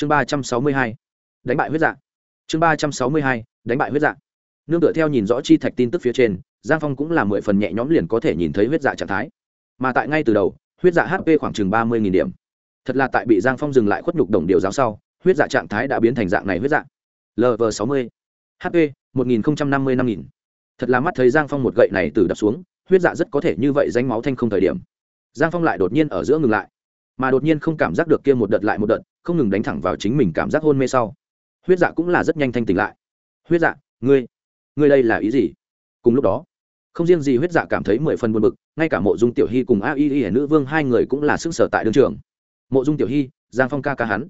chương ba trăm sáu mươi hai, đánh bại huyết dạ. Chương ba trăm sáu mươi hai, đánh bại huyết dạ. Nương tựa theo nhìn rõ chi thạch tin tức phía trên, giang phong cũng là mười phần nhẹ nhõm liền có thể nhìn thấy huyết dạ trạng thái. Mà tại ngay từ đầu, huyết dạ hp khoảng chừng ba mươi điểm. Thật là tại bị giang phong dừng lại khuất nhục đồng điều giáo sau, huyết dạ trạng thái đã biến thành dạng này huyết dạ. Lv sáu mươi hp một nghìn năm mươi năm nghìn. Thật là mắt thấy giang phong một gậy này từ đập xuống, huyết dạ rất có thể như vậy danh máu thanh không thời điểm. Giang phong lại đột nhiên ở giữa ngừng lại mà đột nhiên không cảm giác được kia một đợt lại một đợt, không ngừng đánh thẳng vào chính mình cảm giác hôn mê sau. Huyết dạ cũng là rất nhanh thanh tỉnh lại. Huyết dạ ngươi ngươi đây là ý gì? Cùng lúc đó, không riêng gì huyết dạ cảm thấy mười phần buồn bực, ngay cả mộ dung tiểu hy cùng a y y nữ vương hai người cũng là sức sở tại đương trường. Mộ dung tiểu hy, giang phong ca ca hắn.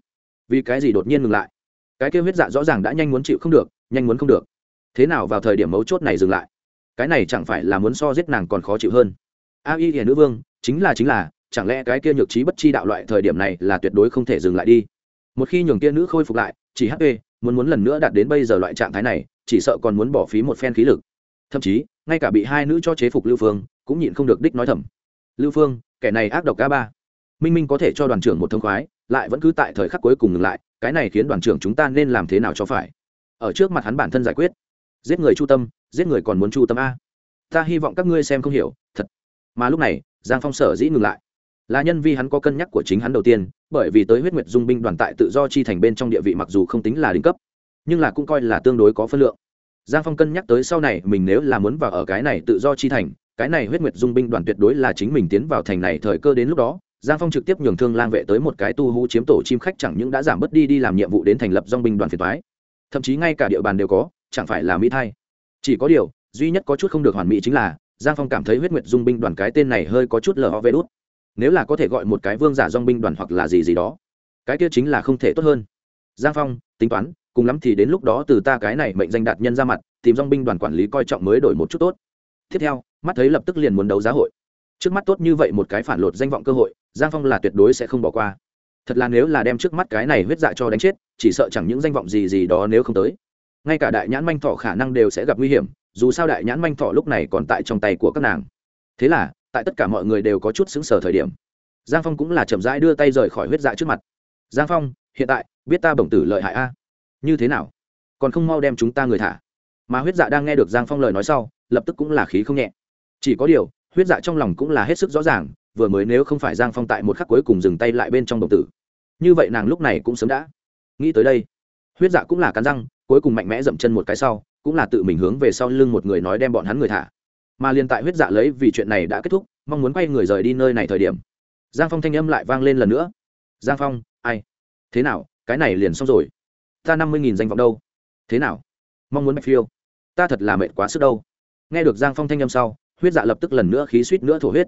Vì cái gì đột nhiên ngừng lại? Cái kêu huyết dạ rõ ràng đã nhanh muốn chịu không được, nhanh muốn không được. Thế nào vào thời điểm mấu chốt này dừng lại? Cái này chẳng phải là muốn so giết nàng còn khó chịu hơn. A y y nữ vương, chính là chính là chẳng lẽ cái kia nhược trí bất chi đạo loại thời điểm này là tuyệt đối không thể dừng lại đi? Một khi nhường kia nữ khôi phục lại, chỉ hp muốn muốn lần nữa đạt đến bây giờ loại trạng thái này, chỉ sợ còn muốn bỏ phí một phen khí lực. Thậm chí, ngay cả bị hai nữ cho chế phục lưu phương, cũng nhịn không được đích nói thầm. Lưu phương, kẻ này ác độc ca ba. Minh minh có thể cho đoàn trưởng một thông khoái, lại vẫn cứ tại thời khắc cuối cùng ngừng lại, cái này khiến đoàn trưởng chúng ta nên làm thế nào cho phải? Ở trước mặt hắn bản thân giải quyết. Giết người chu tâm, giết người còn muốn chu tâm a. Ta hy vọng các ngươi xem không hiểu, thật. Mà lúc này, giang phong sở dĩ ngừng lại là nhân vi hắn có cân nhắc của chính hắn đầu tiên, bởi vì tới huyết nguyệt dung binh đoàn tại tự do chi thành bên trong địa vị mặc dù không tính là đỉnh cấp, nhưng là cũng coi là tương đối có phân lượng. Giang phong cân nhắc tới sau này mình nếu là muốn vào ở cái này tự do chi thành, cái này huyết nguyệt dung binh đoàn tuyệt đối là chính mình tiến vào thành này thời cơ đến lúc đó. Giang phong trực tiếp nhường thương lang vệ tới một cái tu hú chiếm tổ chim khách chẳng những đã giảm bớt đi đi làm nhiệm vụ đến thành lập dong binh đoàn phiền thoái thậm chí ngay cả địa bàn đều có, chẳng phải là mỹ thay. Chỉ có điều, duy nhất có chút không được hoàn mỹ chính là, giang phong cảm thấy huyết nguyệt dung binh đoàn cái tên này hơi có chút lờ ho vê đốt nếu là có thể gọi một cái vương giả dong binh đoàn hoặc là gì gì đó, cái kia chính là không thể tốt hơn. Giang phong, tính toán, cùng lắm thì đến lúc đó từ ta cái này mệnh danh đạt nhân ra mặt, tìm dong binh đoàn quản lý coi trọng mới đổi một chút tốt. Tiếp theo, mắt thấy lập tức liền muốn đấu giá hội. Trước mắt tốt như vậy một cái phản lột danh vọng cơ hội, giang phong là tuyệt đối sẽ không bỏ qua. Thật là nếu là đem trước mắt cái này huyết dạ cho đánh chết, chỉ sợ chẳng những danh vọng gì gì đó nếu không tới. Ngay cả đại nhãn manh thọ khả năng đều sẽ gặp nguy hiểm, dù sao đại nhãn manh thọ lúc này còn tại trong tay của các nàng. Thế là tại tất cả mọi người đều có chút xứng sở thời điểm. Giang phong cũng là chậm rãi đưa tay rời khỏi huyết dạ trước mặt. Giang phong, hiện tại, biết ta bổng tử lợi hại a. Như thế nào? Còn không mau đem chúng ta người thả. Mà huyết dạ đang nghe được giang phong lời nói sau, lập tức cũng là khí không nhẹ. Chỉ có điều, huyết dạ trong lòng cũng là hết sức rõ ràng, vừa mới nếu không phải giang phong tại một khắc cuối cùng dừng tay lại bên trong đồng tử. Như vậy nàng lúc này cũng sớm đã. Nghĩ tới đây, huyết dạ cũng là cắn răng, cuối cùng mạnh mẽ dậm chân một cái sau, cũng là tự mình hướng về sau lưng một người nói đem bọn hắn người thả mà liền tại huyết dạ lấy vì chuyện này đã kết thúc, mong muốn quay người rời đi nơi này thời điểm. Giang phong thanh âm lại vang lên lần nữa. Giang phong, ai? Thế nào, cái này liền xong rồi. Ta năm mươi nghìn danh vọng đâu? Thế nào? Mong muốn bạch phiêu. Ta thật là mệt quá sức đâu. Nghe được giang phong thanh âm sau, huyết dạ lập tức lần nữa khí suýt nữa thổ huyết.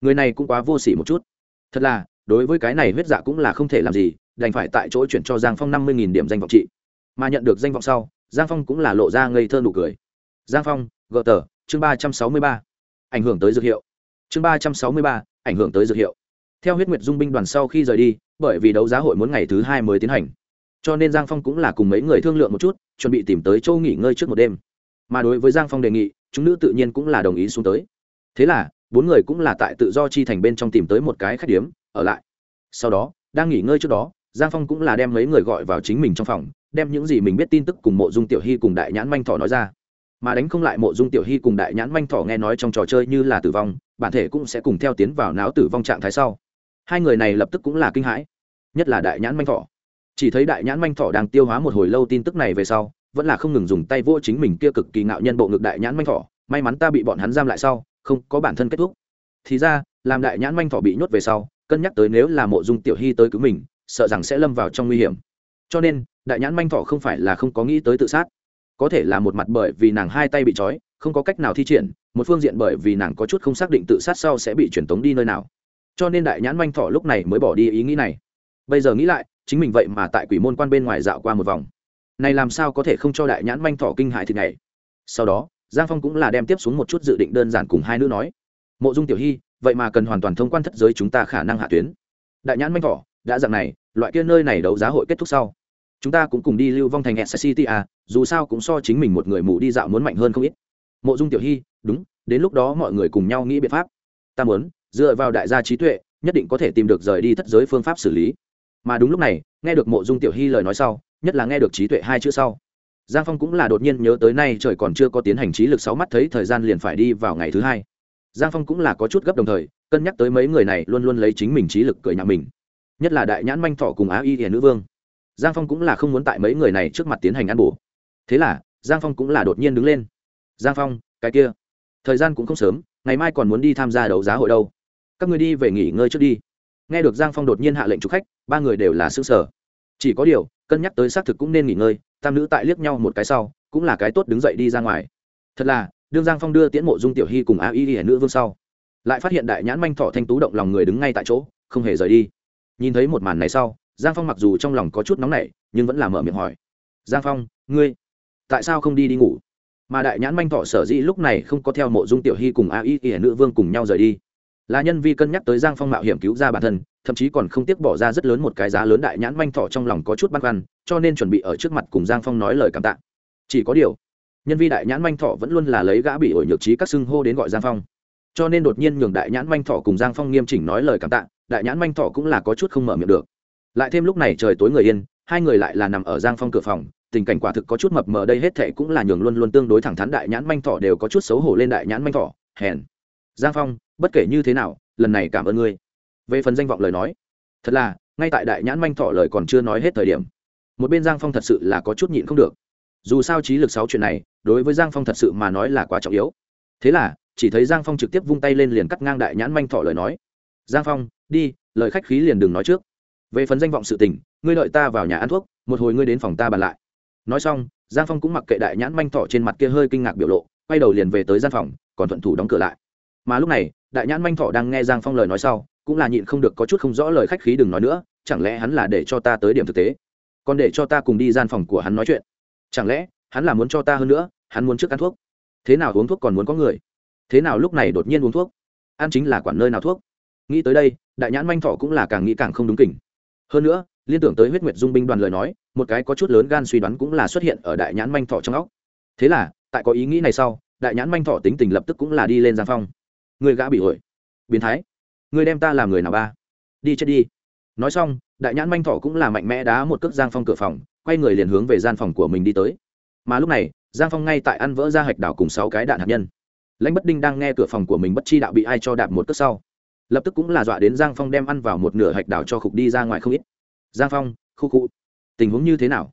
Người này cũng quá vô s ỉ một chút. Thật là, đối với cái này huyết dạ cũng là không thể làm gì, đành phải tại chỗ chuyển cho giang phong năm mươi nghìn điểm danh vọng trị. Mà nhận được danh vọng sau, giang phong cũng là lộ ra ngây thơ nụ cười. Giang phong gợ tờ chương ba trăm sáu mươi ba, ảnh hưởng tới dược hiệu. Chương ba trăm sáu mươi ba, ảnh hưởng tới dược hiệu. Theo huyết nguyệt dung binh đoàn sau khi rời đi, bởi vì đấu giá hội muốn ngày thứ hai mới tiến hành. Cho nên giang phong cũng là cùng mấy người thương lượng một chút, chuẩn bị tìm tới chỗ nghỉ ngơi trước một đêm. Mà đối với giang phong đề nghị, chúng nữ tự nhiên cũng là đồng ý xuống tới. Thế là, bốn người cũng là tại tự do chi thành bên trong tìm tới một cái khách điếm, ở lại. Sau đó, đang nghỉ ngơi trước đó, giang phong cũng là đem mấy người gọi vào chính mình trong phòng, đem những gì mình biết tin tức cùng mộ dung tiểu hy cùng đại nhãn manh thỏ nói ra mà đánh không lại mộ dung tiểu hy cùng đại nhãn manh thỏ nghe nói trong trò chơi như là tử vong, bản thể cũng sẽ cùng theo tiến vào não tử vong trạng thái sau. Hai người này lập tức cũng là kinh hãi, nhất là đại nhãn manh thỏ. Chỉ thấy đại nhãn manh thỏ đang tiêu hóa một hồi lâu tin tức này về sau, vẫn là không ngừng dùng tay vô chính mình kia cực kỳ ngạo nhân bộ ngực đại nhãn manh thỏ, may mắn ta bị bọn hắn giam lại sau, không có bản thân kết thúc. Thì ra, làm đại nhãn manh thỏ bị nhốt về sau, cân nhắc tới nếu là mộ dung tiểu hy tới cứu mình, sợ rằng sẽ lâm vào trong nguy hiểm. Cho nên, đại nhãn manh thỏ không phải là không có nghĩ tới tự sát có thể là một mặt bởi vì nàng hai tay bị trói, không có cách nào thi triển, một phương diện bởi vì nàng có chút không xác định tự sát sau sẽ bị truyền tống đi nơi nào. Cho nên đại nhãn manh thỏ lúc này mới bỏ đi ý nghĩ này. Bây giờ nghĩ lại, chính mình vậy mà tại quỷ môn quan bên ngoài dạo qua một vòng. Này làm sao có thể không cho đại nhãn manh thỏ kinh hại thịt này sau đó, giang phong cũng là đem tiếp xuống một chút dự định đơn giản cùng hai nữ nói. Mộ dung tiểu hy, vậy mà cần hoàn toàn thông quan thất giới chúng ta khả năng hạ tuyến. Đại nhãn manh thỏ, đã dạng này, loại kia nơi này đấu giá hội kết thúc sau chúng ta cũng cùng đi lưu vong thành sct city à dù sao cũng so chính mình một người mù đi dạo muốn mạnh hơn không ít. Mộ dung tiểu hy, đúng, đến lúc đó mọi người cùng nhau nghĩ biện pháp. Ta muốn, dựa vào đại gia trí tuệ, nhất định có thể tìm được rời đi thất giới phương pháp xử lý. Mà đúng lúc này, nghe được mộ dung tiểu hy lời nói sau, nhất là nghe được trí tuệ hai chữ sau, giang phong cũng là đột nhiên nhớ tới nay trời còn chưa có tiến hành trí lực sáu mắt thấy thời gian liền phải đi vào ngày thứ hai. Giang phong cũng là có chút gấp đồng thời, cân nhắc tới mấy người này luôn luôn lấy chính mình trí lực cười nhà mình. Nhất là đại nhãn manh thọ cùng á y hiền nữ vương giang phong cũng là không muốn tại mấy người này trước mặt tiến hành ăn bổ. Thế là, giang phong cũng là đột nhiên đứng lên. Giang phong, cái kia. Thời gian cũng không sớm, ngày mai còn muốn đi tham gia đấu giá hội đâu. Các người đi về nghỉ ngơi trước đi. Nghe được giang phong đột nhiên hạ lệnh chụp khách, ba người đều là xứ sở chỉ có điều, cân nhắc tới xác thực cũng nên nghỉ ngơi, tam nữ tại liếc nhau một cái sau, cũng là cái tốt đứng dậy đi ra ngoài. Thật là, đương giang phong đưa tiễn mộ dung tiểu hy cùng a y y nữ vương sau, lại phát hiện đại nhãn manh thọ thanh tú động lòng người đứng ngay tại chỗ, không hề rời đi. Nhìn thấy một màn này sau giang phong mặc dù trong lòng có chút nóng nảy, nhưng vẫn là mở miệng hỏi. Giang phong, ngươi, tại sao không đi đi ngủ? Mà đại nhãn manh thọ sở dĩ lúc này không có theo mộ dung tiểu hy cùng a y ỉa nữ vương cùng nhau rời đi. Là nhân vi cân nhắc tới giang phong mạo hiểm cứu ra bản thân, thậm chí còn không tiếc bỏ ra rất lớn một cái giá lớn đại nhãn manh thọ trong lòng có chút băn khoăn, cho nên chuẩn bị ở trước mặt cùng giang phong nói lời cảm tạ. Chỉ có điều, nhân vi đại nhãn manh thọ vẫn luôn là lấy gã bị ổi nhược trí các xưng hô đến gọi giang phong. Cho nên đột nhiên nhường đại nhãn manh thọ cùng giang phong nghiêm chỉnh nói lời cảm tạ, đại nhãn manh thọ cũng là có chút không mở miệng được lại thêm lúc này trời tối người yên, hai người lại là nằm ở giang phong cửa phòng, tình cảnh quả thực có chút mập mờ đây hết thệ cũng là nhường luôn luôn tương đối thẳng thắn đại nhãn manh thọ đều có chút xấu hổ lên đại nhãn manh thọ hèn. Giang phong, bất kể như thế nào, lần này cảm ơn ngươi. Về phần danh vọng lời nói, thật là, ngay tại đại nhãn manh thọ lời còn chưa nói hết thời điểm, một bên giang phong thật sự là có chút nhịn không được. Dù sao trí lực sáu chuyện này, đối với giang phong thật sự mà nói là quá trọng yếu. Thế là, chỉ thấy giang phong trực tiếp vung tay lên liền cắt ngang đại nhãn manh thọ lời nói. Giang phong, đi, lời khách khí liền đừng nói trước về phần danh vọng sự tình, ngươi đợi ta vào nhà ăn thuốc, một hồi ngươi đến phòng ta bàn lại. Nói xong, giang phong cũng mặc kệ đại nhãn manh thọ trên mặt kia hơi kinh ngạc biểu lộ, quay đầu liền về tới gian phòng, còn thuận thủ đóng cửa lại. Mà lúc này, đại nhãn manh thọ đang nghe giang phong lời nói sau, cũng là nhịn không được có chút không rõ lời khách khí đừng nói nữa, chẳng lẽ hắn là để cho ta tới điểm thực tế? Còn để cho ta cùng đi gian phòng của hắn nói chuyện? Chẳng lẽ, hắn là muốn cho ta hơn nữa, hắn muốn trước ăn thuốc? Thế nào uống thuốc còn muốn có người? Thế nào lúc này đột nhiên uống thuốc? Ăn chính là quản nơi nào thuốc? Nghĩ tới đây, đại nhãn manh thọ cũng là càng nghĩ càng không đúng kỉnh hơn nữa, liên tưởng tới huyết nguyệt dung binh đoàn lời nói, một cái có chút lớn gan suy đoán cũng là xuất hiện ở đại nhãn manh thọ trong óc. Thế là, tại có ý nghĩ này sau, đại nhãn manh thọ tính tình lập tức cũng là đi lên giang phong. Người gã bị ổi biến thái. Người đem ta làm người nào ba? Đi chết đi. Nói xong, đại nhãn manh thọ cũng là mạnh mẽ đá một cước giang phong cửa phòng, quay người liền hướng về gian phòng của mình đi tới. Mà lúc này, giang phong ngay tại ăn vỡ ra hạch đảo cùng sáu cái đạn hạt nhân. Lãnh bất đinh đang nghe cửa phòng của mình bất chi đạo bị ai cho đạp một cước sau lập tức cũng là dọa đến giang phong đem ăn vào một nửa hạch đảo cho khục đi ra ngoài không ít. Giang phong, khu khu, tình huống như thế nào?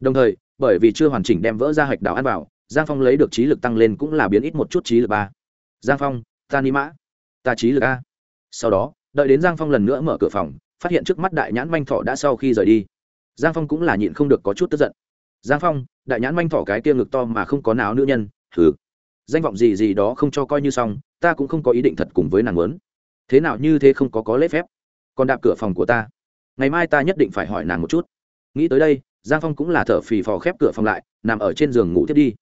Đồng thời, bởi vì chưa hoàn chỉnh đem vỡ ra hạch đảo ăn vào, giang phong lấy được trí lực tăng lên cũng là biến ít một chút trí lực ba. Giang phong, ta ni mã, ta trí lực a. Sau đó, đợi đến giang phong lần nữa mở cửa phòng, phát hiện trước mắt đại nhãn manh thọ đã sau khi rời đi. Giang phong cũng là nhịn không được có chút tức giận. Giang phong, đại nhãn manh thọ cái tiêu ngực to mà không có nào nữ nhân thử danh vọng gì gì đó không cho coi như xong, ta cũng không có ý định thật cùng với nàng lớn thế nào như thế không có có lễ phép? Còn đạp cửa phòng của ta. Ngày mai ta nhất định phải hỏi nàng một chút. Nghĩ tới đây, giang phong cũng là thở phì phò khép cửa phòng lại, nằm ở trên giường ngủ tiếp đi.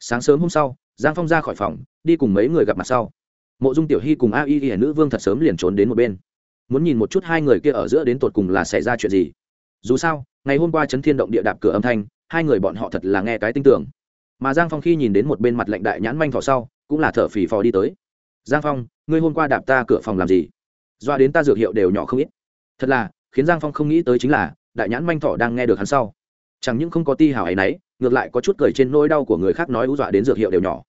Sáng sớm hôm sau, giang phong ra khỏi phòng, đi cùng mấy người gặp mặt sau. Mộ dung tiểu hy cùng a y y nữ vương thật sớm liền trốn đến một bên. Muốn nhìn một chút hai người kia ở giữa đến tột cùng là xảy ra chuyện gì. Dù sao, ngày hôm qua chấn thiên động địa đạp cửa âm thanh, hai người bọn họ thật là nghe cái tin tưởng. Mà giang phong khi nhìn đến một bên mặt lệnh đại nhãn manh thọ sau, cũng là thở phì phò đi tới giang phong ngươi hôm qua đạp ta cửa phòng làm gì? Doa đến ta dược hiệu đều nhỏ không ít. Thật là khiến giang phong không nghĩ tới chính là đại nhãn manh thọ đang nghe được hắn sau. Chẳng những không có ti hào ấy nấy, ngược lại có chút cười trên nỗi đau của người khác nói ú dọa đến dược hiệu đều nhỏ.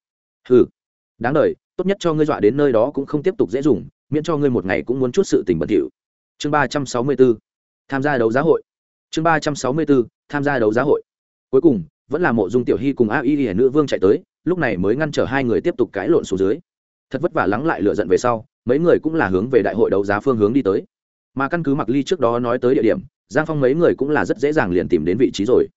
Ừ đáng đ tốt nhất cho ngươi dọa đến nơi đó cũng không tiếp tục dễ dùng miễn cho ngươi một ngày cũng muốn chút sự tình bẩn thỉu. Chương ba trăm sáu mươi b ố tham gia đấu giá hội. Chương ba trăm sáu mươi b ố tham gia đấu giá hội. Cuối cùng vẫn là mộ dung tiểu hy cùng a y y nữ vương chạy tới lúc này mới ngăn trở hai người tiếp tục cãi lộn xuống dưới thật vất vả lắng lại lựa giận về sau, mấy người cũng là hướng về đại hội đấu giá phương hướng đi tới. Mà căn cứ mặc ly trước đó nói tới địa điểm, giang phong mấy người cũng là rất dễ dàng liền tìm đến vị trí rồi.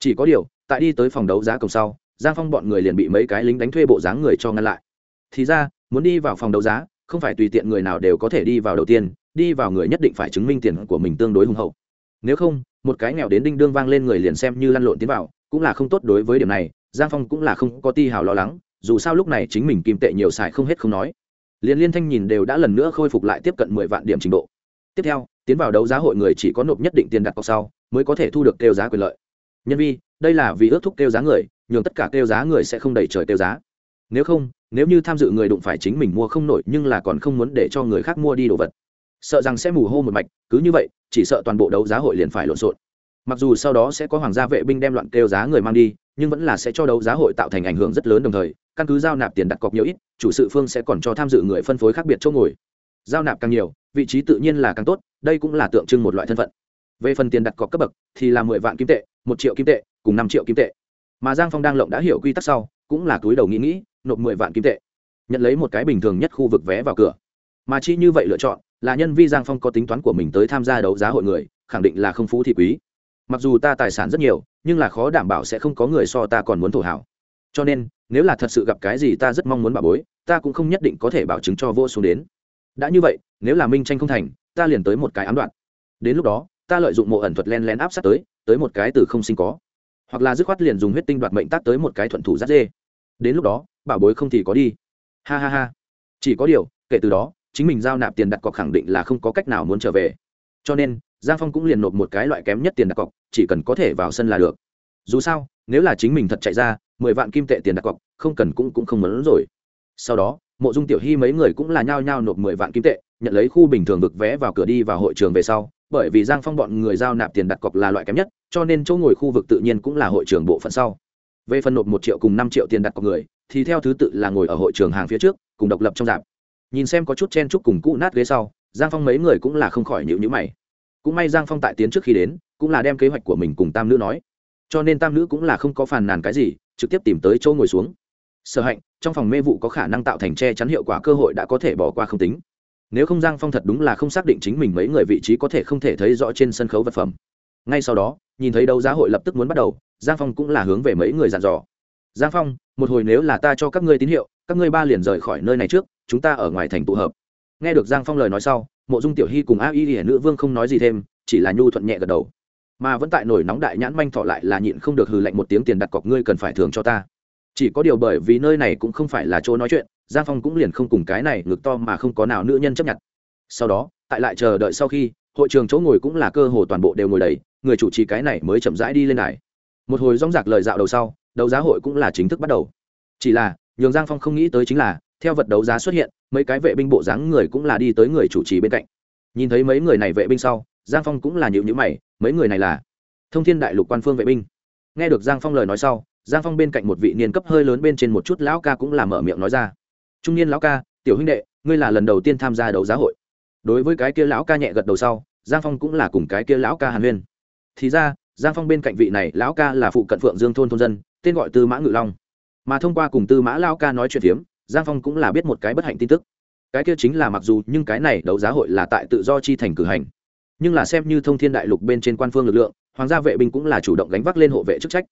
Chỉ có điều, tại đi tới phòng đấu giá cổng sau, giang phong bọn người liền bị mấy cái lính đánh thuê bộ dáng người cho ngăn lại. Thì ra, muốn đi vào phòng đấu giá, không phải tùy tiện người nào đều có thể đi vào đầu tiên, đi vào người nhất định phải chứng minh tiền của mình tương đối hùng hậu. Nếu không, một cái nghèo đến đinh đương vang lên người liền xem như lăn lộn tiến vào, cũng là không tốt đối với điểm này, giang phong cũng là không có ti hào lo lắng dù sao lúc này chính mình kim tệ nhiều xài không hết không nói. Liên liên thanh nhìn đều đã lần nữa khôi phục lại tiếp cận mười vạn điểm trình độ. Tiếp theo, tiến vào đấu giá hội người chỉ có nộp nhất định tiền đặt cọc sau, mới có thể thu được kêu giá quyền lợi. Nhân vi, đây là vì ước thúc kêu giá người, nhường tất cả kêu giá người sẽ không đẩy trời kêu giá. Nếu không, nếu như tham dự người đụng phải chính mình mua không nổi nhưng là còn không muốn để cho người khác mua đi đồ vật. Sợ rằng sẽ mù hô một mạch, cứ như vậy, chỉ sợ toàn bộ đấu giá hội liền phải lộn xộn. Mặc dù sau đó sẽ có hoàng gia vệ binh đem loạn kêu giá người mang đi, nhưng vẫn là sẽ cho đấu giá hội tạo thành ảnh hưởng rất lớn đồng thời căn cứ giao nạp tiền đặt cọc nhiều ít, chủ sự phương sẽ còn cho tham dự người phân phối khác biệt chỗ ngồi. Giao nạp càng nhiều, vị trí tự nhiên là càng tốt, đây cũng là tượng trưng một loại thân phận. Về phần tiền đặt cọc cấp bậc thì là mười vạn kim tệ, một triệu kim tệ, cùng năm triệu kim tệ. Mà giang phong đang lộng đã hiểu quy tắc sau, cũng là túi đầu nghĩ nghĩ, nộp mười vạn kim tệ. Nhận lấy một cái bình thường nhất khu vực vé vào cửa. Mà chi như vậy lựa chọn, là nhân vi giang phong có tính toán của mình tới tham gia đấu giá hội người, khẳng định là không phú thị quý. Mặc dù ta tài sản rất nhiều, nhưng là khó đảm bảo sẽ không có người so ta còn muốn thổ hảo cho nên, nếu là thật sự gặp cái gì ta rất mong muốn bảo bối, ta cũng không nhất định có thể bảo chứng cho vô xuống đến. Đã như vậy, nếu là minh tranh không thành, ta liền tới một cái ám đoạn. Đến lúc đó, ta lợi dụng mộ ẩn thuật len lén áp sát tới tới một cái từ không sinh có. Hoặc là dứt khoát liền dùng huyết tinh đoạt mệnh tác tới một cái thuận thủ rát dê. Đến lúc đó bảo bối không thì có đi. Ha ha ha. Chỉ có điều, kể từ đó, chính mình giao nạp tiền đặt cọc khẳng định là không có cách nào muốn trở về. Cho nên, giang phong cũng liền nộp một cái loại kém nhất tiền đặt cọc, chỉ cần có thể vào sân là được. Dù sao, nếu là chính mình thật chạy ra mười vạn kim tệ tiền đặt cọc, không cần cũng cũng không muốn rồi. Sau đó, mộ dung tiểu hy mấy người cũng là nhao nhao nộp mười vạn kim tệ, nhận lấy khu bình thường vực vé vào cửa đi vào hội trường về sau, bởi vì giang phong bọn người giao nạp tiền đặt cọc là loại kém nhất, cho nên chỗ ngồi khu vực tự nhiên cũng là hội trường bộ phận sau. Về phần nộp một triệu cùng năm triệu tiền đặt cọc người, thì theo thứ tự là ngồi ở hội trường hàng phía trước, cùng độc lập trong dạp. Nhìn xem có chút chen chúc cùng cũ nát ghế sau, giang phong mấy người cũng là không khỏi nhịu nhữ mày. Cũng may giang phong tại tiến trước khi đến, cũng là đem kế hoạch của mình cùng tam nữ nói. Cho nên tam nữ cũng là không có phàn nàn cái gì trực tiếp tìm tới chỗ ngồi xuống. Sở hạnh, trong phòng mê vụ có khả năng tạo thành che chắn hiệu quả cơ hội đã có thể bỏ qua không tính. Nếu không giang phong thật đúng là không xác định chính mình mấy người vị trí có thể không thể thấy rõ trên sân khấu vật phẩm. Ngay sau đó, nhìn thấy đấu giá hội lập tức muốn bắt đầu, giang phong cũng là hướng về mấy người dặn dò. Giang phong, một hồi nếu là ta cho các ngươi tín hiệu, các ngươi ba liền rời khỏi nơi này trước, chúng ta ở ngoài thành tụ hợp. Nghe được giang phong lời nói sau, mộ dung tiểu hy cùng a y hiển nữ vương không nói gì thêm, chỉ là nhu thuận nhẹ gật đầu mà vẫn tại nổi nóng đại nhãn manh thọ lại là nhịn không được hừ lạnh một tiếng tiền đặt cọc ngươi cần phải thường cho ta. Chỉ có điều bởi vì nơi này cũng không phải là chỗ nói chuyện, giang phong cũng liền không cùng cái này ngực to mà không có nào nữ nhân chấp nhận. Sau đó, tại lại chờ đợi sau khi, hội trường chỗ ngồi cũng là cơ hồ toàn bộ đều ngồi đầy, người chủ trì cái này mới chậm rãi đi lên này một hồi rong rạc lời dạo đầu sau, đấu giá hội cũng là chính thức bắt đầu. Chỉ là, nhường giang phong không nghĩ tới chính là, theo vật đấu giá xuất hiện, mấy cái vệ binh bộ dáng người cũng là đi tới người chủ trì bên cạnh. Nhìn thấy mấy người này vệ binh sau, giang phong cũng là nhịu nhữ mày mấy người này là thông thiên đại lục quan phương vệ binh. Nghe được giang phong lời nói sau, giang phong bên cạnh một vị niên cấp hơi lớn bên trên một chút lão ca cũng là mở miệng nói ra. Trung niên lão ca, tiểu huynh đệ, ngươi là lần đầu tiên tham gia đấu giá hội. Đối với cái kia lão ca nhẹ gật đầu sau, giang phong cũng là cùng cái kia lão ca hàn huyên. Thì ra, giang phong bên cạnh vị này lão ca là phụ cận phượng dương thôn thôn dân, tên gọi tư mã ngự long. Mà thông qua cùng tư mã lão ca nói chuyện phiếm, giang phong cũng là biết một cái bất hạnh tin tức. Cái kia chính là mặc dù, nhưng cái này đấu giá hội là tại tự do chi thành cử hành nhưng là xem như thông thiên đại lục bên trên quan phương lực lượng, hoàng gia vệ binh cũng là chủ động gánh vác lên hộ vệ chức trách.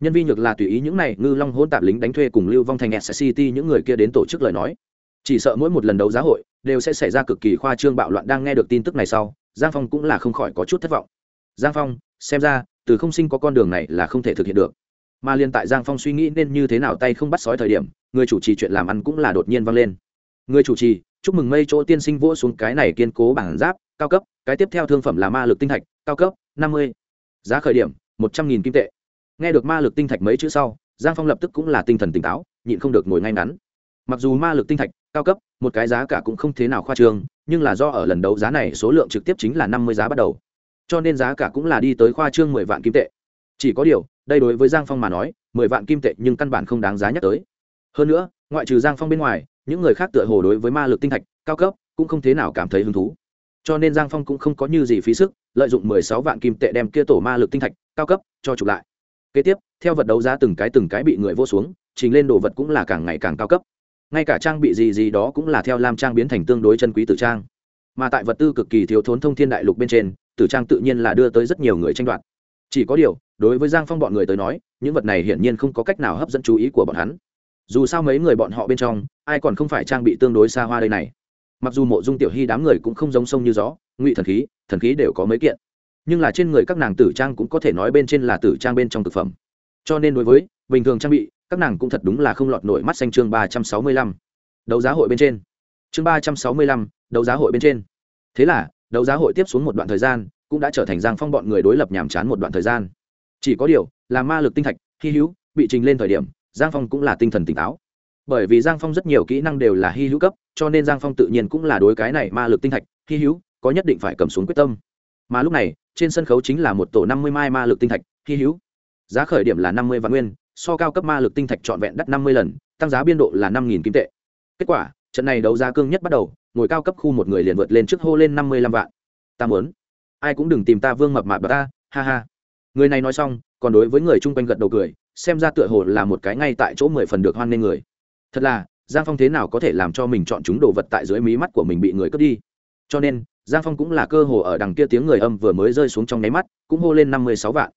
Nhân viên nhược là tùy ý những này, ngư long hôn tạp lính đánh thuê cùng lưu vong thành s city những người kia đến tổ chức lời nói. Chỉ sợ mỗi một lần đấu giá hội, đều sẽ xảy ra cực kỳ khoa trương bạo loạn đang nghe được tin tức này sau, giang phong cũng là không khỏi có chút thất vọng. Giang phong, xem ra, từ không sinh có con đường này là không thể thực hiện được. Mà liên tại giang phong suy nghĩ nên như thế nào tay không bắt sói thời điểm, người chủ trì chuyện làm ăn cũng là đột nhiên vang lên. Người chủ trì, chúc mừng mây chỗ tiên sinh vỗ xuống cái này kiên cố bản giáp cao cấp, cái tiếp theo thương phẩm là ma lực tinh thạch, cao cấp, năm mươi. Giá khởi điểm, một trăm nghìn kim tệ. Nghe được ma lực tinh thạch mấy chữ sau, giang phong lập tức cũng là tinh thần tỉnh táo, nhịn không được ngồi ngay ngắn. Mặc dù ma lực tinh thạch, cao cấp, một cái giá cả cũng không thế nào khoa trương, nhưng là do ở lần đấu giá này số lượng trực tiếp chính là năm mươi giá bắt đầu. Cho nên giá cả cũng là đi tới khoa trương mười vạn kim tệ. Chỉ có điều, đây đối với giang phong mà nói, mười vạn kim tệ nhưng căn bản không đáng giá nhắc tới. Hơn nữa, ngoại trừ giang phong bên ngoài, những người khác tựa hồ đối với ma lực tinh thạch, cao cấp, cũng không thế nào cảm thấy hứng thú cho nên giang phong cũng không có như gì phí sức, lợi dụng mười sáu vạn kim tệ đem kia tổ ma lực tinh thạch, cao cấp, cho chụp lại. Kế tiếp, theo vật đấu giá từng cái từng cái bị người vô xuống, trình lên đồ vật cũng là càng ngày càng cao cấp. Ngay cả trang bị gì gì đó cũng là theo lam trang biến thành tương đối chân quý tử trang. Mà tại vật tư cực kỳ thiếu thốn thông thiên đại lục bên trên, tử trang tự nhiên là đưa tới rất nhiều người tranh đoạt. Chỉ có điều, đối với giang phong bọn người tới nói, những vật này hiển nhiên không có cách nào hấp dẫn chú ý của bọn hắn. Dù sao mấy người bọn họ bên trong, ai còn không phải trang bị tương đối xa hoa đây này mặc dù mộ dung tiểu hy đám người cũng không giống sông như gió, ngụy thần khí thần khí đều có mấy kiện. Nhưng là trên người các nàng tử trang cũng có thể nói bên trên là tử trang bên trong thực phẩm. Cho nên đối với, bình thường trang bị, các nàng cũng thật đúng là không lọt nổi mắt xanh chương ba trăm sáu mươi lăm. Đấu giá hội bên trên. Chương ba trăm sáu mươi lăm, đấu giá hội bên trên. Thế là, đấu giá hội tiếp xuống một đoạn thời gian, cũng đã trở thành giang phong bọn người đối lập nhàm chán một đoạn thời gian. Chỉ có điều, là ma lực tinh thạch, hy hữu, bị trình lên thời điểm, giang phong cũng là tinh thần tỉnh táo bởi vì giang phong rất nhiều kỹ năng đều là hy hữu cấp, cho nên giang phong tự nhiên cũng là đối cái này ma lực tinh thạch, hy hữu, có nhất định phải cầm xuống quyết tâm. Mà lúc này, trên sân khấu chính là một tổ năm mươi mai ma lực tinh thạch, hy hữu. Giá khởi điểm là năm mươi vạn nguyên, so cao cấp ma lực tinh thạch trọn vẹn đắt năm mươi lần, tăng giá biên độ là năm nghìn kim tệ. Kết quả, trận này đấu giá cương nhất bắt đầu, ngồi cao cấp khu một người liền vượt lên trước hô lên năm mươi lăm vạn. Ta muốn. Ai cũng đừng tìm ta vương mập mạp bà ta, ha ha. Người này nói xong, còn đối với người chung quanh gật đầu cười, xem ra tựa hồ là một cái ngay tại chỗ mười phần được hoan nghênh người thật là, giang phong thế nào có thể làm cho mình chọn chúng đồ vật tại dưới mí mắt của mình bị người cướp đi? Cho nên, giang phong cũng là cơ hồ ở đằng kia tiếng người âm vừa mới rơi xuống trong nháy mắt, cũng hô lên năm mươi sáu vạn.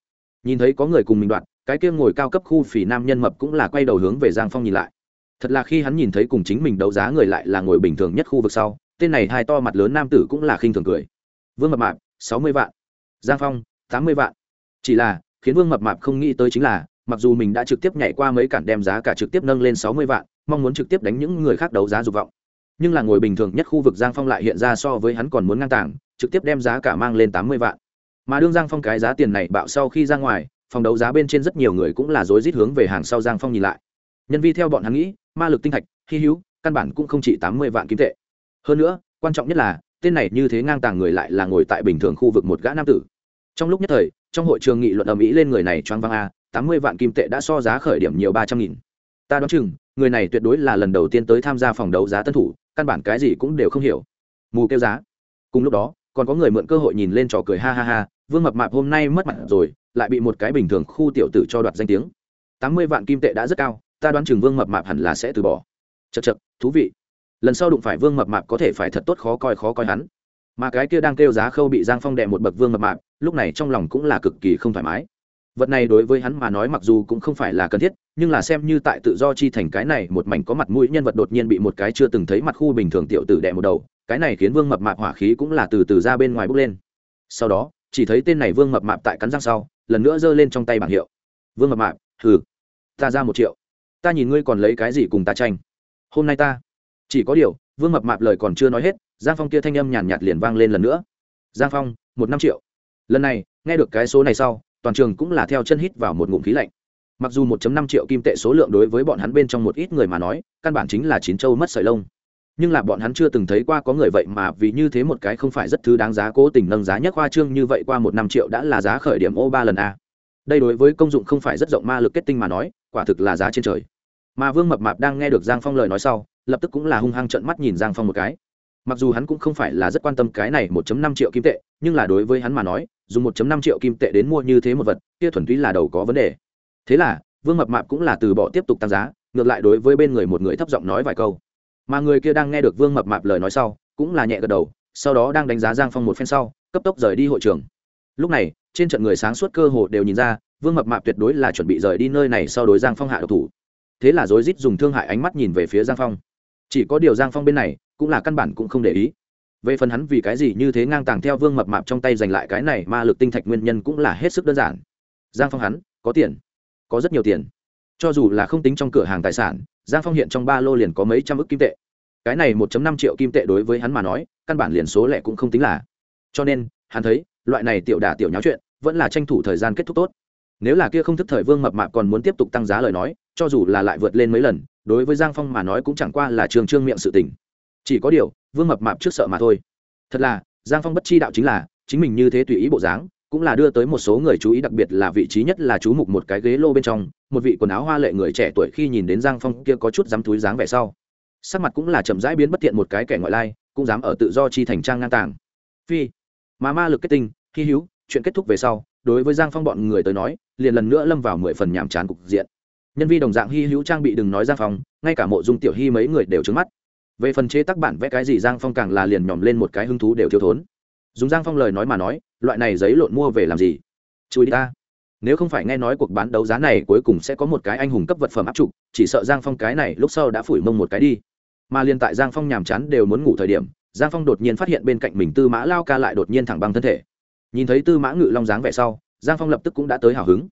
Nhìn thấy có người cùng mình đoạn cái kia ngồi cao cấp khu phỉ nam nhân mập cũng là quay đầu hướng về giang phong nhìn lại. Thật là khi hắn nhìn thấy cùng chính mình đấu giá người lại là ngồi bình thường nhất khu vực sau, tên này hai to mặt lớn nam tử cũng là khinh thường cười. Vương mập mạp, sáu mươi vạn. Giang phong, tám mươi vạn. Chỉ là, khiến vương mập mạp không nghĩ tới chính là mặc dù mình đã trực tiếp nhảy qua mấy cản đem giá cả trực tiếp nâng lên sáu mươi vạn, mong muốn trực tiếp đánh những người khác đấu giá dục vọng. Nhưng là ngồi bình thường nhất khu vực giang phong lại hiện ra so với hắn còn muốn ngang tàng, trực tiếp đem giá cả mang lên tám mươi vạn. Mà đương giang phong cái giá tiền này bạo sau khi ra ngoài, phòng đấu giá bên trên rất nhiều người cũng là rối rít hướng về hàng sau giang phong nhìn lại. Nhân vi theo bọn hắn nghĩ, ma lực tinh thạch, hy hữu, căn bản cũng không chỉ tám mươi vạn kim tệ. Hơn nữa, quan trọng nhất là, tên này như thế ngang tàng người lại là ngồi tại bình thường khu vực một gã nam tử. Trong lúc nhất thời, trong hội trường nghị luận ầm ĩ lên người này choáng váng a tám mươi vạn kim tệ đã so giá khởi điểm nhiều ba trăm nghìn. Ta đoán chừng, người này tuyệt đối là lần đầu tiên tới tham gia phòng đấu giá tân thủ, căn bản cái gì cũng đều không hiểu. Mù kêu giá. Cùng lúc đó, còn có người mượn cơ hội nhìn lên trò cười ha ha ha, vương mập mạp hôm nay mất mặt rồi, lại bị một cái bình thường khu tiểu tử cho đoạt danh tiếng. Tám mươi vạn kim tệ đã rất cao, ta đoán chừng vương mập mạp hẳn là sẽ từ bỏ. Chật chật thú vị. Lần sau đụng phải vương mập mạp có thể phải thật tốt khó coi khó coi hắn. Mà cái kia đang kêu giá khâu bị giang phong đệ một bậc vương mập mạp, lúc này trong lòng cũng là cực kỳ không thoải mái vật này đối với hắn mà nói mặc dù cũng không phải là cần thiết, nhưng là xem như tại tự do chi thành cái này một mảnh có mặt mũi nhân vật đột nhiên bị một cái chưa từng thấy mặt khu bình thường tiểu tử đẻ một đầu, cái này khiến vương mập mạp hỏa khí cũng là từ từ ra bên ngoài bốc lên. Sau đó, chỉ thấy tên này vương mập mạp tại cắn răng sau, lần nữa giơ lên trong tay bảng hiệu. Vương mập mạp, hừ, ta ra một triệu. Ta nhìn ngươi còn lấy cái gì cùng ta tranh? Hôm nay ta, chỉ có điều, vương mập mạp lời còn chưa nói hết, giang phong kia thanh âm nhàn nhạt liền vang lên lần nữa. Giang phong, một năm triệu. Lần này, nghe được cái số này sau toàn trường cũng là theo chân hít vào một ngụm khí lạnh. Mặc dù 1.5 triệu kim tệ số lượng đối với bọn hắn bên trong một ít người mà nói, căn bản chính là chín châu mất sợi lông. Nhưng là bọn hắn chưa từng thấy qua có người vậy mà vì như thế một cái không phải rất thứ đáng giá cố tình nâng giá nhất khoa trương như vậy qua một năm triệu đã là giá khởi điểm ô ba lần a. Đây đối với công dụng không phải rất rộng ma lực kết tinh mà nói, quả thực là giá trên trời. Mà vương mập mạp đang nghe được giang phong lời nói sau, lập tức cũng là hung hăng trợn mắt nhìn giang phong một cái mặc dù hắn cũng không phải là rất quan tâm cái này 1 năm triệu kim tệ, nhưng là đối với hắn mà nói dùng 1 năm triệu kim tệ đến mua như thế một vật, kia thuần túy là đầu có vấn đề. Thế là, vương mập mạp cũng là từ bỏ tiếp tục tăng giá, ngược lại đối với bên người một người thấp giọng nói vài câu. Mà người kia đang nghe được vương mập mạp lời nói sau, cũng là nhẹ gật đầu, sau đó đang đánh giá giang phong một phen sau, cấp tốc rời đi hội trường. Lúc này, trên trận người sáng suốt cơ hồ đều nhìn ra, vương mập mạp tuyệt đối là chuẩn bị rời đi nơi này sau đối giang phong hạ độc thủ. Thế là rối rít dùng thương hại ánh mắt nhìn về phía giang phong chỉ có điều giang phong bên này cũng là căn bản cũng không để ý. Về phần hắn vì cái gì như thế ngang tàng theo vương mập mạp trong tay giành lại cái này ma lực tinh thạch nguyên nhân cũng là hết sức đơn giản. Giang phong hắn có tiền, có rất nhiều tiền. Cho dù là không tính trong cửa hàng tài sản, giang phong hiện trong ba lô liền có mấy trăm ức kim tệ. Cái này một năm triệu kim tệ đối với hắn mà nói, căn bản liền số lẻ cũng không tính là. Cho nên, hắn thấy, loại này tiểu đả tiểu nháo chuyện, vẫn là tranh thủ thời gian kết thúc tốt. Nếu là kia không thức thời vương mập mạp còn muốn tiếp tục tăng giá lời nói, cho dù là lại vượt lên mấy lần đối với giang phong mà nói cũng chẳng qua là trường trương miệng sự tình. Chỉ có điều, vương mập mạp trước sợ mà thôi. Thật là, giang phong bất chi đạo chính là, chính mình như thế tùy ý bộ dáng, cũng là đưa tới một số người chú ý, đặc biệt là vị trí nhất là chú mục một cái ghế lô bên trong, một vị quần áo hoa lệ người trẻ tuổi khi nhìn đến giang phong kia có chút dám túi dáng vẻ sau. Sắc mặt cũng là chậm rãi biến bất tiện một cái kẻ ngoại lai, cũng dám ở tự do chi thành trang ngang tàng. Phi, mà ma lực kết tinh hy hữu, chuyện kết thúc về sau, đối với giang phong bọn người tới nói, liền lần nữa lâm vào mười phần nhàm chán cục diện nhân vi đồng dạng hy hữu trang bị đừng nói giang phong ngay cả mộ dung tiểu hy mấy người đều trứng mắt. Về phần chế tác bản vẽ cái gì, giang phong càng là liền nhòm lên một cái hứng thú đều thiếu thốn. Dùng giang phong lời nói mà nói, loại này giấy lộn mua về làm gì? Chui đi ta. Nếu không phải nghe nói cuộc bán đấu giá này cuối cùng sẽ có một cái anh hùng cấp vật phẩm áp trục, chỉ sợ giang phong cái này lúc sau đã phủi mông một cái đi. Mà liên tại giang phong nhàm chán đều muốn ngủ thời điểm, giang phong đột nhiên phát hiện bên cạnh mình tư mã lao ca lại đột nhiên thẳng băng thân thể. Nhìn thấy tư mã ngự long dáng vẻ sau, giang phong lập tức cũng đã tới hào hứng.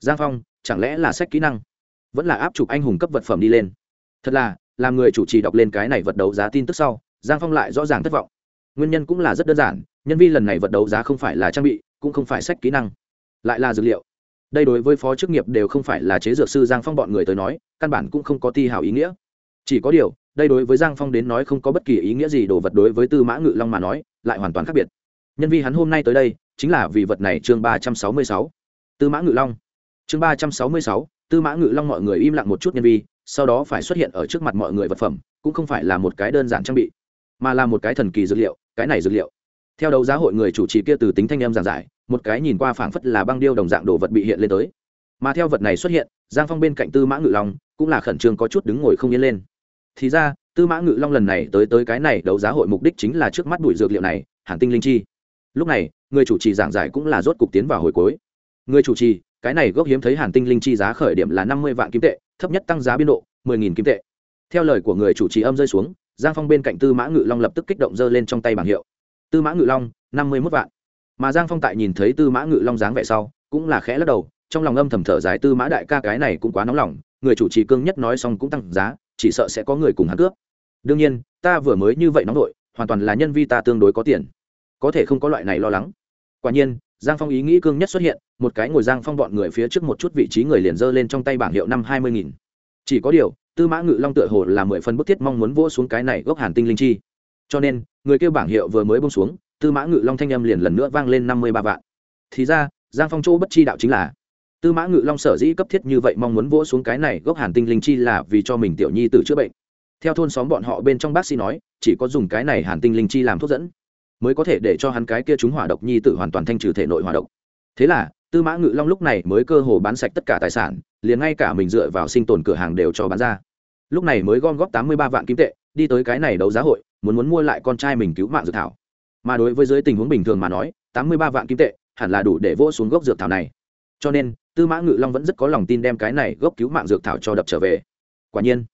Giang phong, chẳng lẽ là sách kỹ năng? Vẫn là áp chụp anh hùng cấp vật phẩm đi lên. Thật là, làm người chủ trì đọc lên cái này vật đấu giá tin tức sau, giang phong lại rõ ràng thất vọng. Nguyên nhân cũng là rất đơn giản, nhân vi lần này vật đấu giá không phải là trang bị, cũng không phải sách kỹ năng, lại là dược liệu. Đây đối với phó chức nghiệp đều không phải là chế dược sư giang phong bọn người tới nói, căn bản cũng không có ti hảo ý nghĩa. Chỉ có điều, đây đối với giang phong đến nói không có bất kỳ ý nghĩa gì đồ vật đối với tư mã ngự long mà nói, lại hoàn toàn khác biệt. Nhân vi hắn hôm nay tới đây, chính là vì vật này chương ba trăm sáu mươi sáu. Tư mã ngự long. Chương ba trăm sáu mươi sáu tư mã ngự long mọi người im lặng một chút nhân vi, sau đó phải xuất hiện ở trước mặt mọi người vật phẩm, cũng không phải là một cái đơn giản trang bị, mà là một cái thần kỳ dược liệu, cái này dược liệu. Theo đấu giá hội người chủ trì kia từ tính thanh em giảng giải, một cái nhìn qua phảng phất là băng điêu đồng dạng đồ vật bị hiện lên tới. Mà theo vật này xuất hiện, giang phong bên cạnh tư mã ngự long cũng là khẩn trương có chút đứng ngồi không yên lên. Thì ra, tư mã ngự long lần này tới tới cái này đấu giá hội mục đích chính là trước mắt bụi dược liệu này, hàn tinh linh chi. Lúc này, người chủ trì giảng giải cũng là rốt cục tiến vào hồi cuối. Người chủ trì cái này gốc hiếm thấy hàn tinh linh chi giá khởi điểm là năm mươi vạn kim tệ, thấp nhất tăng giá biên độ mười nghìn kim tệ. Theo lời của người chủ trì âm rơi xuống, giang phong bên cạnh tư mã ngự long lập tức kích động giơ lên trong tay bảng hiệu. Tư mã ngự long, năm mươi mốt vạn. Mà giang phong tại nhìn thấy tư mã ngự long dáng vẻ sau, cũng là khẽ lắc đầu, trong lòng âm thầm thở dài tư mã đại ca cái này cũng quá nóng lòng, người chủ trì cương nhất nói xong cũng tăng giá, chỉ sợ sẽ có người cùng hắn cướp. Đương nhiên, ta vừa mới như vậy nóng đội hoàn toàn là nhân vi ta tương đối có tiền. Có thể không có loại này lo lắng. Quả nhiên giang phong ý nghĩ cương nhất xuất hiện, một cái ngồi giang phong bọn người phía trước một chút vị trí người liền giơ lên trong tay bảng hiệu năm hai mươi nghìn. Chỉ có điều, tư mã ngự long tựa hồ là mười phân bức thiết mong muốn vỗ xuống cái này gốc hàn tinh linh chi. Cho nên, người kêu bảng hiệu vừa mới bông xuống, tư mã ngự long thanh âm liền lần nữa vang lên năm mươi ba vạn. Thì ra, giang phong châu bất chi đạo chính là, tư mã ngự long sở dĩ cấp thiết như vậy mong muốn vỗ xuống cái này gốc hàn tinh linh chi là vì cho mình tiểu nhi tử chữa bệnh. Theo thôn xóm bọn họ bên trong bác sĩ nói, chỉ có dùng cái này hàn tinh linh chi làm thuốc dẫn mới có thể để cho hắn cái kia chúng hỏa độc nhi tử hoàn toàn thanh trừ thể nội hỏa độc. Thế là, tư mã ngự long lúc này mới cơ hồ bán sạch tất cả tài sản, liền ngay cả mình dựa vào sinh tồn cửa hàng đều cho bán ra. Lúc này mới gom góp tám mươi ba vạn kim tệ, đi tới cái này đấu giá hội, muốn muốn mua lại con trai mình cứu mạng dược thảo. Mà đối với dưới tình huống bình thường mà nói, tám mươi ba vạn kim tệ hẳn là đủ để vỗ xuống gốc dược thảo này. Cho nên, tư mã ngự long vẫn rất có lòng tin đem cái này gốc cứu mạng dược thảo cho đập trở về. Quả nhiên,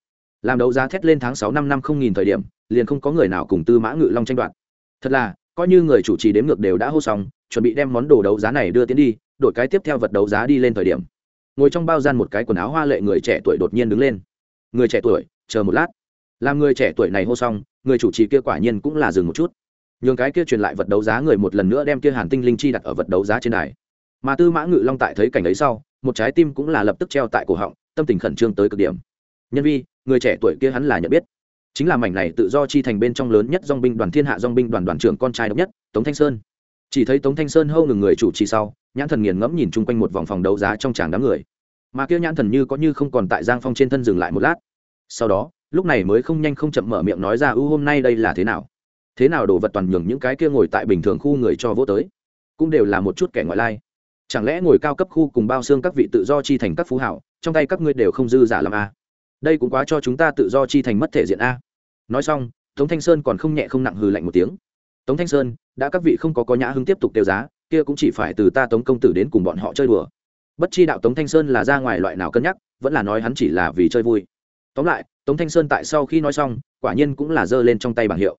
làm đấu giá thét lên tháng sáu năm năm không nghìn thời điểm, liền không có người nào cùng tư mã ngự long tranh đoạt thật là, coi như người chủ trì đếm ngược đều đã hô xong, chuẩn bị đem món đồ đấu giá này đưa tiến đi, đổi cái tiếp theo vật đấu giá đi lên thời điểm. Ngồi trong bao gian một cái quần áo hoa lệ người trẻ tuổi đột nhiên đứng lên. Người trẻ tuổi, chờ một lát. Làm người trẻ tuổi này hô xong, người chủ trì kia quả nhiên cũng là dừng một chút. Nhường cái kia truyền lại vật đấu giá người một lần nữa đem kia hàn tinh linh chi đặt ở vật đấu giá trên đài. Mà tư mã ngự long tại thấy cảnh ấy sau, một trái tim cũng là lập tức treo tại cổ họng, tâm tình khẩn trương tới cực điểm. Nhân vi, người trẻ tuổi kia hắn là nhận biết chính là mảnh này tự do chi thành bên trong lớn nhất dong binh đoàn thiên hạ dong binh đoàn đoàn trưởng con trai độc nhất, tống thanh sơn. Chỉ thấy tống thanh sơn hâu ngừng người chủ trì sau, nhãn thần nghiền ngẫm nhìn chung quanh một vòng phòng đấu giá trong tràng đám người. Mà kia nhãn thần như có như không còn tại giang phong trên thân dừng lại một lát. Sau đó, lúc này mới không nhanh không chậm mở miệng nói ra ưu hôm nay đây là thế nào? Thế nào đồ vật toàn nhường những cái kia ngồi tại bình thường khu người cho vô tới. Cũng đều là một chút kẻ ngoại lai. Chẳng lẽ ngồi cao cấp khu cùng bao xương các vị tự do chi thành các phú hảo, trong tay các ngươi đều không dư giả làm a? Đây cũng quá cho chúng ta tự do chi thành mất thể diện a. Nói xong, tống thanh sơn còn không nhẹ không nặng hừ lạnh một tiếng. Tống thanh sơn, đã các vị không có có nhã hứng tiếp tục tiêu giá, kia cũng chỉ phải từ ta tống công tử đến cùng bọn họ chơi đùa. Bất chi đạo tống thanh sơn là ra ngoài loại nào cân nhắc, vẫn là nói hắn chỉ là vì chơi vui. Tóm lại, tống thanh sơn tại sau khi nói xong, quả nhiên cũng là giơ lên trong tay bảng hiệu.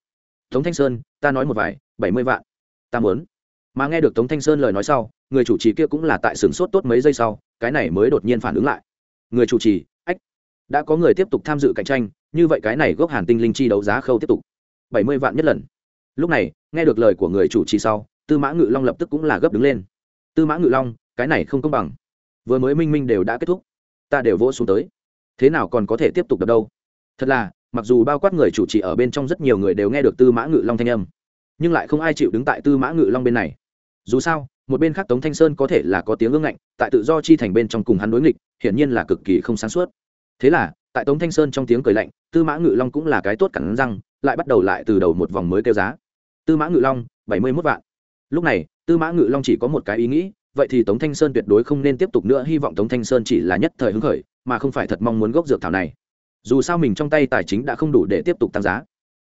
Tống thanh sơn, ta nói một vài, bảy mươi vạn. Ta muốn. Mà nghe được tống thanh sơn lời nói sau, người chủ trì kia cũng là tại sửng sốt tốt mấy giây sau, cái này mới đột nhiên phản ứng lại. Người chủ trì đã có người tiếp tục tham dự cạnh tranh, như vậy cái này gốc hàn tinh linh chi đấu giá khâu tiếp tục. Bảy mươi vạn nhất lần. Lúc này, nghe được lời của người chủ trì sau, tư mã ngự long lập tức cũng là gấp đứng lên. Tư mã ngự long, cái này không công bằng. Vừa mới minh minh đều đã kết thúc. Ta đều vỗ xuống tới. Thế nào còn có thể tiếp tục được đâu? Thật là, mặc dù bao quát người chủ trì ở bên trong rất nhiều người đều nghe được tư mã ngự long thanh âm, nhưng lại không ai chịu đứng tại tư mã ngự long bên này. Dù sao, một bên khác tống thanh sơn có thể là có tiếng ương ngạnh, tại tự do chi thành bên trong cùng hắn đối nghịch, hiển nhiên là cực kỳ không sáng suốt thế là, tại tống thanh sơn trong tiếng cười lạnh, tư mã ngự long cũng là cái tốt cẳng răng, lại bắt đầu lại từ đầu một vòng mới kêu giá. Tư mã ngự long, bảy mươi mốt vạn. Lúc này, tư mã ngự long chỉ có một cái ý nghĩ, vậy thì tống thanh sơn tuyệt đối không nên tiếp tục nữa, hy vọng tống thanh sơn chỉ là nhất thời hứng khởi, mà không phải thật mong muốn gốc dược thảo này. Dù sao mình trong tay tài chính đã không đủ để tiếp tục tăng giá.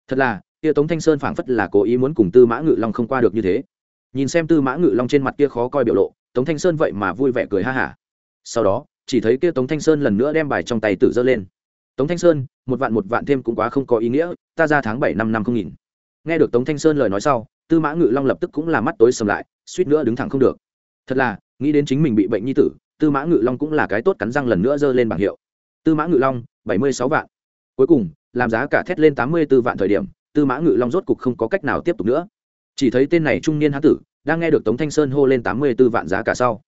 Thật là, kia tống thanh sơn phảng phất là cố ý muốn cùng tư mã ngự long không qua được như thế. Nhìn xem tư mã ngự long trên mặt kia khó coi biểu lộ, tống thanh sơn vậy mà vui vẻ cười ha hả. Sau đó chỉ thấy kia tống thanh sơn lần nữa đem bài trong tay tự dơ lên. Tống thanh sơn, một vạn một vạn thêm cũng quá không có ý nghĩa, ta ra tháng bảy năm năm không nghìn. Nghe được tống thanh sơn lời nói sau, tư mã ngự long lập tức cũng là mắt tối sầm lại, suýt nữa đứng thẳng không được. Thật là, nghĩ đến chính mình bị bệnh nhi tử, tư mã ngự long cũng là cái tốt cắn răng lần nữa dơ lên bảng hiệu. Tư mã ngự long, bảy mươi sáu vạn. Cuối cùng, làm giá cả thét lên tám mươi b ố vạn thời điểm, tư mã ngự long rốt cục không có cách nào tiếp tục nữa. Chỉ thấy tên này trung niên hán tử, đang nghe được tống thanh sơn hô lên tám mươi b ố vạn giá cả sau,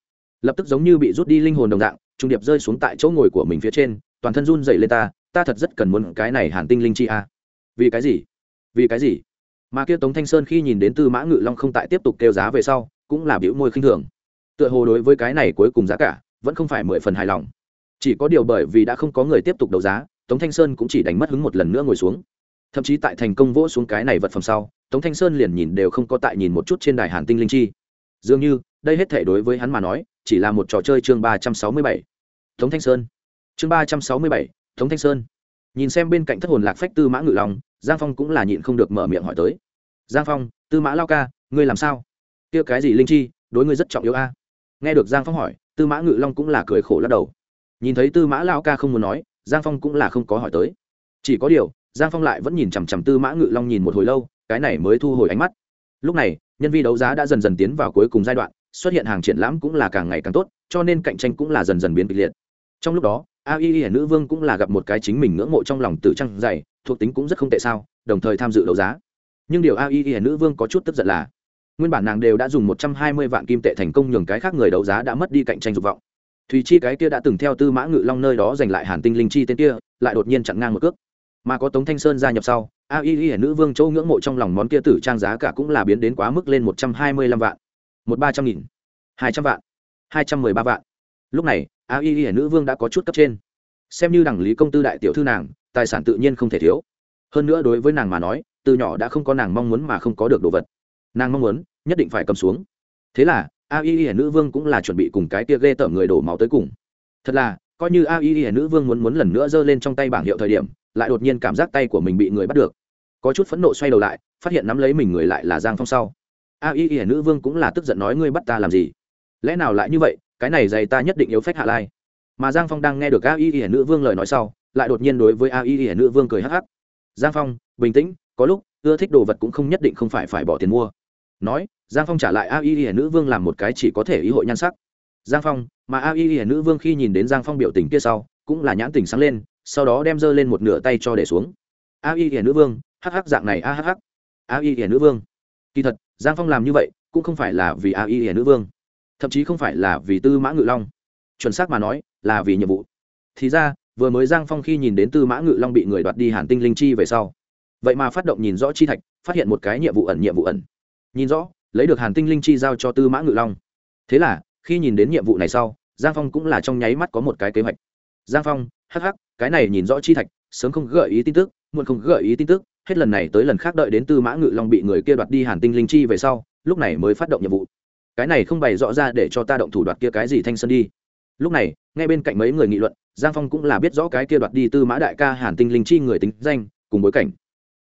lập tức giống như bị rút đi linh hồn đồng dạng trung điệp rơi xuống tại chỗ ngồi của mình phía trên, toàn thân run dậy lên ta ta thật rất cần muốn cái này hàn tinh linh chi a. À. Vì cái gì? Vì cái gì? Mà kia tống thanh sơn khi nhìn đến tư mã ngự long không tại tiếp tục kêu giá về sau, cũng là biểu môi khinh thường. Tựa hồ đối với cái này cuối cùng giá cả, vẫn không phải mười phần hài lòng. Chỉ có điều bởi vì đã không có người tiếp tục đấu giá, tống thanh sơn cũng chỉ đánh mất hứng một lần nữa ngồi xuống. Thậm chí tại thành công vỗ xuống cái này vật phẩm sau, tống thanh sơn liền nhìn đều không có tại nhìn một chút trên đài hàn tinh linh chi. Dường như, đây hết thể đối với hắn mà nói chỉ là một trò chơi chương ba trăm sáu mươi bảy. Tống thanh sơn. Chương ba trăm sáu mươi bảy, tống thanh sơn. Nhìn xem bên cạnh thất hồn lạc phách tư mã ngự long, giang phong cũng là nhịn không được mở miệng hỏi tới. Giang phong, tư mã lao ca, ngươi làm sao? Kia cái gì linh chi, đối ngươi rất trọng yếu a. Nghe được giang phong hỏi, tư mã ngự long cũng là cười khổ lắc đầu. Nhìn thấy tư mã lao ca không muốn nói, giang phong cũng là không có hỏi tới. Chỉ có điều, giang phong lại vẫn nhìn chằm chằm tư mã ngự long nhìn một hồi lâu, cái này mới thu hồi ánh mắt. Lúc này, nhân vi đấu giá đã dần dần tiến vào cuối cùng giai đoạn xuất hiện hàng triển lãm cũng là càng ngày càng tốt, cho nên cạnh tranh cũng là dần dần biến kịch liệt. Trong lúc đó, a y y nữ vương cũng là gặp một cái chính mình ngưỡng mộ trong lòng tử trăng dày, thuộc tính cũng rất không tệ sao, đồng thời tham dự đấu giá. Nhưng điều a y y nữ vương có chút tức giận là, nguyên bản nàng đều đã dùng một trăm hai mươi vạn kim tệ thành công nhường cái khác người đấu giá đã mất đi cạnh tranh dục vọng. Thùy chi cái kia đã từng theo tư mã ngự long nơi đó giành lại hàn tinh linh chi tên kia, lại đột nhiên chặn ngang một cước. Mà có tống thanh sơn gia nhập sau, a y y nữ vương châu ngưỡng mộ trong lòng món kia tử trang giá cả cũng là biến đến quá mức lên một trăm hai mươi lăm vạn một ba trăm nghìn, hai trăm vạn, hai trăm mười ba vạn. Lúc này, a y y nữ vương đã có chút cấp trên. Xem như đẳng lý công tư đại tiểu thư nàng, tài sản tự nhiên không thể thiếu. Hơn nữa đối với nàng mà nói, từ nhỏ đã không có nàng mong muốn mà không có được đồ vật. Nàng mong muốn, nhất định phải cầm xuống. Thế là, a y y nữ vương cũng là chuẩn bị cùng cái tia ghê tởm người đổ máu tới cùng. Thật là, coi như a y y nữ vương muốn muốn lần nữa giơ lên trong tay bảng hiệu thời điểm, lại đột nhiên cảm giác tay của mình bị người bắt được. Có chút phẫn nộ xoay đầu lại, phát hiện nắm lấy mình người lại là giang phong sau a y y nữ vương cũng là tức giận nói, ngươi bắt ta làm gì? Lẽ nào lại như vậy? Cái này dày ta nhất định yếu phách hạ lai. Mà giang phong đang nghe được a y y nữ vương lời nói sau, lại đột nhiên đối với a y y nữ vương cười hắc hắc. Giang phong, bình tĩnh, có lúc, ưa thích đồ vật cũng không nhất định không phải phải bỏ tiền mua. Nói, giang phong trả lại a y y nữ vương làm một cái chỉ có thể ý hội nhan sắc. Giang phong, mà a y y nữ vương khi nhìn đến giang phong biểu tình kia sau, cũng là nhãn tình sáng lên, sau đó đem giơ lên một nửa tay cho để xuống. A y y nữ vương, hắc hắc dạng này, a hắc hắc. A y y nữ vương kỳ thật, giang phong làm như vậy cũng không phải là vì a y y nữ vương, thậm chí không phải là vì tư mã ngự long. Chuẩn xác mà nói, là vì nhiệm vụ. Thì ra, vừa mới giang phong khi nhìn đến tư mã ngự long bị người đoạt đi hàn tinh linh chi về sau, vậy mà phát động nhìn rõ chi thạch, phát hiện một cái nhiệm vụ ẩn, nhiệm vụ ẩn. Nhìn rõ, lấy được hàn tinh linh chi giao cho tư mã ngự long. Thế là, khi nhìn đến nhiệm vụ này sau, giang phong cũng là trong nháy mắt có một cái kế hoạch. Giang phong, hắc hắc, cái này nhìn rõ chi thạch, sớm không gợi ý tin tức, muộn không gợi ý tin tức hết lần này tới lần khác đợi đến tư mã ngự long bị người kia đoạt đi hàn tinh linh chi về sau, lúc này mới phát động nhiệm vụ. Cái này không bày rõ ra để cho ta động thủ đoạt kia cái gì thanh sơn đi. Lúc này, ngay bên cạnh mấy người nghị luận, giang phong cũng là biết rõ cái kia đoạt đi tư mã đại ca hàn tinh linh chi người tính danh, cùng bối cảnh.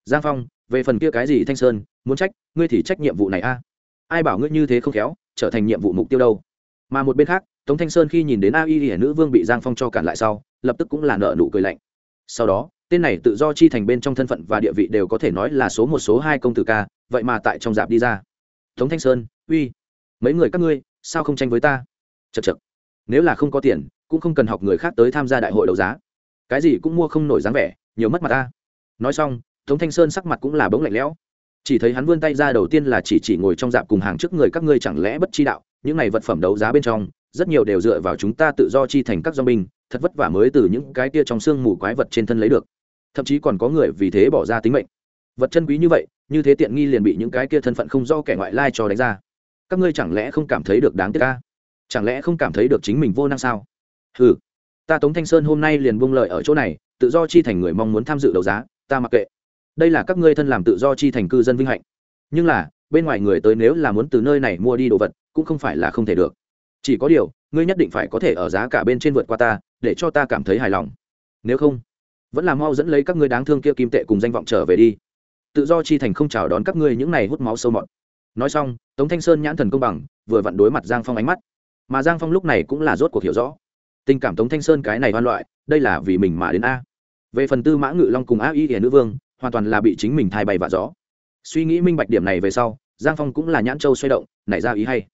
Giang phong, về phần kia cái gì thanh sơn, muốn trách, ngươi thì trách nhiệm vụ này a. Ai bảo ngươi như thế không khéo, trở thành nhiệm vụ mục tiêu đâu. Mà một bên khác, tống thanh sơn khi nhìn đến a y hiển nữ vương bị giang phong cho cản lại sau, lập tức cũng là nợ nụ cười lạnh. Sau đó tên này tự do chi thành bên trong thân phận và địa vị đều có thể nói là số một, số hai công tử ca, vậy mà tại trong dạp đi ra. Tống thanh sơn, uy, mấy người các ngươi, sao không tranh với ta? Chật chật nếu là không có tiền, cũng không cần học người khác tới tham gia đại hội đấu giá. Cái gì cũng mua không nổi dáng vẻ, nhiều mất mặt ta. Nói xong, tống thanh sơn sắc mặt cũng là bỗng lạnh lẽo. Chỉ thấy hắn vươn tay ra đầu tiên là chỉ chỉ ngồi trong dạp cùng hàng trước người các ngươi chẳng lẽ bất chi đạo, những này vật phẩm đấu giá bên trong, rất nhiều đều dựa vào chúng ta tự do chi thành các do binh, thật vất vả mới từ những cái kia trong xương mù quái vật trên thân lấy được thậm chí còn có người vì thế bỏ ra tính mệnh. Vật chân quý như vậy, như thế tiện nghi liền bị những cái kia thân phận không do kẻ ngoại lai cho đánh ra. Các ngươi chẳng lẽ không cảm thấy được đáng tiếc ca? Chẳng lẽ không cảm thấy được chính mình vô năng sao? Ừ ta tống thanh sơn hôm nay liền buông lợi ở chỗ này, tự do chi thành người mong muốn tham dự đấu giá, ta mặc kệ. Đây là các ngươi thân làm tự do chi thành cư dân vinh hạnh. Nhưng là, bên ngoài người tới nếu là muốn từ nơi này mua đi đồ vật, cũng không phải là không thể được. Chỉ có điều, ngươi nhất định phải có thể ở giá cả bên trên vượt qua ta, để cho ta cảm thấy hài lòng. Nếu không vẫn là mau dẫn lấy các ngươi đáng thương kia kim tệ cùng danh vọng trở về đi. Tự do chi thành không chào đón các ngươi những này hút máu sâu mọt. Nói xong, tống thanh sơn nhãn thần công bằng, vừa vặn đối mặt giang phong ánh mắt. Mà giang phong lúc này cũng là rốt cuộc hiểu rõ. Tình cảm tống thanh sơn cái này hoan loại, đây là vì mình mà đến a. Về phần tư mã ngự long cùng a y hiền nữ vương, hoàn toàn là bị chính mình thay bay và gió. Suy nghĩ minh bạch điểm này về sau, giang phong cũng là nhãn châu xoay động, nảy ra ý hay.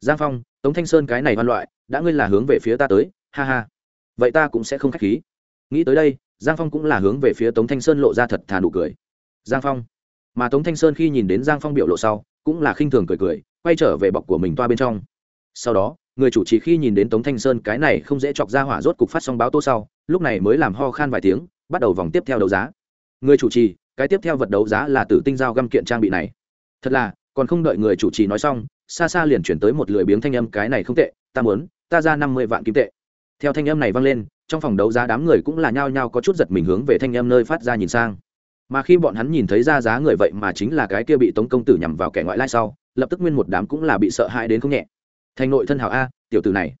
Giang phong, tống thanh sơn cái này hoan loại, đã ngươi là hướng về phía ta tới, ha ha. Vậy ta cũng sẽ không k h á c h khí. Nghĩ tới đây giang phong cũng là hướng về phía tống thanh sơn lộ ra thật thà nụ cười. Giang phong. Mà tống thanh sơn khi nhìn đến giang phong biểu lộ sau, cũng là khinh thường cười cười, quay trở về bọc của mình toa bên trong. Sau đó, người chủ trì khi nhìn đến tống thanh sơn cái này không dễ chọc ra hỏa rốt cục phát xong báo tô sau, lúc này mới làm ho khan vài tiếng, bắt đầu vòng tiếp theo đấu giá. Người chủ trì, cái tiếp theo vật đấu giá là tử tinh giao găm kiện trang bị này. Thật là, còn không đợi người chủ trì nói xong, xa xa liền chuyển tới một lười biếng thanh âm, cái này không tệ, ta muốn, ta ra năm mươi vạn kim tệ theo thanh âm này vang lên, trong phòng đấu giá đám người cũng là nhao nhao có chút giật mình hướng về thanh âm nơi phát ra nhìn sang. Mà khi bọn hắn nhìn thấy ra giá người vậy mà chính là cái kia bị tống công tử nhằm vào kẻ ngoại lai sau, lập tức nguyên một đám cũng là bị sợ hãi đến không nhẹ. Thành nội thân hảo a, tiểu tử này,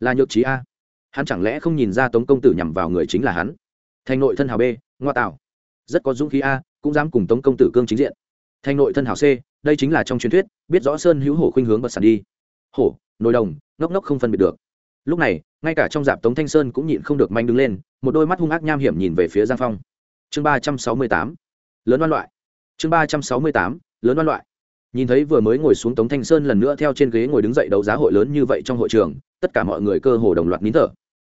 là nhược trí a. Hắn chẳng lẽ không nhìn ra tống công tử nhằm vào người chính là hắn? Thành nội thân hảo b, ngoa tạo. Rất có dũng khí a, cũng dám cùng tống công tử cương chính diện. Thành nội thân hảo c, đây chính là trong truyền thuyết, biết rõ sơn hữu hổ khuynh hướng bật sàn đi. Hổ, nồi đồng, ngốc ngốc không phân biệt được lúc này, ngay cả trong dạp tống thanh sơn cũng nhịn không được manh đứng lên, một đôi mắt hung ác nham hiểm nhìn về phía giang phong. Chương ba trăm sáu mươi tám. Lớn đoan loại. Chương ba trăm sáu mươi tám. Lớn đoan loại. Nhìn thấy vừa mới ngồi xuống tống thanh sơn lần nữa theo trên ghế ngồi đứng dậy đấu giá hội lớn như vậy trong hội trường, tất cả mọi người cơ hồ đồng loạt nín thở.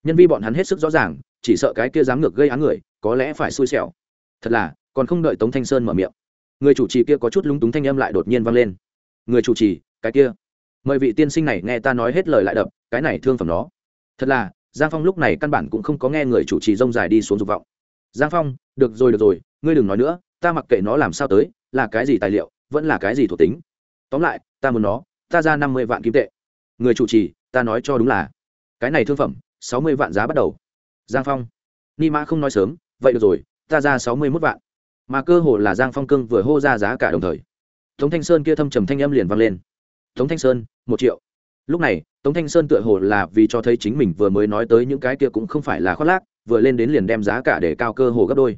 Nhân vi bọn hắn hết sức rõ ràng, chỉ sợ cái kia dám ngược gây án người, có lẽ phải xui xẻo. Thật là, còn không đợi tống thanh sơn mở miệng, người chủ trì kia có chút lúng túng thanh âm lại đột nhiên vang lên. Người chủ trì, cái kia. Mời vị tiên sinh này nghe ta nói hết lời lại đập cái này thương phẩm nó. Thật là, giang phong lúc này căn bản cũng không có nghe người chủ trì rông dài đi xuống dục vọng. Giang phong, được rồi được rồi, ngươi đừng nói nữa, ta mặc kệ nó làm sao tới, là cái gì tài liệu, vẫn là cái gì thuộc tính. Tóm lại, ta muốn nó, ta ra năm mươi vạn kim tệ. Người chủ trì, ta nói cho đúng là, cái này thương phẩm, sáu mươi vạn giá bắt đầu. Giang phong, ni mã không nói sớm, vậy được rồi, ta ra sáu mươi mốt vạn. Mà cơ hồ là giang phong cương vừa hô ra giá cả đồng thời. Tống thanh sơn kia thâm trầm thanh âm liền vang lên. Tống thanh sơn, một triệu lúc này, tống thanh sơn tựa hồ là vì cho thấy chính mình vừa mới nói tới những cái kia cũng không phải là khoác lác, vừa lên đến liền đem giá cả để cao cơ hồ gấp đôi.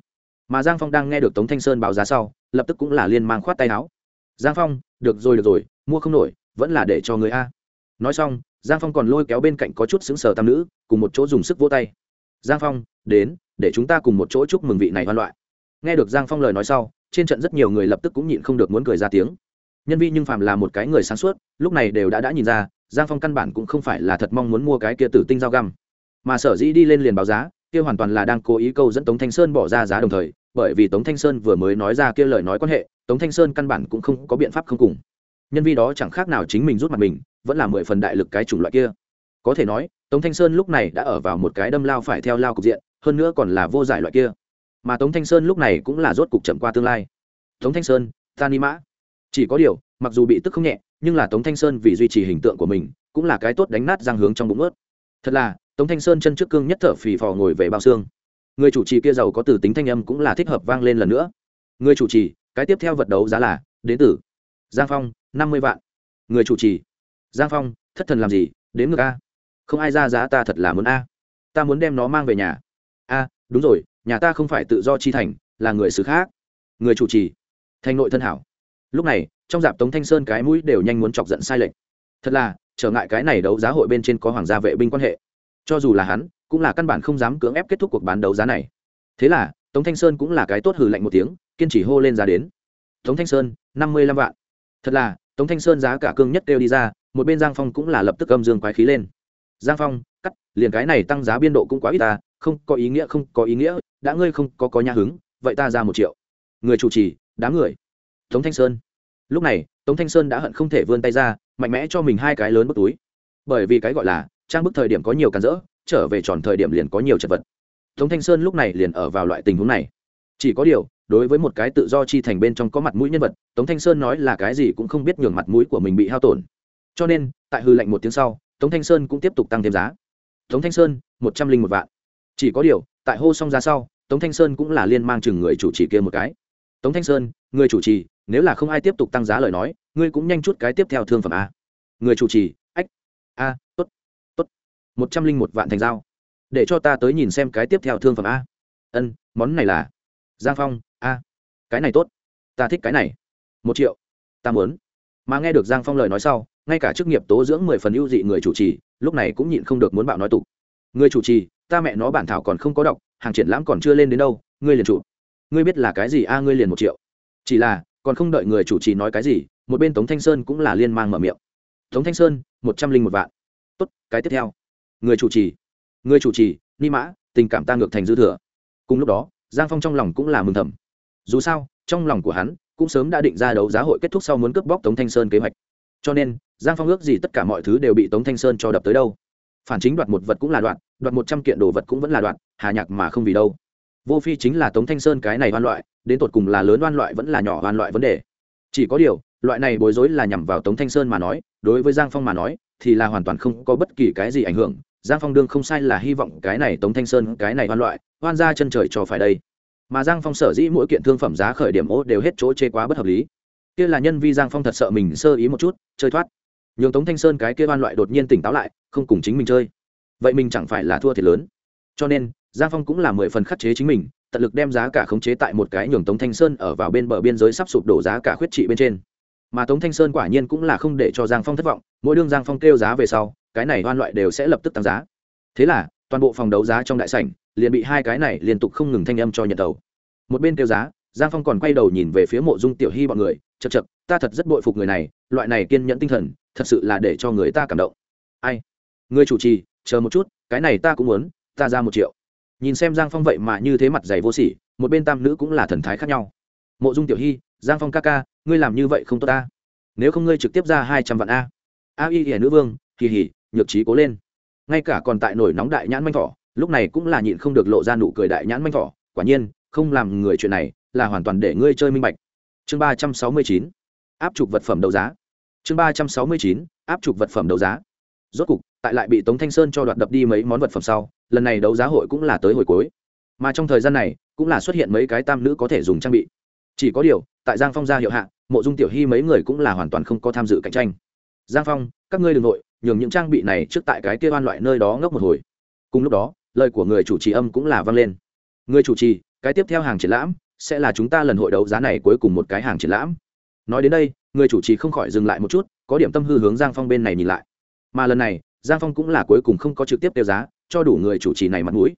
Mà giang phong đang nghe được tống thanh sơn báo giá sau, lập tức cũng là liên mang khoát tay áo. Giang phong, được rồi được rồi, mua không nổi, vẫn là để cho người a. Nói xong, giang phong còn lôi kéo bên cạnh có chút xứng sờ tam nữ, cùng một chỗ dùng sức vỗ tay. Giang phong, đến, để chúng ta cùng một chỗ chúc mừng vị này hoan loại. Nghe được giang phong lời nói sau, trên trận rất nhiều người lập tức cũng nhịn không được muốn cười ra tiếng. Nhân vi nhưng phàm là một cái người sáng suốt, lúc này đều đã đã nhìn ra giang phong căn bản cũng không phải là thật mong muốn mua cái kia tử tinh dao găm. Mà sở dĩ đi lên liền báo giá, kia hoàn toàn là đang cố ý câu dẫn tống thanh sơn bỏ ra giá đồng thời, bởi vì tống thanh sơn vừa mới nói ra kia lời nói quan hệ, tống thanh sơn căn bản cũng không có biện pháp không cùng. Nhân vi đó chẳng khác nào chính mình rút mặt mình, vẫn là mười phần đại lực cái chủng loại kia. Có thể nói, tống thanh sơn lúc này đã ở vào một cái đâm lao phải theo lao cục diện, hơn nữa còn là vô giải loại kia. Mà tống thanh sơn lúc này cũng là rốt cục chậm qua tương lai. Tống thanh sơn, ta ni mã. Chỉ có điều, mặc dù bị tức không nhẹ nhưng là tống thanh sơn vì duy trì hình tượng của mình, cũng là cái tốt đánh nát răng hướng trong bụng ướt. Thật là, tống thanh sơn chân trước cương nhất thở phì phò ngồi về bao xương. Người chủ trì kia giàu có từ tính thanh âm cũng là thích hợp vang lên lần nữa. Người chủ trì, cái tiếp theo vật đấu giá là, đến từ giang phong, năm mươi vạn. Người chủ trì, giang phong, thất thần làm gì, đến ngược a. Không ai ra giá ta thật là muốn a. Ta muốn đem nó mang về nhà. A, đúng rồi, nhà ta không phải tự do chi thành, là người xứ khác. Người chủ trì, thành nội thân hảo lúc này, trong dạp tống thanh sơn cái mũi đều nhanh muốn chọc giận sai lệch. Thật là, trở ngại cái này đấu giá hội bên trên có hoàng gia vệ binh quan hệ. Cho dù là hắn, cũng là căn bản không dám cưỡng ép kết thúc cuộc bán đấu giá này. Thế là, tống thanh sơn cũng là cái tốt hừ lạnh một tiếng, kiên trì hô lên giá đến. Tống thanh sơn, năm mươi lăm vạn. Thật là, tống thanh sơn giá cả cương nhất đều đi ra, một bên giang phong cũng là lập tức âm dương quái khí lên. Giang phong, cắt, liền cái này tăng giá biên độ cũng quá ít ta, không có ý nghĩa, không có ý nghĩa, đã ngươi không có có nhà hứng, vậy ta ra một triệu. Người chủ trì, đám người. Tống thanh sơn lúc này, tống thanh sơn đã hận không thể vươn tay ra, mạnh mẽ cho mình hai cái lớn bức túi. Bởi vì cái gọi là, trang bức thời điểm có nhiều cản rỡ, trở về tròn thời điểm liền có nhiều chật vật. Tống thanh sơn lúc này liền ở vào loại tình huống này. Chỉ có điều, đối với một cái tự do chi thành bên trong có mặt mũi nhân vật, tống thanh sơn nói là cái gì cũng không biết nhường mặt mũi của mình bị hao tổn. Cho nên, tại hư lệnh một tiếng sau, tống thanh sơn cũng tiếp tục tăng thêm giá. Tống thanh sơn, một trăm linh một vạn. Chỉ có điều, tại hô xong giá sau, tống thanh sơn cũng là liên mang chừng người chủ trì kia một cái tống thanh sơn, người chủ trì, nếu là không ai tiếp tục tăng giá lời nói, ngươi cũng nhanh chút cái tiếp theo thương phẩm a. Người chủ trì, ách. A t ố t t ố t một trăm linh một vạn thành dao để cho ta tới nhìn xem cái tiếp theo thương phẩm a. Ân, món này là giang phong, a. Cái này tốt. Ta thích cái này. Một triệu. Ta muốn. Mà nghe được giang phong lời nói sau, ngay cả chức nghiệp tố dưỡng mười phần ưu dị người chủ trì, lúc này cũng nhịn không được muốn bạo nói tục. Người chủ trì, ta mẹ nó bản thảo còn không có đọc, hàng triển lãm còn chưa lên đến đâu, ngươi liền chủ ngươi biết là cái gì? A, ngươi liền một triệu. Chỉ là, còn không đợi người chủ trì nói cái gì, một bên tống thanh sơn cũng là liên mang mở miệng. Tống thanh sơn, một trăm linh một vạn. Tốt, cái tiếp theo. Người chủ trì. Người chủ trì, ni mã, tình cảm ta ngược thành dư thừa. Cùng lúc đó, giang phong trong lòng cũng là mừng thầm. Dù sao, trong lòng của hắn cũng sớm đã định ra đấu giá hội kết thúc sau muốn cướp bóc tống thanh sơn kế hoạch. Cho nên, giang phong ước gì tất cả mọi thứ đều bị tống thanh sơn cho đập tới đâu. Phản chính đoạt một vật cũng là đoạn đoạt một trăm kiện đồ vật cũng vẫn là đoạn hà nhạc mà không vì đâu vô phi chính là tống thanh sơn cái này oan loại, đến tột cùng là lớn oan loại vẫn là nhỏ oan loại vấn đề. Chỉ có điều, loại này bối rối là nhằm vào tống thanh sơn mà nói, đối với giang phong mà nói, thì là hoàn toàn không có bất kỳ cái gì ảnh hưởng. Giang phong đương không sai là hy vọng cái này tống thanh sơn, cái này oan loại, oan ra chân trời cho phải đây. Mà giang phong sở dĩ mỗi kiện thương phẩm giá khởi điểm ô đều hết chỗ chê quá bất hợp lý. Kia là nhân vi giang phong thật sợ mình sơ ý một chút, chơi thoát. Nhường tống thanh sơn cái kia oan loại đột nhiên tỉnh táo lại, không cùng chính mình chơi. Vậy mình chẳng phải là thua thiệt lớn. Cho nên giang phong cũng là mười phần khắc chế chính mình, tận lực đem giá cả khống chế tại một cái nhường tống thanh sơn ở vào bên bờ biên giới sắp sụp đổ giá cả khuyết trị bên trên. Mà tống thanh sơn quả nhiên cũng là không để cho giang phong thất vọng, mỗi đương giang phong kêu giá về sau, cái này oan loại đều sẽ lập tức tăng giá. Thế là, toàn bộ phòng đấu giá trong đại sảnh, liền bị hai cái này liên tục không ngừng thanh âm cho nhận đầu một bên kêu giá, giang phong còn quay đầu nhìn về phía mộ dung tiểu hy bọn người chật chật ta thật rất bội phục người này, loại này kiên nhẫn tinh thần, thật sự là để cho người ta cảm động. Ai? Người chủ trì, chờ một chút, cái này ta cũng muốn, ta ra một triệu nhìn xem giang phong vậy mà như thế mặt dày vô sỉ, một bên tam nữ cũng là thần thái khác nhau. Mộ dung tiểu hy, giang phong ca ca, ngươi làm như vậy không tốt ta. Nếu không ngươi trực tiếp ra hai trăm vạn a. A y hiển nữ vương kỳ hỉ nhược trí cố lên. Ngay cả còn tại nổi nóng đại nhãn manh thỏ, lúc này cũng là nhịn không được lộ ra nụ cười đại nhãn manh thỏ. Quả nhiên, không làm người chuyện này, là hoàn toàn để ngươi chơi minh bạch. Chương ba trăm sáu mươi chín, áp chụp vật phẩm đấu giá. Chương ba trăm sáu mươi chín, áp chụp vật phẩm đấu giá. Rốt cục, tại lại bị tống thanh sơn cho đoạt đập đi mấy món vật phẩm sau lần này đấu giá hội cũng là tới hồi cuối. Mà trong thời gian này, cũng là xuất hiện mấy cái tam nữ có thể dùng trang bị. Chỉ có điều, tại giang phong gia hiệu hạ, mộ dung tiểu hy mấy người cũng là hoàn toàn không có tham dự cạnh tranh. Giang phong, các ngươi đ ừ n g nội nhường những trang bị này trước tại cái kia oan loại nơi đó ngốc một hồi. Cùng lúc đó, lời của người chủ trì âm cũng là vang lên. Người chủ trì, cái tiếp theo hàng triển lãm, sẽ là chúng ta lần hội đấu giá này cuối cùng một cái hàng triển lãm. Nói đến đây, người chủ trì không khỏi dừng lại một chút, có điểm tâm hư hướng giang phong bên này nhìn lại. Mà lần này, giang phong cũng là cuối cùng không có trực tiếp tiêu giá cho đủ người chủ trì này mặt mũi.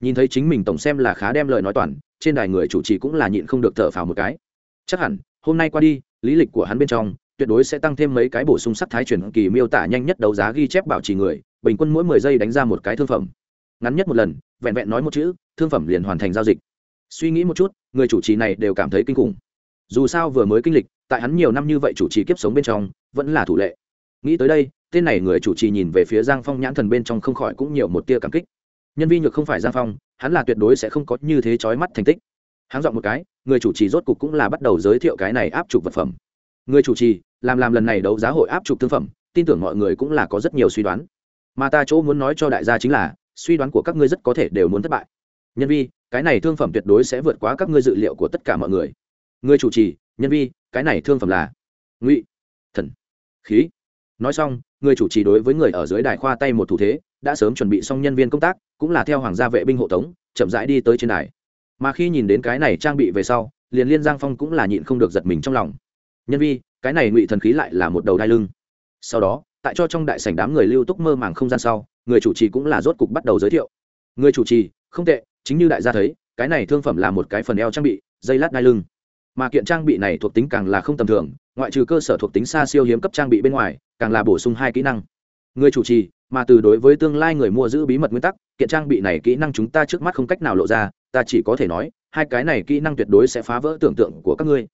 Nhìn thấy chính mình tổng xem là khá đem lời nói toàn, trên đài người chủ trì cũng là nhịn không được thở phào một cái. Chắc hẳn, hôm nay qua đi, lý lịch của hắn bên trong, tuyệt đối sẽ tăng thêm mấy cái bổ sung sắc thái truyền kỳ miêu tả nhanh nhất đấu giá ghi chép bảo trì người, bình quân mỗi mười giây đánh ra một cái thương phẩm. Ngắn nhất một lần, vẹn vẹn nói một chữ, thương phẩm liền hoàn thành giao dịch. Suy nghĩ một chút, người chủ trì này đều cảm thấy kinh khủng. Dù sao vừa mới kinh lịch, tại hắn nhiều năm như vậy chủ trì kiếp sống bên trong, vẫn là thủ lệ. Nghĩ tới đây tên này người chủ trì nhìn về phía giang phong nhãn thần bên trong không khỏi cũng nhiều một tia cảm kích. Nhân vi nhược không phải giang phong, hắn là tuyệt đối sẽ không có như thế trói mắt thành tích. Hắn dọn một cái, người chủ trì rốt cục cũng là bắt đầu giới thiệu cái này áp trục vật phẩm. Người chủ trì, làm làm lần này đấu giá hội áp trục thương phẩm, tin tưởng mọi người cũng là có rất nhiều suy đoán. Mà ta chỗ muốn nói cho đại gia chính là, suy đoán của các ngươi rất có thể đều muốn thất bại. Nhân vi, cái này thương phẩm tuyệt đối sẽ vượt quá các ngươi dự liệu của tất cả mọi người. Người chủ trì, nhân vi, cái này thương phẩm là ngụy, thần, khí. Nói xong người chủ trì đối với người ở dưới đài khoa tay một thủ thế, đã sớm chuẩn bị xong nhân viên công tác, cũng là theo hoàng gia vệ binh hộ tống, chậm rãi đi tới trên đài. Mà khi nhìn đến cái này trang bị về sau, liền liên giang phong cũng là nhịn không được giật mình trong lòng. Nhân vi, cái này ngụy thần khí lại là một đầu đai lưng. Sau đó, tại cho trong đại sảnh đám người lưu túc mơ màng không gian sau, người chủ trì cũng là rốt cục bắt đầu giới thiệu. Người chủ trì, không tệ, chính như đại gia thấy, cái này thương phẩm là một cái phần eo trang bị, dây lát đai lưng. Mà kiện trang bị này thuộc tính càng là không tầm thường, ngoại trừ cơ sở thuộc tính xa siêu hiếm cấp trang bị bên ngoài càng là bổ sung hai kỹ năng. Người chủ trì, mà từ đối với tương lai người mua giữ bí mật nguyên tắc, kiện trang bị này kỹ năng chúng ta trước mắt không cách nào lộ ra, ta chỉ có thể nói, hai cái này kỹ năng tuyệt đối sẽ phá vỡ tưởng tượng của các ngươi.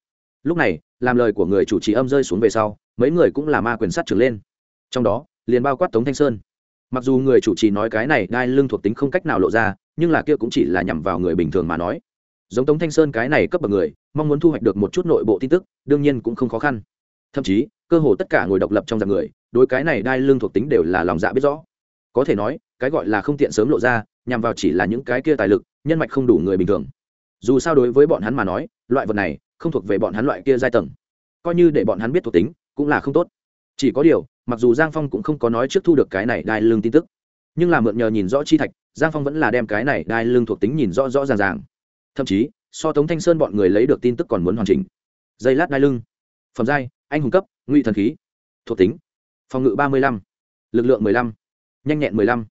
Lúc này, làm lời của người chủ trì âm rơi xuống về sau, mấy người cũng là ma quyền sát trưởng lên. Trong đó, liền bao quát tống thanh sơn. Mặc dù người chủ trì nói cái này đai lưng thuộc tính không cách nào lộ ra, nhưng là kia cũng chỉ là nhằm vào người bình thường mà nói. Giống tống thanh sơn cái này cấp bậc người, mong muốn thu hoạch được một chút nội bộ tin tức, đương nhiên cũng không khó khăn. Thậm chí cơ hồ tất cả ngồi độc lập trong dạng người, đối cái này đai lưng thuộc tính đều là lòng dạ biết rõ. Có thể nói, cái gọi là không tiện sớm lộ ra, nhằm vào chỉ là những cái kia tài lực, nhân mạch không đủ người bình thường. Dù sao đối với bọn hắn mà nói, loại vật này không thuộc về bọn hắn loại kia giai tầng. Coi như để bọn hắn biết thuộc tính, cũng là không tốt. Chỉ có điều, mặc dù giang phong cũng không có nói trước thu được cái này đai lưng tin tức, nhưng là mượn nhờ nhìn rõ chi thạch, giang phong vẫn là đem cái này đai lưng thuộc tính nhìn rõ rõ ràng ràng. Thậm chí, so tống thanh sơn bọn người lấy được tin tức còn muốn hoàn chỉnh. Dây lát đai lưng. Phẩm giai, anh hùng cấp ngụy thần khí, thuộc tính, phòng ngự ba mươi lăm, lực lượng mười lăm, nhanh nhẹn mười lăm,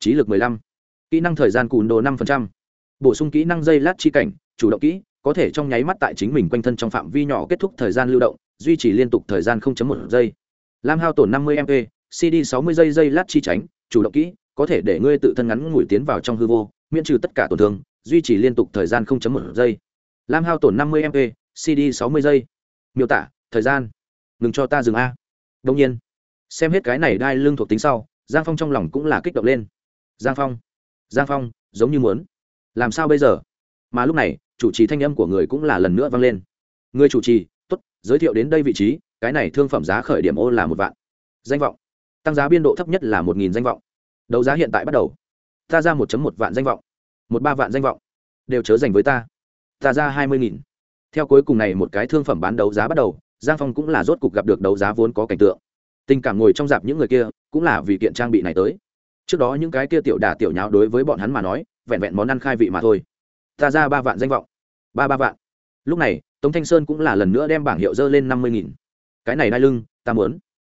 trí lực mười lăm, kỹ năng thời gian cùn đồ năm bổ sung kỹ năng dây lát chi cảnh, chủ động kỹ, có thể trong nháy mắt tại chính mình quanh thân trong phạm vi nhỏ kết thúc thời gian lưu động, duy trì liên tục thời gian một giây. Lam hao tổn năm mươi mp cd sáu mươi giây dây lát chi tránh, chủ động kỹ, có thể để ngươi tự thân ngắn ngủi tiến vào trong hư vô, miễn trừ tất cả tổn thương, duy trì liên tục thời gian một giây. Lam hao tổn năm mươi mp cd sáu mươi giây. Miêu tả, thời gian ngừng cho ta dừng a. Đông nhiên. Xem hết cái này đai lưng thuộc tính sau, giang phong trong lòng cũng là kích động lên. Giang phong giang phong, giống như muốn. Làm sao bây giờ? Mà lúc này, chủ trì thanh âm của người cũng là lần nữa vang lên. Người chủ trì t ố t giới thiệu đến đây vị trí, cái này thương phẩm giá khởi điểm ô là một vạn. Danh vọng. Tăng giá biên độ thấp nhất là một nghìn danh vọng. Đấu giá hiện tại bắt đầu. Ta ra một một vạn danh vọng. Một ba vạn danh vọng. Đều chớ dành với ta. Ta ra hai mươi nghìn. Theo cuối cùng này một cái thương phẩm bán đấu giá bắt đầu giang phong cũng là rốt cục gặp được đấu giá vốn có cảnh tượng. Tình cảm ngồi trong dạp những người kia, cũng là vì kiện trang bị này tới. Trước đó những cái kia tiểu đà tiểu nháo đối với bọn hắn mà nói, vẹn vẹn món ăn khai vị mà thôi. Ta ra ba vạn danh vọng. Ba ba vạn. Lúc này, tống thanh sơn cũng là lần nữa đem bảng hiệu dơ lên năm mươi nghìn. Cái này đai lưng, ta muốn.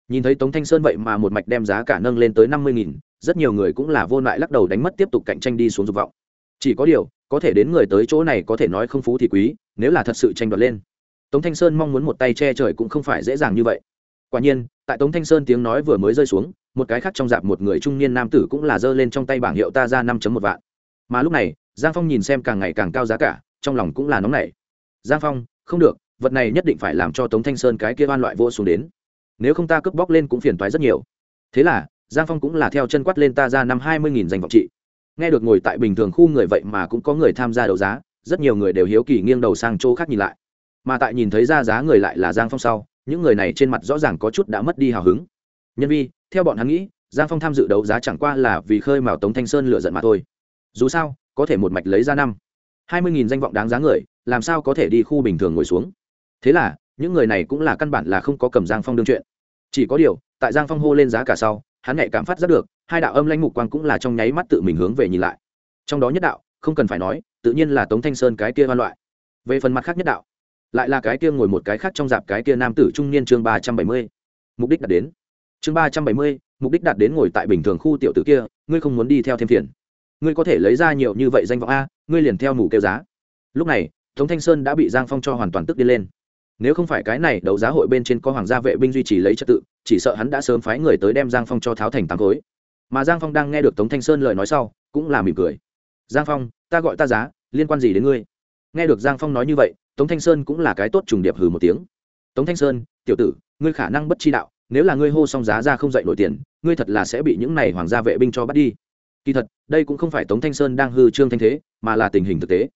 Nhìn thấy tống thanh sơn vậy mà một mạch đem giá cả nâng lên tới năm mươi nghìn, rất nhiều người cũng là vô lại lắc đầu đánh mất tiếp tục cạnh tranh đi xuống dục vọng. Chỉ có điều, có thể đến người tới chỗ này có thể nói không phú thì quý, nếu là thật sự tranh đoạt lên tống thanh sơn mong muốn một tay che trời cũng không phải dễ dàng như vậy. Quả nhiên, tại tống thanh sơn tiếng nói vừa mới rơi xuống, một cái khác trong dạp một người trung niên nam tử cũng là giơ lên trong tay bảng hiệu ta ra năm một vạn. Mà lúc này, giang phong nhìn xem càng ngày càng cao giá cả, trong lòng cũng là nóng nảy. Giang phong, không được, vật này nhất định phải làm cho tống thanh sơn cái kia oan loại vô xuống đến. Nếu không ta cướp bóc lên cũng phiền toái rất nhiều. Thế là, giang phong cũng là theo chân quát lên ta ra năm hai mươi nghìn danh vọng trị. Nghe được ngồi tại bình thường khu người vậy mà cũng có người tham gia đấu giá, rất nhiều người đều hiếu kỳ nghiêng đầu sang chỗ khác nhìn lại mà tại nhìn thấy ra giá người lại là giang phong sau, những người này trên mặt rõ ràng có chút đã mất đi hào hứng. Nhân vi, theo bọn hắn nghĩ, giang phong tham dự đấu giá chẳng qua là vì khơi mào tống thanh sơn lựa giận mà thôi. Dù sao, có thể một mạch lấy ra năm. Hai mươi nghìn danh vọng đáng giá người, làm sao có thể đi khu bình thường ngồi xuống? Thế là, những người này cũng là căn bản là không có cầm giang phong đương chuyện. Chỉ có điều, tại giang phong hô lên giá cả sau, hắn nhạy cảm phát rất được, hai đạo âm lãnh mục quang cũng là trong nháy mắt tự mình hướng về nhìn lại. Trong đó nhất đạo, không cần phải nói, tự nhiên là tống thanh sơn cái kia văn loại về phần mặt khác nhất đạo lại là cái kia ngồi một cái khác trong dạp cái kia nam tử trung niên chương ba trăm bảy mươi. Mục đích đạt đến. Chương ba trăm bảy mươi, mục đích đạt đến ngồi tại bình thường khu tiểu tử kia, ngươi không muốn đi theo thêm phiền. Ngươi có thể lấy ra nhiều như vậy danh vọng a, ngươi liền theo mù kêu giá. Lúc này, tống thanh sơn đã bị giang phong cho hoàn toàn tức đi lên. Nếu không phải cái này, đấu giá hội bên trên có hoàng gia vệ binh duy trì lấy trật tự, chỉ sợ hắn đã sớm phái người tới đem giang phong cho tháo thành tám khối. Mà giang phong đang nghe được tống thanh sơn lời nói sau, cũng là mỉm cười. Giang phong, ta gọi ta giá, liên quan gì đến ngươi? Nghe được giang phong nói như vậy tống thanh sơn cũng là cái tốt trùng điệp hừ một tiếng. Tống thanh sơn, tiểu tử, ngươi khả năng bất chi đạo, nếu là ngươi hô xong giá ra không dậy nổi tiền, ngươi thật là sẽ bị những này hoàng gia vệ binh cho bắt đi. Kỳ thật, đây cũng không phải tống thanh sơn đang hư trương thanh thế, mà là tình hình thực tế.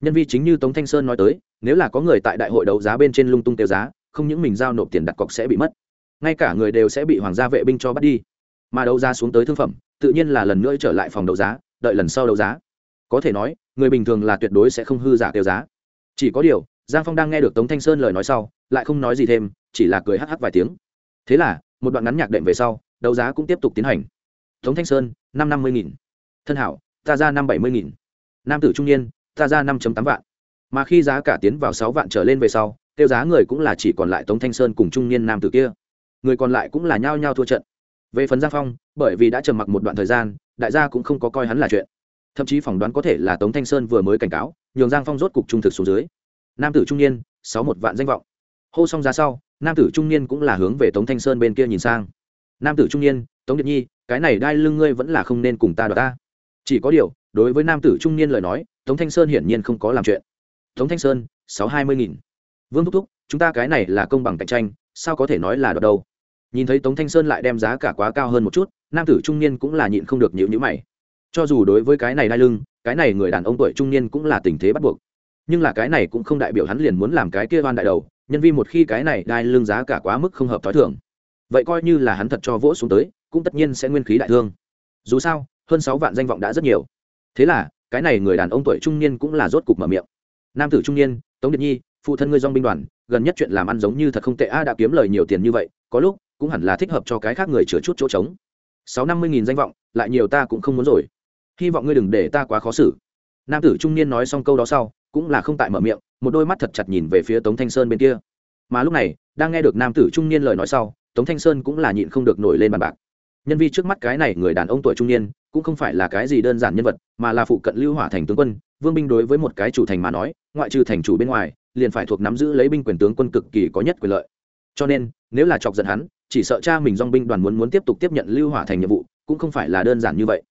Nhân vi chính như tống thanh sơn nói tới, nếu là có người tại đại hội đấu giá bên trên lung tung tiêu giá, không những mình giao nộp tiền đặt cọc sẽ bị mất. Ngay cả người đều sẽ bị hoàng gia vệ binh cho bắt đi. Mà đấu giá xuống tới thương phẩm, tự nhiên là lần nữa trở lại phòng đấu giá, đợi lần sau đấu giá. Có thể nói, người bình thường là tuyệt đối sẽ không hư giả tiêu giá chỉ có điều, giang phong đang nghe được tống thanh sơn lời nói sau, lại không nói gì thêm, chỉ là cười hắc hắc vài tiếng. Thế là, một đoạn ngắn nhạc đệm về sau, đấu giá cũng tiếp tục tiến hành. Tống thanh sơn, năm năm mươi nghìn. Thân hảo, ta ra năm bảy mươi nghìn. Nam tử trung niên, ta ra năm tám vạn. Mà khi giá cả tiến vào sáu vạn trở lên về sau, tiêu giá người cũng là chỉ còn lại tống thanh sơn cùng trung niên nam tử kia. Người còn lại cũng là nhao nhao thua trận. Về phần giang phong, bởi vì đã trầm mặc một đoạn thời gian, đại gia cũng không có coi hắn là chuyện thậm chí phỏng đoán có thể là tống thanh sơn vừa mới cảnh cáo, nhường giang phong rốt cục trung thực xuống dưới. Nam tử trung niên, sáu một vạn danh vọng. Hô xong ra sau, nam tử trung niên cũng là hướng về tống thanh sơn bên kia nhìn sang. Nam tử trung niên, tống điện nhi, cái này đai lưng ngươi vẫn là không nên cùng ta đ ta. Chỉ có điều, đối với nam tử trung niên lời nói, tống thanh sơn hiển nhiên không có làm chuyện. Tống thanh sơn, sáu hai mươi nghìn. Vương thúc thúc, chúng ta cái này là công bằng cạnh tranh, sao có thể nói là đ đâu? Nhìn thấy tống thanh sơn lại đem giá cả quá cao hơn một chút, nam tử trung niên cũng là nhịn không được nhịu nhữ mày cho dù đối với cái này đai lưng, cái này người đàn ông tuổi trung niên cũng là tình thế bắt buộc. Nhưng là cái này cũng không đại biểu hắn liền muốn làm cái kia oan đại đầu, nhân vi một khi cái này đai lưng giá cả quá mức không hợp t h ó i thưởng vậy coi như là hắn thật cho vỗ xuống tới, cũng tất nhiên sẽ nguyên khí đại thương. Dù sao, hơn sáu vạn danh vọng đã rất nhiều. Thế là, cái này người đàn ông tuổi trung niên cũng là rốt cục mở miệng. Nam tử trung niên, tống điệp nhi, phụ thân ngươi dong binh đoàn, gần nhất chuyện làm ăn giống như thật không tệ a, đã kiếm lời nhiều tiền như vậy, có lúc, cũng hẳn là thích hợp cho cái khác người chữa chút chỗ trống. Sáu năm mươi nghìn danh vọng, lại nhiều ta cũng không muốn rồi hy vọng ngươi đừng để ta quá khó xử. Nam tử trung niên nói xong câu đó sau, cũng là không tại mở miệng, một đôi mắt thật chặt nhìn về phía tống thanh sơn bên kia. Mà lúc này, đang nghe được nam tử trung niên lời nói sau, tống thanh sơn cũng là nhịn không được nổi lên bàn bạc. Nhân vi trước mắt cái này người đàn ông tuổi trung niên, cũng không phải là cái gì đơn giản nhân vật, mà là phụ cận lưu hỏa thành tướng quân, vương binh đối với một cái chủ thành mà nói, ngoại trừ thành chủ bên ngoài, liền phải thuộc nắm giữ lấy binh quyền tướng quân cực kỳ có nhất quyền lợi. Cho nên, nếu là chọc giận hắn, chỉ sợ cha mình dong binh đoàn muốn muốn tiếp tục tiếp nhận lưu hỏa thành nhiệm vụ, cũng không phải là đơn giản như vậy.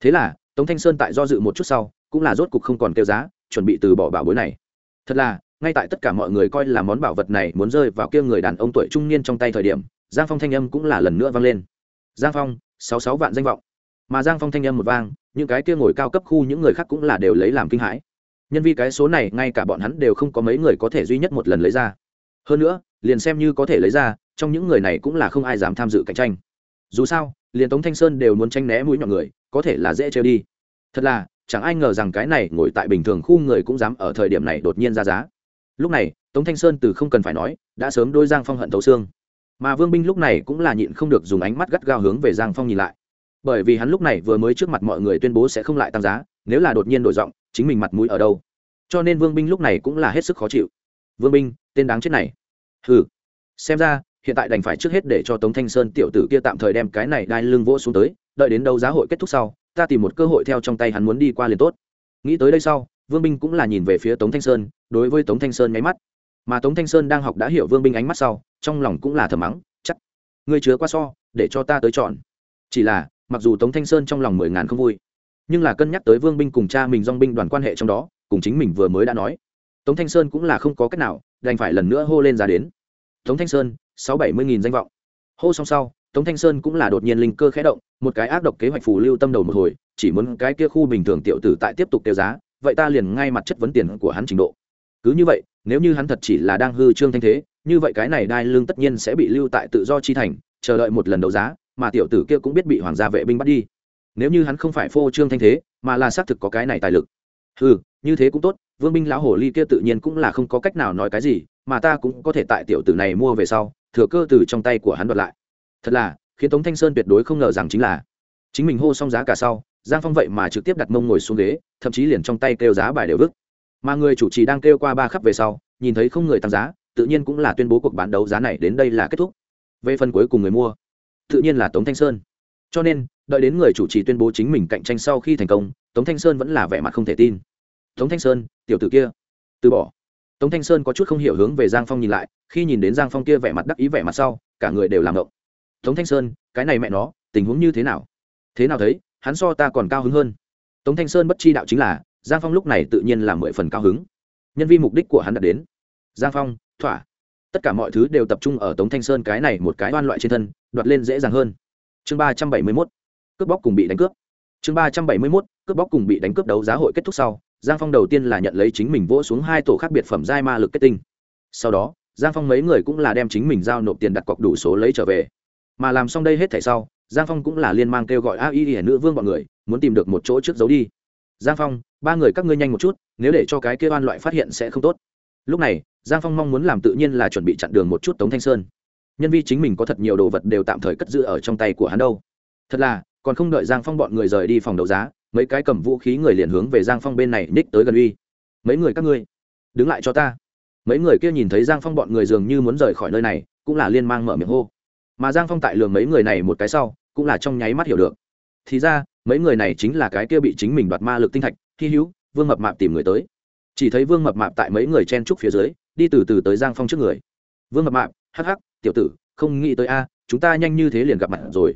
Thế là tống thanh sơn tại do dự một chút sau, cũng là rốt cục không còn kêu giá, chuẩn bị từ bỏ bảo bối này. Thật là, ngay tại tất cả mọi người coi là món bảo vật này muốn rơi vào kia người đàn ông tuổi trung niên trong tay thời điểm, giang phong thanh âm cũng là lần nữa vang lên. Giang phong, sáu sáu vạn danh vọng. Mà giang phong thanh âm một vang, những cái kia ngồi cao cấp khu những người khác cũng là đều lấy làm kinh hãi. Nhân vì cái số này, ngay cả bọn hắn đều không có mấy người có thể duy nhất một lần lấy ra. Hơn nữa, liền xem như có thể lấy ra, trong những người này cũng là không ai dám tham dự cạnh tranh. Dù sao, liền tống thanh sơn đều muốn tranh né mũi nhọn người có thể là dễ trêu đi. Thật là, chẳng ai ngờ rằng cái này ngồi tại bình thường khu người cũng dám ở thời điểm này đột nhiên ra giá. Lúc này, tống thanh sơn từ không cần phải nói, đã sớm đôi giang phong hận thấu xương. Mà vương binh lúc này cũng là nhịn không được dùng ánh mắt gắt gao hướng về giang phong nhìn lại. Bởi vì hắn lúc này vừa mới trước mặt mọi người tuyên bố sẽ không lại tăng giá, nếu là đột nhiên đổi giọng, chính mình mặt mũi ở đâu? Cho nên vương binh lúc này cũng là hết sức khó chịu. Vương binh, tên đáng chết này. Hừ. Xem ra, hiện tại đành phải trước hết để cho tống thanh sơn tiểu tử kia tạm thời đem cái này đai lưng vỗ xuống tới đợi đến đâu giá hội kết thúc sau, ta tìm một cơ hội theo trong tay hắn muốn đi qua liền tốt. Nghĩ tới đây sau, vương binh cũng là nhìn về phía tống thanh sơn, đối với tống thanh sơn nháy mắt. Mà tống thanh sơn đang học đã hiểu vương binh ánh mắt sau, trong lòng cũng là thầm mắng, chắc, ngươi chứa qua so, để cho ta tới chọn. Chỉ là, mặc dù tống thanh sơn trong lòng mười ngàn không vui, nhưng là cân nhắc tới vương binh cùng cha mình dong binh đoàn quan hệ trong đó, cùng chính mình vừa mới đã nói, tống thanh sơn cũng là không có cách nào, đành phải lần nữa hô lên ra đến. Tống thanh sơn, sáu bảy mươi nghìn danh vọng. Hô xong sau tống thanh sơn cũng là đột nhiên linh cơ khẽ động, một cái ác độc kế hoạch phù lưu tâm đầu một hồi, chỉ muốn cái kia khu bình thường tiểu tử tại tiếp tục tiêu giá, vậy ta liền ngay mặt chất vấn tiền của hắn trình độ. Cứ như vậy, nếu như hắn thật chỉ là đang hư trương thanh thế, như vậy cái này đai lương tất nhiên sẽ bị lưu tại tự do chi thành, chờ đợi một lần đấu giá, mà tiểu tử kia cũng biết bị hoàng gia vệ binh bắt đi. Nếu như hắn không phải phô trương thanh thế, mà là xác thực có cái này tài lực. Ừ như thế cũng tốt, vương binh lão hồ ly kia tự nhiên cũng là không có cách nào nói cái gì, mà ta cũng có thể tại tiểu tử này mua về sau, thừa cơ từ trong tay của hắn đoạt lại thật là, khiến tống thanh sơn tuyệt đối không ngờ rằng chính là, chính mình hô xong giá cả sau, giang phong vậy mà trực tiếp đặt mông ngồi xuống ghế, thậm chí liền trong tay kêu giá bài đều vứt. Mà người chủ trì đang kêu qua ba khắp về sau, nhìn thấy không người tăng giá, tự nhiên cũng là tuyên bố cuộc bán đấu giá này đến đây là kết thúc. Về phần cuối cùng người mua, tự nhiên là tống thanh sơn. Cho nên, đợi đến người chủ trì tuyên bố chính mình cạnh tranh sau khi thành công, tống thanh sơn vẫn là vẻ mặt không thể tin. Tống thanh sơn, tiểu tử kia, từ bỏ. Tống thanh sơn có chút không hiểu hướng về giang phong nhìn lại, khi nhìn đến giang phong kia vẻ mặt đắc ý vẻ mặt sau, cả người đều làm động tống thanh sơn, cái này mẹ nó, tình huống như thế nào? Thế nào thấy, hắn so ta còn cao hứng hơn. Tống thanh sơn bất chi đạo chính là, giang phong lúc này tự nhiên là mười phần cao hứng. Nhân vi mục đích của hắn đã đến. Giang phong, thỏa. Tất cả mọi thứ đều tập trung ở tống thanh sơn cái này một cái oan loại trên thân, đoạt lên dễ dàng hơn. Chương ba trăm bảy mươi mốt. Cướp bóc cùng bị đánh cướp. Chương ba trăm bảy mươi mốt. Cướp bóc cùng bị đánh cướp đấu giá hội kết thúc sau, giang phong đầu tiên là nhận lấy chính mình vỗ xuống hai tổ khác biệt phẩm giai ma lực kết tinh. Sau đó, giang phong mấy người cũng là đem chính mình giao nộp tiền đặt cọc đủ số lấy trở về mà làm xong đây hết thảy sau, giang phong cũng là liên mang kêu gọi a y hiển nữ vương b ọ n người, muốn tìm được một chỗ trước giấu đi. Giang phong, ba người các ngươi nhanh một chút, nếu để cho cái kêu oan loại phát hiện sẽ không tốt. Lúc này, giang phong mong muốn làm tự nhiên là chuẩn bị chặn đường một chút tống thanh sơn. Nhân vi chính mình có thật nhiều đồ vật đều tạm thời cất giữ ở trong tay của hắn đâu. Thật là, còn không đợi giang phong bọn người rời đi phòng đấu giá, mấy cái cầm vũ khí người liền hướng về giang phong bên này ních tới gần uy. Mấy người các ngươi, đứng lại cho ta. Mấy người kia nhìn thấy giang phong bọn người dường như muốn rời khỏi nơi này, cũng là liên mang mở miệng hô mà giang phong tại lường mấy người này một cái sau, cũng là trong nháy mắt hiểu được. Thì ra, mấy người này chính là cái kia bị chính mình đoạt ma lực tinh thạch hy hữu, vương mập mạp tìm người tới. Chỉ thấy vương mập mạp tại mấy người chen trúc phía dưới, đi từ từ tới giang phong trước người. Vương mập mạp, hắc hắc, tiểu tử, không nghĩ tới a, chúng ta nhanh như thế liền gặp mặt rồi.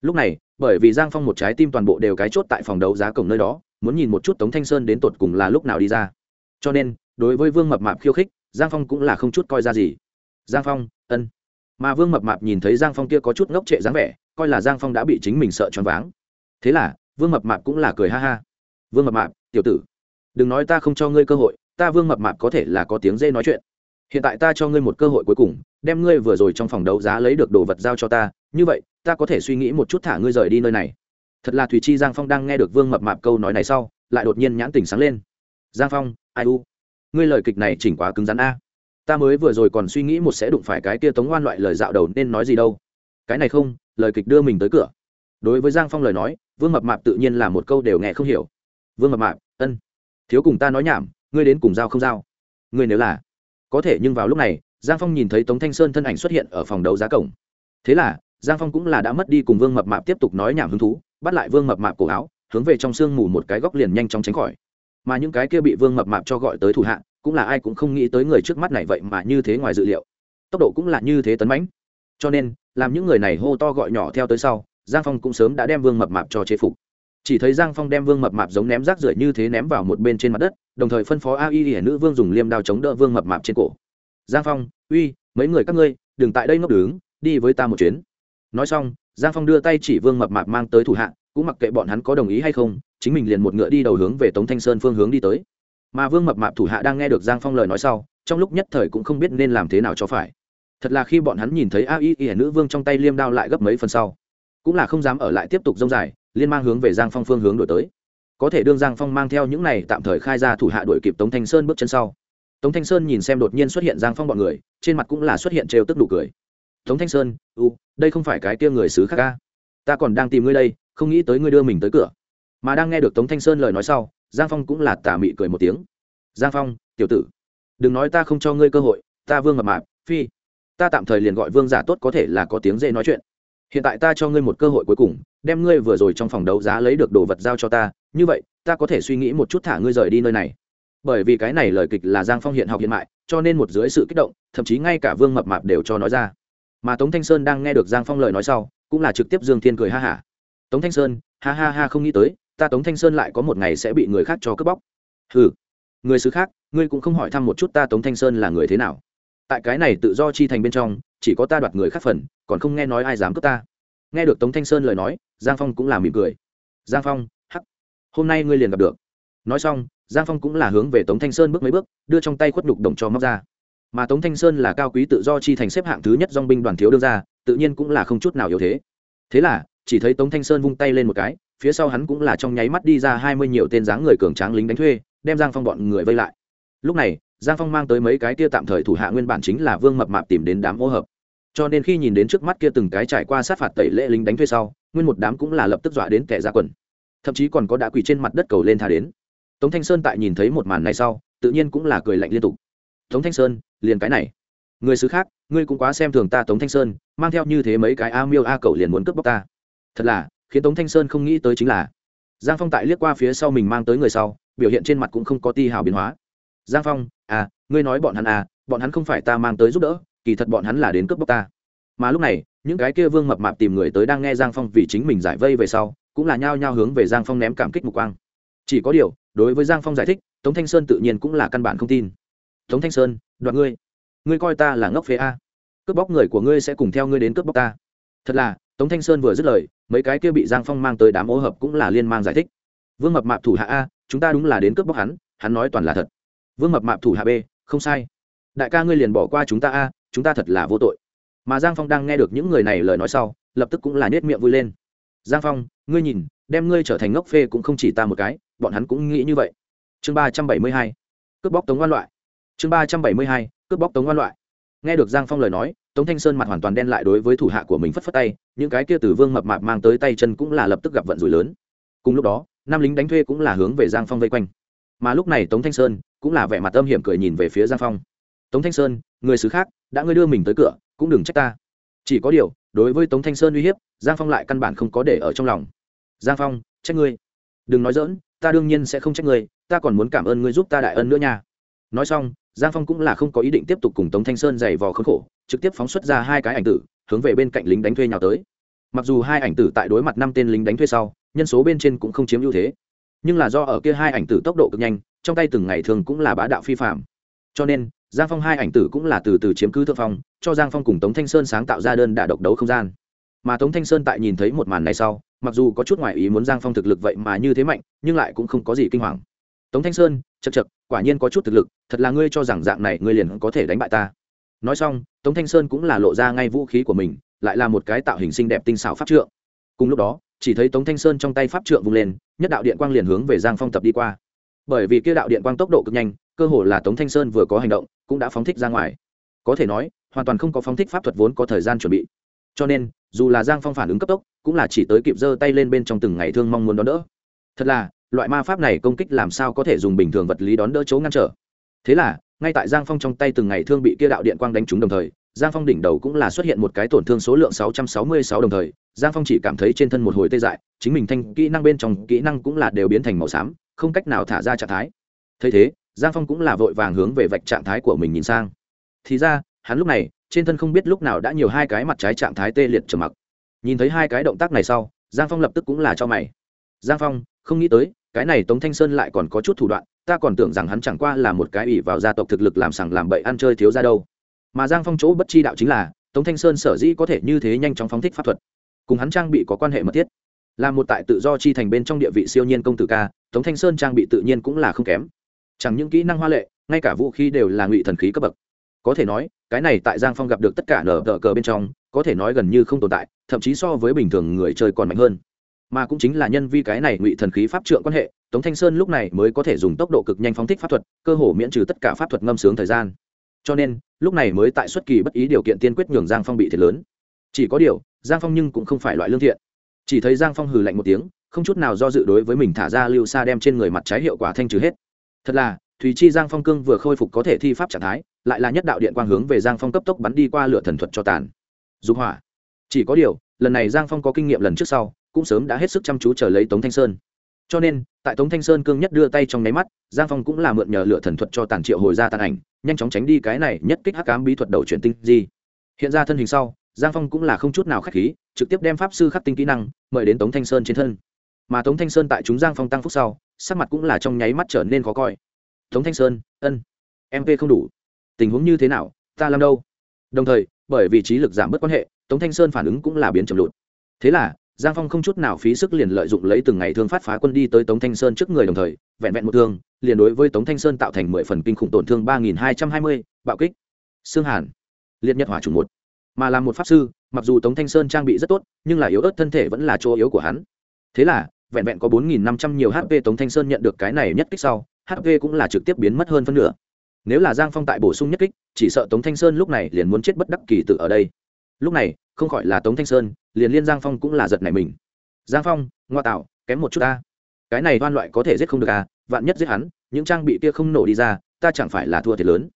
Lúc này, bởi vì giang phong một trái tim toàn bộ đều cái chốt tại phòng đấu giá cổng nơi đó, muốn nhìn một chút tống thanh sơn đến tột cùng là lúc nào đi ra. Cho nên, đối với vương mập mạp khiêu khích, giang phong cũng là không chút coi ra gì. Giang phong, ân mà vương mập mạp nhìn thấy giang phong kia có chút ngốc trệ dáng vẻ, coi là giang phong đã bị chính mình sợ choáng váng. Thế là, vương mập mạp cũng là cười ha ha. Vương mập mạp, tiểu tử, đừng nói ta không cho ngươi cơ hội, ta vương mập mạp có thể là có tiếng dê nói chuyện. Hiện tại ta cho ngươi một cơ hội cuối cùng, đem ngươi vừa rồi trong phòng đấu giá lấy được đồ vật giao cho ta, như vậy, ta có thể suy nghĩ một chút thả ngươi rời đi nơi này. Thật là thùy chi giang phong đang nghe được vương mập mạp câu nói này sau, lại đột nhiên nhãn tỉnh sáng lên. Giang phong, ai u? Ngươi lời kịch này chỉnh quá cứng rắn a ta mới vừa rồi còn suy nghĩ một sẽ đụng phải cái kia tống ngoan loại lời dạo đầu nên nói gì đâu. Cái này không, lời kịch đưa mình tới cửa. Đối với giang phong lời nói, vương mập mạp tự nhiên là một câu đều nghe không hiểu. Vương mập mạp, ân. Thiếu cùng ta nói nhảm, ngươi đến cùng giao không giao? Ngươi nếu là. Có thể nhưng vào lúc này, giang phong nhìn thấy tống thanh sơn thân ảnh xuất hiện ở phòng đấu giá cổng. Thế là, giang phong cũng là đã mất đi cùng vương mập mạp tiếp tục nói nhảm hứng thú, bắt lại vương mập mạp cổ áo, hướng về trong sương mù một cái góc liền nhanh chóng tránh khỏi. Mà những cái kia bị vương mập mạp cho gọi tới thủ hạ cũng là ai cũng không nghĩ tới người trước mắt này vậy mà như thế ngoài dự liệu. Tốc độ cũng là như thế tấn mãnh. Cho nên, làm những người này hô to gọi nhỏ theo tới sau, giang phong cũng sớm đã đem vương mập mạp cho chế phục. Chỉ thấy giang phong đem vương mập mạp giống ném rác rưởi như thế ném vào một bên trên mặt đất, đồng thời phân phó a y hiển nữ vương dùng liêm đao chống đỡ vương mập mạp trên cổ. Giang phong, uy, mấy người các ngươi, đừng tại đây ngốc đứng, đi với ta một chuyến. Nói xong, giang phong đưa tay chỉ vương mập mạp mang tới thủ hạ, cũng mặc kệ bọn hắn có đồng ý hay không, chính mình liền một ngựa đi đầu hướng về tống thanh sơn phương hướng đi tới mà vương mập mạp thủ hạ đang nghe được giang phong lời nói sau trong lúc nhất thời cũng không biết nên làm thế nào cho phải thật là khi bọn hắn nhìn thấy a y y nữ vương trong tay liêm đao lại gấp mấy phần sau cũng là không dám ở lại tiếp tục dông dài liên mang hướng về giang phong phương hướng đổi tới có thể đương giang phong mang theo những này tạm thời khai ra thủ hạ đuổi kịp tống thanh sơn bước chân sau tống thanh sơn nhìn xem đột nhiên xuất hiện giang phong bọn người trên mặt cũng là xuất hiện trêu tức nụ cười tống thanh sơn u đây không phải cái kia người xứ khác ca ta còn đang tìm ngươi đây không nghĩ tới ngươi đưa mình tới cửa mà đang nghe được tống thanh sơn lời nói sau giang phong cũng là tà mị cười một tiếng. Giang phong, tiểu tử, đừng nói ta không cho ngươi cơ hội, ta vương mập mạp, phi. Ta tạm thời liền gọi vương giả tốt có thể là có tiếng dễ nói chuyện. Hiện tại ta cho ngươi một cơ hội cuối cùng, đem ngươi vừa rồi trong phòng đấu giá lấy được đồ vật giao cho ta, như vậy, ta có thể suy nghĩ một chút thả ngươi rời đi nơi này. Bởi vì cái này lời kịch là giang phong hiện học hiện mại, cho nên một dưới sự kích động, thậm chí ngay cả vương mập mạp đều cho nói ra. Mà tống thanh sơn đang nghe được giang phong lời nói sau, cũng là trực tiếp dương thiên cười ha hả. Tống thanh sơn, ha ha ha không nghĩ tới ta tống thanh sơn lại có một ngày sẽ bị người khác cho cướp bóc. Ừ người xứ khác, ngươi cũng không hỏi thăm một chút ta tống thanh sơn là người thế nào. Tại cái này tự do chi thành bên trong, chỉ có ta đoạt người khác phần, còn không nghe nói ai dám cướp ta. Nghe được tống thanh sơn lời nói, giang phong cũng là mỉm cười. Giang phong, hắc, hôm nay ngươi liền gặp được. Nói xong, giang phong cũng là hướng về tống thanh sơn bước mấy bước, đưa trong tay khuất đục đồng cho móc ra. Mà tống thanh sơn là cao quý tự do chi thành xếp hạng thứ nhất dong binh đoàn thiếu đương ra tự nhiên cũng là không chút nào yếu thế. Thế là, chỉ thấy tống thanh sơn vung tay lên một cái phía sau hắn cũng là trong nháy mắt đi ra hai mươi nhiều tên dáng người cường tráng lính đánh thuê, đem giang phong bọn người vây lại. Lúc này, giang phong mang tới mấy cái kia tạm thời thủ hạ nguyên bản chính là vương mập mạp tìm đến đám ô hợp. Cho nên khi nhìn đến trước mắt kia từng cái trải qua sát phạt tẩy lễ lính đánh thuê sau, nguyên một đám cũng là lập tức dọa đến kẻ ra quần. Thậm chí còn có đã quỳ trên mặt đất cầu lên thả đến. Tống thanh sơn tại nhìn thấy một màn này sau, tự nhiên cũng là cười lạnh liên tục. Tống thanh sơn, liền cái này. Người xứ khác, ngươi cũng quá xem thường ta tống thanh sơn, mang theo như thế mấy cái a miêu a cầu liền muốn cướp bóc ta. Thật là khiến tống thanh sơn không nghĩ tới chính là, giang phong tại liếc qua phía sau mình mang tới người sau, biểu hiện trên mặt cũng không có ti hào biến hóa. Giang phong à ngươi nói bọn hắn à bọn hắn không phải ta mang tới giúp đỡ, kỳ thật bọn hắn là đến cướp bóc ta. Mà lúc này, những cái kia vương mập mạp tìm người tới đang nghe giang phong vì chính mình giải vây về sau, cũng là nhao nhao hướng về giang phong ném cảm kích mục quang. Chỉ có điều, đối với giang phong giải thích, tống thanh sơn tự nhiên cũng là căn bản không tin. Tống thanh sơn đoạn ngươi. Ngươi coi ta là ngốc phế a. Cướp bóc người của ngươi sẽ cùng theo ngươi đến cướp bóc ta. Thật là, tống thanh sơn vừa dứt lời mấy cái kia bị giang phong mang tới đám ô hợp cũng là liên mang giải thích. Vương mập mạp thủ hạ a, chúng ta đúng là đến cướp bóc hắn hắn nói toàn là thật. Vương mập mạp thủ hạ b, không sai. Đại ca ngươi liền bỏ qua chúng ta a, chúng ta thật là vô tội. Mà giang phong đang nghe được những người này lời nói sau, lập tức cũng là nết miệng vui lên. Giang phong, ngươi nhìn, đem ngươi trở thành ngốc phê cũng không chỉ ta một cái, bọn hắn cũng nghĩ như vậy. Chương ba trăm bảy mươi hai, cướp bóc tống văn loại. Chương ba trăm bảy mươi hai, cướp bóc tống văn loại. Nghe được giang phong lời nói tống thanh sơn mặt hoàn toàn đen lại đối với thủ hạ của mình phất phất tay, những cái kia từ vương mập mạp mang tới tay chân cũng là lập tức gặp vận rủi lớn. Cùng lúc đó năm lính đánh thuê cũng là hướng về giang phong vây quanh. Mà lúc này tống thanh sơn cũng là vẻ mặt âm hiểm cười nhìn về phía giang phong. Tống thanh sơn, người xứ khác, đã ngươi đưa mình tới cửa, cũng đừng trách ta. Chỉ có điều, đối với tống thanh sơn uy hiếp, giang phong lại căn bản không có để ở trong lòng. Giang phong, trách ngươi. Đừng nói dỡn ta đương nhiên sẽ không trách ngươi, ta còn muốn cảm ơn ngươi giúp ta đại ân nữa nha. Nói xong giang phong cũng là không có ý định tiếp tục cùng tống thanh sơn giày vò khốn khổ, trực tiếp phóng xuất ra hai cái ảnh tử, hướng về bên cạnh lính đánh thuê nhào tới. Mặc dù hai ảnh tử tại đối mặt năm tên lính đánh thuê sau, nhân số bên trên cũng không chiếm ưu thế, nhưng là do ở kia hai ảnh tử tốc độ cực nhanh, trong tay từng ngày thường cũng là bá đạo phi phạm cho nên, giang phong hai ảnh tử cũng là từ từ chiếm cứ thượng phong, cho giang phong cùng tống thanh sơn sáng tạo ra đơn đả độc đấu không gian. Mà tống thanh sơn tại nhìn thấy một màn này sau, mặc dù có chút ngoại ý muốn giang phong thực lực vậy mà như thế mạnh, nhưng lại cũng không có gì kinh hoàng tống thanh sơn chật chật quả nhiên có chút thực lực, thật là ngươi cho rằng dạng này ngươi liền có thể đánh bại ta. Nói xong, tống thanh sơn cũng là lộ ra ngay vũ khí của mình, lại là một cái tạo hình xinh đẹp tinh xảo pháp trượng. Cùng lúc đó, chỉ thấy tống thanh sơn trong tay pháp trượng vung lên, nhất đạo điện quang liền hướng về giang phong tập đi qua. Bởi vì kia đạo điện quang tốc độ cực nhanh, cơ hồ là tống thanh sơn vừa có hành động, cũng đã phóng thích ra ngoài. Có thể nói, hoàn toàn không có phóng thích pháp thuật vốn có thời gian chuẩn bị. Cho nên, dù là giang phong phản ứng cấp tốc, cũng là chỉ tới kịp giơ tay lên bên trong từng ngày thương mong muốn đón đỡ. Thật là loại ma pháp này công kích làm sao có thể dùng bình thường vật lý đón đỡ chỗ ngăn trở? Thế là, ngay tại giang phong trong tay từng ngày thương bị kia đạo điện quang đánh trúng đồng thời, giang phong đỉnh đầu cũng là xuất hiện một cái tổn thương số lượng sáu trăm sáu mươi sáu đồng thời, giang phong chỉ cảm thấy trên thân một hồi tê dại, chính mình thanh kỹ năng bên trong kỹ năng cũng là đều biến thành màu xám, không cách nào thả ra trạng thái. Thấy thế, giang phong cũng là vội vàng hướng về vạch trạng thái của mình nhìn sang. Thì ra, hắn lúc này, trên thân không biết lúc nào đã nhiều hai cái mặt trái trạng thái tê liệt trầm mặc. Nhìn thấy hai cái động tác này sau, giang phong lập tức cũng là cho mày. Giang phong, không nghĩ tới cái này tống thanh sơn lại còn có chút thủ đoạn, ta còn tưởng rằng hắn chẳng qua là một cái ủy vào gia tộc thực lực làm sằng làm bậy ăn chơi thiếu ra đâu. Mà giang phong chỗ bất chi đạo chính là, tống thanh sơn sở dĩ có thể như thế nhanh chóng phóng thích pháp thuật. Cùng hắn trang bị có quan hệ mật thiết. Là một tại tự do chi thành bên trong địa vị siêu nhiên công tử ca, tống thanh sơn trang bị tự nhiên cũng là không kém. Chẳng những kỹ năng hoa lệ, ngay cả vũ khí đều là ngụy thần khí cấp bậc. Có thể nói, cái này tại giang phong gặp được tất cả nở tờ cờ bên trong, có thể nói gần như không tồn tại, thậm chí so với bình thường người chơi còn mạnh hơn mà cũng chính là nhân vi cái này ngụy thần khí pháp trượng quan hệ, tống thanh sơn lúc này mới có thể dùng tốc độ cực nhanh phóng thích pháp thuật, cơ hồ miễn trừ tất cả pháp thuật ngâm sướng thời gian. Cho nên, lúc này mới tại xuất kỳ bất ý điều kiện tiên quyết nhường giang phong bị thiệt lớn. Chỉ có điều, giang phong nhưng cũng không phải loại lương thiện. Chỉ thấy giang phong hừ lạnh một tiếng, không chút nào do dự đối với mình thả ra lưu xa đem trên người mặt trái hiệu quả thanh trừ hết. Thật là, thùy chi giang phong cương vừa khôi phục có thể thi pháp trạng thái, lại là nhất đạo điện quang hướng về giang phong cấp tốc bắn đi qua lửa thần thuật cho tàn. Dục hỏa. Chỉ có điều, lần này giang phong có kinh nghiệm lần trước sau cũng sớm đã hết sức chăm chú chờ lấy tống thanh sơn. Cho nên, tại tống thanh sơn cương nhất đưa tay trong nháy mắt, giang phong cũng là mượn nhờ lửa thần thuật cho tàn triệu hồi ra tàn ảnh, nhanh chóng tránh đi cái này nhất kích hắc cám bí thuật đầu chuyển tinh di. Hiện ra thân hình sau, giang phong cũng là không chút nào k h á c h khí, trực tiếp đem pháp sư khắc tinh kỹ năng mời đến tống thanh sơn trên thân. Mà tống thanh sơn tại chúng giang phong tăng phúc sau, sắc mặt cũng là trong nháy mắt trở nên khó coi. Tống thanh sơn, ân mp không đủ. Tình huống như thế nào, ta làm đâu? Đồng thời, bởi vì trí lực giảm bớt quan hệ, tống thanh sơn phản ứng cũng là biến chậm lụt. Thế là giang phong không chút nào phí sức liền lợi dụng lấy từng ngày thương phát phá quân đi tới tống thanh sơn trước người đồng thời, vẹn vẹn một thương, liền đối với tống thanh sơn tạo thành mười phần kinh khủng tổn thương ba nghìn hai trăm hai mươi, bạo kích. Xương hàn, liệt nhật hỏa chủng một. Mà là một pháp sư, mặc dù tống thanh sơn trang bị rất tốt, nhưng là yếu ớt thân thể vẫn là chỗ yếu của hắn. Thế là, vẹn vẹn có bốn nghìn năm trăm nhiều hp tống thanh sơn nhận được cái này nhất kích sau hp cũng là trực tiếp biến mất hơn phân nửa. Nếu là giang phong tại bổ sung nhất kích, chỉ sợ tống thanh sơn lúc này liền muốn chết bất đắc kỳ tự ở đây lúc này, không khỏi là tống thanh sơn, liền liên giang phong cũng là giật này mình. Giang phong, ngoa tạo, kém một chút ta. Cái này đoan loại có thể giết không được à vạn nhất giết hắn, những trang bị kia không nổ đi ra, ta chẳng phải là thua thiệt lớn.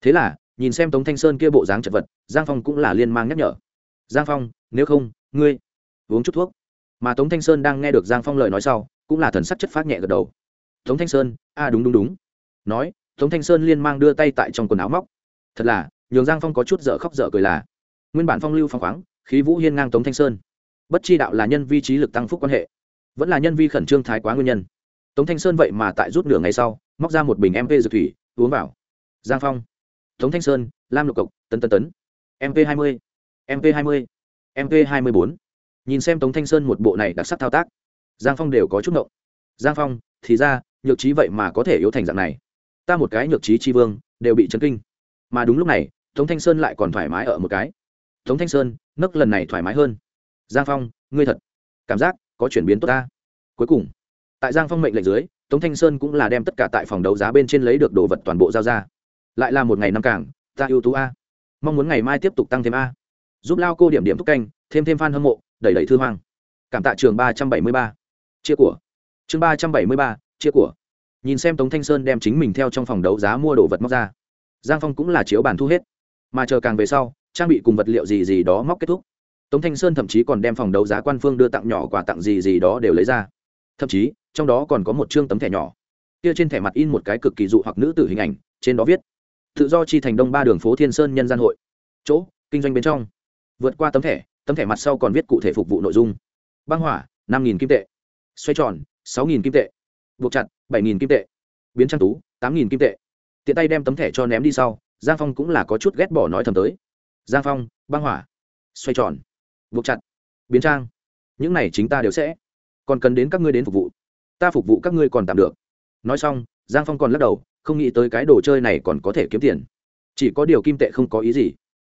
Thế là, nhìn xem tống thanh sơn kia bộ dáng chật vật, giang phong cũng là liên mang nhắc nhở. Giang phong, nếu không, ngươi, uống chút thuốc. Mà tống thanh sơn đang nghe được giang phong lời nói sau, cũng là thần sắc chất phát nhẹ gật đầu. Tống thanh sơn a à đúng đúng đúng. Nói, tống thanh sơn liên mang đưa tay tại trong quần áo móc. Thật là, nhường giang phong có chút dở khóc dở cười là nguyên bản phong lưu phong khoáng, khí vũ hiên ngang tống thanh sơn. Bất chi đạo là nhân vi trí lực tăng phúc quan hệ, vẫn là nhân vi khẩn trương thái quá nguyên nhân. Tống thanh sơn vậy mà tại rút nửa ngày sau, móc ra một bình mp dược thủy, uống vào. Giang phong. Tống thanh sơn, lam lục cộc, tấn tấn tấn. Mp hai mươi mp hai mươi mp hai mươi bốn. Nhìn xem tống thanh sơn một bộ này đặc sắc thao tác, giang phong đều có chút ngộng. Giang phong, thì ra, nhược trí vậy mà có thể yếu thành dạng này. Ta một cái nhược trí tri vương, đều bị chấn kinh. Mà đúng lúc này, tống thanh sơn lại còn thoải mái ở một cái tống thanh sơn, nấc lần này thoải mái hơn. Giang phong, ngươi thật, cảm giác có chuyển biến tốt ta. Cuối cùng, tại giang phong mệnh lệnh dưới, tống thanh sơn cũng là đem tất cả tại phòng đấu giá bên trên lấy được đồ vật toàn bộ giao ra. Lại là một ngày năm cảng ta ưu tú a. Mong muốn ngày mai tiếp tục tăng thêm a. Giúp lao cô điểm điểm thúc canh, thêm thêm f a n hâm mộ, đẩy đẩy thư hoang. Cảm tạ trường ba trăm bảy mươi ba. Chia của. Chương ba trăm bảy mươi ba, chia của. Nhìn xem tống thanh sơn đem chính mình theo trong phòng đấu giá mua đồ vật móc ra. Giang phong cũng là chiếu bàn thu hết. Mà chờ càng về sau trang bị cùng vật liệu gì gì đó móc kết thúc. Tống thanh sơn thậm chí còn đem phòng đấu giá quan phương đưa tặng nhỏ quà tặng gì gì đó đều lấy ra. Thậm chí, trong đó còn có một chương tấm thẻ nhỏ. Kia trên thẻ mặt in một cái cực kỳ dụ hoặc nữ tử hình ảnh, trên đó viết, tự do chi thành đông ba đường phố thiên sơn nhân gian hội. Chỗ, kinh doanh bên trong. Vượt qua tấm thẻ tấm thẻ mặt sau còn viết cụ thể phục vụ nội dung. Băng hỏa, năm nghìn kim tệ. Xoay tròn, sáu nghìn kim tệ. Buộc chặt, bảy nghìn kim tệ. Biến trang tú, tám nghìn kim tệ. Tiện tay đem tấm thẻ cho ném đi sau, giang phong cũng là có chút ghét bỏ nói thầm tới giang phong, băng hỏa. Xoay tròn. Buộc chặt. Biến trang. Những này chính ta đều sẽ. Còn cần đến các ngươi đến phục vụ. Ta phục vụ các ngươi còn tạm được. Nói xong, giang phong còn lắc đầu, không nghĩ tới cái đồ chơi này còn có thể kiếm tiền. Chỉ có điều kim tệ không có ý gì.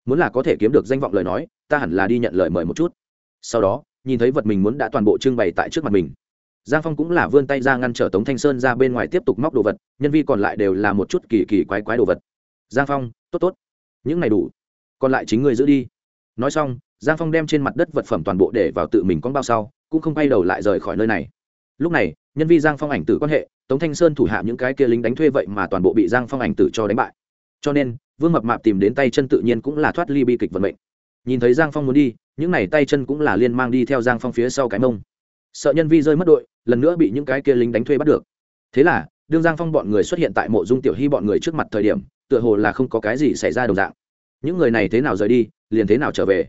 Muốn là có thể kiếm được danh vọng lời nói, ta hẳn là đi nhận lời mời một chút. Sau đó, nhìn thấy vật mình muốn đã toàn bộ trưng bày tại trước mặt mình. Giang phong cũng là vươn tay ra ngăn trở tống thanh sơn ra bên ngoài tiếp tục móc đồ vật, nhân vi còn lại đều là một chút kỳ kỳ quái quái đồ vật. Giang phong, tốt tốt. Những này đủ còn lại chính ngươi giữ đi. Nói xong, giang phong đem trên mặt đất vật phẩm toàn bộ để vào tự mình con bao sau, cũng không quay đầu lại rời khỏi nơi này. Lúc này, nhân vi giang phong ảnh tử quan hệ, tống thanh sơn thủ hạ những cái kia lính đánh thuê vậy mà toàn bộ bị giang phong ảnh tử cho đánh bại. Cho nên, vương mập mạp tìm đến tay chân tự nhiên cũng là thoát ly bi kịch vận mệnh. Nhìn thấy giang phong muốn đi, những n à y tay chân cũng là liên mang đi theo giang phong phía sau cái mông. Sợ nhân vi rơi mất đội, lần nữa bị những cái kia lính đánh thuê bắt được. Thế là, đương giang phong bọn người xuất hiện tại mộ dung tiểu hy bọn người trước mặt thời điểm, tựa hồ là không có cái gì xảy ra đồng dạng những người này thế nào rời đi, liền thế nào trở về.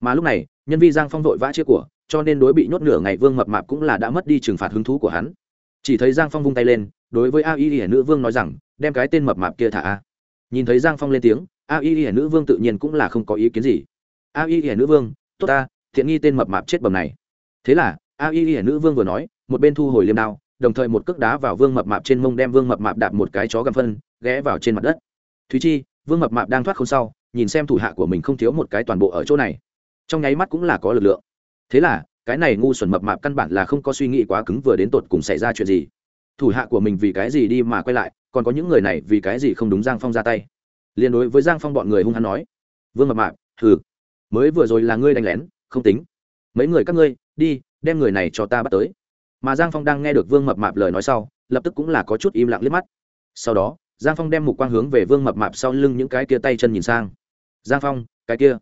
Mà lúc này, nhân vi giang phong vội vã chia của, cho nên đối bị nhốt nửa ngày vương mập mạp cũng là đã mất đi trừng phạt hứng thú của hắn. Chỉ thấy giang phong vung tay lên, đối với a y hiển nữ vương nói rằng, đem cái tên mập mạp kia thả a. Nhìn thấy giang phong lên tiếng, a y hiển nữ vương tự nhiên cũng là không có ý kiến gì. A y hiển nữ vương, tốt ta, thiện nghi tên mập mạp chết bầm này. Thế là, a y hiển nữ vương vừa nói, một bên thu hồi liêm đao, đồng thời một cước đá vào vương mập mạp trên mông đem vương mập mạp đạp một cái chó gầm phân, ghé vào trên mặt đất. Thúy chi, vương mập mạp đang thoát không sau nhìn xem thủ hạ của mình không thiếu một cái toàn bộ ở chỗ này. Trong nháy mắt cũng là có lực lượng. Thế là, cái này ngu xuẩn mập mạp căn bản là không có suy nghĩ quá cứng vừa đến tột cùng xảy ra chuyện gì. Thủ hạ của mình vì cái gì đi mà quay lại, còn có những người này vì cái gì không đúng giang phong ra tay? Liên đối với giang phong bọn người hung hăng nói, vương mập mạp thử mới vừa rồi là ngươi đánh lén, không tính. Mấy người các ngươi, đi, đem người này cho ta bắt tới. Mà giang phong đang nghe được vương mập mạp lời nói sau, lập tức cũng là có chút im lặng liếc mắt. Sau đó, giang phong đem mục quang hướng về vương mập mạp sau lưng những cái kia tay chân nhìn sang giang phong, cái kia.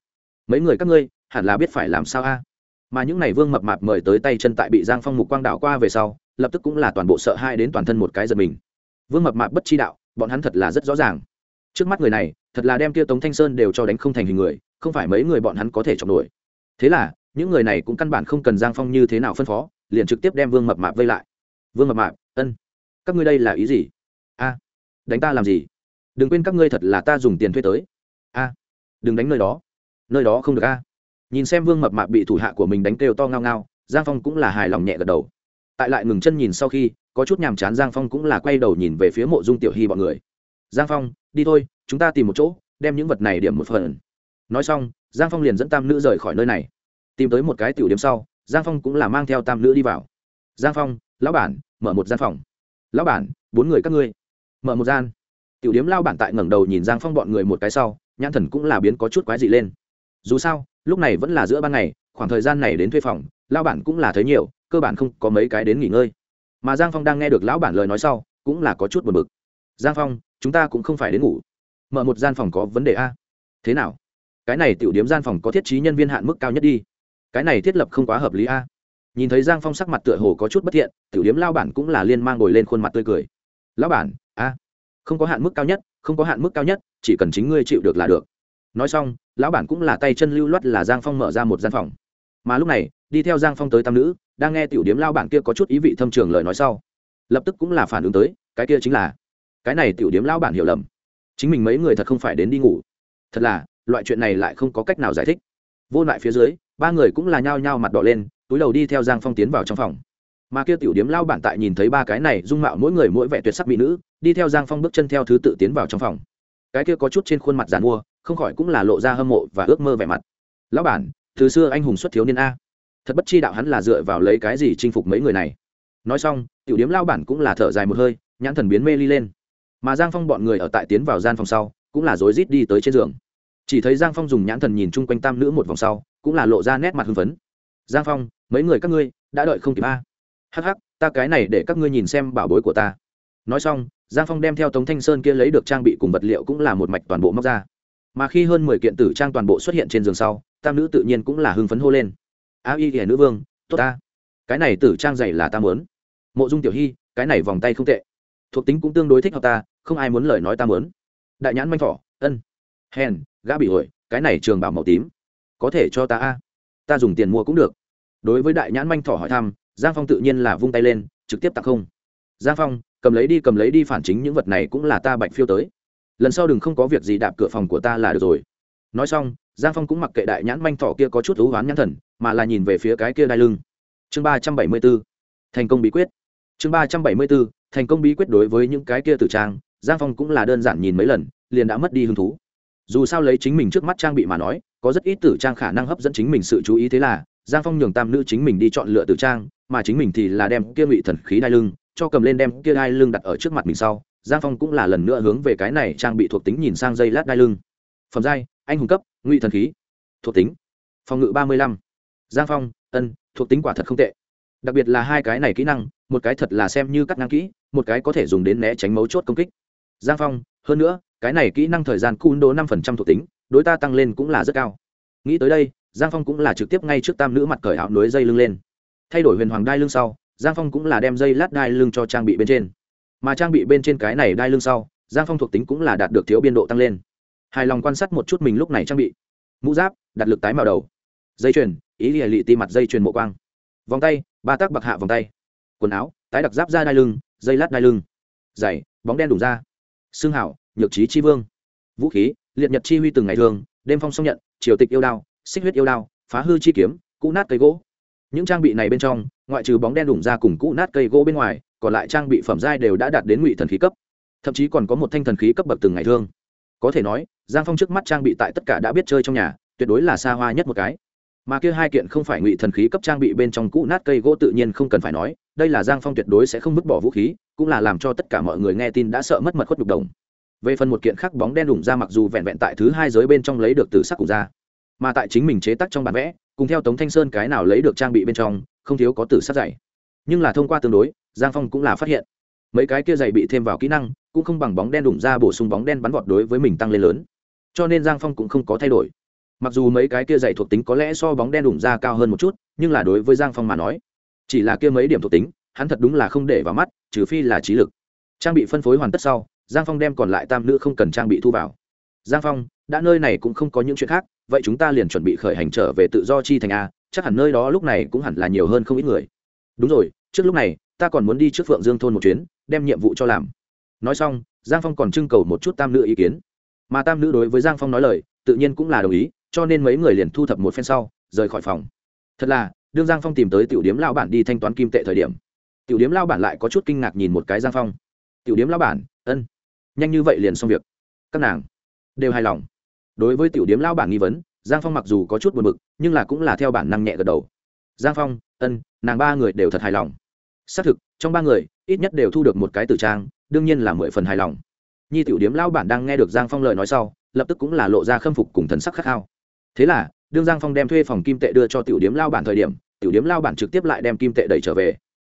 Mấy người các ngươi, hẳn là biết phải làm sao a? Mà những n à y vương mập mạp mời tới tay chân tại bị giang phong mục quang đảo qua về sau, lập tức cũng là toàn bộ sợ hai đến toàn thân một cái giật mình. Vương mập mạp bất chi đạo, bọn hắn thật là rất rõ ràng. Trước mắt người này, thật là đem kia tống thanh sơn đều cho đánh không thành hình người, không phải mấy người bọn hắn có thể chọc nổi. Thế là, những người này cũng căn bản không cần giang phong như thế nào phân phó, liền trực tiếp đem vương mập mạp vây lại. Vương mập mạp, ân. Các ngươi đây là ý gì? A. Đánh ta làm gì? Đừng quên các ngươi thật là ta dùng tiền thuê tới. A đừng đánh nơi đó. Nơi đó không được a. Nhìn xem vương mập mạp bị thủ hạ của mình đánh kêu to ngao ngao, giang phong cũng là hài lòng nhẹ gật đầu. Tại lại ngừng chân nhìn sau khi, có chút nhàm chán giang phong cũng là quay đầu nhìn về phía mộ dung tiểu hy bọn người. Giang phong, đi thôi, chúng ta tìm một chỗ, đem những vật này điểm một phần. Nói xong, giang phong liền dẫn tam nữ rời khỏi nơi này. Tìm tới một cái tiểu điểm sau, giang phong cũng là mang theo tam nữ đi vào. Giang phong, lão bản, mở một gian phòng. Lão bản, bốn người các ngươi, mở một gian tiểu điếm lao bản tại ngẩng đầu nhìn giang phong bọn người một cái sau, nhãn thần cũng là biến có chút quái dị lên. Dù sao, lúc này vẫn là giữa ban ngày, khoảng thời gian này đến thuê phòng, lao bản cũng là thấy nhiều, cơ bản không có mấy cái đến nghỉ ngơi. Mà giang phong đang nghe được lão bản lời nói sau, cũng là có chút buồn bực. Giang phong, chúng ta cũng không phải đến ngủ. Mở một gian phòng có vấn đề a. Thế nào? Cái này tiểu điếm gian phòng có thiết trí nhân viên hạn mức cao nhất đi. Cái này thiết lập không quá hợp lý a. Nhìn thấy giang phong sắc mặt tựa hồ có chút bất thiện, tiểu điếm lao bản cũng là liên mang ngồi lên khuôn mặt tươi cười. Lão bản, a không có hạn mức cao nhất, không có hạn mức cao nhất, chỉ cần chính ngươi chịu được là được. Nói xong, lão bản cũng là tay chân lưu loắt là giang phong mở ra một gian phòng. Mà lúc này, đi theo giang phong tới tam nữ, đang nghe tiểu điếm lao bản kia có chút ý vị thâm trường lời nói sau, lập tức cũng là phản ứng tới, cái kia chính là, cái này tiểu điếm lao bản hiểu lầm. Chính mình mấy người thật không phải đến đi ngủ. Thật là, loại chuyện này lại không có cách nào giải thích. Vô lại phía dưới, ba người cũng là nhao nhao mặt đỏ lên, túi đầu đi theo giang phong tiến vào trong phòng mà kia tiểu điếm lao bản tại nhìn thấy ba cái này dung mạo mỗi người mỗi vẻ tuyệt sắc mỹ nữ, đi theo giang phong bước chân theo thứ tự tiến vào trong phòng. Cái kia có chút trên khuôn mặt giàn mua, không khỏi cũng là lộ ra hâm mộ và ước mơ vẻ mặt. Lão bản, từ xưa anh hùng xuất thiếu niên a. Thật bất chi đạo hắn là dựa vào lấy cái gì chinh phục mấy người này. Nói xong, tiểu điếm lao bản cũng là thở dài một hơi, nhãn thần biến mê ly lên. Mà giang phong bọn người ở tại tiến vào gian phòng sau, cũng là rối rít đi tới trên giường. Chỉ thấy giang phong dùng nhãn thần nhìn chung quanh tam nữ một vòng sau, cũng là lộ ra nét mặt hưng phấn. Giang phong, mấy người các ngươi, đã đợi không kịp a? Hh ta cái này để các ngươi nhìn xem bảo bối của ta. Nói xong, giang phong đem theo tống thanh sơn kia lấy được trang bị cùng vật liệu cũng là một mạch toàn bộ móc ra. Mà khi hơn mười kiện tử trang toàn bộ xuất hiện trên giường sau, tam nữ tự nhiên cũng là hưng phấn hô lên. A y kẻ nữ vương, tốt ta. Cái này tử trang dày là ta muốn. Mộ dung tiểu hy, cái này vòng tay không tệ. Thuộc tính cũng tương đối thích hợp ta, không ai muốn lời nói ta muốn. Đại nhãn manh thỏ, ân. Hèn, gã bị ổi cái này trường bảo màu tím. Có thể cho ta a. Ta dùng tiền mua cũng được. Đối với đại nhãn manh thỏ hỏi thăm giang phong tự nhiên là vung tay lên, trực tiếp tặng không. Giang phong, cầm lấy đi, cầm lấy đi, phản chính những vật này cũng là ta bạch phiêu tới. Lần sau đừng không có việc gì, đạp cửa phòng của ta là được rồi. Nói xong, giang phong cũng mặc kệ đại nhãn manh thọ kia có chút thú hoán nhãn thần, mà là nhìn về phía cái kia đai lưng. Chương ba trăm bảy mươi b ố thành công bí quyết. Chương ba trăm bảy mươi b ố thành công bí quyết đối với những cái kia tử trang, giang phong cũng là đơn giản nhìn mấy lần, liền đã mất đi hứng thú. Dù sao lấy chính mình trước mắt trang bị mà nói, có rất ít tử trang khả năng hấp dẫn chính mình sự chú ý thế là, giang phong nhường tam nữ chính mình đi chọn lựa tử trang mà chính mình thì là đem kia ngụy thần khí đai lưng, cho cầm lên đem kia đai lưng đặt ở trước mặt mình sau, giang phong cũng là lần nữa hướng về cái này trang bị thuộc tính nhìn sang dây lát đai lưng. Phẩm giai, anh hùng cấp, ngụy thần khí. Thuộc tính, phòng ngự ba mươi lăm. Giang phong, ân, thuộc tính quả thật không tệ. Đặc biệt là hai cái này kỹ năng, một cái thật là xem như cắt ngang kỹ, một cái có thể dùng đến né tránh mấu chốt công kích. Giang phong, hơn nữa, cái này kỹ năng thời gian cun đố năm phần trăm thuộc tính, đối ta tăng lên cũng là rất cao. Nghĩ tới đây, giang phong cũng là trực tiếp ngay trước tam nữ mặt cởi áo nối dây lưng lên thay đổi huyền hoàng đai lưng sau, giang phong cũng là đem dây lát đai lưng cho trang bị bên trên. Mà trang bị bên trên cái này đai lưng sau, giang phong thuộc tính cũng là đạt được thiếu biên độ tăng lên. Hài lòng quan sát một chút mình lúc này trang bị. Mũ giáp, đặt lực tái màu đầu. Dây chuyền, ý lìa lị ti mặt dây chuyền mộ quang. Vòng tay, ba tác bạc hạ vòng tay. Quần áo, tái đặc giáp ra đai lưng, dây lát đai lưng. Giày, bóng đen đủ da. Xương hảo, nhược trí chi vương. Vũ khí, liệt nhật chi huy từng ngày thường, đêm phong song nhận, triều tịch yêu đao, xích huyết yêu đao, phá hư chi kiếm, cũ nát cây gỗ những trang bị này bên trong, ngoại trừ bóng đen đủng ra cùng cũ nát cây gỗ bên ngoài, còn lại trang bị phẩm giai đều đã đạt đến ngụy thần khí cấp. Thậm chí còn có một thanh thần khí cấp bậc từng ngày thương. Có thể nói, giang phong trước mắt trang bị tại tất cả đã biết chơi trong nhà, tuyệt đối là xa hoa nhất một cái. Mà kia hai kiện không phải ngụy thần khí cấp trang bị bên trong cũ nát cây gỗ tự nhiên không cần phải nói, đây là giang phong tuyệt đối sẽ không vứt bỏ vũ khí, cũng là làm cho tất cả mọi người nghe tin đã sợ mất mật khuất nhục đồng. Về phần một kiện khác bóng đen đủng ra mặc dù vẹn vẹn tại thứ hai giới bên trong lấy được từ sắc cùng ra, mà tại chính mình chế tác trong bản vẽ cùng theo tống thanh sơn cái nào lấy được trang bị bên trong, không thiếu có tử sát dày nhưng là thông qua tương đối, giang phong cũng là phát hiện, mấy cái kia dày bị thêm vào kỹ năng, cũng không bằng bóng đen đủng ra bổ sung bóng đen bắn vọt đối với mình tăng lên lớn. Cho nên giang phong cũng không có thay đổi. Mặc dù mấy cái kia dày thuộc tính có lẽ so bóng đen đủng ra cao hơn một chút, nhưng là đối với giang phong mà nói, chỉ là kia mấy điểm thuộc tính, hắn thật đúng là không để vào mắt, trừ phi là trí lực. Trang bị phân phối hoàn tất sau, giang phong đem còn lại tam nữ không cần trang bị thu vào. Giang phong, đã nơi này cũng không có những chuyện khác vậy chúng ta liền chuẩn bị khởi hành trở về tự do chi thành a, chắc hẳn nơi đó lúc này cũng hẳn là nhiều hơn không ít người. Đúng rồi, trước lúc này, ta còn muốn đi trước phượng dương thôn một chuyến, đem nhiệm vụ cho làm. Nói xong, giang phong còn trưng cầu một chút tam nữ ý kiến. Mà tam nữ đối với giang phong nói lời, tự nhiên cũng là đồng ý, cho nên mấy người liền thu thập một phen sau, rời khỏi phòng. Thật là, đương giang phong tìm tới tiểu điếm lao bản đi thanh toán kim tệ thời điểm, tiểu điếm lao bản lại có chút kinh ngạc nhìn một cái giang phong. Tiểu điếm lao bản, ân, nhanh như vậy liền xong việc. Các nàng đều hài lòng đối với tiểu điếm lao bản nghi vấn, giang phong mặc dù có chút buồn b ự c nhưng là cũng là theo bản năng nhẹ gật đầu. Giang phong, ân, nàng ba người đều thật hài lòng. Xác thực, trong ba người, ít nhất đều thu được một cái tử trang, đương nhiên là mười phần hài lòng. Nhi tiểu điếm lao bản đang nghe được giang phong lời nói sau, lập tức cũng là lộ ra khâm phục cùng thần sắc khát khao. Thế là, đương giang phong đem thuê phòng kim tệ đưa cho tiểu điếm lao bản thời điểm, tiểu điếm lao bản trực tiếp lại đem kim tệ đẩy trở về.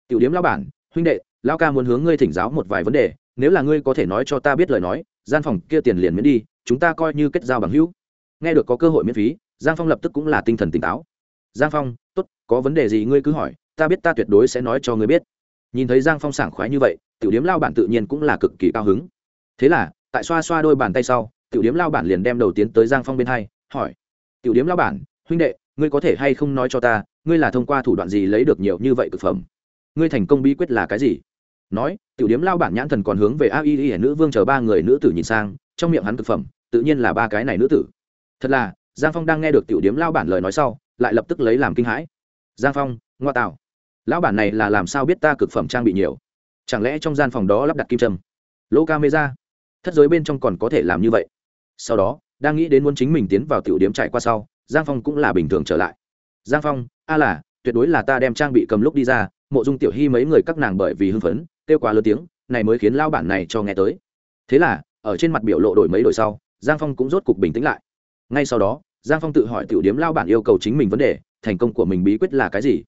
Tiểu điếm lao bản, huynh đệ lao ca muốn hướng ngươi thỉnh giáo một vài vấn đề, nếu là ngươi có thể nói cho ta biết lời nói gian phòng kia tiền liền miễn đi, chúng ta coi như kết giao bằng hữu. Nghe được có cơ hội miễn phí, giang phong lập tức cũng là tinh thần tỉnh táo. Giang phong, tốt, có vấn đề gì ngươi cứ hỏi, ta biết ta tuyệt đối sẽ nói cho ngươi biết. Nhìn thấy giang phong sảng khoái như vậy, tiểu điếm lao bản tự nhiên cũng là cực kỳ cao hứng. Thế là, tại xoa xoa đôi bàn tay sau, tiểu điếm lao bản liền đem đầu tiến tới giang phong bên hai, hỏi, tiểu điếm lao bản, huynh đệ, ngươi có thể hay không nói cho ta, ngươi là thông qua thủ đoạn gì lấy được nhiều như vậy cực phẩm? Ngươi thành công bí quyết là cái gì? Nói, tiểu điếm lao bản nhãn thần còn hướng về a y y nữ vương chờ ba người nữ tử nhìn sang, trong miệng hắn thực phẩm, tự nhiên là ba cái này nữ tử. Thật là, giang phong đang nghe được tiểu điếm lao bản lời nói sau, lại lập tức lấy làm kinh hãi. Giang phong, ngoa tạo. Lão bản này là làm sao biết ta cực phẩm trang bị nhiều? Chẳng lẽ trong gian phòng đó lắp đặt kim trâm lỗ camera. Thất giới bên trong còn có thể làm như vậy. Sau đó, đang nghĩ đến muốn chính mình tiến vào tiểu điếm chạy qua sau, giang phong cũng là bình thường trở lại. Giang phong, a là, tuyệt đối là ta đem trang bị cầm lúc đi ra, mộ dung tiểu hy mấy người các nàng bởi vì hưng phấn kêu quá lớn tiếng, này mới khiến lao bản này cho nghe tới. Thế là, ở trên mặt biểu lộ đổi mấy đổi sau, giang phong cũng rốt cục bình tĩnh lại. Ngay sau đó, giang phong tự hỏi tiểu điếm lao bản yêu cầu chính mình vấn đề, thành công của mình bí quyết là cái gì?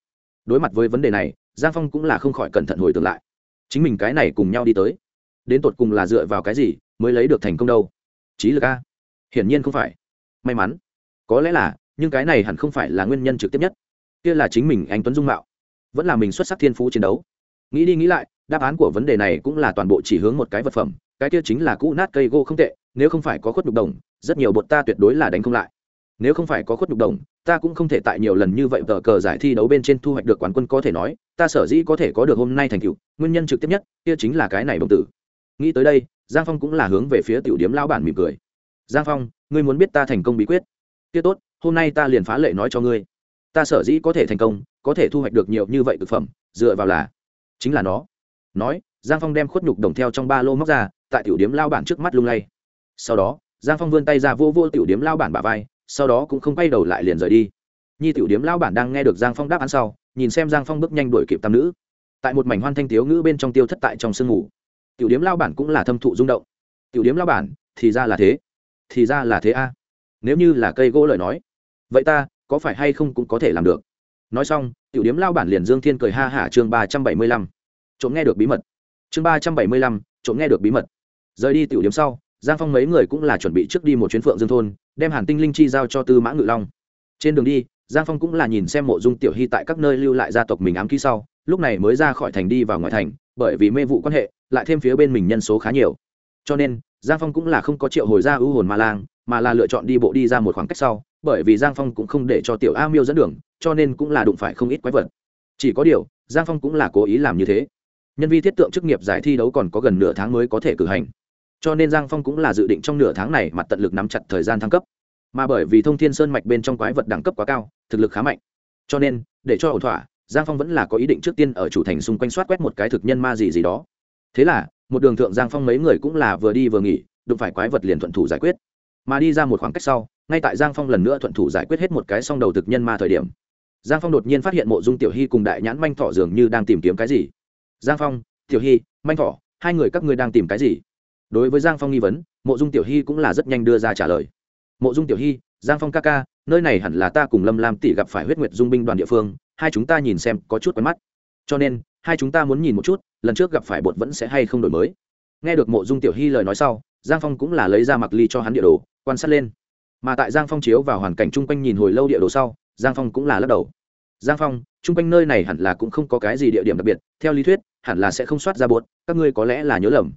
Đối mặt với vấn đề này, giang phong cũng là không khỏi cẩn thận hồi tưởng lại. Chính mình cái này cùng nhau đi tới. Đến tột cùng là dựa vào cái gì mới lấy được thành công đâu? Trí lực a? Hiển nhiên không phải. May mắn. Có lẽ là, nhưng cái này hẳn không phải là nguyên nhân trực tiếp nhất. Kia là chính mình anh tuấn dung mạo. Vẫn là mình xuất sắc thiên phú chiến đấu nghĩ đi nghĩ lại, đáp án của vấn đề này cũng là toàn bộ chỉ hướng một cái vật phẩm, cái kia chính là cũ nát cây gỗ không tệ, nếu không phải có khuất nhục đồng, rất nhiều bột ta tuyệt đối là đánh không lại. Nếu không phải có khuất nhục đồng, ta cũng không thể tại nhiều lần như vậy tờ cờ giải thi đấu bên trên thu hoạch được quán quân có thể nói, ta sở dĩ có thể có được hôm nay thành tựu, nguyên nhân trực tiếp nhất, kia chính là cái này bồng tử. Nghĩ tới đây, giang phong cũng là hướng về phía tiểu điếm lao bản mỉm cười. Giang phong, ngươi muốn biết ta thành công bí quyết. Kia tốt, hôm nay ta liền phá lệ nói cho ngươi. Ta sở dĩ có thể thành công, có thể thu hoạch được nhiều như vậy thực phẩm, dựa vào là chính là nó. Nói, giang phong đem khuất nhục đồng theo trong ba lô móc ra, tại tiểu điếm lao bản trước mắt lung lay. Sau đó, giang phong vươn tay ra vô vô tiểu điếm lao bản bà vai, sau đó cũng không quay đầu lại liền rời đi. Nhi tiểu điếm lao bản đang nghe được giang phong đáp án sau, nhìn xem giang phong bước nhanh đuổi kịp tam nữ. Tại một mảnh hoan thanh tiếu ngữ bên trong tiêu thất tại trong sương ngủ. Tiểu điếm lao bản cũng là thâm thụ rung động. Tiểu điếm lao bản, thì ra là thế. Thì ra là thế a. Nếu như là cây gỗ lời nói, vậy ta có phải hay không cũng có thể làm được? Nói xong, tiểu điếm lao bản liền dương thiên cười ha hả chương ba trăm bảy mươi lăm. Trộm nghe được bí mật. Chương ba trăm bảy mươi lăm, trộm nghe được bí mật. Rời đi tiểu điếm sau, giang phong mấy người cũng là chuẩn bị trước đi một chuyến phượng dương thôn, đem hàn tinh linh chi giao cho tư mã ngự long. Trên đường đi, giang phong cũng là nhìn xem mộ dung tiểu hy tại các nơi lưu lại gia tộc mình ám ký sau, lúc này mới ra khỏi thành đi vào ngoài thành, bởi vì mê vụ quan hệ, lại thêm phía bên mình nhân số khá nhiều. Cho nên, giang phong cũng là không có triệu hồi ra ưu hồn ma lang, mà là lựa chọn đi bộ đi ra một khoảng cách sau, bởi vì giang phong cũng không để cho tiểu a miêu dẫn đường cho nên cũng là đụng phải không ít quái vật. Chỉ có điều, giang phong cũng là cố ý làm như thế. Nhân vi thiết tượng chức nghiệp giải thi đấu còn có gần nửa tháng mới có thể cử hành. Cho nên giang phong cũng là dự định trong nửa tháng này mặt tận lực nắm chặt thời gian thăng cấp. Mà bởi vì thông thiên sơn mạch bên trong quái vật đẳng cấp quá cao, thực lực khá mạnh. Cho nên, để cho ổn thỏa, giang phong vẫn là có ý định trước tiên ở chủ thành xung quanh soát quét một cái thực nhân ma gì gì đó. Thế là, một đường thượng giang phong mấy người cũng là vừa đi vừa nghỉ, đụng phải quái vật liền thuận thủ giải quyết. Mà đi ra một khoảng cách sau, ngay tại giang phong lần nữa thuận thủ giải quyết hết một cái song đầu thực nhân ma thời điểm giang phong đột nhiên phát hiện mộ dung tiểu hy cùng đại nhãn manh thọ dường như đang tìm kiếm cái gì. Giang phong, tiểu hy, manh thọ hai người các ngươi đang tìm cái gì? Đối với giang phong nghi vấn, mộ dung tiểu hy cũng là rất nhanh đưa ra trả lời. Mộ dung tiểu hy, giang phong ca ca, nơi này hẳn là ta cùng lâm lam tỷ gặp phải huyết nguyệt dung binh đoàn địa phương, hai chúng ta nhìn xem có chút quen mắt. Cho nên, hai chúng ta muốn nhìn một chút, lần trước gặp phải bột vẫn sẽ hay không đổi mới. Nghe được mộ dung tiểu hy lời nói sau, giang phong cũng là lấy ra mặc ly cho hắn địa đồ, quan sát lên. Mà tại giang phong chiếu vào hoàn cảnh chung quanh nhìn hồi lâu địa đồ sau giang phong cũng là lắc đầu. Giang phong, chung quanh nơi này hẳn là cũng không có cái gì địa điểm đặc biệt, theo lý thuyết, hẳn là sẽ không soát ra buốt các ngươi có lẽ là nhớ lầm.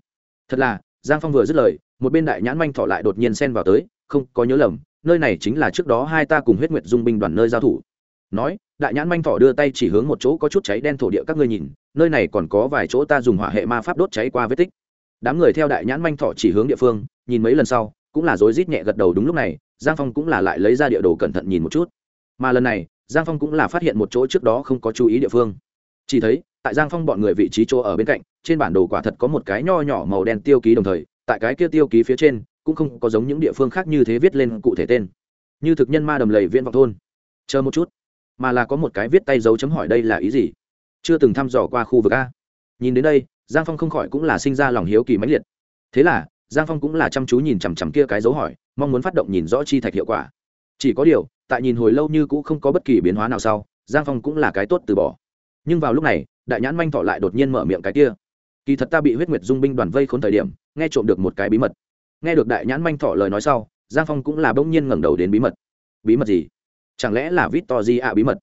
Thật là, giang phong vừa dứt lời, một bên đại nhãn manh thọ lại đột nhiên xen vào tới, không có nhớ lầm, nơi này chính là trước đó hai ta cùng huyết nguyệt dung binh đoàn nơi giao thủ. Nói, đại nhãn manh thọ đưa tay chỉ hướng một chỗ có chút cháy đen thổ địa các ngươi nhìn, nơi này còn có vài chỗ ta dùng hỏa hệ ma pháp đốt cháy qua vết tích. Đám người theo đại nhãn manh thọ chỉ hướng địa phương, nhìn mấy lần sau, cũng là rối rít nhẹ gật đầu đúng lúc này, giang phong cũng là lại lấy ra địa đồ cẩn thận nhìn một chút mà lần này, giang phong cũng là phát hiện một chỗ trước đó không có chú ý địa phương. Chỉ thấy, tại giang phong bọn người vị trí chỗ ở bên cạnh, trên bản đồ quả thật có một cái nho nhỏ màu đen tiêu ký đồng thời, tại cái kia tiêu ký phía trên, cũng không có giống những địa phương khác như thế viết lên cụ thể tên. Như thực nhân ma đầm lầy viên vọng thôn. Chờ một chút. Mà là có một cái viết tay dấu chấm hỏi đây là ý gì? Chưa từng thăm dò qua khu vực a. Nhìn đến đây, giang phong không khỏi cũng là sinh ra lòng hiếu kỳ mãnh liệt. Thế là, giang phong cũng là chăm chú nhìn chằm chằm kia cái dấu hỏi, mong muốn phát động nhìn rõ chi thạch hiệu quả. Chỉ có điều tại nhìn hồi lâu như cũng không có bất kỳ biến hóa nào sau, giang phong cũng là cái tốt từ bỏ. Nhưng vào lúc này, đại nhãn manh thọ lại đột nhiên mở miệng cái kia. Kỳ thật ta bị huyết nguyệt dung binh đoàn vây khốn thời điểm, nghe trộm được một cái bí mật. Nghe được đại nhãn manh thọ lời nói sau, giang phong cũng là bỗng nhiên ngẩng đầu đến bí mật. Bí mật gì? Chẳng lẽ là vít to di ạ bí mật?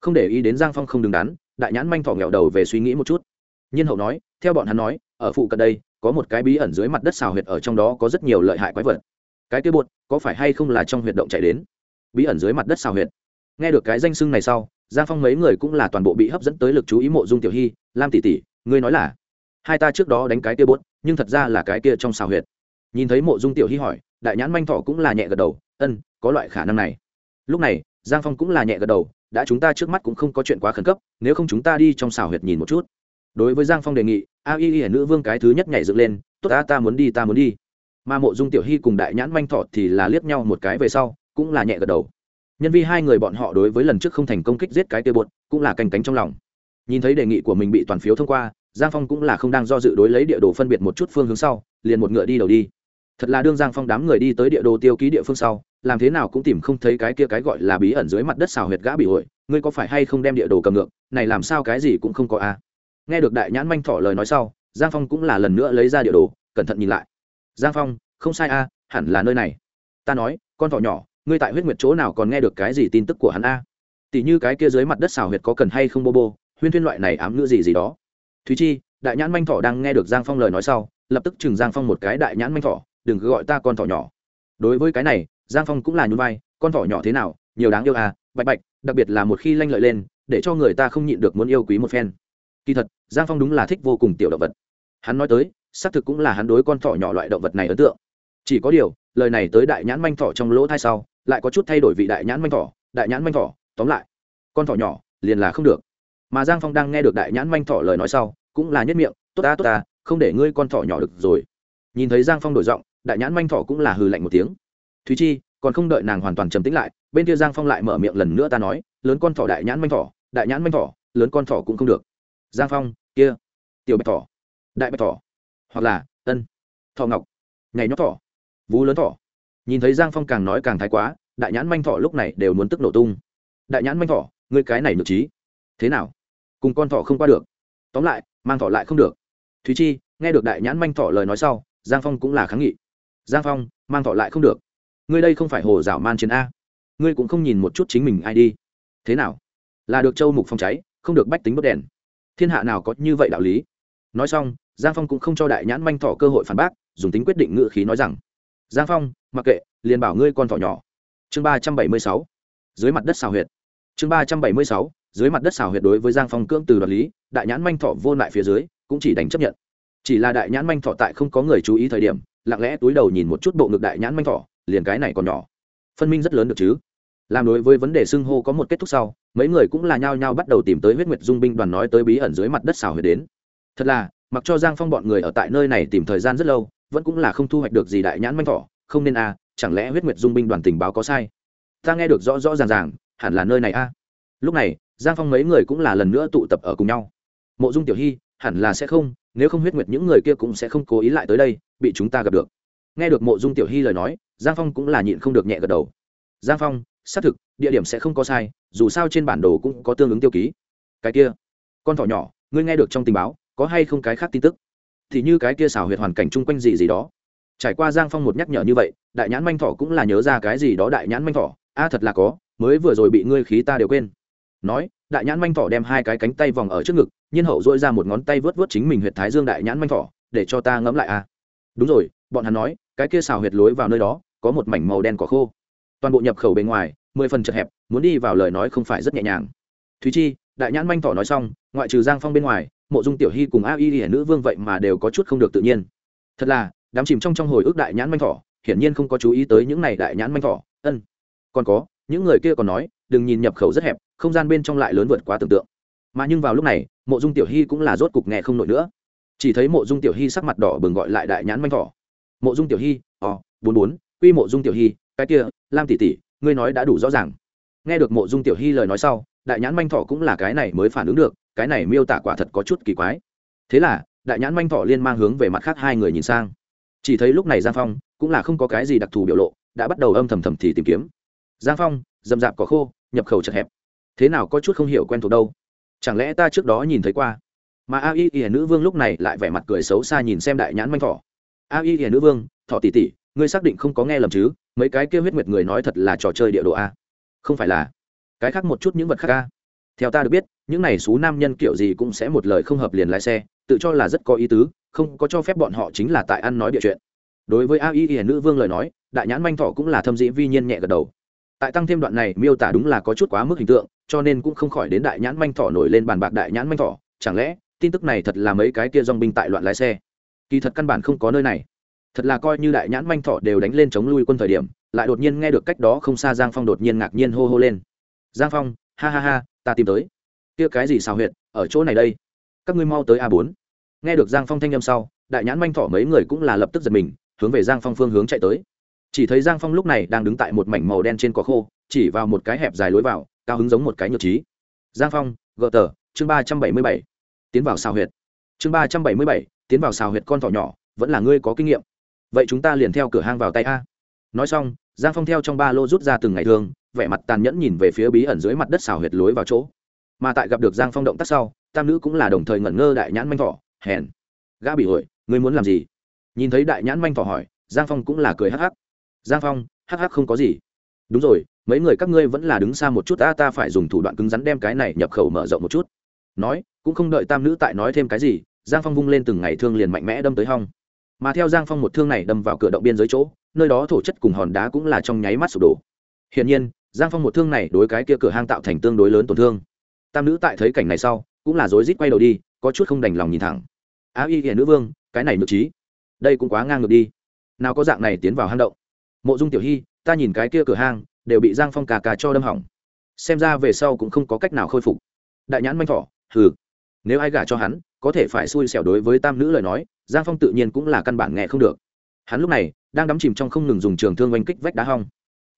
Không để ý đến giang phong không đứng đắn, đại nhãn manh thọ nghẹo đầu về suy nghĩ một chút. Nhiên hậu nói, theo bọn hắn nói, ở phụ cận đây, có một cái bí ẩn dưới mặt đất xào huyệt ở trong đó có rất nhiều lợi hại quái vật. Cái kia buột, có phải hay không là trong huyệt động chạy đến? Bí ẩn dưới mặt đất xào huyệt. Nghe được cái danh xưng này sau, giang phong mấy người cũng là toàn bộ bị hấp dẫn tới lực chú ý mộ dung tiểu hy, lam tỷ tỷ, ngươi nói là? Hai ta trước đó đánh cái kia bốt nhưng thật ra là cái kia trong xào huyệt. Nhìn thấy mộ dung tiểu hy hỏi, đại nhãn manh thọ cũng là nhẹ gật đầu, ân, có loại khả năng này. Lúc này, giang phong cũng là nhẹ gật đầu, đã chúng ta trước mắt cũng không có chuyện quá khẩn cấp, nếu không chúng ta đi trong xào huyệt nhìn một chút. Đối với giang phong đề nghị, a y y nữ vương cái thứ nhất nhảy dựng lên, tốt ta ta muốn đi, ta muốn đi. Mà mộ dung tiểu hy cùng đại nhãn manh thọ thì là liếc nhau một cái về sau cũng là nhẹ gật đầu. Nhân vi hai người bọn họ đối với lần trước không thành công kích giết cái tê bột cũng là canh cánh trong lòng. Nhìn thấy đề nghị của mình bị toàn phiếu thông qua, giang phong cũng là không đang do dự đối lấy địa đồ phân biệt một chút phương hướng sau, liền một ngựa đi đầu đi. Thật là đương giang phong đám người đi tới địa đồ tiêu ký địa phương sau, làm thế nào cũng tìm không thấy cái kia cái gọi là bí ẩn dưới mặt đất xào huyệt gã bị hội, ngươi có phải hay không đem địa đồ cầm ngược, này làm sao cái gì cũng không có a nghe được đại nhãn manh thỏ lời nói sau, giang phong cũng là lần nữa lấy ra địa đồ, cẩn thận nhìn lại. Giang phong, không sai a hẳn là nơi này. Ta nói, con thỏ nhỏ ngươi tại huyết nguyệt chỗ nào còn nghe được cái gì tin tức của hắn a? Tỷ như cái kia dưới mặt đất xào huyệt có cần hay không bô bô, huyên thuyên loại này ám ngữ gì gì đó. Thúy chi, đại nhãn manh thỏ đang nghe được giang phong lời nói sau, lập tức chừng giang phong một cái, đại nhãn manh thỏ, đừng cứ gọi ta con thỏ nhỏ. Đối với cái này, giang phong cũng là nhún vai, con thỏ nhỏ thế nào? Nhiều đáng yêu à bạch bạch, đặc biệt là một khi lanh lợi lên, để cho người ta không nhịn được muốn yêu quý một phen. Kỳ thật, giang phong đúng là thích vô cùng tiểu động vật. Hắn nói tới, xác thực cũng là hắn đối con thỏ nhỏ loại động vật này ấn tượng. Chỉ có điều, lời này tới đại nhãn manh thỏ trong lỗ thai sau lại có chút thay đổi vị đại nhãn manh thỏ, đại nhãn manh thỏ, tóm lại, con thỏ nhỏ liền là không được. Mà giang phong đang nghe được đại nhãn manh thỏ lời nói sau, cũng là nhất miệng, tốt ta tốt ta, không để ngươi con thỏ nhỏ được rồi. Nhìn thấy giang phong đổi giọng, đại nhãn manh thỏ cũng là hừ lạnh một tiếng. Thúy chi, còn không đợi nàng hoàn toàn trầm tĩnh lại, bên kia giang phong lại mở miệng lần nữa ta nói, lớn con thỏ đại nhãn manh thỏ, đại nhãn manh thỏ, lớn con thỏ cũng không được. Giang phong, kia, tiểu bạch thỏ, đại bạch thỏ, hoặc là ân thọ ngọc ngày nhóc thỏ, vú lớn thỏ nhìn thấy giang phong càng nói càng thái quá, đại nhãn manh thỏ lúc này đều muốn tức nổ tung. Đại nhãn manh thỏ ngươi cái này nhược trí. Thế nào? Cùng con thỏ không qua được. Tóm lại, mang thỏ lại không được. Thúy chi, nghe được đại nhãn manh thỏ lời nói sau, giang phong cũng là kháng nghị. Giang phong, mang thọ lại không được. Ngươi đây không phải hồ dạo man chiến a. Ngươi cũng không nhìn một chút chính mình ai đi. Thế nào? Là được châu mục phòng cháy, không được bách tính bất đèn. Thiên hạ nào có như vậy đạo lý? Nói xong, giang phong cũng không cho đại nhãn manh Thọ cơ hội phản bác, dùng tính quyết định ngự khí nói rằng giang phong, mặc kệ, liền bảo ngươi con thỏ nhỏ. Chương ba trăm bảy mươi sáu, dưới mặt đất xào huyệt. Chương ba trăm bảy mươi sáu, dưới mặt đất xào huyệt đối với giang phong cưỡng từ đoạt lý, đại nhãn manh thọ vô lại phía dưới, cũng chỉ đánh chấp nhận. Chỉ là đại nhãn manh thọ tại không có người chú ý thời điểm, lặng lẽ túi đầu nhìn một chút bộ ngực đại nhãn manh thọ, liền cái này còn nhỏ. Phân minh rất lớn được chứ? Làm đối với vấn đề xưng hô có một kết thúc sau, mấy người cũng là nhao nhao bắt đầu tìm tới huyết nguyệt dung binh đoàn nói tới bí ẩn dưới mặt đất xào huyệt đến. Thật là, mặc cho giang phong bọn người ở tại nơi này tìm thời gian rất lâu vẫn cũng là không thu hoạch được gì đại nhãn manh thỏ, không nên a, chẳng lẽ huyết nguyệt dung binh đoàn tình báo có sai? Ta nghe được rõ rõ ràng ràng, hẳn là nơi này a. Lúc này, giang phong mấy người cũng là lần nữa tụ tập ở cùng nhau. Mộ dung tiểu hy, hẳn là sẽ không, nếu không huyết nguyệt những người kia cũng sẽ không cố ý lại tới đây, bị chúng ta gặp được. Nghe được mộ dung tiểu hy lời nói, giang phong cũng là nhịn không được nhẹ gật đầu. Giang phong, xác thực, địa điểm sẽ không có sai, dù sao trên bản đồ cũng có tương ứng tiêu ký. Cái kia, con thỏ nhỏ, ngươi nghe được trong tình báo, có hay không cái khác tin tức? Thì như cái kia xảo huyệt hoàn cảnh chung quanh gì gì đó. Trải qua giang phong một nhắc nhở như vậy, đại nhãn manh thỏ cũng là nhớ ra cái gì đó đại nhãn manh thỏ, a, thật là có, mới vừa rồi bị ngươi khí ta đều quên. Nói, đại nhãn manh thỏ đem hai cái cánh tay vòng ở trước ngực, nhiên hậu dội ra một ngón tay vớt vớt chính mình huyệt thái dương đại nhãn manh thỏ, để cho ta ngẫm lại a. Đúng rồi, bọn hắn nói, cái kia xào huyệt lối vào nơi đó, có một mảnh màu đen cỏ khô. Toàn bộ nhập khẩu bên ngoài, mười phần chật hẹp, muốn đi vào lời nói không phải rất nhẹ nhàng. Thúy chi, đại nhãn manh thỏ nói xong, ngoại trừ giang phong bên ngoài mộ dung tiểu hy cùng a y hiển nữ vương vậy mà đều có chút không được tự nhiên. Thật là, đám chìm trong trong hồi ức đại nhãn manh thỏ, hiển nhiên không có chú ý tới những này đại nhãn manh thỏ. Ân. Còn có, những người kia còn nói, đừng nhìn nhập khẩu rất hẹp, không gian bên trong lại lớn vượt quá tưởng tượng. Mà nhưng vào lúc này, mộ dung tiểu hy cũng là rốt cục nghe không nổi nữa. Chỉ thấy mộ dung tiểu hy sắc mặt đỏ bừng gọi lại đại nhãn manh thỏ. Mộ dung tiểu hy ò bốn bốn, quy mộ dung tiểu hy, cái kia, lam tỷ tỷ, ngươi nói đã đủ rõ ràng. Nghe được mộ dung tiểu hy lời nói sau, đại nhãn manh thỏ cũng là cái này mới phản ứng được cái này miêu tả quả thật có chút kỳ quái. Thế là, đại nhãn manh thọ liên mang hướng về mặt khác hai người nhìn sang. Chỉ thấy lúc này giang phong, cũng là không có cái gì đặc thù biểu lộ, đã bắt đầu âm thầm thầm thì tìm kiếm. Giang phong dầm dạp cỏ khô, nhập khẩu chật hẹp. Thế nào có chút không hiểu quen thuộc đâu? Chẳng lẽ ta trước đó nhìn thấy qua? Mà a y ỉa nữ vương lúc này lại vẻ mặt cười xấu xa nhìn xem đại nhãn manh thỏ a y ỉa nữ vương, thọ tỷ tỷ, ngươi xác định không có nghe lầm chứ? Mấy cái kêu huyết nguyệt người nói thật là trò chơi địa độ a. Không phải là. Cái khác một chút những vật khác a. Theo ta được biết những này xú nam nhân kiểu gì cũng sẽ một lời không hợp liền lái xe, tự cho là rất có ý tứ, không có cho phép bọn họ chính là tại ăn nói địa chuyện. Đối với a y y nữ vương lời nói, đại nhãn manh thọ cũng là thâm dĩ vi nhiên nhẹ gật đầu. Tại tăng thêm đoạn này, miêu tả đúng là có chút quá mức hình tượng, cho nên cũng không khỏi đến đại nhãn manh thọ nổi lên bàn bạc đại nhãn manh thọ chẳng lẽ, tin tức này thật là mấy cái kia dong binh tại loạn lái xe? Kỳ thật căn bản không có nơi này. Thật là coi như đại nhãn manh thọ đều đánh lên chống lui quân thời điểm, lại đột nhiên nghe được cách đó không xa giang phong đột nhiên ngạc nhiên hô hô lên. Giang phong, ha ha ha, ta tìm tới kia cái gì xào huyệt, ở chỗ này đây? Các ngươi mau tới a bốn. Nghe được giang phong thanh â m sau, đại nhãn manh thỏ mấy người cũng là lập tức giật mình, hướng về giang phong phương hướng chạy tới. Chỉ thấy giang phong lúc này đang đứng tại một mảnh màu đen trên cỏ khô, chỉ vào một cái hẹp dài lối vào, cao hứng giống một cái nhược trí. Giang phong, gờ tờ, chương ba trăm bảy mươi bảy. Tiến vào xào huyệt. Chương ba trăm bảy mươi bảy, tiến vào xào huyệt con thỏ nhỏ, vẫn là ngươi có kinh nghiệm. Vậy chúng ta liền theo cửa hang vào tay a. Nói xong, giang phong theo trong ba lô rút ra từng ngày thường, vẻ mặt tàn nhẫn nhìn về phía bí ẩn dưới mặt đất xào huyệt lối vào chỗ mà tại gặp được giang phong động tác sau, tam nữ cũng là đồng thời ngẩn ngơ đại nhãn manh thỏ, hèn. Gã bị hội ngươi muốn làm gì? Nhìn thấy đại nhãn manh thỏ hỏi, giang phong cũng là cười hắc hắc. Giang phong, hắc hắc không có gì. Đúng rồi, mấy người các ngươi vẫn là đứng xa một chút, ta ta phải dùng thủ đoạn cứng rắn đem cái này nhập khẩu mở rộng một chút. Nói, cũng không đợi tam nữ tại nói thêm cái gì, giang phong vung lên từng ngày thương liền mạnh mẽ đâm tới hong. Mà theo giang phong một thương này đâm vào cửa động biên giới chỗ, nơi đó thổ chất cùng hòn đá cũng là trong nháy mắt sụp đổ. Hiển nhiên, giang phong một thương này đối cái kia cửa hang tạo thành tương đối lớn tổn thương tam nữ tại thấy cảnh này sau, cũng là rối rít quay đầu đi, có chút không đành lòng nhìn thẳng. Á y hiển nữ vương, cái này nhược trí. Đây cũng quá ngang ngược đi. Nào có dạng này tiến vào hang động. Mộ dung tiểu hy, ta nhìn cái kia cửa hang, đều bị giang phong cà cà cho đâm hỏng. Xem ra về sau cũng không có cách nào khôi phục. Đại nhãn manh thỏ, hừ. Nếu ai gả cho hắn, có thể phải xui xẻo đối với tam nữ lời nói, giang phong tự nhiên cũng là căn bản nghe không được. Hắn lúc này, đang đắm chìm trong không ngừng dùng trường thương oanh kích vách đá hong.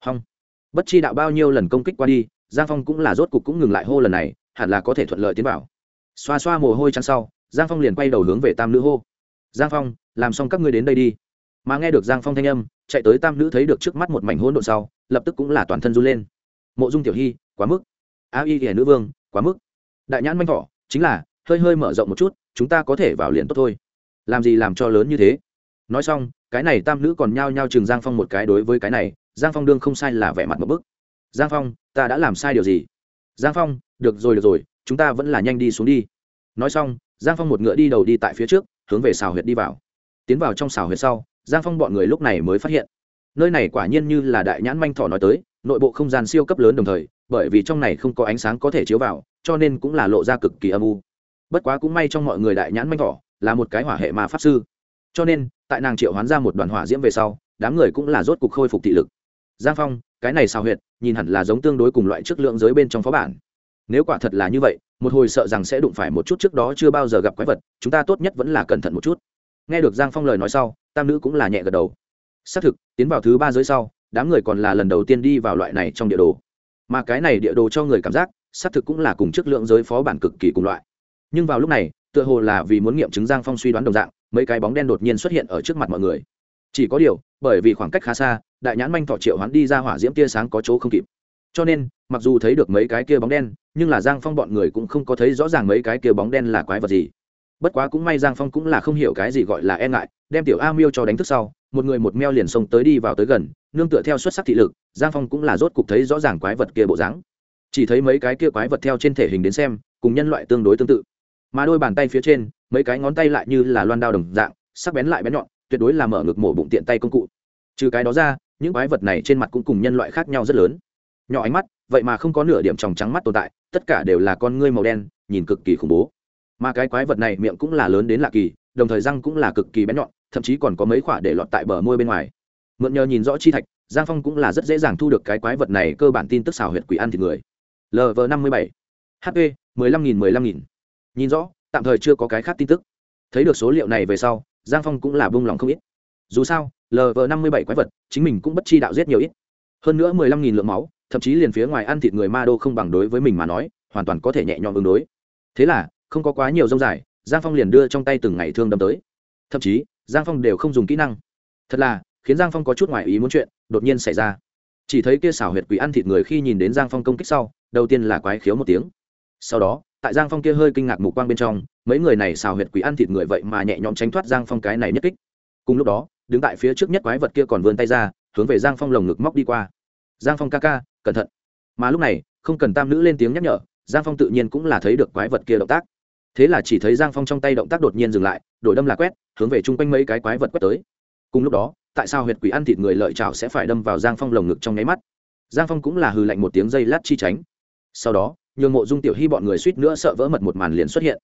Hong. Bất chi đạo bao nhiêu lần công kích qua đi, giang phong cũng là rốt cục cũng ngừng lại hô lần này hẳn là có thể thuận lợi tiến vào. Xoa xoa mồ hôi chăn sau, giang phong liền quay đầu hướng về tam nữ hô. Giang phong, làm xong các ngươi đến đây đi. Mà nghe được giang phong thanh âm, chạy tới tam nữ thấy được trước mắt một mảnh hỗn độn sau, lập tức cũng là toàn thân run lên. Mộ dung tiểu hy quá mức. A y hiển nữ vương, quá mức. Đại nhãn manh thỏ, chính là, hơi hơi mở rộng một chút, chúng ta có thể vào liền tốt thôi. Làm gì làm cho lớn như thế? Nói xong, cái này tam nữ còn nhao nhao chừng giang phong một cái đối với cái này, giang phong đương không sai là vẻ mặt một bức. Giang phong, ta đã làm sai điều gì? Giang phong, được rồi được rồi, chúng ta vẫn là nhanh đi xuống đi. Nói xong, giang phong một ngựa đi đầu đi tại phía trước, hướng về xào huyệt đi vào. Tiến vào trong xào huyệt sau, giang phong bọn người lúc này mới phát hiện. Nơi này quả nhiên như là đại nhãn manh thỏ nói tới, nội bộ không gian siêu cấp lớn đồng thời, bởi vì trong này không có ánh sáng có thể chiếu vào, cho nên cũng là lộ ra cực kỳ âm u. Bất quá cũng may trong mọi người đại nhãn manh thỏ là một cái hỏa hệ mà pháp sư. Cho nên, tại nàng triệu hoán ra một đoàn hỏa diễm về sau, đám người cũng là rốt cục khôi phục thị lực giang phong, cái này xào huyệt, nhìn hẳn là giống tương đối cùng loại chất lượng giới bên trong phó bản. Nếu quả thật là như vậy, một hồi sợ rằng sẽ đụng phải một chút trước đó chưa bao giờ gặp quái vật, chúng ta tốt nhất vẫn là cẩn thận một chút. Nghe được giang phong lời nói sau, tam nữ cũng là nhẹ gật đầu. Xác thực, tiến vào thứ ba giới sau, đám người còn là lần đầu tiên đi vào loại này trong địa đồ. Mà cái này địa đồ cho người cảm giác, xác thực cũng là cùng chất lượng giới phó bản cực kỳ cùng loại. Nhưng vào lúc này, tựa hồ là vì muốn nghiệm chứng giang phong suy đoán đồng dạng, mấy cái bóng đen đột nhiên xuất hiện ở trước mặt mọi người chỉ có điều, bởi vì khoảng cách khá xa, đại nhãn manh thọ triệu hắn đi ra hỏa diễm tia sáng có chỗ không kịp. Cho nên, mặc dù thấy được mấy cái kia bóng đen, nhưng là giang phong bọn người cũng không có thấy rõ ràng mấy cái kia bóng đen là quái vật gì. Bất quá cũng may giang phong cũng là không hiểu cái gì gọi là e ngại, đem tiểu a miêu cho đánh thức sau, một người một meo liền xông tới đi vào tới gần, nương tựa theo xuất sắc thị lực, giang phong cũng là rốt cục thấy rõ ràng quái vật kia bộ dáng. Chỉ thấy mấy cái kia quái vật theo trên thể hình đến xem, cùng nhân loại tương đối tương tự. Mà đôi bàn tay phía trên, mấy cái ngón tay lại như là loan đao đồng dạng, sắc bén lại bén nhọn tuyệt đối là mở ngực mổ bụng tiện tay công cụ. Trừ cái đó ra, những quái vật này trên mặt cũng cùng nhân loại khác nhau rất lớn. Nhỏ ánh mắt, vậy mà không có nửa điểm tròng trắng mắt tồn tại, tất cả đều là con ngươi màu đen, nhìn cực kỳ khủng bố. Mà cái quái vật này miệng cũng là lớn đến lạ kỳ, đồng thời răng cũng là cực kỳ bén nhọn, thậm chí còn có mấy khoả để lọt tại bờ môi bên ngoài. Mượn nhờ nhìn rõ chi thạch, giang phong cũng là rất dễ dàng thu được cái quái vật này cơ bản tin tức xào huyệt quỷ ăn thịt người. Lv năm mươi bảy. Hp mười lăm nghìn mười lăm nghìn. Nhìn rõ, tạm thời chưa có cái khác tin tức. Thấy được số liệu này về sau giang phong cũng là bông lòng không ít. Dù sao lv năm mươi bảy quái vật, chính mình cũng bất chi đạo giết nhiều ít. Hơn nữa mười lăm nghìn lượng máu, thậm chí liền phía ngoài ăn thịt người ma đô không bằng đối với mình mà nói, hoàn toàn có thể nhẹ nhõm ứng đối. Thế là, không có quá nhiều rông dài, giang phong liền đưa trong tay từng ngày thương đâm tới. Thậm chí, giang phong đều không dùng kỹ năng. Thật là, khiến giang phong có chút ngoài ý muốn chuyện đột nhiên xảy ra. Chỉ thấy kia xảo huyệt quỷ ăn thịt người khi nhìn đến giang phong công kích sau, đầu tiên là quái khiếu một tiếng. Sau đó tại giang phong kia hơi kinh ngạc mục quang bên trong, mấy người này xào huyệt quỷ ăn thịt người vậy mà nhẹ nhõm tránh thoát giang phong cái này nhất kích. Cùng lúc đó, đứng tại phía trước nhất quái vật kia còn vươn tay ra, hướng về giang phong lồng ngực móc đi qua. Giang phong ca ca, cẩn thận. Mà lúc này, không cần tam nữ lên tiếng nhắc nhở, giang phong tự nhiên cũng là thấy được quái vật kia động tác. Thế là chỉ thấy giang phong trong tay động tác đột nhiên dừng lại, đổi đâm là quét, hướng về chung quanh mấy cái quái vật quét tới. Cùng lúc đó, tại sao huyệt quỷ ăn thịt người lợi chảo sẽ phải đâm vào giang phong lồng ngực trong nháy mắt? Giang phong cũng là hừ lạnh một tiếng dây lát chi tránh. Sau đó nhường mộ dung tiểu hy bọn người suýt nữa sợ vỡ mật một màn liền xuất hiện.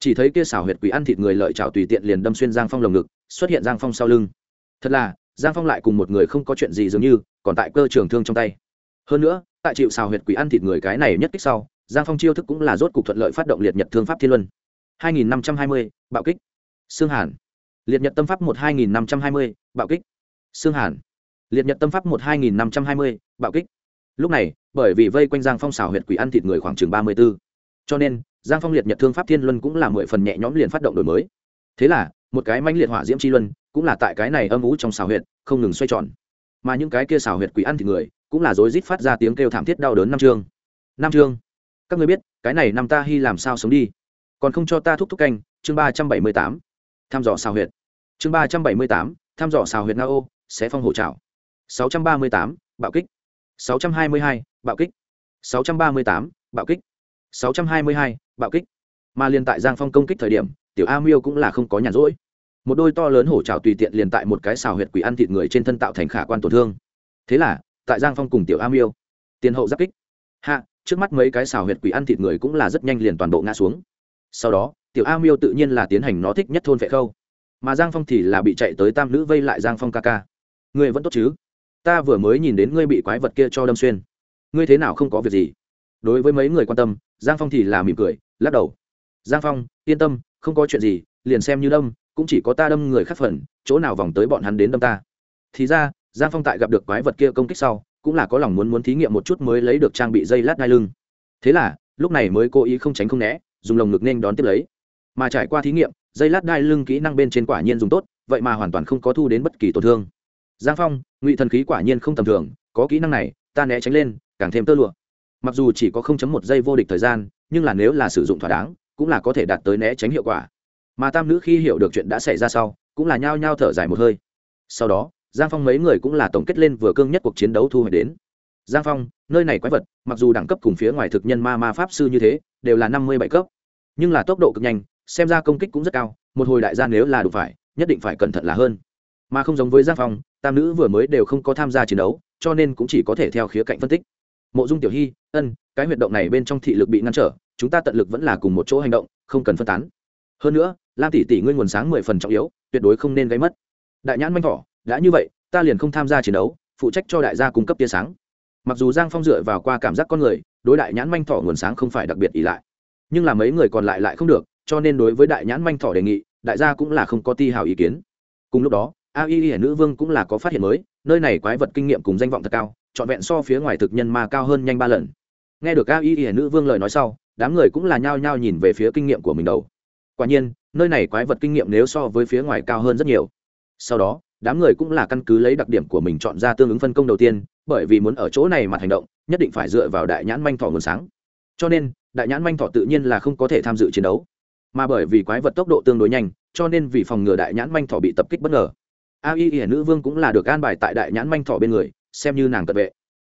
Chỉ thấy kia xảo huyệt quỷ ăn thịt người lợi chảo tùy tiện liền đâm xuyên giang phong lồng ngực xuất hiện giang phong sau lưng. Thật là giang phong lại cùng một người không có chuyện gì dường như còn tại cơ trường thương trong tay. Hơn nữa tại chịu xào huyệt quỷ ăn thịt người cái này nhất kích sau giang phong chiêu thức cũng là rốt cục thuận lợi phát động liệt nhật thương pháp thiên luân. 2520, bạo kích. Xương hàn. Liệt nhật tâm pháp một 2520, bạo kích. Xương hàn. Liệt nhật tâm pháp một 2520, bạo kích lúc này, bởi vì vây quanh giang phong xào huyệt quỷ ăn thịt người khoảng chừng ba mươi b ố cho nên, giang phong liệt nhật thương pháp thiên luân cũng là mười phần nhẹ nhõm liền phát động đổi mới. Thế là, một cái manh liệt hỏa diễm chi luân cũng là tại cái này âm ú trong xào huyệt, không ngừng xoay tròn. Mà những cái kia xào huyệt quỷ ăn thịt người cũng là rối rít phát ra tiếng kêu thảm thiết đau đớn năm chương. Năm chương. Các người biết, cái này năm ta hy làm sao sống đi? Còn không cho ta thúc thúc canh, chương ba trăm bảy mươi tám. Thăm dò xào huyệt. Chương ba trăm bảy mươi tám, thăm dò xào huyệt nga ô, sẽ phong hổ trào sáu trăm ba mươi tám, bạo kích. 622, bạo kích. 638, bạo kích. 622, bạo kích. Mà liền tại giang phong công kích thời điểm tiểu a miêu cũng là không có nhàn rỗi. Một đôi to lớn hổ trào tùy tiện liền tại một cái xào huyệt quỷ ăn thịt người trên thân tạo thành khả quan tổn thương. Thế là tại giang phong cùng tiểu a miêu tiền hậu giáp kích. Hạ trước mắt mấy cái xào huyệt quỷ ăn thịt người cũng là rất nhanh liền toàn bộ ngã xuống. Sau đó tiểu a miêu tự nhiên là tiến hành nó thích nhất thôn vệ khâu. Mà giang phong thì là bị chạy tới tam nữ vây lại giang phong ca ca. Người vẫn tốt chứ? Ta vừa mới nhìn đến ngươi bị quái vật kia cho đâm xuyên. Ngươi thế nào không có việc gì? Đối với mấy người quan tâm, giang phong thì là mỉm cười, lắc đầu. Giang phong, yên tâm, không có chuyện gì, liền xem như đâm, cũng chỉ có ta đâm người khác phần, chỗ nào vòng tới bọn hắn đến đâm ta. Thì ra, giang phong tại gặp được quái vật kia công kích sau, cũng là có lòng muốn muốn thí nghiệm một chút mới lấy được trang bị dây lát đai lưng. Thế là, lúc này mới cố ý không tránh không né, dùng lồng ngực nên đón tiếp lấy. Mà trải qua thí nghiệm, dây lát đai lưng kỹ năng bên trên quả nhiên dùng tốt, vậy mà hoàn toàn không có thu đến bất kỳ tổn thương giang phong, ngụy thần khí quả nhiên không tầm thường, có kỹ năng này, ta né tránh lên, càng thêm tơ lụa. Mặc dù chỉ có không chấm một giây vô địch thời gian, nhưng là nếu là sử dụng thỏa đáng, cũng là có thể đạt tới né tránh hiệu quả. Mà tam nữ khi hiểu được chuyện đã xảy ra sau, cũng là nhao nhao thở dài một hơi. Sau đó, giang phong mấy người cũng là tổng kết lên vừa cương nhất cuộc chiến đấu thu hồi đến. Giang phong, nơi này quái vật, mặc dù đẳng cấp cùng phía ngoài thực nhân ma ma pháp sư như thế, đều là năm mươi bảy cấp, nhưng là tốc độ cực nhanh, xem ra công kích cũng rất cao, một hồi đại gia nếu là đủ phải, nhất định phải cẩn thận là hơn. Mà không giống với giang phong tam nữ vừa mới đều không có tham gia chiến đấu, cho nên cũng chỉ có thể theo khía cạnh phân tích. Mộ dung tiểu hy, ân, cái huyệt động này bên trong thị lực bị ngăn trở, chúng ta tận lực vẫn là cùng một chỗ hành động, không cần phân tán. Hơn nữa, lam tỷ tỷ ngươi nguồn sáng mười phần trọng yếu, tuyệt đối không nên gây mất. Đại nhãn manh thỏ, đã như vậy, ta liền không tham gia chiến đấu, phụ trách cho đại gia cung cấp tia sáng. Mặc dù giang phong dựa vào qua cảm giác con người, đối đại nhãn manh thỏ nguồn sáng không phải đặc biệt ỷ lại. Nhưng là mấy người còn lại lại không được, cho nên đối với đại nhãn manh thỏ đề nghị, đại gia cũng là không có ti hào ý kiến. Cùng lúc đó a y y nữ vương cũng là có phát hiện mới, nơi này quái vật kinh nghiệm cùng danh vọng thật cao, trọn vẹn so phía ngoài thực nhân ma cao hơn nhanh ba lần. Nghe được a y y nữ vương lời nói sau, đám người cũng là nhao nhao nhìn về phía kinh nghiệm của mình đầu. Quả nhiên, nơi này quái vật kinh nghiệm nếu so với phía ngoài cao hơn rất nhiều. Sau đó, đám người cũng là căn cứ lấy đặc điểm của mình chọn ra tương ứng phân công đầu tiên, bởi vì muốn ở chỗ này mặt hành động, nhất định phải dựa vào đại nhãn manh thọ nguồn sáng. Cho nên, đại nhãn manh thọ tự nhiên là không có thể tham dự chiến đấu. Mà bởi vì quái vật tốc độ tương đối nhanh, cho nên vì phòng ngừa đại nhãn manh thọ bị tập kích bất ngờ a y y nữ vương cũng là được an bài tại đại nhãn manh thọ bên người, xem như nàng cận vệ.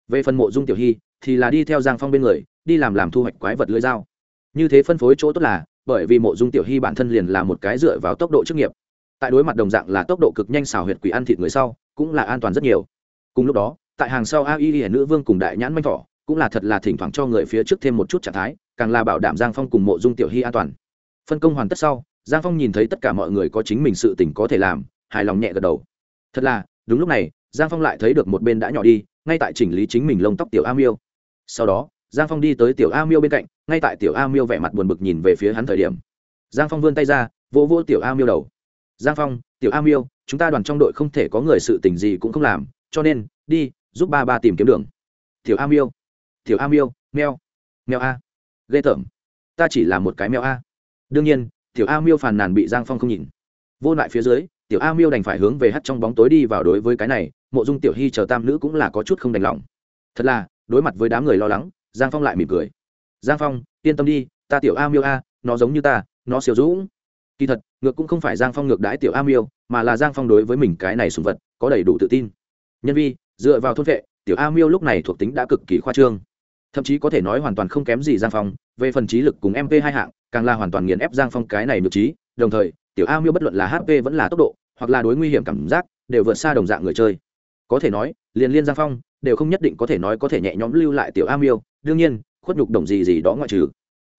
Về phần mộ dung tiểu hy, thì là đi theo giang phong bên người, đi làm làm thu hoạch quái vật lưới dao. Như thế phân phối chỗ tốt là, bởi vì mộ dung tiểu hy bản thân liền là một cái dựa vào tốc độ chức nghiệp. Tại đối mặt đồng dạng là tốc độ cực nhanh xào huyệt quỷ ăn thịt người sau, cũng là an toàn rất nhiều. Cùng lúc đó, tại hàng sau a y y nữ vương cùng đại nhãn manh thỏ, cũng là thật là thỉnh thoảng cho người phía trước thêm một chút trạng thái, càng là bảo đảm giang phong cùng mộ dung tiểu hy an toàn. Phân công hoàn tất sau, giang phong nhìn thấy tất cả mọi người có chính mình sự tỉnh có thể làm hài lòng nhẹ gật đầu. Thật là, đúng lúc này, giang phong lại thấy được một bên đã nhỏ đi, ngay tại chỉnh lý chính mình lông tóc tiểu a miêu. Sau đó, giang phong đi tới tiểu a miêu bên cạnh, ngay tại tiểu a miêu vẻ mặt buồn bực nhìn về phía hắn thời điểm. Giang phong vươn tay ra, vỗ vỗ tiểu a miêu đầu. Giang phong, tiểu a miêu, chúng ta đoàn trong đội không thể có người sự tình gì cũng không làm, cho nên, đi, giúp ba ba tìm kiếm đường. Tiểu a miêu, tiểu a miêu, meo meo a, ghê tởm, ta chỉ là một cái meo a. Đương nhiên, tiểu a miêu phàn nàn bị giang phong không nhìn. Vô lại phía dưới tiểu a miêu đành phải hướng về hắt trong bóng tối đi vào đối với cái này, mộ dung tiểu hy chờ tam nữ cũng là có chút không đành lòng. Thật là, đối mặt với đám người lo lắng, giang phong lại mỉm cười. Giang phong, yên tâm đi, ta tiểu a miêu a, nó giống như ta, nó siêu dũng. Kỳ thật, ngược cũng không phải giang phong ngược đãi tiểu a miêu, mà là giang phong đối với mình cái này sùng vật, có đầy đủ tự tin. Nhân vi, dựa vào thôn vệ, tiểu a miêu lúc này thuộc tính đã cực kỳ khoa trương. Thậm chí có thể nói hoàn toàn không kém gì giang phong, về phần trí lực cùng mp hai hạng, càng là hoàn toàn nghiền ép giang phong cái này nhược trí, đồng thời, tiểu a miêu bất luận là hp vẫn là tốc độ hoặc là đối nguy hiểm cảm giác, đều vượt xa đồng dạng người chơi. Có thể nói, liền liên giang phong, đều không nhất định có thể nói có thể nhẹ nhõm lưu lại tiểu a miêu, đương nhiên, khuất nhục đồng gì gì đó ngoại trừ.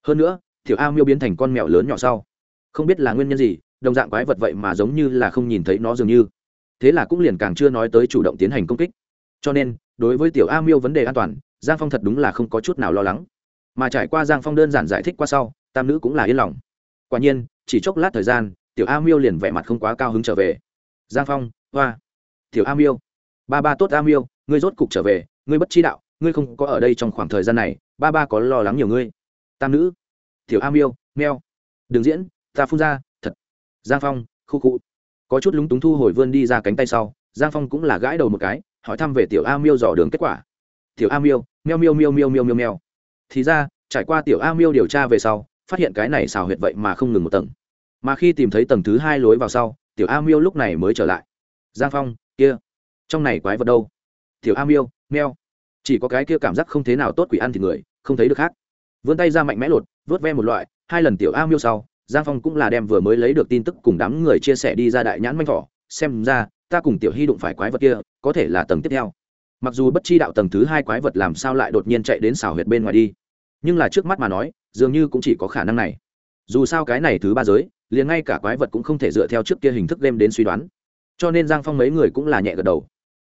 Hơn nữa, tiểu a miêu biến thành con mèo lớn nhỏ sau. Không biết là nguyên nhân gì, đồng dạng quái vật vậy mà giống như là không nhìn thấy nó dường như. Thế là cũng liền càng chưa nói tới chủ động tiến hành công kích. Cho nên, đối với tiểu a miêu vấn đề an toàn, giang phong thật đúng là không có chút nào lo lắng. Mà trải qua giang phong đơn giản giải thích qua sau, tam nữ cũng là yên lòng. Quả nhiên, chỉ chốc lát thời gian tiểu a miêu liền vẻ mặt không quá cao hứng trở về. Giang phong, hoa. Tiểu a miêu. Ba ba tốt a miêu, ngươi rốt cục trở về, ngươi bất chi đạo, ngươi không có ở đây trong khoảng thời gian này, ba ba có lo lắng nhiều ngươi. Tam nữ. Tiểu a miêu, meo. Đừng diễn, ta phun ra, thật. Giang phong, khu cụ có chút lúng túng thu hồi vươn đi ra cánh tay sau, giang phong cũng là gãi đầu một cái, hỏi thăm về tiểu a miêu dò đường kết quả. Tiểu a miêu, meo miêu miêu miêu miêu miêu meo. Thì ra, trải qua tiểu a miêu điều tra về sau, phát hiện cái này xào huyệt vậy mà không ngừng một tầng mà khi tìm thấy tầng thứ hai lối vào sau, tiểu a miêu lúc này mới trở lại. Giang phong, kia, trong này quái vật đâu? Tiểu a miêu, meo. Chỉ có cái kia cảm giác không thế nào tốt quỷ ăn thì người, không thấy được khác. Vươn tay ra mạnh mẽ lột, vớt ve một loại, hai lần tiểu a miêu sau, giang phong cũng là đem vừa mới lấy được tin tức cùng đám người chia sẻ đi ra đại nhãn manh thỏ, xem ra, ta cùng tiểu hy đụng phải quái vật kia, có thể là tầng tiếp theo. Mặc dù bất chi đạo tầng thứ hai quái vật làm sao lại đột nhiên chạy đến xào huyệt bên ngoài đi. Nhưng là trước mắt mà nói, dường như cũng chỉ có khả năng này dù sao cái này thứ ba giới, liền ngay cả quái vật cũng không thể dựa theo trước kia hình thức game đến suy đoán. Cho nên giang phong mấy người cũng là nhẹ gật đầu.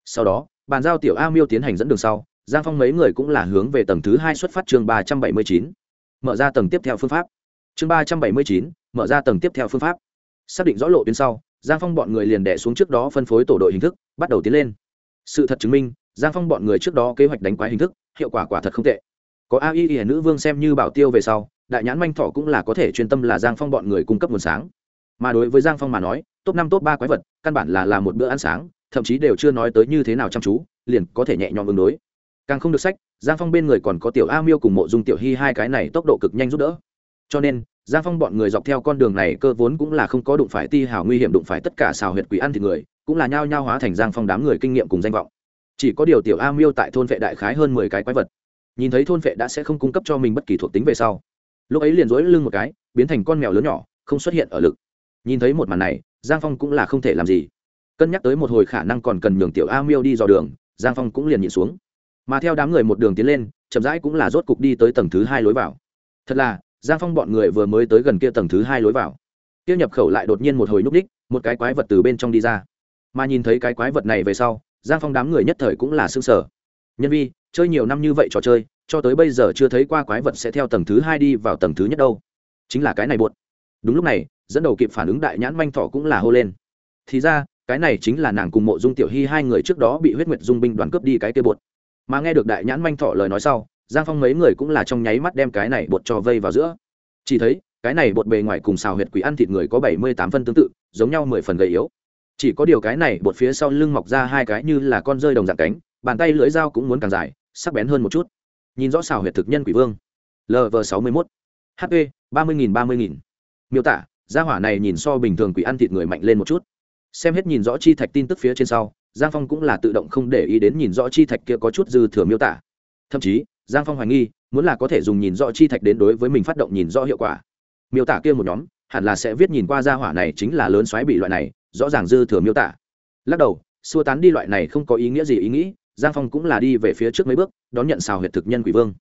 Sau đó, bàn giao tiểu a miêu tiến hành dẫn đường sau, giang phong mấy người cũng là hướng về tầng thứ hai xuất phát chương ba trăm bảy mươi chín. Mở ra tầng tiếp theo phương pháp. Chương ba trăm bảy mươi chín, mở ra tầng tiếp theo phương pháp. Xác định rõ lộ tuyến sau, giang phong bọn người liền đẻ xuống trước đó phân phối tổ đội hình thức, bắt đầu tiến lên. Sự thật chứng minh, giang phong bọn người trước đó kế hoạch đánh quái hình thức, hiệu quả quả thật không tệ. Có a y y nữ vương xem như bảo tiêu về sau đại nhãn manh thọ cũng là có thể chuyên tâm là giang phong bọn người cung cấp nguồn sáng. Mà đối với giang phong mà nói, top năm, top ba quái vật, căn bản là làm một bữa ăn sáng, thậm chí đều chưa nói tới như thế nào chăm chú, liền có thể nhẹ nhõm ứng đối. Càng không được sách, giang phong bên người còn có tiểu a miêu cùng mộ dung tiểu hy hai cái này tốc độ cực nhanh giúp đỡ. Cho nên, giang phong bọn người dọc theo con đường này cơ vốn cũng là không có đụng phải ti hào nguy hiểm đụng phải tất cả xào huyệt quỷ ăn thì người, cũng là nhao nhao hóa thành giang phong đám người kinh nghiệm cùng danh vọng. Chỉ có điều tiểu a miêu tại thôn vệ đại khái hơn mười cái quái vật. Nhìn thấy thôn vệ đã sẽ không cung cấp cho mình bất kỳ thuộc tính về sau lúc ấy liền dối lưng một cái, biến thành con mèo lớn nhỏ, không xuất hiện ở lực. Nhìn thấy một màn này, giang phong cũng là không thể làm gì. Cân nhắc tới một hồi khả năng còn cần nhường tiểu a miêu đi dò đường, giang phong cũng liền nhịn xuống. Mà theo đám người một đường tiến lên, chậm rãi cũng là rốt cục đi tới tầng thứ hai lối vào. Thật là, giang phong bọn người vừa mới tới gần kia tầng thứ hai lối vào. Kia nhập khẩu lại đột nhiên một hồi núp ních, một cái quái vật từ bên trong đi ra. Mà nhìn thấy cái quái vật này về sau, giang phong đám người nhất thời cũng là xương sở nhân vi, chơi nhiều năm như vậy trò chơi cho tới bây giờ chưa thấy qua quái vật sẽ theo tầng thứ hai đi vào tầng thứ nhất đâu. Chính là cái này buột đúng lúc này, dẫn đầu kịp phản ứng đại nhãn manh thọ cũng là hô lên. Thì ra, cái này chính là nàng cùng mộ dung tiểu hy hai người trước đó bị huyết nguyệt dung binh đoàn cướp đi cái kia bột mà nghe được đại nhãn manh thọ lời nói sau, giang phong mấy người cũng là trong nháy mắt đem cái này bột cho vây vào giữa. Chỉ thấy, cái này bột bề ngoài cùng xào huyệt quỷ ăn thịt người có bảy mươi tám phân tương tự, giống nhau mười phần gầy yếu. Chỉ có điều cái này bột phía sau lưng mọc ra hai cái như là con rơi đồng dạng cánh, bàn tay lưỡi dao cũng muốn càng dài, sắc bén hơn một chút nhìn rõ xào huyệt thực nhân quỷ vương. Lv sáu mươi mốt. Hp ba mươi nghìn, ba mươi nghìn. Miêu tả, gia hỏa này nhìn so bình thường quỷ ăn thịt người mạnh lên một chút. Xem hết nhìn rõ chi thạch tin tức phía trên sau, giang phong cũng là tự động không để ý đến nhìn rõ chi thạch kia có chút dư thừa miêu tả. Thậm chí, giang phong hoài nghi, muốn là có thể dùng nhìn rõ chi thạch đến đối với mình phát động nhìn rõ hiệu quả. Miêu tả kia một nhóm, hẳn là sẽ viết nhìn qua gia hỏa này chính là lớn xoáy bị loại này, rõ ràng dư thừa miêu tả. Lắc đầu, xua tán đi loại này không có ý nghĩa gì ý nghĩ giang phong cũng là đi về phía trước mấy bước, đón nhận xào huyệt thực nhân quỷ vương.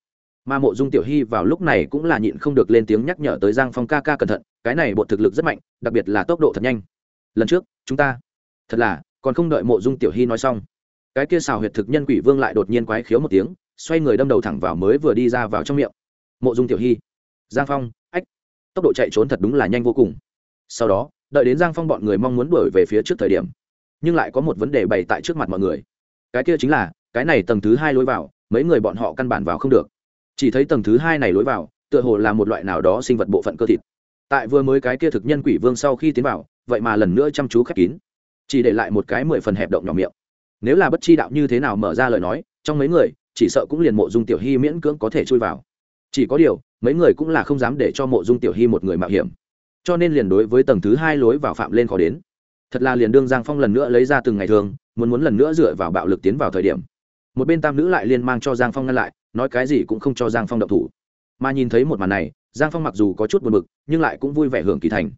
Mà mộ dung tiểu hy vào lúc này cũng là nhịn không được lên tiếng nhắc nhở tới giang phong ca ca cẩn thận, cái này bột thực lực rất mạnh, đặc biệt là tốc độ thật nhanh. Lần trước, chúng ta, thật là, còn không đợi mộ dung tiểu hy nói xong, cái kia xào huyệt thực nhân quỷ vương lại đột nhiên quái khiếu một tiếng, xoay người đâm đầu thẳng vào mới vừa đi ra vào trong miệng. Mộ dung tiểu hy, giang phong, ách, tốc độ chạy trốn thật đúng là nhanh vô cùng. Sau đó, đợi đến giang phong bọn người mong muốn đuổi về phía trước thời điểm, nhưng lại có một vấn đề bày tại trước mặt mọi người cái kia chính là, cái này tầng thứ hai lối vào, mấy người bọn họ căn bản vào không được. Chỉ thấy tầng thứ hai này lối vào, tựa hồ là một loại nào đó sinh vật bộ phận cơ thịt. Tại vừa mới cái kia thực nhân quỷ vương sau khi tiến vào, vậy mà lần nữa chăm chú khép kín. Chỉ để lại một cái mười phần hẹp động nhỏ miệng. Nếu là bất chi đạo như thế nào mở ra lời nói, trong mấy người, chỉ sợ cũng liền mộ dung tiểu hy miễn cưỡng có thể chui vào. Chỉ có điều, mấy người cũng là không dám để cho mộ dung tiểu hy một người mạo hiểm. Cho nên liền đối với tầng thứ hai lối vào phạm lên khó đến. Thật là liền đương giang phong lần nữa lấy ra từng ngày thường muốn muốn lần nữa dựa vào bạo lực tiến vào thời điểm. Một bên tam nữ lại liên mang cho giang phong ngăn lại, nói cái gì cũng không cho giang phong động thủ. Mà nhìn thấy một màn này, giang phong mặc dù có chút buồn b ự c nhưng lại cũng vui vẻ hưởng kỳ thành.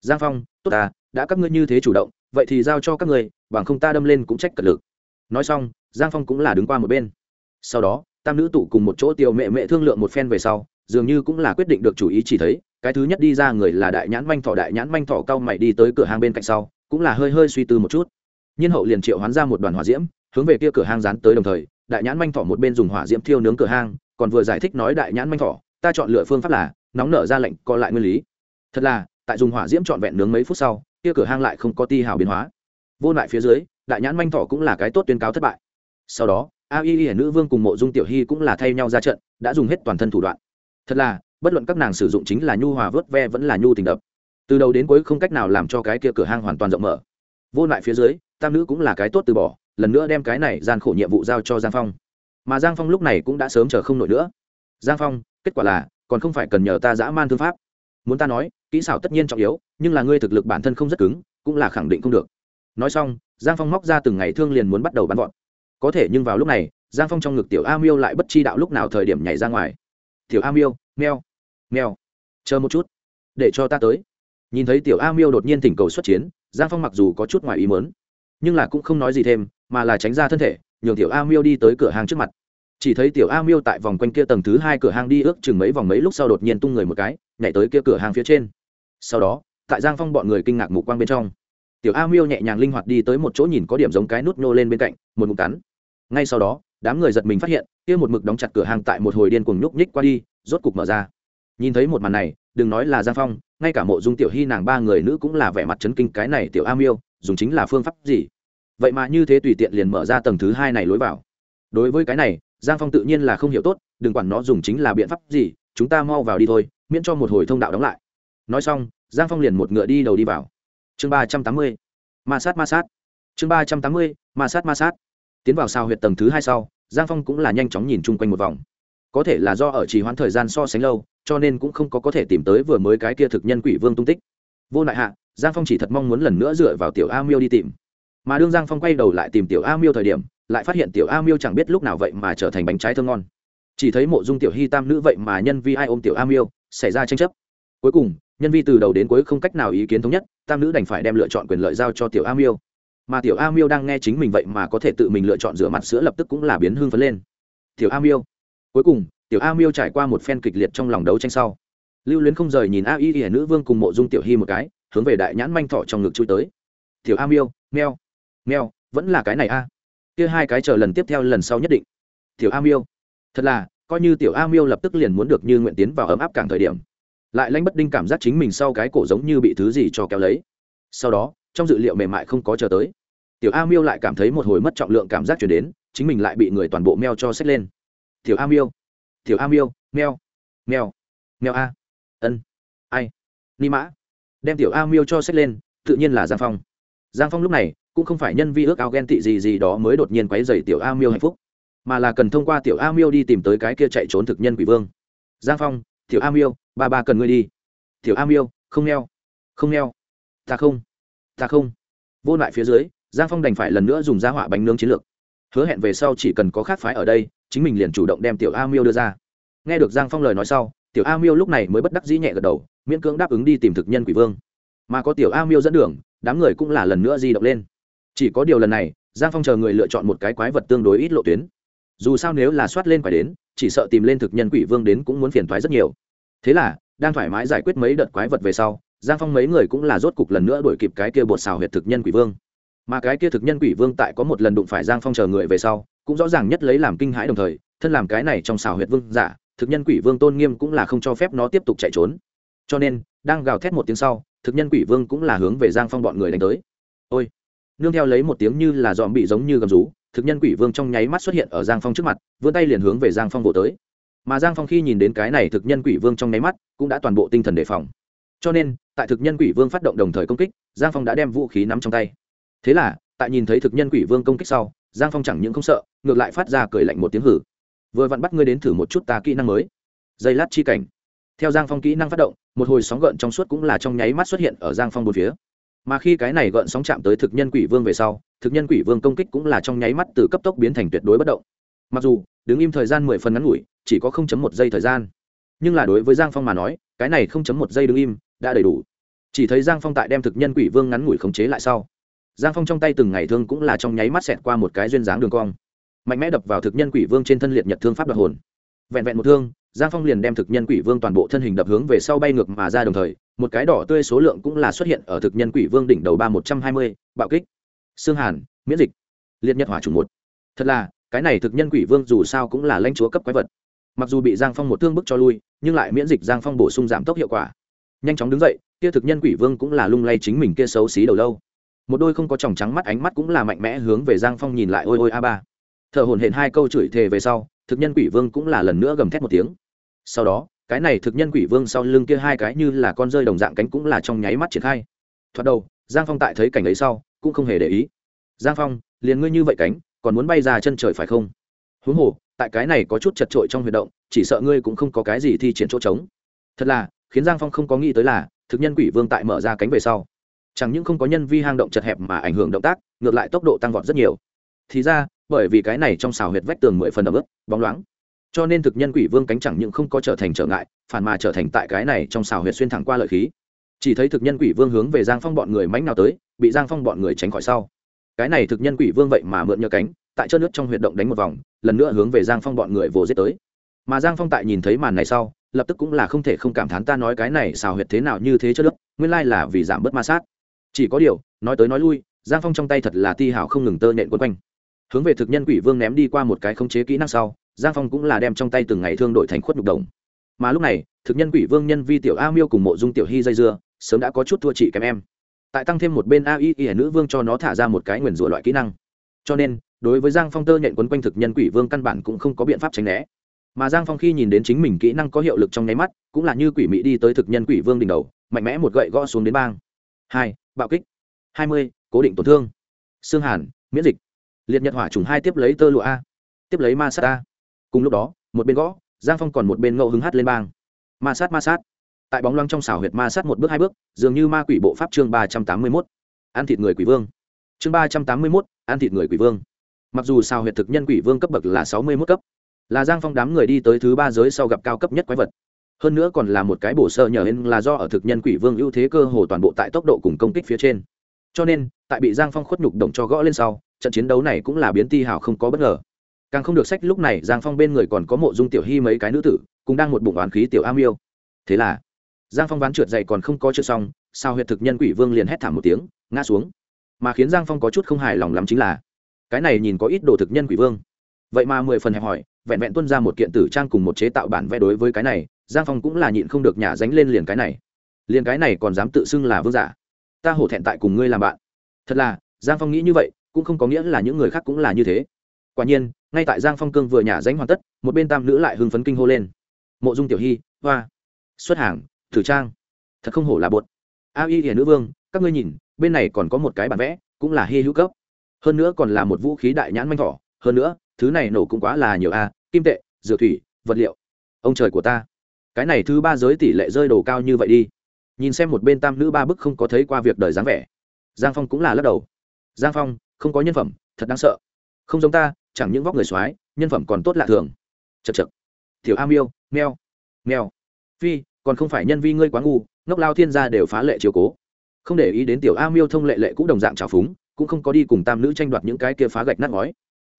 Giang phong, tốt à đã các ngươi như thế chủ động, vậy thì giao cho các ngươi, bằng không ta đâm lên cũng trách cật lực. Nói xong, giang phong cũng là đứng qua một bên. Sau đó, tam nữ tụ cùng một chỗ tiều mẹ mẹ thương lượng một phen về sau, dường như cũng là quyết định được chủ ý chỉ thấy, cái thứ nhất đi ra người là đại nhãn manh thỏ, đại nhãn manh thỏ cao mày đi tới cửa hàng bên cạnh sau, cũng là hơi hơi suy tư một chút nhiên hậu liền triệu hoán ra một đoàn hỏa diễm, hướng về kia cửa hang dán tới đồng thời, đại nhãn manh thỏ một bên dùng hỏa diễm thiêu nướng cửa hang, còn vừa giải thích nói đại nhãn manh thỏ, ta chọn lựa phương pháp là, nóng nở ra lệnh co lại nguyên lý. Thật là, tại dùng hỏa diễm trọn vẹn nướng mấy phút sau, kia cửa hang lại không có ti hào biến hóa. Vô lại phía dưới, đại nhãn manh thỏ cũng là cái tốt tuyên cáo thất bại. Sau đó, a y y nữ vương cùng mộ dung tiểu hy cũng là thay nhau ra trận, đã dùng hết toàn thân thủ đoạn. Thật là, bất luận các nàng sử dụng chính là nhu hòa vớt ve vẫn là nhu tình đập. Từ đầu đến cuối không cách nào làm cho cái kia cửa hang hoàn toàn rộng mở. Vô lại phía dưới tam nữ cũng là cái tốt từ bỏ, lần nữa đem cái này gian khổ nhiệm vụ giao cho giang phong. Mà giang phong lúc này cũng đã sớm chờ không nổi nữa. Giang phong, kết quả là, còn không phải cần nhờ ta dã man thương pháp. Muốn ta nói, kỹ xảo tất nhiên trọng yếu, nhưng là ngươi thực lực bản thân không rất cứng, cũng là khẳng định không được. Nói xong, giang phong móc ra từng ngày thương liền muốn bắt đầu bắn vọt. Có thể nhưng vào lúc này, giang phong trong ngực tiểu a miêu lại bất chi đạo lúc nào thời điểm nhảy ra ngoài. Tiểu a miêu, meo meo, chờ một chút, để cho ta tới. Nhìn thấy tiểu a miêu đột nhiên thỉnh cầu xuất chiến, giang phong mặc dù có chút ngoài ý mớn nhưng là cũng không nói gì thêm, mà là tránh ra thân thể, nhường tiểu a miêu đi tới cửa hàng trước mặt. Chỉ thấy tiểu a miêu tại vòng quanh kia tầng thứ hai cửa hàng đi ước chừng mấy vòng mấy lúc sau đột nhiên tung người một cái, nhảy tới kia cửa hàng phía trên. Sau đó, tại giang phong bọn người kinh ngạc mục quang bên trong, tiểu a miêu nhẹ nhàng linh hoạt đi tới một chỗ nhìn có điểm giống cái nút nô lên bên cạnh, một ngụm cắn. Ngay sau đó, đám người giật mình phát hiện, kia một mực đóng chặt cửa hàng tại một hồi điên cuồng nhúc nhích qua đi, rốt cục mở ra. Nhìn thấy một màn này, đừng nói là giang phong, ngay cả mộ dung tiểu hy nàng ba người nữ cũng là vẻ mặt chấn kinh cái này tiểu a miêu dùng chính là phương pháp gì? Vậy mà như thế tùy tiện liền mở ra tầng thứ hai này lối vào. Đối với cái này, giang phong tự nhiên là không hiểu tốt, đừng quản nó dùng chính là biện pháp gì, chúng ta mau vào đi thôi, miễn cho một hồi thông đạo đóng lại. Nói xong, giang phong liền một ngựa đi đầu đi vào. Chương ba trăm tám mươi, ma sát ma sát. Chương ba trăm tám mươi, ma sát ma sát. Tiến vào sao huyệt tầng thứ hai sau, giang phong cũng là nhanh chóng nhìn chung quanh một vòng. Có thể là do ở trì hoãn thời gian so sánh lâu, cho nên cũng không có có thể tìm tới vừa mới cái kia thực nhân quỷ vương tung tích. Vô lại hạ giang phong chỉ thật mong muốn lần nữa dựa vào tiểu a miêu đi tìm. Mà đương giang phong quay đầu lại tìm tiểu a miêu thời điểm, lại phát hiện tiểu a miêu chẳng biết lúc nào vậy mà trở thành bánh trái thơm ngon. Chỉ thấy mộ dung tiểu hy tam nữ vậy mà nhân vi ai ôm tiểu a miêu, xảy ra tranh chấp. Cuối cùng, nhân vi từ đầu đến cuối không cách nào ý kiến thống nhất, tam nữ đành phải đem lựa chọn quyền lợi giao cho tiểu a miêu. Mà tiểu a miêu đang nghe chính mình vậy mà có thể tự mình lựa chọn rửa mặt sữa lập tức cũng là biến hương phấn lên. Tiểu a miêu. Cuối cùng, tiểu a miêu trải qua một phen kịch liệt trong lòng đấu tranh sau. Lưu luyến không rời nhìn a y y nữ vương cùng mộ dung tiểu hy một cái hướng về đại nhãn manh thọ trong ngực chui tới. Tiểu a miêu, meo meo, vẫn là cái này a. Kia hai cái chờ lần tiếp theo lần sau nhất định. Tiểu a miêu, thật là, coi như tiểu a miêu lập tức liền muốn được như nguyện tiến vào ấm áp càng thời điểm, lại lãnh bất đinh cảm giác chính mình sau cái cổ giống như bị thứ gì cho kéo lấy. Sau đó, trong dự liệu mềm mại không có chờ tới, tiểu a miêu lại cảm thấy một hồi mất trọng lượng cảm giác chuyển đến, chính mình lại bị người toàn bộ meo cho xách lên. Tiểu a miêu, tiểu a miêu, meo meo meo a. Ân, ai? Ni mã đem tiểu a miêu cho xách lên, tự nhiên là giang phong. Giang phong lúc này cũng không phải nhân vi ước ao ghen tị gì gì đó mới đột nhiên quấy dày tiểu a miêu hạnh phúc, mà là cần thông qua tiểu a miêu đi tìm tới cái kia chạy trốn thực nhân quỷ vương. Giang phong, tiểu a miêu, ba ba cần ngươi đi. Tiểu a miêu, không neo không neo, ta không ta không. Vô lại phía dưới, giang phong đành phải lần nữa dùng giá họa bánh nướng chiến lược. Hứa hẹn về sau chỉ cần có khác phái ở đây, chính mình liền chủ động đem tiểu a miêu đưa ra. Nghe được giang phong lời nói sau, tiểu a miêu lúc này mới bất đắc dĩ nhẹ gật đầu miễn cưỡng đáp ứng đi tìm thực nhân quỷ vương. Mà có tiểu a miêu dẫn đường, đám người cũng là lần nữa di động lên. Chỉ có điều lần này, giang phong chờ người lựa chọn một cái quái vật tương đối ít lộ tuyến. Dù sao nếu là soát lên phải đến, chỉ sợ tìm lên thực nhân quỷ vương đến cũng muốn phiền thoái rất nhiều. Thế là, đang thoải mái giải quyết mấy đợt quái vật về sau, giang phong mấy người cũng là rốt cục lần nữa đổi kịp cái kia bột xào huyệt thực nhân quỷ vương. Mà cái kia thực nhân quỷ vương tại có một lần đụng phải giang phong chờ người về sau, cũng rõ ràng nhất lấy làm kinh hãi đồng thời, thân làm cái này trong xào huyệt vương giả, thực nhân quỷ vương tôn nghiêm cũng là không cho phép nó tiếp tục chạy trốn cho nên, đang gào thét một tiếng sau, thực nhân quỷ vương cũng là hướng về giang phong bọn người đánh tới. Ôi! Nương theo lấy một tiếng như là dòm bị giống như gầm rú, thực nhân quỷ vương trong nháy mắt xuất hiện ở giang phong trước mặt, vươn tay liền hướng về giang phong bộ tới. Mà giang phong khi nhìn đến cái này thực nhân quỷ vương trong nháy mắt, cũng đã toàn bộ tinh thần đề phòng. Cho nên, tại thực nhân quỷ vương phát động đồng thời công kích, giang phong đã đem vũ khí nắm trong tay. Thế là, tại nhìn thấy thực nhân quỷ vương công kích sau, giang phong chẳng những không sợ, ngược lại phát ra cười lạnh một tiếng hử. Vừa vặn bắt ngươi đến thử một chút ta kỹ năng mới. Giây lát chi cảnh theo giang phong kỹ năng phát động, một hồi sóng gợn trong suốt cũng là trong nháy mắt xuất hiện ở giang phong bốn phía. Mà khi cái này gợn sóng chạm tới thực nhân quỷ vương về sau, thực nhân quỷ vương công kích cũng là trong nháy mắt từ cấp tốc biến thành tuyệt đối bất động. Mặc dù, đứng im thời gian mười phần ngắn ngủi, chỉ có không chấm một giây thời gian. Nhưng là đối với giang phong mà nói, cái này không chấm một giây đứng im, đã đầy đủ. Chỉ thấy giang phong tại đem thực nhân quỷ vương ngắn ngủi khống chế lại sau. Giang phong trong tay từng ngày thương cũng là trong nháy mắt xẹt qua một cái duyên dáng đường cong. Mạnh mẽ đập vào thực nhân quỷ vương trên thân liệt nhật thương pháp đoạt hồn. Vẹn vẹn một thương giang phong liền đem thực nhân quỷ vương toàn bộ thân hình đập hướng về sau bay ngược mà ra đồng thời, một cái đỏ tươi số lượng cũng là xuất hiện ở thực nhân quỷ vương đỉnh đầu ba một trăm hai mươi, bạo kích. Xương hàn, miễn dịch. Liệt nhật hỏa chủng một. Thật là, cái này thực nhân quỷ vương dù sao cũng là lãnh chúa cấp quái vật. Mặc dù bị giang phong một thương bức cho lui, nhưng lại miễn dịch giang phong bổ sung giảm tốc hiệu quả. Nhanh chóng đứng dậy, kia thực nhân quỷ vương cũng là lung lay chính mình kia xấu xí đầu lâu. Một đôi không có tròng trắng mắt ánh mắt cũng là mạnh mẽ hướng về giang phong nhìn lại, ôi ôi, a ba. Thợ hồn hển hai câu chửi thề về sau thực nhân quỷ vương cũng là lần nữa gầm thét một tiếng. Sau đó, cái này thực nhân quỷ vương sau lưng kia hai cái như là con rơi đồng dạng cánh cũng là trong nháy mắt triển khai. Thoạt đầu, giang phong tại thấy cảnh ấy sau, cũng không hề để ý. Giang phong, liền ngươi như vậy cánh, còn muốn bay ra chân trời phải không? Huống hồ, tại cái này có chút chật trội trong huy động, chỉ sợ ngươi cũng không có cái gì thi triển chỗ trống. Thật là, khiến giang phong không có nghĩ tới là, thực nhân quỷ vương tại mở ra cánh về sau, chẳng những không có nhân vi hang động chật hẹp mà ảnh hưởng động tác, ngược lại tốc độ tăng vọt rất nhiều. Thì ra bởi vì cái này trong xào huyệt vách tường mười phần ẩm ướt, bóng loáng. Cho nên thực nhân quỷ vương cánh chẳng những không có trở thành trở ngại, phản mà trở thành tại cái này trong xào huyệt xuyên thẳng qua lợi khí. Chỉ thấy thực nhân quỷ vương hướng về giang phong bọn người mánh nào tới, bị giang phong bọn người tránh khỏi sau. Cái này thực nhân quỷ vương vậy mà mượn nhờ cánh, tại chân nước trong huyệt động đánh một vòng, lần nữa hướng về giang phong bọn người vồ giết tới. Mà giang phong tại nhìn thấy màn này sau, lập tức cũng là không thể không cảm thán ta nói cái này xào huyệt thế nào như thế chất nước, nguyên lai là vì giảm bớt ma sát. Chỉ có điều, nói tới nói lui, giang phong trong tay thật là ti hảo không ngừng tơ nện quấn quanh hướng về thực nhân quỷ vương ném đi qua một cái khống chế kỹ năng sau, giang phong cũng là đem trong tay từng ngày thương đội thành khuất nhục đồng. Mà lúc này, thực nhân quỷ vương nhân vi tiểu a miêu cùng mộ dung tiểu hy dây dưa, sớm đã có chút thua chị kém em. Tại tăng thêm một bên a y y nữ vương cho nó thả ra một cái nguyền rủa loại kỹ năng. Cho nên, đối với giang phong tơ nhện quấn quanh thực nhân quỷ vương căn bản cũng không có biện pháp tránh né. Mà giang phong khi nhìn đến chính mình kỹ năng có hiệu lực trong nháy mắt, cũng là như quỷ mỹ đi tới thực nhân quỷ vương đỉnh đầu, mạnh mẽ một gậy gõ xuống đến bang. Hai, bạo kích. Hai mươi, cố định tổn thương. Xương hàn, miễn dịch liệt nhật hỏa trùng hai tiếp lấy tơ lụa a, tiếp lấy ma sát a. Cùng lúc đó, một bên gõ, giang phong còn một bên ngẫu hứng hát lên bang. Ma sát ma sát. Tại bóng loang trong xảo huyệt ma sát một bước hai bước, dường như ma quỷ bộ pháp chương ba trăm tám mươi mốt. Ăn thịt người quỷ vương. Chương ba trăm tám mươi mốt, ăn thịt người quỷ vương. Mặc dù xào huyệt thực nhân quỷ vương cấp bậc là sáu mươi mốt cấp, là giang phong đám người đi tới thứ ba giới sau gặp cao cấp nhất quái vật. Hơn nữa còn là một cái bổ sơ nhờ hên là do ở thực nhân quỷ vương ưu thế cơ hồ toàn bộ tại tốc độ cùng công kích phía trên. Cho nên, tại bị giang phong khuất nhục động cho gõ lên sau trận chiến đấu này cũng là biến ti hào không có bất ngờ. Càng không được sách lúc này giang phong bên người còn có mộ dung tiểu hy mấy cái nữ tử cũng đang một bụng oán khí tiểu am yêu thế là, giang phong ván trượt dậy còn không có chưa xong, sao huyệt thực nhân quỷ vương liền hét thảm một tiếng, ngã xuống. Mà khiến giang phong có chút không hài lòng lắm chính là, cái này nhìn có ít đồ thực nhân quỷ vương. Vậy mà mười phần hẹp hỏi vẹn vẹn tuân ra một kiện tử trang cùng một chế tạo bản vẽ đối với cái này, giang phong cũng là nhịn không được nhả dánh lên liền cái này. Liền cái này còn dám tự xưng là vương giả. Ta hổ thẹn tại cùng ngươi làm bạn. Thật là, giang phong nghĩ như vậy cũng không có nghĩa là những người khác cũng là như thế. Quả nhiên, ngay tại giang phong cương vừa nhả danh hoàn tất, một bên tam nữ lại hưng phấn kinh hô lên. Mộ dung tiểu hy, hoa. Xuất hàng, thử trang. Thật không hổ là bột. A y hiển nữ vương, các ngươi nhìn, bên này còn có một cái bản vẽ, cũng là hy hữu cấp. Hơn nữa còn là một vũ khí đại nhãn manh thỏ. Hơn nữa, thứ này nổ cũng quá là nhiều a, kim tệ, dược thủy, vật liệu. Ông trời của ta. Cái này thứ ba giới tỷ lệ rơi đồ cao như vậy đi. Nhìn xem một bên tam nữ ba bức không có thấy qua việc đời dáng vẻ. Giang phong cũng là lắc đầu. Giang phong không có nhân phẩm, thật đáng sợ. Không giống ta, chẳng những vóc người x nhân phẩm còn tốt lạ thường. Chật chật tiểu a miêu, meo meo. Phi, còn không phải nhân vi ngươi quá ngu, ngốc lao thiên gia đều phá lệ chiều cố. Không để ý đến tiểu a miêu thông lệ lệ cũng đồng dạng trào phúng, cũng không có đi cùng tam nữ tranh đoạt những cái kia phá gạch nát ngói.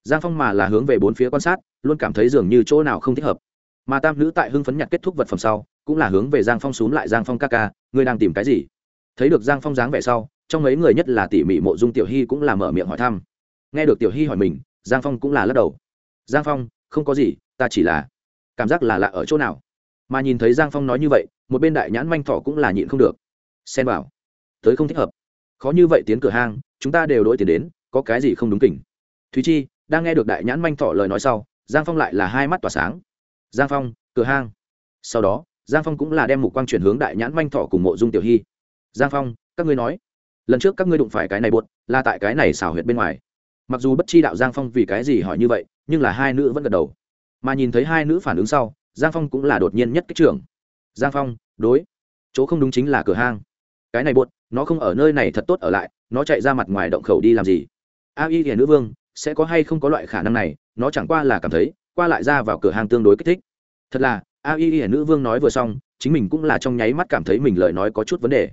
Giang phong mà là hướng về bốn phía quan sát, luôn cảm thấy dường như chỗ nào không thích hợp. Mà tam nữ tại hưng phấn nhặt kết thúc vật phẩm sau, cũng là hướng về giang phong x u ố n g lại giang phong ca ca, ngươi đang tìm cái gì? Thấy được giang phong dáng vẻ sau trong mấy người nhất là tỉ mỉ mộ dung tiểu hy cũng là mở miệng hỏi thăm. Nghe được tiểu hy hỏi mình, giang phong cũng là lắc đầu. Giang phong, không có gì, ta chỉ là cảm giác là lạ ở chỗ nào. Mà nhìn thấy giang phong nói như vậy, một bên đại nhãn manh thỏ cũng là nhịn không được. Xen vào. Tới không thích hợp. Khó như vậy tiến cửa hang, chúng ta đều đổi tiền đến, có cái gì không đúng kỉnh. Thúy chi, đang nghe được đại nhãn manh thỏ lời nói sau, giang phong lại là hai mắt tỏa sáng. Giang phong, cửa hang. Sau đó, giang phong cũng là đem mục quang chuyển hướng đại nhãn manh thỏ cùng mộ dung tiểu hy. Giang phong, các ngươi nói lần trước các ngươi đụng phải cái này buột là tại cái này xảo huyệt bên ngoài. Mặc dù bất chi đạo giang phong vì cái gì hỏi như vậy, nhưng là hai nữ vẫn gật đầu. Mà nhìn thấy hai nữ phản ứng sau, giang phong cũng là đột nhiên nhất kích trưởng. Giang phong, đối. Chỗ không đúng chính là cửa hang. Cái này buột nó không ở nơi này thật tốt ở lại, nó chạy ra mặt ngoài động khẩu đi làm gì? A y thì nữ vương, sẽ có hay không có loại khả năng này, nó chẳng qua là cảm thấy, qua lại ra vào cửa hàng tương đối kích thích. Thật là, a y y nữ vương nói vừa xong, chính mình cũng là trong nháy mắt cảm thấy mình lời nói có chút vấn đề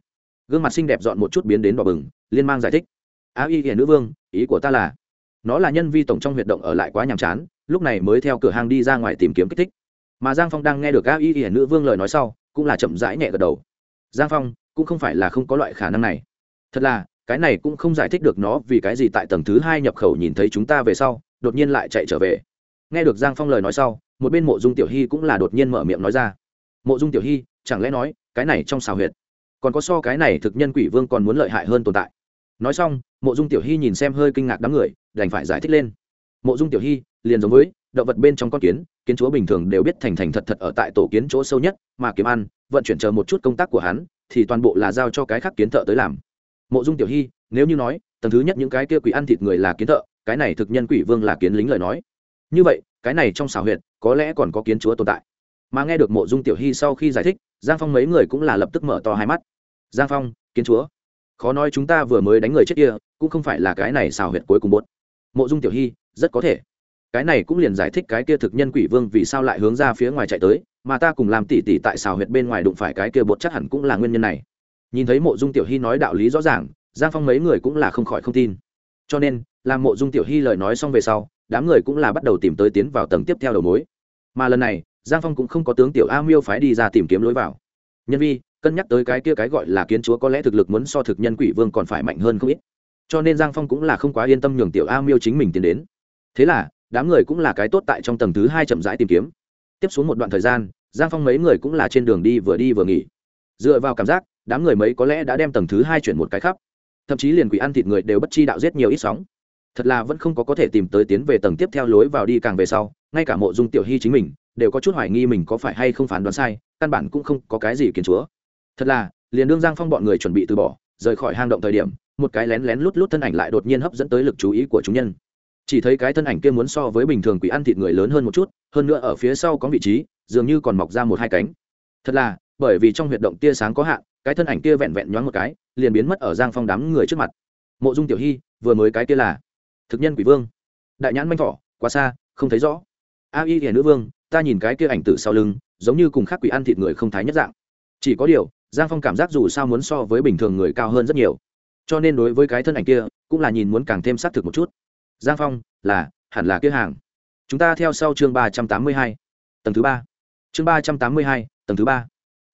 gương mặt xinh đẹp dọn một chút biến đến đỏ bừng, liên mang giải thích. Á y hiển nữ vương, ý của ta là, nó là nhân vi tổng trong huyệt động ở lại quá nhàm chán, lúc này mới theo cửa hàng đi ra ngoài tìm kiếm kích thích. Mà giang phong đang nghe được á y hiển nữ vương lời nói sau, cũng là chậm rãi nhẹ gật đầu. Giang phong, cũng không phải là không có loại khả năng này. Thật là, cái này cũng không giải thích được nó vì cái gì tại tầng thứ hai nhập khẩu nhìn thấy chúng ta về sau, đột nhiên lại chạy trở về. Nghe được giang phong lời nói sau, một bên mộ dung tiểu hy cũng là đột nhiên mở miệng nói ra. Mộ dung tiểu hy, chẳng lẽ nói, cái này trong xào huyệt còn có so cái này thực nhân quỷ vương còn muốn lợi hại hơn tồn tại. Nói xong, mộ dung tiểu hy nhìn xem hơi kinh ngạc đám người, đành phải giải thích lên. Mộ dung tiểu hy liền giống với động vật bên trong con kiến kiến chúa bình thường đều biết thành thành thật thật ở tại tổ kiến chỗ sâu nhất, mà kiếm ăn, vận chuyển chờ một chút công tác của hắn, thì toàn bộ là giao cho cái khác kiến thợ tới làm. Mộ dung tiểu hy nếu như nói, tầng thứ nhất những cái kia quỷ ăn thịt người là kiến thợ, cái này thực nhân quỷ vương là kiến lính lời nói. Như vậy, cái này trong xào huyệt, có lẽ còn có kiến chúa tồn tại mà nghe được mộ dung tiểu hy sau khi giải thích, giang phong mấy người cũng là lập tức mở to hai mắt. Giang phong, kiến chúa, khó nói chúng ta vừa mới đánh người chết kia, cũng không phải là cái này xào huyệt cuối cùng bốt. Mộ dung tiểu hy, rất có thể. Cái này cũng liền giải thích cái kia thực nhân quỷ vương vì sao lại hướng ra phía ngoài chạy tới, mà ta cùng làm tỉ tỉ tại xào huyệt bên ngoài đụng phải cái kia bột chắc hẳn cũng là nguyên nhân này. Nhìn thấy mộ dung tiểu hy nói đạo lý rõ ràng, giang phong mấy người cũng là không khỏi không tin. Cho nên, làm mộ dung tiểu hy lời nói xong về sau, đám người cũng là bắt đầu tìm tới tiến vào tầng tiếp theo đầu mối. Mà lần này giang phong cũng không có tướng tiểu a miêu phái đi ra tìm kiếm lối vào. Nhân vi, cân nhắc tới cái kia cái gọi là kiến chúa có lẽ thực lực muốn so thực nhân quỷ vương còn phải mạnh hơn không ít. Cho nên giang phong cũng là không quá yên tâm nhường tiểu a miêu chính mình tiến đến. Thế là, đám người cũng là cái tốt tại trong tầng thứ hai chậm rãi tìm kiếm. Tiếp xuống một đoạn thời gian, giang phong mấy người cũng là trên đường đi vừa đi vừa nghỉ. Dựa vào cảm giác, đám người mấy có lẽ đã đem tầng thứ hai chuyển một cái khắp. Thậm chí liền quỷ ăn thịt người đều bất chi đạo giết nhiều ít sóng. Thật là vẫn không có có thể tìm tới tiến về tầng tiếp theo lối vào đi càng về sau, ngay cả mộ dung tiểu hy chính mình đều có chút hoài nghi mình có phải hay không phán đoán sai, căn bản cũng không có cái gì kiến chúa. Thật là, liền đương giang phong bọn người chuẩn bị từ bỏ, rời khỏi hang động thời điểm, một cái lén lén lút lút thân ảnh lại đột nhiên hấp dẫn tới lực chú ý của chúng nhân. Chỉ thấy cái thân ảnh kia muốn so với bình thường quỷ ăn thịt người lớn hơn một chút, hơn nữa ở phía sau có vị trí, dường như còn mọc ra một hai cánh. Thật là, bởi vì trong huyệt động tia sáng có hạn, cái thân ảnh kia vẹn vẹn nhoáng một cái, liền biến mất ở giang phong đám người trước mặt. Mộ dung tiểu hy, vừa mới cái kia là thực nhân quỷ vương. Đại nhãn manh thỏ, quá xa, không thấy rõ. A y hiền nữ vương ta nhìn cái kia ảnh tử sau lưng, giống như cùng khác quỷ ăn thịt người không thái nhất dạng. Chỉ có điều, giang phong cảm giác dù sao muốn so với bình thường người cao hơn rất nhiều. Cho nên đối với cái thân ảnh kia, cũng là nhìn muốn càng thêm xác thực một chút. Giang phong, là, hẳn là kia hàng. Chúng ta theo sau chương ba trăm tám mươi hai. Tầng thứ ba. Chương ba trăm tám mươi hai, tầng thứ ba.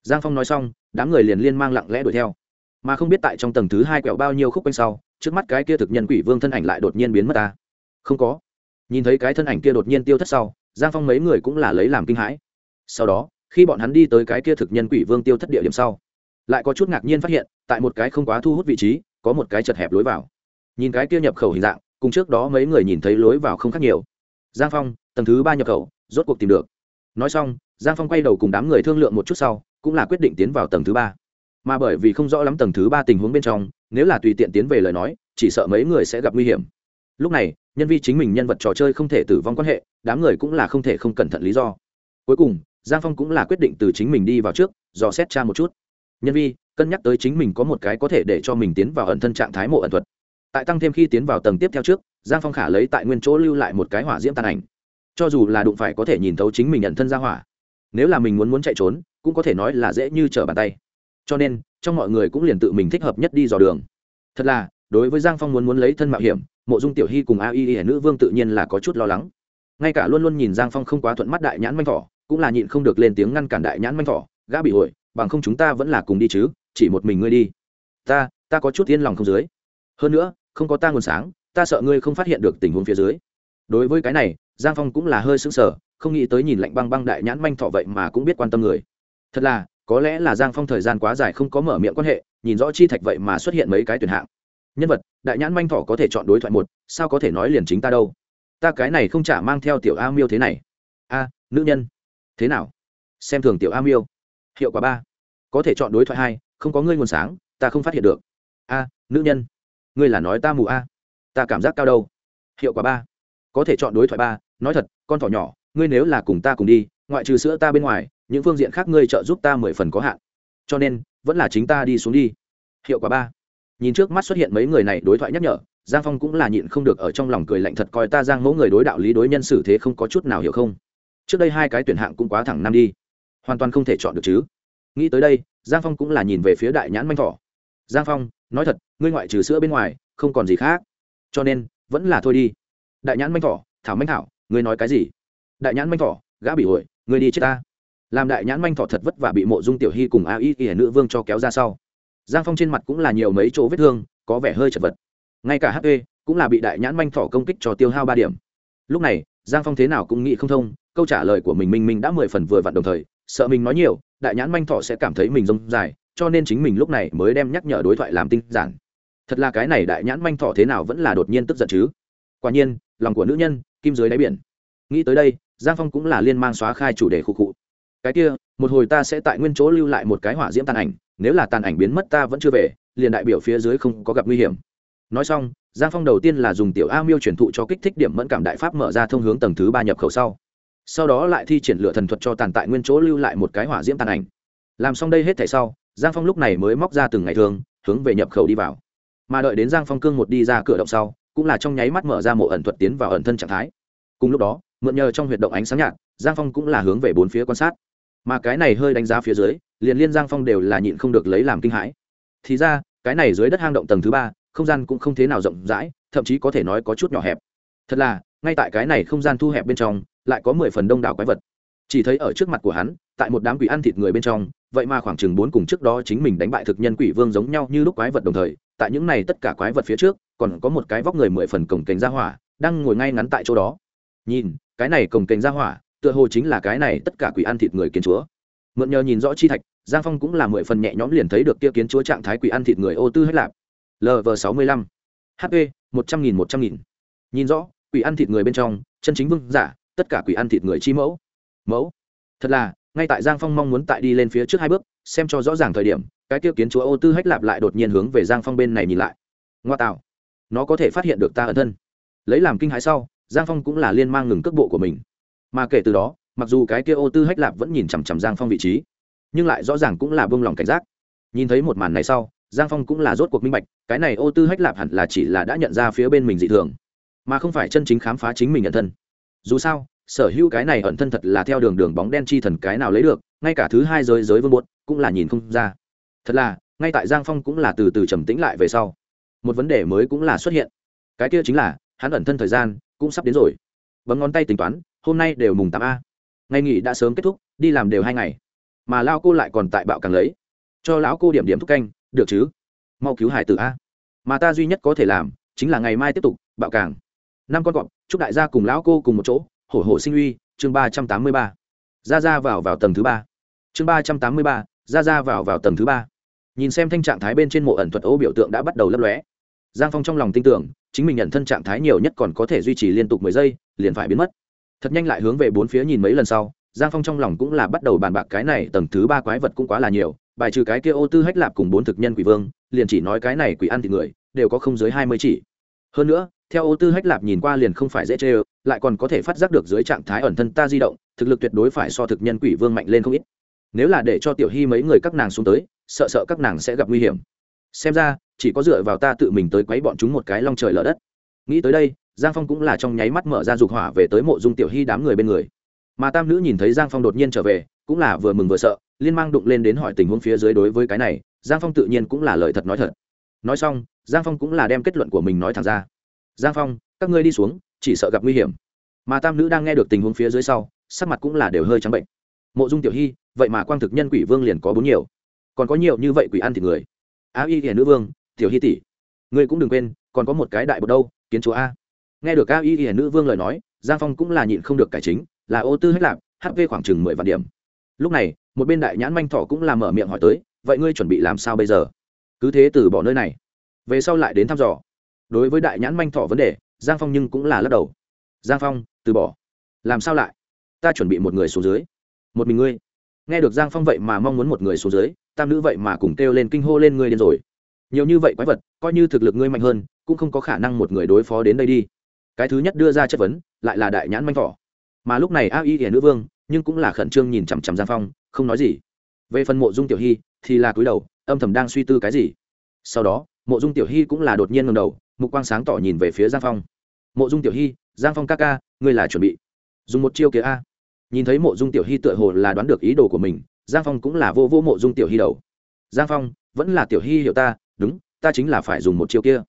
Giang phong nói xong, đám người liền liên mang lặng lẽ đuổi theo. Mà không biết tại trong tầng thứ hai quẹo bao nhiêu khúc quanh sau, trước mắt cái kia thực nhân quỷ vương thân ảnh lại đột nhiên biến mất ta. Không có. Nhìn thấy cái thân ảnh kia đột nhiên tiêu thất sau giang phong mấy người cũng là lấy làm kinh hãi. Sau đó, khi bọn hắn đi tới cái kia thực nhân quỷ vương tiêu thất địa điểm sau, lại có chút ngạc nhiên phát hiện, tại một cái không quá thu hút vị trí, có một cái chật hẹp lối vào. Nhìn cái kia nhập khẩu hình dạng, cùng trước đó mấy người nhìn thấy lối vào không khác nhiều. Giang phong, tầng thứ ba nhập khẩu, rốt cuộc tìm được. Nói xong, giang phong quay đầu cùng đám người thương lượng một chút sau, cũng là quyết định tiến vào tầng thứ ba. Mà bởi vì không rõ lắm tầng thứ ba tình huống bên trong, nếu là tùy tiện tiến về lời nói, chỉ sợ mấy người sẽ gặp nguy hiểm. Lúc này, nhân vi chính mình nhân vật trò chơi không thể tử vong quan hệ đám người cũng là không thể không cẩn thận lý do. Cuối cùng, giang phong cũng là quyết định từ chính mình đi vào trước, dò xét cha một chút. Nhân vi, cân nhắc tới chính mình có một cái có thể để cho mình tiến vào ẩn thân trạng thái mộ ẩn thuật. Tại tăng thêm khi tiến vào tầng tiếp theo trước, giang phong khả lấy tại nguyên chỗ lưu lại một cái hỏa diễm tàn ảnh. Cho dù là đụng phải có thể nhìn thấu chính mình ẩn thân ra hỏa, nếu là mình muốn muốn chạy trốn, cũng có thể nói là dễ như trở bàn tay. Cho nên, trong mọi người cũng liền tự mình thích hợp nhất đi dò đường. Thật là, đối với giang phong muốn muốn lấy thân mạo hiểm, mộ dung tiểu hy cùng a y y nữ vương tự nhiên là có chút lo lắng ngay cả luôn luôn nhìn giang phong không quá thuận mắt đại nhãn manh thỏ, cũng là nhịn không được lên tiếng ngăn cản đại nhãn manh thỏ, gã bị hội bằng không chúng ta vẫn là cùng đi chứ, chỉ một mình ngươi đi. Ta ta có chút yên lòng không dưới. Hơn nữa, không có ta nguồn sáng, ta sợ ngươi không phát hiện được tình huống phía dưới. Đối với cái này, giang phong cũng là hơi sững sờ, không nghĩ tới nhìn lạnh băng băng đại nhãn manh thọ vậy mà cũng biết quan tâm người. Thật là, có lẽ là giang phong thời gian quá dài không có mở miệng quan hệ, nhìn rõ chi thạch vậy mà xuất hiện mấy cái tuyển hạng. Nhân vật, đại nhãn manh thọ có thể chọn đối thoại một, sao có thể nói liền chính ta đâu? Ta cái này không chả mang theo tiểu a miêu thế này. A, nữ nhân. Thế nào? Xem thường tiểu a miêu. Hiệu quả ba. Có thể chọn đối thoại hai, không có ngươi nguồn sáng, ta không phát hiện được. A, nữ nhân. Ngươi là nói ta mù a. Ta cảm giác cao đâu. Hiệu quả ba. Có thể chọn đối thoại ba, nói thật, con thỏ nhỏ, ngươi nếu là cùng ta cùng đi, ngoại trừ sữa ta bên ngoài, những phương diện khác ngươi trợ giúp ta mười phần có hạn. Cho nên, vẫn là chính ta đi xuống đi. Hiệu quả ba. Nhìn trước mắt xuất hiện mấy người này đối thoại nhắc nhở giang phong cũng là nhịn không được ở trong lòng cười lạnh thật coi ta giang mẫu người đối đạo lý đối nhân xử thế không có chút nào hiểu không? Trước đây hai cái tuyển hạng cũng quá thẳng năm đi. Hoàn toàn không thể chọn được chứ. Nghĩ tới đây, giang phong cũng là nhìn về phía đại nhãn manh thỏ. Giang phong, nói thật, ngươi ngoại trừ sữa bên ngoài, không còn gì khác. Cho nên, vẫn là thôi đi. Đại nhãn manh thỏ, thảo manh thảo, ngươi nói cái gì? Đại nhãn manh thỏ, gã bị hội ngươi đi chết ta. Làm đại nhãn manh thỏ thật vất vả bị mộ dung tiểu hy cùng a y y nữ vương cho kéo ra sau. Giang phong trên mặt cũng là nhiều mấy chỗ vết thương, có vẻ hơi chật vật ngay cả hp cũng là bị đại nhãn manh thỏ công kích cho tiêu hao ba điểm. Lúc này, giang phong thế nào cũng nghĩ không thông, câu trả lời của mình minh minh đã mười phần vừa vặn đồng thời, sợ mình nói nhiều, đại nhãn manh thỏ sẽ cảm thấy mình rông dài, cho nên chính mình lúc này mới đem nhắc nhở đối thoại làm tinh giản. Thật là cái này đại nhãn manh thỏ thế nào vẫn là đột nhiên tức giận chứ? Quả nhiên, lòng của nữ nhân, kim dưới đáy biển. Nghĩ tới đây, giang phong cũng là liên mang xóa khai chủ đề khu cụ cái kia, một hồi ta sẽ tại nguyên chỗ lưu lại một cái hỏa diễm tàn ảnh, nếu là tàn ảnh biến mất ta vẫn chưa về, liền đại biểu phía dưới không có gặp nguy hiểm nói xong, giang phong đầu tiên là dùng tiểu a miêu truyền thụ cho kích thích điểm mẫn cảm đại pháp mở ra thông hướng tầng thứ ba nhập khẩu sau. Sau đó lại thi triển lựa thần thuật cho tàn tại nguyên chỗ lưu lại một cái hỏa diễm tàn ảnh. Làm xong đây hết thảy sau, giang phong lúc này mới móc ra từng ngày thường hướng về nhập khẩu đi vào. Mà đợi đến giang phong cương một đi ra cửa động sau, cũng là trong nháy mắt mở ra mộ ẩn thuật tiến vào ẩn thân trạng thái. Cùng lúc đó, mượn nhờ trong huyệt động ánh sáng nhạt, giang phong cũng là hướng về bốn phía quan sát. Mà cái này hơi đánh giá phía dưới, liền liên giang phong đều là nhịn không được lấy làm kinh hãi. Thì ra, cái này dưới đất hang động tầng thứ ba không gian cũng không thế nào rộng rãi, thậm chí có thể nói có chút nhỏ hẹp. Thật là, ngay tại cái này không gian thu hẹp bên trong, lại có mười phần đông đảo quái vật. Chỉ thấy ở trước mặt của hắn, tại một đám quỷ ăn thịt người bên trong, vậy mà khoảng chừng bốn cùng trước đó chính mình đánh bại thực nhân quỷ vương giống nhau như lúc quái vật đồng thời, tại những này tất cả quái vật phía trước, còn có một cái vóc người mười phần cổng kềnh ra hỏa, đang ngồi ngay ngắn tại chỗ đó. Nhìn, cái này cổng kềnh ra hỏa, tựa hồ chính là cái này tất cả quỷ ăn thịt người kiến chúa. Mượn nhờ nhìn rõ chi thạch, giang phong cũng là mười phần nhẹ nhõm liền thấy được kia kiến chúa trạng thái quỷ ăn thịt người ô tư hết lạp lv sáu mươi lăm. Hp một trăm nghìn, một trăm nghìn. Nhìn rõ, quỷ ăn thịt người bên trong, chân chính vương giả, tất cả quỷ ăn thịt người chi mẫu. Mẫu? Thật là, ngay tại giang phong mong muốn tại đi lên phía trước hai bước, xem cho rõ ràng thời điểm, cái kia kiến chúa ô tư hách lạp lại đột nhiên hướng về giang phong bên này nhìn lại. Ngoa tạo. Nó có thể phát hiện được ta ẩn thân. Lấy làm kinh hãi sau, giang phong cũng là liên mang ngừng cước bộ của mình. Mà kể từ đó, mặc dù cái kia ô tư hách lạp vẫn nhìn chằm chằm giang phong vị trí, nhưng lại rõ ràng cũng là bông lòng cảnh giác. Nhìn thấy một màn này sau giang phong cũng là rốt cuộc minh bạch, cái này ô tư hách lạp hẳn là chỉ là đã nhận ra phía bên mình dị thường, mà không phải chân chính khám phá chính mình ẩn thân. Dù sao, sở hữu cái này ẩn thân thật là theo đường đường bóng đen chi thần cái nào lấy được, ngay cả thứ hai giới giới vương bột cũng là nhìn không ra. Thật là, ngay tại giang phong cũng là từ từ trầm tĩnh lại về sau, một vấn đề mới cũng là xuất hiện. Cái kia chính là, hắn ẩn thân thời gian cũng sắp đến rồi. Bấm ngón tay tính toán, hôm nay đều mùng tám a. Ngày nghỉ đã sớm kết thúc, đi làm đều hai ngày. Mà lao cô lại còn tại bạo càng lấy. Cho lão cô điểm điểm thúc canh được chứ? Mau cứu hải tử a. Mà ta duy nhất có thể làm chính là ngày mai tiếp tục, bạo càng. Năm con cọp, chúc đại gia cùng lão cô cùng một chỗ, hổ hổ sinh uy, chương ba trăm tám mươi ba. Ra ra vào vào tầng thứ ba. Chương ba trăm tám mươi ba, ra ra vào vào tầng thứ ba. Nhìn xem thanh trạng thái bên trên mộ ẩn thuật ô biểu tượng đã bắt đầu lấp lóe. Giang phong trong lòng tin tưởng, chính mình nhận thân trạng thái nhiều nhất còn có thể duy trì liên tục mười giây, liền phải biến mất. Thật nhanh lại hướng về bốn phía nhìn mấy lần sau, giang phong trong lòng cũng là bắt đầu bàn bạc cái này tầng thứ ba quái vật cũng quá là nhiều bài trừ cái kia ô tư hách lạp cùng bốn thực nhân quỷ vương, liền chỉ nói cái này quỷ ăn thịt người, đều có không dưới hai mươi chỉ. Hơn nữa, theo ô tư hách lạp nhìn qua liền không phải dễ chê ơ, lại còn có thể phát giác được dưới trạng thái ẩn thân ta di động, thực lực tuyệt đối phải so thực nhân quỷ vương mạnh lên không ít. Nếu là để cho tiểu hy mấy người các nàng xuống tới, sợ sợ các nàng sẽ gặp nguy hiểm. Xem ra, chỉ có dựa vào ta tự mình tới quấy bọn chúng một cái long trời lở đất. Nghĩ tới đây, giang phong cũng là trong nháy mắt mở ra dục hỏa về tới mộ dung tiểu hy đám người bên người. Mà tam nữ nhìn thấy giang phong đột nhiên trở về, cũng là vừa mừng vừa sợ liên mang đụng lên đến hỏi tình huống phía dưới đối với cái này, giang phong tự nhiên cũng là lời thật nói thật. Nói xong, giang phong cũng là đem kết luận của mình nói thẳng ra. Giang phong, các ngươi đi xuống, chỉ sợ gặp nguy hiểm. Mà tam nữ đang nghe được tình huống phía dưới sau, sắc mặt cũng là đều hơi trắng bệnh. Mộ dung tiểu hy vậy mà quang thực nhân quỷ vương liền có bốn nhiều. Còn có nhiều như vậy quỷ ăn thì người. Á y hiền nữ vương, tiểu hy tỷ, ngươi cũng đừng quên, còn có một cái đại bột đâu, kiến chúa a. Nghe được á y hiền nữ vương lời nói, giang phong cũng là nhịn không được cải chính, là ô tư hết lạc hp khoảng chừng mười vạn điểm. Lúc này một bên đại nhãn manh thọ cũng làm mở miệng hỏi tới, vậy ngươi chuẩn bị làm sao bây giờ? Cứ thế từ bỏ nơi này. Về sau lại đến thăm dò. Đối với đại nhãn manh thọ vấn đề, giang phong nhưng cũng là lắc đầu. Giang phong, từ bỏ. Làm sao lại? Ta chuẩn bị một người xuống dưới. Một mình ngươi? Nghe được giang phong vậy mà mong muốn một người xuống dưới, tam nữ vậy mà cùng kêu lên kinh hô lên ngươi điên rồi. Nhiều như vậy quái vật, coi như thực lực ngươi mạnh hơn, cũng không có khả năng một người đối phó đến đây đi. Cái thứ nhất đưa ra chất vấn, lại là đại nhãn manh thỏ. Mà lúc này a y hiển nữ vương nhưng cũng là khẩn trương nhìn chằm chằm giang phong, không nói gì. Về phần mộ dung tiểu hy thì là cúi đầu, âm thầm đang suy tư cái gì. Sau đó, mộ dung tiểu hy cũng là đột nhiên ngầm đầu, mục quang sáng tỏ nhìn về phía giang phong. Mộ dung tiểu hy, giang phong ca ca, ngươi là chuẩn bị. Dùng một chiêu kia a. Nhìn thấy mộ dung tiểu hy tựa hồ là đoán được ý đồ của mình, giang phong cũng là vô vô mộ dung tiểu hy đầu. Giang phong, vẫn là tiểu hy hiểu ta, đúng, ta chính là phải dùng một chiêu kia.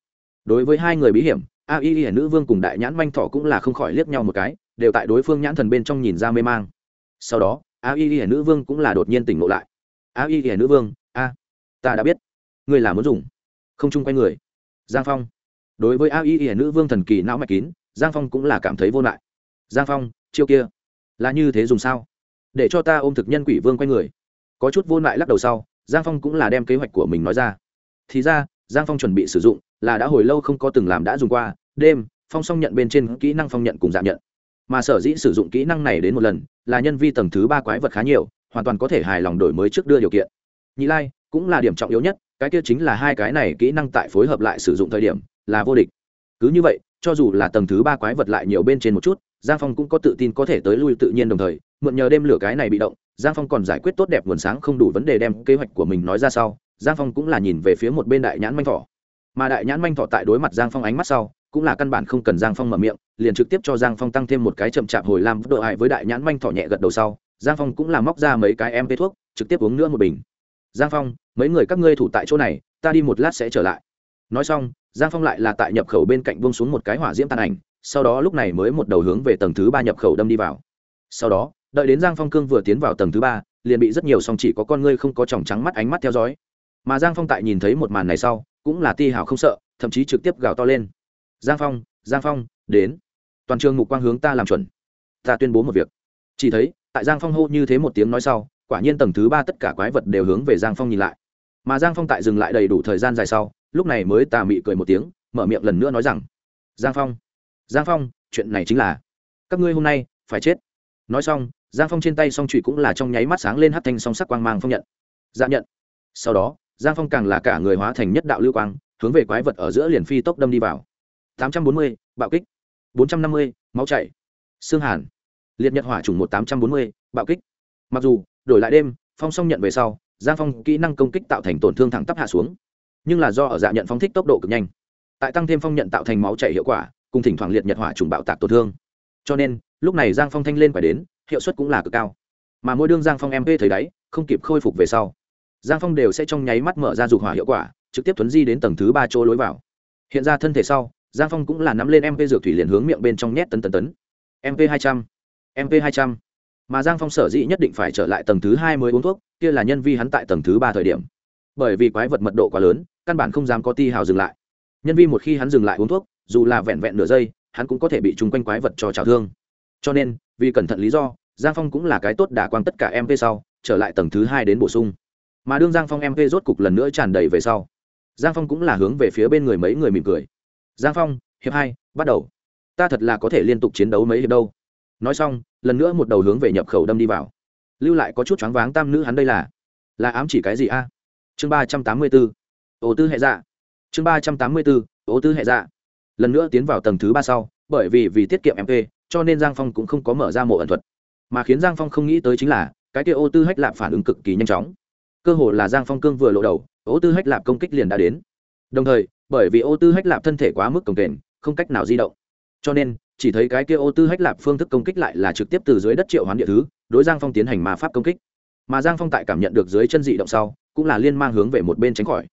Đối với hai người bí hiểm, a y y nữ vương cùng đại nhãn manh thọ cũng là không khỏi liếc nhau một cái, đều tại đối phương nhãn thần bên trong nhìn ra mê mang sau đó, a y y nữ vương cũng là đột nhiên tỉnh ngộ lại. A y y nữ vương, a, ta đã biết. Ngươi là muốn dùng. Không chung quanh người. Giang phong. Đối với a y y nữ vương thần kỳ não mạch kín, giang phong cũng là cảm thấy vô lại. Giang phong, chiêu kia, là như thế dùng sao? Để cho ta ôm thực nhân quỷ vương quanh người. Có chút vô lại lắc đầu sau, giang phong cũng là đem kế hoạch của mình nói ra. Thì ra, giang phong chuẩn bị sử dụng là đã hồi lâu không có từng làm đã dùng qua. Đêm, phong song nhận bên trên kỹ năng phong nhận cùng giảm nhận mà sở dĩ sử dụng kỹ năng này đến một lần là nhân vi tầng thứ ba quái vật khá nhiều, hoàn toàn có thể hài lòng đổi mới trước đưa điều kiện. Nhị lai cũng là điểm trọng yếu nhất, cái kia chính là hai cái này kỹ năng tại phối hợp lại sử dụng thời điểm là vô địch. Cứ như vậy, cho dù là tầng thứ ba quái vật lại nhiều bên trên một chút, giang phong cũng có tự tin có thể tới lui tự nhiên đồng thời, mượn nhờ đêm lửa cái này bị động, giang phong còn giải quyết tốt đẹp nguồn sáng không đủ vấn đề đem kế hoạch của mình nói ra sau, giang phong cũng là nhìn về phía một bên đại nhãn manh thỏ. Mà đại nhãn manh thọ tại đối mặt giang phong ánh mắt sau cũng là căn bản không cần giang phong mở miệng, liền trực tiếp cho giang phong tăng thêm một cái chậm chạp hồi làm độ hại với đại nhãn manh thỏ nhẹ gật đầu sau, giang phong cũng là móc ra mấy cái em vê thuốc, trực tiếp uống nữa một bình. Giang phong, mấy người các ngươi thủ tại chỗ này, ta đi một lát sẽ trở lại. Nói xong, giang phong lại là tại nhập khẩu bên cạnh bông xuống một cái hỏa diễm tàn ảnh, sau đó lúc này mới một đầu hướng về tầng thứ ba nhập khẩu đâm đi vào. Sau đó, đợi đến giang phong cương vừa tiến vào tầng thứ ba, liền bị rất nhiều song chỉ có con ngươi không có tròng trắng mắt ánh mắt theo dõi. Mà giang phong tại nhìn thấy một màn này sau, cũng là ti hào không sợ, thậm chí trực tiếp gào to lên giang phong giang phong, đến. Toàn trường mục quang hướng ta làm chuẩn. Ta tuyên bố một việc. Chỉ thấy, tại giang phong hô như thế một tiếng nói sau, quả nhiên tầng thứ ba tất cả quái vật đều hướng về giang phong nhìn lại. Mà giang phong tại dừng lại đầy đủ thời gian dài sau, lúc này mới tà mị cười một tiếng, mở miệng lần nữa nói rằng, giang phong giang phong, chuyện này chính là, các ngươi hôm nay phải chết. Nói xong, giang phong trên tay song trụy cũng là trong nháy mắt sáng lên hát thanh song sắc quang mang phong nhận. Dạ nhận. Sau đó, giang phong càng là cả người hóa thành nhất đạo lưu quang, hướng về quái vật ở giữa liền phi tốc đâm đi vào. 840, bạo kích. 450, máu chảy. Xương hàn. Liệt nhật hỏa chủng một 840, bạo kích. Mặc dù đổi lại đêm phong song nhận về sau giang phong kỹ năng công kích tạo thành tổn thương thẳng tắp hạ xuống. Nhưng là do ở dạ nhận phong thích tốc độ cực nhanh. Tại tăng thêm phong nhận tạo thành máu chảy hiệu quả cùng thỉnh thoảng liệt nhật hỏa trùng bạo tạc tổn thương. Cho nên lúc này giang phong thanh lên phải đến hiệu suất cũng là cực cao. Mà mỗi đương giang phong mp thấy đáy không kịp khôi phục về sau giang phong đều sẽ trong nháy mắt mở ra dục hỏa hiệu quả trực tiếp thuấn di đến tầng thứ ba chỗ lối vào. Hiện ra thân thể sau giang phong cũng là nắm lên mp dược thủy liền hướng miệng bên trong nhét tấn tấn tấn. Mp hai trăm mp hai trăm. Mà giang phong sở dĩ nhất định phải trở lại tầng thứ hai mới uống thuốc, kia là nhân vi hắn tại tầng thứ ba thời điểm. Bởi vì quái vật mật độ quá lớn, căn bản không dám có ti hào dừng lại. Nhân vi một khi hắn dừng lại uống thuốc, dù là vẹn vẹn nửa giây, hắn cũng có thể bị chung quanh quái vật cho trào thương. Cho nên, vì cẩn thận lý do, giang phong cũng là cái tốt đả quang tất cả mp sau, trở lại tầng thứ hai đến bổ sung. Mà đương giang phong mp rốt cục lần nữa tràn đầy về sau, giang phong cũng là hướng về phía bên người mấy người mỉm cười giang phong, hiệp hai, bắt đầu. Ta thật là có thể liên tục chiến đấu mấy hiệp đâu. Nói xong, lần nữa một đầu hướng về nhập khẩu đâm đi vào. Lưu lại có chút choáng váng tam nữ hắn đây là. Là ám chỉ cái gì a? Chương ba trăm tám mươi bốn ô tư hệ dạ. Chương ba trăm tám mươi bốn ô tư hệ dạ. Lần nữa tiến vào tầng thứ ba sau, bởi vì vì tiết kiệm mp cho nên giang phong cũng không có mở ra mộ ẩn thuật. Mà khiến giang phong không nghĩ tới chính là, cái kia ô tư hách lạp phản ứng cực kỳ nhanh chóng. Cơ hồ là giang phong cương vừa lộ đầu, ô tư hách lạp công kích liền đã đến. Đồng thời bởi vì ô tư hách lạp thân thể quá mức cồng kềnh, không cách nào di động. Cho nên, chỉ thấy cái kia ô tư hách lạp phương thức công kích lại là trực tiếp từ dưới đất triệu hoán địa thứ, đối giang phong tiến hành mà pháp công kích. Mà giang phong tại cảm nhận được dưới chân dị động sau, cũng là liên mang hướng về một bên tránh khỏi.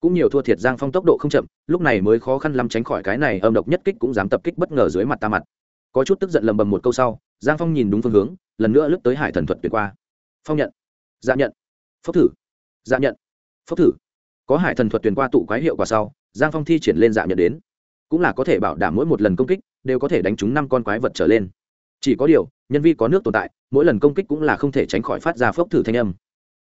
Cũng nhiều thua thiệt giang phong tốc độ không chậm, lúc này mới khó khăn lắm tránh khỏi cái này âm độc nhất kích cũng dám tập kích bất ngờ dưới mặt ta mặt. Có chút tức giận lầm bầm một câu sau, giang phong nhìn đúng phương hướng, lần nữa lướt tới hải thần thuật tuyệt qua. Phong nhận. Dạ nhận. Phốc thử. Dạ nhận. Phốc thử. Có hải thần thuật tuyển qua tụ quái hiệu quả sau giang phong thi triển lên dạ nhận đến. Cũng là có thể bảo đảm mỗi một lần công kích đều có thể đánh trúng năm con quái vật trở lên. Chỉ có điều, nhân vi có nước tồn tại, mỗi lần công kích cũng là không thể tránh khỏi phát ra phốc thử thanh âm.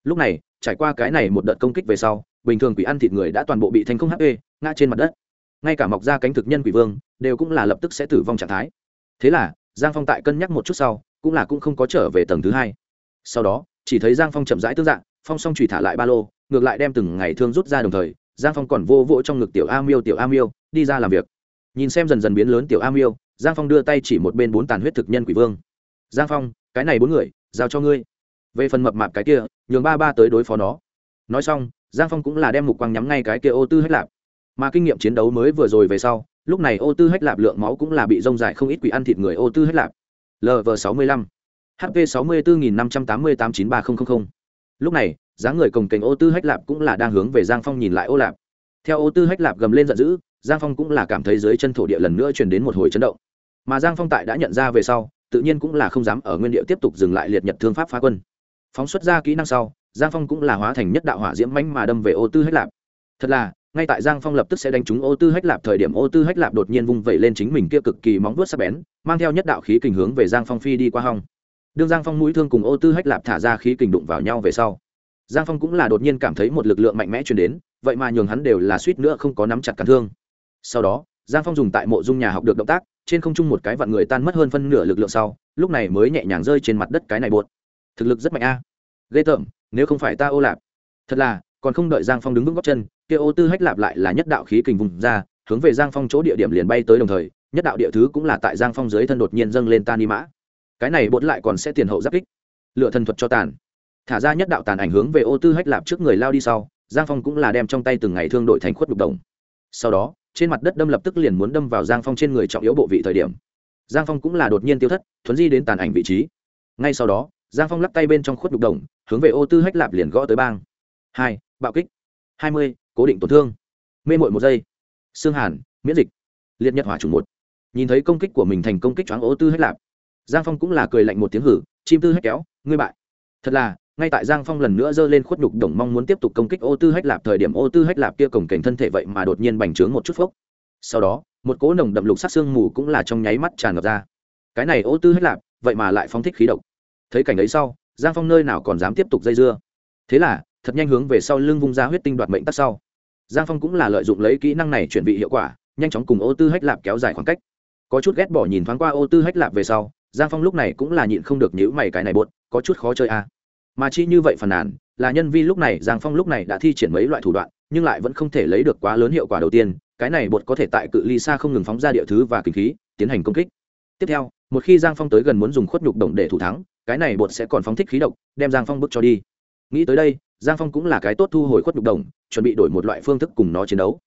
Lúc này, trải qua cái này một đợt công kích về sau, bình thường quỷ ăn thịt người đã toàn bộ bị thành không hp ngã trên mặt đất. Ngay cả mọc ra cánh thực nhân quỷ vương đều cũng là lập tức sẽ tử vong trạng thái. Thế là, giang phong tại cân nhắc một chút sau, cũng là cũng không có trở về tầng thứ hai. Sau đó, chỉ thấy giang phong chậm rãi tương dạng, phong xong trùy thả lại ba lô, ngược lại đem từng ngày thương rút ra đồng thời giang phong còn vô vỗ trong ngực tiểu a miêu, tiểu a miêu, đi ra làm việc. Nhìn xem dần dần biến lớn tiểu a miêu, giang phong đưa tay chỉ một bên bốn tàn huyết thực nhân quỷ vương. Giang phong, cái này bốn người, giao cho ngươi. Về phần mập mạp cái kia, nhường ba ba tới đối phó nó. Nói xong, giang phong cũng là đem mục quang nhắm ngay cái kia ô tư hết lạp. Mà kinh nghiệm chiến đấu mới vừa rồi về sau, lúc này ô tư hết lạp lượng máu cũng là bị rông dài không ít quỷ ăn thịt người ô tư hết lạp. Lv sáu mươi lăm hp sáu mươi bốn năm trăm tám mươi tám chín ba nghìn lúc này dáng người cồng kềnh ô tư hách lạp cũng là đang hướng về giang phong nhìn lại ô lạp. Theo ô tư hách lạp gầm lên giận dữ, giang phong cũng là cảm thấy dưới chân thổ địa lần nữa chuyển đến một hồi chấn động. Mà giang phong tại đã nhận ra về sau, tự nhiên cũng là không dám ở nguyên địa tiếp tục dừng lại liệt nhật thương pháp phá quân. Phóng xuất ra kỹ năng sau, giang phong cũng là hóa thành nhất đạo hỏa diễm mánh mà đâm về ô tư hách lạp. Thật là, ngay tại giang phong lập tức sẽ đánh trúng ô tư hách lạp thời điểm, ô tư hách lạp đột nhiên vung vẩy lên chính mình kia cực kỳ móng vuốt sắc bén, mang theo nhất đạo khí kình hướng về giang phong phi đi qua hong. Đương giang phong mũi thương cùng ô tư hách lạp thả ra khí kình đụng vào nhau về sau giang phong cũng là đột nhiên cảm thấy một lực lượng mạnh mẽ chuyển đến, vậy mà nhường hắn đều là suýt nữa không có nắm chặt cản thương. Sau đó, giang phong dùng tại mộ dung nhà học được động tác, trên không trung một cái vặn người tan mất hơn phân nửa lực lượng sau, lúc này mới nhẹ nhàng rơi trên mặt đất cái này buột thực lực rất mạnh a. À. ghê tởm, nếu không phải ta ô lạp. Thật là, còn không đợi giang phong đứng vững góc chân, kia ô tư hách lạp lại là nhất đạo khí kình vùng ra, hướng về giang phong chỗ địa điểm liền bay tới đồng thời, nhất đạo địa thứ cũng là tại giang phong dưới thân đột nhiên dâng lên tan i mã. Cái này bột lại còn sẽ tiền hậu giáp kích. Lựa thần thuật cho tàn thả ra nhất đạo tàn ảnh hướng về ô tư hách lạp trước người lao đi sau, giang phong cũng là đem trong tay từng ngày thương đội thành khuất đục đồng. Sau đó, trên mặt đất đâm lập tức liền muốn đâm vào giang phong trên người trọng yếu bộ vị thời điểm. Giang phong cũng là đột nhiên tiêu thất, thuấn di đến tàn ảnh vị trí. Ngay sau đó, giang phong lắp tay bên trong khuất đục đồng, hướng về ô tư hách lạp liền gõ tới bang. Hai, bạo kích. Hai mươi, cố định tổn thương. Mê mội một giây. Xương hàn, miễn dịch. Liệt nhật hỏa chủng một. Nhìn thấy công kích của mình thành công kích choáng ô tư hách lạp, giang phong cũng là cười lạnh một tiếng hử, chim tư hách kéo, ngươi bại. Thật là ngay tại giang phong lần nữa giơ lên khuất nhục đồng mong muốn tiếp tục công kích ô tư hách lạp thời điểm ô tư hách lạp kia cổng cảnh thân thể vậy mà đột nhiên bành trướng một chút phốc. Sau đó, một cỗ nồng đậm lục sắc xương mù cũng là trong nháy mắt tràn ngập ra. Cái này ô tư hách lạp, vậy mà lại phóng thích khí độc. Thấy cảnh ấy sau, giang phong nơi nào còn dám tiếp tục dây dưa. Thế là, thật nhanh hướng về sau lưng vung ra huyết tinh đoạt mệnh tắt sau. Giang phong cũng là lợi dụng lấy kỹ năng này chuẩn bị hiệu quả, nhanh chóng cùng ô tư hách lạp kéo dài khoảng cách. Có chút ghét bỏ nhìn thoáng qua ô tư hách lạp về sau, giang phong lúc này cũng là nhịn không được nhữ mày cái này bột có chút khó chơi à mà chi như vậy phàn nàn, là nhân vi lúc này, giang phong lúc này đã thi triển mấy loại thủ đoạn, nhưng lại vẫn không thể lấy được quá lớn hiệu quả đầu tiên, cái này bột có thể tại cự ly xa không ngừng phóng ra địa thứ và kinh khí, tiến hành công kích. Tiếp theo, một khi giang phong tới gần muốn dùng khuất nhục động để thủ thắng, cái này bột sẽ còn phóng thích khí độc, đem giang phong bước cho đi. Nghĩ tới đây, giang phong cũng là cái tốt thu hồi khuất nhục đồng, chuẩn bị đổi một loại phương thức cùng nó chiến đấu.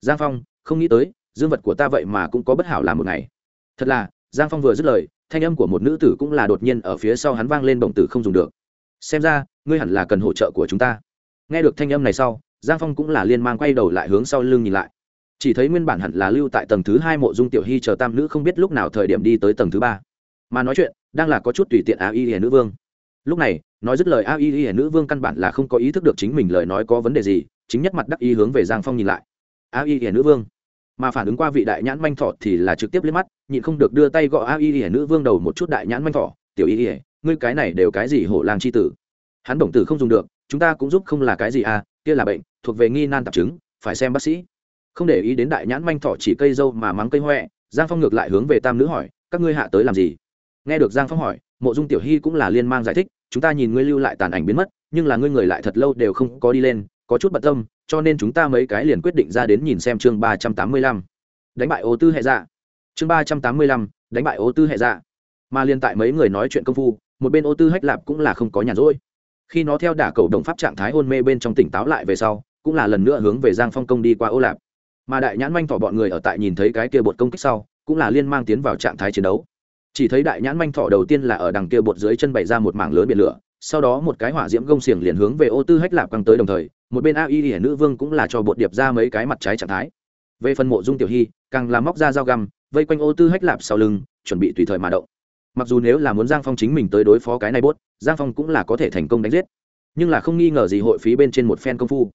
Giang phong, không nghĩ tới, dương vật của ta vậy mà cũng có bất hảo làm một ngày. Thật là, giang phong vừa dứt lời, thanh âm của một nữ tử cũng là đột nhiên ở phía sau hắn vang lên bổng tử không dùng được xem ra, ngươi hẳn là cần hỗ trợ của chúng ta. Nghe được thanh âm này sau, giang phong cũng là liên mang quay đầu lại hướng sau lưng nhìn lại. Chỉ thấy nguyên bản hẳn là lưu tại tầng thứ hai mộ dung tiểu hy chờ tam nữ không biết lúc nào thời điểm đi tới tầng thứ ba. Mà nói chuyện, đang là có chút tùy tiện a y hiền nữ vương. Lúc này, nói dứt lời a y hiền nữ vương căn bản là không có ý thức được chính mình lời nói có vấn đề gì, chính nhất mặt đắc ý hướng về giang phong nhìn lại. A y hiền nữ vương. Mà phản ứng qua vị đại nhãn manh thọ thì là trực tiếp liếc mắt, nhịn không được đưa tay gọi a y hiền nữ vương đầu một chút đại nhãn manh thọ tiểu y hiền ngươi cái này đều cái gì hổ lang chi tử? Hắn bổng tử không dùng được, chúng ta cũng giúp không là cái gì à kia là bệnh, thuộc về nghi nan tạp chứng, phải xem bác sĩ. Không để ý đến đại nhãn manh thọ chỉ cây dâu mà mắng cây huệ giang phong ngược lại hướng về tam nữ hỏi, các ngươi hạ tới làm gì? Nghe được giang phong hỏi, mộ dung tiểu hy cũng là liên mang giải thích, chúng ta nhìn ngươi lưu lại tàn ảnh biến mất, nhưng là ngươi người lại thật lâu đều không có đi lên, có chút bận tâm, cho nên chúng ta mấy cái liền quyết định ra đến nhìn xem chương ba trăm tám mươi lăm. Đánh bại ô tư hệ dạ. Chương ba trăm tám mươi lăm, đánh bại ô tư hệ dạ. Mà liên tại mấy người nói chuyện công phu một bên ô tư hách lạp cũng là không có nhàn rỗi. Khi nó theo đả cầu đồng pháp trạng thái hôn mê bên trong tỉnh táo lại về sau, cũng là lần nữa hướng về giang phong công đi qua ô lạp. Mà đại nhãn manh thỏ bọn người ở tại nhìn thấy cái kia bột công kích sau, cũng là liên mang tiến vào trạng thái chiến đấu. Chỉ thấy đại nhãn manh thỏ đầu tiên là ở đằng kia bột dưới chân bày ra một mảng lớn biển lửa, sau đó một cái hỏa diễm gông xiềng liền hướng về ô tư hách lạp căng tới đồng thời, một bên a y hiển nữ vương cũng là cho bột điệp ra mấy cái mặt trái trạng thái. Về phần mộ dung tiểu hy, càng là móc ra dao găm, vây quanh ô tư hách lạp sau lưng, chuẩn bị tùy thời mà động mặc dù nếu là muốn giang phong chính mình tới đối phó cái này bốt, giang phong cũng là có thể thành công đánh giết. Nhưng là không nghi ngờ gì hội phí bên trên một phen công phu.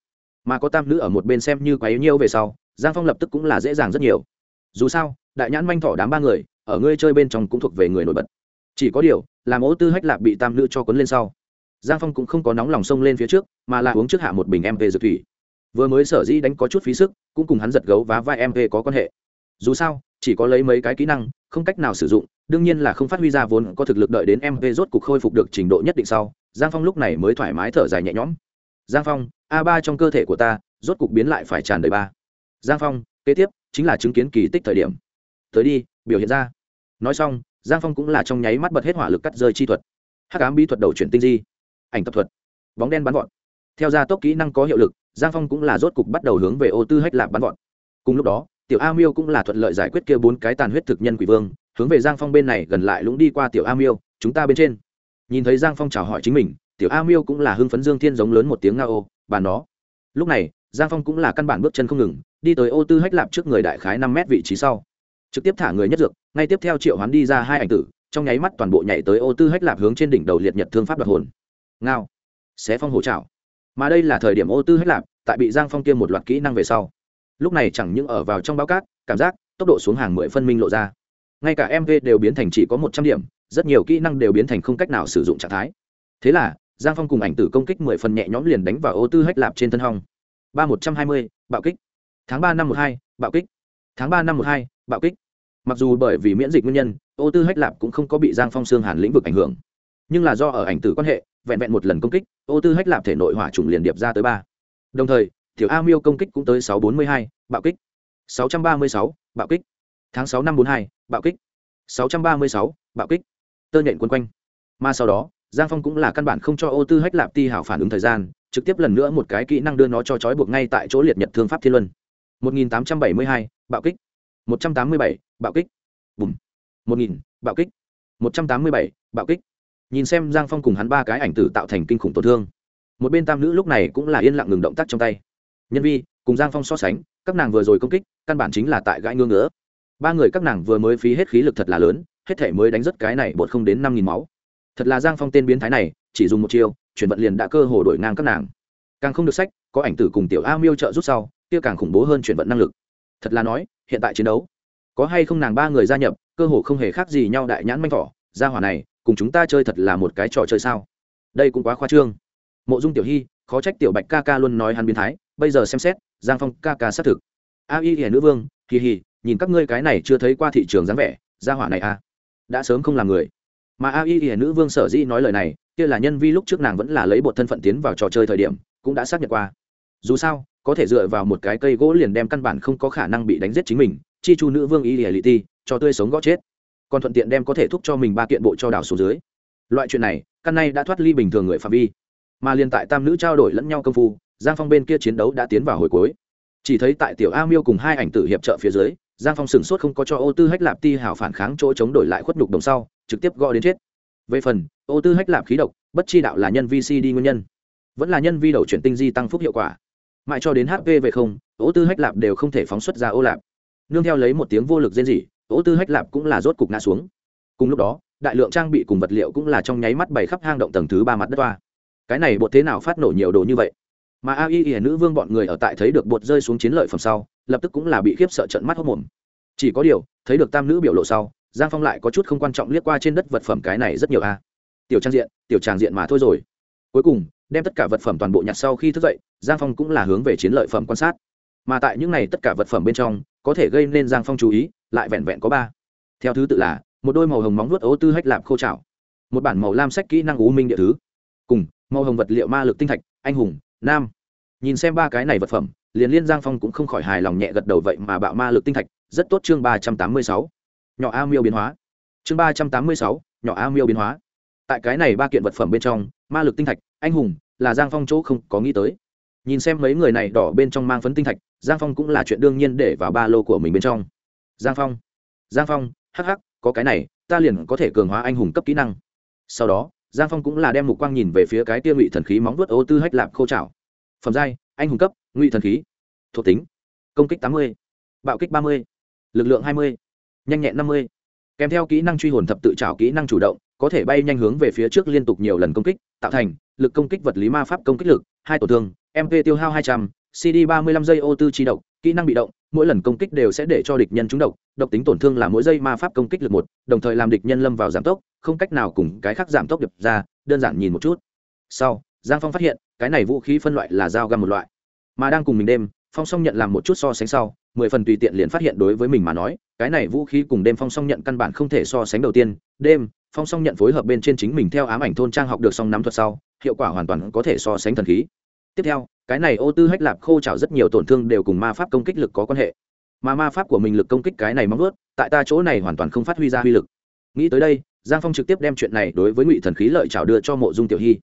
Mà có tam nữ ở một bên xem như quá yếu nhiêu về sau, giang phong lập tức cũng là dễ dàng rất nhiều. Dù sao, đại nhãn manh thỏ đám ba người, ở ngươi chơi bên trong cũng thuộc về người nổi bật. Chỉ có điều, làm mẫu tư hách lạc bị tam nữ cho quấn lên sau, giang phong cũng không có nóng lòng sông lên phía trước, mà là uống trước hạ một bình mp dược thủy. Vừa mới sở dĩ đánh có chút phí sức, cũng cùng hắn giật gấu và vai mp có quan hệ. Dù sao, chỉ có lấy mấy cái kỹ năng không cách nào sử dụng, đương nhiên là không phát huy ra vốn có thực lực đợi đến mv rốt cục khôi phục được trình độ nhất định sau, giang phong lúc này mới thoải mái thở dài nhẹ nhõm. Giang phong, a ba trong cơ thể của ta, rốt cục biến lại phải tràn đầy ba. Giang phong, kế tiếp chính là chứng kiến kỳ tích thời điểm. Tới đi, biểu hiện ra. Nói xong, giang phong cũng là trong nháy mắt bật hết hỏa lực cắt rơi chi thuật. Hắc ám bí thuật đầu chuyển tinh di, ảnh tập thuật, bóng đen bắn gọn theo gia tốc kỹ năng có hiệu lực, giang phong cũng là rốt cục bắt đầu hướng về ô tư hách lạc bắn gọn cùng lúc đó tiểu a miêu cũng là thuận lợi giải quyết kia bốn cái tàn huyết thực nhân quỷ vương, hướng về giang phong bên này gần lại lũng đi qua tiểu a miêu, chúng ta bên trên. Nhìn thấy giang phong chào hỏi chính mình, tiểu a miêu cũng là hưng phấn dương thiên giống lớn một tiếng nga ô, bà nó. Lúc này, giang phong cũng là căn bản bước chân không ngừng, đi tới ô tư hách lạp trước người đại khái năm mét vị trí sau. Trực tiếp thả người nhất dược, ngay tiếp theo triệu hoán đi ra hai ảnh tử, trong nháy mắt toàn bộ nhảy tới ô tư hách lạp hướng trên đỉnh đầu liệt nhật thương pháp đoạt hồn. Ngao. Xé phong hổ trào mà đây là thời điểm ô tư hách lạp, tại bị giang phong tiêm một loạt kỹ năng về sau lúc này chẳng những ở vào trong báo cát, cảm giác tốc độ xuống hàng mười phân minh lộ ra. Ngay cả mv đều biến thành chỉ có một trăm điểm, rất nhiều kỹ năng đều biến thành không cách nào sử dụng trạng thái. Thế là, giang phong cùng ảnh tử công kích mười phần nhẹ nhõm liền đánh vào ô tư hách lạp trên thân hong. Ba một trăm hai mươi, bạo kích. Tháng ba năm một hai, bạo kích. Tháng ba năm một hai, bạo kích. Mặc dù bởi vì miễn dịch nguyên nhân, ô tư hách lạp cũng không có bị giang phong xương hàn lĩnh vực ảnh hưởng. Nhưng là do ở ảnh tử quan hệ, vẹn vẹn một lần công kích, ô tư hách lạp thể nội hỏa trùng liền điệp ra tới ba. Đồng thời tiểu a miêu công kích cũng tới sáu bốn mươi hai, bạo kích. sáu trăm ba mươi sáu, bạo kích. Tháng 6 năm bốn hai, bạo kích. sáu trăm ba mươi sáu, bạo kích. Tơ nhện quấn quanh. Mà sau đó, giang phong cũng là căn bản không cho ô tư hách lạp ti hảo phản ứng thời gian, trực tiếp lần nữa một cái kỹ năng đưa nó cho trói buộc ngay tại chỗ liệt nhật thương pháp thiên luân. một nghìn tám trăm bảy mươi hai, bạo kích. một trăm tám mươi bảy, bạo kích. Bùm. một nghìn, bạo kích. một trăm tám mươi bảy, bạo kích. Nhìn xem giang phong cùng hắn ba cái ảnh tử tạo thành kinh khủng tổn thương. Một bên tam nữ lúc này cũng là yên lặng ngừng động tác trong tay nhân vi, cùng giang phong so sánh, các nàng vừa rồi công kích, căn bản chính là tại gãi ngưỡng ngứa. Ba người các nàng vừa mới phí hết khí lực thật là lớn, hết thể mới đánh rất cái này bột không đến năm nghìn máu. Thật là giang phong tên biến thái này, chỉ dùng một chiêu, chuyển vận liền đã cơ hồ đổi ngang các nàng. Càng không được sách, có ảnh tử cùng tiểu a miêu trợ rút sau, kia càng khủng bố hơn chuyển vận năng lực. Thật là nói, hiện tại chiến đấu, có hay không nàng ba người gia nhập, cơ hồ không hề khác gì nhau đại nhãn manh thỏ, gia hỏa này, cùng chúng ta chơi thật là một cái trò chơi sao? Đây cũng quá khoa trương. Mộ dung tiểu hy, khó trách tiểu bạch ca ca luôn nói hắn biến thái bây giờ xem xét, giang phong ca ca xác thực. A y hiển nữ vương, kỳ hì, nhìn các ngươi cái này chưa thấy qua thị trường dáng vẻ, gia hỏa này a à? đã sớm không làm người. Mà a y hiển nữ vương sở dĩ nói lời này, kia là nhân vi lúc trước nàng vẫn là lấy bột thân phận tiến vào trò chơi thời điểm, cũng đã xác nhận qua. Dù sao, có thể dựa vào một cái cây gỗ liền đem căn bản không có khả năng bị đánh giết chính mình, chi chu nữ vương y hiển lị ti, cho tươi sống gõ chết. Còn thuận tiện đem có thể thúc cho mình ba kiện bộ cho đảo xuống dưới. Loại chuyện này, căn này đã thoát ly bình thường người phạm vi. Mà liền tại tam nữ trao đổi lẫn nhau công phu giang phong bên kia chiến đấu đã tiến vào hồi cuối. Chỉ thấy tại tiểu a miêu cùng hai ảnh tử hiệp trợ phía dưới, giang phong sửng sốt không có cho ô tư hách lạp ti hào phản kháng chỗ chống đổi lại khuất nhục đồng sau, trực tiếp gõ đến chết. Về phần, ô tư hách lạp khí độc, bất chi đạo là nhân vi si đi nguyên nhân. Vẫn là nhân vi đầu chuyển tinh di tăng phúc hiệu quả. Mãi cho đến hp về không, ô tư hách lạp đều không thể phóng xuất ra ô lạp. Nương theo lấy một tiếng vô lực rên rỉ, ô tư hách lạp cũng là rốt cục ngã xuống. Cùng lúc đó, đại lượng trang bị cùng vật liệu cũng là trong nháy mắt bày khắp hang động tầng thứ ba mặt đất toa. Cái này bột thế nào phát nổ nhiều đồ như vậy? Mà a y y nữ vương bọn người ở tại thấy được bột rơi xuống chiến lợi phẩm sau, lập tức cũng là bị khiếp sợ trận mắt hốc mồm. Chỉ có điều, thấy được tam nữ biểu lộ sau, giang phong lại có chút không quan trọng liếc qua trên đất vật phẩm cái này rất nhiều a. Tiểu trang diện, tiểu tràng diện mà thôi rồi. Cuối cùng, đem tất cả vật phẩm toàn bộ nhặt sau khi thức dậy, giang phong cũng là hướng về chiến lợi phẩm quan sát. Mà tại những này tất cả vật phẩm bên trong, có thể gây nên giang phong chú ý, lại vẹn vẹn có ba. Theo thứ tự là, một đôi màu hồng móng vuốt ố tư hách lạp khô trào một bản màu lam sách kỹ năng ú minh địa thứ. Cùng, màu hồng vật liệu ma lực tinh thạch, anh hùng nam. Nhìn xem ba cái này vật phẩm, liền liên giang phong cũng không khỏi hài lòng nhẹ gật đầu vậy mà bạo ma lực tinh thạch, rất tốt chương ba trăm tám mươi sáu. Nhỏ a miêu biến hóa. Chương ba trăm tám mươi sáu, nhỏ a miêu biến hóa. Tại cái này ba kiện vật phẩm bên trong, ma lực tinh thạch, anh hùng, là giang phong chỗ không có nghĩ tới. Nhìn xem mấy người này đỏ bên trong mang phấn tinh thạch, giang phong cũng là chuyện đương nhiên để vào ba lô của mình bên trong. Giang phong. Giang phong hh có cái này, ta liền có thể cường hóa anh hùng cấp kỹ năng. Sau đó giang phong cũng là đem mục quang nhìn về phía cái tiêu ngụy thần khí móng vuốt ô tư hách lạp khô trào phẩm giai, anh hùng cấp, ngụy thần khí. Thuộc tính, công kích tám mươi, bạo kích ba mươi, lực lượng hai mươi, nhanh nhẹn năm mươi. Kèm theo kỹ năng truy hồn thập tự trào kỹ năng chủ động, có thể bay nhanh hướng về phía trước liên tục nhiều lần công kích, tạo thành lực công kích vật lý ma pháp công kích lực, hai tổn thương mp tiêu hao hai trăm cd ba mươi lăm giây ô tư chi độc, kỹ năng bị động mỗi lần công kích đều sẽ để cho địch nhân trúng độc độc tính tổn thương là mỗi giây ma pháp công kích lực một, đồng thời làm địch nhân lâm vào giảm tốc, không cách nào cùng cái khác giảm tốc đập ra, đơn giản nhìn một chút. Sau, giang phong phát hiện, cái này vũ khí phân loại là dao găm một loại. Mà đang cùng mình đêm, phong song nhận làm một chút so sánh sau, mười phần tùy tiện liền phát hiện đối với mình mà nói, cái này vũ khí cùng đêm phong song nhận căn bản không thể so sánh đầu tiên. Đêm, phong song nhận phối hợp bên trên chính mình theo ám ảnh thôn trang học được song nắm thuật sau, hiệu quả hoàn toàn có thể so sánh thần khí tiếp theo, cái này ô tư hách lạp khô trào rất nhiều tổn thương đều cùng ma pháp công kích lực có quan hệ. Mà ma pháp của mình lực công kích cái này móng ướt tại ta chỗ này hoàn toàn không phát huy ra uy lực. Nghĩ tới đây, giang phong trực tiếp đem chuyện này đối với ngụy thần khí lợi trào đưa cho mộ dung tiểu hy.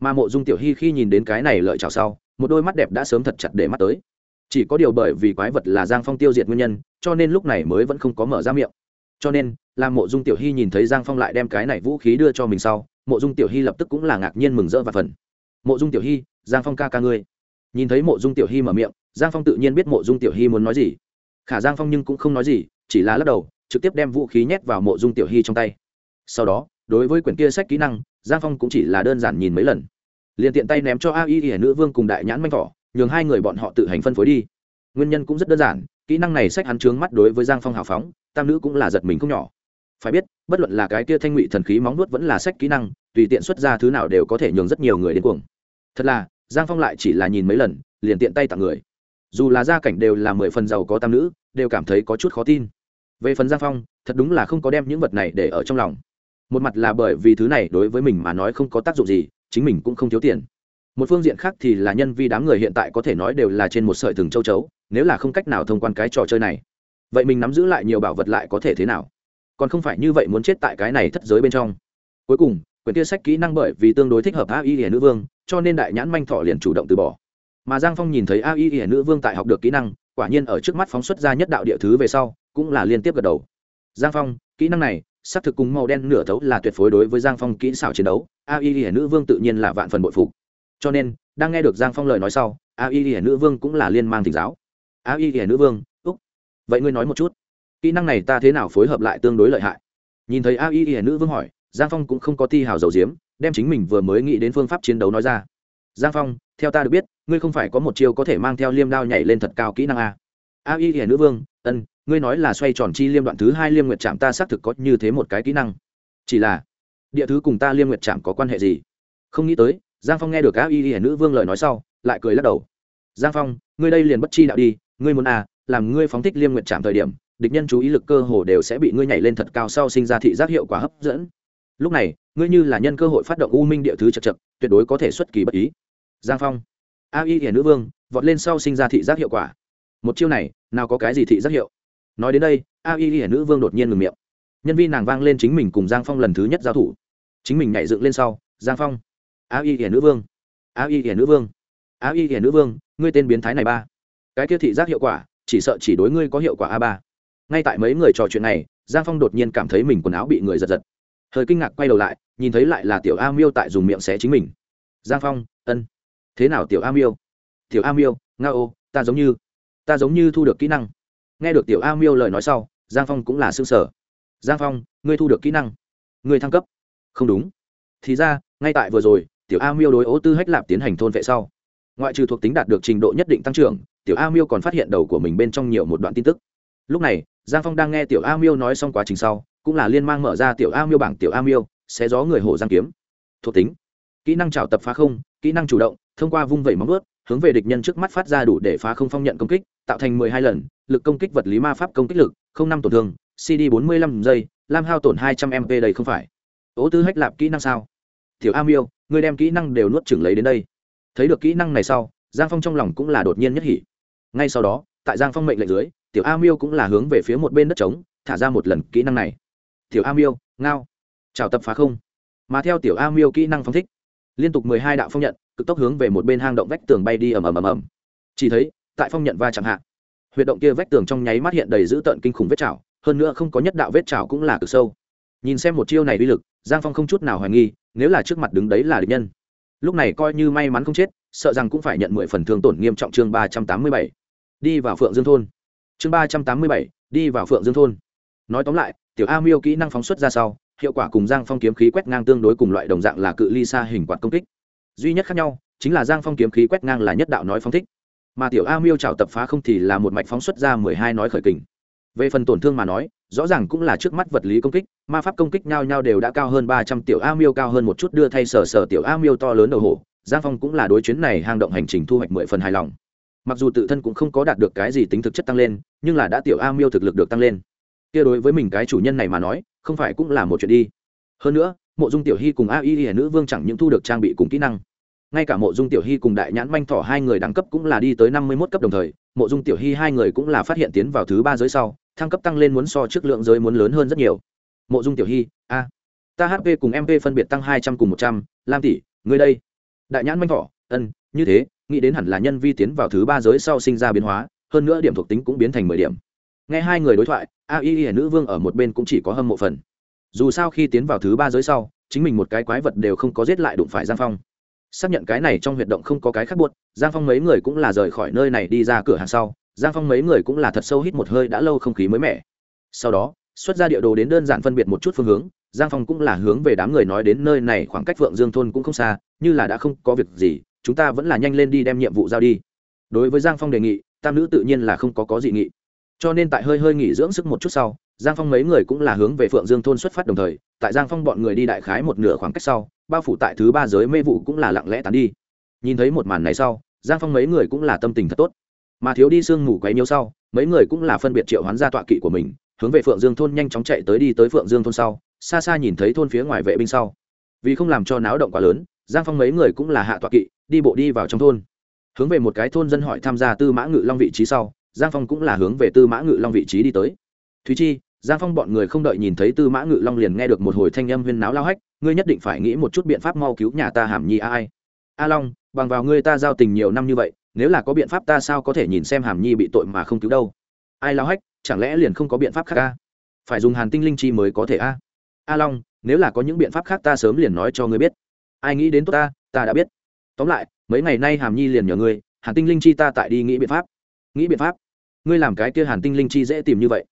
Mà mộ dung tiểu hy khi nhìn đến cái này lợi trào sau, một đôi mắt đẹp đã sớm thật chặt để mắt tới. Chỉ có điều bởi vì quái vật là giang phong tiêu diệt nguyên nhân, cho nên lúc này mới vẫn không có mở ra miệng. Cho nên, làm mộ dung tiểu hy nhìn thấy giang phong lại đem cái này vũ khí đưa cho mình sau, mộ dung tiểu hy lập tức cũng là ngạc nhiên mừng rỡ và phần mộ dung tiểu hy giang phong ca ca ngươi. Nhìn thấy mộ dung tiểu hy mở miệng, giang phong tự nhiên biết mộ dung tiểu hy muốn nói gì. Khả giang phong nhưng cũng không nói gì, chỉ là lắc đầu, trực tiếp đem vũ khí nhét vào mộ dung tiểu hy trong tay. Sau đó, đối với quyển kia sách kỹ năng, giang phong cũng chỉ là đơn giản nhìn mấy lần. Liền tiện tay ném cho a y hiển nữ vương cùng đại nhãn manh thỏ, nhường hai người bọn họ tự hành phân phối đi. Nguyên nhân cũng rất đơn giản, kỹ năng này sách hắn trướng mắt đối với giang phong hào phóng, tam nữ cũng là giật mình không nhỏ. Phải biết, bất luận là cái kia thanh ngụy thần khí móng nuốt vẫn là sách kỹ năng, tùy tiện xuất ra thứ nào đều có thể nhường rất nhiều người đến cuồng. Thật là giang phong lại chỉ là nhìn mấy lần, liền tiện tay tặng người. Dù là gia cảnh đều là mười phần giàu có tam nữ, đều cảm thấy có chút khó tin. Về phần giang phong, thật đúng là không có đem những vật này để ở trong lòng. Một mặt là bởi vì thứ này đối với mình mà nói không có tác dụng gì, chính mình cũng không thiếu tiền. Một phương diện khác thì là nhân vi đám người hiện tại có thể nói đều là trên một sợi thừng châu chấu, nếu là không cách nào thông quan cái trò chơi này. Vậy mình nắm giữ lại nhiều bảo vật lại có thể thế nào? Còn không phải như vậy muốn chết tại cái này thất giới bên trong. Cuối cùng quyển kia sách kỹ năng bởi vì tương đối thích hợp a y hiển nữ vương, cho nên đại nhãn manh thọ liền chủ động từ bỏ. Mà giang phong nhìn thấy a y hiển nữ vương tại học được kỹ năng, quả nhiên ở trước mắt phóng xuất ra nhất đạo địa thứ về sau, cũng là liên tiếp gật đầu. Giang phong, kỹ năng này, xác thực cùng màu đen nửa thấu là tuyệt phối đối với giang phong kỹ xảo chiến đấu, a y hiển nữ vương tự nhiên là vạn phần bội phục. Cho nên, đang nghe được giang phong lời nói sau, a y hiển nữ vương cũng là liên mang thỉnh giáo. A y hiển nữ vương, úc, vậy ngươi nói một chút, kỹ năng này ta thế nào phối hợp lại tương đối lợi hại? Nhìn thấy a y hiển nữ vương hỏi giang phong cũng không có ti hào dầu diếm, đem chính mình vừa mới nghĩ đến phương pháp chiến đấu nói ra. Giang phong, theo ta được biết, ngươi không phải có một chiêu có thể mang theo liêm đao nhảy lên thật cao kỹ năng a. A y hiển nữ vương, ân, ngươi nói là xoay tròn chi liêm đoạn thứ hai liêm nguyệt trạm ta xác thực có như thế một cái kỹ năng. Chỉ là, địa thứ cùng ta liêm nguyệt trạm có quan hệ gì? Không nghĩ tới, giang phong nghe được a y hiển nữ vương lời nói sau, lại cười lắc đầu. Giang phong, ngươi đây liền bất chi đạo đi, ngươi muốn à làm ngươi phóng thích liêm nguyệt trạm thời điểm, địch nhân chú ý lực cơ hồ đều sẽ bị ngươi nhảy lên thật cao sau sinh ra thị giác hiệu quả hấp dẫn lúc này, ngươi như là nhân cơ hội phát động u minh địa thứ chật chật, tuyệt đối có thể xuất kỳ bất ý. Giang phong. A y hiển nữ vương, vọt lên sau sinh ra thị giác hiệu quả. Một chiêu này, nào có cái gì thị giác hiệu? Nói đến đây, a y hiển nữ vương đột nhiên ngừng miệng. Nhân viên nàng vang lên chính mình cùng giang phong lần thứ nhất giao thủ. Chính mình nhảy dựng lên sau, giang phong. A y hiển nữ vương. A y hiển nữ vương. A y hiển nữ vương, ngươi tên biến thái này ba. Cái kia thị giác hiệu quả, chỉ sợ chỉ đối ngươi có hiệu quả a ba. Ngay tại mấy người trò chuyện này, giang phong đột nhiên cảm thấy mình quần áo bị người giật giật hơi kinh ngạc quay đầu lại, nhìn thấy lại là tiểu a miêu tại dùng miệng xé chính mình. Giang phong, ân. Thế nào tiểu a miêu? Tiểu a miêu, nga ô, ta giống như, ta giống như thu được kỹ năng. Nghe được tiểu a miêu lời nói sau, giang phong cũng là xương sở giang phong, ngươi thu được kỹ năng. Ngươi thăng cấp. Không đúng. Thì ra, ngay tại vừa rồi, tiểu a miêu đối ố tư hách lạp tiến hành thôn vệ sau. Ngoại trừ thuộc tính đạt được trình độ nhất định tăng trưởng, tiểu a miêu còn phát hiện đầu của mình bên trong nhiều một đoạn tin tức. Lúc này, giang phong đang nghe tiểu a miêu nói xong quá trình sau cũng là liên mang mở ra tiểu a miêu bảng tiểu a miêu, xé gió người hổ giang kiếm. Thuộc tính, kỹ năng trào tập phá không, kỹ năng chủ động, thông qua vung vẩy móng ướt hướng về địch nhân trước mắt phát ra đủ để phá không phong nhận công kích, tạo thành mười hai lần, lực công kích vật lý ma pháp công kích lực, không năm tổn thương cd bốn mươi lăm giây, lam hao tổn hai trăm mp đây không phải. Ố tư hách lạp kỹ năng sao? Tiểu a miêu người đem kỹ năng đều nuốt chừng lấy đến đây. Thấy được kỹ năng này sau, giang phong trong lòng cũng là đột nhiên nhất hỉ. Ngay sau đó, tại giang phong mệnh lệnh dưới, tiểu a miêu cũng là hướng về phía một bên đất trống, thả ra một lần kỹ năng này tiểu a miêu, ngao. Trào tập phá không. Mà theo tiểu a miêu kỹ năng phong thích, liên tục mười hai đạo phong nhận, cực tốc hướng về một bên hang động vách tường bay đi ầm ầm ầm ầm. Chỉ thấy, tại phong nhận va chẳng hạn huyệt động kia vách tường trong nháy mắt hiện đầy dữ tợn kinh khủng vết chảo, hơn nữa không có nhất đạo vết chảo cũng là cực sâu. Nhìn xem một chiêu này uy lực, giang phong không chút nào hoài nghi, nếu là trước mặt đứng đấy là địch nhân. Lúc này coi như may mắn không chết, sợ rằng cũng phải nhận mười phần thương tổn nghiêm trọng chương ba trăm tám mươi bảy. Đi vào phượng dương thôn. Chương ba trăm tám mươi bảy, đi vào phượng dương thôn. Nói tóm lại tiểu a miêu kỹ năng phóng xuất ra sau, hiệu quả cùng giang phong kiếm khí quét ngang tương đối cùng loại đồng dạng là cự ly xa hình quạt công kích. Duy nhất khác nhau, chính là giang phong kiếm khí quét ngang là nhất đạo nói phóng thích. Mà tiểu a miêu trào tập phá không thì là một mạch phóng xuất ra mười hai nói khởi kình. Về phần tổn thương mà nói, rõ ràng cũng là trước mắt vật lý công kích, ma pháp công kích nhau nhau đều đã cao hơn ba trăm tiểu a miêu cao hơn một chút đưa thay sở sở tiểu a miêu to lớn đầu hổ, giang phong cũng là đối chuyến này hang động hành trình thu hoạch mười phần hài lòng. Mặc dù tự thân cũng không có đạt được cái gì tính thực chất tăng lên, nhưng là đã tiểu a miêu thực lực được tăng lên kia đối với mình cái chủ nhân này mà nói, không phải cũng là một chuyện đi. Hơn nữa, mộ dung tiểu hy cùng a y y nữ vương chẳng những thu được trang bị cùng kỹ năng. Ngay cả mộ dung tiểu hy cùng đại nhãn manh thỏ hai người đẳng cấp cũng là đi tới năm mươi mốt cấp đồng thời, mộ dung tiểu hy hai người cũng là phát hiện tiến vào thứ ba giới sau, thăng cấp tăng lên muốn so trước lượng giới muốn lớn hơn rất nhiều. Mộ dung tiểu hy, a, ta hp cùng mp phân biệt tăng hai trăm cùng một trăm, lam tỷ người đây. Đại nhãn manh thỏ, ân, như thế, nghĩ đến hẳn là nhân vi tiến vào thứ ba giới sau sinh ra biến hóa, hơn nữa điểm thuộc tính cũng biến thành mười điểm nghe hai người đối thoại, a y y nữ vương ở một bên cũng chỉ có hâm mộ phần. Dù sao khi tiến vào thứ ba giới sau, chính mình một cái quái vật đều không có giết lại đụng phải giang phong. Xác nhận cái này trong huyệt động không có cái khác buốt giang phong mấy người cũng là rời khỏi nơi này đi ra cửa hàng sau, giang phong mấy người cũng là thật sâu hít một hơi đã lâu không khí mới mẻ. Sau đó, xuất ra địa đồ đến đơn giản phân biệt một chút phương hướng, giang phong cũng là hướng về đám người nói đến nơi này khoảng cách phượng dương thôn cũng không xa, như là đã không có việc gì, chúng ta vẫn là nhanh lên đi đem nhiệm vụ giao đi. Đối với giang phong đề nghị, tam nữ tự nhiên là không có có dị nghị cho nên tại hơi hơi nghỉ dưỡng sức một chút sau, giang phong mấy người cũng là hướng về phượng dương thôn xuất phát đồng thời, tại giang phong bọn người đi đại khái một nửa khoảng cách sau, bao phủ tại thứ ba giới mê vụ cũng là lặng lẽ tán đi. Nhìn thấy một màn này sau, giang phong mấy người cũng là tâm tình thật tốt. Mà thiếu đi sương ngủ quấy nhiêu sau, mấy người cũng là phân biệt triệu hoán ra tọa kỵ của mình, hướng về phượng dương thôn nhanh chóng chạy tới đi tới phượng dương thôn sau, xa xa nhìn thấy thôn phía ngoài vệ binh sau. Vì không làm cho náo động quá lớn, giang phong mấy người cũng là hạ tọa kỵ, đi bộ đi vào trong thôn. Hướng về một cái thôn dân hỏi tham gia tư mã ngự long vị trí sau giang phong cũng là hướng về tư mã ngự long vị trí đi tới. Thúy chi, giang phong bọn người không đợi nhìn thấy tư mã ngự long liền nghe được một hồi thanh âm huyên náo lao hách, ngươi nhất định phải nghĩ một chút biện pháp mau cứu nhà ta hàm nhi a ai. A long, bằng vào ngươi ta giao tình nhiều năm như vậy, nếu là có biện pháp ta sao có thể nhìn xem hàm nhi bị tội mà không cứu đâu? Ai lao hách, chẳng lẽ liền không có biện pháp khác a? Phải dùng hàn tinh linh chi mới có thể a? A long, nếu là có những biện pháp khác ta sớm liền nói cho ngươi biết. Ai nghĩ đến tốt ta ta đã biết. Tóm lại, mấy ngày nay hàm nhi liền nhờ ngươi, hàn tinh linh chi ta tại đi nghĩ biện pháp. Nghĩ biện pháp ngươi làm cái kia hàn tinh linh chi dễ tìm như vậy,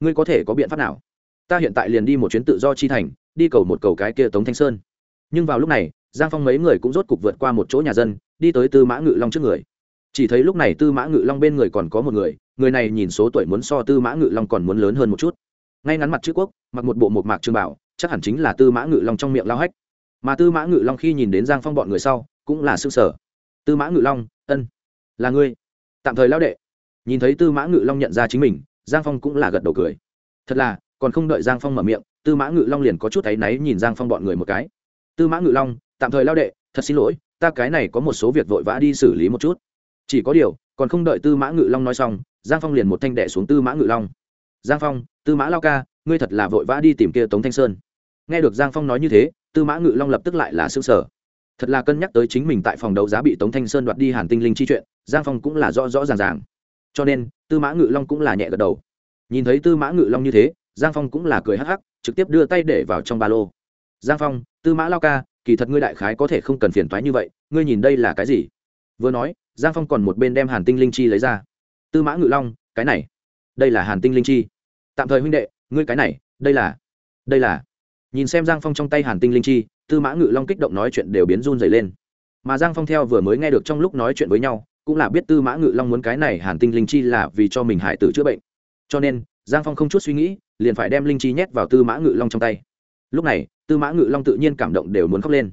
ngươi có thể có biện pháp nào? Ta hiện tại liền đi một chuyến tự do chi thành, đi cầu một cầu cái kia tống thanh sơn. Nhưng vào lúc này, giang phong mấy người cũng rốt cục vượt qua một chỗ nhà dân, đi tới tư mã ngự long trước người. Chỉ thấy lúc này tư mã ngự long bên người còn có một người người này nhìn số tuổi muốn so tư mã ngự long còn muốn lớn hơn một chút. Ngay ngắn mặt chữ quốc, mặc một bộ một mạc trường bảo, chắc hẳn chính là tư mã ngự long trong miệng lao hách. Mà tư mã ngự long khi nhìn đến giang phong bọn người sau, cũng là s ư ơ n g sở tư mã ngự long, ân, là ngươi. Tạm thời lao đệ nhìn thấy tư mã ngự long nhận ra chính mình, giang phong cũng là gật đầu cười. Thật là, còn không đợi giang phong mở miệng, tư mã ngự long liền có chút thấy náy nhìn giang phong bọn người một cái. Tư mã ngự long, tạm thời lao đệ, thật xin lỗi, ta cái này có một số việc vội vã đi xử lý một chút. Chỉ có điều, còn không đợi tư mã ngự long nói xong, giang phong liền một thanh đệ xuống tư mã ngự long. Giang phong, tư mã lao ca, ngươi thật là vội vã đi tìm kia tống thanh sơn. Nghe được giang phong nói như thế, tư mã ngự long lập tức lại là s ư ơ n g sở. Thật là cân nhắc tới chính mình tại phòng đấu giá bị tống thanh sơn đoạt đi hàn tinh linh chi chuyện, giang phong cũng là rõ rõ ràng ràng cho nên, tư mã ngự long cũng là nhẹ gật đầu. Nhìn thấy tư mã ngự long như thế, giang phong cũng là cười hắc hắc, trực tiếp đưa tay để vào trong ba lô. Giang phong, tư mã lao ca, kỳ thật ngươi đại khái có thể không cần phiền thoái như vậy, ngươi nhìn đây là cái gì? Vừa nói, giang phong còn một bên đem hàn tinh linh chi lấy ra. Tư mã ngự long, cái này. Đây là hàn tinh linh chi. Tạm thời huynh đệ, ngươi cái này, đây là đây là. Nhìn xem giang phong trong tay hàn tinh linh chi, tư mã ngự long kích động nói chuyện đều biến run dày lên. Mà giang phong theo vừa mới nghe được trong lúc nói chuyện với nhau cũng là biết tư mã ngự long muốn cái này hàn tinh linh chi là vì cho mình hải tử chữa bệnh. Cho nên, giang phong không chút suy nghĩ, liền phải đem linh chi nhét vào tư mã ngự long trong tay. Lúc này, tư mã ngự long tự nhiên cảm động đều muốn khóc lên.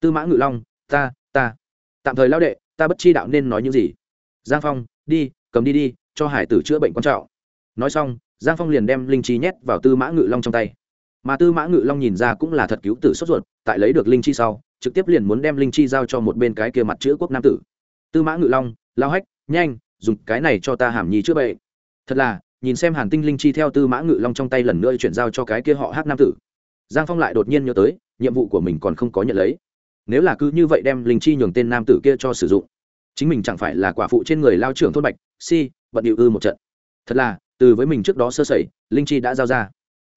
Tư mã ngự long, ta ta, tạm thời lao đệ, ta bất chi đạo nên nói những gì? Giang phong, đi, cầm đi đi, cho hải tử chữa bệnh quan trọng. Nói xong, giang phong liền đem linh chi nhét vào tư mã ngự long trong tay. Mà tư mã ngự long nhìn ra cũng là thật cứu tử sốt ruột, tại lấy được linh chi sau, trực tiếp liền muốn đem linh chi giao cho một bên cái kia mặt chữ quốc nam tử tư mã ngự long, lao hách, nhanh, dùng cái này cho ta hàm nhi chữa bệnh. Thật là, nhìn xem hàn tinh linh chi theo tư mã ngự long trong tay lần nữa chuyển giao cho cái kia họ hát nam tử. Giang phong lại đột nhiên nhớ tới, nhiệm vụ của mình còn không có nhận lấy. Nếu là cứ như vậy đem linh chi nhường tên nam tử kia cho sử dụng, chính mình chẳng phải là quả phụ trên người lao trưởng thôn bạch, si, bận điệu ư một trận. Thật là, từ với mình trước đó sơ sẩy, linh chi đã giao ra.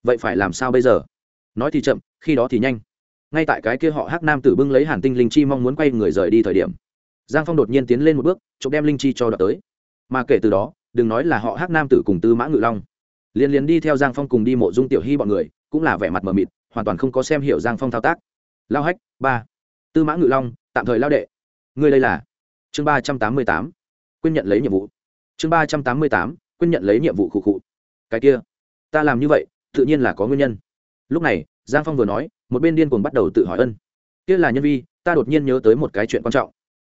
Vậy phải làm sao bây giờ? Nói thì chậm, khi đó thì nhanh. Ngay tại cái kia họ hát nam tử bưng lấy hàn tinh linh chi mong muốn quay người rời đi thời điểm giang phong đột nhiên tiến lên một bước, chụp đem linh chi cho đợt tới. Mà kể từ đó, đừng nói là họ hát nam tử cùng tư mã ngự long. Liền liền đi theo giang phong cùng đi mộ dung tiểu hy bọn người, cũng là vẻ mặt mờ mịt, hoàn toàn không có xem hiểu giang phong thao tác. Lao hách, ba. Tư mã ngự long, tạm thời lao đệ. Ngươi đây là? Chương ba trăm tám mươi tám. Quyên nhận lấy nhiệm vụ. Chương ba trăm tám mươi tám quyên nhận lấy nhiệm vụ khụ khụ. Cái kia, ta làm như vậy, tự nhiên là có nguyên nhân. Lúc này, giang phong vừa nói, một bên điên cuồng bắt đầu tự hỏi ân. Kia là nhân vi, ta đột nhiên nhớ tới một cái chuyện quan trọng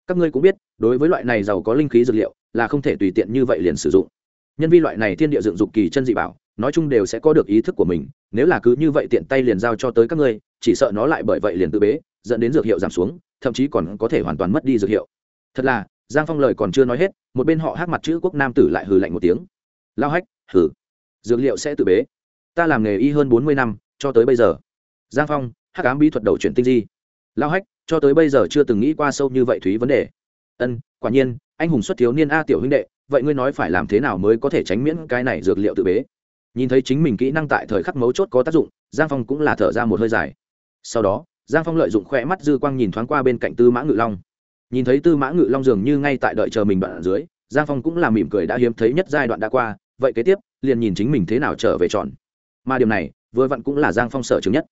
các ngươi cũng biết, đối với loại này giàu có linh khí dược liệu, là không thể tùy tiện như vậy liền sử dụng. Nhân vi loại này thiên địa dựng dục kỳ chân dị bảo, nói chung đều sẽ có được ý thức của mình, nếu là cứ như vậy tiện tay liền giao cho tới các ngươi, chỉ sợ nó lại bởi vậy liền tự bế, dẫn đến dược hiệu giảm xuống, thậm chí còn có thể hoàn toàn mất đi dược hiệu. Thật là, giang phong lời còn chưa nói hết, một bên họ hát mặt chữ quốc nam tử lại hừ lạnh một tiếng. Lao hách, hừ. Dược liệu sẽ tự bế. Ta làm nghề y hơn bốn mươi năm, cho tới bây giờ. Giang phong hát cám bí thuật đầu chuyển tinh di. Lao hách cho tới bây giờ chưa từng nghĩ qua sâu như vậy thúy vấn đề. Ân, quả nhiên, anh hùng xuất thiếu niên a tiểu huynh đệ, vậy ngươi nói phải làm thế nào mới có thể tránh miễn cái này dược liệu tự bế? Nhìn thấy chính mình kỹ năng tại thời khắc mấu chốt có tác dụng, giang phong cũng là thở ra một hơi dài. Sau đó, giang phong lợi dụng khoe mắt dư quang nhìn thoáng qua bên cạnh tư mã ngự long. Nhìn thấy tư mã ngự long dường như ngay tại đợi chờ mình đoạn ở dưới, giang phong cũng là mỉm cười đã hiếm thấy nhất giai đoạn đã qua, vậy kế tiếp, liền nhìn chính mình thế nào trở về tròn. mà điều này, vừa vặn cũng là giang phong sở chứng nhất.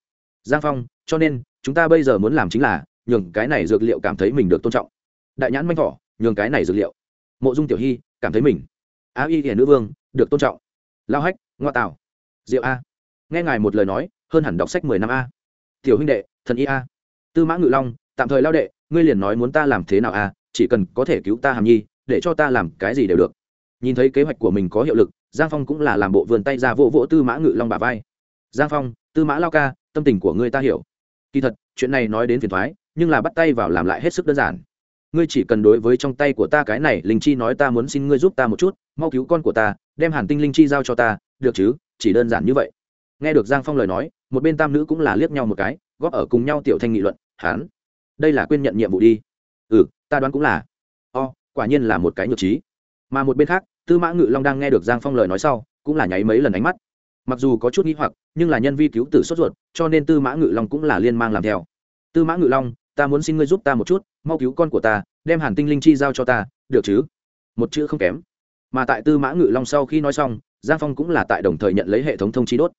Giang phong, cho nên, chúng ta bây giờ muốn làm chính là nhường cái này dược liệu cảm thấy mình được tôn trọng. Đại nhãn manh thỏ, nhường cái này dược liệu. Mộ dung tiểu hy, cảm thấy mình. Á y hiển nữ vương, được tôn trọng. Lao hách, ngoa tạo diệu a. Nghe ngài một lời nói, hơn hẳn đọc sách mười năm a. Tiểu huynh đệ, thần y a. Tư mã ngự long, tạm thời lao đệ, ngươi liền nói muốn ta làm thế nào a, chỉ cần có thể cứu ta hàm nhi, để cho ta làm cái gì đều được. Nhìn thấy kế hoạch của mình có hiệu lực, giang phong cũng là làm bộ vườn tay ra vỗ vỗ tư mã ngự long bà vai. Giang phong, tư mã lao ca, tâm tình của ngươi ta hiểu. Kỳ thật, chuyện này nói đến phiền thoái nhưng là bắt tay vào làm lại hết sức đơn giản. Ngươi chỉ cần đối với trong tay của ta cái này, linh chi nói ta muốn xin ngươi giúp ta một chút, mau cứu con của ta, đem hàn tinh linh chi giao cho ta, được chứ? Chỉ đơn giản như vậy. Nghe được giang phong lời nói, một bên tam nữ cũng là liếc nhau một cái, góp ở cùng nhau tiểu thanh nghị luận, hán, đây là quên nhận nhiệm vụ đi. Ừ ta đoán cũng là. O, quả nhiên là một cái nhược trí. Mà một bên khác, tư mã ngự long đang nghe được giang phong lời nói sau, cũng là nháy mấy lần ánh mắt. Mặc dù có chút n g h i hoặc, nhưng là nhân vi cứu tử sốt ruột, cho nên tư mã ngự long cũng là liên mang làm theo. Tư mã ngự long ta muốn xin ngươi giúp ta một chút, mau cứu con của ta, đem hàn tinh linh chi giao cho ta, được chứ? Một chữ không kém. Mà tại tư mã ngự long sau khi nói xong, giang phong cũng là tại đồng thời nhận lấy hệ thống thông chi đốt.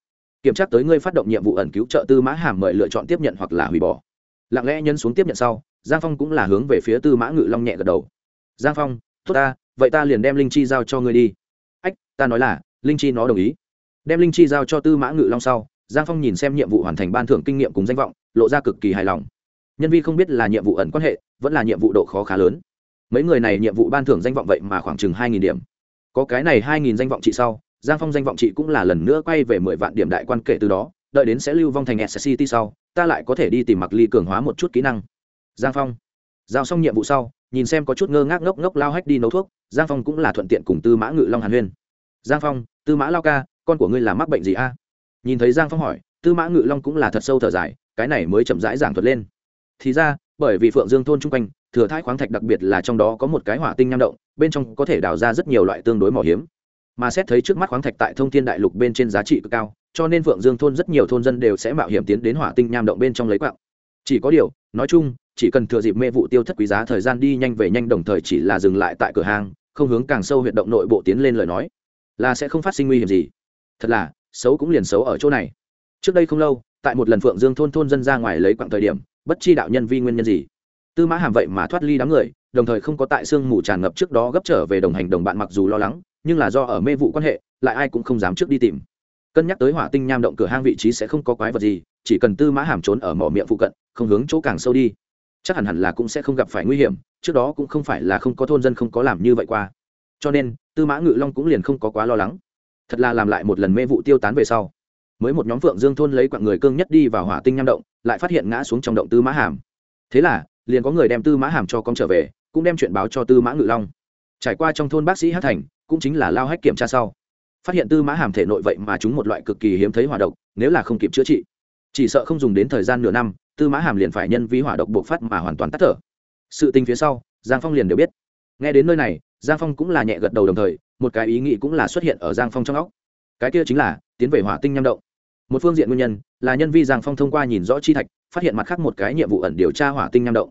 Kiểm tra tới ngươi phát động nhiệm vụ ẩn cứu trợ tư mã hàm mời lựa chọn tiếp nhận hoặc là hủy bỏ. Lặng lẽ nhân xuống tiếp nhận sau, giang phong cũng là hướng về phía tư mã ngự long nhẹ gật đầu. Giang phong, tốt ta, vậy ta liền đem linh chi giao cho ngươi đi. Ách, ta nói là, linh chi nó đồng ý. Đem linh chi giao cho tư mã ngự long sau, giang phong nhìn xem nhiệm vụ hoàn thành ban thưởng kinh nghiệm cùng danh vọng, lộ ra cực kỳ hài lòng nhân vi không biết là nhiệm vụ ẩn quan hệ, vẫn là nhiệm vụ độ khó khá lớn. Mấy người này nhiệm vụ ban thưởng danh vọng vậy mà khoảng chừng hai nghìn điểm. Có cái này hai nghìn danh vọng trị sau, giang phong danh vọng trị cũng là lần nữa quay về mười vạn điểm đại quan kể từ đó, đợi đến sẽ lưu vong thành s city sau, ta lại có thể đi tìm mặc ly cường hóa một chút kỹ năng. Giang phong. Giao xong nhiệm vụ sau, nhìn xem có chút ngơ ngác ngốc ngốc lao hách đi nấu thuốc, giang phong cũng là thuận tiện cùng tư mã ngự long hàn huyên. Giang phong, tư mã lao ca, con của ngươi là mắc bệnh gì a? Nhìn thấy giang phong hỏi, tư mã ngự long cũng là thật sâu thở dài, cái này mới chậm rãi giảng thuật lên thì ra, bởi vì phượng dương thôn chung quanh, thừa thái khoáng thạch đặc biệt là trong đó có một cái hỏa tinh nham động, bên trong có thể đào ra rất nhiều loại tương đối mỏ hiếm. Mà xét thấy trước mắt khoáng thạch tại thông thiên đại lục bên trên giá trị cực cao, cho nên phượng dương thôn rất nhiều thôn dân đều sẽ mạo hiểm tiến đến hỏa tinh nham động bên trong lấy quạng. Chỉ có điều, nói chung, chỉ cần thừa dịp mê vụ tiêu thất quý giá thời gian đi nhanh về nhanh đồng thời chỉ là dừng lại tại cửa hàng, không hướng càng sâu huyện động nội bộ tiến lên lời nói, là sẽ không phát sinh nguy hiểm gì. Thật là, xấu cũng liền xấu ở chỗ này. Trước đây không lâu, tại một lần phượng dương thôn thôn dân ra ngoài lấy quặng thời điểm bất chi đạo nhân vi nguyên nhân gì? Tư mã hàm vậy mà thoát ly đám người, đồng thời không có tại sương mù tràn ngập trước đó gấp trở về đồng hành đồng bạn mặc dù lo lắng, nhưng là do ở mê vụ quan hệ, lại ai cũng không dám trước đi tìm. Cân nhắc tới hỏa tinh nham động cửa hang vị trí sẽ không có quái vật gì, chỉ cần tư mã hàm trốn ở mỏ miệng phụ cận, không hướng chỗ càng sâu đi, chắc hẳn hẳn là cũng sẽ không gặp phải nguy hiểm, trước đó cũng không phải là không có thôn dân không có làm như vậy qua. Cho nên, tư mã ngự long cũng liền không có quá lo lắng. Thật là làm lại một lần mê vụ tiêu tán về sau mới một nhóm phượng dương thôn lấy quặng người cương nhất đi vào hỏa tinh nham động, lại phát hiện ngã xuống trong động tư mã hàm. Thế là, liền có người đem tư mã hàm cho con trở về, cũng đem chuyện báo cho tư mã ngự long. Trải qua trong thôn bác sĩ hát thành, cũng chính là lao hách kiểm tra sau. Phát hiện tư mã hàm thể nội vậy mà chúng một loại cực kỳ hiếm thấy hỏa độc, nếu là không kịp chữa trị. Chỉ sợ không dùng đến thời gian nửa năm, tư mã hàm liền phải nhân vi hỏa độc bộc phát mà hoàn toàn tắt thở. Sự tình phía sau, giang phong liền đều biết. Nghe đến nơi này, giang phong cũng là nhẹ gật đầu đồng thời, một cái ý nghĩ cũng là xuất hiện ở giang phong trong óc. Cái kia chính là, tiến về hỏa tinh nham động một phương diện nguyên nhân là nhân vi giang phong thông qua nhìn rõ chi thạch, phát hiện mặt khác một cái nhiệm vụ ẩn điều tra hỏa tinh nham động.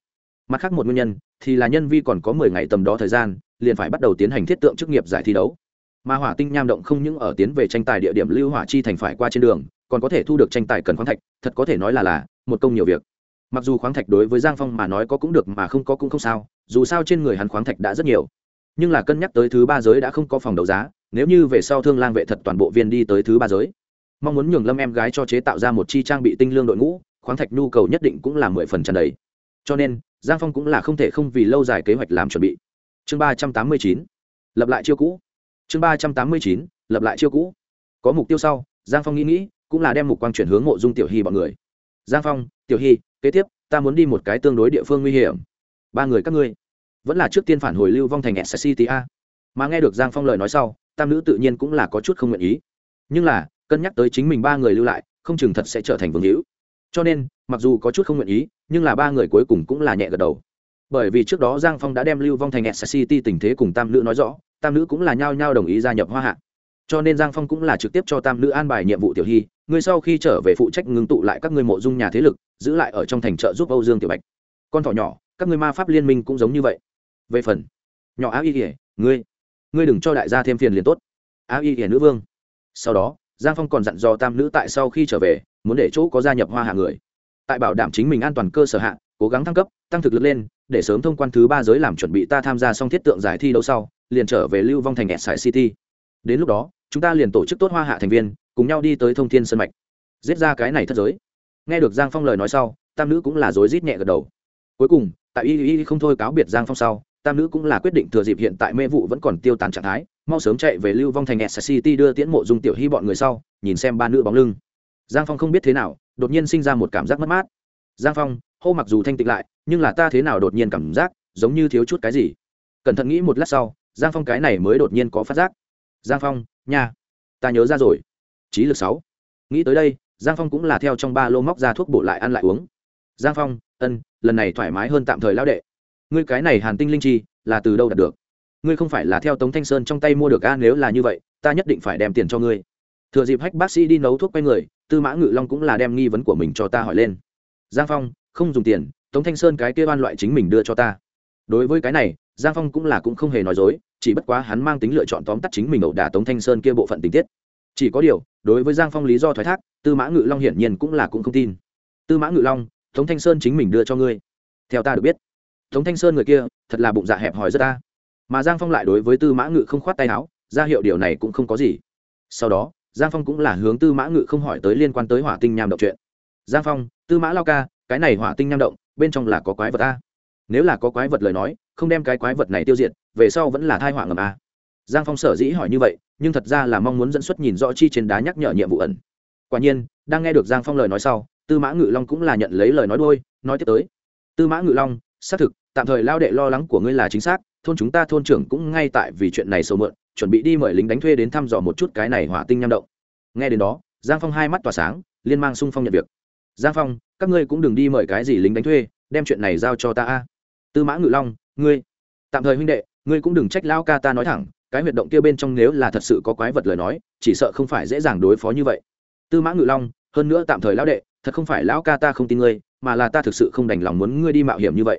Mặt khác một nguyên nhân thì là nhân vi còn có mười ngày tầm đó thời gian, liền phải bắt đầu tiến hành thiết tượng chức nghiệp giải thi đấu. Mà hỏa tinh nham động không những ở tiến về tranh tài địa điểm lưu hỏa chi thành phải qua trên đường, còn có thể thu được tranh tài cần khoáng thạch, thật có thể nói là là một công nhiều việc. Mặc dù khoáng thạch đối với giang phong mà nói có cũng được mà không có cũng không sao, dù sao trên người hắn khoáng thạch đã rất nhiều. Nhưng là cân nhắc tới thứ ba giới đã không có phòng đấu giá, nếu như về sau thương lang vệ thật toàn bộ viên đi tới thứ ba giới mong muốn nhường lâm em gái cho chế tạo ra một chi trang bị tinh lương đội ngũ, khoáng thạch nhu cầu nhất định cũng là mười phần trần đấy cho nên, giang phong cũng là không thể không vì lâu dài kế hoạch làm chuẩn bị. Chương ba trăm tám mươi chín, lập lại chiêu cũ. Chương ba trăm tám mươi chín, lập lại chiêu cũ. Có mục tiêu sau, giang phong nghĩ nghĩ, cũng là đem mục quang chuyển hướng mộ dung tiểu hy bọn người. Giang phong, tiểu hy, kế tiếp, ta muốn đi một cái tương đối địa phương nguy hiểm. Ba người các ngươi, vẫn là trước tiên phản hồi lưu vong thành s city a. Mà nghe được giang phong lời nói sau, tam nữ tự nhiên cũng là có chút không nguyện ý. Nhưng là cân nhắc tới chính mình ba người lưu lại, không chừng thật sẽ trở thành vương hữu. Cho nên, mặc dù có chút không nguyện ý, nhưng là ba người cuối cùng cũng là nhẹ gật đầu. Bởi vì trước đó giang phong đã đem lưu vong thành sct tình thế cùng tam nữ nói rõ, tam nữ cũng là nhao nhao đồng ý gia nhập hoa hạ. Cho nên giang phong cũng là trực tiếp cho tam nữ an bài nhiệm vụ tiểu hy ngươi sau khi trở về phụ trách ngưng tụ lại các ngươi mộ dung nhà thế lực, giữ lại ở trong thành trợ giúp âu dương tiểu bạch. Con thỏ nhỏ, các ngươi ma pháp liên minh cũng giống như vậy. Về phần, nhỏ áo y ỉa ngươi ngươi đừng cho đại gia thêm phiền liền tốt. Áo y ỉa nữ vương. Sau đó giang phong còn dặn dò tam nữ tại sau khi trở về, muốn để chỗ có gia nhập hoa hạ người. Tại bảo đảm chính mình an toàn cơ sở hạ, cố gắng thăng cấp, tăng thực lực lên, để sớm thông quan thứ ba giới làm chuẩn bị ta tham gia xong thiết tượng giải thi đấu sau, liền trở về lưu vong thành s city. Đến lúc đó, chúng ta liền tổ chức tốt hoa hạ thành viên, cùng nhau đi tới thông thiên sân mạch. Giết ra cái này thất giới. Nghe được giang phong lời nói sau, tam nữ cũng là rối rít nhẹ gật đầu. Cuối cùng, tại y y không thôi cáo biệt giang phong sau tam nữ cũng là quyết định thừa dịp hiện tại mê vụ vẫn còn tiêu tán trạng thái, mau sớm chạy về lưu vong thành s city đưa tiễn mộ dung tiểu hy bọn người sau, nhìn xem ba nữ bóng lưng. Giang phong không biết thế nào, đột nhiên sinh ra một cảm giác mất mát. Giang phong, hô mặc dù thanh tịnh lại, nhưng là ta thế nào đột nhiên cảm giác, giống như thiếu chút cái gì. Cẩn thận nghĩ một lát sau, giang phong cái này mới đột nhiên có phát giác. Giang phong, nha, ta nhớ ra rồi. Trí lực sáu. Nghĩ tới đây, giang phong cũng là theo trong ba lô móc ra thuốc bổ lại ăn lại uống. Giang phong, ân, lần này thoải mái hơn tạm thời lão đệ ngươi cái này hàn tinh linh chi, là từ đâu đạt được? Ngươi không phải là theo tống thanh sơn trong tay mua được a, nếu là như vậy, ta nhất định phải đem tiền cho ngươi. Thừa dịp hách bác sĩ đi nấu thuốc quay người, tư mã ngự long cũng là đem nghi vấn của mình cho ta hỏi lên. Giang phong, không dùng tiền, tống thanh sơn cái kia oan loại chính mình đưa cho ta. Đối với cái này, giang phong cũng là cũng không hề nói dối, chỉ bất quá hắn mang tính lựa chọn tóm tắt chính mình ẩu đả tống thanh sơn kia bộ phận tình tiết. Chỉ có điều, đối với giang phong lý do thoái thác, tư mã ngự long hiển nhiên cũng là cũng không tin. Tư mã ngự long, tống thanh sơn chính mình đưa cho ngươi. Theo ta được biết tống thanh sơn người kia, thật là bụng dạ hẹp hòi rất ta. Mà giang phong lại đối với tư mã ngự không khoát tay áo, ra hiệu điều này cũng không có gì. Sau đó, giang phong cũng là hướng tư mã ngự không hỏi tới liên quan tới hỏa tinh nham động chuyện. Giang phong, tư mã lao ca, cái này hỏa tinh nham động, bên trong là có quái vật a nếu là có quái vật lời nói, không đem cái quái vật này tiêu diệt, về sau vẫn là thai họa ngầm a. Giang phong sở dĩ hỏi như vậy, nhưng thật ra là mong muốn dẫn xuất nhìn rõ chi trên đá nhắc nhở nhiệm vụ ẩn. Quả nhiên, đang nghe được giang phong lời nói sau, tư mã ngự long cũng là nhận lấy lời nói đôi nói tiếp tới. Tư mã ngự long xác thực, tạm thời lao đệ lo lắng của ngươi là chính xác, thôn chúng ta thôn trưởng cũng ngay tại vì chuyện này sâu mượn, chuẩn bị đi mời lính đánh thuê đến thăm dò một chút cái này hỏa tinh nham động. Nghe đến đó, giang phong hai mắt tỏa sáng, liên mang sung phong nhận việc. Giang phong, các ngươi cũng đừng đi mời cái gì lính đánh thuê, đem chuyện này giao cho ta a. Tư mã ngự long, ngươi, tạm thời huynh đệ, ngươi cũng đừng trách lao ca ta nói thẳng, cái huyệt động kia bên trong nếu là thật sự có quái vật lời nói, chỉ sợ không phải dễ dàng đối phó như vậy. Tư mã ngự long, hơn nữa tạm thời lão đệ, thật không phải lão ca ta không tin ngươi mà là ta thực sự không đành lòng muốn ngươi đi mạo hiểm như vậy.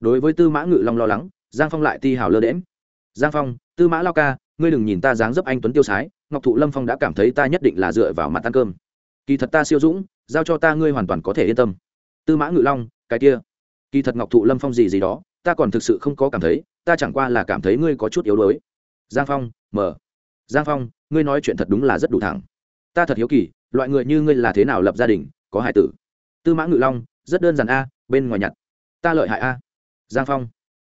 Đối với tư mã ngự long lo lắng, giang phong lại ti hào lơ đễm giang phong, tư mã lao ca, ngươi đừng nhìn ta dáng dấp anh tuấn tiêu sái, ngọc thụ lâm phong đã cảm thấy ta nhất định là dựa vào mặt ăn cơm. Kỳ thật ta siêu dũng, giao cho ta ngươi hoàn toàn có thể yên tâm. Tư mã ngự long, cái kia. Kỳ thật ngọc thụ lâm phong gì gì đó, ta còn thực sự không có cảm thấy, ta chẳng qua là cảm thấy ngươi có chút yếu đuối. Giang phong, mở. Giang phong, ngươi nói chuyện thật đúng là rất đủ thẳng. Ta thật hiếu kỳ, loại người như ngươi là thế nào lập gia đình, có hải tử? Tư mã ngự long rất đơn giản a, bên ngoài nhặt. Ta lợi hại a. Giang phong.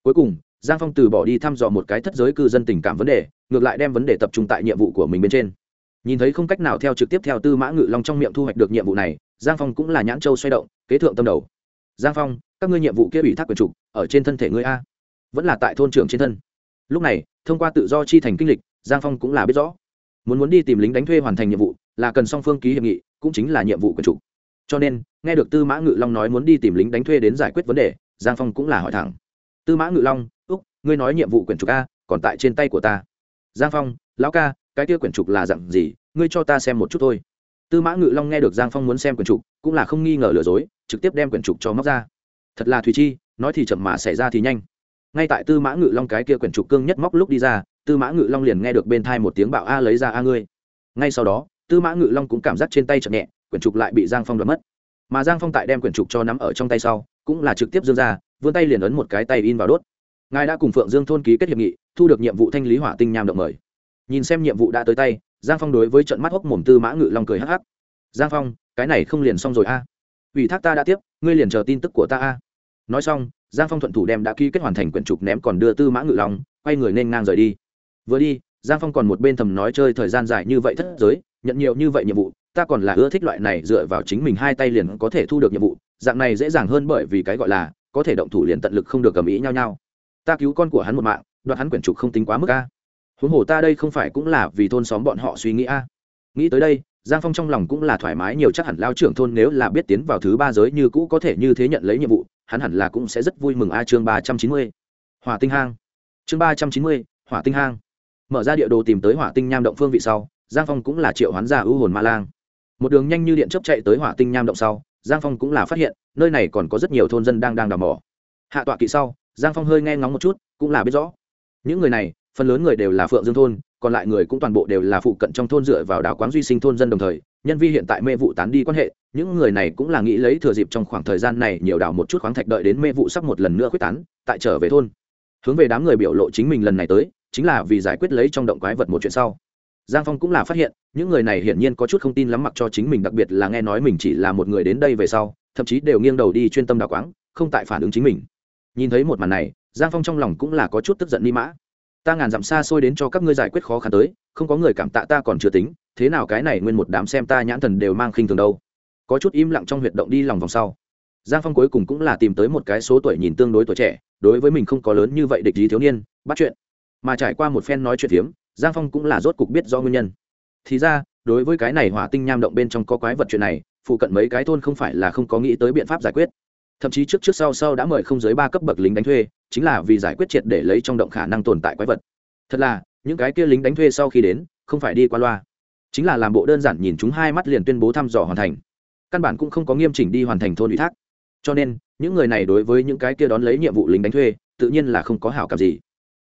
Cuối cùng, giang phong từ bỏ đi thăm dò một cái thất giới cư dân tình cảm vấn đề, ngược lại đem vấn đề tập trung tại nhiệm vụ của mình bên trên. Nhìn thấy không cách nào theo trực tiếp theo tư mã ngự long trong miệng thu hoạch được nhiệm vụ này, giang phong cũng là nhãn châu xoay động, kế thượng tâm đầu. Giang phong, các ngươi nhiệm vụ kia ủy thác quyền trục, ở trên thân thể ngươi a. Vẫn là tại thôn trưởng trên thân. Lúc này, thông qua tự do chi thành kinh lịch, giang phong cũng là biết rõ. Muốn muốn đi tìm lính đánh thuê hoàn thành nhiệm vụ, là cần song phương ký hiệp nghị, cũng chính là nhiệm vụ quyền trục cho nên, nghe được tư mã ngự long nói muốn đi tìm lính đánh thuê đến giải quyết vấn đề, giang phong cũng là hỏi thẳng. Tư mã ngự long, úc, ngươi nói nhiệm vụ quyển trục a, còn tại trên tay của ta. Giang phong, lão ca, cái kia quyển trục là dặn gì, ngươi cho ta xem một chút thôi. Tư mã ngự long nghe được giang phong muốn xem quyển trục, cũng là không nghi ngờ lừa dối, trực tiếp đem quyển trục cho móc ra. Thật là thùy chi, nói thì chậm mà xảy ra thì nhanh. Ngay tại tư mã ngự long cái kia quyển trục cương nhất móc lúc đi ra, tư mã ngự long liền nghe được bên thai một tiếng bạo a lấy ra a ngươi. Ngay sau đó, tư mã ngự long cũng cảm giác trên tay chậm nhẹ quyển trục lại bị giang phong đoạt mất. Mà giang phong tại đem quyển trục cho nắm ở trong tay sau, cũng là trực tiếp dương ra, vươn tay liền ấn một cái tay in vào đốt. Ngài đã cùng phượng dương thôn ký kết hiệp nghị, thu được nhiệm vụ thanh lý hỏa tinh nham động mời. Nhìn xem nhiệm vụ đã tới tay, giang phong đối với trận mắt hốc mồm tư mã ngự long cười hắc hắc. Giang phong, cái này không liền xong rồi a? Ủy thác ta đã tiếp, ngươi liền chờ tin tức của ta a. Nói xong, giang phong thuận thủ đem đã ký kết hoàn thành quyển trục ném còn đưa tư mã ngự long, quay người nên ngang rời đi. Vừa đi, giang phong còn một bên thầm nói chơi thời gian dài như vậy thất giới nhận nhiều như vậy nhiệm vụ, ta còn là ưa thích loại này dựa vào chính mình hai tay liền có thể thu được nhiệm vụ, dạng này dễ dàng hơn bởi vì cái gọi là có thể động thủ liền tận lực không được cầm ý nhau nhau. Ta cứu con của hắn một mạng, đoạt hắn quyển trục không tính quá mức a. Huống hồ ta đây không phải cũng là vì thôn xóm bọn họ suy nghĩ a. Nghĩ tới đây, giang phong trong lòng cũng là thoải mái nhiều chắc hẳn lao trưởng thôn nếu là biết tiến vào thứ ba giới như cũ có thể như thế nhận lấy nhiệm vụ, hắn hẳn là cũng sẽ rất vui mừng a chương ba trăm chín mươi. Hỏa tinh hang. Chương ba trăm chín mươi, hỏa tinh hang. Mở ra địa đồ tìm tới hỏa tinh nham động phương vị sau giang phong cũng là triệu hoán ra ưu hồn ma lang. Một đường nhanh như điện chấp chạy tới hỏa tinh nham động sau, giang phong cũng là phát hiện, nơi này còn có rất nhiều thôn dân đang đang đào mỏ. Hạ tọa kỵ sau, giang phong hơi nghe ngóng một chút, cũng là biết rõ. Những người này, phần lớn người đều là phượng dương thôn, còn lại người cũng toàn bộ đều là phụ cận trong thôn dựa vào đào quán duy sinh thôn dân đồng thời, nhân vi hiện tại mê vụ tán đi quan hệ, những người này cũng là nghĩ lấy thừa dịp trong khoảng thời gian này nhiều đảo một chút khoáng thạch đợi đến mê vụ sắp một lần nữa quyết tán, tại trở về thôn. Hướng về đám người biểu lộ chính mình lần này tới, chính là vì giải quyết lấy trong động quái vật một chuyện sau giang phong cũng là phát hiện, những người này hiển nhiên có chút không tin lắm mặc cho chính mình, đặc biệt là nghe nói mình chỉ là một người đến đây về sau, thậm chí đều nghiêng đầu đi chuyên tâm đào quáng, không tại phản ứng chính mình. Nhìn thấy một màn này, giang phong trong lòng cũng là có chút tức giận ni mã. Ta ngàn dặm xa xôi đến cho các ngươi giải quyết khó khăn tới, không có người cảm tạ ta còn chưa tính, thế nào cái này nguyên một đám xem ta nhãn thần đều mang khinh thường đâu. Có chút im lặng trong huyệt động đi lòng vòng sau. Giang phong cuối cùng cũng là tìm tới một cái số tuổi nhìn tương đối tuổi trẻ, đối với mình không có lớn như vậy địch ý thiếu niên, bắt chuyện. Mà trải qua một phen nói chuyện phiếm giang phong cũng là rốt cục biết do nguyên nhân. Thì ra, đối với cái này hỏa tinh nham động bên trong có quái vật chuyện này, phụ cận mấy cái thôn không phải là không có nghĩ tới biện pháp giải quyết. Thậm chí trước trước sau sau đã mời không dưới ba cấp bậc lính đánh thuê, chính là vì giải quyết triệt để lấy trong động khả năng tồn tại quái vật. Thật là, những cái kia lính đánh thuê sau khi đến, không phải đi qua loa. Chính là làm bộ đơn giản nhìn chúng hai mắt liền tuyên bố thăm dò hoàn thành. Căn bản cũng không có nghiêm chỉnh đi hoàn thành thôn ủy thác. Cho nên, những người này đối với những cái kia đón lấy nhiệm vụ lính đánh thuê, tự nhiên là không có hảo cảm gì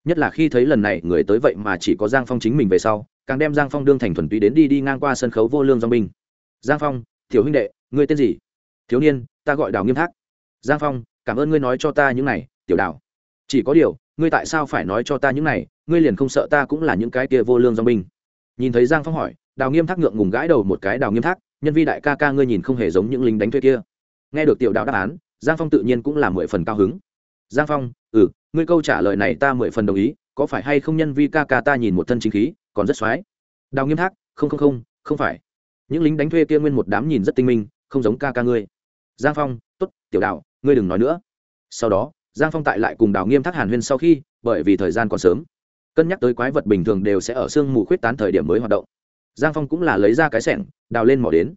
nhất là khi thấy lần này người tới vậy mà chỉ có giang phong chính mình về sau, càng đem giang phong đương thành thuần túy đến đi đi ngang qua sân khấu vô lương giang binh. Giang phong thiếu huynh đệ, ngươi tên gì? Thiếu niên, ta gọi đào nghiêm thác. Giang phong, cảm ơn ngươi nói cho ta những này, tiểu đào. Chỉ có điều, ngươi tại sao phải nói cho ta những này, ngươi liền không sợ ta cũng là những cái kia vô lương giang binh? Nhìn thấy giang phong hỏi, đào nghiêm thác ngượng ngùng gãi đầu một cái, đào nghiêm thác, nhân vi đại ca ca ngươi nhìn không hề giống những lính đánh thuê kia. Nghe được tiểu đạo đáp án, giang phong tự nhiên cũng là mười phần cao hứng. Giang phong ừ ngươi câu trả lời này ta mười phần đồng ý, có phải hay không nhân vi ca ca ta nhìn một thân chính khí, còn rất x đào nghiêm thác, không không không không phải. Những lính đánh thuê kia nguyên một đám nhìn rất tinh minh, không giống ca ca ngươi. Giang phong t ố t tiểu đạo ngươi đừng nói nữa. Sau đó, giang phong tại lại cùng đào nghiêm thác hàn huyên sau khi, bởi vì thời gian còn sớm, cân nhắc tới quái vật bình thường đều sẽ ở sương mù khuyết tán thời điểm mới hoạt động. Giang phong cũng là lấy ra cái sẻng, đào lên mỏ đến.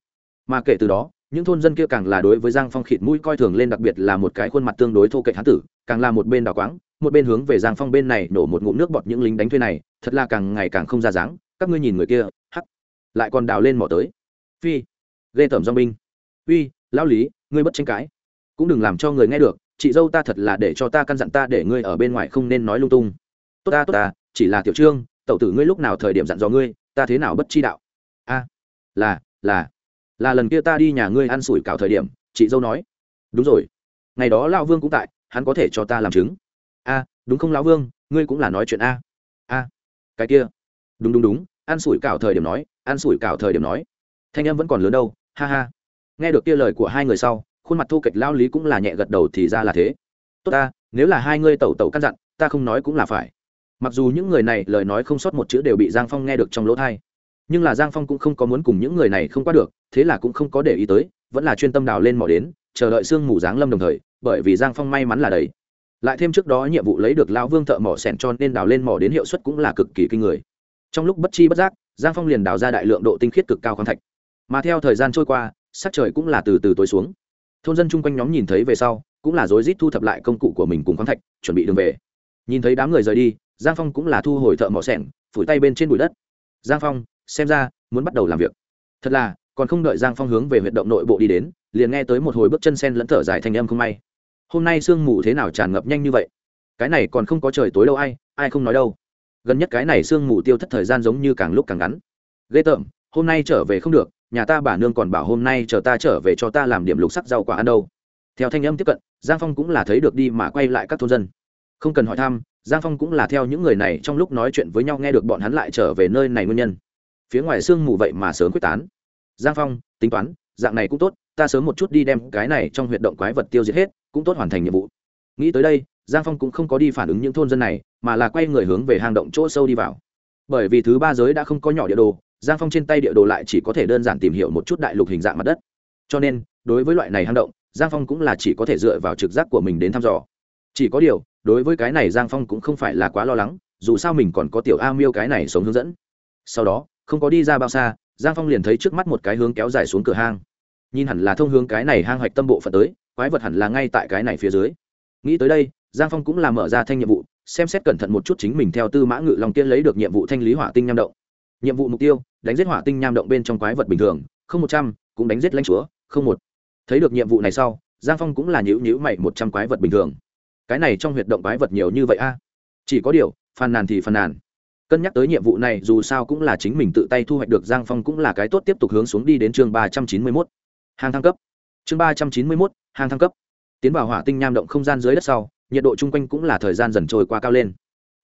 Mà kể từ đó những thôn dân kia càng là đối với giang phong khịt mũi coi thường lên, đặc biệt là một cái khuôn mặt tương đối thô kệch hán tử, càng là một bên đào quáng, một bên hướng về giang phong bên này nổ một ngụm nước bọt những lính đánh thuê này, thật là càng ngày càng không ra dáng. Các ngươi nhìn người kia, hắc, lại còn đào lên mỏ tới. Phi, ghê tởm dong binh. Uy, lão lý, ngươi bất tranh cãi. Cũng đừng làm cho người nghe được, chị dâu ta thật là để cho ta căn dặn ta để ngươi ở bên ngoài không nên nói lung tung. Tốt ta tốt ta, chỉ là tiểu trương, tẩu tử ngươi lúc nào thời điểm dặn dò ngươi, ta thế nào bất chi đạo? A, là là là lần kia ta đi nhà ngươi ăn sủi cảo thời điểm, chị dâu nói. Đúng rồi. Ngày đó lão vương cũng tại, hắn có thể cho ta làm chứng. A, đúng không lão vương? Ngươi cũng là nói chuyện a. A. Cái kia. Đúng đúng đúng. Ăn sủi cảo thời điểm nói, ăn sủi cảo thời điểm nói. Thanh em vẫn còn lớn đâu. Ha ha. Nghe được kia lời của hai người sau, khuôn mặt thu kịch lao lý cũng là nhẹ gật đầu thì ra là thế. Tốt ta, nếu là hai ngươi tẩu tẩu căn dặn, ta không nói cũng là phải. Mặc dù những người này lời nói không sót một chữ đều bị giang phong nghe được trong lỗ thai nhưng là giang phong cũng không có muốn cùng những người này không qua được thế là cũng không có để ý tới, vẫn là chuyên tâm đào lên mỏ đến, chờ đợi sương mù giáng lâm đồng thời, bởi vì giang phong may mắn là đầy. Lại thêm trước đó nhiệm vụ lấy được lao vương thợ mỏ sẻn cho nên đào lên mỏ đến hiệu suất cũng là cực kỳ kinh người. Trong lúc bất chi bất giác, giang phong liền đào ra đại lượng độ tinh khiết cực cao khoáng thạch. Mà theo thời gian trôi qua, sắc trời cũng là từ từ tối xuống. Thôn dân chung quanh nhóm nhìn thấy về sau, cũng là rối rít thu thập lại công cụ của mình cùng khoáng thạch, chuẩn bị đường về. Nhìn thấy đám người rời đi, giang phong cũng là thu hồi thợ mỏ sẻng phủi tay bên trên bụi đất. Giang phong, xem ra, muốn bắt đầu làm việc. Thật là còn không đợi giang phong hướng về huyệt động nội bộ đi đến, liền nghe tới một hồi bước chân sen lẫn thở dài thành âm không may. Hôm nay sương mù thế nào tràn ngập nhanh như vậy? Cái này còn không có trời tối đâu ai ai không nói đâu. Gần nhất cái này sương mù tiêu thất thời gian giống như càng lúc càng ngắn. Ghê tởm, hôm nay trở về không được, nhà ta bà nương còn bảo hôm nay chờ ta trở về cho ta làm điểm lục sắc rau quả ăn đâu. Theo thanh âm tiếp cận, giang phong cũng là thấy được đi mà quay lại các thôn dân. Không cần hỏi thăm, giang phong cũng là theo những người này trong lúc nói chuyện với nhau nghe được bọn hắn lại trở về nơi này nguyên nhân. Phía ngoài sương mù vậy mà sớm quyết tán giang phong, tính toán, dạng này cũng tốt, ta sớm một chút đi đem cái này trong huyệt động quái vật tiêu diệt hết, cũng tốt hoàn thành nhiệm vụ. Nghĩ tới đây, giang phong cũng không có đi phản ứng những thôn dân này, mà là quay người hướng về hang động chỗ sâu đi vào. Bởi vì thứ ba giới đã không có nhỏ địa đồ, giang phong trên tay địa đồ lại chỉ có thể đơn giản tìm hiểu một chút đại lục hình dạng mặt đất. Cho nên, đối với loại này hang động, giang phong cũng là chỉ có thể dựa vào trực giác của mình đến thăm dò. Chỉ có điều, đối với cái này giang phong cũng không phải là quá lo lắng, dù sao mình còn có tiểu a miêu cái này sống hướng dẫn. Sau đó, không có đi ra bao xa giang phong liền thấy trước mắt một cái hướng kéo dài xuống cửa hang. Nhìn hẳn là thông hướng cái này hang hoạch tâm bộ phận tới, quái vật hẳn là ngay tại cái này phía dưới. Nghĩ tới đây, giang phong cũng làm mở ra thanh nhiệm vụ, xem xét cẩn thận một chút chính mình theo tư mã ngự long tiên lấy được nhiệm vụ thanh lý hỏa tinh nham động. Nhiệm vụ mục tiêu, đánh giết hỏa tinh nham động bên trong quái vật bình thường, không một trăm, cũng đánh giết lãnh chúa, không một. Thấy được nhiệm vụ này sau, giang phong cũng là nhữ nhữ mày một trăm quái vật bình thường. Cái này trong huyệt động quái vật nhiều như vậy a? Chỉ có điều, phàn nàn thì phàn nàn cân nhắc tới nhiệm vụ này, dù sao cũng là chính mình tự tay thu hoạch được, giang phong cũng là cái tốt tiếp tục hướng xuống đi đến chương ba trăm chín mươi mốt. Hàng thăng cấp. Chương ba trăm chín mươi mốt, hàng thăng cấp. Tiến vào hỏa tinh nham động không gian dưới đất sau, nhiệt độ chung quanh cũng là thời gian dần trôi qua cao lên.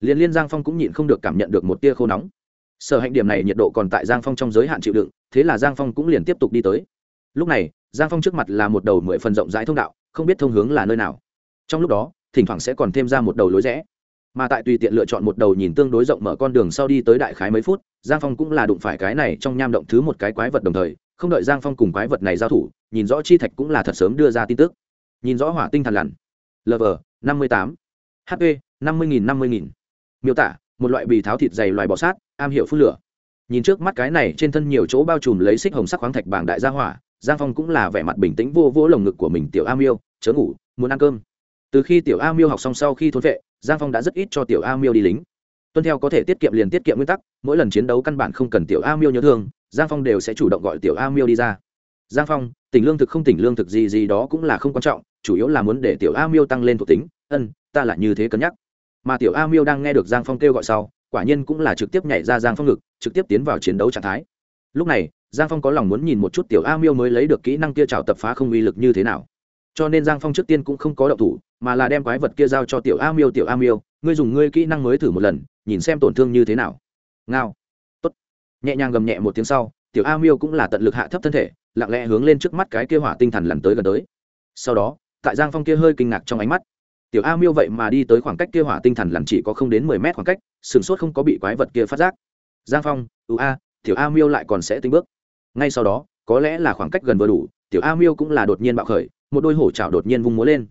Liên liên giang phong cũng nhịn không được cảm nhận được một tia khô nóng. Sở hạnh điểm này nhiệt độ còn tại giang phong trong giới hạn chịu đựng, thế là giang phong cũng liền tiếp tục đi tới. Lúc này, giang phong trước mặt là một đầu mười phần rộng rãi thông đạo, không biết thông hướng là nơi nào. Trong lúc đó, thỉnh thoảng sẽ còn thêm ra một đầu lối rẽ mà tại tùy tiện lựa chọn một đầu nhìn tương đối rộng mở con đường sau đi tới đại khái mấy phút, giang phong cũng là đụng phải cái này trong nham động thứ một cái quái vật đồng thời, không đợi giang phong cùng quái vật này giao thủ, nhìn rõ chi thạch cũng là thật sớm đưa ra tin tức. Nhìn rõ hỏa tinh thần lằn. Lv năm mươi tám. Hp năm mươi nghìn, năm mươi nghìn. Miêu tả, một loại bì tháo thịt dày loài bọ sát, am hiểu phun lửa. Nhìn trước mắt cái này, trên thân nhiều chỗ bao trùm lấy xích hồng sắc khoáng thạch bảng đại gia hỏa, giang phong cũng là vẻ mặt bình tĩnh vô vỗ lồng ngực của mình, tiểu a miêu, chớ ngủ, muốn ăn cơm. Từ khi tiểu a miêu học xong sau khi thốn vệ giang phong đã rất ít cho tiểu a miêu đi lính. Tuân theo có thể tiết kiệm liền tiết kiệm nguyên tắc, mỗi lần chiến đấu căn bản không cần tiểu a miêu nhớ thương, giang phong đều sẽ chủ động gọi tiểu a miêu đi ra. Giang phong tỉnh lương thực không tỉnh lương thực gì gì đó cũng là không quan trọng, chủ yếu là muốn để tiểu a miêu tăng lên thuộc tính, ân, ta là như thế cân nhắc. Mà tiểu a miêu đang nghe được giang phong kêu gọi sau, quả nhiên cũng là trực tiếp nhảy ra giang phong ngực, trực tiếp tiến vào chiến đấu trạng thái. Lúc này, giang phong có lòng muốn nhìn một chút tiểu a miêu mới lấy được kỹ năng kia trào tập phá không uy lực như thế nào cho nên giang phong trước tiên cũng không có động thủ, mà là đem quái vật kia giao cho tiểu a miêu, tiểu a miêu, ngươi dùng ngươi kỹ năng mới thử một lần, nhìn xem tổn thương như thế nào. Ngao. Tốt. Nhẹ nhàng gầm nhẹ một tiếng sau, tiểu a miêu cũng là tận lực hạ thấp thân thể, lặng lẽ hướng lên trước mắt cái kia hỏa tinh thần lần tới gần tới. Sau đó, tại giang phong kia hơi kinh ngạc trong ánh mắt, tiểu a miêu vậy mà đi tới khoảng cách kia hỏa tinh thần lần chỉ có không đến mười mét khoảng cách sửng sốt không có bị quái vật kia phát giác. Giang phong ưu a, tiểu a miêu lại còn sẽ tính bước. Ngay sau đó, có lẽ là khoảng cách gần vừa đủ, tiểu a miêu cũng là đột nhiên bạo khởi một đôi hổ chảo đột nhiên vung múa lên.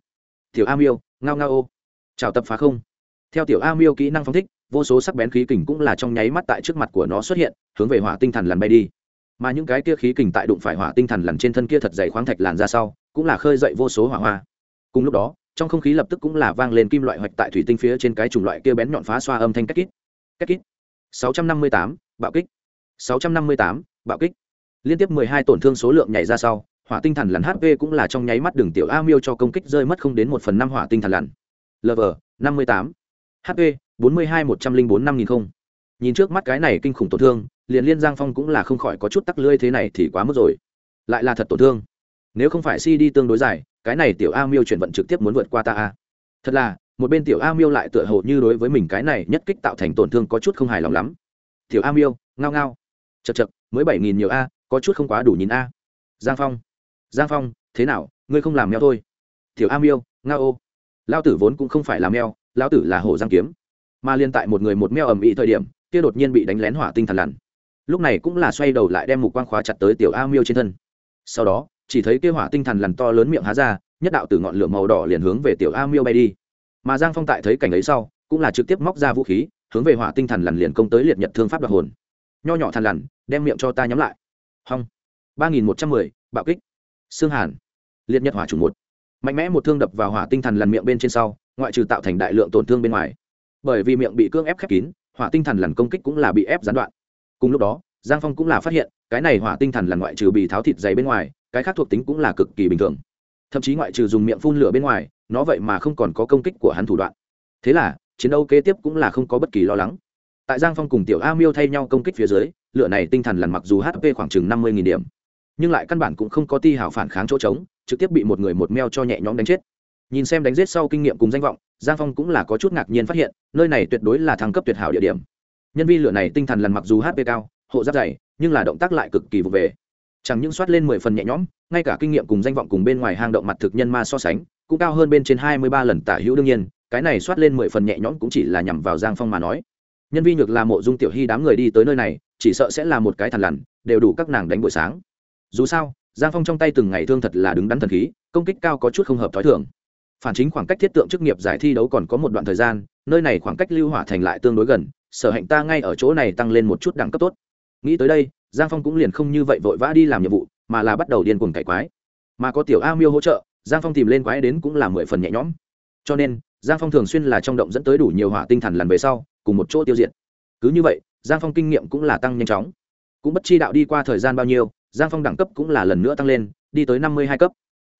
Tiểu a miêu ngao ngao ô. Chào tập phá không. Theo tiểu a miêu kỹ năng phóng thích vô số sắc bén khí kình cũng là trong nháy mắt tại trước mặt của nó xuất hiện hướng về hỏa tinh thần lần bay đi. Mà những cái kia khí kình tại đụng phải hỏa tinh thần lần trên thân kia thật dày khoáng thạch làn ra sau cũng là khơi dậy vô số hỏa hoa. Cùng lúc đó trong không khí lập tức cũng là vang lên kim loại hoạch tại thủy tinh phía trên cái chủng loại kia bén nhọn phá xoa âm thanh cách kít. Cách kít. 658, bạo kích. 658, bạo kích. Liên tiếp 12 tổn thương số lượng nhảy ra sau hỏa tinh thần lằn hp cũng là trong nháy mắt đường tiểu a miêu cho công kích rơi mất không đến một phần năm hỏa tinh thần lằn. Lv 58, hp 42 104 5000 không. Nhìn trước mắt cái này kinh khủng tổn thương liền liên giang phong cũng là không khỏi có chút tắc lưỡi thế này thì quá mức rồi. Lại là thật tổn thương. Nếu không phải si đi tương đối dài cái này tiểu a miêu chuyển vận trực tiếp muốn vượt qua ta a. Thật là một bên tiểu a miêu lại tựa hồ như đối với mình cái này nhất kích tạo thành tổn thương có chút không hài lòng lắm. Tiểu a miêu ngao ngao. Chật chật mới bảy nghìn nhiều a có chút không quá đủ nhìn a. Giang phong giang phong thế nào ngươi không làm meo thôi? Tiểu a miêu ngao ô. Lao tử vốn cũng không phải là meo, lao tử là hổ giang kiếm. Mà liên tại một người một meo ầm ĩ thời điểm kia đột nhiên bị đánh lén hỏa tinh thần lằn. Lúc này cũng là xoay đầu lại đem mục quang khóa chặt tới tiểu a miêu trên thân. Sau đó chỉ thấy kia hỏa tinh thần lằn to lớn miệng há ra nhất đạo từ ngọn lửa màu đỏ liền hướng về tiểu a miêu bay đi. Mà giang phong tại thấy cảnh ấy sau cũng là trực tiếp móc ra vũ khí hướng về hỏa tinh thần lằn liền công tới liệt nhật thương pháp đoạt hồn. Nho nhỏ thần lằn đem miệng cho ta nhắm lại. Hong. ba nghìn một trăm mười bạo kích xương hàn, liệt nhật hỏa chủ một. Mạnh mẽ một thương đập vào hỏa tinh thần lằn miệng bên trên sau, ngoại trừ tạo thành đại lượng tổn thương bên ngoài. Bởi vì miệng bị cưỡng ép khép kín, hỏa tinh thần lằn công kích cũng là bị ép gián đoạn. Cùng lúc đó, giang phong cũng là phát hiện, cái này hỏa tinh thần lằn ngoại trừ bị tháo thịt dày bên ngoài, cái khác thuộc tính cũng là cực kỳ bình thường. Thậm chí ngoại trừ dùng miệng phun lửa bên ngoài, nó vậy mà không còn có công kích của hắn thủ đoạn. Thế là, chiến đấu kế tiếp cũng là không có bất kỳ lo lắng. Tại giang phong cùng tiểu a miêu thay nhau công kích phía dưới, lửa này tinh thần lằn mặc dù hp khoảng chừng năm mươi điểm nhưng lại căn bản cũng không có ti hảo phản kháng chỗ trống, trực tiếp bị một người một meo cho nhẹ nhõm đánh chết. Nhìn xem đánh giết sau kinh nghiệm cùng danh vọng, giang phong cũng là có chút ngạc nhiên phát hiện, nơi này tuyệt đối là thăng cấp tuyệt hảo địa điểm. Nhân viên lửa này tinh thần lần mặc dù hp cao, hộ giáp dày, nhưng là động tác lại cực kỳ vụ về. Chẳng những soát lên mười phần nhẹ nhõm, ngay cả kinh nghiệm cùng danh vọng cùng bên ngoài hang động mặt thực nhân ma so sánh, cũng cao hơn bên trên hai mươi ba lần tả hữu đương nhiên, cái này soát lên mười phần nhẹ nhõm cũng chỉ là nhằm vào giang phong mà nói. Nhân viên nhược là mộ dung tiểu hy đám người đi tới nơi này, chỉ sợ sẽ là một cái thằn lằn, đều đủ các nàng đánh buổi sáng dù sao, giang phong trong tay từng ngày thương thật là đứng đắn thần khí, công kích cao có chút không hợp t h ó i thường. Phản chính khoảng cách thiết tượng chức nghiệp giải thi đấu còn có một đoạn thời gian, nơi này khoảng cách lưu hỏa thành lại tương đối gần, sở hạnh ta ngay ở chỗ này tăng lên một chút đẳng cấp tốt. Nghĩ tới đây, giang phong cũng liền không như vậy vội vã đi làm nhiệm vụ, mà là bắt đầu điên cuồng cải quái. Mà có tiểu a miêu hỗ trợ, giang phong tìm lên quái đến cũng là mười phần nhẹ nhõm. Cho nên, giang phong thường xuyên là trong động dẫn tới đủ nhiều hỏa tinh thần lần về sau, cùng một chỗ tiêu diệt. Cứ như vậy, giang phong kinh nghiệm cũng là tăng nhanh chóng. Cũng bất chi đạo đi qua thời gian bao nhiêu giang phong đẳng cấp cũng là lần nữa tăng lên, đi tới năm mươi hai cấp.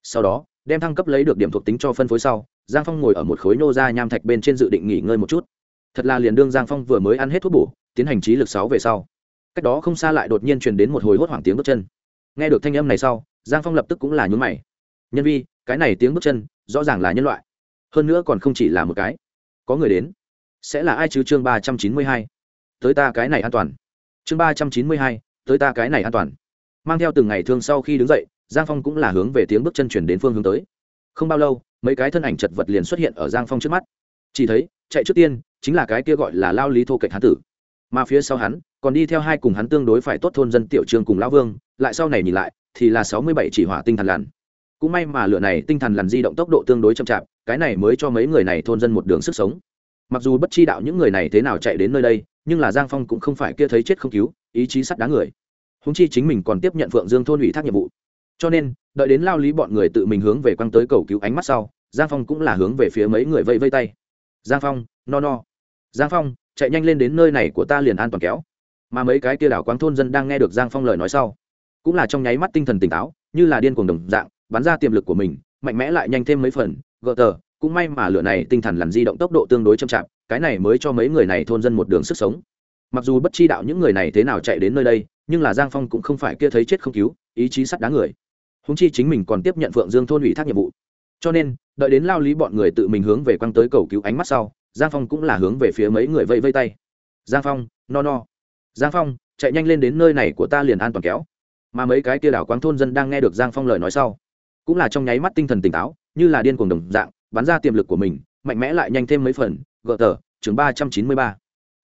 Sau đó, đem thăng cấp lấy được điểm thuộc tính cho phân phối sau, giang phong ngồi ở một khối nô ra nham thạch bên trên dự định nghỉ ngơi một chút. Thật là liền đương giang phong vừa mới ăn hết thuốc bổ, tiến hành trí lực sáu về sau. Cách đó không xa lại đột nhiên truyền đến một hồi hốt hoảng tiếng bước chân. Nghe được thanh âm này sau, giang phong lập tức cũng là nhún mày. Nhân vi, cái này tiếng bước chân, rõ ràng là nhân loại. Hơn nữa còn không chỉ là một cái. Có người đến. Sẽ là ai chứ? Chương ba trăm chín mươi hai. Tới ta cái này an toàn. Chương ba trăm chín mươi hai, tới ta cái này an toàn mang theo từng ngày thương sau khi đứng dậy, giang phong cũng là hướng về tiếng bước chân chuyển đến phương hướng tới. Không bao lâu, mấy cái thân ảnh chật vật liền xuất hiện ở giang phong trước mắt. Chỉ thấy, chạy trước tiên, chính là cái kia gọi là lao lý thô kệch hán tử. Mà phía sau hắn, còn đi theo hai cùng hắn tương đối phải tốt thôn dân tiểu trương cùng lão vương, lại sau này nhìn lại, thì là sáu mươi bảy chỉ hỏa tinh thần lằn. Cũng may mà lửa này tinh thần lằn di động tốc độ tương đối chậm chạp, cái này mới cho mấy người này thôn dân một đường sức sống. Mặc dù bất chi đạo những người này thế nào chạy đến nơi đây, nhưng là giang phong cũng không phải kia thấy chết không cứu, ý chí sắt đá người húng chi chính mình còn tiếp nhận phượng dương thôn ủy thác nhiệm vụ. Cho nên, đợi đến lao lý bọn người tự mình hướng về quăng tới cầu cứu ánh mắt sau, giang phong cũng là hướng về phía mấy người vây vây tay. Giang phong, no no. Giang phong, chạy nhanh lên đến nơi này của ta liền an toàn kéo. Mà mấy cái kia đảo quang thôn dân đang nghe được giang phong lời nói sau, cũng là trong nháy mắt tinh thần tỉnh táo, như là điên cuồng đồng dạng, bắn ra tiềm lực của mình, mạnh mẽ lại nhanh thêm mấy phần gỡ tờ, cũng may mà lửa này tinh thần lằn di động tốc độ tương đối chậm chạp, cái này mới cho mấy người này thôn dân một đường sức sống. Mặc dù bất chi đạo những người này thế nào chạy đến nơi đây nhưng là giang phong cũng không phải kia thấy chết không cứu, ý chí sắt đá người. Húng chi chính mình còn tiếp nhận phượng dương thôn ủy thác nhiệm vụ. Cho nên, đợi đến lao lý bọn người tự mình hướng về quăng tới cầu cứu ánh mắt sau, giang phong cũng là hướng về phía mấy người vây vây tay. Giang phong, no no. Giang phong, chạy nhanh lên đến nơi này của ta liền an toàn kéo. Mà mấy cái kia đảo quang thôn dân đang nghe được giang phong lời nói sau, cũng là trong nháy mắt tinh thần tỉnh táo, như là điên cuồng đồng dạng, bắn ra tiềm lực của mình, mạnh mẽ lại nhanh thêm mấy phần gỡ tờ, chương ba trăm chín mươi ba.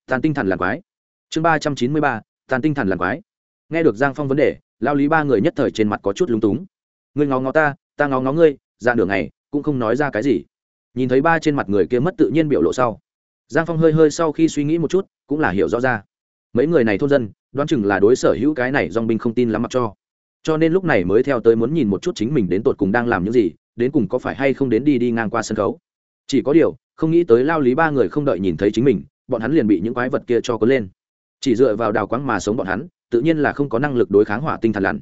Tàn tinh thần là quái. Chương ba trăm chín mươi ba, tàn tinh thần là quái nghe được giang phong vấn đề lao lý ba người nhất thời trên mặt có chút lúng túng. Ngươi ngó ngó ta ta ngó ngó ngươi dạ ra đường này cũng không nói ra cái gì. Nhìn thấy ba trên mặt người kia mất tự nhiên biểu lộ sau, giang phong hơi hơi sau khi suy nghĩ một chút, cũng là hiểu rõ ra. Mấy người này thôn dân, đoán chừng là đối sở hữu cái này dong binh không tin lắm mặc cho. Cho nên lúc này mới theo tới muốn nhìn một chút chính mình đến tột cùng đang làm những gì, đến cùng có phải hay không đến đi đi ngang qua sân khấu. Chỉ có điều, không nghĩ tới lao lý ba người không đợi nhìn thấy chính mình, bọn hắn liền bị những quái vật kia cho có lên. Chỉ dựa vào đào quáng mà sống bọn hắn tự nhiên là không có năng lực đối kháng hỏa tinh thần lằn.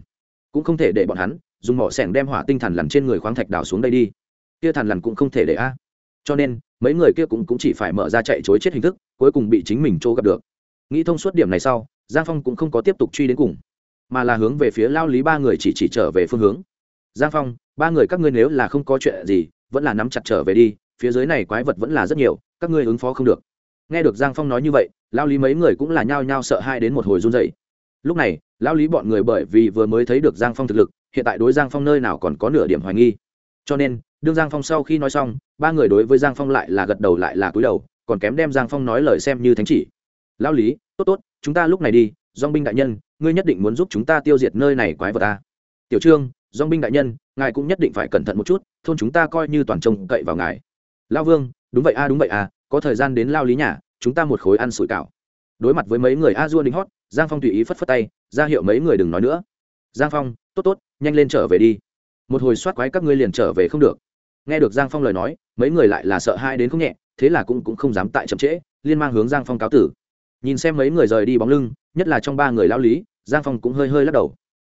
Cũng không thể để bọn hắn dùng mỏ sẻng đem hỏa tinh thần lằn trên người khoáng thạch đào xuống đây đi. Kia thần lằn cũng không thể để a. Cho nên mấy người kia cũng, cũng chỉ phải mở ra chạy chối chết hình thức cuối cùng bị chính mình chỗ gặp được. Nghĩ thông suốt điểm này sau giang phong cũng không có tiếp tục truy đến cùng mà là hướng về phía lao lý ba người chỉ chỉ trở về phương hướng. Giang phong ba người các ngươi nếu là không có chuyện gì vẫn là nắm chặt trở về đi phía dưới này quái vật vẫn là rất nhiều các ngươi ứng phó không được. Nghe được giang phong nói như vậy lao lý mấy người cũng là nhao nhao sợ hai đến một hồi run dậy lúc này, lão lý bọn người bởi vì vừa mới thấy được giang phong thực lực, hiện tại đối giang phong nơi nào còn có nửa điểm hoài nghi. Cho nên, đương giang phong sau khi nói xong, ba người đối với giang phong lại là gật đầu lại là cúi đầu, còn kém đem giang phong nói lời xem như thánh chỉ. Lão lý, tốt tốt, chúng ta lúc này đi dong binh đại nhân, ngươi nhất định muốn giúp chúng ta tiêu diệt nơi này quái vật ta. Tiểu trương dong binh đại nhân, ngài cũng nhất định phải cẩn thận một chút, thôn chúng ta coi như toàn trông cậy vào ngài. Lao vương, đúng vậy a, đúng vậy a, có thời gian đến lao lý nhà, chúng ta một khối ăn sủi cảo. Đối mặt với mấy người a dua đính hót giang phong tùy ý phất phất tay, ra hiệu mấy người đừng nói nữa. Giang phong, tốt tốt, nhanh lên trở về đi. Một hồi soát quái các ngươi liền trở về không được. Nghe được giang phong lời nói, mấy người lại là sợ hai đến không nhẹ, thế là cũng cũng không dám tại chậm trễ, liên mang hướng giang phong cáo tử. Nhìn xem mấy người rời đi bóng lưng, nhất là trong ba người lao lý, giang phong cũng hơi hơi lắc đầu.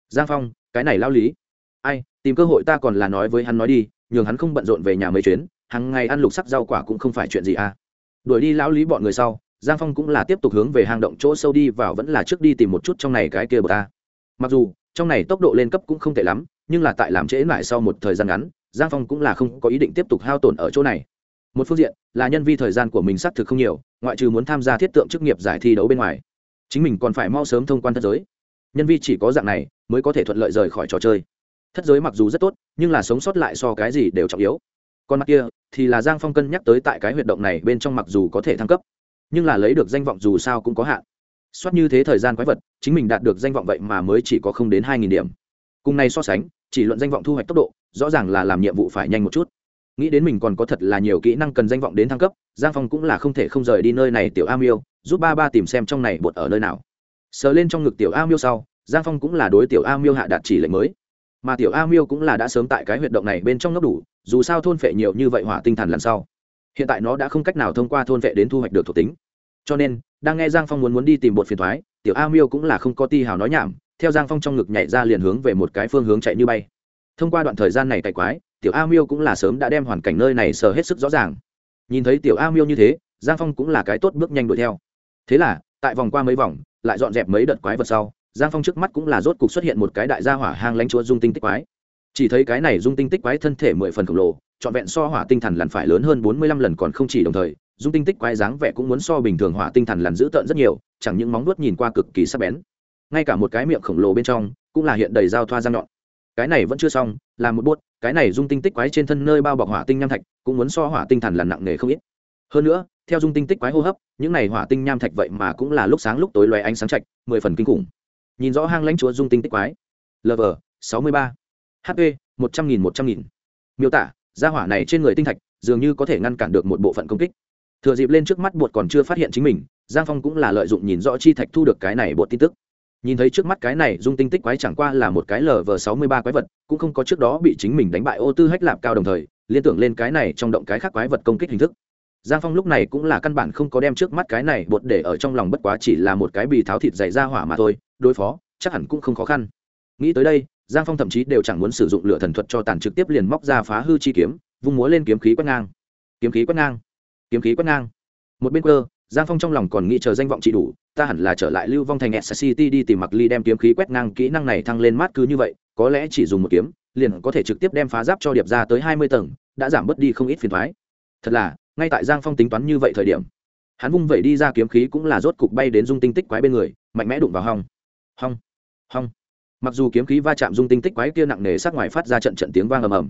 Giang phong, cái này lao lý. Ai, tìm cơ hội ta còn là nói với hắn nói đi, nhường hắn không bận rộn về nhà mấy chuyến hàng ngày ăn lục sắc rau quả cũng không phải chuyện gì à. Đuổi đi lão lý bọn người sau giang phong cũng là tiếp tục hướng về hang động chỗ sâu đi vào, vẫn là trước đi tìm một chút trong này cái kia bờ ta. Mặc dù, trong này tốc độ lên cấp cũng không tệ lắm, nhưng là tại làm trễ lại sau một thời gian ngắn, giang phong cũng là không có ý định tiếp tục hao tổn ở chỗ này. Một phương diện, là nhân vi thời gian của mình xác thực không nhiều, ngoại trừ muốn tham gia thiết tượng chức nghiệp giải thi đấu bên ngoài. Chính mình còn phải mau sớm thông quan thất giới. Nhân vi chỉ có dạng này, mới có thể thuận lợi rời khỏi trò chơi. Thất giới mặc dù rất tốt, nhưng là sống sót lại so cái gì đều trọng yếu. Còn mặt kia, thì là giang phong cân nhắc tới tại cái huyệt động này bên trong mặc dù có thể thăng cấp nhưng là lấy được danh vọng dù sao cũng có hạn. Soát như thế thời gian quái vật, chính mình đạt được danh vọng vậy mà mới chỉ có không đến hai nghìn điểm. Cùng này so sánh, chỉ luận danh vọng thu hoạch tốc độ, rõ ràng là làm nhiệm vụ phải nhanh một chút. Nghĩ đến mình còn có thật là nhiều kỹ năng cần danh vọng đến thăng cấp, giang phong cũng là không thể không rời đi nơi này tiểu a miêu, giúp ba ba tìm xem trong này bột ở nơi nào. Sờ lên trong ngực tiểu a miêu sau, giang phong cũng là đối tiểu a miêu hạ đạt chỉ lệnh mới. Mà tiểu a miêu cũng là đã sớm tại cái huyệt động này bên trong ngốc đủ, dù sao thôn phệ nhiều như vậy hỏa tinh thần lần sau. Hiện tại nó đã không cách nào thông qua thôn vệ đến thu hoạch được thuộc tính cho nên, đang nghe giang phong muốn muốn đi tìm bột phiền thoái, tiểu a miêu cũng là không có ti hào nói nhảm, theo giang phong trong ngực nhảy ra liền hướng về một cái phương hướng chạy như bay. Thông qua đoạn thời gian này cày quái, tiểu a miêu cũng là sớm đã đem hoàn cảnh nơi này sờ hết sức rõ ràng. Nhìn thấy tiểu a miêu như thế, giang phong cũng là cái tốt bước nhanh đuổi theo. Thế là, tại vòng qua mấy vòng, lại dọn dẹp mấy đợt quái vật sau, giang phong trước mắt cũng là rốt cục xuất hiện một cái đại gia hỏa hang lánh chúa dung tinh tích quái. Chỉ thấy cái này dung tinh tích quái thân thể mười phần khổng lồ, trọn vẹn so hỏa tinh thần lằn phải lớn hơn bốn mươi lăm lần còn không chỉ đồng thời dung tinh tích quái dáng vẻ cũng muốn so bình thường hỏa tinh thần lằn dữ tợn rất nhiều, chẳng những móng nuốt nhìn qua cực kỳ sắc bén, ngay cả một cái miệng khổng lồ bên trong cũng là hiện đầy dao thoa răng nhọn. Cái này vẫn chưa xong, là một buốt cái này dung tinh tích quái trên thân nơi bao bọc hỏa tinh nham thạch cũng muốn so hỏa tinh thần lằn nặng nề không ít. Hơn nữa, theo dung tinh tích quái hô hấp, những này hỏa tinh nham thạch vậy mà cũng là lúc sáng lúc tối loé ánh sáng chạch, mười phần kinh khủng. Nhìn rõ hang lãnh chúa dung tinh tích quái. Lv sáu mươi ba. Hp một trăm nghìn một trăm nghìn. Miêu tả, gia hỏa này trên người tinh thạch dường như có thể ngăn cản được một bộ phận công kích thừa dịp lên trước mắt bột còn chưa phát hiện chính mình, giang phong cũng là lợi dụng nhìn rõ chi thạch thu được cái này bột tin tức. Nhìn thấy trước mắt cái này dung tinh tích quái chẳng qua là một cái lv sáu mươi ba quái vật, cũng không có trước đó bị chính mình đánh bại ô tư hách lạp cao đồng thời, liên tưởng lên cái này trong động cái khác quái vật công kích hình thức. Giang phong lúc này cũng là căn bản không có đem trước mắt cái này bột để ở trong lòng bất quá chỉ là một cái bì tháo thịt dày ra hỏa mà thôi, đối phó, chắc hẳn cũng không khó khăn. Nghĩ tới đây, giang phong thậm chí đều chẳng muốn sử dụng lửa thần thuật cho tàn trực tiếp liền móc ra phá hư chi kiếm, vung múa lên kiếm khí quét ngang. Kiếm khí quét ngang kiếm khí quét ngang. Một bên cơ giang phong trong lòng còn nghĩ chờ danh vọng chị đủ, ta hẳn là trở lại lưu vong thành s city đi tìm mặc ly đem kiếm khí quét ngang, kỹ năng này thăng lên mát cứ như vậy, có lẽ chỉ dùng một kiếm, liền có thể trực tiếp đem phá giáp cho điệp ra tới hai mươi tầng, đã giảm bớt đi không ít phiền thoái thật là, ngay tại giang phong tính toán như vậy thời điểm, hắn vung vẩy đi ra kiếm khí cũng là rốt cục bay đến dung tinh tích quái bên người, mạnh mẽ đụng vào hong. Hong hong. Mặc dù kiếm khí va chạm dung tinh tích quái kia nặng nề sát ngoài phát ra trận trận tiếng vang ầm ầm,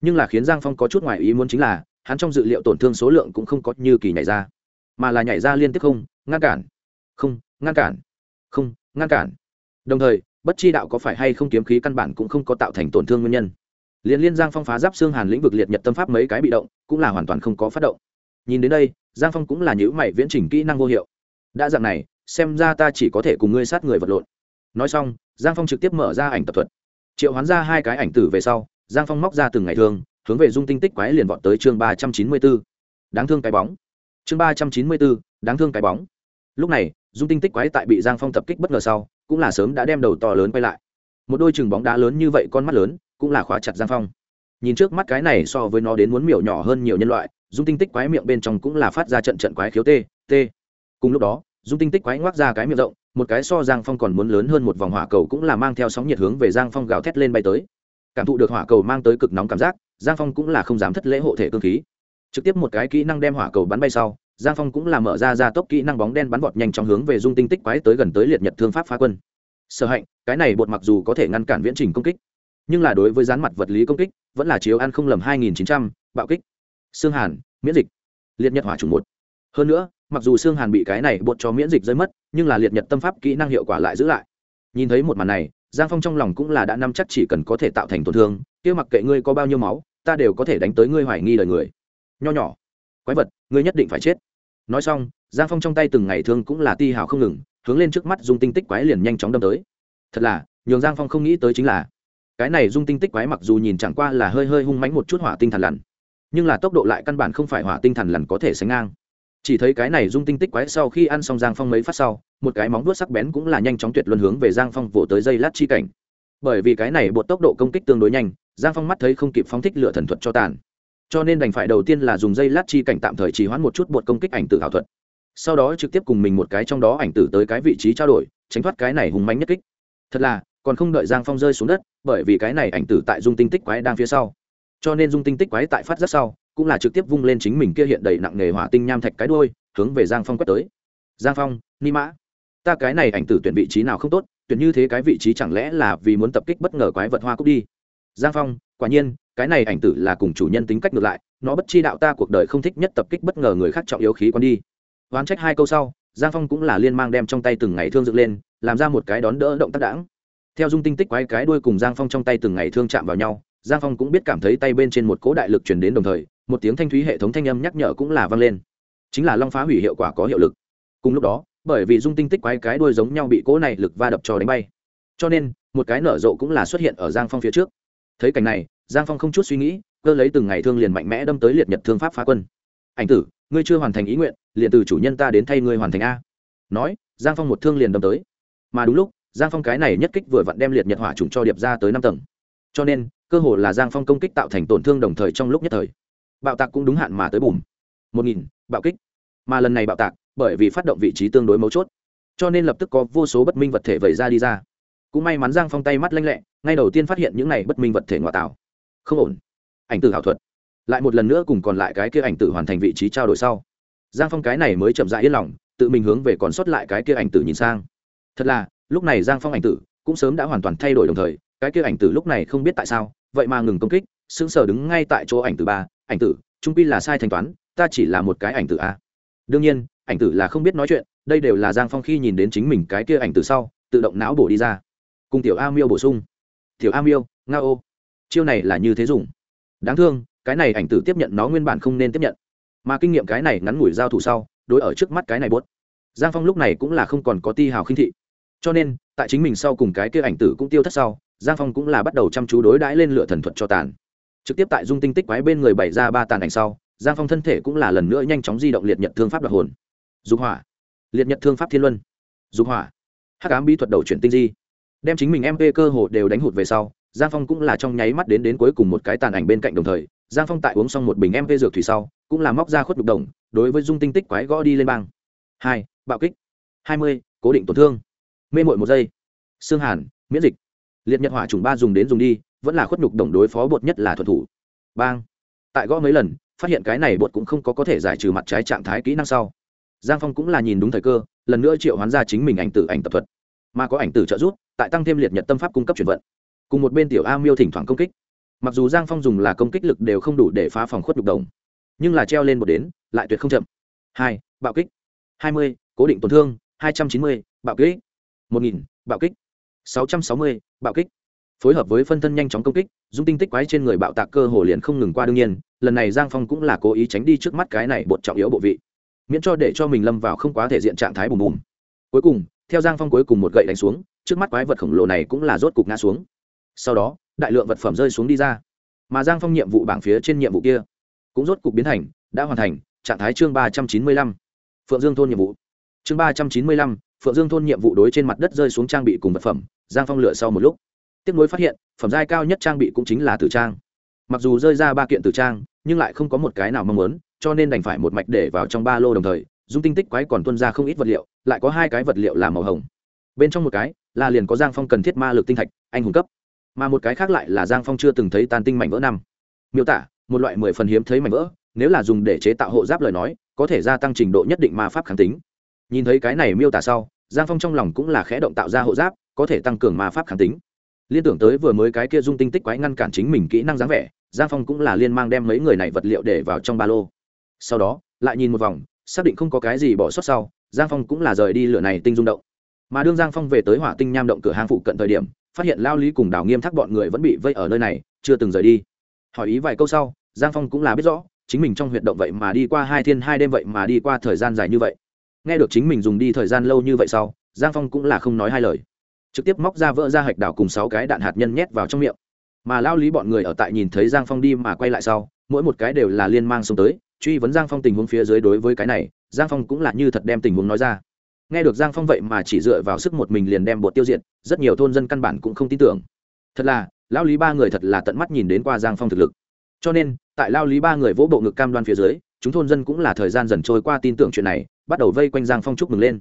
nhưng là khiến giang phong có chút ngoài ý muốn chính là hắn trong dự liệu tổn thương số lượng cũng không có như kỳ nhảy ra, mà là nhảy ra liên tiếp không, ngăn cản, không, ngăn cản, không, ngăn cản. Đồng thời, bất chi đạo có phải hay không kiếm khí căn bản cũng không có tạo thành tổn thương nguyên nhân. Liên liên giang phong phá giáp xương hàn lĩnh vực liệt nhật tâm pháp mấy cái bị động, cũng là hoàn toàn không có phát động. Nhìn đến đây, giang phong cũng là những mảy viễn trình kỹ năng vô hiệu. Đã dạng này, xem ra ta chỉ có thể cùng ngươi sát người vật lộn. Nói xong, giang phong trực tiếp mở ra ảnh tập thuật. Triệu hoán ra hai cái ảnh tử về sau, giang phong móc ra từng ngày thường hướng về dung tinh tích quái liền vọt tới chương ba trăm chín mươi b ố đáng thương cái bóng. Chương ba trăm chín mươi b ố đáng thương cái bóng. Lúc này, dung tinh tích quái tại bị giang phong tập kích bất ngờ sau, cũng là sớm đã đem đầu to lớn quay lại. Một đôi chừng bóng đá lớn như vậy, con mắt lớn, cũng là khóa chặt giang phong. Nhìn trước mắt cái này so với nó đến muốn miểu nhỏ hơn nhiều nhân loại, dung tinh tích quái miệng bên trong cũng là phát ra trận trận quái khiếu tê tê. Cùng lúc đó, dung tinh tích quái ngoác ra cái miệng rộng, một cái so giang phong còn muốn lớn hơn một vòng hỏa cầu cũng là mang theo sóng nhiệt hướng về giang phong gào thét lên bay tới. Cảm thụ được hỏa cầu mang tới cực nóng cảm giác giang phong cũng là không dám thất lễ hộ thể cơ khí. Trực tiếp một cái kỹ năng đem hỏa cầu bắn bay sau, giang phong cũng là mở ra ra tốc kỹ năng bóng đen bắn vọt nhanh trong hướng về dung tinh tích quái tới gần tới liệt nhật thương pháp phá quân. Sở hạnh, cái này bột mặc dù có thể ngăn cản viễn trình công kích, nhưng là đối với dán mặt vật lý công kích, vẫn là chiếu ăn không lầm hai nghìn chín trăm, bạo kích. Xương hàn, miễn dịch. Liệt nhật hỏa trùng một. Hơn nữa, mặc dù xương hàn bị cái này bột cho miễn dịch rơi mất, nhưng là liệt nhật tâm pháp kỹ năng hiệu quả lại giữ lại. Nhìn thấy một màn này, giang phong trong lòng cũng là đã nắm chắc chỉ cần có thể tạo thành tổn thương, kia mặc kệ ngươi có bao nhiêu máu ta đều có thể đánh tới ngươi hoài nghi lời người. Nho nhỏ. Quái vật, ngươi nhất định phải chết. Nói xong, giang phong trong tay từng ngày thương cũng là ti hào không ngừng, hướng lên trước mắt dung tinh tích quái liền nhanh chóng đâm tới. Thật là, nhường giang phong không nghĩ tới chính là, cái này dung tinh tích quái mặc dù nhìn chẳng qua là hơi hơi hung mánh một chút hỏa tinh thần lằn, nhưng là tốc độ lại căn bản không phải hỏa tinh thần lằn có thể sánh ngang. Chỉ thấy cái này dung tinh tích quái sau khi ăn xong giang phong mấy phát sau, một cái móng vuốt sắc bén cũng là nhanh chóng tuyệt luân hướng về giang phong vỗ tới dây lát chi cảnh. Bởi vì cái này bột tốc độ công kích tương đối nhanh giang phong mắt thấy không kịp phóng thích lửa thần thuật cho tàn. Cho nên đành phải đầu tiên là dùng dây lát chi cảnh tạm thời trì hoãn một chút bột công kích ảnh tử thảo thuật. Sau đó trực tiếp cùng mình một cái trong đó ảnh tử tới cái vị trí trao đổi, tránh thoát cái này hùng mánh nhất kích. Thật là, còn không đợi giang phong rơi xuống đất, bởi vì cái này ảnh tử tại dung tinh tích quái đang phía sau. Cho nên dung tinh tích quái tại phát rất sau, cũng là trực tiếp vung lên chính mình kia hiện đầy nặng nghề hỏa tinh nham thạch cái đuôi, hướng về giang phong quét tới. Giang phong, ni mã, ta cái này ảnh tử tuyển vị trí nào không tốt, tuyển như thế cái vị trí chẳng lẽ là vì muốn tập kích bất ngờ quái vật hoa cúc đi? Giang phong, quả nhiên, cái này ảnh tử là cùng chủ nhân tính cách ngược lại, nó bất chi đạo ta cuộc đời không thích nhất tập kích bất ngờ người khác trọng yếu khí quan đi. Oán trách hai câu sau, giang phong cũng là liên mang đem trong tay từng ngày thương dựng lên, làm ra một cái đón đỡ động tác đãng. Theo dung tinh tích quái cái đuôi cùng giang phong trong tay từng ngày thương chạm vào nhau, giang phong cũng biết cảm thấy tay bên trên một cỗ đại lực chuyển đến đồng thời, một tiếng thanh thúy hệ thống thanh âm nhắc nhở cũng là vang lên. Chính là long phá hủy hiệu quả có hiệu lực. Cùng lúc đó, bởi vì dung tinh tích quái cái đuôi giống nhau bị cỗ này lực va đập cho đánh bay. Cho nên, một cái nở rộ cũng là xuất hiện ở giang phong phía trước thấy cảnh này, giang phong không chút suy nghĩ, cơ lấy từng ngày thương liền mạnh mẽ đâm tới liệt nhật thương pháp phá quân. Ảnh tử, ngươi chưa hoàn thành ý nguyện, liền từ chủ nhân ta đến thay ngươi hoàn thành a. Nói, giang phong một thương liền đâm tới. Mà đúng lúc, giang phong cái này nhất kích vừa vặn đem liệt nhật hỏa trùng cho điệp ra tới năm tầng. Cho nên, cơ hồ là giang phong công kích tạo thành tổn thương đồng thời trong lúc nhất thời, bạo tạc cũng đúng hạn mà tới bùm. Một nghìn, bạo kích. Mà lần này bạo tạc, bởi vì phát động vị trí tương đối mấu chốt, cho nên lập tức có vô số bất minh vật thể vẩy ra đi ra cũng may mắn giang phong tay mắt lanh lẹ, ngay đầu tiên phát hiện những này bất minh vật thể ngoại tạo không ổn. Ảnh tử ảo thuật. Lại một lần nữa cùng còn lại cái kia ảnh tử hoàn thành vị trí trao đổi sau. Giang phong cái này mới chậm rãi yên lòng, tự mình hướng về còn sót lại cái kia ảnh tử nhìn sang. Thật là, lúc này giang phong ảnh tử cũng sớm đã hoàn toàn thay đổi đồng thời, cái kia ảnh tử lúc này không biết tại sao, vậy mà ngừng công kích, sững sờ đứng ngay tại chỗ ảnh tử ba. Ảnh tử, trung pi là sai thanh toán, ta chỉ là một cái ảnh tử a. Đương nhiên, ảnh tử là không biết nói chuyện, đây đều là giang phong khi nhìn đến chính mình cái kia ảnh tử sau, tự động não bổ đi ra cùng tiểu a miêu bổ sung. Tiểu a miêu, nga ô. Chiêu này là như thế dùng. Đáng thương, cái này ảnh tử tiếp nhận nó nguyên bản không nên tiếp nhận. Mà kinh nghiệm cái này ngắn ngủi giao thủ sau, đối ở trước mắt cái này bốt. Giang phong lúc này cũng là không còn có ti hào khinh thị. Cho nên, tại chính mình sau cùng cái kia ảnh tử cũng tiêu thất sau, giang phong cũng là bắt đầu chăm chú đối đãi lên lựa thần thuật cho tàn. Trực tiếp tại dung tinh tích quái bên người bày ra ba tàn ảnh sau, giang phong thân thể cũng là lần nữa nhanh chóng di động liệt nhật thương pháp đoạt hồn. Dục hỏa. Liệt nhật thương pháp thiên luân. Dục hỏa. Hắc ám bí thuật đầu chuyển tinh di đem chính mình mp cơ hồ đều đánh hụt về sau, giang phong cũng là trong nháy mắt đến đến cuối cùng một cái tàn ảnh bên cạnh đồng thời, giang phong tại uống xong một bình mp dược thủy sau, cũng là móc ra khuất đục đồng, đối với dung tinh tích quái gõ đi lên băng hai, bạo kích. Hai mươi, cố định tổn thương. Mê mội một giây. Xương hàn, miễn dịch. Liệt nhật hỏa trùng ba dùng đến dùng đi, vẫn là khuất nhục đồng đối phó bột nhất là thuận thủ. Bang. Tại gõ mấy lần, phát hiện cái này bột cũng không có có thể giải trừ mặt trái trạng thái kỹ năng sau. Giang phong cũng là nhìn đúng thời cơ, lần nữa triệu hoán ra chính mình ảnh tử ảnh tập thuật. Mà có ảnh tử trợ giúp tại tăng thêm liệt nhật tâm pháp cung cấp chuyển vận. Cùng một bên tiểu a miêu thỉnh thoảng công kích. Mặc dù giang phong dùng là công kích lực đều không đủ để phá phòng khuất nhục đồng, nhưng là treo lên một đến, lại tuyệt không chậm. Hai, bạo kích. Hai mươi, cố định tổn thương. Hai trăm chín mươi, bạo kích. Một nghìn, bạo kích. Sáu trăm sáu mươi, bạo kích. Phối hợp với phân thân nhanh chóng công kích, dung tinh tích quái trên người bạo tạc cơ hồ liền không ngừng qua đương nhiên, lần này giang phong cũng là cố ý tránh đi trước mắt cái này bột trọng yếu bộ vị. Miễn cho để cho mình lâm vào không quá thể diện trạng thái bùm bùm. Cuối cùng, theo giang phong cuối cùng một gậy đánh xuống trước mắt quái vật khổng lồ này cũng là rốt cục ngã xuống. Sau đó, đại lượng vật phẩm rơi xuống đi ra. Mà giang phong nhiệm vụ bảng phía trên nhiệm vụ kia cũng rốt cục biến thành, đã hoàn thành, trạng thái chương ba trăm chín mươi lăm. Phượng dương thôn nhiệm vụ. Chương ba trăm chín mươi lăm, phượng dương thôn nhiệm vụ đối trên mặt đất rơi xuống trang bị cùng vật phẩm, giang phong lựa sau một lúc. Tiếp nối phát hiện, phẩm giai cao nhất trang bị cũng chính là tử trang. Mặc dù rơi ra ba kiện tử trang, nhưng lại không có một cái nào mong muốn, cho nên đành phải một mạch để vào trong ba lô đồng thời, dung tinh tích quái còn tuân ra không ít vật liệu, lại có hai cái vật liệu là màu hồng bên trong một cái là liền có giang phong cần thiết ma lực tinh thạch, anh hùng cấp. Mà một cái khác lại là giang phong chưa từng thấy tan tinh mảnh vỡ năm. Miêu tả, một loại mười phần hiếm thấy mảnh vỡ, nếu là dùng để chế tạo hộ giáp lời nói, có thể gia tăng trình độ nhất định ma pháp kháng tính. Nhìn thấy cái này miêu tả sau, giang phong trong lòng cũng là khẽ động tạo ra hộ giáp, có thể tăng cường ma pháp kháng tính. Liên tưởng tới vừa mới cái kia dung tinh tích quái ngăn cản chính mình kỹ năng dáng vẻ, giang phong cũng là liên mang đem mấy người này vật liệu để vào trong ba lô. Sau đó, lại nhìn một vòng, xác định không có cái gì bỏ sót sau, giang phong cũng là rời đi lửa này tinh rung động mà đương giang phong về tới hỏa tinh nham động cửa hàng phụ cận thời điểm, phát hiện lao lý cùng đào nghiêm thác bọn người vẫn bị vây ở nơi này, chưa từng rời đi. Hỏi ý vài câu sau, giang phong cũng là biết rõ, chính mình trong huyệt động vậy mà đi qua hai thiên hai đêm vậy mà đi qua thời gian dài như vậy. Nghe được chính mình dùng đi thời gian lâu như vậy sau, giang phong cũng là không nói hai lời. Trực tiếp móc ra vỡ ra hạch đảo cùng sáu cái đạn hạt nhân nhét vào trong miệng. Mà lao lý bọn người ở tại nhìn thấy giang phong đi mà quay lại sau, mỗi một cái đều là liên mang xông tới, truy vấn giang phong tình huống phía dưới đối với cái này, giang phong cũng là như thật đem tình huống nói ra nghe được giang phong vậy mà chỉ dựa vào sức một mình liền đem bột tiêu diệt, rất nhiều thôn dân căn bản cũng không tin tưởng. Thật là, lao lý ba người thật là tận mắt nhìn đến qua giang phong thực lực. Cho nên, tại lao lý ba người vỗ bộ ngực cam đoan phía dưới, chúng thôn dân cũng là thời gian dần trôi qua tin tưởng chuyện này, bắt đầu vây quanh giang phong chúc mừng lên.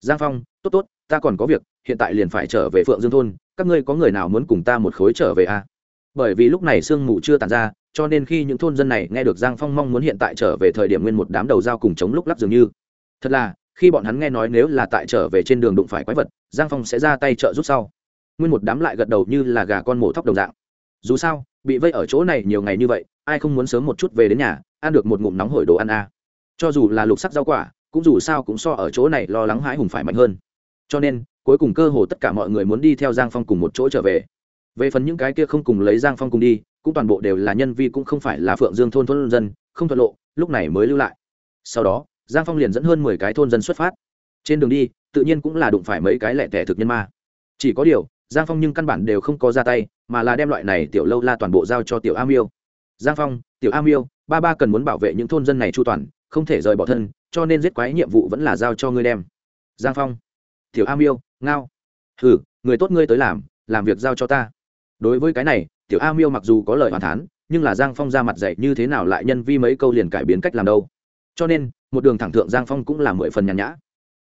Giang phong, tốt tốt, ta còn có việc, hiện tại liền phải trở về phượng dương thôn, các ngươi có người nào muốn cùng ta một khối trở về à? bởi vì lúc này sương mù chưa tàn ra, cho nên khi những thôn dân này nghe được giang phong mong muốn hiện tại trở về thời điểm nguyên một đám đầu dao cùng chống lúc lắp dường như. Thật là khi bọn hắn nghe nói nếu là tại trở về trên đường đụng phải quái vật, giang phong sẽ ra tay trợ giúp sau. Nguyên một đám lại gật đầu như là gà con mổ thóc đồng dạng. Dù sao, bị vây ở chỗ này nhiều ngày như vậy, ai không muốn sớm một chút về đến nhà, ăn được một ngụm nóng hổi đồ ăn a. À. cho dù là lục sắc rau quả, cũng dù sao cũng so ở chỗ này lo lắng hãi hùng phải mạnh hơn. Cho nên, cuối cùng cơ hồ tất cả mọi người muốn đi theo giang phong cùng một chỗ trở về. Về phần những cái kia không cùng lấy giang phong cùng đi, cũng toàn bộ đều là nhân vi, cũng không phải là phượng dương thôn thôn dân, không thuận lộ, lúc này mới lưu lại. Sau đó giang phong liền dẫn hơn mười cái thôn dân xuất phát. Trên đường đi, tự nhiên cũng là đụng phải mấy cái lẻ tẻ thực nhân ma. Chỉ có điều, giang phong nhưng căn bản đều không có ra tay, mà là đem loại này tiểu lâu la toàn bộ giao cho tiểu a miêu. Giang phong, tiểu a miêu, ba ba cần muốn bảo vệ những thôn dân này chu toàn, không thể rời bỏ thân, cho nên giết quái nhiệm vụ vẫn là giao cho ngươi đem. Giang phong, tiểu a miêu, ngao. Hừ, người tốt ngươi tới làm làm việc giao cho ta. Đối với cái này, tiểu a miêu mặc dù có lời hoàn thán, nhưng là giang phong ra mặt dạy như thế nào lại nhân vi mấy câu liền cải biến cách làm đâu. Cho nên một đường thẳng thượng giang phong cũng là mười phần nhàn nhã.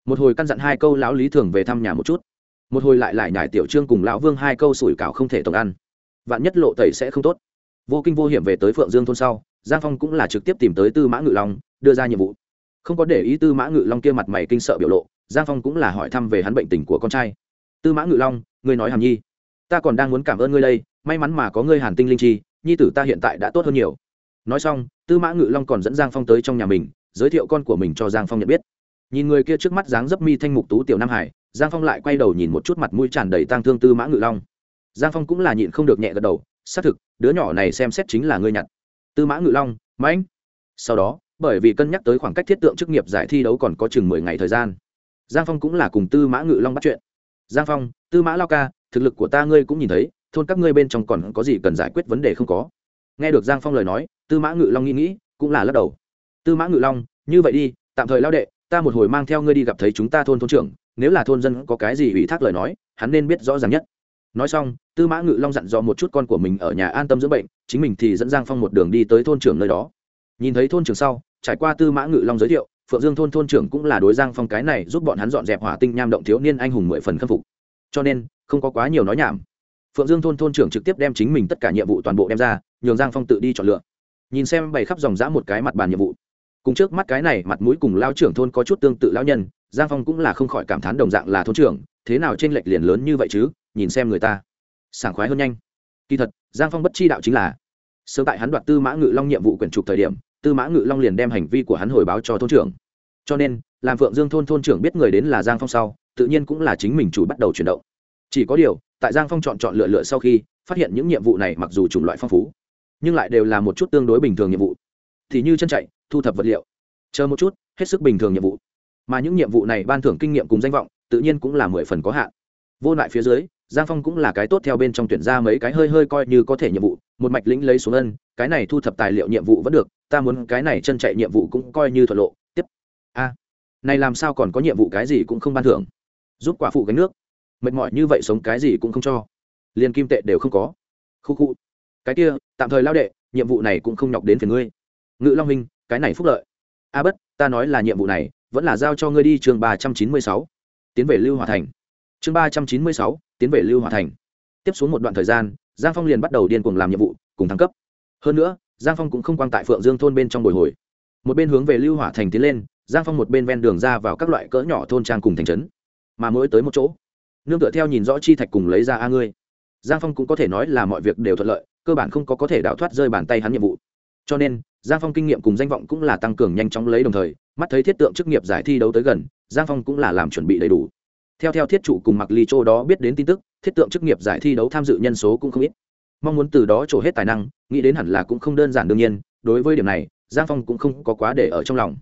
Một hồi căn dặn hai câu lão lý thường về thăm nhà một chút. Một hồi lại lại nhải tiểu trương cùng lão vương hai câu sủi cảo không thể tổng ăn. Vạn nhất lộ tẩy sẽ không tốt. Vô kinh vô hiểm về tới phượng dương thôn sau, giang phong cũng là trực tiếp tìm tới tư mã ngự long, đưa ra nhiệm vụ. Không có để ý tư mã ngự long kia mặt mày kinh sợ biểu lộ, giang phong cũng là hỏi thăm về hắn bệnh tình của con trai. Tư mã ngự long, ngươi nói hàm nhi. Ta còn đang muốn cảm ơn ngươi đây, may mắn mà có ngươi hàn tinh linh chi, nhi tử ta hiện tại đã tốt hơn nhiều. Nói xong, tư mã ngự long còn dẫn giang phong tới trong nhà mình giới thiệu con của mình cho giang phong nhận biết. Nhìn người kia trước mắt dáng dấp mi thanh mục tú tiểu nam hải, giang phong lại quay đầu nhìn một chút mặt mũi tràn đầy tang thương tư mã ngự long. Giang phong cũng là nhịn không được nhẹ gật đầu, xác thực, đứa nhỏ này xem xét chính là ngươi nhặt. Tư mã ngự long, mãnh. Sau đó, bởi vì cân nhắc tới khoảng cách thiết tượng chức nghiệp giải thi đấu còn có chừng mười ngày thời gian, giang phong cũng là cùng tư mã ngự long bắt chuyện. Giang phong, tư mã lao ca, thực lực của ta ngươi cũng nhìn thấy, thôn các ngươi bên trong còn có gì cần giải quyết vấn đề không có. Nghe được giang phong lời nói, tư mã ngự long nghĩ nghĩ, cũng là lắc đầu tư mã ngự long, như vậy đi, tạm thời lao đệ, ta một hồi mang theo ngươi đi gặp thấy chúng ta thôn thôn trưởng, nếu là thôn dân có cái gì ủy thác lời nói, hắn nên biết rõ ràng nhất. Nói xong, tư mã ngự long dặn dò một chút con của mình ở nhà an tâm dưỡng bệnh, chính mình thì dẫn giang phong một đường đi tới thôn trưởng nơi đó. Nhìn thấy thôn trưởng sau, trải qua tư mã ngự long giới thiệu, phượng dương thôn thôn trưởng cũng là đối giang phong cái này giúp bọn hắn dọn dẹp hỏa tinh nham động thiếu niên anh hùng mười phần khâm phục. Cho nên, không có quá nhiều nói nhảm. Phượng dương thôn thôn trưởng trực tiếp đem chính mình tất cả nhiệm vụ toàn bộ đem ra, nhường giang phong tự đi chọn lựa. Nhìn xem bày khắp dòng dã một cái mặt bàn nhiệm vụ cùng trước mắt cái này mặt mũi cùng lao trưởng thôn có chút tương tự lão nhân, giang phong cũng là không khỏi cảm thán đồng dạng là thôn trưởng, thế nào t r ê n lệch liền lớn như vậy chứ, nhìn xem người ta. Sảng khoái hơn nhanh. Kỳ thật, giang phong bất chi đạo chính là, sớm tại hắn đoạt tư mã ngự long nhiệm vụ quyển trục thời điểm, tư mã ngự long liền đem hành vi của hắn hồi báo cho thôn trưởng. Cho nên, làm phượng dương thôn thôn trưởng biết người đến là giang phong sau, tự nhiên cũng là chính mình chủ bắt đầu chuyển động. Chỉ có điều, tại giang phong chọn chọn lựa lựa sau khi, phát hiện những nhiệm vụ này mặc dù chủng loại phong phú, nhưng lại đều là một chút tương đối bình thường nhiệm vụ. Thì như chân chạy thu thập vật liệu. Chờ một chút, hết sức bình thường nhiệm vụ. Mà những nhiệm vụ này ban thưởng kinh nghiệm cùng danh vọng, tự nhiên cũng là mười phần có hạn. Vô lại phía dưới, giang phong cũng là cái tốt theo bên trong tuyển ra mấy cái hơi hơi coi như có thể nhiệm vụ, một mạch lĩnh lấy xuống ân, cái này thu thập tài liệu nhiệm vụ vẫn được, ta muốn cái này chân chạy nhiệm vụ cũng coi như thuận lộ, tiếp. A, này làm sao còn có nhiệm vụ cái gì cũng không ban thưởng. Giúp quả phụ gánh nước. Mệt mỏi như vậy sống cái gì cũng không cho. Liền kim tệ đều không có. Khu khu. Cái kia, tạm thời lao đệ, nhiệm vụ này cũng không nhọc đến phiền ngươi. Ngự long minh cái này phúc lợi. A bất, ta nói là nhiệm vụ này, vẫn là giao cho ngươi đi chương ba trăm chín mươi sáu. Tiến về lưu hòa thành. Chương ba trăm chín mươi sáu, tiến về lưu hòa thành. Tiếp xuống một đoạn thời gian, giang phong liền bắt đầu điên cuồng làm nhiệm vụ, cùng thăng cấp. Hơn nữa, giang phong cũng không quan tại phượng dương thôn bên trong bồi hồi. Một bên hướng về lưu hỏa thành tiến lên, giang phong một bên ven đường ra vào các loại cỡ nhỏ thôn trang cùng thành trấn. Mà mỗi tới một chỗ, nương tựa theo nhìn rõ chi thạch cùng lấy ra a ngươi. Giang phong cũng có thể nói là mọi việc đều thuận lợi, cơ bản không có có thể đào thoát rơi bàn tay hắn nhiệm vụ cho nên, giang phong kinh nghiệm cùng danh vọng cũng là tăng cường nhanh chóng lấy đồng thời, mắt thấy thiết tượng chức nghiệp giải thi đấu tới gần, giang phong cũng là làm chuẩn bị đầy đủ. Theo theo thiết chủ cùng mặc ly châu đó biết đến tin tức, thiết tượng chức nghiệp giải thi đấu tham dự nhân số cũng không ít. Mong muốn từ đó trổ hết tài năng, nghĩ đến hẳn là cũng không đơn giản đương nhiên, đối với điểm này, giang phong cũng không có quá để ở trong lòng.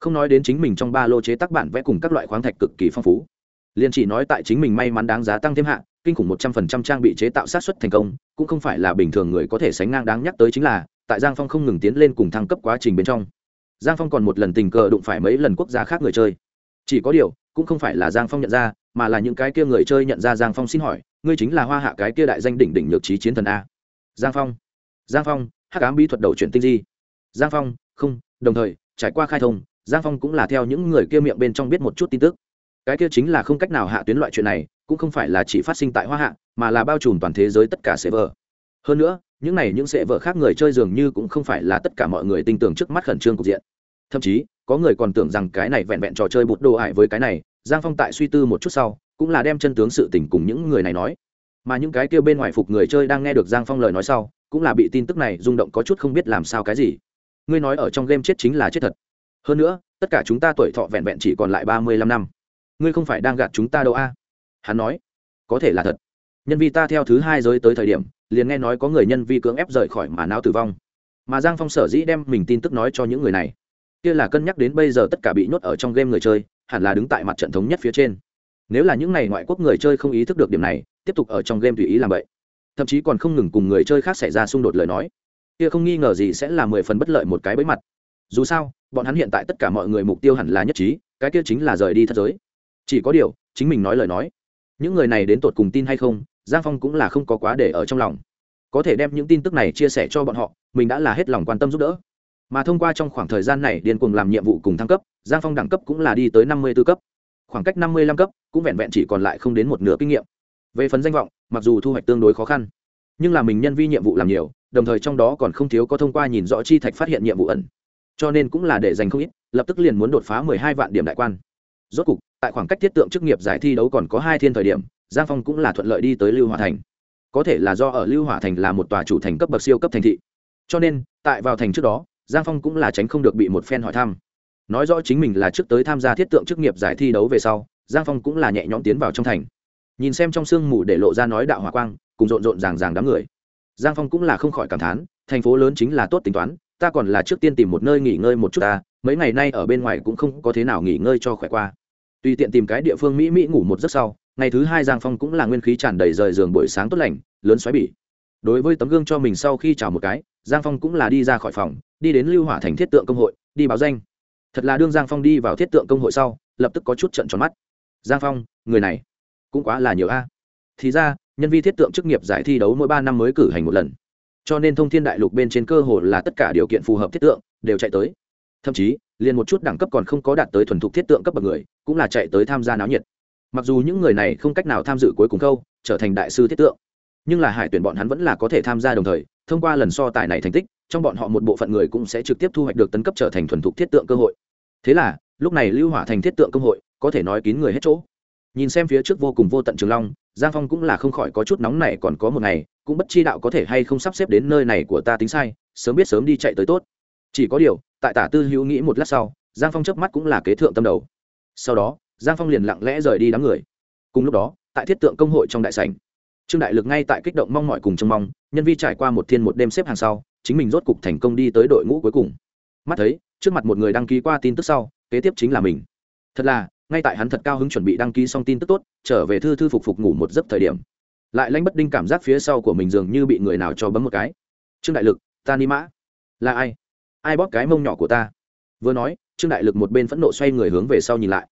Không nói đến chính mình trong ba lô chế tác bản vẽ cùng các loại khoáng thạch cực kỳ phong phú. Liền chỉ nói tại chính mình may mắn đáng giá tăng thêm hạ, kinh khủng một trăm phần trăm trang bị chế tạo sát xuất thành công, cũng không phải là bình thường người có thể sánh ngang đáng nhắc tới chính là tại giang phong không ngừng tiến lên cùng thăng cấp quá trình bên trong. Giang phong còn một lần tình cờ đụng phải mấy lần quốc gia khác người chơi. Chỉ có điều, cũng không phải là giang phong nhận ra, mà là những cái kia người chơi nhận ra giang phong xin hỏi, ngươi chính là hoa hạ cái kia đại danh đỉnh đỉnh nhược trí chiến thần a? Giang phong. Giang phong, hắc ám bí thuật đầu chuyển tinh di. Giang phong, không, đồng thời, trải qua khai thông, giang phong cũng là theo những người kia miệng bên trong biết một chút tin tức. Cái kia chính là không cách nào hạ tuyến loại chuyện này, cũng không phải là chỉ phát sinh tại hoa hạ, mà là bao trùm toàn thế giới tất cả sẽ vờ hơn nữa những này những sệ vợ khác người chơi dường như cũng không phải là tất cả mọi người tin tưởng trước mắt khẩn trương cục diện. Thậm chí, có người còn tưởng rằng cái này vẹn vẹn trò chơi bụt đồ hại với cái này, giang phong tại suy tư một chút sau, cũng là đem chân tướng sự tình cùng những người này nói. Mà những cái kia bên ngoài phục người chơi đang nghe được giang phong lời nói sau, cũng là bị tin tức này rung động có chút không biết làm sao cái gì. Ngươi nói ở trong game chết chính là chết thật. Hơn nữa, tất cả chúng ta tuổi thọ vẹn vẹn chỉ còn lại ba mươi lăm năm. Ngươi không phải đang gạt chúng ta đâu a? Hắn nói, có thể là thật. Nhân vì ta theo thứ hai giới tới thời điểm liền nghe nói có người nhân vi cưỡng ép rời khỏi mà não tử vong. Mà giang phong sở dĩ đem mình tin tức nói cho những người này. Kia là cân nhắc đến bây giờ tất cả bị nhốt ở trong game người chơi, hẳn là đứng tại mặt trận thống nhất phía trên. Nếu là những n à y ngoại quốc người chơi không ý thức được điểm này, tiếp tục ở trong game tùy ý làm vậy. Thậm chí còn không ngừng cùng người chơi khác xảy ra xung đột lời nói. Kia không nghi ngờ gì sẽ là mười phần bất lợi một cái bẫy mặt. Dù sao, bọn hắn hiện tại tất cả mọi người mục tiêu hẳn là nhất trí, cái kia chính là rời đi thất giới. Chỉ có điều, chính mình nói lời nói. Những người này đến tột cùng tin hay không giang phong cũng là không có quá để ở trong lòng. Có thể đem những tin tức này chia sẻ cho bọn họ, mình đã là hết lòng quan tâm giúp đỡ. Mà thông qua trong khoảng thời gian này điên cuồng làm nhiệm vụ cùng thăng cấp, giang phong đẳng cấp cũng là đi tới năm mươi b ố cấp. Khoảng cách năm mươi lăm cấp cũng vẹn vẹn chỉ còn lại không đến một nửa kinh nghiệm. Về phần danh vọng, mặc dù thu hoạch tương đối khó khăn, nhưng là mình nhân vi nhiệm vụ làm nhiều, đồng thời trong đó còn không thiếu có thông qua nhìn rõ chi thạch phát hiện nhiệm vụ ẩn. Cho nên cũng là để dành không ít, lập tức liền muốn đột phá mười hai vạn điểm đại quan. Rốt cục, tại khoảng cách thiết tượng chức nghiệp giải thi đấu còn có hai thiên thời điểm giang phong cũng là thuận lợi đi tới lưu hòa thành. Có thể là do ở lưu hỏa thành là một tòa chủ thành cấp bậc siêu cấp thành thị. Cho nên, tại vào thành trước đó, giang phong cũng là tránh không được bị một phen hỏi thăm. Nói rõ chính mình là trước tới tham gia thiết tượng chức nghiệp giải thi đấu về sau, giang phong cũng là nhẹ nhõm tiến vào trong thành. Nhìn xem trong sương mù để lộ ra nói đạo hỏa quang, cùng rộn rộn ràng ràng đám người. Giang phong cũng là không khỏi cảm thán, thành phố lớn chính là tốt tính toán, ta còn là trước tiên tìm một nơi nghỉ ngơi một chút ta, mấy ngày nay ở bên ngoài cũng không có thế nào nghỉ ngơi cho khỏe qua. Tùy tiện tìm cái địa phương mỹ mỹ ngủ một giấc sau ngày thứ hai giang phong cũng là nguyên khí tràn đầy rời giường buổi sáng tốt lành, lớn xoáy bỉ. Đối với tấm gương cho mình sau khi chào một cái, giang phong cũng là đi ra khỏi phòng, đi đến lưu hỏa thành thiết tượng công hội, đi báo danh. Thật là đương giang phong đi vào thiết tượng công hội sau, lập tức có chút trận tròn mắt. Giang phong, người này cũng quá là nhiều a. Thì ra, nhân viên thiết tượng chức nghiệp giải thi đấu mỗi ba năm mới cử hành một lần. Cho nên thông thiên đại lục bên trên cơ hồ là tất cả điều kiện phù hợp thiết tượng đều chạy tới. Thậm chí, liền một chút đẳng cấp còn không có đạt tới thuần thục thiết tượng cấp bậc người, cũng là chạy tới tham gia náo nhiệt mặc dù những người này không cách nào tham dự cuối cùng câu, trở thành đại sư thiết tượng, nhưng là hải tuyển bọn hắn vẫn là có thể tham gia đồng thời, thông qua lần so tài này thành tích, trong bọn họ một bộ phận người cũng sẽ trực tiếp thu hoạch được tấn cấp trở thành thuần thục thiết tượng cơ hội. Thế là, lúc này lưu hỏa thành thiết tượng công hội, có thể nói kín người hết chỗ. Nhìn xem phía trước vô cùng vô tận trường long, giang phong cũng là không khỏi có chút nóng này còn có một ngày, cũng bất chi đạo có thể hay không sắp xếp đến nơi này của ta tính sai, sớm biết sớm đi chạy tới tốt. Chỉ có điều, tại tả tư hữu nghĩ một lát sau, giang phong chớp mắt cũng là kế thượng tâm đầu. Sau đó giang phong liền lặng lẽ rời đi đám người. Cùng lúc đó, tại thiết tượng công hội trong đại sảnh, trương đại lực ngay tại kích động mong mọi cùng trông mong, nhân vi trải qua một thiên một đêm xếp hàng sau, chính mình rốt cục thành công đi tới đội ngũ cuối cùng. Mắt thấy, trước mặt một người đăng ký qua tin tức sau, kế tiếp chính là mình. Thật là, ngay tại hắn thật cao hứng chuẩn bị đăng ký xong tin tức tốt, trở về thư thư phục phục ngủ một giấc thời điểm. Lại lanh bất đinh cảm giác phía sau của mình dường như bị người nào cho bấm một cái. Trương đại lực, ta ni mã. Là ai? Ai bóp cái mông nhỏ của ta? Vừa nói, trương đại lực một bên phẫn nộ xoay người hướng về sau nhìn lại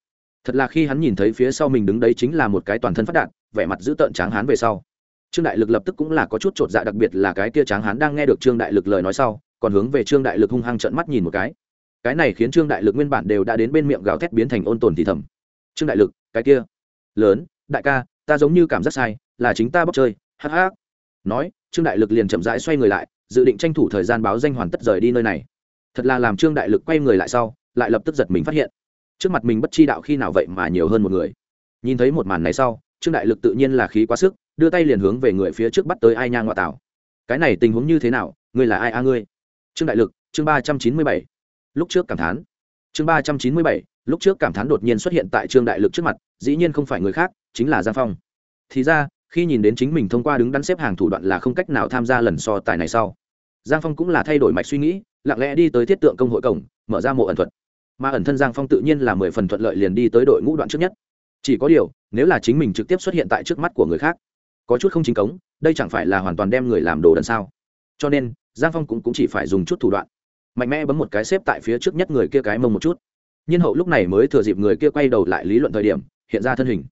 thật là khi hắn nhìn thấy phía sau mình đứng đấy chính là một cái toàn thân phát đạn, vẻ mặt dữ tợn tráng hán về sau. Trương đại lực lập tức cũng là có chút chột dạ đặc biệt là cái kia tráng hán đang nghe được trương đại lực lời nói sau, còn hướng về trương đại lực hung hăng trợn mắt nhìn một cái. Cái này khiến trương đại lực nguyên bản đều đã đến bên miệng gào thét biến thành ôn tồn thì thầm. Trương đại lực, cái kia lớn, đại ca, ta giống như cảm giác sai, là chính ta bóc chơi, hắc hắc. Nói, trương đại lực liền chậm rãi xoay người lại, dự định tranh thủ thời gian báo danh hoàn tất rời đi nơi này. Thật là làm trương đại lực quay người lại sau, lại lập tức giật mình phát hiện trước mặt mình bất chi đạo khi nào vậy mà nhiều hơn một người. Nhìn thấy một màn này sau, trương đại lực tự nhiên là khí quá sức, đưa tay liền hướng về người phía trước bắt tới ai nha ngoại tảo. Cái này tình huống như thế nào, ngươi là ai a ngươi? Trương đại lực, chương ba trăm chín mươi bảy. Lúc trước cảm thán. Chương ba trăm chín mươi bảy, lúc trước cảm thán đột nhiên xuất hiện tại trương đại lực trước mặt, dĩ nhiên không phải người khác, chính là giang phong. Thì ra, khi nhìn đến chính mình thông qua đứng đắn xếp hàng thủ đoạn là không cách nào tham gia lần so tài này sau. Giang phong cũng là thay đổi mạch suy nghĩ, lặng lẽ đi tới thiết tượng công hội cổng, mở ra mộ ẩn thuật mà ẩn thân giang phong tự nhiên là mười phần thuận lợi liền đi tới đội ngũ đoạn trước nhất. Chỉ có điều nếu là chính mình trực tiếp xuất hiện tại trước mắt của người khác có chút không chính cống đây chẳng phải là hoàn toàn đem người làm đồ đần sao? Cho nên giang phong cũng, cũng chỉ phải dùng chút thủ đoạn. Mạnh mẽ bấm một cái xếp tại phía trước nhất người kia cái mông một chút. Nhiên hậu lúc này mới thừa dịp người kia quay đầu lại lý luận thời điểm hiện ra thân hình.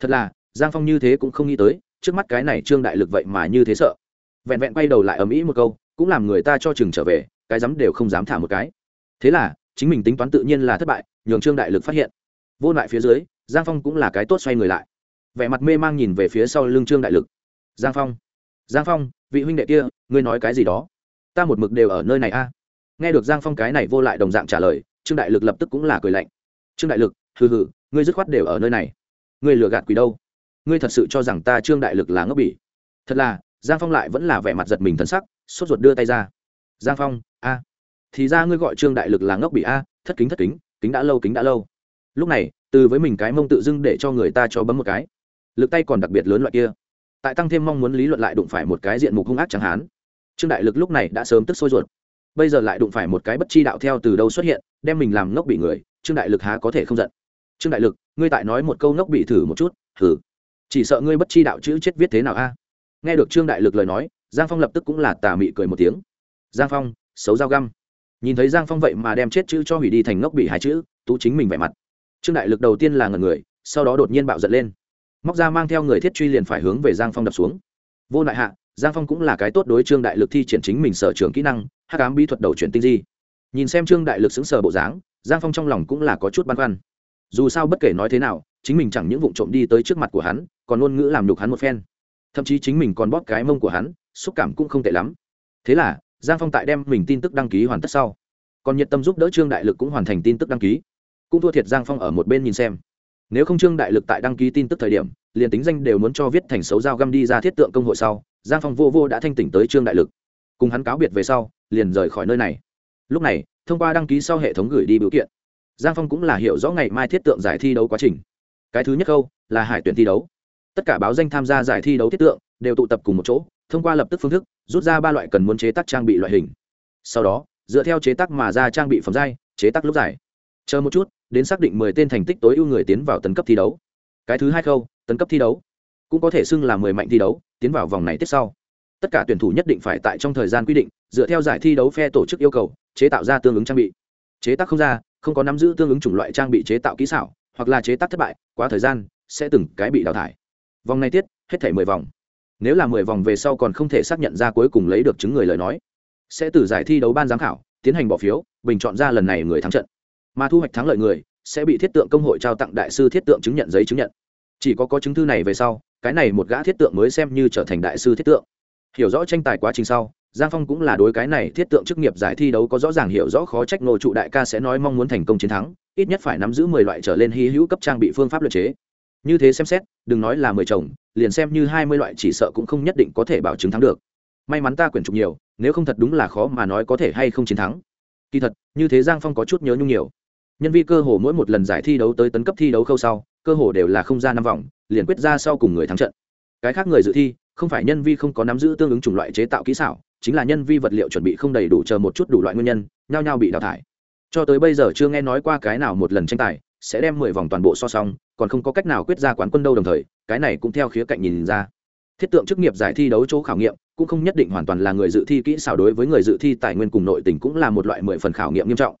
Thật là giang phong như thế cũng không nghĩ tới trước mắt cái này trương đại lực vậy mà như thế sợ. Vẹn vẹn quay đầu lại ầm ĩ một câu cũng làm người ta cho chừng trở về cái dám đều không dám thả một cái. Thế là chính mình tính toán tự nhiên là thất bại, nhường trương đại lực phát hiện. Vô lại phía dưới, giang phong cũng là cái tốt xoay người lại. Vẻ mặt mê mang nhìn về phía sau lưng trương đại lực. Giang phong giang phong, vị huynh đệ kia, ngươi nói cái gì đó? Ta một mực đều ở nơi này a. Nghe được giang phong cái này vô lại đồng dạng trả lời, trương đại lực lập tức cũng là cười lạnh. Trương đại lực, hừ hừ, ngươi dứt khoát đều ở nơi này. Ngươi lừa gạt quỷ đâu? Ngươi thật sự cho rằng ta trương đại lực là ngốc bỉ? Thật là, giang phong lại vẫn là vẻ mặt giật mình thân sắc, sốt ruột đưa tay ra. Giang phong, a thì ra ngươi gọi trương đại lực là ngốc bị a, thất kính thất kính kính đã lâu, kính đã lâu. Lúc này, từ với mình cái mông tự dưng để cho người ta cho bấm một cái. Lực tay còn đặc biệt lớn loại kia. Tại tăng thêm mong muốn lý luận lại đụng phải một cái diện mục hung ác chẳng hán trương đại lực lúc này đã sớm tức sôi ruột. Bây giờ lại đụng phải một cái bất chi đạo theo từ đâu xuất hiện, đem mình làm ngốc bị người, trương đại lực há có thể không giận. Trương đại lực, ngươi tại nói một câu ngốc bị thử một chút, thử. Chỉ sợ ngươi bất chi đạo chữ chết viết thế nào a? Nghe được trương đại lực lời nói, giang phong lập tức cũng là tà mị cười một tiếng. Giang phong, xấu dao găm nhìn thấy giang phong vậy mà đem chết chữ cho hủy đi thành ngốc bị hai chữ, tú chính mình vẻ mặt. Trương đại lực đầu tiên là ngần người, sau đó đột nhiên bạo giận lên. Móc ra mang theo người thiết truy liền phải hướng về giang phong đập xuống. Vô đại hạ, giang phong cũng là cái tốt đối trương đại lực thi triển chính mình sở trường kỹ năng, hắc ám bí thuật đầu chuyển tinh di. Nhìn xem trương đại lực xứng sở bộ dáng, giang phong trong lòng cũng là có chút băn khoăn. Dù sao bất kể nói thế nào, chính mình chẳng những vụ trộm đi tới trước mặt của hắn, còn ngôn ngữ làm nhục hắn một phen. Thậm chí chính mình còn bóp cái mông của hắn, xúc cảm cũng không tệ lắm. Thế là giang phong tại đem mình tin tức đăng ký hoàn tất sau, còn nhiệt tâm giúp đỡ trương đại lực cũng hoàn thành tin tức đăng ký. Cũng thua thiệt giang phong ở một bên nhìn xem. Nếu không trương đại lực tại đăng ký tin tức thời điểm, liền tính danh đều muốn cho viết thành xấu dao găm đi ra thiết tượng công hội sau, giang phong vô vô đã thanh tỉnh tới trương đại lực. Cùng hắn cáo biệt về sau, liền rời khỏi nơi này. Lúc này, thông qua đăng ký sau hệ thống gửi đi biểu kiện. Giang phong cũng là hiểu rõ ngày mai thiết tượng giải thi đấu quá trình. Cái thứ nhất câu là hải tuyển thi đấu tất cả báo danh tham gia giải thi đấu thiết tượng đều tụ tập cùng một chỗ, thông qua lập tức phương thức, rút ra ba loại cần muốn chế tác trang bị loại hình. Sau đó, dựa theo chế tác mà ra trang bị phẩm giai, chế tác lúc giải. Chờ một chút, đến xác định mười tên thành tích tối ưu người tiến vào tấn cấp thi đấu. Cái thứ hai khâu, tấn cấp thi đấu. Cũng có thể xưng là mười mạnh thi đấu, tiến vào vòng này tiếp sau. Tất cả tuyển thủ nhất định phải tại trong thời gian quy định, dựa theo giải thi đấu phe tổ chức yêu cầu, chế tạo ra tương ứng trang bị. Chế tác không ra, không có nắm giữ tương ứng chủng loại trang bị chế tạo kỹ xảo, hoặc là chế tác thất bại, quá thời gian sẽ từng cái bị đào thải vòng này tiết, hết thể mười vòng. Nếu là mười vòng về sau còn không thể xác nhận ra cuối cùng lấy được chứng người lời nói, sẽ từ giải thi đấu ban giám khảo, tiến hành bỏ phiếu, bình chọn ra lần này người thắng trận. Mà thu hoạch thắng lợi người, sẽ bị thiết tượng công hội trao tặng đại sư thiết tượng chứng nhận giấy chứng nhận. Chỉ có có chứng thư này về sau, cái này một gã thiết tượng mới xem như trở thành đại sư thiết tượng. Hiểu rõ tranh tài quá trình sau, giang phong cũng là đối cái này thiết tượng chức nghiệp giải thi đấu có rõ ràng hiểu rõ khó trách nô trụ đại ca sẽ nói mong muốn thành công chiến thắng, ít nhất phải nắm giữ mười loại trở lên hy hữu cấp trang bị phương pháp luật chế như thế xem xét, đừng nói là mười chồng, liền xem như hai mươi loại chỉ sợ cũng không nhất định có thể bảo chứng thắng được. May mắn ta quyển trục nhiều, nếu không thật đúng là khó mà nói có thể hay không chiến thắng. Kỳ thật, như thế giang phong có chút nhớ nhung nhiều. Nhân vi cơ hồ mỗi một lần giải thi đấu tới tấn cấp thi đấu khâu sau, cơ hồ đều là không ra năm vòng, liền quyết ra sau cùng người thắng trận. Cái khác người dự thi, không phải nhân vi không có nắm giữ tương ứng chủng loại chế tạo kỹ xảo, chính là nhân vi vật liệu chuẩn bị không đầy đủ chờ một chút đủ loại nguyên nhân, nhao nhao bị đào thải. Cho tới bây giờ chưa nghe nói qua cái nào một lần tranh tài, sẽ đem mười vòng toàn bộ so xong còn không có cách nào quyết ra quán quân đâu đồng thời, cái này cũng theo khía cạnh nhìn ra. Thiết tượng chức nghiệp giải thi đấu chỗ khảo nghiệm, cũng không nhất định hoàn toàn là người dự thi kỹ xảo đối với người dự thi tài nguyên cùng nội tình cũng là một loại mười phần khảo nghiệm nghiêm trọng.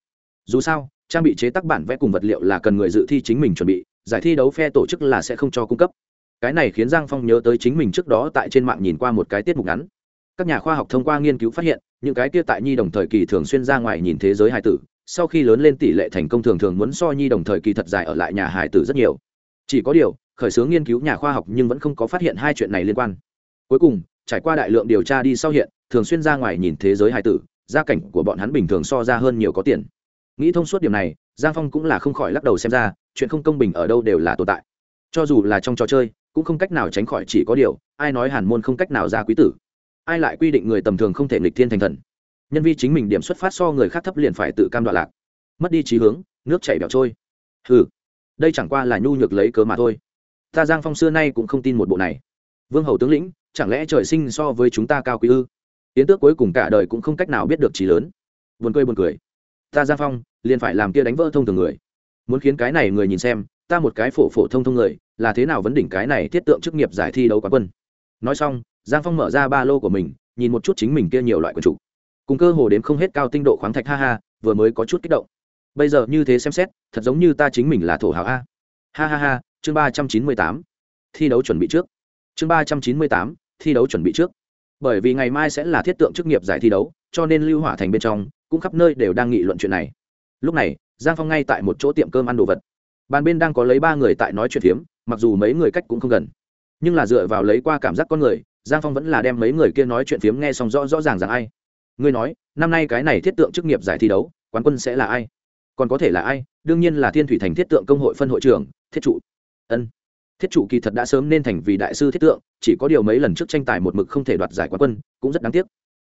Dù sao, trang bị chế tác bản vẽ cùng vật liệu là cần người dự thi chính mình chuẩn bị, giải thi đấu phe tổ chức là sẽ không cho cung cấp. Cái này khiến giang phong nhớ tới chính mình trước đó tại trên mạng nhìn qua một cái tiết mục ngắn. Các nhà khoa học thông qua nghiên cứu phát hiện, những cái kia tại nhi đồng thời kỳ thường xuyên ra ngoài nhìn thế giới hài tử, sau khi lớn lên tỷ lệ thành công thường thường muốn so nhi đồng thời kỳ thật dài ở lại nhà hài tử rất nhiều chỉ có điều, khởi xướng nghiên cứu nhà khoa học nhưng vẫn không có phát hiện hai chuyện này liên quan. Cuối cùng, trải qua đại lượng điều tra đi sau hiện, thường xuyên ra ngoài nhìn thế giới hài tử, gia cảnh của bọn hắn bình thường so ra hơn nhiều có tiền. Nghĩ thông suốt điểm này, giang phong cũng là không khỏi lắc đầu xem ra, chuyện không công bình ở đâu đều là tồn tại. Cho dù là trong trò chơi, cũng không cách nào tránh khỏi chỉ có điều, ai nói hàn môn không cách nào ra quý tử. Ai lại quy định người tầm thường không thể nghịch thiên thành thần? Nhân vi chính mình điểm xuất phát so người khác thấp liền phải tự cam đoạn lạc. Mất đi trí hướng, nước chảy bẹo trôi. Ừ đây chẳng qua là nhu nhược lấy cớ mà thôi. Ta giang phong xưa nay cũng không tin một bộ này. Vương hầu tướng lĩnh, chẳng lẽ trời sinh so với chúng ta cao quý ư? Tiến tước cuối cùng cả đời cũng không cách nào biết được trí lớn. Buồn cười buồn cười. Ta giang phong, liền phải làm kia đánh vỡ thông thường người. Muốn khiến cái này người nhìn xem, ta một cái phổ phổ thông thông người, là thế nào vấn đỉnh cái này thiết tượng chức nghiệp giải thi đấu quán quân? Nói xong, giang phong mở ra ba lô của mình, nhìn một chút chính mình kia nhiều loại quần chủ. Cùng cơ hồ đến không hết cao tinh độ khoáng thạch, ha ha, vừa mới có chút kích động bây giờ như thế xem xét, thật giống như ta chính mình là thổ hào a. Ha ha ha, chương ba trăm chín mươi tám, thi đấu chuẩn bị trước. Chương ba trăm chín mươi tám, thi đấu chuẩn bị trước. Bởi vì ngày mai sẽ là thiết tượng chức nghiệp giải thi đấu, cho nên lưu hỏa thành bên trong, cũng khắp nơi đều đang nghị luận chuyện này. Lúc này, giang phong ngay tại một chỗ tiệm cơm ăn đồ vật. Bàn bên đang có lấy ba người tại nói chuyện phiếm, mặc dù mấy người cách cũng không gần. Nhưng là dựa vào lấy qua cảm giác con người, giang phong vẫn là đem mấy người kia nói chuyện phiếm nghe xong rõ rõ ràng rằng ai. Ngươi nói, năm nay cái này thiết tượng chức nghiệp giải thi đấu, quán quân sẽ là ai? Còn có thể là ai? Đương nhiên là thiên thủy thành thiết tượng công hội phân hội trưởng, thiết trụ. Ân. Thiết trụ kỳ thật đã sớm nên thành vì đại sư thiết tượng, chỉ có điều mấy lần trước tranh tài một mực không thể đoạt giải quán quân, cũng rất đáng tiếc.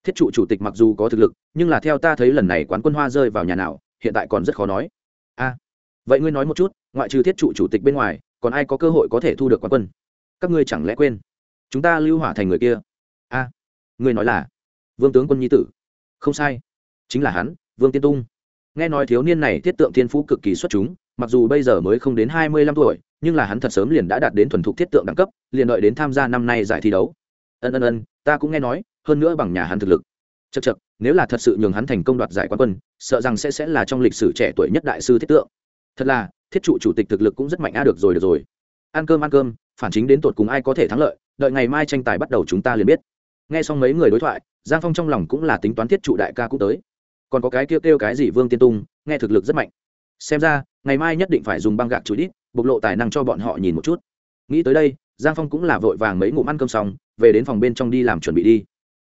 Thiết trụ chủ tịch mặc dù có thực lực, nhưng là theo ta thấy lần này quán quân hoa rơi vào nhà nào, hiện tại còn rất khó nói. A. Vậy ngươi nói một chút, ngoại trừ thiết trụ chủ tịch bên ngoài, còn ai có cơ hội có thể thu được quán quân? Các ngươi chẳng lẽ quên? Chúng ta lưu hỏa thành người kia. A. Ngươi nói là vương tướng quân nhi tử. Không sai. Chính là hắn, vương tiên tung nghe nói thiếu niên này thiết tượng thiên phú cực kỳ xuất chúng, mặc dù bây giờ mới không đến hai mươi lăm tuổi, nhưng là hắn thật sớm liền đã đạt đến thuần thục thiết tượng đẳng cấp, liền đợi đến tham gia năm nay giải thi đấu. Ân ân ân, ta cũng nghe nói, hơn nữa bằng nhà hắn thực lực. Chật chật nếu là thật sự nhường hắn thành công đoạt giải quán quân, sợ rằng sẽ sẽ là trong lịch sử trẻ tuổi nhất đại sư thiết tượng. Thật là, thiết trụ chủ tịch thực lực cũng rất mạnh. A được rồi được rồi. Ăn cơm ăn cơm, phản chính đến tột cùng ai có thể thắng lợi, đợi ngày mai tranh tài bắt đầu chúng ta liền biết. Nghe xong mấy người đối thoại, giang phong trong lòng cũng là tính toán thiết trụ đại ca cũng tới còn có cái kêu kêu cái gì vương tiên tung, nghe thực lực rất mạnh. Xem ra, ngày mai nhất định phải dùng băng gạc chú đít, bộc lộ tài năng cho bọn họ nhìn một chút. Nghĩ tới đây, giang phong cũng là vội vàng mấy ngụm ăn cơm xong, về đến phòng bên trong đi làm chuẩn bị đi.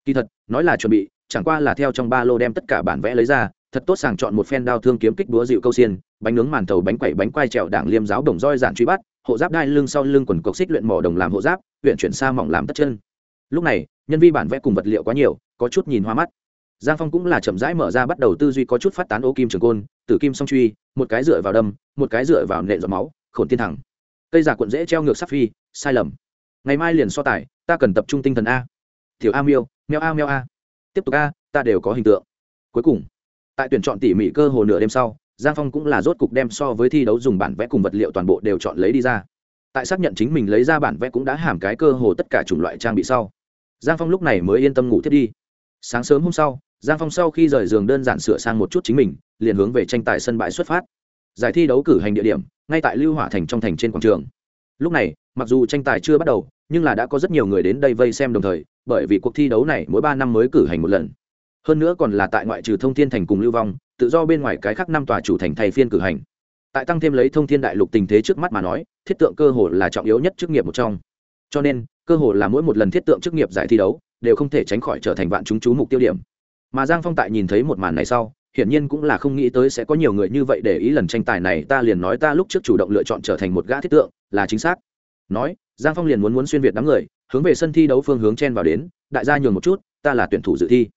Kỳ thật, nói là chuẩn bị, chẳng qua là theo trong ba lô đem tất cả bản vẽ lấy ra, thật tốt sàng chọn một phen đao thương kiếm kích búa dịu câu xiên, bánh nướng màn thầu bánh quẩy bánh quai trèo đảng liêm giáo đồng roi giản truy bắt, hộ giáp đai lưng sau lưng quần cộc xích luyện mỏ đồng làm hộ giáp, huyện chuyển xa mỏng làm tất chân. Lúc này, nhân vi bản vẽ cùng vật liệu quá nhiều, có chút nhìn hoa mắt giang phong cũng là chậm rãi mở ra bắt đầu tư duy có chút phát tán ô kim trường côn, tử kim song truy, một cái dựa vào đâm, một cái dựa vào nện giọt máu, khổn tiên thẳng. Cây giả cuộn dễ treo ngược sắc phi, sai lầm. Ngày mai liền so tài, ta cần tập trung tinh thần a. Thiểu a miêu, meo a meo a. Tiếp tục a, ta đều có hình tượng. Cuối cùng, tại tuyển chọn tỉ mỉ cơ hồ nửa đêm sau, giang phong cũng là rốt cục đem so với thi đấu dùng bản vẽ cùng vật liệu toàn bộ đều chọn lấy đi ra. Tại xác nhận chính mình lấy ra bản vẽ cũng đã hàm cái cơ hồ tất cả chủng loại trang bị sau, giang phong lúc này mới yên tâm ngủ thiết đi. Sáng sớm hôm sau giang phong sau khi rời giường đơn giản sửa sang một chút chính mình, liền hướng về tranh tài sân bãi xuất phát. Giải thi đấu cử hành địa điểm, ngay tại lưu hỏa thành trong thành trên quảng trường. Lúc này, mặc dù tranh tài chưa bắt đầu, nhưng là đã có rất nhiều người đến đây vây xem đồng thời, bởi vì cuộc thi đấu này mỗi ba năm mới cử hành một lần. Hơn nữa còn là tại ngoại trừ thông thiên thành cùng lưu vong, tự do bên ngoài cái khác năm tòa chủ thành thay phiên cử hành. Tại tăng thêm lấy thông thiên đại lục tình thế trước mắt mà nói, thiết tượng cơ hồ là trọng yếu nhất chức nghiệp một trong. Cho nên, cơ hồ là mỗi một lần thiết tượng chức nghiệp giải thi đấu, đều không thể tránh khỏi trở thành vạn chúng chú mục tiêu điểm mà giang phong tại nhìn thấy một màn này sau, hiển nhiên cũng là không nghĩ tới sẽ có nhiều người như vậy để ý lần tranh tài này. Ta liền nói ta lúc trước chủ động lựa chọn trở thành một gã thiết tượng, là chính xác. Nói, giang phong liền muốn muốn xuyên việt đám người, hướng về sân thi đấu phương hướng chen vào đến, đại gia nhường một chút, ta là tuyển thủ dự thi.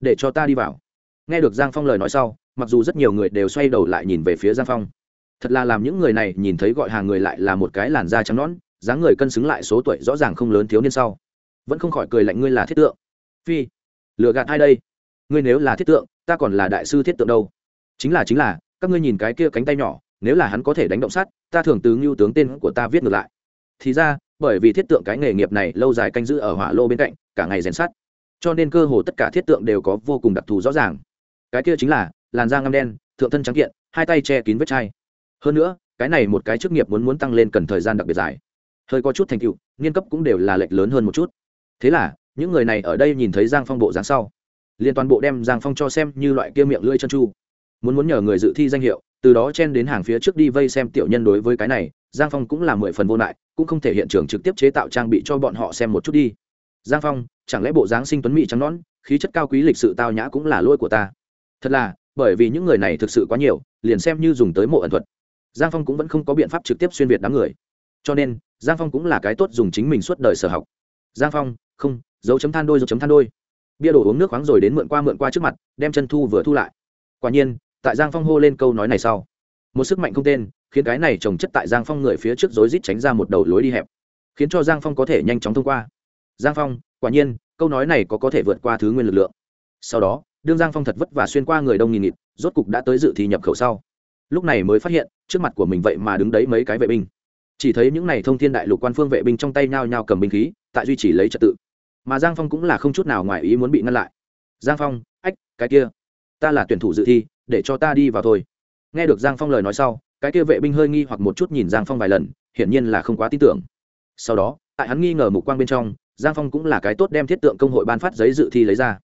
Để cho ta đi vào. Nghe được giang phong lời nói sau, mặc dù rất nhiều người đều xoay đầu lại nhìn về phía giang phong. Thật là làm những người này nhìn thấy gọi hàng người lại là một cái làn da trắng nõn, dáng người cân xứng lại số tuổi rõ ràng không lớn thiếu niên sau. Vẫn không khỏi cười lạnh, ngươi là thiết tượng. Phi, lừa gạt ai đây? Ngươi nếu là thiết tượng ta còn là đại sư thiết tượng đâu. Chính là chính là các ngươi nhìn cái kia cánh tay nhỏ nếu là hắn có thể đánh động sát, ta thường từ ngưu tướng tên của ta viết ngược lại. Thì ra bởi vì thiết tượng cái nghề nghiệp này lâu dài canh giữ ở hỏa lô bên cạnh cả ngày rèn sắt. Cho nên cơ hồ tất cả thiết tượng đều có vô cùng đặc thù rõ ràng. Cái kia chính là làn da ngăm đen thượng thân trắng kiện hai tay che kín vết chai. Hơn nữa cái này một cái chức nghiệp muốn muốn tăng lên cần thời gian đặc biệt dài. Hơi có chút thành tựu nghiên cấp cũng đều là lệch lớn hơn một chút. Thế là những người này ở đây nhìn thấy giang phong bộ dáng sau liền toàn bộ đem giang phong cho xem như loại kia miệng lưỡi chân chu. Muốn muốn nhờ người dự thi danh hiệu, từ đó chen đến hàng phía trước đi vây xem tiểu nhân đối với cái này, giang phong cũng là mười phần vô lại cũng không thể hiện trường trực tiếp chế tạo trang bị cho bọn họ xem một chút đi. Giang phong, chẳng lẽ bộ dáng sinh tuấn mỹ trắng nón khí chất cao quý lịch sự tao nhã cũng là lỗi của ta? Thật là, bởi vì những người này thực sự quá nhiều, liền xem như dùng tới mộ ẩn thuật. Giang phong cũng vẫn không có biện pháp trực tiếp xuyên việt đám người. Cho nên, giang phong cũng là cái tốt dùng chính mình suốt đời sở học. Giang phong, không, dấu chấm than đôi, dấu chấm than đôi bia đồ uống nước khoáng rồi đến mượn qua mượn qua trước mặt, đem chân thu vừa thu lại. Quả nhiên, tại giang phong hô lên câu nói này sau, một sức mạnh không tên, khiến cái này trồng chất tại giang phong người phía trước rối rít tránh ra một đầu lối đi hẹp, khiến cho giang phong có thể nhanh chóng thông qua. Giang phong, quả nhiên, câu nói này có có thể vượt qua thứ nguyên lực lượng. Sau đó, đương giang phong thật vất và xuyên qua người đông nghìn nghịt, rốt cục đã tới dự thi nhập khẩu sau. Lúc này mới phát hiện, trước mặt của mình vậy mà đứng đấy mấy cái vệ binh. Chỉ thấy những n à y thông thiên đại lục quan phương vệ binh trong tay nhao nhao cầm binh khí, tại duy trì lấy trật tự mà giang phong cũng là không chút nào ngoài ý muốn bị ngăn lại. Giang phong, ách, cái kia, ta là tuyển thủ dự thi, để cho ta đi vào thôi. Nghe được giang phong lời nói sau, cái kia vệ binh hơi nghi hoặc một chút nhìn giang phong vài lần, hiển nhiên là không quá tin tưởng. Sau đó, tại hắn nghi ngờ mục quang bên trong, giang phong cũng là cái tốt đem thiết tượng công hội ban phát giấy dự thi lấy ra.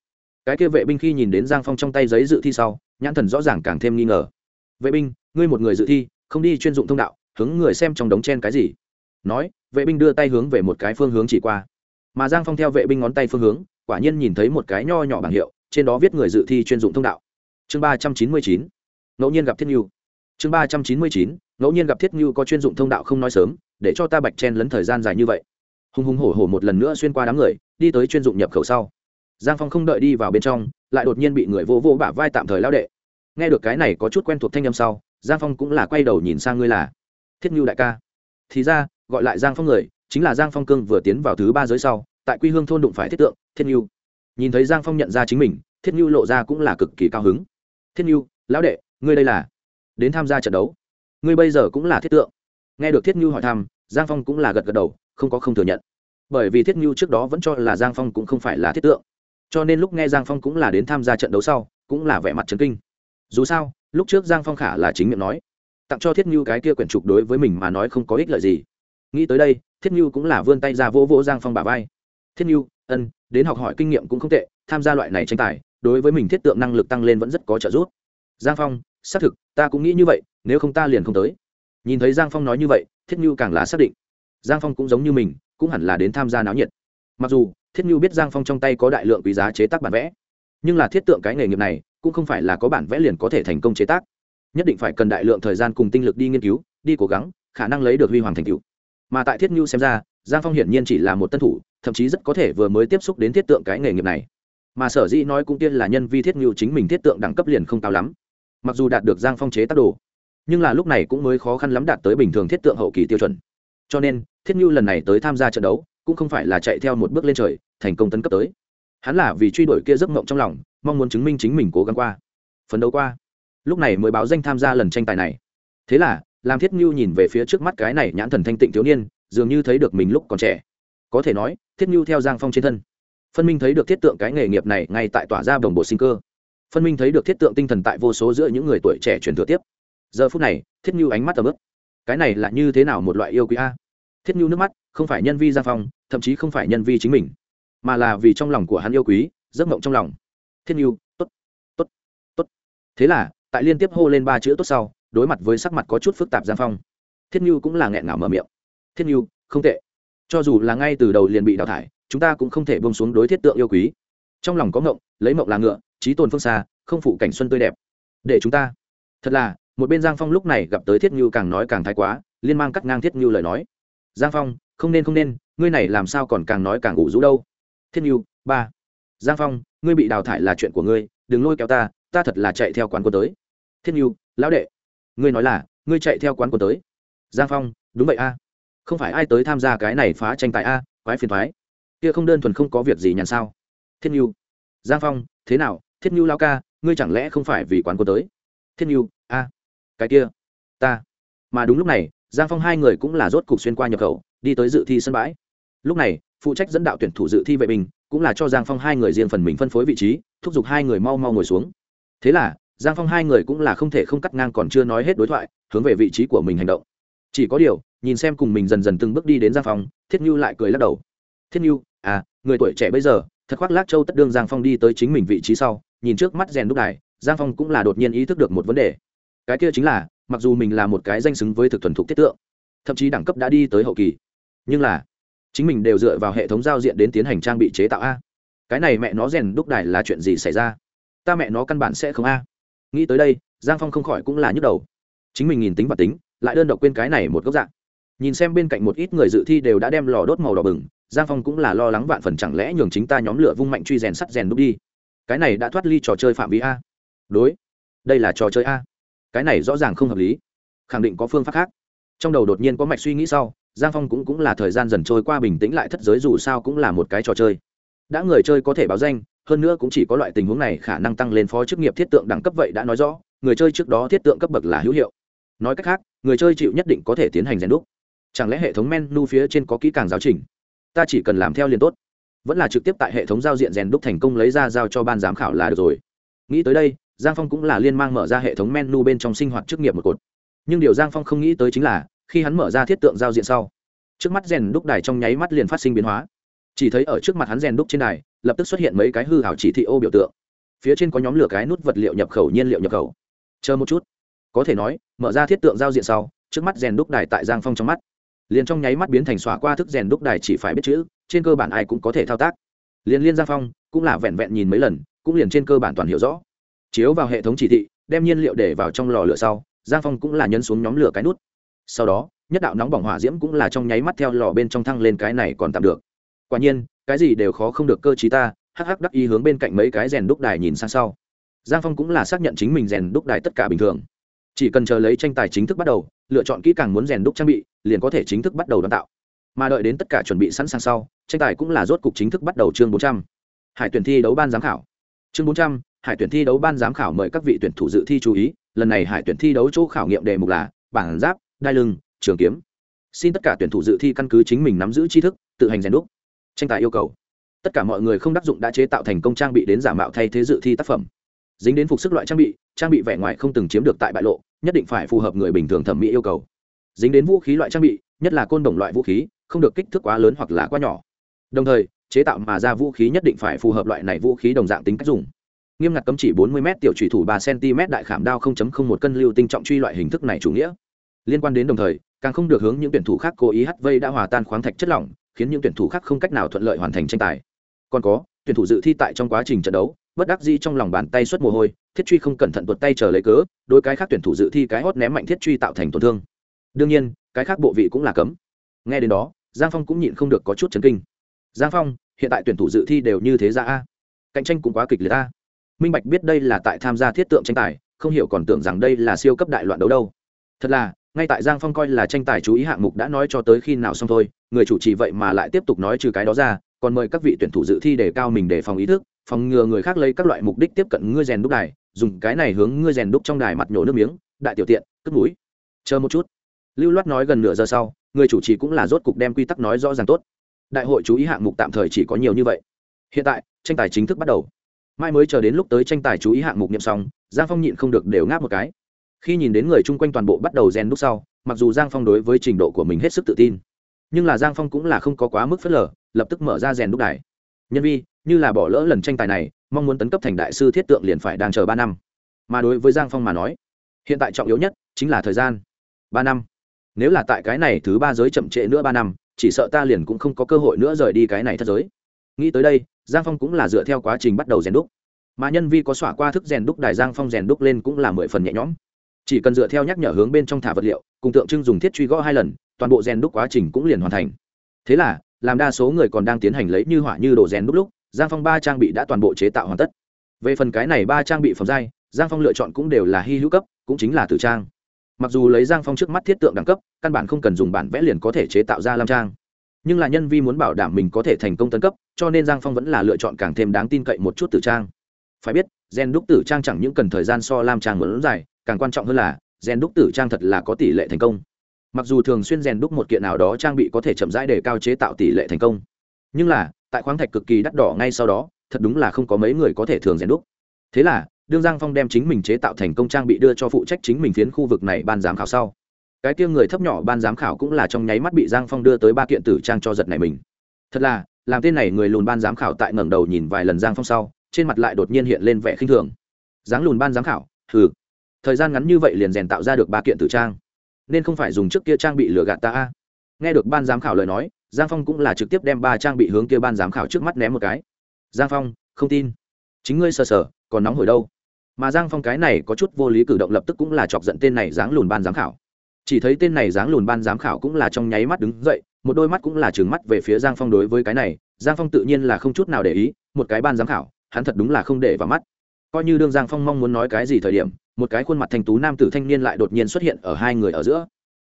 Cái kia vệ binh khi nhìn đến giang phong trong tay giấy dự thi sau, nhãn thần rõ ràng càng thêm nghi ngờ. Vệ binh, ngươi một người dự thi, không đi chuyên dụng thông đạo, hướng người xem trong đống chen cái gì? Nói, vệ binh đưa tay hướng về một cái phương hướng chỉ qua mà giang phong theo vệ binh ngón tay phương hướng, quả nhiên nhìn thấy một cái nho nhỏ bảng hiệu, trên đó viết người dự thi chuyên dụng thông đạo. Chương ba trăm chín mươi chín, ngẫu nhiên gặp thiết n chương ba trăm chín mươi chín, ngẫu nhiên gặp thiết n có chuyên dụng thông đạo không nói sớm, để cho ta bạch chen lấn thời gian dài như vậy. Hùng hùng hổ hổ một lần nữa xuyên qua đám người, đi tới chuyên dụng nhập khẩu sau. Giang phong không đợi đi vào bên trong, lại đột nhiên bị người vô vô bả vai tạm thời lao đệ. Nghe được cái này có chút quen thuộc thanh â m sau, giang phong cũng là quay đầu nhìn sang ngươi là, thiết ngưu đại ca. Thì ra, gọi lại giang phong người chính là giang phong cương vừa tiến vào thứ ba giới sau, tại quy hương thôn đụng phải thiết tượng, thiết nhu nhìn thấy giang phong nhận ra chính mình, thiết nhu lộ ra cũng là cực kỳ cao hứng. Thiết nhu lão đệ, ngươi đây là đến tham gia trận đấu. Ngươi bây giờ cũng là thiết tượng. Nghe được thiết nhu hỏi thăm, giang phong cũng là gật gật đầu, không có không thừa nhận. Bởi vì thiết nhu trước đó vẫn cho là giang phong cũng không phải là thiết tượng. Cho nên lúc nghe giang phong cũng là đến tham gia trận đấu sau, cũng là vẻ mặt trấn kinh. Dù sao, lúc trước giang phong khả là chính miệng nói, tặng cho thiết nhu cái kia quyển trục đối với mình mà nói không có ích lợi gì. Nghĩ tới đây thiết như cũng là vươn tay ra vỗ vỗ giang phong bà vai. Thiết như ân, đến học hỏi kinh nghiệm cũng không tệ, tham gia loại này tranh tài, đối với mình thiết tượng năng lực tăng lên vẫn rất có trợ giúp. Giang phong, xác thực, ta cũng nghĩ như vậy, nếu không ta liền không tới. Nhìn thấy giang phong nói như vậy, thiết như càng là xác định. Giang phong cũng giống như mình, cũng hẳn là đến tham gia náo nhiệt. Mặc dù, thiết như biết giang phong trong tay có đại lượng quý giá chế tác bản vẽ, nhưng là thiết tượng cái nghề nghiệp này, cũng không phải là có bản vẽ liền có thể thành công chế tác. Nhất định phải cần đại lượng thời gian cùng tinh lực đi nghiên cứu, đi cố gắng, khả năng lấy được huy hoàng thành tựu mà tại thiết nhu xem ra, giang phong hiển nhiên chỉ là một tân thủ, thậm chí rất có thể vừa mới tiếp xúc đến thiết tượng cái nghề nghiệp này. Mà sở dĩ nói cũng tiên là nhân vi thiết nhu chính mình thiết tượng đẳng cấp liền không cao lắm. Mặc dù đạt được giang phong chế tác đồ, nhưng là lúc này cũng mới khó khăn lắm đạt tới bình thường thiết tượng hậu kỳ tiêu chuẩn. Cho nên, thiết nhu lần này tới tham gia trận đấu, cũng không phải là chạy theo một bước lên trời, thành công tấn cấp tới. Hắn là vì truy đuổi kia giấc mộng trong lòng, mong muốn chứng minh chính mình cố gắng qua, phấn đấu qua. Lúc này mới báo danh tham gia lần tranh tài này. Thế là làm thiết nhu nhìn về phía trước mắt cái này nhãn thần thanh tịnh thiếu niên, dường như thấy được mình lúc còn trẻ. Có thể nói, thiết nhu theo giang phong trên thân. Phân minh thấy được thiết tượng cái nghề nghiệp này ngay tại tỏa ra đồng bộ sinh cơ. Phân minh thấy được thiết tượng tinh thần tại vô số giữa những người tuổi trẻ truyền thừa tiếp. Giờ phút này, thiết nhu ánh mắt tầm ướp cái này là như thế nào một loại yêu quý a? Thiết nhu nước mắt, không phải nhân vi giang phong, thậm chí không phải nhân vi chính mình, mà là vì trong lòng của hắn yêu quý, giấc mộng trong lòng. Thiết nhu, tốt tốt tốt. Thế là, tại liên tiếp hô lên ba chữ tốt sau đối mặt với sắc mặt có chút phức tạp giang phong. Thiết như cũng là nghẹn ngào mở miệng. Thiết như không tệ. Cho dù là ngay từ đầu liền bị đào thải, chúng ta cũng không thể bông xuống đối thiết tượng yêu quý. Trong lòng có ngộng, lấy mộng là ngựa trí tồn phương xa, không phụ cảnh xuân tươi đẹp. Để chúng ta. Thật là, một bên giang phong lúc này gặp tới thiết như càng nói càng thái quá, liên mang cắt ngang thiết như lời nói. Giang phong, không nên không nên, ngươi này làm sao còn càng nói càng ủ rũ đâu. Thiết như ba. Giang phong, ngươi bị đào thải là chuyện của ngươi, đừng lôi kéo ta ta thật là chạy theo quán quân tới. Thiết như lão đệ ngươi nói là, ngươi chạy theo quán quân tới. Giang phong, đúng vậy a. Không phải ai tới tham gia cái này phá tranh tài a, quái phiền thoái kia không đơn thuần không có việc gì nhàn sao. Thiết nhu. Giang phong, thế nào? Thiết nhu lao ca, ngươi chẳng lẽ không phải vì quán quân tới? Thiết nhu, a. Cái kia, ta. Mà đúng lúc này, giang phong hai người cũng là rốt cục xuyên qua nhập khẩu, đi tới dự thi sân bãi. Lúc này, phụ trách dẫn đạo tuyển thủ dự thi vệ bình cũng là cho giang phong hai người riêng phần mình phân phối vị trí, thúc giục hai người mau mau ngồi xuống. Thế là giang phong hai người cũng là không thể không cắt ngang còn chưa nói hết đối thoại, hướng về vị trí của mình hành động. Chỉ có điều, nhìn xem cùng mình dần dần từng bước đi đến giang phong, thiết như lại cười lắc đầu. Thiết như à người tuổi trẻ bây giờ, thật khoác lác châu tất đương giang phong đi tới chính mình vị trí sau, nhìn trước mắt rèn đúc đài, giang phong cũng là đột nhiên ý thức được một vấn đề. Cái kia chính là, mặc dù mình là một cái danh xứng với thực thuần thục tiết tượng, thậm chí đẳng cấp đã đi tới hậu kỳ, nhưng là, chính mình đều dựa vào hệ thống giao diện đến tiến hành trang bị chế tạo a. Cái này mẹ nó rèn đúc đài là chuyện gì xảy ra? Ta mẹ nó căn bản sẽ không a nghĩ tới đây, giang phong không khỏi cũng là nhức đầu. Chính mình nhìn tính và tính, lại đơn độc quên cái này một góc dạng. Nhìn xem bên cạnh một ít người dự thi đều đã đem lò đốt màu đỏ bừng, giang phong cũng là lo lắng vạn phần chẳng lẽ nhường chính ta nhóm lửa vung mạnh truy rèn sắt rèn đúc đi. Cái này đã thoát ly trò chơi phạm vi a. Đối, đây là trò chơi a. Cái này rõ ràng không hợp lý. Khẳng định có phương pháp khác. Trong đầu đột nhiên có mạch suy nghĩ sau, giang phong cũng cũng là thời gian dần trôi qua bình tĩnh lại thất giới dù sao cũng là một cái trò chơi. Đã người chơi có thể báo danh hơn nữa cũng chỉ có loại tình huống này khả năng tăng lên phó chức nghiệp thiết tượng đẳng cấp vậy đã nói rõ, người chơi trước đó thiết tượng cấp bậc là hữu hiệu. Nói cách khác, người chơi chịu nhất định có thể tiến hành rèn đúc. Chẳng lẽ hệ thống menu phía trên có kỹ càng giáo trình? Ta chỉ cần làm theo liền tốt. Vẫn là trực tiếp tại hệ thống giao diện rèn đúc thành công lấy ra giao cho ban giám khảo là được rồi. Nghĩ tới đây, giang phong cũng là liên mang mở ra hệ thống menu bên trong sinh hoạt chức nghiệp một cột. Nhưng điều giang phong không nghĩ tới chính là, khi hắn mở ra thiết tượng giao diện sau, trước mắt rèn đúc đài trong nháy mắt liền phát sinh biến hóa. Chỉ thấy ở trước mặt hắn rèn đúc trên đài lập tức xuất hiện mấy cái hư hảo chỉ thị ô biểu tượng. Phía trên có nhóm lửa cái nút vật liệu nhập khẩu, nhiên liệu nhập khẩu. Chờ một chút. Có thể nói, mở ra thiết tượng giao diện sau, trước mắt rèn đúc đài tại giang phong trong mắt. Liền trong nháy mắt biến thành xóa qua thức rèn đúc đài chỉ phải biết chữ, trên cơ bản ai cũng có thể thao tác. Liền liên giang phong, cũng là vẹn vẹn nhìn mấy lần, cũng liền trên cơ bản toàn hiểu rõ. Chiếu vào hệ thống chỉ thị, đem nhiên liệu để vào trong lò lửa sau, giang phong cũng là nhấn xuống nhóm lửa cái nút. Sau đó, nhất đạo nóng bỏng hỏa diễm cũng là trong nháy mắt theo lò bên trong thăng lên cái này còn tạm được. Quả nhiên cái gì đều khó không được cơ chí ta, hắc hắc đắc ý hướng bên cạnh mấy cái rèn đúc đài nhìn sang sau. Giang phong cũng là xác nhận chính mình rèn đúc đài tất cả bình thường. Chỉ cần chờ lấy tranh tài chính thức bắt đầu, lựa chọn kỹ càng muốn rèn đúc trang bị, liền có thể chính thức bắt đầu đón tạo. Mà đợi đến tất cả chuẩn bị sẵn sàng sau, tranh tài cũng là rốt cục chính thức bắt đầu chương bốn trăm. Hải tuyển thi đấu ban giám khảo. Chương bốn trăm, hải tuyển thi đấu ban giám khảo mời các vị tuyển thủ dự thi chú ý. Lần này hải tuyển thi đấu chỗ khảo nghiệm đề mục là bảng giáp, đai lưng, trường kiếm. Xin tất cả tuyển thủ dự thi căn cứ chính mình nắm giữ tri thức, tự hành rèn đúc tranh tài yêu cầu. Tất cả mọi người không đắc dụng đã chế tạo thành công trang bị đến giả mạo thay thế dự thi tác phẩm. Dính đến phục sức loại trang bị trang bị vẻ ngoài không từng chiếm được tại bại lộ, nhất định phải phù hợp người bình thường thẩm mỹ yêu cầu. Dính đến vũ khí loại trang bị, nhất là côn đồng loại vũ khí, không được kích thước quá lớn hoặc là quá nhỏ. Đồng thời, chế tạo mà ra vũ khí nhất định phải phù hợp loại này vũ khí đồng dạng tính cách dùng. Nghiêm ngặt cấm chỉ 40 m tiểu trùy thủ 3 cm đại khảm đao 0.01 cân lưu tinh trọng truy loại hình thức này chủ nghĩa. Liên quan đến đồng thời, càng không được hướng những tuyển thủ khác cố ý hắt vây đã hòa tan khoáng thạch chất lỏng khiến những tuyển thủ khác không cách nào thuận lợi hoàn thành tranh tài. Còn có, tuyển thủ dự thi tại trong quá trình trận đấu, bất đắc dĩ trong lòng bàn tay xuất mồ hôi, thiết truy không cẩn thận tuột tay chờ lấy cớ đôi cái khác tuyển thủ dự thi cái hót ném mạnh thiết truy tạo thành tổn thương. Đương nhiên, cái khác bộ vị cũng là cấm. Nghe đến đó, giang phong cũng nhịn không được có chút chấn kinh. Giang phong, hiện tại tuyển thủ dự thi đều như thế ra a. Cạnh tranh cũng quá kịch liệt a. Minh bạch biết đây là tại tham gia thiết tượng tranh tài, không hiểu còn tưởng rằng đây là siêu cấp đại loạn đấu đâu. Thật là ngay tại giang phong coi là tranh tài chú ý hạng mục đã nói cho tới khi nào xong thôi, người chủ trì vậy mà lại tiếp tục nói trừ cái đó ra, còn mời các vị tuyển thủ dự thi để cao mình để phòng ý thức, phòng ngừa người khác lấy các loại mục đích tiếp cận ngươi rèn đúc đài, dùng cái này hướng ngươi rèn đúc trong đài mặt nhổ nước miếng, đại tiểu tiện, cất mũi. Chờ một chút. Lưu loát nói gần nửa giờ sau, người chủ trì cũng là rốt cục đem quy tắc nói rõ ràng tốt. Đại hội chú ý hạng mục tạm thời chỉ có nhiều như vậy. Hiện tại, tranh tài chính thức bắt đầu. Mai mới chờ đến lúc tới tranh tài chú ý hạng mục nhậm xong, giang phong nhịn không được đều ngáp một cái khi nhìn đến người chung quanh toàn bộ bắt đầu rèn đúc sau, mặc dù giang phong đối với trình độ của mình hết sức tự tin, nhưng là giang phong cũng là không có quá mức phớt lờ, lập tức mở ra rèn đúc đài. Nhân vi, như là bỏ lỡ lần tranh tài này, mong muốn tấn cấp thành đại sư thiết tượng liền phải đang chờ ba năm. Mà đối với giang phong mà nói, hiện tại trọng yếu nhất chính là thời gian. Ba năm. Nếu là tại cái này thứ ba giới chậm trễ nữa ba năm, chỉ sợ ta liền cũng không có cơ hội nữa rời đi cái này thất giới. Nghĩ tới đây, giang phong cũng là dựa theo quá trình bắt đầu rèn đúc. Mà nhân vi có xỏa qua thức rèn đúc đài, giang phong rèn đúc lên cũng là mười phần nhẹ nhõm chỉ cần dựa theo nhắc nhở hướng bên trong thả vật liệu, cùng tượng trưng dùng thiết truy gõ hai lần, toàn bộ rèn đúc quá trình cũng liền hoàn thành. Thế là, làm đa số người còn đang tiến hành lấy như hỏa như đồ rèn đúc lúc, giang phong ba trang bị đã toàn bộ chế tạo hoàn tất. Về phần cái này ba trang bị phẩm giai, giang phong lựa chọn cũng đều là hy hữu cấp, cũng chính là tử trang. Mặc dù lấy giang phong trước mắt thiết tượng đẳng cấp, căn bản không cần dùng bản vẽ liền có thể chế tạo ra lam trang. Nhưng là nhân vi muốn bảo đảm mình có thể thành công tấn cấp, cho nên giang phong vẫn là lựa chọn càng thêm đáng tin cậy một chút tử trang. Phải biết gen đúc tử trang chẳng những cần thời gian so lam trang muốn dài càng quan trọng hơn là, gen đúc tử trang thật là có tỷ lệ thành công. Mặc dù thường xuyên rèn đúc một kiện nào đó trang bị có thể chậm rãi để cao chế tạo tỷ lệ thành công. Nhưng là, tại khoáng thạch cực kỳ đắt đỏ ngay sau đó, thật đúng là không có mấy người có thể thường rèn đúc. Thế là, đương giang phong đem chính mình chế tạo thành công trang bị đưa cho phụ trách chính mình phiến khu vực này ban giám khảo sau. Cái kia người thấp nhỏ ban giám khảo cũng là trong nháy mắt bị giang phong đưa tới ba kiện tử trang cho giật này mình. Thật là, làm tên này người lùn ban giám khảo tại ngẩng đầu nhìn vài lần giang phong sau, trên mặt lại đột nhiên hiện lên vẻ khinh thường. Dáng lùn ban giám khảo, hừ thời gian ngắn như vậy liền rèn tạo ra được ba kiện tử trang. Nên không phải dùng trước kia trang bị lừa gạt ta a. Nghe được ban giám khảo lời nói, giang phong cũng là trực tiếp đem ba trang bị hướng kia ban giám khảo trước mắt ném một cái. Giang phong, không tin. Chính ngươi sờ sờ, còn nóng hổi đâu? Mà giang phong cái này có chút vô lý cử động lập tức cũng là chọc giận tên này dáng lùn ban giám khảo. Chỉ thấy tên này dáng lùn ban giám khảo cũng là trong nháy mắt đứng dậy, một đôi mắt cũng là trừng mắt về phía giang phong đối với cái này. Giang phong tự nhiên là không chút nào để ý, một cái ban giám khảo, hắn thật đúng là không để vào mắt coi như đương giang phong mong muốn nói cái gì thời điểm, một cái khuôn mặt thanh tú nam tử thanh niên lại đột nhiên xuất hiện ở hai người ở giữa.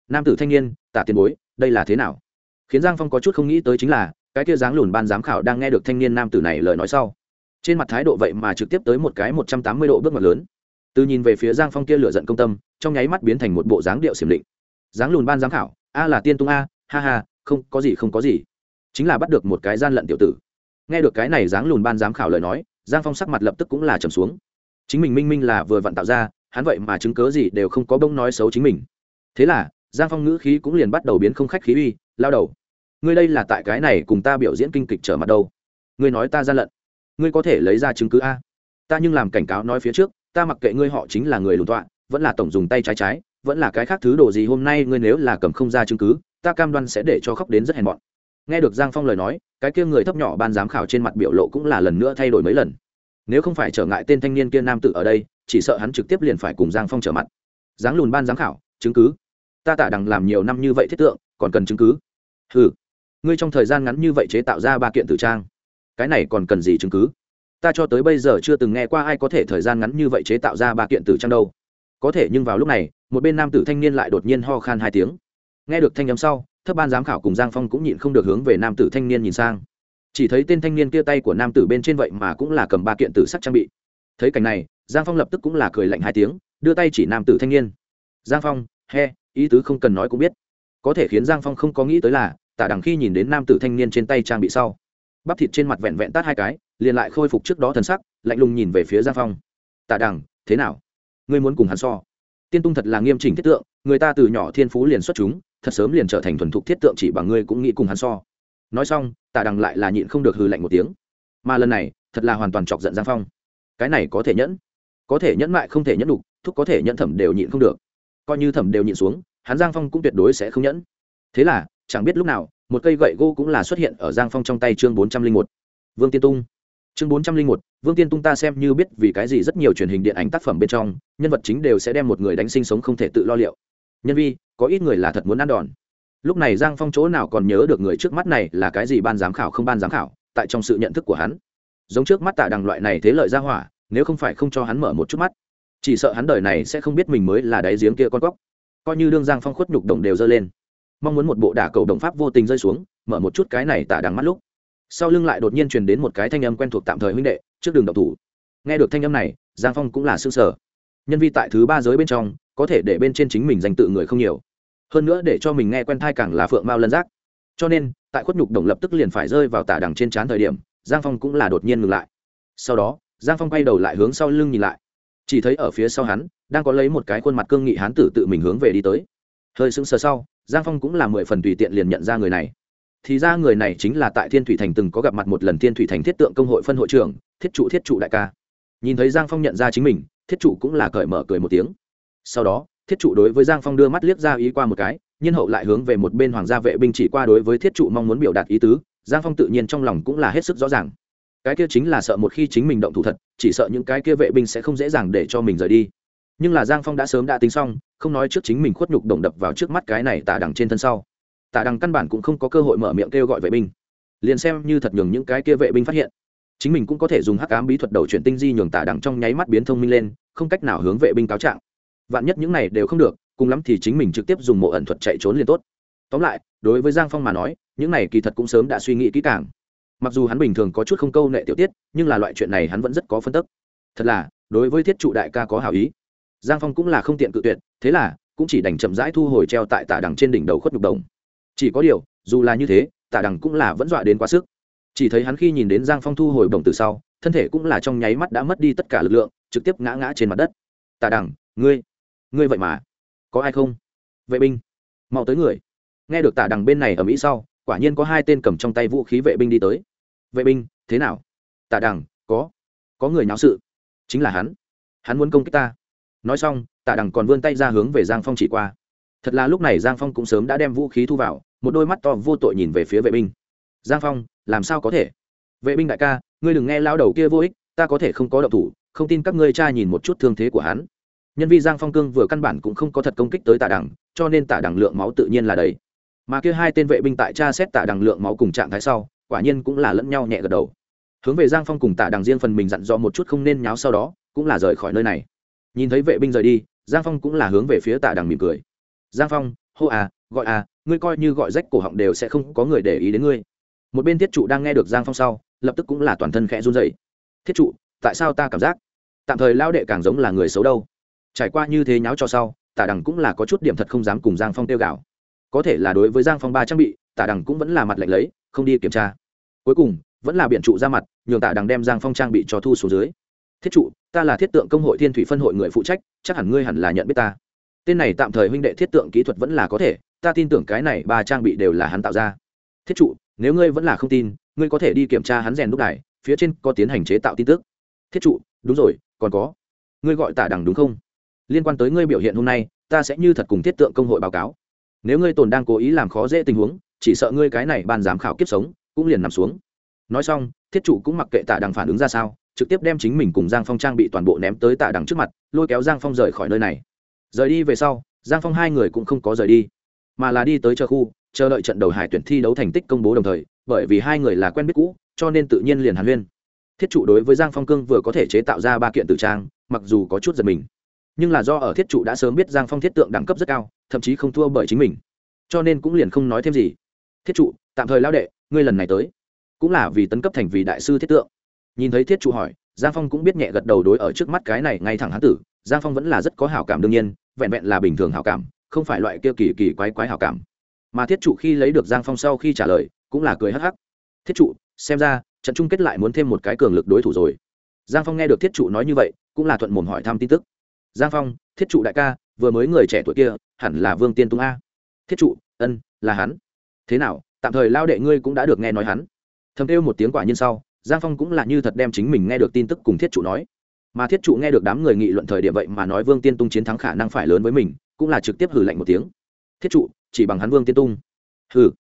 Nam tử thanh niên, tả tiền bối, đây là thế nào? Khiến giang phong có chút không nghĩ tới chính là, cái kia dáng lùn ban giám khảo đang nghe được thanh niên nam tử này lời nói sau. Trên mặt thái độ vậy mà trực tiếp tới một cái một trăm tám mươi độ bước ngoặt lớn. Từ nhìn về phía giang phong kia lựa giận công tâm, trong nháy mắt biến thành một bộ dáng điệu xiểm định dáng lùn ban giám khảo, a là tiên tung a, ha ha, không, có gì không có gì. Chính là bắt được một cái gian lận tiểu tử. Nghe được cái này dáng lùn ban giám khảo lời nói giang phong sắc mặt lập tức cũng là trầm xuống. Chính mình minh minh là vừa vặn tạo ra, hắn vậy mà chứng cớ gì đều không có bông nói xấu chính mình. Thế là, giang phong ngữ khí cũng liền bắt đầu biến không khách khí uy, lao đầu. Ngươi đây là tại cái này cùng ta biểu diễn kinh kịch trở mặt đâu? Ngươi nói ta gian lận. Ngươi có thể lấy ra chứng cứ a. Ta nhưng làm cảnh cáo nói phía trước, ta mặc kệ ngươi họ chính là người lùn tọa, vẫn là tổng dùng tay trái trái, vẫn là cái khác thứ đồ gì hôm nay ngươi nếu là cầm không ra chứng cứ, ta cam đoan sẽ để cho khóc đến rất hèn mọn nghe được giang phong lời nói, cái kia người thấp nhỏ ban giám khảo trên mặt biểu lộ cũng là lần nữa thay đổi mấy lần. Nếu không phải trở ngại tên thanh niên kia nam tử ở đây, chỉ sợ hắn trực tiếp liền phải cùng giang phong trở mặt. Giáng lùn ban giám khảo, chứng cứ. Ta tả đằng làm nhiều năm như vậy thiết tượng, còn cần chứng cứ? Ừ ngươi trong thời gian ngắn như vậy chế tạo ra ba kiện tử trang. Cái này còn cần gì chứng cứ? Ta cho tới bây giờ chưa từng nghe qua ai có thể thời gian ngắn như vậy chế tạo ra ba kiện tử trang đâu. Có thể nhưng vào lúc này, một bên nam tử thanh niên lại đột nhiên ho khan hai tiếng. Nghe được thanh âm sau thấp ban giám khảo cùng giang phong cũng nhịn không được hướng về nam tử thanh niên nhìn sang. Chỉ thấy tên thanh niên kia tay của nam tử bên trên vậy mà cũng là cầm ba kiện tử sắc trang bị. Thấy cảnh này, giang phong lập tức cũng là cười lạnh hai tiếng, đưa tay chỉ nam tử thanh niên. Giang phong, he, ý tứ không cần nói cũng biết. Có thể khiến giang phong không có nghĩ tới là, tả đằng khi nhìn đến nam tử thanh niên trên tay trang bị sau, bắp thịt trên mặt vẹn vẹn tát hai cái, liền lại khôi phục trước đó thần sắc, lạnh lùng nhìn về phía giang phong. Tả đằng, thế nào? Ngươi muốn cùng hắn so? Tiên tung thật là nghiêm chỉnh thiết tượng, người ta từ nhỏ thiên phú liền xuất chúng thật sớm liền trở thành thuần thục thiết tượng chỉ bằng ngươi cũng nghĩ cùng hắn so. Nói xong tả đằng lại là nhịn không được hư lạnh một tiếng. Mà lần này, thật là hoàn toàn chọc giận giang phong. Cái này có thể nhẫn. Có thể nhẫn mại không thể nhẫn đục, thúc có thể nhẫn thẩm đều nhịn không được. Coi như thẩm đều nhịn xuống, hắn giang phong cũng tuyệt đối sẽ không nhẫn. Thế là, chẳng biết lúc nào, một cây gậy gỗ cũng là xuất hiện ở giang phong trong tay chương bốn trăm linh một. Vương tiên tung. Chương bốn trăm linh một, vương tiên tung ta xem như biết vì cái gì rất nhiều truyền hình điện ảnh tác phẩm bên trong, nhân vật chính đều sẽ đem một người đánh sinh sống không thể tự lo liệu. Nhân vi có ít người là thật muốn ăn đòn. Lúc này giang phong chỗ nào còn nhớ được người trước mắt này là cái gì ban giám khảo không ban giám khảo, tại trong sự nhận thức của hắn. Giống trước mắt tạ đằng loại này thế lợi ra hỏa, nếu không phải không cho hắn mở một chút mắt, chỉ sợ hắn đời này sẽ không biết mình mới là đáy giếng kia con cóc. Coi như đương giang phong khuất nhục đồng đều dơ lên, mong muốn một bộ đả cầu đồng pháp vô tình rơi xuống, mở một chút cái này tạ đằng mắt lúc. Sau lưng lại đột nhiên truyền đến một cái thanh âm quen thuộc tạm thời huynh đệ, trước đường độc thủ. Nghe được thanh âm này, giang phong cũng là s ư ơ n g sở nhân vi tại thứ ba giới bên trong, có thể để bên trên chính mình danh tự người không nhiều. Hơn nữa để cho mình nghe quen thai càng là phượng mao lân giác. Cho nên, tại khuất nhục đồng lập tức liền phải rơi vào tả đằng trên trán thời điểm, giang phong cũng là đột nhiên ngừng lại. Sau đó, giang phong quay đầu lại hướng sau lưng nhìn lại. Chỉ thấy ở phía sau hắn, đang có lấy một cái khuôn mặt cương nghị hán tử tự mình hướng về đi tới. Hơi sững sờ sau, giang phong cũng là mười phần tùy tiện liền nhận ra người này. Thì ra người này chính là tại thiên thủy thành từng có gặp mặt một lần thiên thủy thành thiết tượng công hội phân hội trưởng, thiết trụ thiết trụ đại ca. Nhìn thấy giang phong nhận ra chính mình thiết trụ cũng là cởi mở cười một tiếng. Sau đó, thiết trụ đối với giang phong đưa mắt liếc ra ý qua một cái, nhiên hậu lại hướng về một bên hoàng gia vệ binh chỉ qua đối với thiết trụ mong muốn biểu đạt ý tứ, giang phong tự nhiên trong lòng cũng là hết sức rõ ràng. Cái kia chính là sợ một khi chính mình động thủ thật, chỉ sợ những cái kia vệ binh sẽ không dễ dàng để cho mình rời đi. Nhưng là giang phong đã sớm đã tính xong, không nói trước chính mình khuất nhục động đập vào trước mắt cái này tả đằng trên thân sau. Tả đằng căn bản cũng không có cơ hội mở miệng kêu gọi vệ binh. Liền xem như thật nhường những cái kia vệ binh phát hiện chính mình cũng có thể dùng hắc ám bí thuật đầu chuyển tinh di nhường tả đằng trong nháy mắt biến thông minh lên, không cách nào hướng vệ binh cáo trạng. Vạn nhất những này đều không được, cùng lắm thì chính mình trực tiếp dùng mộ ẩn thuật chạy trốn liền tốt. Tóm lại, đối với giang phong mà nói, những này kỳ thật cũng sớm đã suy nghĩ kỹ càng. Mặc dù hắn bình thường có chút không câu nệ tiểu tiết, nhưng là loại chuyện này hắn vẫn rất có phân tức. Thật là, đối với thiết trụ đại ca có hảo ý. Giang phong cũng là không tiện cự tuyệt, thế là, cũng chỉ đành chậm rãi thu hồi treo tại tả đằng trên đỉnh đầu khuất nhục đồng. Chỉ có điều, dù là như thế tả đằng cũng là vẫn dọa đến quá sức chỉ thấy hắn khi nhìn đến giang phong thu hồi bổng từ sau, thân thể cũng là trong nháy mắt đã mất đi tất cả lực lượng, trực tiếp ngã ngã trên mặt đất. Tà đằng, ngươi ngươi vậy mà, có ai không? Vệ binh, mau tới người. Nghe được tà đằng bên này ở mỹ sau, quả nhiên có hai tên cầm trong tay vũ khí vệ binh đi tới. Vệ binh, thế nào? Tà đằng, có có người nháo sự. Chính là hắn hắn muốn công kích ta. Nói xong, tà đằng còn vươn tay ra hướng về giang phong chỉ qua. Thật là lúc này giang phong cũng sớm đã đem vũ khí thu vào, một đôi mắt to vô tội nhìn về phía vệ binh giang phong, làm sao có thể? Vệ binh đại ca, ngươi đừng nghe lao đầu kia vô ích, ta có thể không có động thủ, không tin các ngươi cha nhìn một chút thương thế của hắn. Nhân vi giang phong cương vừa căn bản cũng không có thật công kích tới tả đằng, cho nên tả đằng lượng máu tự nhiên là đầy. Mà kia hai tên vệ binh tại cha xét tả đằng lượng máu cùng trạng thái sau, quả nhiên cũng là lẫn nhau nhẹ gật đầu. Hướng về giang phong cùng tả đằng riêng phần mình dặn dò một chút không nên nháo sau đó, cũng là rời khỏi nơi này. Nhìn thấy vệ binh rời đi, giang phong cũng là hướng về phía tả đằng mỉm cười. Giang phong, hô à gọi à ngươi coi như gọi rách cổ họng đều sẽ không có người để ý đến ngươi một bên thiết trụ đang nghe được giang phong sau, lập tức cũng là toàn thân khẽ run dậy thiết trụ, tại sao ta cảm giác tạm thời lao đệ càng giống là người xấu đâu? Trải qua như thế nháo cho sau, tả đằng cũng là có chút điểm thật không dám cùng giang phong tiêu gạo có thể là đối với giang phong ba trang bị, tả đằng cũng vẫn là mặt lạnh lấy, không đi kiểm tra. Cuối cùng, vẫn là biện trụ ra mặt, nhường tả đằng đem giang phong trang bị cho thu xuống dưới. Thiết trụ, ta là thiết tượng công hội thiên thủy phân hội người phụ trách, chắc hẳn ngươi hẳn là nhận biết ta. Tên này tạm thời huynh đệ thiết tượng kỹ thuật vẫn là có thể, ta tin tưởng cái này ba trang bị đều là hắn tạo ra. Thiết trụ nếu ngươi vẫn là không tin, ngươi có thể đi kiểm tra hắn rèn đúc đài, phía trên có tiến hành chế tạo tin tức. Thiết trụ, đúng rồi, còn có. Ngươi gọi tả đằng đúng không? Liên quan tới ngươi biểu hiện hôm nay, ta sẽ như thật cùng thiết tượng công hội báo cáo. Nếu ngươi tồn đang cố ý làm khó dễ tình huống, chỉ sợ ngươi cái này ban giám khảo kiếp sống, cũng liền nằm xuống. Nói xong, thiết trụ cũng mặc kệ tạ đằng phản ứng ra sao, trực tiếp đem chính mình cùng giang phong trang bị toàn bộ ném tới tạ đằng trước mặt, lôi kéo giang phong rời khỏi nơi này. Rời đi về sau, giang phong hai người cũng không có rời đi, mà là đi tới chợ khu chờ đợi trận đầu hải tuyển thi đấu thành tích công bố đồng thời, bởi vì hai người là quen biết cũ, cho nên tự nhiên liền hàn huyên. Thiết trụ đối với giang phong cương vừa có thể chế tạo ra ba kiện tử trang, mặc dù có chút giật mình. Nhưng là do ở thiết trụ đã sớm biết giang phong thiết tượng đẳng cấp rất cao, thậm chí không thua bởi chính mình. Cho nên cũng liền không nói thêm gì. Thiết trụ, tạm thời lao đệ, ngươi lần này tới. Cũng là vì tấn cấp thành vì đại sư thiết tượng. Nhìn thấy thiết trụ hỏi, giang phong cũng biết nhẹ gật đầu đối ở trước mắt cái này ngay thẳng hán tử. Giang phong vẫn là rất có hảo cảm đương nhiên, vẹn vẹn là bình thường hảo cảm, không phải loại kia kỳ kỳ quái quái hảo cảm mà thiết trụ khi lấy được giang phong sau khi trả lời, cũng là cười hắc hắc. Thiết trụ, xem ra, trận chung kết lại muốn thêm một cái cường lực đối thủ rồi. Giang phong nghe được thiết trụ nói như vậy, cũng là thuận mồm hỏi thăm tin tức. Giang phong, thiết trụ đại ca, vừa mới người trẻ tuổi kia, hẳn là vương tiên tung a. Thiết trụ, ân, là hắn. Thế nào, tạm thời lao đệ ngươi cũng đã được nghe nói hắn. Thầm kêu một tiếng quả nhiên sau, giang phong cũng là như thật đem chính mình nghe được tin tức cùng thiết trụ nói. Mà thiết trụ nghe được đám người nghị luận thời điểm vậy mà nói vương tiên tung chiến thắng khả năng phải lớn với mình, cũng là trực tiếp hử lạnh một tiếng. Thiết trụ chỉ bằng hắn vương tiên tung. Ừ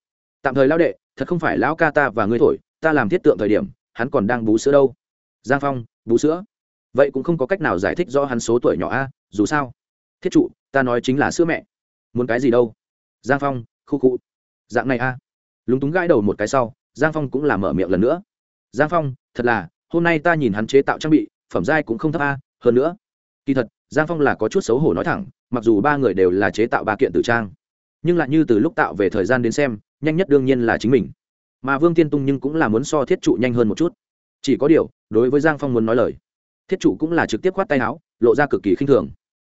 tạm thời lao đệ, thật không phải lão ca ta và ngươi thổi, ta làm thiết tượng thời điểm, hắn còn đang bú sữa đâu. Giang phong, bú sữa. Vậy cũng không có cách nào giải thích do hắn số tuổi nhỏ a, dù sao. Thiết trụ, ta nói chính là sữa mẹ. Muốn cái gì đâu? Giang phong, khu khu. Dạng này a. Lúng túng gãi đầu một cái sau, giang phong cũng làm mở miệng lần nữa. Giang phong, thật là, hôm nay ta nhìn hắn chế tạo trang bị, phẩm giai cũng không thấp a, hơn nữa. Kỳ thật, giang phong là có chút xấu hổ nói thẳng, mặc dù ba người đều là chế tạo ba kiện tử trang nhưng lại như từ lúc tạo về thời gian đến xem, nhanh nhất đương nhiên là chính mình. Mà vương tiên tung nhưng cũng là muốn so thiết trụ nhanh hơn một chút. Chỉ có điều, đối với giang phong muốn nói lời, thiết trụ cũng là trực tiếp khoát tay áo, lộ ra cực kỳ khinh thường.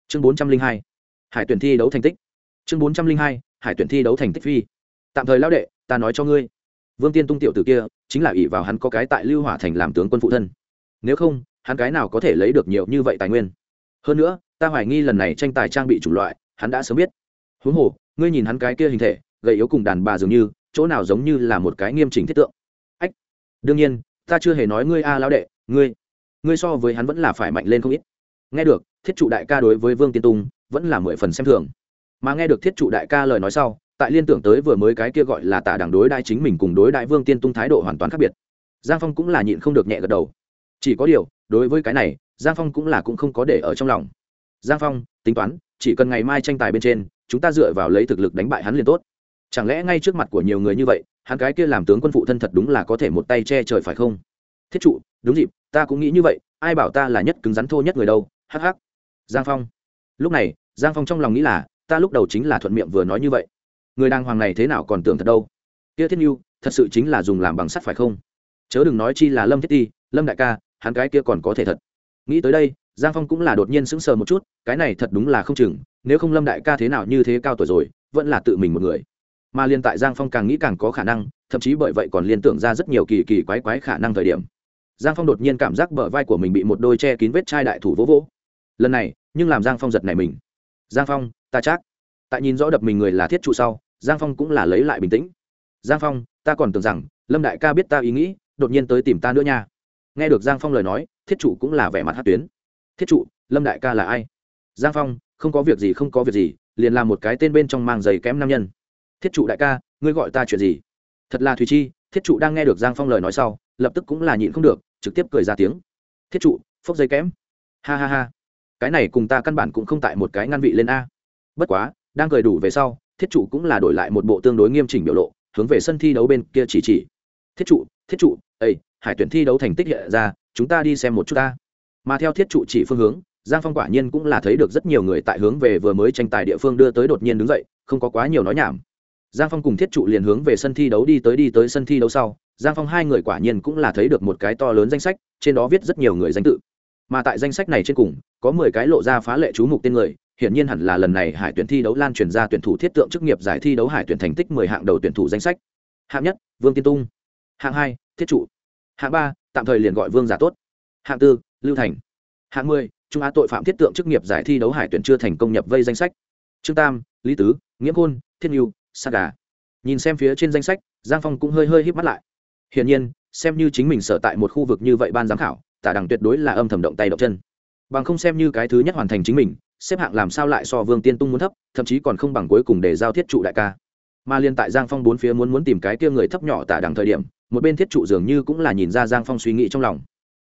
Chương bốn trăm linh hai, hải tuyển thi đấu thành tích. Chương bốn trăm linh hai, hải tuyển thi đấu thành tích phi. Tạm thời lao đệ, ta nói cho ngươi. Vương tiên tung tiểu từ kia, chính là ỷ vào hắn có cái tại lưu hỏa thành làm tướng quân phụ thân. Nếu không, hắn cái nào có thể lấy được nhiều như vậy tài nguyên? Hơn nữa, ta hoài nghi lần này tranh tài trang bị chủng loại, hắn đã sớm biết. Huống hồ ngươi nhìn hắn cái kia hình thể, gầy yếu cùng đàn bà dường như, chỗ nào giống như là một cái nghiêm chỉnh thiết tượng. Ách, đương nhiên, ta chưa hề nói ngươi a lão đệ, ngươi ngươi so với hắn vẫn là phải mạnh lên không ít. Nghe được, thiết trụ đại ca đối với vương tiên tung vẫn là mười phần xem thường. Mà nghe được thiết trụ đại ca lời nói sau, tại liên tưởng tới vừa mới cái kia gọi là tả đảng đối đại chính mình cùng đối đại vương tiên tung thái độ hoàn toàn khác biệt, giang phong cũng là nhịn không được nhẹ gật đầu. Chỉ có điều, đối với cái này, giang phong cũng là cũng không có để ở trong lòng. Giang phong, tính toán, chỉ cần ngày mai tranh tài bên trên chúng ta dựa vào lấy thực lực đánh bại hắn liền tốt. Chẳng lẽ ngay trước mặt của nhiều người như vậy, hắn cái kia làm tướng quân phụ thân thật đúng là có thể một tay che trời phải không? Thiết trụ, đúng dịp, ta cũng nghĩ như vậy, ai bảo ta là nhất cứng rắn thô nhất người đâu hh giang phong. Lúc này, giang phong trong lòng nghĩ là, ta lúc đầu chính là thuận miệng vừa nói như vậy. Người đàng hoàng này thế nào còn tưởng thật đâu? Kia thiết n thật sự chính là dùng làm bằng sắt phải không? Chớ đừng nói chi là lâm thiết ti, lâm đại ca, hắn cái kia còn có thể thật. Nghĩ tới đây, giang phong cũng là đột nhiên sững sờ một chút, cái này thật đúng là không chừng nếu không lâm đại ca thế nào như thế cao tuổi rồi, vẫn là tự mình một người. Mà liên tại giang phong càng nghĩ càng có khả năng, thậm chí bởi vậy còn liên tưởng ra rất nhiều kỳ kỳ quái quái khả năng thời điểm. Giang phong đột nhiên cảm giác bờ vai của mình bị một đôi che kín vết chai đại thủ vỗ vỗ. Lần này, nhưng làm giang phong giật này mình. Giang phong, ta chắc. Tại nhìn rõ đập mình người là thiết trụ sau, giang phong cũng là lấy lại bình tĩnh. Giang phong, ta còn tưởng rằng lâm đại ca biết ta ý nghĩ, đột nhiên tới tìm ta nữa nha. Nghe được giang phong lời nói, thiết trụ cũng là vẻ mặt hát tuyến. Thiết trụ, lâm đại ca là ai? Giang phong không có việc gì, không có việc gì, liền làm một cái tên bên trong mang giày kém nam nhân. Thiết trụ đại ca, ngươi gọi ta chuyện gì? Thật là thùy chi, thiết trụ đang nghe được giang phong lời nói sau, lập tức cũng là nhịn không được, trực tiếp cười ra tiếng. Thiết trụ, phốc giấy kém. Ha ha ha. Cái này cùng ta căn bản cũng không tại một cái ngăn vị lên a. Bất quá, đang cười đủ về sau, thiết trụ cũng là đổi lại một bộ tương đối nghiêm chỉnh biểu lộ, hướng về sân thi đấu bên kia chỉ chỉ. Thiết trụ thiết trụ ây hải tuyển thi đấu thành tích hiện ra, chúng ta đi xem một chút ta. Mà theo thiết trụ chỉ phương hướng giang phong quả nhiên cũng là thấy được rất nhiều người tại hướng về vừa mới tranh tài địa phương đưa tới đột nhiên đứng dậy, không có quá nhiều nói nhảm. Giang phong cùng thiết trụ liền hướng về sân thi đấu đi tới đi tới sân thi đấu sau, giang phong hai người quả nhiên cũng là thấy được một cái to lớn danh sách, trên đó viết rất nhiều người danh tự. Mà tại danh sách này trên cùng, có mười cái lộ ra phá lệ chú mục tên người, hiển nhiên hẳn là lần này hải tuyển thi đấu lan truyền ra tuyển thủ thiết tượng chức nghiệp giải thi đấu hải tuyển thành tích mười hạng đầu tuyển thủ danh sách. Hạng nhất, vương tiên tung. Hạng hai, thiết trụ. Hạng ba, tạm thời liền gọi vương giả tốt. Hạng tư, lưu thành. Hạng mười trung á tội phạm thiết tượng chức nghiệp giải thi đấu hải tuyển chưa thành công nhập vây danh sách. Trương tam, lý tứ, nghĩa khôn thiên yêu sa gà nhìn xem phía trên danh sách, giang phong cũng hơi hơi híp mắt lại. Hiển nhiên, xem như chính mình sở tại một khu vực như vậy ban giám khảo, tả đẳng tuyệt đối là âm thầm động tay động chân. Bằng không xem như cái thứ nhất hoàn thành chính mình, xếp hạng làm sao lại so vương tiên tung muốn thấp, thậm chí còn không bằng cuối cùng để giao thiết trụ đại ca. Mà liên tại giang phong bốn phía muốn muốn tìm cái kia người thấp nhỏ tả đẳng thời điểm, một bên thiết trụ dường như cũng là nhìn ra giang phong suy nghĩ trong lòng.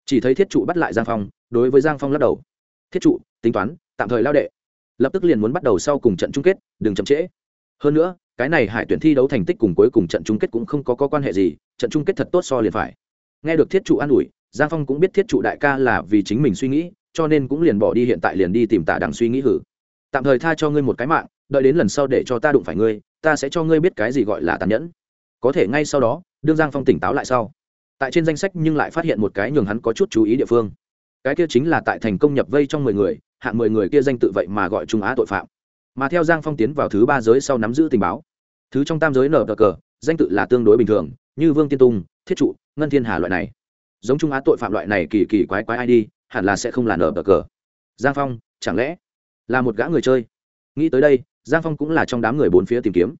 Chỉ thấy thiết trụ bắt lại giang phong, đối với giang phong lắc đầu thiết trụ tính toán tạm thời lao đệ. Lập tức liền muốn bắt đầu sau cùng trận chung kết đừng chậm trễ. Hơn nữa cái này hải tuyển thi đấu thành tích cùng cuối cùng trận chung kết cũng không có, có quan hệ gì trận chung kết thật tốt so liền phải. Nghe được thiết trụ an ủi giang phong cũng biết thiết trụ đại ca là vì chính mình suy nghĩ cho nên cũng liền bỏ đi hiện tại liền đi tìm tạ đằng suy nghĩ hử. Tạm thời tha cho ngươi một cái mạng đợi đến lần sau để cho ta đụng phải ngươi ta sẽ cho ngươi biết cái gì gọi là tàn nhẫn. Có thể ngay sau đó đương giang phong tỉnh táo lại sau. Tại trên danh sách nhưng lại phát hiện một cái nhường hắn có chút chú ý địa phương cái kia chính là tại thành công nhập vây trong mười người, hạng mười người kia danh tự vậy mà gọi trung á tội phạm. Mà theo giang phong tiến vào thứ ba giới sau nắm giữ tình báo. Thứ trong tam giới nở cờ cờ, danh tự là tương đối bình thường, như vương tiên tung thiết trụ, ngân thiên hà loại này. Giống trung á tội phạm loại này kỳ kỳ quái quái id đi, hẳn là sẽ không là nở cờ cờ. Giang phong, chẳng lẽ là một gã người chơi? Nghĩ tới đây, giang phong cũng là trong đám người bốn phía tìm kiếm.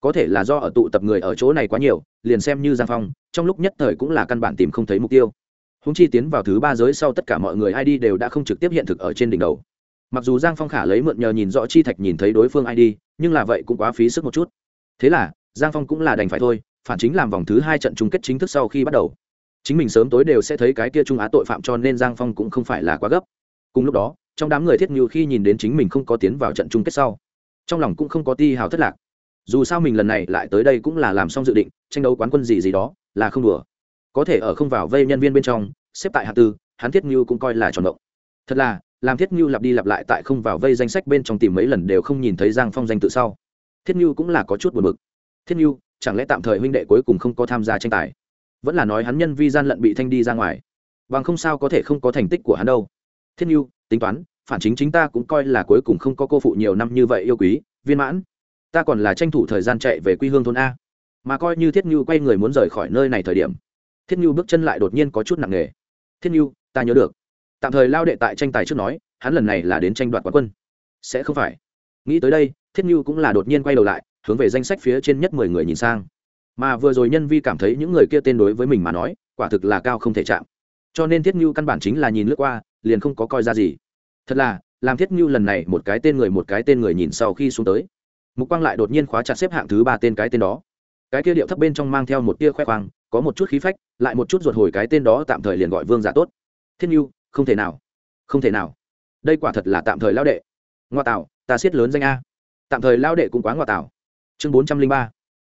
Có thể là do ở tụ tập người ở chỗ này quá nhiều, liền xem như giang phong, trong lúc nhất thời cũng là căn bản tìm không thấy mục tiêu húng chi tiến vào thứ ba giới sau tất cả mọi người id đều đã không trực tiếp hiện thực ở trên đỉnh đầu. Mặc dù giang phong khả lấy mượn nhờ nhìn rõ chi thạch nhìn thấy đối phương id nhưng là vậy cũng quá phí sức một chút. Thế là, giang phong cũng là đành phải thôi, phản chính làm vòng thứ hai trận chung kết chính thức sau khi bắt đầu. Chính mình sớm tối đều sẽ thấy cái kia trung á tội phạm cho nên giang phong cũng không phải là quá gấp. Cùng lúc đó, trong đám người thiết như khi nhìn đến chính mình không có tiến vào trận chung kết sau, trong lòng cũng không có ti hào thất lạc. Dù sao mình lần này lại tới đây cũng là làm xong dự định, tranh đấu quán quân gì gì đó, là không đùa có thể ở không vào vây nhân viên bên trong, xếp tại hạ tư, hắn thiết như cũng coi là tròn động thật là, làm thiết như lặp đi lặp lại tại không vào vây danh sách bên trong tìm mấy lần đều không nhìn thấy giang phong danh tự sau. Thiết như cũng là có chút buồn bực. Thiết như chẳng lẽ tạm thời huynh đệ cuối cùng không có tham gia tranh tài? Vẫn là nói hắn nhân vi gian lận bị thanh đi ra ngoài. Bằng không sao có thể không có thành tích của hắn đâu. Thiết như tính toán, phản chính chính ta cũng coi là cuối cùng không có cô phụ nhiều năm như vậy yêu quý, viên mãn. Ta còn là tranh thủ thời gian chạy về quy hương thôn a. Mà coi như thiết như quay người muốn rời khỏi nơi này thời điểm thiết như bước chân lại đột nhiên có chút nặng nề. Thiết như ta nhớ được. Tạm thời lao đệ tại tranh tài trước nói, hắn lần này là đến tranh đoạt quán quân. Sẽ không phải. Nghĩ tới đây, thiết như cũng là đột nhiên quay đầu lại, hướng về danh sách phía trên nhất mười người nhìn sang. Mà vừa rồi nhân vi cảm thấy những người kia tên đối với mình mà nói, quả thực là cao không thể chạm. Cho nên thiết như căn bản chính là nhìn lướt qua, liền không có coi ra gì. Thật là, làm thiết như lần này một cái tên người một cái tên người nhìn sau khi xuống tới. Mục quang lại đột nhiên khóa chặt xếp hạng thứ ba tên cái tên đó. Cái kia điệu thấp bên trong mang theo một tia khoe khoang có một chút khí phách, lại một chút ruột hồi cái tên đó tạm thời liền gọi vương giả tốt. Thiết như không thể nào, không thể nào. Đây quả thật là tạm thời lao đệ. Ngoa tạo ta siết lớn danh a. Tạm thời lao đệ cũng quá ngoa tạo chương bốn trăm linh ba,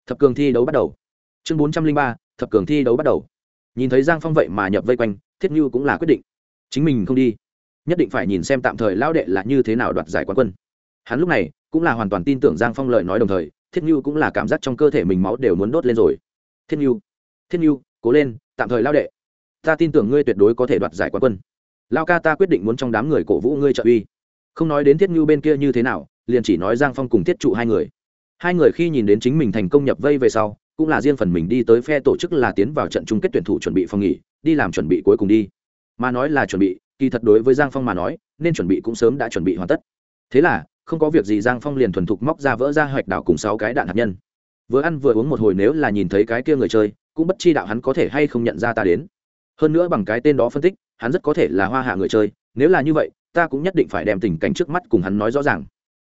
thập cường thi đấu bắt đầu. Chương bốn trăm linh ba, thập cường thi đấu bắt đầu. Nhìn thấy giang phong vậy mà nhập vây quanh, thiết như cũng là quyết định. Chính mình không đi. Nhất định phải nhìn xem tạm thời lao đệ là như thế nào đoạt giải quán quân. Hắn lúc này cũng là hoàn toàn tin tưởng giang phong lời nói đồng thời, thiết như cũng là cảm giác trong cơ thể mình máu đều muốn đốt lên rồi. Thiết như thiết như cố lên, tạm thời lao đệ. Ta tin tưởng ngươi tuyệt đối có thể đoạt giải quán quân. Lao ca ta quyết định muốn trong đám người cổ vũ ngươi trợ uy. Không nói đến thiết như bên kia như thế nào, liền chỉ nói giang phong cùng thiết trụ hai người. Hai người khi nhìn đến chính mình thành công nhập vây về sau, cũng là riêng phần mình đi tới phe tổ chức là tiến vào trận chung kết tuyển thủ chuẩn bị phòng nghỉ, đi làm chuẩn bị cuối cùng đi. Mà nói là chuẩn bị, kỳ thật đối với giang phong mà nói, nên chuẩn bị cũng sớm đã chuẩn bị hoàn tất. Thế là, không có việc gì giang phong liền thuần thục móc ra vỡ ra hoạch đảo cùng sáu cái đạn hạt nhân. Vừa ăn vừa uống một hồi nếu là nhìn thấy cái kia người chơi cũng bất chi đạo hắn có thể hay không nhận ra ta đến. Hơn nữa bằng cái tên đó phân tích, hắn rất có thể là hoa hạ người chơi, nếu là như vậy, ta cũng nhất định phải đem tình cảnh trước mắt cùng hắn nói rõ ràng.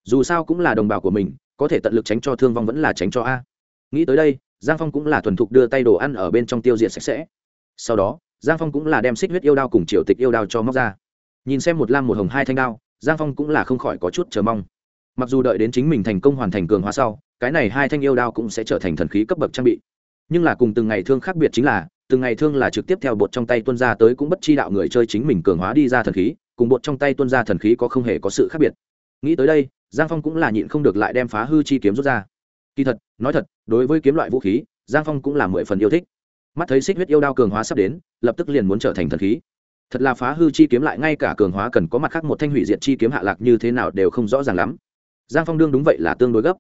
Dù sao cũng là đồng bào của mình, có thể tận lực tránh cho thương vong vẫn là tránh cho a. Nghĩ tới đây, giang phong cũng là thuần thục đưa tay đồ ăn ở bên trong tiêu diệt sạch sẽ. Sau đó, giang phong cũng là đem xích huyết yêu đao cùng triều tịch yêu đao cho móc ra. Nhìn xem một lam một hồng hai thanh đao, giang phong cũng là không khỏi có chút chờ mong. Mặc dù đợi đến chính mình thành công hoàn thành cường hóa sau, cái này hai thanh yêu đao cũng sẽ trở thành thần khí cấp bậc trang bị nhưng là cùng từng ngày thương khác biệt chính là, từng ngày thương là trực tiếp theo bột trong tay tuân ra tới cũng bất chi đạo người chơi chính mình cường hóa đi ra thần khí, cùng bột trong tay tuân ra thần khí có không hề có sự khác biệt. Nghĩ tới đây, giang phong cũng là nhịn không được lại đem phá hư chi kiếm rút ra. Kỳ thật, nói thật, đối với kiếm loại vũ khí, giang phong cũng là mười phần yêu thích. Mắt thấy xích huyết yêu đao cường hóa sắp đến, lập tức liền muốn trở thành thần khí. Thật là phá hư chi kiếm lại ngay cả cường hóa cần có mặt khác một thanh hủy diệt chi kiếm hạ lạc như thế nào đều không rõ ràng lắm. Giang phong đương đúng vậy là tương đối gấp.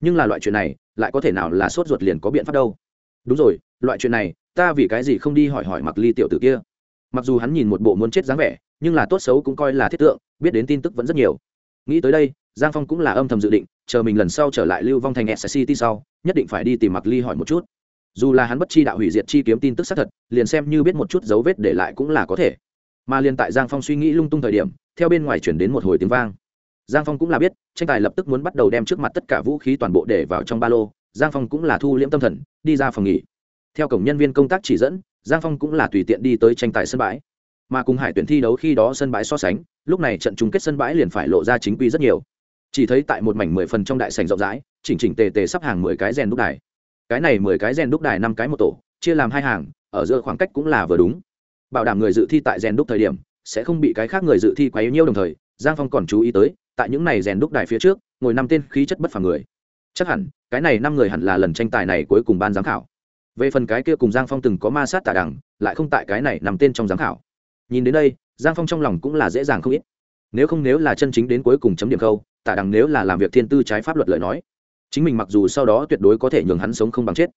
Nhưng là loại chuyện này, lại có thể nào là sốt ruột liền có biện pháp đâu? Đúng rồi, loại chuyện này, ta vì cái gì không đi hỏi hỏi mặc ly tiểu tử kia? Mặc dù hắn nhìn một bộ muốn chết dáng vẻ, nhưng là tốt xấu cũng coi là thiết tượng, biết đến tin tức vẫn rất nhiều. Nghĩ tới đây, giang phong cũng là âm thầm dự định, chờ mình lần sau trở lại lưu vong thành s city sau, nhất định phải đi tìm mặc ly hỏi một chút. Dù là hắn bất chi đạo hủy diệt chi kiếm tin tức xác thật, liền xem như biết một chút dấu vết để lại cũng là có thể. Mà liền tại giang phong suy nghĩ lung tung thời điểm, theo bên ngoài chuyển đến một hồi tiếng vang. Giang phong cũng là biết, tranh tài lập tức muốn bắt đầu đem trước mặt tất cả vũ khí toàn bộ để vào trong ba lô giang phong cũng là thu liễm tâm thần, đi ra phòng nghỉ. Theo cổng nhân viên công tác chỉ dẫn, giang phong cũng là tùy tiện đi tới tranh tài sân bãi. Mà cùng hải tuyển thi đấu khi đó sân bãi so sánh, lúc này trận chung kết sân bãi liền phải lộ ra chính quy rất nhiều. Chỉ thấy tại một mảnh mười phần trong đại sành rộng rãi, chỉnh chỉnh tề tề sắp hàng mười cái rèn đúc đài. Cái này mười cái rèn đúc đài năm cái một tổ, chia làm hai hàng, ở giữa khoảng cách cũng là vừa đúng. Bảo đảm người dự thi tại rèn đúc thời điểm, sẽ không bị cái khác người dự thi quá yếu nhiêu đồng thời, giang phong còn chú ý tới, tại những này rèn đúc đài phía trước, ngồi năm tên khí chất bất phàm người chắc hẳn, cái này năm người hẳn là lần tranh tài này cuối cùng ban giám khảo. Về phần cái kia cùng giang phong từng có ma sát tả đẳng lại không tại cái này nằm tên trong giám khảo. Nhìn đến đây, giang phong trong lòng cũng là dễ dàng không ít. Nếu không nếu là chân chính đến cuối cùng chấm điểm khâu tả đằng nếu là làm việc thiên tư trái pháp luật lời nói, chính mình mặc dù sau đó tuyệt đối có thể nhường hắn sống không bằng chết,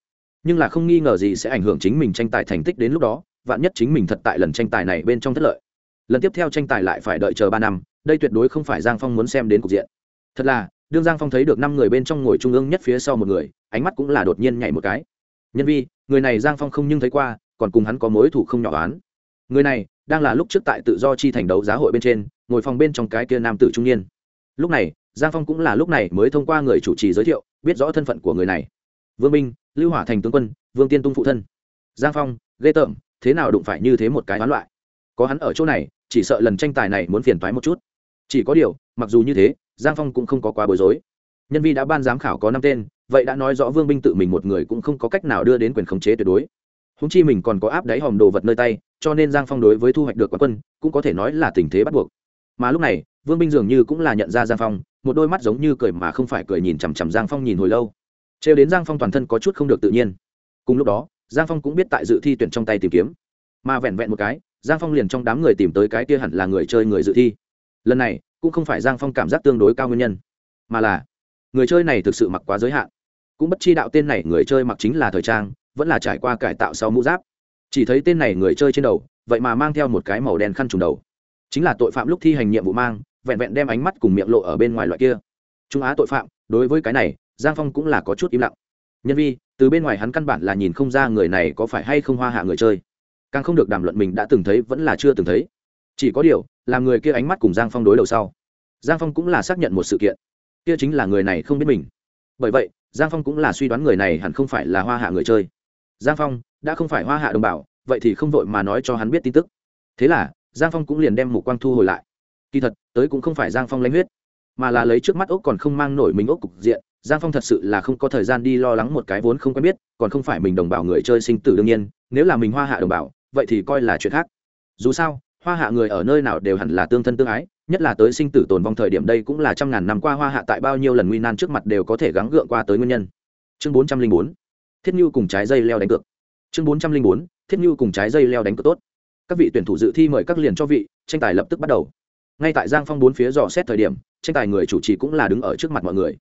nhưng là không nghi ngờ gì sẽ ảnh hưởng chính mình tranh tài thành tích đến lúc đó, vạn nhất chính mình thật tại lần tranh tài này bên trong thất lợi. Lần tiếp theo tranh tài lại phải đợi chờ ba năm, đây tuyệt đối không phải giang phong muốn xem đến cục diện. Thật là đương giang phong thấy được năm người bên trong ngồi trung ương nhất phía sau một người ánh mắt cũng là đột nhiên nhảy một cái nhân vi người này giang phong không nhưng thấy qua còn cùng hắn có mối thủ không nhỏ oán. người này đang là lúc trước tại tự do chi thành đấu giá hội bên trên ngồi phòng bên trong cái kia nam tử trung niên lúc này giang phong cũng là lúc này mới thông qua người chủ trì giới thiệu biết rõ thân phận của người này vương minh lưu hỏa thành tướng quân vương tiên tung phụ thân giang phong ghê tởm thế nào đụng phải như thế một cái toán loại có hắn ở chỗ này chỉ sợ lần tranh tài này muốn phiền toái một chút chỉ có điều, mặc dù như thế, giang phong cũng không có quá bối rối. Nhân vi đã ban giám khảo có năm tên, vậy đã nói rõ vương binh tự mình một người cũng không có cách nào đưa đến quyền khống chế tuyệt đối. Húng chi mình còn có áp đáy hòm đồ vật nơi tay, cho nên giang phong đối với thu hoạch được quán quân, cũng có thể nói là tình thế bắt buộc. Mà lúc này, vương binh dường như cũng là nhận ra giang phong, một đôi mắt giống như cười mà không phải cười nhìn chằm chằm giang phong nhìn hồi lâu. Trêu đến giang phong toàn thân có chút không được tự nhiên. Cùng lúc đó, giang phong cũng biết tại dự thi tuyển trong tay tìm kiếm. Mà vẹn vẹn một cái, giang phong liền trong đám người tìm tới cái kia hẳn là người chơi người dự thi lần này cũng không phải giang phong cảm giác tương đối cao nguyên nhân, mà là người chơi này thực sự mặc quá giới hạn. Cũng bất chi đạo tên này người chơi mặc chính là thời trang, vẫn là trải qua cải tạo sau mũ giáp. Chỉ thấy tên này người chơi trên đầu, vậy mà mang theo một cái màu đen khăn trùng đầu. Chính là tội phạm lúc thi hành nhiệm vụ mang, vẹn vẹn đem ánh mắt cùng miệng lộ ở bên ngoài loại kia. Trung á tội phạm, đối với cái này, giang phong cũng là có chút im lặng. Nhân vi, từ bên ngoài hắn căn bản là nhìn không ra người này có phải hay không hoa hạ người chơi. Càng không được đàm luận mình đã từng thấy vẫn là chưa từng thấy chỉ có điều làm người kia ánh mắt cùng giang phong đối đầu sau. Giang phong cũng là xác nhận một sự kiện. Kia chính là người này không biết mình. Bởi vậy, giang phong cũng là suy đoán người này hẳn không phải là hoa hạ người chơi. Giang phong, đã không phải hoa hạ đồng bào, vậy thì không vội mà nói cho hắn biết tin tức. Thế là, giang phong cũng liền đem mục quang thu hồi lại. Kỳ thật, tới cũng không phải giang phong lãnh huyết, mà là lấy trước mắt ốc còn không mang nổi mình ốc cục diện. Giang phong thật sự là không có thời gian đi lo lắng một cái vốn không quen biết, còn không phải mình đồng bào người chơi sinh tử đương nhiên. Nếu là mình hoa hạ đồng bào, vậy thì coi là chuyện khác. Dù sao hoa hạ người ở nơi nào đều hẳn là tương thân tương ái, nhất là tới sinh tử tồn vong thời điểm đây cũng là trăm ngàn năm qua hoa hạ tại bao nhiêu lần nguy nan trước mặt đều có thể gắng gượng qua tới nguyên nhân. Chương bốn trăm linh bốn, thiết như cùng trái dây leo đánh cược. Chương bốn trăm linh bốn, thiết như cùng trái dây leo đánh cược tốt. Các vị tuyển thủ dự thi mời các liền cho vị, tranh tài lập tức bắt đầu. Ngay tại giang phong bốn phía dò xét thời điểm, tranh tài người chủ trì cũng là đứng ở trước mặt mọi người.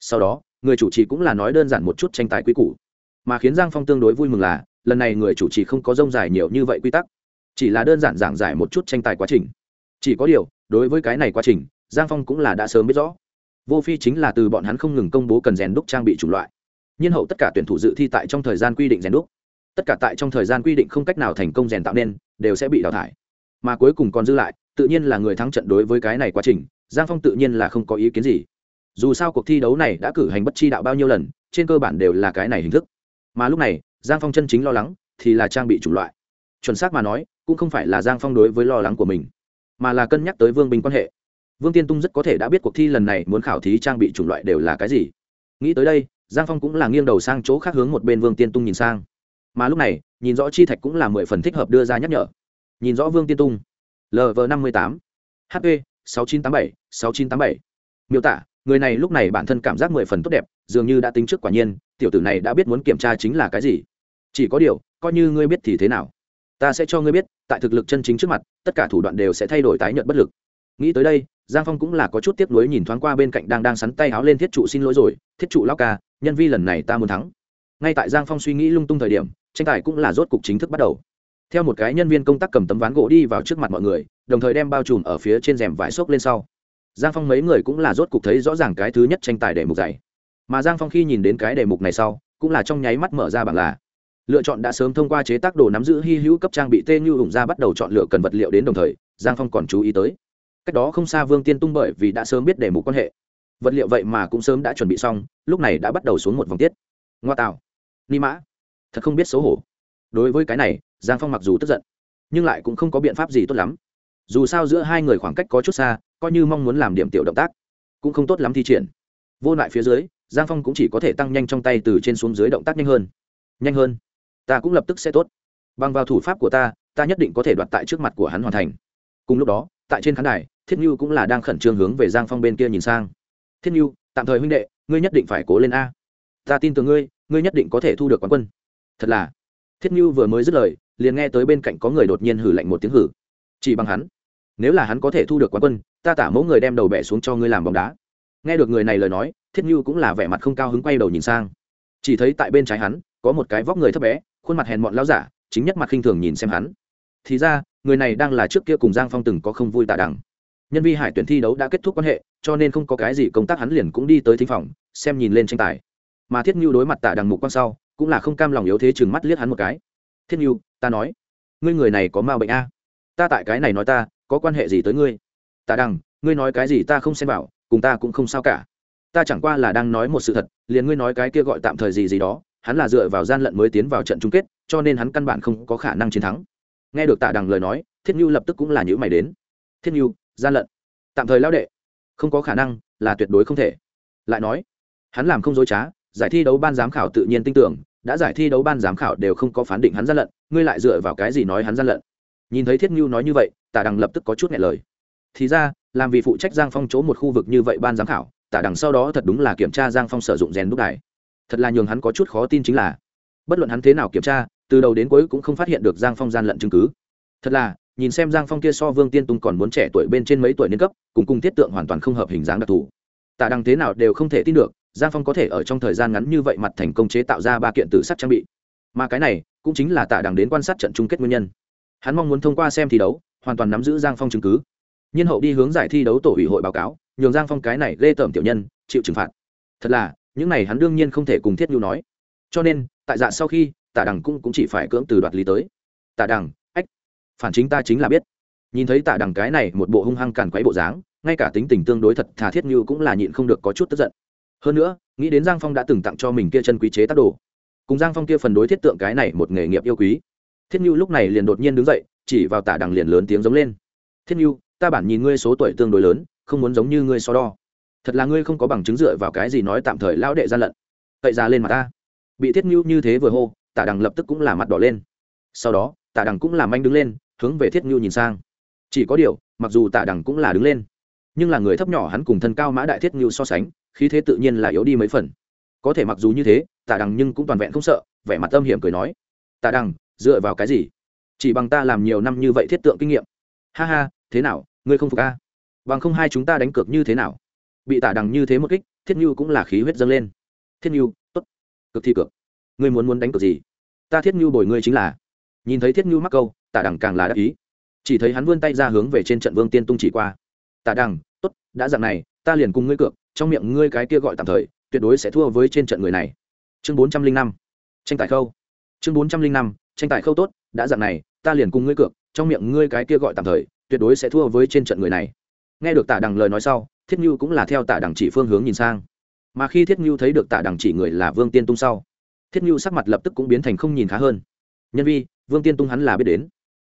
Sau đó, người chủ trì cũng là nói đơn giản một chút tranh tài quy củ. Mà khiến giang phong tương đối vui mừng là, lần này người chủ trì không có rông dài nhiều như vậy quy tắc chỉ là đơn giản giảng giải một chút tranh tài quá trình. Chỉ có điều, đối với cái này quá trình, giang phong cũng là đã sớm biết rõ. Vô phi chính là từ bọn hắn không ngừng công bố cần rèn đúc trang bị chủng loại. Nhiên hậu tất cả tuyển thủ dự thi tại trong thời gian quy định rèn đúc. Tất cả tại trong thời gian quy định không cách nào thành công rèn tạo nên, đều sẽ bị đào thải. Mà cuối cùng còn dư lại, tự nhiên là người thắng trận đối với cái này quá trình, giang phong tự nhiên là không có ý kiến gì. Dù sao cuộc thi đấu này đã cử hành bất chi đạo bao nhiêu lần, trên cơ bản đều là cái này hình thức. Mà lúc này, giang phong chân chính lo lắng thì là trang bị chủng loại. Chuẩn xác mà nói cũng không phải là giang phong đối với lo lắng của mình, mà là cân nhắc tới vương binh quan hệ. Vương tiên tung rất có thể đã biết cuộc thi lần này muốn khảo thí trang bị chủng loại đều là cái gì. Nghĩ tới đây, giang phong cũng là nghiêng đầu sang chỗ khác hướng một bên vương tiên tung nhìn sang. Mà lúc này, nhìn rõ chi thạch cũng là mười phần thích hợp đưa ra nhắc nhở. Nhìn rõ vương tiên tung. Lv năm mươi tám. Hp sáu chín tám bảy, sáu chín tám bảy. Miêu tả, người này lúc này bản thân cảm giác mười phần tốt đẹp, dường như đã tính trước quả nhiên, tiểu tử này đã biết muốn kiểm tra chính là cái gì. Chỉ có điều, coi như ngươi biết thì thế nào? Ta sẽ cho ngươi biết, tại thực lực chân chính trước mặt, tất cả thủ đoạn đều sẽ thay đổi tái nhận bất lực. Nghĩ tới đây, giang phong cũng là có chút tiếc nuối nhìn thoáng qua bên cạnh đang đang sắn tay áo lên thiết trụ xin lỗi rồi. Thiết trụ lao ca, nhân vi lần này ta muốn thắng. Ngay tại giang phong suy nghĩ lung tung thời điểm, tranh tài cũng là rốt cục chính thức bắt đầu. Theo một cái nhân viên công tác cầm tấm ván gỗ đi vào trước mặt mọi người, đồng thời đem bao trùm ở phía trên rèm vải xốc lên sau. Giang phong mấy người cũng là rốt cục thấy rõ ràng cái thứ nhất tranh tài đề mục dạy mà giang phong khi nhìn đến cái đề mục này sau, cũng là trong nháy mắt mở ra bảng là lựa chọn đã sớm thông qua chế tác đồ nắm giữ hy hữu cấp trang bị tê như hùng ra bắt đầu chọn lựa cần vật liệu đến đồng thời, giang phong còn chú ý tới. Cách đó không xa vương tiên tung bởi vì đã sớm biết để mục quan hệ. Vật liệu vậy mà cũng sớm đã chuẩn bị xong, lúc này đã bắt đầu xuống một vòng tiết. Ngoa tạo. Ni mã. Thật không biết xấu hổ. Đối với cái này, giang phong mặc dù tức giận, nhưng lại cũng không có biện pháp gì tốt lắm. Dù sao giữa hai người khoảng cách có chút xa, coi như mong muốn làm điểm tiểu động tác, cũng không tốt lắm thi triển. Vô lại phía dưới, giang phong cũng chỉ có thể tăng nhanh trong tay từ trên xuống dưới động tác nhanh hơn. Nhanh hơn ta cũng lập tức sẽ tốt. Bằng vào thủ pháp của ta ta nhất định có thể đoạt tại trước mặt của hắn hoàn thành. Cùng lúc đó, tại trên khán đài, thiết như cũng là đang khẩn trương hướng về giang phong bên kia nhìn sang. Thiết như tạm thời huynh đệ, ngươi nhất định phải cố lên a. Ta tin tưởng ngươi ngươi nhất định có thể thu được quán quân. Thật là. Thiết như vừa mới dứt lời, liền nghe tới bên cạnh có người đột nhiên hử lạnh một tiếng hử. Chỉ bằng hắn. Nếu là hắn có thể thu được quán quân, ta tả mẫu người đem đầu bẻ xuống cho ngươi làm bóng đá. Nghe được người này lời nói, thiết như cũng là vẻ mặt không cao hứng quay đầu nhìn sang. Chỉ thấy tại bên trái hắn, có một cái vóc người thấp bé khuôn mặt hèn mọn lao giả chính nhất mặt khinh thường nhìn xem hắn. Thì ra người này đang là trước kia cùng giang phong từng có không vui tạ đằng. Nhân vi hải tuyển thi đấu đã kết thúc quan hệ cho nên không có cái gì công tác hắn liền cũng đi tới thính phòng xem nhìn lên tranh tài. Mà thiết U đối mặt tạ đằng mục quan sau cũng là không cam lòng yếu thế chừng mắt liếc hắn một cái. Thiết U, ta nói ngươi người này có ma bệnh a? Ta tại cái này nói ta có quan hệ gì tới ngươi? Tạ đằng ngươi nói cái gì ta không xem bảo cùng ta cũng không sao cả. Ta chẳng qua là đang nói một sự thật liền ngươi nói cái kia gọi tạm thời gì gì đó hắn là dựa vào gian lận mới tiến vào trận chung kết, cho nên hắn căn bản không có khả năng chiến thắng. Nghe được tạ đằng lời nói, thiết như lập tức cũng là nhữ mày đến. Thiết như gian lận. Tạm thời lao đệ. Không có khả năng, là tuyệt đối không thể. Lại nói, hắn làm không dối trá, giải thi đấu ban giám khảo tự nhiên tin tưởng, đã giải thi đấu ban giám khảo đều không có phán định hắn gian lận, ngươi lại dựa vào cái gì nói hắn gian lận? Nhìn thấy thiết như nói như vậy tả đằng lập tức có chút nghe lời. Thì ra, làm vì phụ trách giang phong chỗ một khu vực như vậy ban giám khảo tả đằng sau đó thật đúng là kiểm tra giang phong sử dụng rèn đúc đài thật là nhường hắn có chút khó tin chính là, bất luận hắn thế nào kiểm tra, từ đầu đến cuối cũng không phát hiện được giang phong gian lận chứng cứ. Thật là, nhìn xem giang phong kia so vương tiên tùng còn muốn trẻ tuổi bên trên mấy tuổi niên cấp, cùng cùng thiết tượng hoàn toàn không hợp hình dáng đặc thù. Tạ đằng thế nào đều không thể tin được, giang phong có thể ở trong thời gian ngắn như vậy mặt thành công chế tạo ra ba kiện tử sắc trang bị. Mà cái này, cũng chính là tạ đằng đến quan sát trận chung kết nguyên nhân. Hắn mong muốn thông qua xem thi đấu, hoàn toàn nắm giữ giang phong chứng cứ. Nhân hậu đi hướng giải thi đấu tổ ủy hội báo cáo, nhường giang phong cái này ghê tởm tiểu nhân, chịu trừng phạt. Thật là những này hắn đương nhiên không thể cùng thiết nhu nói. Cho nên tại dạ sau khi tả đằng cũng, cũng chỉ phải cưỡng từ đoạt lý tới. Tả đằng ách phản chính ta chính là biết. Nhìn thấy tả đằng cái này một bộ hung hăng càn quấy bộ dáng ngay cả tính tình tương đối thật thà thiết như cũng là nhịn không được có chút tức giận. Hơn nữa nghĩ đến giang phong đã từng tặng cho mình kia chân quý chế tác đồ cùng giang phong kia phần đối thiết tượng cái này một nghề nghiệp yêu quý thiết như lúc này liền đột nhiên đứng dậy chỉ vào tả đằng liền lớn tiếng giống lên. Thiết như ta bản nhìn ngươi số tuổi tương đối lớn không muốn giống như ngươi so đo thật là ngươi không có bằng chứng dựa vào cái gì nói tạm thời lão đệ gian lận. Cậy ra lên mặt ta. Bị thiết ngưu như thế vừa hô, tả đằng lập tức cũng là mặt đỏ lên. Sau đó, tả đằng cũng làm anh đứng lên, hướng về thiết ngưu nhìn sang. Chỉ có điều, mặc dù tả đằng cũng là đứng lên, nhưng là người thấp nhỏ hắn cùng thân cao mã đại thiết ngưu so sánh, khí thế tự nhiên là yếu đi mấy phần. Có thể mặc dù như thế, tả đằng nhưng cũng toàn vẹn không sợ, vẻ mặt âm hiểm cười nói, tả đằng, dựa vào cái gì? Chỉ bằng ta làm nhiều năm như vậy thiết tượng kinh nghiệm. Ha ha, thế nào, ngươi không phục a bằng không hai chúng ta đánh cược như thế nào? Bị tả đằng như thế một kích, thiết như cũng là khí huyết dâng lên. Thiết như, tốt. Cực thi cực. Ngươi muốn muốn đánh cược gì? Ta thiết như bồi ngươi chính là. Nhìn thấy thiết như mắc câu, tả đằng càng là đắc ý. Chỉ thấy hắn vươn tay ra hướng về trên trận vương tiên tung chỉ qua. Tả đằng, tốt, đã dặn này, ta liền cùng ngươi cược, trong miệng ngươi cái kia gọi tạm thời, tuyệt đối sẽ thua với trên trận người này. Chương bốn trăm linh năm, tranh tài khâu. Chương bốn trăm linh năm, tranh tài khâu tốt, đã dặn này, ta liền cùng ngươi cược, trong miệng ngươi cái kia gọi tạm thời, tuyệt đối sẽ thua với trên trận người này. Nghe được tả đằng lời nói sau thiết như cũng là theo Tạ đằng chỉ phương hướng nhìn sang. Mà khi thiết như thấy được Tạ đằng chỉ người là vương tiên tung sau, thiết như sắc mặt lập tức cũng biến thành không nhìn khá hơn. Nhân vi, vương tiên tung hắn là biết đến.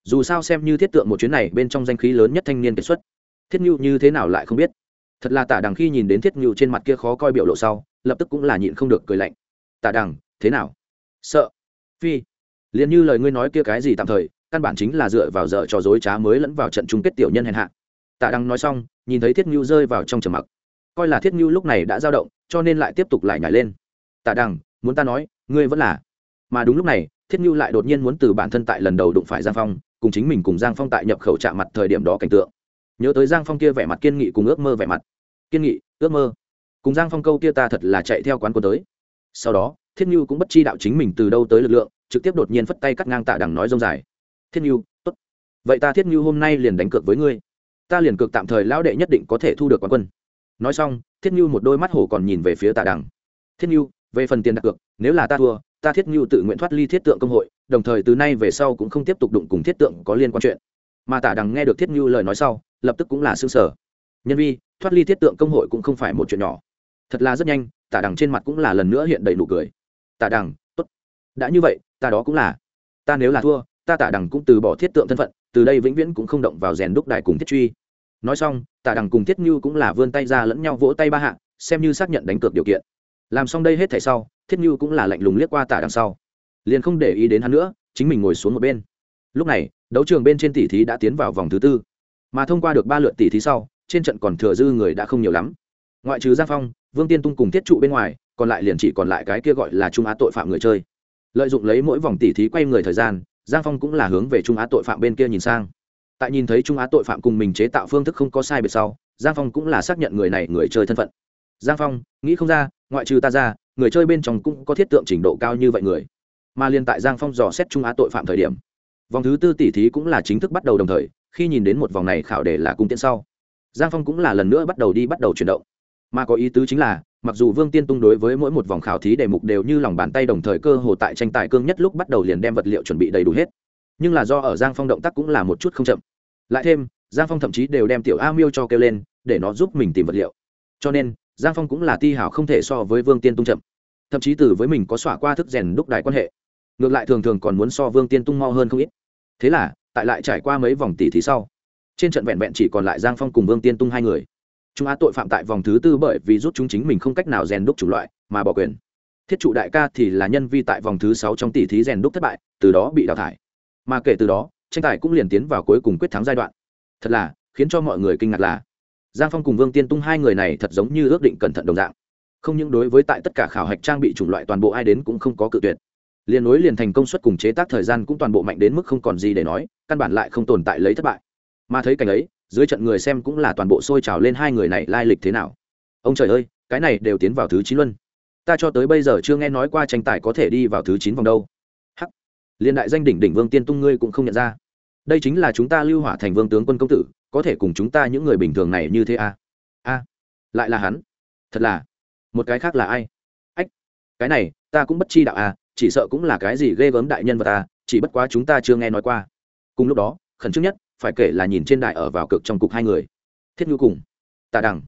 Dù sao xem như thiết tượng một chuyến này bên trong danh khí lớn nhất thanh niên kiệt xuất, thiết như như thế nào lại không biết. Thật là tả đằng khi nhìn đến thiết như trên mặt kia khó coi biểu lộ sau, lập tức cũng là nhịn không được cười lạnh. Tả đằng, thế nào? Sợ. Phi, liền như lời ngươi nói kia cái gì tạm thời, căn bản chính là dựa vào dở trò dối trá mới lẫn vào trận chung kết tiểu nhân hèn hạ tạ đăng nói xong, nhìn thấy thiết nhu rơi vào trong trầm mặc. Coi là thiết nhu lúc này đã dao động, cho nên lại tiếp tục lại nhảy lên. Tạ đăng, muốn ta nói, ngươi vẫn là? Mà đúng lúc này, thiết nhu lại đột nhiên muốn từ bản thân tại lần đầu đụng phải giang phong, cùng chính mình cùng giang phong tại nhập khẩu chạm mặt thời điểm đó cảnh tượng. Nhớ tới giang phong kia vẻ mặt kiên nghị cùng ước mơ vẻ mặt. Kiên nghị, ước mơ? Cùng giang phong câu kia ta thật là chạy theo quán quân tới. Sau đó, thiết như cũng bất chi đạo chính mình từ đâu tới lực lượng, trực tiếp đột nhiên phất tay cắt ngang tạ đằng nói rông dài. Thiết nhu tốt. Vậy ta thiết như hôm nay liền đánh cược với ngươi ta liền cược tạm thời lão đệ nhất định có thể thu được quán quân. Nói xong, thiết nhu một đôi mắt hổ còn nhìn về phía tạ đằng. Thiết nhu về phần tiền đặt cược, nếu là ta thua, ta thiết nhu tự nguyện thoát ly thiết tượng công hội, đồng thời từ nay về sau cũng không tiếp tục đụng cùng thiết tượng có liên quan chuyện. Mà tạ đằng nghe được thiết nhu lời nói sau, lập tức cũng là xương sở nhân vi, thoát ly thiết tượng công hội cũng không phải một chuyện nhỏ. Thật là rất nhanh, tạ đằng trên mặt cũng là lần nữa hiện đầy nụ cười. Tạ đằng, tốt. Đã như vậy, ta đó cũng là. Ta nếu là thua ta tạ đằng cũng từ bỏ thiết tượng thân phận, từ đây vĩnh viễn cũng không động vào rèn đúc đài cùng thiết truy. Nói xong tạ đằng cùng thiết như cũng là vươn tay ra lẫn nhau vỗ tay ba hạ, xem như xác nhận đánh cược điều kiện. Làm xong đây hết thảy sau, thiết như cũng là lạnh lùng liếc qua tạ đằng sau. Liền không để ý đến hắn nữa, chính mình ngồi xuống một bên. Lúc này, đấu trường bên trên tỷ thí đã tiến vào vòng thứ tư. Mà thông qua được ba lượt tỷ thí sau, trên trận còn thừa dư người đã không nhiều lắm. Ngoại trừ giang phong, vương tiên tung cùng thiết trụ bên ngoài, còn lại liền chỉ còn lại cái kia gọi là trung á tội phạm người chơi. Lợi dụng lấy mỗi vòng tỷ thí quay người thời gian giang phong cũng là hướng về trung á tội phạm bên kia nhìn sang. Tại nhìn thấy trung á tội phạm cùng mình chế tạo phương thức không có sai biệt sau, giang phong cũng là xác nhận người này người chơi thân phận. Giang phong, nghĩ không ra, ngoại trừ ta ra, người chơi bên trong cũng có thiết tượng trình độ cao như vậy người. Mà liên tại giang phong dò xét trung á tội phạm thời điểm, vòng thứ tư tỷ thí cũng là chính thức bắt đầu đồng thời, khi nhìn đến một vòng này khảo đề là cung tiễn sau, giang phong cũng là lần nữa bắt đầu đi bắt đầu chuyển động. Mà có ý tứ chính là mặc dù vương tiên tung đối với mỗi một vòng khảo thí đề mục đều như lòng bàn tay đồng thời cơ hồ tại tranh tài cương nhất lúc bắt đầu liền đem vật liệu chuẩn bị đầy đủ hết. Nhưng là do ở giang phong động tác cũng là một chút không chậm. Lại thêm, giang phong thậm chí đều đem tiểu a miêu cho kêu lên, để nó giúp mình tìm vật liệu. Cho nên, giang phong cũng là ti hảo không thể so với vương tiên tung chậm. Thậm chí từ với mình có xỏa qua thức rèn đúc đài quan hệ. Ngược lại thường thường còn muốn so vương tiên tung mo hơn không ít. Thế là, tại lại trải qua mấy vòng tỷ thí sau, trên trận vẹn vẹn chỉ còn lại giang phong cùng vương tiên tung hai người chúng á tội phạm tại vòng thứ tư bởi vì rút chúng chính mình không cách nào rèn đúc chủ loại, mà bỏ quyền. Thiết trụ đại ca thì là nhân vi tại vòng thứ sáu trong tỷ thí rèn đúc thất bại, từ đó bị đào thải. Mà kể từ đó, tranh tài cũng liền tiến vào cuối cùng quyết thắng giai đoạn. Thật là, khiến cho mọi người kinh ngạc là, giang phong cùng vương tiên tung hai người này thật giống như ước định cẩn thận đồng dạng. Không những đối với tại tất cả khảo hạch trang bị chủng loại toàn bộ ai đến cũng không có cự tuyệt. Liền nối liền thành công suất cùng chế tác thời gian cũng toàn bộ mạnh đến mức không còn gì để nói, căn bản lại không tồn tại lấy thất bại. Mà thấy cảnh ấy dưới trận người xem cũng là toàn bộ sôi trào lên hai người này lai lịch thế nào. Ông trời ơi, cái này đều tiến vào thứ chín luân. Ta cho tới bây giờ chưa nghe nói qua tranh tài có thể đi vào thứ chín vòng đâu. Hắc. Liên đại danh đỉnh đỉnh vương tiên tung ngươi cũng không nhận ra. Đây chính là chúng ta lưu hỏa thành vương tướng quân công tử, có thể cùng chúng ta những người bình thường này như thế à? a. Lại là hắn. Thật là. Một cái khác là ai? Ách. Cái này, ta cũng bất chi đạo à chỉ sợ cũng là cái gì ghê gớm đại nhân vật à chỉ bất quá chúng ta chưa nghe nói qua. Cùng lúc đó, khẩn trương nhất phải kể là nhìn trên đại ở vào cực trong cục hai người. Thiết nhu cùng tà đằng.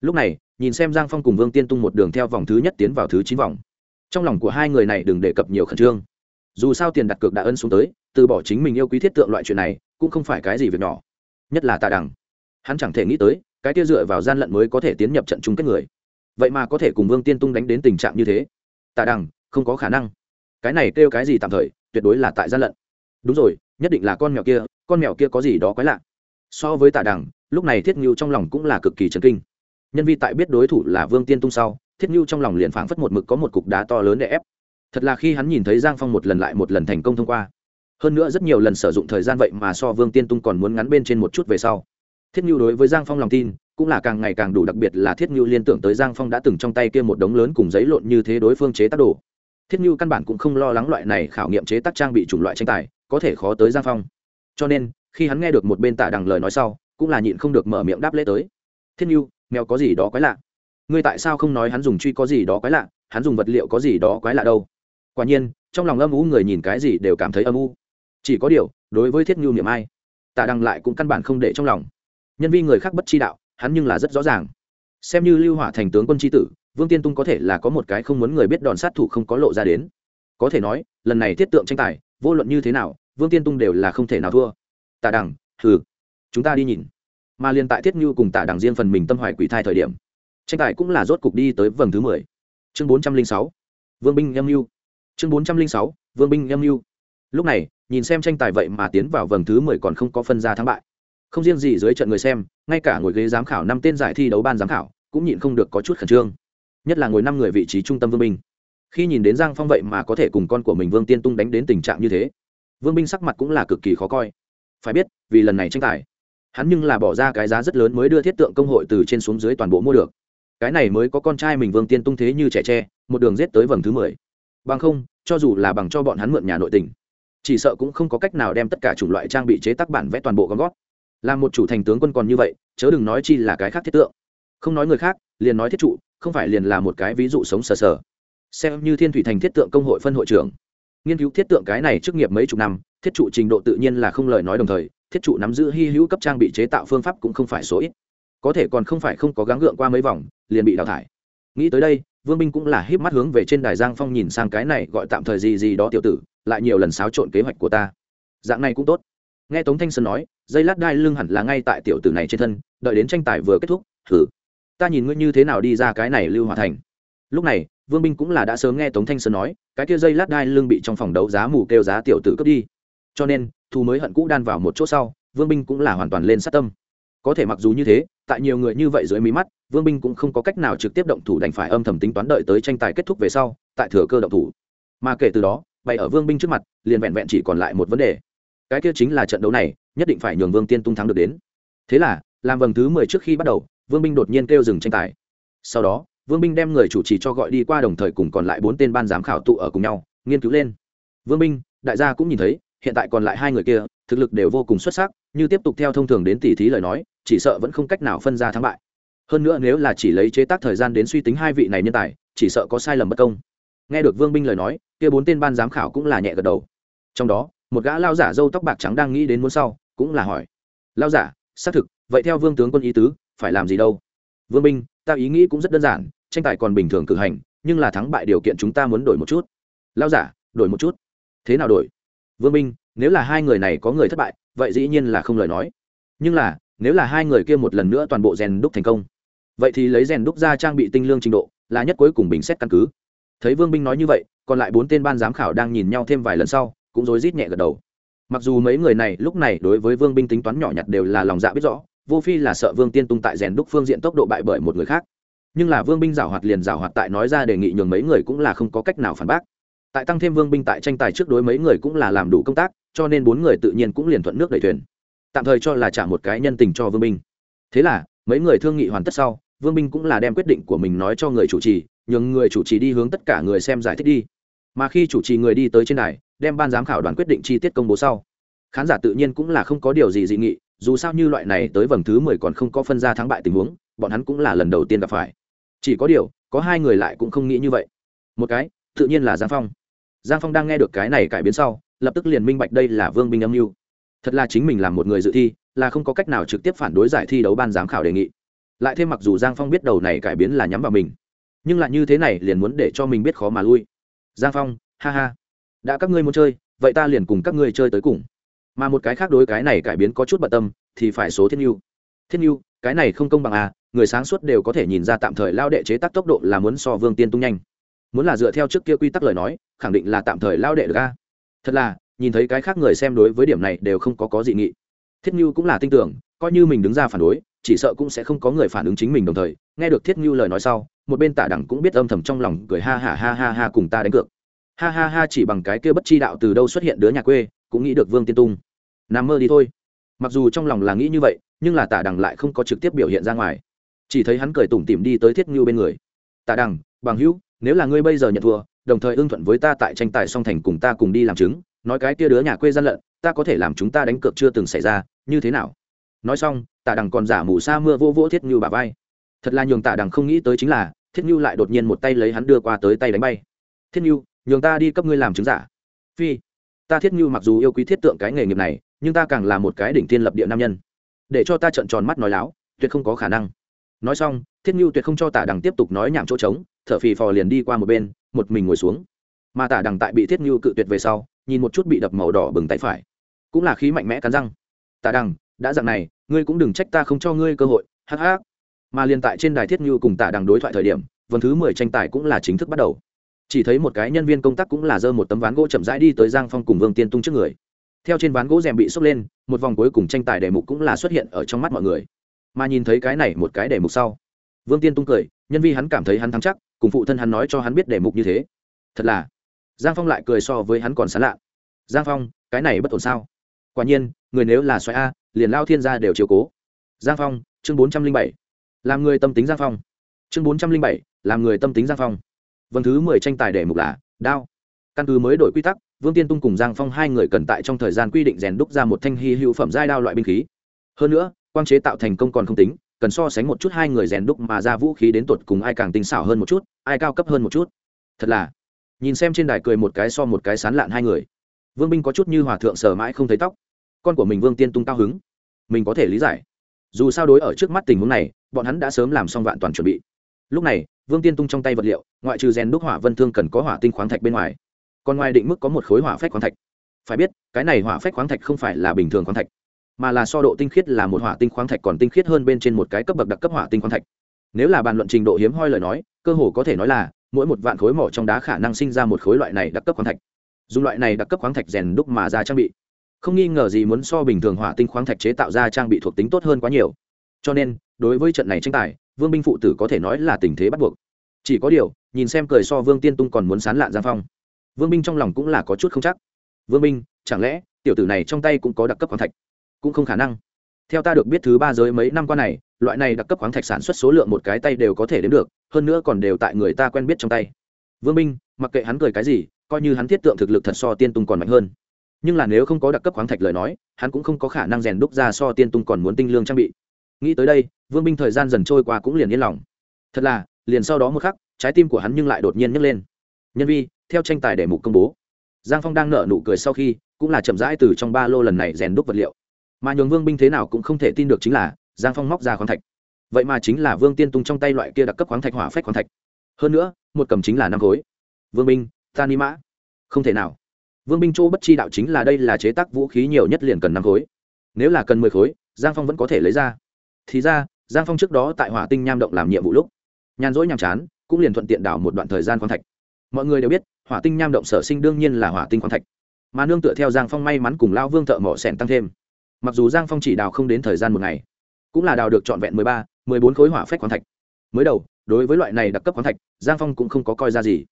Lúc này, nhìn xem giang phong cùng vương tiên tung một đường theo vòng thứ nhất tiến vào thứ chín vòng. Trong lòng của hai người này đừng đề cập nhiều khẩn trương. Dù sao tiền đặt cược đã ân xuống tới, từ bỏ chính mình yêu quý thiết tượng loại chuyện này, cũng không phải cái gì việc nhỏ. Nhất là tà đằng. Hắn chẳng thể nghĩ tới, cái kia dựa vào gian lận mới có thể tiến nhập trận chung kết người. Vậy mà có thể cùng vương tiên tung đánh đến tình trạng như thế. Tà đằng, không có khả năng. Cái này kêu cái gì tạm thời, tuyệt đối là tại gian lận. Đúng rồi nhất định là con mèo kia, con mèo kia có gì đó quái lạ. So với tả đằng, lúc này thiết ngưu trong lòng cũng là cực kỳ chấn kinh. Nhân vi tại biết đối thủ là vương tiên tung sau, thiết ngưu trong lòng liền phảng phất một mực có một cục đá to lớn để ép. Thật là khi hắn nhìn thấy giang phong một lần lại một lần thành công thông qua. Hơn nữa rất nhiều lần sử dụng thời gian vậy mà so vương tiên tung còn muốn ngắn bên trên một chút về sau. Thiết ngưu đối với giang phong lòng tin, cũng là càng ngày càng đủ đặc biệt là thiết ngưu liên tưởng tới giang phong đã từng trong tay kia một đống lớn cùng giấy lộn như thế đối phương chế tác đồ. Thiết ngưu căn bản cũng không lo lắng loại này khảo nghiệm chế tác trang bị chủng loại tranh tài có thể khó tới giang phong. Cho nên, khi hắn nghe được một bên tả đằng lời nói sau, cũng là nhịn không được mở miệng đáp lễ tới. Thiên nhu, mèo có gì đó quái lạ? Ngươi tại sao không nói hắn dùng truy có gì đó quái lạ? Hắn dùng vật liệu có gì đó quái lạ đâu? Quả nhiên, trong lòng âm u người nhìn cái gì đều cảm thấy âm u. Chỉ có điều, đối với thiết nhu niệm ai, tả đằng lại cũng căn bản không để trong lòng. Nhân vi người khác bất chi đạo, hắn nhưng là rất rõ ràng. Xem như lưu hỏa thành tướng quân tri tử, vương tiên tung có thể là có một cái không muốn người biết đòn sát thủ không có lộ ra đến. Có thể nói, lần này thiết tượng tranh tài, vô luận như thế nào vương tiên tung đều là không thể nào thua. Tà đằng thử chúng ta đi nhìn. Mà liên tại thiết như cùng tả đằng riêng phần mình tâm hoài quỷ thai thời điểm, tranh tài cũng là rốt cục đi tới vầng thứ mười. Chương bốn trăm linh sáu, vương binh âm mưu. Chương bốn trăm linh sáu, vương binh âm mưu. Lúc này, nhìn xem tranh tài vậy mà tiến vào vầng thứ mười còn không có phân ra thắng bại. Không riêng gì dưới trận người xem, ngay cả ngồi ghế giám khảo năm tên giải thi đấu ban giám khảo cũng nhịn không được có chút khẩn trương. Nhất là ngồi năm người vị trí trung tâm vương binh. Khi nhìn đến giang phong vậy mà có thể cùng con của mình vương tiên tung đánh đến tình trạng như thế vương binh sắc mặt cũng là cực kỳ khó coi. Phải biết, vì lần này tranh tài, hắn nhưng là bỏ ra cái giá rất lớn mới đưa thiết tượng công hội từ trên xuống dưới toàn bộ mua được. Cái này mới có con trai mình vương tiên tung thế như trẻ tre, một đường rết tới vầng thứ mười. Bằng không, cho dù là bằng cho bọn hắn mượn nhà nội tình, chỉ sợ cũng không có cách nào đem tất cả chủng loại trang bị chế tác bản vẽ toàn bộ gom gót làm một chủ thành tướng quân còn như vậy, chớ đừng nói chi là cái khác thiết tượng. Không nói người khác, liền nói thiết trụ, không phải liền là một cái ví dụ sống sờ sờ. Xem như thiên thủy thành thiết tượng công hội phân hội trưởng nghiên cứu thiết tượng cái này trước nghiệp mấy chục năm, thiết trụ trình độ tự nhiên là không lời nói đồng thời, thiết trụ nắm giữ hy hữu cấp trang bị chế tạo phương pháp cũng không phải số ít. Có thể còn không phải không có gắng gượng qua mấy vòng, liền bị đào thải. Nghĩ tới đây, vương binh cũng là híp mắt hướng về trên đài giang phong nhìn sang cái này gọi tạm thời gì gì đó tiểu tử, lại nhiều lần xáo trộn kế hoạch của ta. Dạng này cũng tốt. Nghe tống thanh sơn nói, dây lát đai lưng hẳn là ngay tại tiểu tử này trên thân, đợi đến tranh tài vừa kết thúc thử ta nhìn ngươi như thế nào đi ra cái này lưu hòa thành. Lúc này vương binh cũng là đã sớm nghe tống thanh sơn nói, cái kia dây lát đai lưng bị trong phòng đấu giá mù kêu giá tiểu tử cướp đi. Cho nên, thù mới hận cũ đan vào một chỗ sau, vương binh cũng là hoàn toàn lên sát tâm. Có thể mặc dù như thế, tại nhiều người như vậy dưới mí mắt, vương binh cũng không có cách nào trực tiếp động thủ đành phải âm thầm tính toán đợi tới tranh tài kết thúc về sau, tại thừa cơ động thủ. Mà kể từ đó, bày ở vương binh trước mặt, liền vẹn vẹn chỉ còn lại một vấn đề. Cái kia chính là trận đấu này, nhất định phải nhường vương tiên tung thắng được đến. Thế là, làm vầng thứ mười trước khi bắt đầu, vương binh đột nhiên kêu dừng tranh tài. Sau đó vương binh đem người chủ trì cho gọi đi qua đồng thời cùng còn lại bốn tên ban giám khảo tụ ở cùng nhau, nghiên cứu lên. Vương binh, đại gia cũng nhìn thấy, hiện tại còn lại hai người kia, thực lực đều vô cùng xuất sắc, như tiếp tục theo thông thường đến tỉ thí lời nói, chỉ sợ vẫn không cách nào phân ra thắng bại. Hơn nữa nếu là chỉ lấy chế tác thời gian đến suy tính hai vị này nhân tài, chỉ sợ có sai lầm bất công. Nghe được vương binh lời nói, kia bốn tên ban giám khảo cũng là nhẹ gật đầu. Trong đó, một gã lao giả râu tóc bạc trắng đang nghĩ đến muốn sau, cũng là hỏi. Lao giả, xác thực, vậy theo vương tướng quân ý tứ, phải làm gì đâu? Vương binh ta ý nghĩ cũng rất đơn giản tranh tài còn bình thường cử hành nhưng là thắng bại điều kiện chúng ta muốn đổi một chút. Lao giả đổi một chút. Thế nào đổi? Vương Minh, nếu là hai người này có người thất bại vậy dĩ nhiên là không lời nói. Nhưng là nếu là hai người kia một lần nữa toàn bộ rèn đúc thành công vậy thì lấy rèn đúc ra trang bị tinh lương trình độ là nhất cuối cùng bình xét căn cứ. Thấy vương binh nói như vậy còn lại bốn tên ban giám khảo đang nhìn nhau thêm vài lần sau cũng rối rít nhẹ gật đầu. Mặc dù mấy người này lúc này đối với vương binh tính toán nhỏ nhặt đều là lòng dạ biết rõ vô phi là sợ vương tiên tung tại rèn đúc phương diện tốc độ bại bởi một người khác. Nhưng là vương binh giảo hoạt liền giảo hoạt tại nói ra đề nghị nhường mấy người cũng là không có cách nào phản bác. Tại tăng thêm vương binh tại tranh tài trước đối mấy người cũng là làm đủ công tác, cho nên bốn người tự nhiên cũng liền thuận nước đẩy thuyền. Tạm thời cho là trả một cái nhân tình cho vương binh. Thế là, mấy người thương nghị hoàn tất sau, vương binh cũng là đem quyết định của mình nói cho người chủ trì, nhường người chủ trì đi hướng tất cả người xem giải thích đi. Mà khi chủ trì người đi tới trên đài, đem ban giám khảo đoàn quyết định chi tiết công bố sau. Khán giả tự nhiên cũng là không có điều gì dị nghị dù sao như loại này tới vầng thứ mười còn không có phân ra thắng bại tình huống, bọn hắn cũng là lần đầu tiên gặp phải. Chỉ có điều, có hai người lại cũng không nghĩ như vậy. Một cái, tự nhiên là giang phong. Giang phong đang nghe được cái này cải biến sau, lập tức liền minh bạch đây là vương binh âm mưu. Thật là chính mình làm một người dự thi, là không có cách nào trực tiếp phản đối giải thi đấu ban giám khảo đề nghị. Lại thêm mặc dù giang phong biết đầu này cải biến là nhắm vào mình, nhưng lại như thế này liền muốn để cho mình biết khó mà lui. Giang phong, ha ha. Đã các ngươi muốn chơi, vậy ta liền cùng các ngươi chơi tới cùng mà một cái khác đối cái này cải biến có chút bận tâm thì phải số thiên nhu. Thiên nhu, cái này không công bằng à người sáng suốt đều có thể nhìn ra tạm thời lao đệ chế tác tốc độ là muốn so vương tiên tung nhanh. Muốn là dựa theo trước kia quy tắc lời nói, khẳng định là tạm thời lao đệ được a thật là, nhìn thấy cái khác người xem đối với điểm này đều không có có dị nghị. Thiết như cũng là tin tưởng, coi như mình đứng ra phản đối, chỉ sợ cũng sẽ không có người phản ứng chính mình đồng thời. Nghe được thiết như lời nói sau, một bên tả đẳng cũng biết âm thầm trong lòng cười ha ha ha ha ha cùng ta đánh cược. Ha ha ha, chỉ bằng cái kia bất chi đạo từ đâu xuất hiện đứa nhà quê cũng nghĩ được vương tiên tung. Nằm mơ đi thôi. Mặc dù trong lòng là nghĩ như vậy, nhưng là tả đằng lại không có trực tiếp biểu hiện ra ngoài. Chỉ thấy hắn cười tủm tỉm đi tới thiết ngưu bên người. Tả đằng, bằng hữu, nếu là ngươi bây giờ nhận thua, đồng thời ưng thuận với ta tại tranh tài song thành cùng ta cùng đi làm chứng, nói cái kia đứa nhà quê gian lận, ta có thể làm chúng ta đánh cược chưa từng xảy ra, như thế nào? Nói xong, tả đằng còn giả mù sa mưa vô vỗ thiết ngưu bà vai. Thật là nhường tả đằng không nghĩ tới chính là, thiết ngưu lại đột nhiên một tay lấy hắn đưa qua tới tay đánh bay. Thiết ngưu, nhường ta đi cấp ngươi làm chứng giả. Phi ta thiết ngưu mặc dù yêu quý thiết tượng cái nghề nghiệp này, nhưng ta càng là một cái đỉnh tiên lập địa nam nhân. Để cho ta trận tròn mắt nói láo, tuyệt không có khả năng. Nói xong, thiết ngưu tuyệt không cho tả đằng tiếp tục nói nhảm chỗ trống, thở phì phò liền đi qua một bên, một mình ngồi xuống. Mà tả đằng tại bị thiết ngưu cự tuyệt về sau, nhìn một chút bị đập màu đỏ bừng tay phải. Cũng là khí mạnh mẽ cắn răng. Tả đằng, đã dặn này, ngươi cũng đừng trách ta không cho ngươi cơ hội, hắc hắc. Mà liền tại trên đài thiết như cùng tạ đằng đối thoại thời điểm, vần thứ mười tranh tài cũng là chính thức bắt đầu chỉ thấy một cái nhân viên công tác cũng là giơ một tấm ván gỗ chậm rãi đi tới giang phong cùng vương tiên tung trước người. Theo trên ván gỗ rèm bị xốc lên, một vòng cuối cùng tranh tài đề mục cũng là xuất hiện ở trong mắt mọi người. Mà nhìn thấy cái này một cái đề mục sau, vương tiên tung cười, nhân vi hắn cảm thấy hắn thắng chắc, cùng phụ thân hắn nói cho hắn biết đề mục như thế. Thật là, giang phong lại cười so với hắn còn sán lạ. Giang phong, cái này bất ổn sao? Quả nhiên, người nếu là xoáy a, liền lao thiên gia đều chiều cố. Giang phong, chương bốn trăm linh bảy. Làm người tâm tính giang phong. Chương bốn trăm linh bảy, làm người tâm tính giang phong vâng thứ mười tranh tài đề mục là đao. Căn cứ mới đổi quy tắc, vương tiên tung cùng giang phong hai người cần tại trong thời gian quy định rèn đúc ra một thanh hy hữu phẩm giai đao loại binh khí. Hơn nữa, quang chế tạo thành công còn không tính, cần so sánh một chút hai người rèn đúc mà ra vũ khí đến tột cùng ai càng tinh xảo hơn một chút, ai cao cấp hơn một chút. Thật là, nhìn xem trên đài cười một cái so một cái sán lạn hai người. Vương binh có chút như hòa thượng sờ mãi không thấy tóc. Con của mình vương tiên tung cao hứng. Mình có thể lý giải. Dù sao đối ở trước mắt tình huống này, bọn hắn đã sớm làm xong vạn toàn chuẩn bị. Lúc này vương tiên tung trong tay vật liệu, ngoại trừ rèn đúc hỏa vân thương cần có hỏa tinh khoáng thạch bên ngoài, còn ngoài định mức có một khối hỏa phách khoáng thạch. Phải biết, cái này hỏa phách khoáng thạch không phải là bình thường khoáng thạch, mà là so độ tinh khiết là một hỏa tinh khoáng thạch còn tinh khiết hơn bên trên một cái cấp bậc đặc cấp hỏa tinh khoáng thạch. Nếu là bàn luận trình độ hiếm hoi lời nói, cơ hồ có thể nói là, mỗi một vạn khối mỏ trong đá khả năng sinh ra một khối loại này đặc cấp khoáng thạch. Dùng loại này đặc cấp khoáng thạch rèn đúc mà ra trang bị. Không nghi ngờ gì muốn so bình thường hỏa tinh khoáng thạch chế tạo ra trang bị thuộc tính tốt hơn quá nhiều. Cho nên, đối với trận này tranh tài vương binh phụ tử có thể nói là tình thế bắt buộc. Chỉ có điều, nhìn xem cười so vương tiên tung còn muốn sán lạn giang phong. Vương binh trong lòng cũng là có chút không chắc. Vương binh, chẳng lẽ tiểu tử này trong tay cũng có đặc cấp khoáng thạch? Cũng không khả năng. Theo ta được biết thứ ba giới mấy năm qua này, loại này đặc cấp khoáng thạch sản xuất số lượng một cái tay đều có thể đến được, hơn nữa còn đều tại người ta quen biết trong tay. Vương binh, mặc kệ hắn cười cái gì, coi như hắn thiết tượng thực lực thật so tiên tung còn mạnh hơn. Nhưng là nếu không có đặc cấp khoáng thạch lời nói, hắn cũng không có khả năng rèn đúc ra so tiên tung còn muốn tinh lương trang bị nghĩ tới đây, vương binh thời gian dần trôi qua cũng liền yên lòng. Thật là, liền sau đó một khắc, trái tim của hắn nhưng lại đột nhiên nhấc lên. Nhân vi, theo tranh tài để mục công bố. Giang phong đang nợ nụ cười sau khi, cũng là chậm rãi từ trong ba lô lần này rèn đúc vật liệu. Mà nhường vương binh thế nào cũng không thể tin được chính là, giang phong móc ra khoáng thạch. Vậy mà chính là vương tiên tung trong tay loại kia đặc cấp khoáng thạch hỏa phách khoáng thạch. Hơn nữa, một cầm chính là năm khối. Vương binh, ta ni mã. Không thể nào. Vương binh chỗ bất chi đạo chính là đây là chế tác vũ khí nhiều nhất liền cần năm khối. Nếu là cần mười khối, giang phong vẫn có thể lấy ra thì ra, giang phong trước đó tại hỏa tinh nham động làm nhiệm vụ lúc, nhàn rỗi nhàm chán, cũng liền thuận tiện đảo một đoạn thời gian khoáng thạch. Mọi người đều biết, hỏa tinh nham động sở sinh đương nhiên là hỏa tinh khoáng thạch. Mà nương tựa theo giang phong may mắn cùng lao vương thợ mỏ sẻn tăng thêm. Mặc dù giang phong chỉ đào không đến thời gian một ngày, cũng là đào được trọn vẹn mười ba, mười bốn khối hỏa phách khoáng thạch. Mới đầu, đối với loại này đặc cấp khoáng thạch, giang phong cũng không có coi ra gì.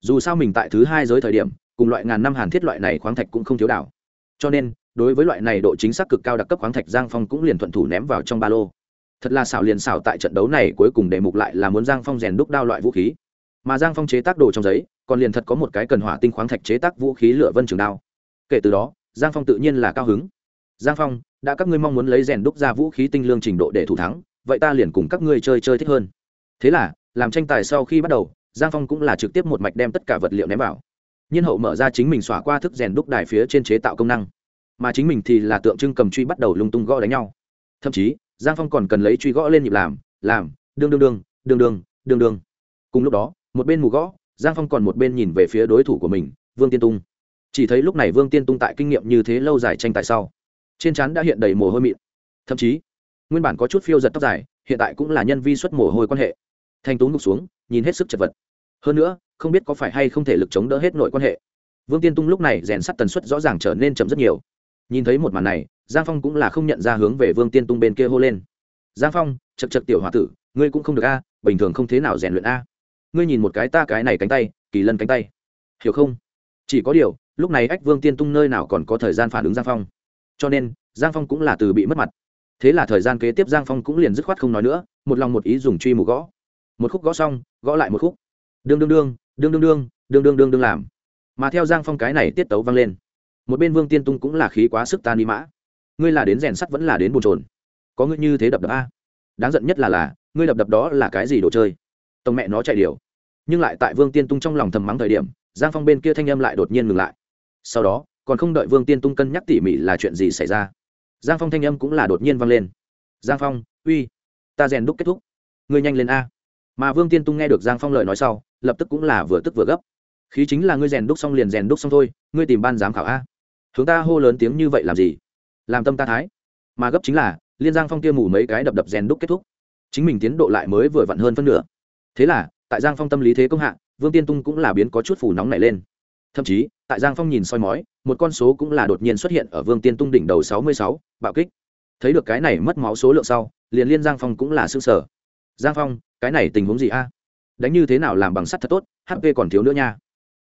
Dù sao mình tại thứ hai giới thời điểm, cùng loại ngàn năm hàn thiết loại này khoáng thạch cũng không thiếu đảo. Cho nên, đối với loại này độ chính xác cực cao đặc cấp khoáng thạch, giang phong cũng liền thuận thủ ném vào trong ba lô thật là xảo liền xảo tại trận đấu này cuối cùng đề mục lại là muốn giang phong rèn đúc đao loại vũ khí. Mà giang phong chế tác đồ trong giấy, còn liền thật có một cái cần hỏa tinh khoáng thạch chế tác vũ khí lửa vân trường đao. Kể từ đó, giang phong tự nhiên là cao hứng. Giang phong, đã các ngươi mong muốn lấy rèn đúc ra vũ khí tinh lương trình độ để thủ thắng, vậy ta liền cùng các ngươi chơi chơi thích hơn. Thế là, làm tranh tài sau khi bắt đầu, giang phong cũng là trực tiếp một mạch đem tất cả vật liệu ném vào. Nhiên hậu mở ra chính mình xỏa qua thức rèn đúc đài phía trên chế tạo công năng. Mà chính mình thì là tượng trưng cầm truy bắt đầu lung tung gõ đánh nhau. Thậm chí giang phong còn cần lấy truy gõ lên nhịp làm làm, đương đương đương đương đương đương đương. Cùng lúc đó, một bên mù gõ, giang phong còn một bên nhìn về phía đối thủ của mình, vương tiên tung. Chỉ thấy lúc này vương tiên tung tại kinh nghiệm như thế lâu dài tranh tài sau, trên trán đã hiện đầy mồ hôi mịn. Thậm chí, nguyên bản có chút phiêu giật tóc dài, hiện tại cũng là nhân vi xuất mồ hôi quan hệ. Thanh tú ngục xuống, nhìn hết sức chật vật. Hơn nữa, không biết có phải hay không thể lực chống đỡ hết nội quan hệ. Vương tiên tung lúc này rèn sắt tần suất rõ ràng trở nên chậm rất nhiều nhìn thấy một màn này, giang phong cũng là không nhận ra hướng về vương tiên tung bên kia hô lên. Giang phong chật chật tiểu h o a tử, ngươi cũng không được a, bình thường không thế nào rèn luyện a. Ngươi nhìn một cái ta cái này cánh tay, kỳ lân cánh tay. Hiểu không? Chỉ có điều, lúc này ách vương tiên tung nơi nào còn có thời gian phản ứng giang phong. Cho nên, giang phong cũng là từ bị mất mặt. Thế là thời gian kế tiếp giang phong cũng liền dứt khoát không nói nữa, một lòng một ý dùng truy mù gõ. Một khúc gõ xong, gõ lại một khúc. Đương đương đương đương đương đương đương đương đương đương làm. Mà theo giang phong cái này tiết tấu vang lên một bên vương tiên tung cũng là khí quá sức ta ni mã. Ngươi là đến rèn sắt vẫn là đến bồn trồn có ngươi như thế đập đập a? Đáng giận nhất là là, ngươi đập đập đó là cái gì đồ chơi? Tổng mẹ nó chạy điều nhưng lại tại vương tiên tung trong lòng thầm mắng thời điểm, giang phong bên kia thanh âm lại đột nhiên ngừng lại. Sau đó, còn không đợi vương tiên tung cân nhắc tỉ mỉ là chuyện gì xảy ra, giang phong thanh âm cũng là đột nhiên vang lên. Giang phong, uy, ta rèn đúc kết thúc. Ngươi nhanh lên a. Mà vương tiên tung nghe được giang phong lời nói sau, lập tức cũng là vừa tức vừa gấp. Khí chính là ngươi rèn đúc xong liền rèn đúc xong thôi, ngươi tìm ban giám khảo a hướng ta hô lớn tiếng như vậy làm gì? Làm tâm ta thái. Mà gấp chính là, liên giang phong kia mù mấy cái đập đập rèn đúc kết thúc. Chính mình tiến độ lại mới vừa vặn hơn phân nửa. Thế là, tại giang phong tâm lý thế công hạ, vương tiên tung cũng là biến có chút phủ nóng nảy lên. Thậm chí, tại giang phong nhìn soi mói, một con số cũng là đột nhiên xuất hiện ở vương tiên tung đỉnh đầu sáu mươi sáu, bạo kích. Thấy được cái này mất máu số lượng sau, liền liên giang phong cũng là s ư ơ n g sở giang phong, cái này tình huống gì a? Đánh như thế nào làm bằng sắt thật tốt hp còn thiếu nữa nha.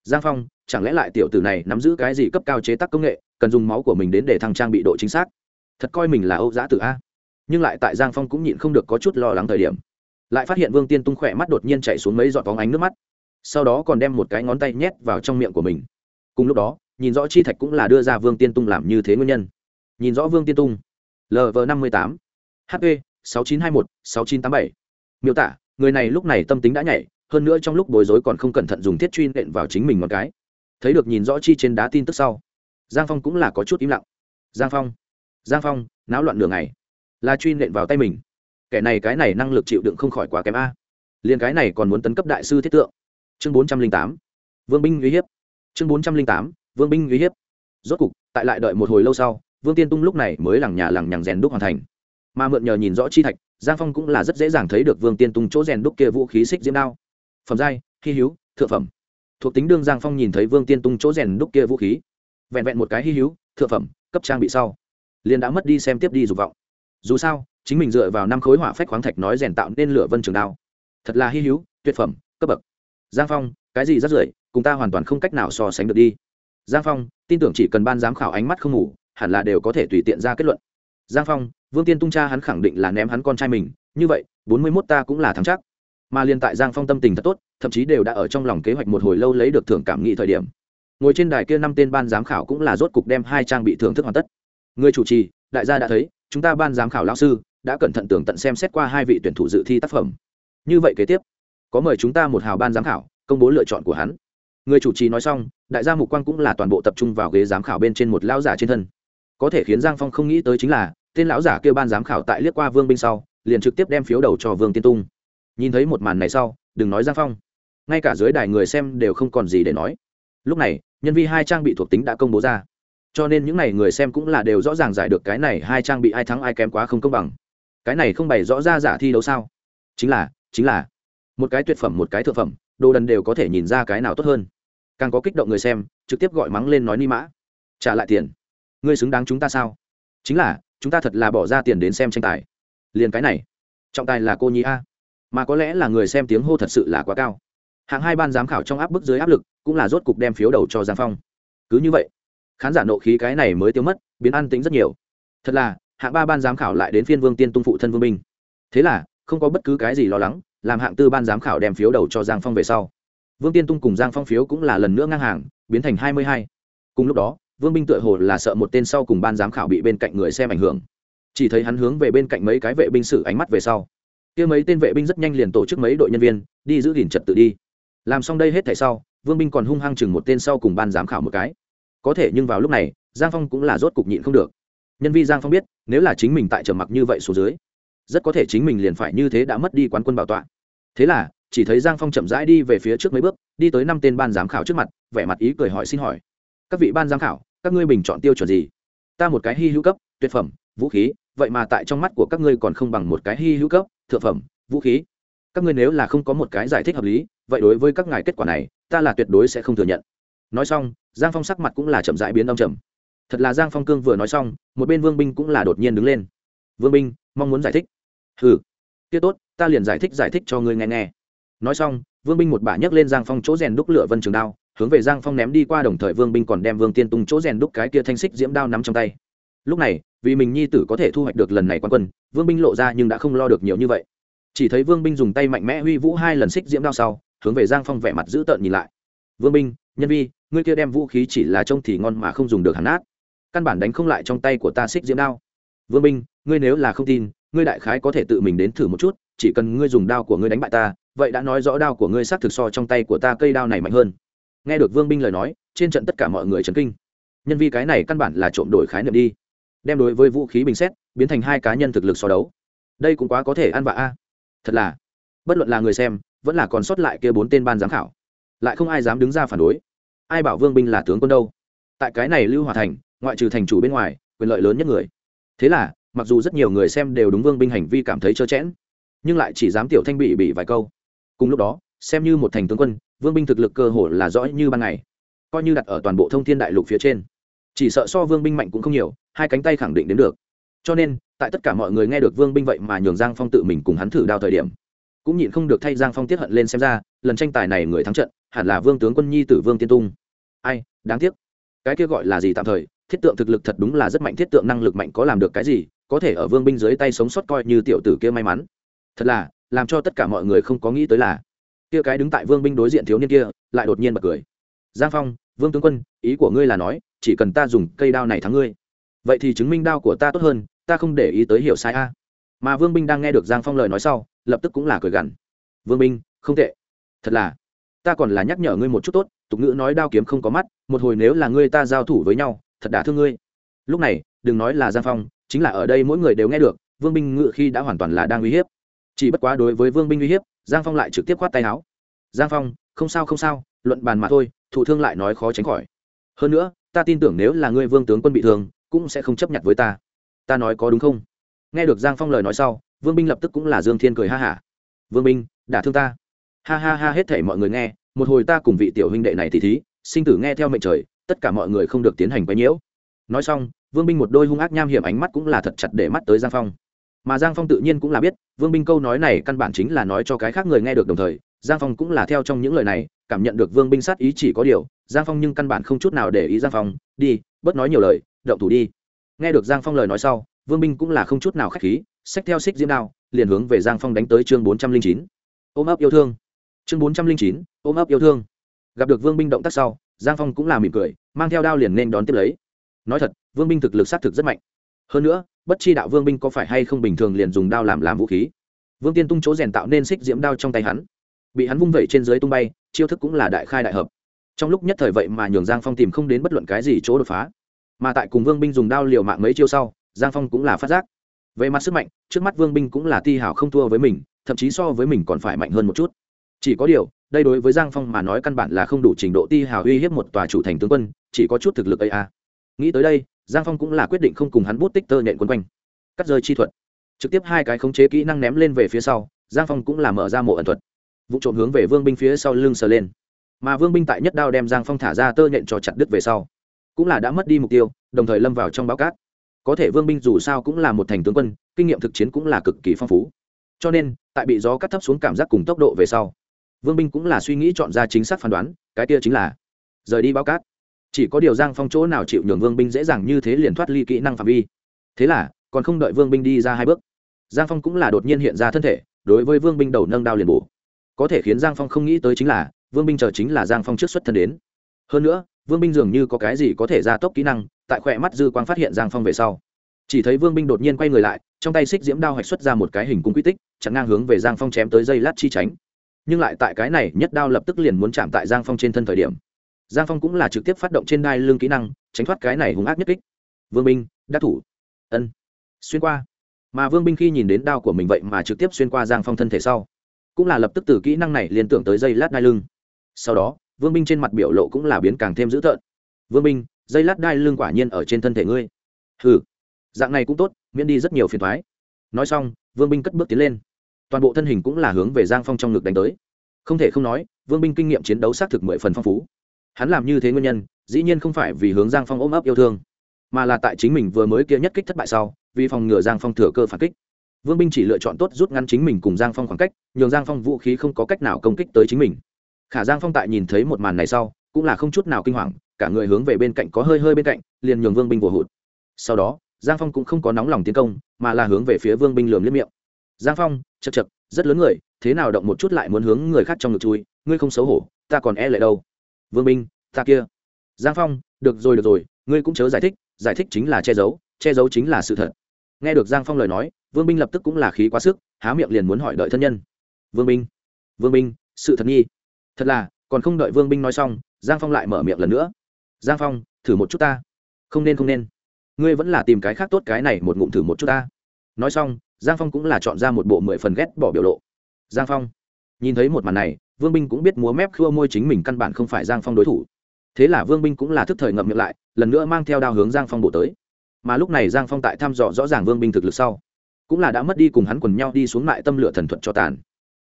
Giang phong, chẳng lẽ lại tiểu tử này nắm giữ cái gì cấp cao chế tác công nghệ cần dùng máu của mình đến để thăng trang bị độ chính xác. Thật coi mình là âu giã tử a. Nhưng lại tại giang phong cũng nhịn không được có chút lo lắng thời điểm. Lại phát hiện vương tiên tung khỏe mắt đột nhiên chạy xuống mấy giọt vóng ánh nước mắt. Sau đó còn đem một cái ngón tay nhét vào trong miệng của mình. Cùng lúc đó, nhìn rõ chi thạch cũng là đưa ra vương tiên tung làm như thế nguyên nhân. Nhìn rõ vương tiên tung. Lv năm mươi tám. Hp sáu chín hai một, sáu chín tám bảy. Miêu tả, người này lúc này tâm tính đã nhảy, hơn nữa trong lúc bối rối còn không cẩn thận dùng thiết truy nện vào chính mình một cái. Thấy được nhìn rõ chi trên đá tin tức sau giang phong cũng là có chút im lặng. Giang phong giang phong, náo loạn đường này là truy nện vào tay mình. Kẻ này cái này năng lực chịu đựng không khỏi quá kém a. Liền cái này còn muốn tấn cấp đại sư thiết tượng. Chương bốn trăm linh tám, vương binh uy hiếp. Chương bốn trăm linh tám, vương binh uy hiếp. Rốt cục, tại lại đợi một hồi lâu sau, vương tiên tung lúc này mới lẳng nhà lẳng nhằng rèn đúc hoàn thành. Mà mượn nhờ nhìn rõ chi thạch, giang phong cũng là rất dễ dàng thấy được vương tiên tung chỗ rèn đúc kia vũ khí xích diễm đao. Phẩm giai, hy hữu, thượng phẩm. Thuộc tính đương giang phong nhìn thấy vương tiên tung chỗ rèn đúc kia vũ khí vẹn vẹn một cái hy hữu, thượng phẩm, cấp trang bị sau, liền đã mất đi xem tiếp đi dục vọng. Dù sao, chính mình dựa vào năm khối hỏa phách khoáng thạch nói rèn tạo nên lửa vân trường đao. Thật là hy hữu, tuyệt phẩm, cấp bậc. Giang phong, cái gì rất rưởi, cùng ta hoàn toàn không cách nào so sánh được đi. Giang phong, tin tưởng chỉ cần ban giám khảo ánh mắt không ngủ, hẳn là đều có thể tùy tiện ra kết luận. Giang phong, vương tiên tung cha hắn khẳng định là ném hắn con trai mình, như vậy, bốn mươi mốt ta cũng là thắng chắc. Mà liên tại giang phong tâm tình thật tốt, thậm chí đều đã ở trong lòng kế hoạch một hồi lâu lấy được thưởng cảm nghị thời điểm ngồi trên đài kia năm tên ban giám khảo cũng là rốt cục đem hai trang bị thưởng thức hoàn tất. Người chủ trì, đại gia đã thấy, chúng ta ban giám khảo lão sư đã cẩn thận tường tận xem xét qua hai vị tuyển thủ dự thi tác phẩm. Như vậy kế tiếp, có mời chúng ta một hào ban giám khảo, công bố lựa chọn của hắn. Người chủ trì nói xong, đại gia mục quang cũng là toàn bộ tập trung vào ghế giám khảo bên trên một lão giả trên thân. Có thể khiến giang phong không nghĩ tới chính là, tên lão giả kêu ban giám khảo tại liếc qua vương binh sau, liền trực tiếp đem phiếu đầu cho vương tiên tung. Nhìn thấy một màn này sau, đừng nói giang phong. Ngay cả dưới đài người xem đều không còn gì để nói lúc này, nhân vi hai trang bị thuộc tính đã công bố ra. Cho nên những n à y người xem cũng là đều rõ ràng giải được cái này hai trang bị ai thắng ai kém quá không công bằng. Cái này không bày rõ ra giả thi đấu sao? Chính là chính là. Một cái tuyệt phẩm, một cái thượng phẩm, đồ đần đều có thể nhìn ra cái nào tốt hơn. Càng có kích động người xem, trực tiếp gọi mắng lên nói ni mã. Trả lại tiền. Ngươi xứng đáng chúng ta sao? Chính là, chúng ta thật là bỏ ra tiền đến xem tranh tài. Liền cái này. Trọng tài là cô nhi a. Mà có lẽ là người xem tiếng hô thật sự là quá cao hạng hai ban giám khảo trong áp bức dưới áp lực cũng là rốt cục đem phiếu đầu cho giang phong. Cứ như vậy, khán giả nộ khí cái này mới tiêu mất, biến an tính rất nhiều. Thật là, hạng ba ban giám khảo lại đến phiên vương tiên tung phụ thân vương minh. Thế là, không có bất cứ cái gì lo lắng, làm hạng tư ban giám khảo đem phiếu đầu cho giang phong về sau. Vương tiên tung cùng giang phong phiếu cũng là lần nữa ngang hàng, biến thành hai mươi hai. Cùng lúc đó, vương binh tựa hồ là sợ một tên sau cùng ban giám khảo bị bên cạnh người xem ảnh hưởng. Chỉ thấy hắn hướng về bên cạnh mấy cái vệ binh sử ánh mắt về sau. Kia mấy tên vệ binh rất nhanh liền tổ chức mấy đội nhân viên, đi giữ gìn trật tự đi làm xong đây hết thảy sau, vương binh còn hung hăng chừng một tên sau cùng ban giám khảo một cái. Có thể nhưng vào lúc này, giang phong cũng là rốt cục nhịn không được. Nhân vi giang phong biết, nếu là chính mình tại trầm mặc như vậy xuống dưới, rất có thể chính mình liền phải như thế đã mất đi quán quân bảo tọa. Thế là, chỉ thấy giang phong chậm rãi đi về phía trước mấy bước, đi tới năm tên ban giám khảo trước mặt, vẻ mặt ý cười hỏi xin hỏi. Các vị ban giám khảo, các ngươi bình chọn tiêu chuẩn gì? Ta một cái hy hữu cấp, tuyệt phẩm, vũ khí, vậy mà tại trong mắt của các ngươi còn không bằng một cái hy hữu cấp, thượng phẩm, vũ khí các ngươi nếu là không có một cái giải thích hợp lý, vậy đối với các ngài kết quả này, ta là tuyệt đối sẽ không thừa nhận. Nói xong, giang phong sắc mặt cũng là chậm rãi biến đông trầm. Thật là giang phong cương vừa nói xong, một bên vương binh cũng là đột nhiên đứng lên. Vương binh, mong muốn giải thích. Ừ kia tốt, ta liền giải thích giải thích cho ngươi nghe nghe. Nói xong, vương binh một bả nhấc lên giang phong chỗ rèn đúc lửa vân trường đao, hướng về giang phong ném đi qua đồng thời vương binh còn đem vương tiên tung chỗ rèn đúc cái kia thanh xích diễm đao nắm trong tay. Lúc này, vì mình nhi tử có thể thu hoạch được lần này quan quân, vương binh lộ ra nhưng đã không lo được nhiều như vậy chỉ thấy vương binh dùng tay mạnh mẽ huy vũ hai lần xích diễm đao sau, hướng về giang phong vẻ mặt dữ tợn nhìn lại. Vương binh, nhân vi, ngươi kia đem vũ khí chỉ là trông thì ngon mà không dùng được hắn nát. Căn bản đánh không lại trong tay của ta xích diễm đao. Vương binh, ngươi nếu là không tin, ngươi đại khái có thể tự mình đến thử một chút, chỉ cần ngươi dùng đao của ngươi đánh bại ta, vậy đã nói rõ đao của ngươi xác thực so trong tay của ta cây đao này mạnh hơn. Nghe được vương binh lời nói, trên trận tất cả mọi người chấn kinh. Nhân vi cái này căn bản là trộm đổi khái niệm đi. Đem đối với vũ khí bình xét, biến thành hai cá nhân thực lực so đấu. Đây cũng quá có thể ăn vạ a thật là, bất luận là người xem, vẫn là còn sót lại kia bốn tên ban giám khảo, lại không ai dám đứng ra phản đối. Ai bảo vương binh là tướng quân đâu? Tại cái này lưu hòa thành, ngoại trừ thành chủ bên ngoài, quyền lợi lớn nhất người. Thế là, mặc dù rất nhiều người xem đều đúng vương binh hành vi cảm thấy trơ chẽn, nhưng lại chỉ dám tiểu thanh bị bị vài câu. Cùng lúc đó, xem như một thành tướng quân, vương binh thực lực cơ hồ là rõ như ban ngày, coi như đặt ở toàn bộ thông thiên đại lục phía trên. Chỉ sợ so vương binh mạnh cũng không nhiều, hai cánh tay khẳng định đến được. Cho nên tại tất cả mọi người nghe được vương binh vậy mà nhường giang phong tự mình cùng hắn thử đao thời điểm, cũng nhịn không được thay giang phong tiết hận lên xem ra, lần tranh tài này người thắng trận, hẳn là vương tướng quân nhi tử vương tiên tung. Ai, đáng tiếc. Cái kia gọi là gì tạm thời, thiết tượng thực lực thật đúng là rất mạnh, thiết tượng năng lực mạnh có làm được cái gì, có thể ở vương binh dưới tay sống sót coi như tiểu tử kia may mắn. Thật là, làm cho tất cả mọi người không có nghĩ tới là, kia cái đứng tại vương binh đối diện thiếu niên kia, lại đột nhiên bật cười. Giang phong, vương tướng quân, ý của ngươi là nói, chỉ cần ta dùng cây đao này thắng ngươi, vậy thì chứng minh đao của ta tốt hơn ta không để ý tới hiểu sai a. Mà vương binh đang nghe được giang phong lời nói sau, lập tức cũng là cười gằn. Vương binh, không tệ. Thật là, ta còn là nhắc nhở ngươi một chút tốt, tục ngữ nói đao kiếm không có mắt, một hồi nếu là ngươi ta giao thủ với nhau, thật đã thương ngươi. Lúc này, đừng nói là giang phong, chính là ở đây mỗi người đều nghe được, vương binh ngự khi đã hoàn toàn là đang uy hiếp. Chỉ bất quá đối với vương binh uy hiếp, giang phong lại trực tiếp khoát tay áo. Giang phong, không sao không sao, luận bàn mà thôi thụ thương lại nói khó tránh khỏi. Hơn nữa, ta tin tưởng nếu là ngươi vương tướng quân bị thương, cũng sẽ không chấp nhận với ta ta nói có đúng không? Nghe được giang phong lời nói sau, vương binh lập tức cũng là dương thiên cười ha hả. Vương binh, đả thương ta. Ha ha ha, hết thể mọi người nghe, một hồi ta cùng vị tiểu huynh đệ này thì thí, sinh tử nghe theo mệnh trời, tất cả mọi người không được tiến hành quấy nhiễu. Nói xong, vương binh một đôi hung ác nham hiểm ánh mắt cũng là thật chặt để mắt tới giang phong. Mà giang phong tự nhiên cũng là biết, vương binh câu nói này căn bản chính là nói cho cái khác người nghe được đồng thời, giang phong cũng là theo trong những lời này, cảm nhận được vương binh sát ý chỉ có điều, giang phong nhưng căn bản không chút nào để ý giang phong, đi, bớt nói nhiều lời, động thủ đi nghe được giang phong lời nói sau, vương binh cũng là không chút nào k h á c h khí, xách theo xích diễm đao, liền hướng về giang phong đánh tới chương bốn trăm linh chín. Ôm ấp yêu thương. Chương bốn trăm linh chín, ôm ấp yêu thương. Gặp được vương binh động tác sau, giang phong cũng là mỉm cười, mang theo đao liền nên đón tiếp lấy. Nói thật, vương binh thực lực xác thực rất mạnh. Hơn nữa, bất chi đạo vương binh có phải hay không bình thường liền dùng đao làm làm vũ khí. Vương tiên tung chỗ rèn tạo nên xích diễm đao trong tay hắn. Bị hắn vung vẩy trên dưới tung bay, chiêu thức cũng là đại khai đại hợp. Trong lúc nhất thời vậy mà nhường giang phong tìm không đến bất luận cái gì chỗ đột phá mà tại cùng vương binh dùng đao liều mạng mấy chiêu sau, giang phong cũng là phát giác. Về mặt sức mạnh, trước mắt vương binh cũng là ti hảo không thua với mình, thậm chí so với mình còn phải mạnh hơn một chút. Chỉ có điều, đây đối với giang phong mà nói căn bản là không đủ trình độ ti hào uy hiếp một tòa chủ thành tướng quân, chỉ có chút thực lực ấy à. nghĩ tới đây, giang phong cũng là quyết định không cùng hắn bút tích tơ nhện quân quanh. Cắt rơi chi thuật. Trực tiếp hai cái khống chế kỹ năng ném lên về phía sau, giang phong cũng là mở ra mộ ẩn thuật. Vụ trộm hướng về vương binh phía sau lưng sờ lên. Mà vương binh tại nhất đao đem giang phong thả ra tơ nhện cho chặt đứt về sau cũng là đã mất đi mục tiêu, đồng thời lâm vào trong báo cát. Có thể vương binh dù sao cũng là một thành tướng quân, kinh nghiệm thực chiến cũng là cực kỳ phong phú. Cho nên, tại bị gió cắt thấp xuống cảm giác cùng tốc độ về sau, vương binh cũng là suy nghĩ chọn ra chính xác phán đoán, cái kia chính là rời đi báo cát. Chỉ có điều giang phong chỗ nào chịu nhường vương binh dễ dàng như thế liền thoát ly kỹ năng phạm vi. Thế là, còn không đợi vương binh đi ra hai bước, giang phong cũng là đột nhiên hiện ra thân thể, đối với vương binh đầu nâng đao liền bổ. Có thể khiến giang phong không nghĩ tới chính là, vương binh chờ chính là giang phong trước xuất thân đến. Hơn nữa vương binh dường như có cái gì có thể gia tốc kỹ năng, tại khỏe mắt dư quang phát hiện giang phong về sau. Chỉ thấy vương binh đột nhiên quay người lại, trong tay xích diễm đao hoạch xuất ra một cái hình cung quy tích, chặn ngang hướng về giang phong chém tới dây lát chi tránh. Nhưng lại tại cái này, nhất đao lập tức liền muốn chạm tại giang phong trên thân thời điểm. Giang phong cũng là trực tiếp phát động trên đai lương kỹ năng, tránh thoát cái này hung ác nhất kích. Vương binh, đắc thủ. Ân. Xuyên qua. Mà vương binh khi nhìn đến đao của mình vậy mà trực tiếp xuyên qua giang phong thân thể sau, cũng là lập tức từ kỹ năng này liên tưởng tới dây lát đai lưng. Sau đó vương binh trên mặt biểu lộ cũng là biến càng thêm dữ tợn. Vương binh, dây lát đai lưng quả nhiên ở trên thân thể ngươi. Ừ dạng này cũng tốt, miễn đi rất nhiều phiền thoái nói xong, vương binh cất bước tiến lên. Toàn bộ thân hình cũng là hướng về giang phong trong ngực đánh tới. Không thể không nói, vương binh kinh nghiệm chiến đấu xác thực mười phần phong phú. Hắn làm như thế nguyên nhân, dĩ nhiên không phải vì hướng giang phong ôm ấp yêu thương, mà là tại chính mình vừa mới kia nhất kích thất bại sau, vì phòng ngừa giang phong thừa cơ phản kích. Vương binh chỉ lựa chọn tốt rút ngắn chính mình cùng giang phong khoảng cách, nhường giang phong vũ khí không có cách nào công kích tới chính mình khả giang phong tại nhìn thấy một màn này sau, cũng là không chút nào kinh hoàng, cả người hướng về bên cạnh có hơi hơi bên cạnh, liền nhường vương binh vồ hụt. Sau đó, giang phong cũng không có nóng lòng tiến công, mà là hướng về phía vương binh lườm liếp miệng. Giang phong chật chật rất lớn người, thế nào động một chút lại muốn hướng người khác trong ngực chui, ngươi không xấu hổ, ta còn e lại đâu. Vương binh, ta kia. Giang phong, được rồi được rồi, ngươi cũng chớ giải thích giải thích chính là che giấu che giấu chính là sự thật. Nghe được giang phong lời nói, vương binh lập tức cũng là khí quá sức, há miệng liền muốn hỏi đợi thân nhân. Vương binh vương binh, sự thật nghi thật là, còn không đợi vương binh nói xong, giang phong lại mở miệng lần nữa. Giang phong, thử một chút ta. Không nên không nên. Ngươi vẫn là tìm cái khác tốt cái này một ngụm thử một chút ta. Nói xong, giang phong cũng là chọn ra một bộ mười phần ghét bỏ biểu lộ. Giang phong. Nhìn thấy một màn này, vương binh cũng biết múa mép khua môi chính mình căn bản không phải giang phong đối thủ. Thế là vương binh cũng là thức thời ngậm miệng lại, lần nữa mang theo đao hướng giang phong bổ tới. Mà lúc này giang phong tại thăm dò rõ ràng vương binh thực lực sau, cũng là đã mất đi cùng hắn quần nhau đi xuống lại tâm lửa thần thuật cho tàn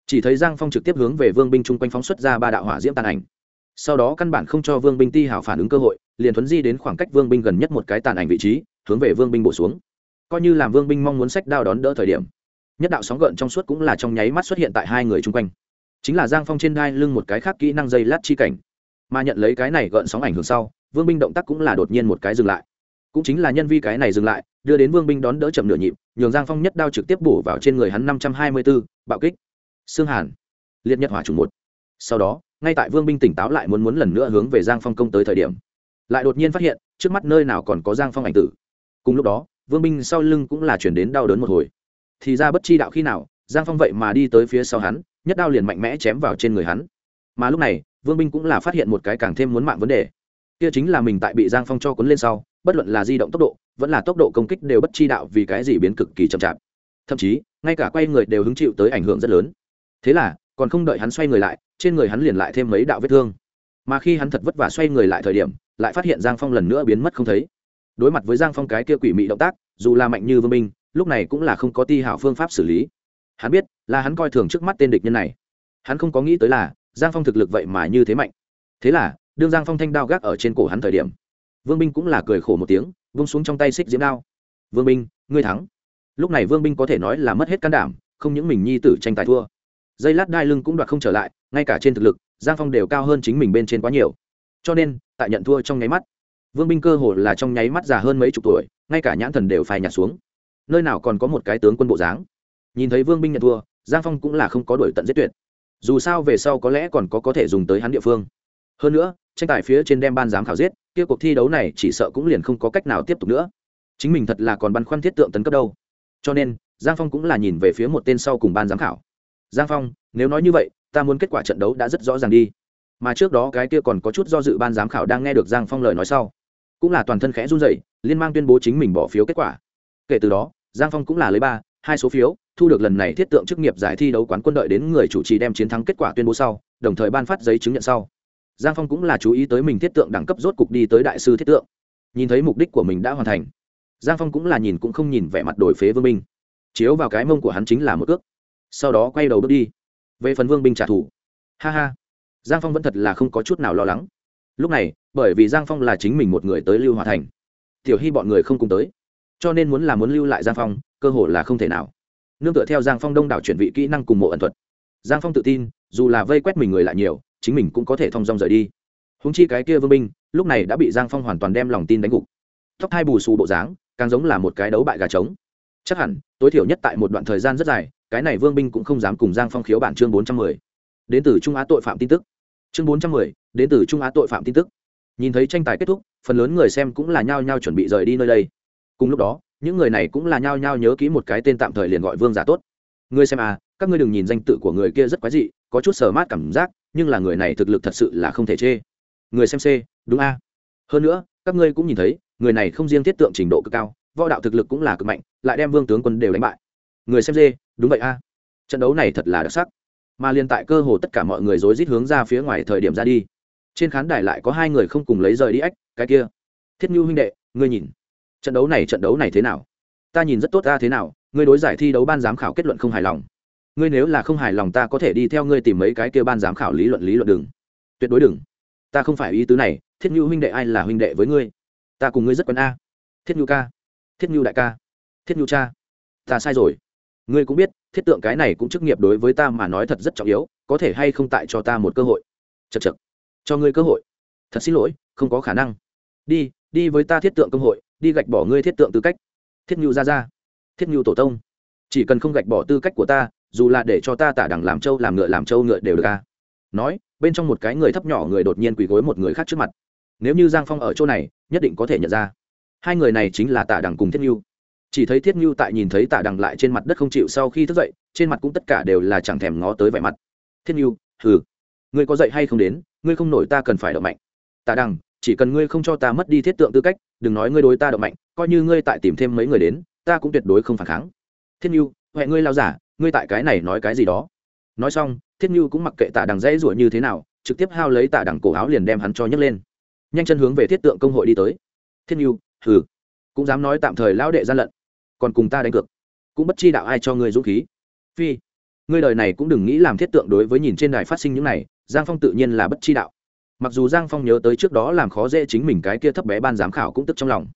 chỉ thấy giang phong trực tiếp hướng về vương binh chung quanh phóng xuất ra ba đạo hỏa diễm tàn ảnh. Sau đó căn bản không cho vương binh ti hảo phản ứng cơ hội, liền thuấn di đến khoảng cách vương binh gần nhất một cái tàn ảnh vị trí, hướng về vương binh bổ xuống. Coi như làm vương binh mong muốn sách đao đón đỡ thời điểm, nhất đạo sóng gợn trong suốt cũng là trong nháy mắt xuất hiện tại hai người chung quanh. Chính là giang phong trên đai lưng một cái khác kỹ năng dây lát chi cảnh. Mà nhận lấy cái này gợn sóng ảnh hưởng sau, vương binh động tác cũng là đột nhiên một cái dừng lại. Cũng chính là nhân vi cái này dừng lại, đưa đến vương binh đón đỡ chậm nửa nhịp, nhường giang phong nhất đao trực tiếp bổ vào trên người hắn năm trăm hai mươi b ố bạo kích xương hàn. Liệt nhật hỏa trùng một. Sau đó, ngay tại vương binh tỉnh táo lại muốn muốn lần nữa hướng về giang phong công tới thời điểm, lại đột nhiên phát hiện, trước mắt nơi nào còn có giang phong ảnh tử. Cùng lúc đó, vương binh sau lưng cũng là chuyển đến đau đớn một hồi. Thì ra bất chi đạo khi nào, giang phong vậy mà đi tới phía sau hắn, nhất đao liền mạnh mẽ chém vào trên người hắn. Mà lúc này, vương binh cũng là phát hiện một cái càng thêm muốn mạng vấn đề. Kia chính là mình tại bị giang phong cho cuốn lên sau, bất luận là di động tốc độ, vẫn là tốc độ công kích đều bất chi đạo vì cái gì biến cực kỳ chậm chạp. Thậm chí, ngay cả quay người đều hứng chịu tới ảnh hưởng rất lớn thế là, còn không đợi hắn xoay người lại, trên người hắn liền lại thêm mấy đạo vết thương. Mà khi hắn thật vất vả xoay người lại thời điểm, lại phát hiện giang phong lần nữa biến mất không thấy. Đối mặt với giang phong cái kia quỷ mị động tác, dù là mạnh như vương minh lúc này cũng là không có ti hảo phương pháp xử lý. Hắn biết là hắn coi thường trước mắt tên địch nhân này. Hắn không có nghĩ tới là, giang phong thực lực vậy mà như thế mạnh. Thế là, đương giang phong thanh đao gác ở trên cổ hắn thời điểm, vương binh cũng là cười khổ một tiếng, vung xuống trong tay xích diễm đao. Vương binh, ngươi thắng. Lúc này vương binh có thể nói là mất hết can đảm, không những mình nhi tử tranh tài thua dây lát đai lưng cũng đoạt không trở lại, ngay cả trên thực lực, giang phong đều cao hơn chính mình bên trên quá nhiều. Cho nên, tại nhận thua trong nháy mắt, vương binh cơ hồ là trong nháy mắt già hơn mấy chục tuổi, ngay cả nhãn thần đều phai nhạt xuống. Nơi nào còn có một cái tướng quân bộ dáng? Nhìn thấy vương binh nhận thua, giang phong cũng là không có đổi tận giết tuyệt. Dù sao về sau có lẽ còn có có thể dùng tới hắn địa phương. Hơn nữa, tranh tài phía trên đem ban giám khảo giết, kia cuộc thi đấu này chỉ sợ cũng liền không có cách nào tiếp tục nữa. Chính mình thật là còn băn khoăn thiết tượng tấn cấp đâu. Cho nên, giang phong cũng là nhìn về phía một tên sau cùng ban giám khảo giang phong, nếu nói như vậy, ta muốn kết quả trận đấu đã rất rõ ràng đi. Mà trước đó cái kia còn có chút do dự ban giám khảo đang nghe được giang phong lời nói sau. Cũng là toàn thân khẽ run rẩy, liên mang tuyên bố chính mình bỏ phiếu kết quả. Kể từ đó, giang phong cũng là lấy ba, hai số phiếu, thu được lần này thiết tượng chức nghiệp giải thi đấu quán quân đợi đến người chủ trì đem chiến thắng kết quả tuyên bố sau, đồng thời ban phát giấy chứng nhận sau. Giang phong cũng là chú ý tới mình thiết tượng đẳng cấp rốt cục đi tới đại sư thiết tượng. Nhìn thấy mục đích của mình đã hoàn thành, giang phong cũng là nhìn cũng không nhìn vẻ mặt đổi phế vương minh. Chiếu vào cái mông của hắn chính là một ước sau đó quay đầu bước đi. Về phần vương binh trả thù. Ha ha. Giang phong vẫn thật là không có chút nào lo lắng. Lúc này, bởi vì giang phong là chính mình một người tới lưu hòa thành, tiểu hy bọn người không cùng tới, cho nên muốn là muốn lưu lại giang phong, cơ hội là không thể nào. Nương tựa theo giang phong đông đảo chuyển vị kỹ năng cùng mộ ẩn thuật. Giang phong tự tin, dù là vây quét mình người lại nhiều, chính mình cũng có thể thong dong rời đi. Húng chi cái kia vương binh lúc này đã bị giang phong hoàn toàn đem lòng tin đánh gục. Tóc hai bù xù bộ dáng, càng giống là một cái đấu bại gà trống. Chắc hẳn, tối thiểu nhất tại một đoạn thời gian rất dài cái này vương binh cũng không dám cùng giang phong khiếu bản chương bốn trăm mười. Đến từ trung á tội phạm tin tức. Chương bốn trăm mười, đến từ trung á tội phạm tin tức. Nhìn thấy tranh tài kết thúc, phần lớn người xem cũng là nhao nhao chuẩn bị rời đi nơi đây. Cùng lúc đó, những người này cũng là nhao nhao nhớ kỹ một cái tên tạm thời liền gọi vương giả tốt. Ngươi xem à các ngươi đừng nhìn danh tự của người kia rất quái dị, có chút sờ mát cảm giác, nhưng là người này thực lực thật sự là không thể chê. Người xem c, đúng a. Hơn nữa, các ngươi cũng nhìn thấy, người này không riêng thiết tượng trình độ cực cao, võ đạo thực lực cũng là cực mạnh, lại đem vương tướng quân đều đánh bại. Người xem d đúng vậy a. Trận đấu này thật là đặc sắc. Mà liên tại cơ hồ tất cả mọi người rối rít hướng ra phía ngoài thời điểm ra đi. Trên khán đài lại có hai người không cùng lấy rời đi ách, cái kia. Thiết nhu huynh đệ, ngươi nhìn. Trận đấu này, trận đấu này thế nào? Ta nhìn rất tốt ta, thế nào? Ngươi đối giải thi đấu ban giám khảo kết luận không hài lòng. Ngươi nếu là không hài lòng ta có thể đi theo ngươi tìm mấy cái kia ban giám khảo lý luận lý luận đừng. Tuyệt đối đừng. Ta không phải ý tứ này. Thiết nhu huynh đệ ai là huynh đệ với ngươi? Ta cùng ngươi rất quen a. Thiết nhu ca. Thiết nhu đại ca. Thiết nhu cha. Ta sai rồi ngươi cũng biết, thiết tượng cái này cũng chức nghiệp đối với ta mà nói thật rất trọng yếu, có thể hay không tại cho ta một cơ hội? Chật chật cho ngươi cơ hội. Thật xin lỗi, không có khả năng. Đi đi với ta thiết tượng công hội, đi gạch bỏ ngươi thiết tượng tư cách. Thiết nhu ra ra. Thiết nhu tổ tông. Chỉ cần không gạch bỏ tư cách của ta, dù là để cho ta tả đẳng làm trâu, làm ngựa, làm trâu ngựa đều được ca nói, bên trong một cái người thấp nhỏ người đột nhiên quỳ gối một người khác trước mặt. Nếu như giang phong ở chỗ này, nhất định có thể nhận ra. Hai người này chính là tả đẳng cùng thiết nhu chỉ thấy thiết nhu tại nhìn thấy tả đằng lại trên mặt đất không chịu sau khi thức dậy, trên mặt cũng tất cả đều là chẳng thèm ngó tới vẻ mặt. Thiết nhu hừ, ngươi có dậy hay không đến, ngươi không nổi ta cần phải động mạnh. Tả đằng, chỉ cần ngươi không cho ta mất đi thiết tượng tư cách, đừng nói ngươi đối ta động mạnh, coi như ngươi tại tìm thêm mấy người đến, ta cũng tuyệt đối không phản kháng. Thiết nhu huệ ngươi lao giả, ngươi tại cái này nói cái gì đó. Nói xong, thiết nhu cũng mặc kệ tả đằng dãy rủa như thế nào, trực tiếp hao lấy tả đằng cổ áo liền đem hắn cho nhấc lên. Nhanh chân hướng về thiết tượng công hội đi tới. Thiết nhu hừ, cũng dám nói tạm thời lão đệ gian lận còn cùng ta đánh cược. Cũng bất chi đạo ai cho ngươi dũng khí. Phi, ngươi đời này cũng đừng nghĩ làm thiết tượng đối với nhìn trên đài phát sinh những này, giang phong tự nhiên là bất chi đạo. Mặc dù giang phong nhớ tới trước đó làm khó dễ chính mình cái kia thấp bé ban giám khảo cũng tức trong lòng.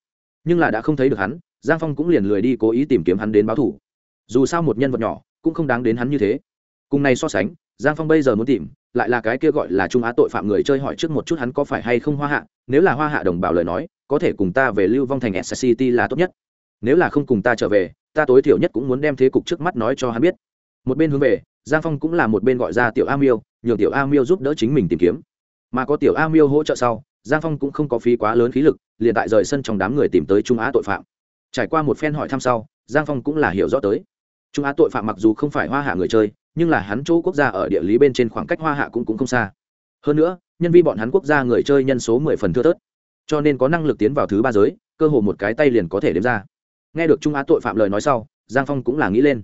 Nhưng là đã không thấy được hắn, giang phong cũng liền lười đi cố ý tìm kiếm hắn đến báo thủ. Dù sao một nhân vật nhỏ, cũng không đáng đến hắn như thế. Cùng này so sánh, giang phong bây giờ muốn tìm, lại là cái kia gọi là trung á tội phạm người chơi hỏi trước một chút hắn có phải hay không hoa hạ. Nếu là hoa hạ đồng bào lời nói, có thể cùng ta về lưu vong thành s city là tốt nhất nếu là không cùng ta trở về ta tối thiểu nhất cũng muốn đem thế cục trước mắt nói cho hắn biết. Một bên hướng về giang phong cũng là một bên gọi ra tiểu a miêu nhường tiểu a miêu giúp đỡ chính mình tìm kiếm. Mà có tiểu a miêu hỗ trợ sau giang phong cũng không có phí quá lớn khí lực liền tại rời sân trong đám người tìm tới trung á tội phạm. Trải qua một phen hỏi thăm sau giang phong cũng là hiểu rõ tới. Trung á tội phạm mặc dù không phải hoa hạ người chơi nhưng là hắn chỗ quốc gia ở địa lý bên trên khoảng cách hoa hạ cũng, cũng không xa. Hơn nữa nhân vi bọn hắn quốc gia người chơi nhân số mười phần thưa thớt. Cho nên có năng lực tiến vào thứ ba giới cơ hồ một cái tay liền có thể đếm ra nghe được trung á tội phạm lời nói sau, giang phong cũng là nghĩ lên.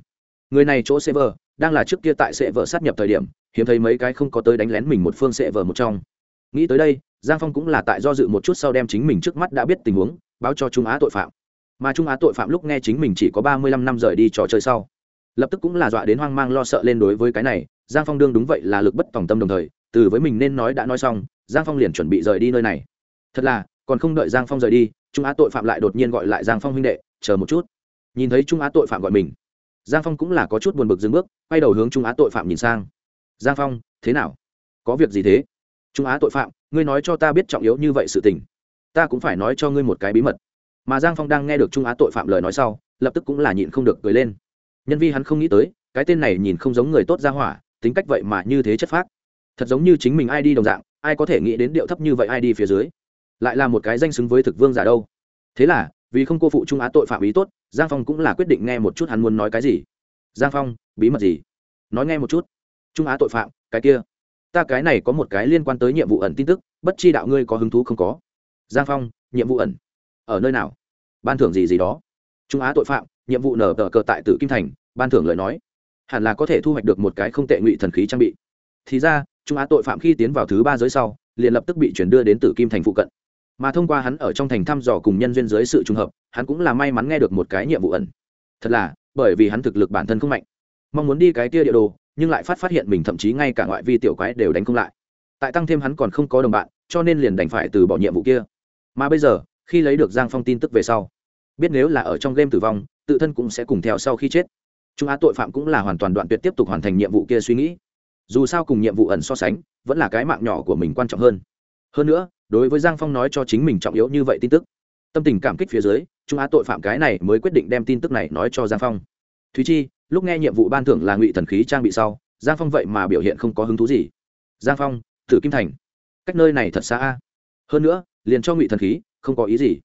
Người này chỗ server đang là trước kia tại server sát nhập thời điểm, hiếm thấy mấy cái không có tới đánh lén mình một phương server một trong. Nghĩ tới đây, giang phong cũng là tại do dự một chút sau đem chính mình trước mắt đã biết tình huống, báo cho trung á tội phạm. Mà trung á tội phạm lúc nghe chính mình chỉ có ba mươi lăm năm rời đi trò chơi sau, lập tức cũng là dọa đến hoang mang lo sợ lên đối với cái này. Giang phong đương đúng vậy là lực bất tòng tâm đồng thời, từ với mình nên nói đã nói xong, giang phong liền chuẩn bị rời đi nơi này. Thật là, còn không đợi giang phong rời đi, trung á tội phạm lại đột nhiên gọi lại giang phong huynh đệ chờ một chút. Nhìn thấy trung á tội phạm gọi mình, giang phong cũng là có chút buồn bực dừng bước, quay đầu hướng trung á tội phạm nhìn sang. Giang phong, thế nào? Có việc gì thế? Trung á tội phạm, ngươi nói cho ta biết trọng yếu như vậy sự tình. Ta cũng phải nói cho ngươi một cái bí mật. Mà giang phong đang nghe được trung á tội phạm lời nói sau, lập tức cũng là nhịn không được cười lên. Nhân vi hắn không nghĩ tới, cái tên này nhìn không giống người tốt ra hỏa, tính cách vậy mà như thế chất phác. Thật giống như chính mình ai đi đồng dạng, ai có thể nghĩ đến điệu thấp như vậy ai đi phía dưới. Lại là một cái danh xứng với thực vương giả đâu. Thế là vì không cô phụ trung á tội phạm ý tốt, giang phong cũng là quyết định nghe một chút hắn muốn nói cái gì. Giang phong, bí mật gì? Nói nghe một chút. Trung á tội phạm, cái kia. Ta cái này có một cái liên quan tới nhiệm vụ ẩn tin tức, bất chi đạo ngươi có hứng thú không có? Giang phong, nhiệm vụ ẩn. Ở nơi nào? Ban thưởng gì gì đó. Trung á tội phạm, nhiệm vụ nở tờ cờ tại tử kim thành, ban thưởng lời nói. Hẳn là có thể thu hoạch được một cái không tệ ngụy thần khí trang bị. Thì ra, trung á tội phạm khi tiến vào thứ ba giới sau, liền lập tức bị chuyển đưa đến tử kim thành phụ cận mà thông qua hắn ở trong thành thăm dò cùng nhân duyên dưới sự trùng hợp, hắn cũng là may mắn nghe được một cái nhiệm vụ ẩn. Thật là, bởi vì hắn thực lực bản thân không mạnh. Mong muốn đi cái kia địa đồ, nhưng lại phát phát hiện mình thậm chí ngay cả ngoại vi tiểu quái đều đánh không lại. Tại tăng thêm hắn còn không có đồng bạn, cho nên liền đành phải từ bỏ nhiệm vụ kia. Mà bây giờ, khi lấy được giang phong tin tức về sau, biết nếu là ở trong game tử vong, tự thân cũng sẽ cùng theo sau khi chết. Trung á tội phạm cũng là hoàn toàn đoạn tuyệt tiếp tục hoàn thành nhiệm vụ kia suy nghĩ. Dù sao cùng nhiệm vụ ẩn so sánh, vẫn là cái mạng nhỏ của mình quan trọng hơn. Hơn nữa đối với giang phong nói cho chính mình trọng yếu như vậy tin tức. Tâm tình cảm kích phía dưới, trung á tội phạm cái này mới quyết định đem tin tức này nói cho giang phong. Thúy chi, lúc nghe nhiệm vụ ban thưởng là ngụy thần khí trang bị sau, giang phong vậy mà biểu hiện không có hứng thú gì. Giang phong thử kim thành. Cách nơi này thật xa a. Hơn nữa, liền cho ngụy thần khí, không có ý gì.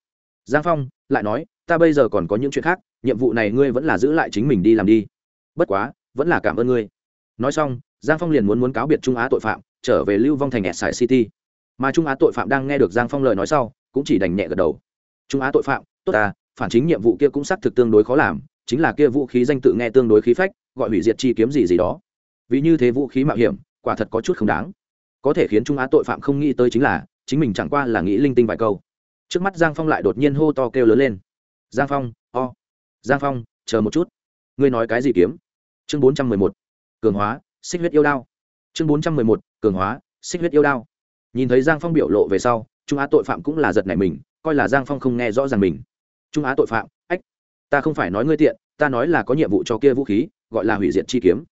Giang phong lại nói, ta bây giờ còn có những chuyện khác, nhiệm vụ này ngươi vẫn là giữ lại chính mình đi làm đi. Bất quá, vẫn là cảm ơn ngươi. Nói xong, giang phong liền muốn muốn cáo biệt trung á tội phạm, trở về lưu vong thành s sài city mà trung á tội phạm đang nghe được giang phong lời nói sau cũng chỉ đành nhẹ gật đầu trung á tội phạm tốt ta phản chính nhiệm vụ kia cũng xác thực tương đối khó làm chính là kia vũ khí danh tự nghe tương đối khí phách gọi hủy diệt chi kiếm gì gì đó vì như thế vũ khí mạo hiểm quả thật có chút không đáng có thể khiến trung á tội phạm không nghĩ tới chính là chính mình chẳng qua là nghĩ linh tinh vài câu trước mắt giang phong lại đột nhiên hô to kêu lớn lên giang phong o、oh. giang phong chờ một chút ngươi nói cái gì kiếm chương bốn trăm mười một cường hóa xích huyết yêu đao chương bốn trăm mười một cường hóa xích huyết yêu đao nhìn thấy giang phong biểu lộ về sau, trung á tội phạm cũng là giật này mình, coi là giang phong không nghe rõ ràng mình. Trung á tội phạm, ách, ta không phải nói ngươi tiện, ta nói là có nhiệm vụ cho kia vũ khí, gọi là hủy diệt chi kiếm.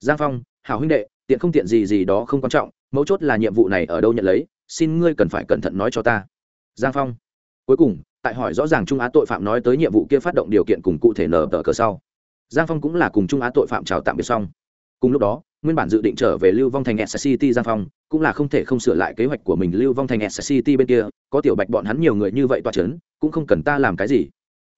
Giang phong, hảo huynh đệ, tiện không tiện gì gì đó không quan trọng, mấu chốt là nhiệm vụ này ở đâu nhận lấy, xin ngươi cần phải cẩn thận nói cho ta. Giang phong, cuối cùng, tại hỏi rõ ràng trung á tội phạm nói tới nhiệm vụ kia phát động điều kiện cùng cụ thể nở tờ cờ sau, giang phong cũng là cùng trung á tội phạm chào tạm biệt xong. Cùng lúc đó nguyên bản dự định trở về lưu vong thành sct city giang phong, cũng là không thể không sửa lại kế hoạch của mình lưu vong thành sct city bên kia, có tiểu bạch bọn hắn nhiều người như vậy toa c h ấ n cũng không cần ta làm cái gì.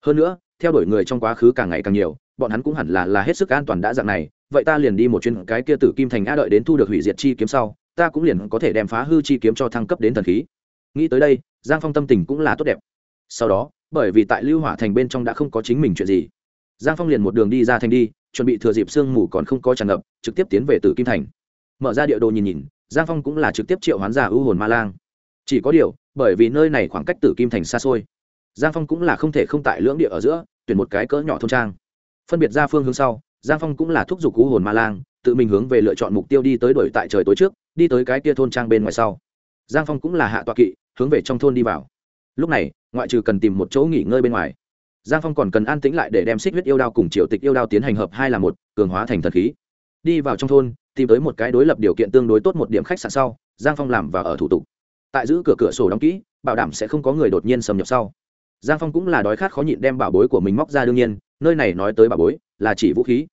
Hơn nữa, theo đuổi người trong quá khứ càng ngày càng nhiều, bọn hắn cũng hẳn là là hết sức an toàn đã dạng này, vậy ta liền đi một chuyến cái kia tử kim thành a đợi đến thu được hủy diệt chi kiếm sau, ta cũng liền có thể đem phá hư chi kiếm cho thăng cấp đến thần khí. Nghĩ tới đây, giang phong tâm tình cũng là tốt đẹp. Sau đó, bởi vì tại lưu hỏa thành bên trong đã không có chính mình chuyện gì, giang phong liền một đường đi ra thành đi chuẩn bị thừa dịp sương mù còn không có tràn ngập, trực tiếp tiến về tử kim thành. Mở ra địa đồ nhìn nhìn, giang phong cũng là trực tiếp triệu hoán giả ưu hồn ma lang. Chỉ có điều, bởi vì nơi này khoảng cách tử kim thành xa xôi, giang phong cũng là không thể không tại lưỡng địa ở giữa, tuyển một cái cỡ nhỏ thôn trang. Phân biệt ra phương hướng sau, giang phong cũng là thúc giục ưu hồn ma lang, tự mình hướng về lựa chọn mục tiêu đi tới đổi tại trời tối trước, đi tới cái kia thôn trang bên ngoài sau. Giang phong cũng là hạ tọa kỵ, hướng về trong thôn đi vào. Lúc này, ngoại trừ cần tìm một chỗ nghỉ ngơi bên ngoài giang phong còn cần an tĩnh lại để đem xích huyết yêu đao cùng triều tịch yêu đao tiến hành hợp hai là một, cường hóa thành thần khí. Đi vào trong thôn, tìm tới một cái đối lập điều kiện tương đối tốt một điểm khách sạn sau, giang phong làm và ở thủ tục. Tại giữ cửa cửa sổ đóng kỹ, bảo đảm sẽ không có người đột nhiên xâm nhập sau. Giang phong cũng là đói khát khó nhịn đem bảo bối của mình móc ra đương nhiên, nơi này nói tới bảo bối, là chỉ vũ khí.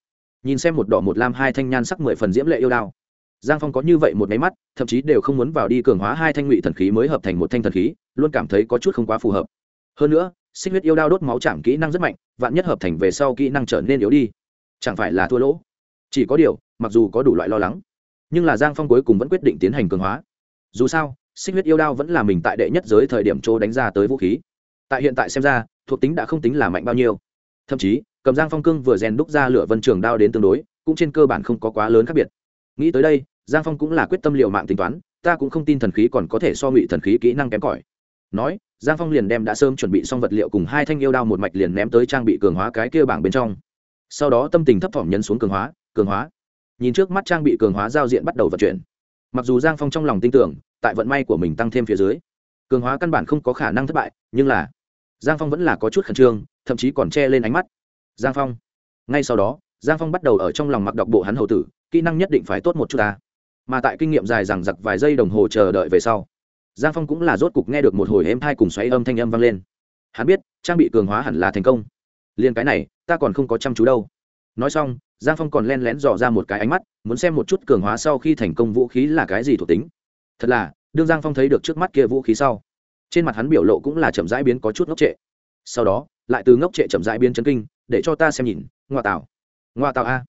Nhìn xem một đỏ một lam hai thanh nhan sắc mười phần diễm lệ yêu đao. Giang phong có như vậy một máy mắt, thậm chí đều không muốn vào đi cường hóa hai thanh ngụy thần khí mới hợp thành một thanh thần khí, luôn cảm thấy có chút không quá phù hợp. Hơn nữa xích huyết yêu đao đốt máu chạm kỹ năng rất mạnh, vạn nhất hợp thành về sau kỹ năng trở nên yếu đi, chẳng phải là thua lỗ. Chỉ có điều, mặc dù có đủ loại lo lắng, nhưng là giang phong cuối cùng vẫn quyết định tiến hành cường hóa. Dù sao, xích huyết yêu đao vẫn là mình tại đệ nhất giới thời điểm chỗ đánh ra tới vũ khí. Tại hiện tại xem ra, thuộc tính đã không tính là mạnh bao nhiêu. Thậm chí, cầm giang phong cương vừa rèn đúc ra lửa vân trường đao đến tương đối, cũng trên cơ bản không có quá lớn khác biệt. Nghĩ tới đây, giang phong cũng là quyết tâm liệu mạng tính toán, ta cũng không tin thần khí còn có thể so ngụy thần khí kỹ năng kém cỏi. Nói giang phong liền đem đã sớm chuẩn bị xong vật liệu cùng hai thanh yêu đao một mạch liền ném tới trang bị cường hóa cái kia bảng bên trong. Sau đó tâm tình thấp thỏm nhấn xuống cường hóa cường hóa. Nhìn trước mắt trang bị cường hóa giao diện bắt đầu vận chuyển. Mặc dù giang phong trong lòng tin tưởng, tại vận may của mình tăng thêm phía dưới, cường hóa căn bản không có khả năng thất bại, nhưng là giang phong vẫn là có chút khẩn trương, thậm chí còn che lên ánh mắt. Giang phong, ngay sau đó, giang phong bắt đầu ở trong lòng mặc đọc bộ hắn hầu tử, kỹ năng nhất định phải tốt một chút ta. Mà tại kinh nghiệm dài rằng giặc vài giây đồng hồ chờ đợi về sau giang phong cũng là rốt cục nghe được một hồi êm thai cùng xoáy âm thanh âm vang lên. Hắn biết, trang bị cường hóa hẳn là thành công. Liền cái này, ta còn không có chăm chú đâu. Nói xong, giang phong còn len lén dò ra một cái ánh mắt, muốn xem một chút cường hóa sau khi thành công vũ khí là cái gì thuộc tính. Thật là, đương giang phong thấy được trước mắt kia vũ khí sau, trên mặt hắn biểu lộ cũng là chậm rãi biến có chút ngốc trệ. Sau đó, lại từ ngốc trệ chậm rãi biến chấn kinh, để cho ta xem nhìn, ngoa tạo ngoa tạo a.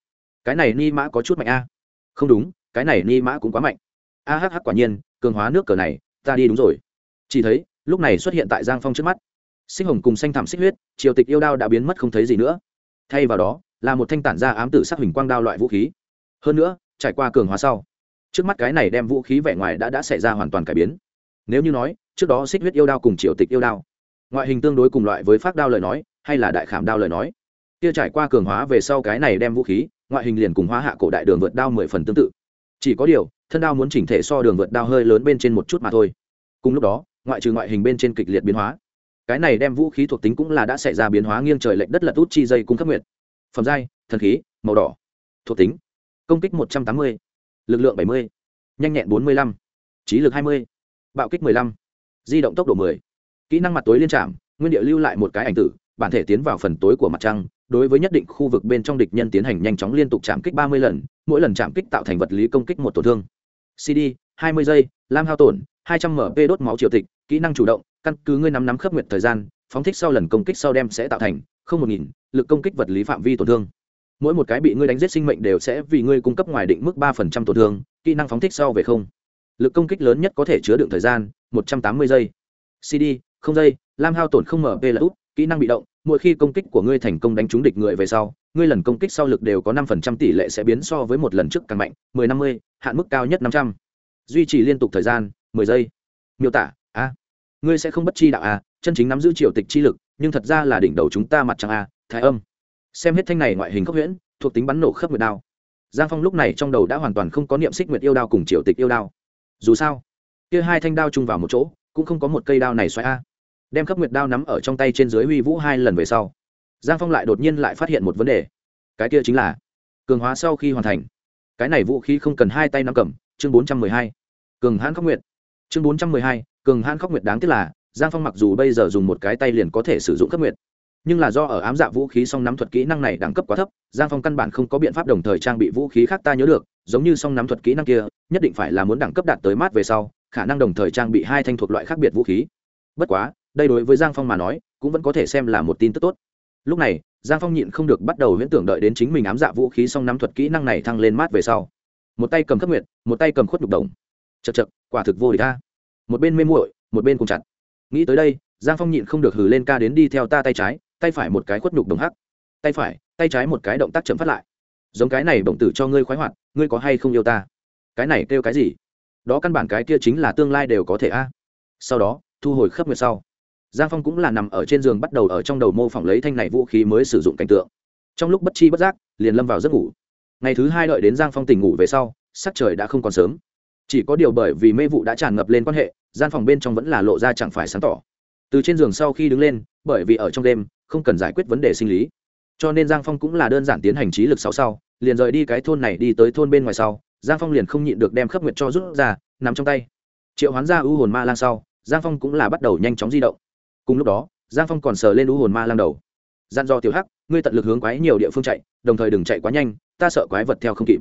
Cái này ni mã có chút mạnh a. Không đúng, cái này ni mã cũng quá mạnh. A hh quả nhiên, cường hóa nước cờ này ta đi đúng rồi. Chỉ thấy, lúc này xuất hiện tại giang phong trước mắt. Sinh hồng cùng xanh thảm xích huyết, triều tịch yêu đao đã biến mất không thấy gì nữa. Thay vào đó, là một thanh tản ra ám tử sắc hình quang đao loại vũ khí. Hơn nữa, trải qua cường hóa sau, trước mắt cái này đem vũ khí vẻ ngoài đã đã xảy ra hoàn toàn cải biến. Nếu như nói, trước đó xích huyết yêu đao cùng triều tịch yêu đao, ngoại hình tương đối cùng loại với phát đao lời nói, hay là đại khảm đao lời nói, kia trải qua cường hóa về sau cái này đem vũ khí, ngoại hình liền cùng hóa hạ cổ đại đường vượt đao mười phần tương tự chỉ có điều, thân đao muốn chỉnh thể so đường vượt đao hơi lớn bên trên một chút mà thôi. Cùng lúc đó, ngoại trừ ngoại hình bên trên kịch liệt biến hóa. Cái này đem vũ khí thuộc tính cũng là đã xảy ra biến hóa nghiêng trời lệch đất lật út chi dây cung cấp nguyện phẩm giai, thần khí, màu đỏ. Thuộc tính, công kích một trăm tám mươi, lực lượng bảy mươi, nhanh nhẹn bốn mươi lăm, trí lực hai mươi, bạo kích mười lăm, di động tốc độ mười. Kỹ năng mặt tối liên trạm nguyên địa lưu lại một cái ảnh tử, bản thể tiến vào phần tối của mặt trăng đối với nhất định khu vực bên trong địch nhân tiến hành nhanh chóng liên tục chạm kích ba mươi lần, mỗi lần chạm kích tạo thành vật lý công kích một tổn thương. Cd hai mươi giây, lam hao tổn, hai trăm mp đốt máu triều tịch, kỹ năng chủ động, căn cứ ngươi nắm nắm khớp nguyện thời gian, phóng thích sau lần công kích sau đem sẽ tạo thành không một nghìn, lực công kích vật lý phạm vi tổn thương. Mỗi một cái bị ngươi đánh giết sinh mệnh đều sẽ vì ngươi cung cấp ngoài định mức ba phần trăm tổn thương, kỹ năng phóng thích sau về không. Lực công kích lớn nhất có thể chứa đựng thời gian, một trăm tám mươi giây. Cd không giây, lam hao tổn không mp là út, kỹ năng bị động mỗi khi công kích của ngươi thành công đánh trúng địch người về sau, ngươi lần công kích sau lực đều có năm phần trăm tỷ lệ sẽ biến so với một lần trước càng mạnh, mười năm mươi, hạn mức cao nhất năm trăm. Duy trì liên tục thời gian, mười giây. Miêu tả, a, ngươi sẽ không bất chi đạo a, chân chính nắm giữ triều tịch chi lực, nhưng thật ra là đỉnh đầu chúng ta mặt trăng a, thái âm. Xem hết thanh này ngoại hình khốc huyễn, thuộc tính bắn nổ khớp nguyệt đao. Giang phong lúc này trong đầu đã hoàn toàn không có niệm xích nguyệt yêu đao cùng triều tịch yêu đao. Dù sao, kia hai thanh đao chung vào một chỗ, cũng không có một cây đao này xoay a đem khắp nguyệt đao nắm ở trong tay trên dưới huy vũ hai lần về sau, giang phong lại đột nhiên lại phát hiện một vấn đề. Cái kia chính là, cường hóa sau khi hoàn thành, cái này vũ khí không cần hai tay nắm cầm, chương bốn trăm mười hai, cường hãn khóc nguyệt. Chương bốn trăm mười hai, cường hãn khóc nguyệt đáng tiếc là, giang phong mặc dù bây giờ dùng một cái tay liền có thể sử dụng khắc nguyệt, nhưng là do ở ám dạ vũ khí song nắm thuật kỹ năng này đẳng cấp quá thấp, giang phong căn bản không có biện pháp đồng thời trang bị vũ khí khác ta nhớ được, giống như song nắm thuật kỹ năng kia, nhất định phải là muốn đẳng cấp đạt tới mát về sau, khả năng đồng thời trang bị hai thanh thuộc loại khác biệt vũ khí. Bất quá đây đối với giang phong mà nói, cũng vẫn có thể xem là một tin tức tốt. Lúc này, giang phong nhịn không được bắt đầu huyễn tưởng đợi đến chính mình ám dạ vũ khí xong nắm thuật kỹ năng này thăng lên mát về sau. Một tay cầm khất nguyệt, một tay cầm khuất nhục đồng. Chật chật quả thực vô địch ta một bên mê muội, một bên cùng chặt. Nghĩ tới đây, giang phong nhịn không được hừ lên ca đến đi theo ta tay trái, tay phải một cái khuất nhục đồng hắc. Tay phải, tay trái một cái động tác chậm phát lại. Giống cái này bổng tử cho ngươi khoái hoạt, ngươi có hay không yêu ta? Cái này kêu cái gì? Đó căn bản cái kia chính là tương lai đều có thể a. Sau đó, thu hồi khớp nguyệt sau giang phong cũng là nằm ở trên giường bắt đầu ở trong đầu mô phỏng lấy thanh này vũ khí mới sử dụng cảnh tượng. Trong lúc bất chi bất giác, liền lâm vào giấc ngủ. Ngày thứ hai đợi đến giang phong tỉnh ngủ về sau, sắc trời đã không còn sớm. Chỉ có điều bởi vì mê vụ đã tràn ngập lên quan hệ gian phòng bên trong vẫn là lộ ra chẳng phải sáng tỏ. Từ trên giường sau khi đứng lên, bởi vì ở trong đêm, không cần giải quyết vấn đề sinh lý. Cho nên giang phong cũng là đơn giản tiến hành trí lực sáu sau, liền rời đi cái thôn này đi tới thôn bên ngoài sau, giang phong liền không nhịn được đem khớp nguyệt cho rút ra nằm trong tay. Triệu hoán ra ưu hồn ma lang sau, giang phong cũng là bắt đầu nhanh chóng di động cùng lúc đó, giang phong còn sờ lên ưu hồn ma lang đầu. Gian do tiểu hắc, ngươi tận lực hướng quái nhiều địa phương chạy, đồng thời đừng chạy quá nhanh, ta sợ quái vật theo không kịp.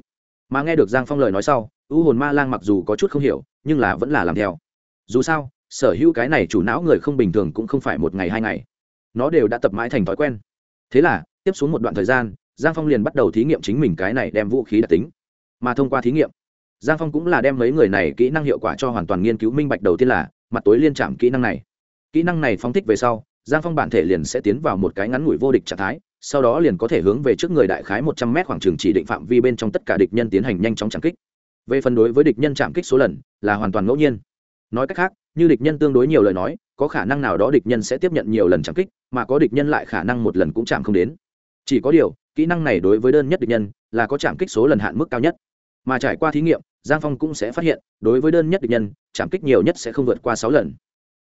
Mà nghe được giang phong lời nói sau u hồn ma lang mặc dù có chút không hiểu, nhưng là vẫn là làm theo. Dù sao, sở hữu cái này chủ não người không bình thường cũng không phải một ngày hai ngày. Nó đều đã tập mãi thành thói quen. Thế là, tiếp xuống một đoạn thời gian, giang phong liền bắt đầu thí nghiệm chính mình cái này đem vũ khí đặc tính. Mà thông qua thí nghiệm, giang phong cũng là đem mấy người này kỹ năng hiệu quả cho hoàn toàn nghiên cứu minh bạch đầu tiên là, mặt tối liên trạm kỹ năng này kỹ năng này phong thích về sau, giang phong bản thể liền sẽ tiến vào một cái ngắn ngủi vô địch trạng thái, sau đó liền có thể hướng về trước người đại khái một trăm m khoảng trường chỉ định phạm vi bên trong tất cả địch nhân tiến hành nhanh chóng chạm kích. Về phần đối với địch nhân chạm kích số lần, là hoàn toàn ngẫu nhiên. Nói cách khác, như địch nhân tương đối nhiều lời nói, có khả năng nào đó địch nhân sẽ tiếp nhận nhiều lần chạm kích, mà có địch nhân lại khả năng một lần cũng chạm không đến. Chỉ có điều, kỹ năng này đối với đơn nhất địch nhân, là có chạm kích số lần hạn mức cao nhất. Mà trải qua thí nghiệm, giang phong cũng sẽ phát hiện, đối với đơn nhất địch nhân, chạm kích nhiều nhất sẽ không vượt qua sáu lần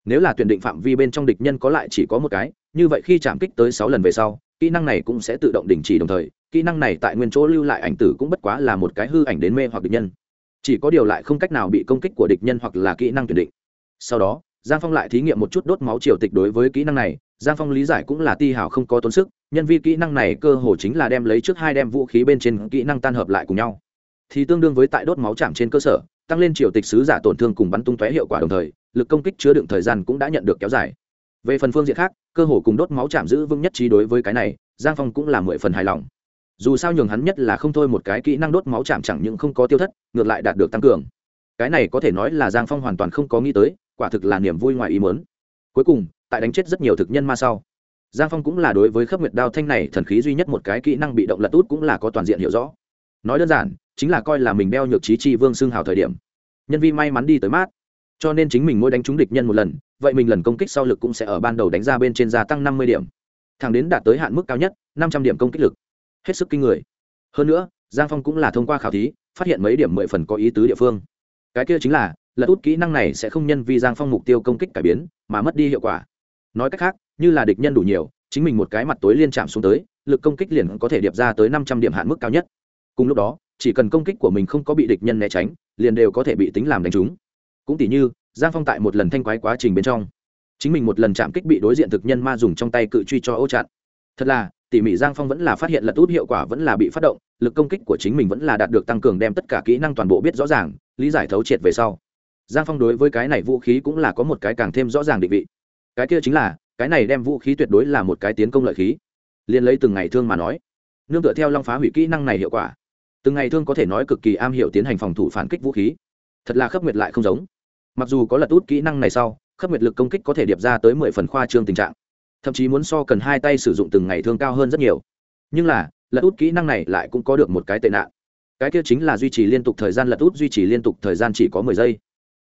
nếu là tuyển định phạm vi bên trong địch nhân có lại chỉ có một cái, như vậy khi chạm kích tới sáu lần về sau, kỹ năng này cũng sẽ tự động đình chỉ đồng thời, kỹ năng này tại nguyên chỗ lưu lại ảnh tử cũng bất quá là một cái hư ảnh đến mê hoặc địch nhân. Chỉ có điều lại không cách nào bị công kích của địch nhân hoặc là kỹ năng tuyển định. Sau đó, giang phong lại thí nghiệm một chút đốt máu triều tịch đối với kỹ năng này, giang phong lý giải cũng là ti hào không có tốn sức, nhân vi kỹ năng này cơ hồ chính là đem lấy trước hai đem vũ khí bên trên kỹ năng tan hợp lại cùng nhau. Thì tương đương với tại đốt máu chạm trên cơ sở tăng lên triều tịch sứ giả tổn thương cùng bắn tung tóe hiệu quả đồng thời, lực công kích chứa đựng thời gian cũng đã nhận được kéo dài. Về phần phương diện khác, cơ hồ cùng đốt máu chạm giữ vững nhất trí đối với cái này, giang phong cũng là mười phần hài lòng. Dù sao nhường hắn nhất là không thôi một cái kỹ năng đốt máu chạm chẳng những không có tiêu thất, ngược lại đạt được tăng cường. Cái này có thể nói là giang phong hoàn toàn không có nghĩ tới, quả thực là niềm vui ngoài ý mớn cuối cùng, tại đánh chết rất nhiều thực nhân ma sau, giang phong cũng là đối với khớp nguyệt đao thanh này thần khí duy nhất một cái kỹ năng bị động lật út cũng là có toàn diện hiểu rõ. Nói đơn giản chính là coi là mình đeo nhược trí chi vương xương hào thời điểm. Nhân vi may mắn đi tới mát. Cho nên chính mình mỗi đánh trúng địch nhân một lần, vậy mình lần công kích sau lực cũng sẽ ở ban đầu đánh ra bên trên gia tăng năm mươi điểm. Thẳng đến đạt tới hạn mức cao nhất, năm trăm điểm công kích lực. Hết sức kinh người. Hơn nữa, giang phong cũng là thông qua khảo thí, phát hiện mấy điểm mười phần có ý tứ địa phương. Cái kia chính là, lật út kỹ năng này sẽ không nhân vi giang phong mục tiêu công kích cải biến, mà mất đi hiệu quả. Nói cách khác, như là địch nhân đủ nhiều, chính mình một cái mặt tối liên chạm xuống tới, lực công kích liền có thể điệp ra tới năm trăm điểm hạn mức cao nhất. Cùng lúc đó chỉ cần công kích của mình không có bị địch nhân né tránh, liền đều có thể bị tính làm đánh trúng. Cũng tỉ như, giang phong tại một lần thanh quái quá trình bên trong, chính mình một lần chạm kích bị đối diện thực nhân ma dùng trong tay cự truy cho ô chặn. Thật là, tỉ mỉ giang phong vẫn là phát hiện lật út hiệu quả vẫn là bị phát động, lực công kích của chính mình vẫn là đạt được tăng cường đem tất cả kỹ năng toàn bộ biết rõ ràng, lý giải thấu triệt về sau. Giang phong đối với cái này vũ khí cũng là có một cái càng thêm rõ ràng định vị. Cái kia chính là, cái này đem vũ khí tuyệt đối là một cái tiến công lợi khí. Liền lấy từng ngày thương mà nói, nương tựa theo long phá hủy kỹ năng này hiệu quả từng ngày thương có thể nói cực kỳ am hiểu tiến hành phòng thủ phản kích vũ khí. Thật là khắp nguyệt lại không giống. Mặc dù có lật út kỹ năng này sau khắp nguyệt lực công kích có thể điệp ra tới mười phần khoa trương tình trạng. Thậm chí muốn so cần hai tay sử dụng từng ngày thương cao hơn rất nhiều. Nhưng là, lật út kỹ năng này lại cũng có được một cái tệ nạn. Cái kia chính là duy trì liên tục thời gian lật út duy trì liên tục thời gian chỉ có mười giây.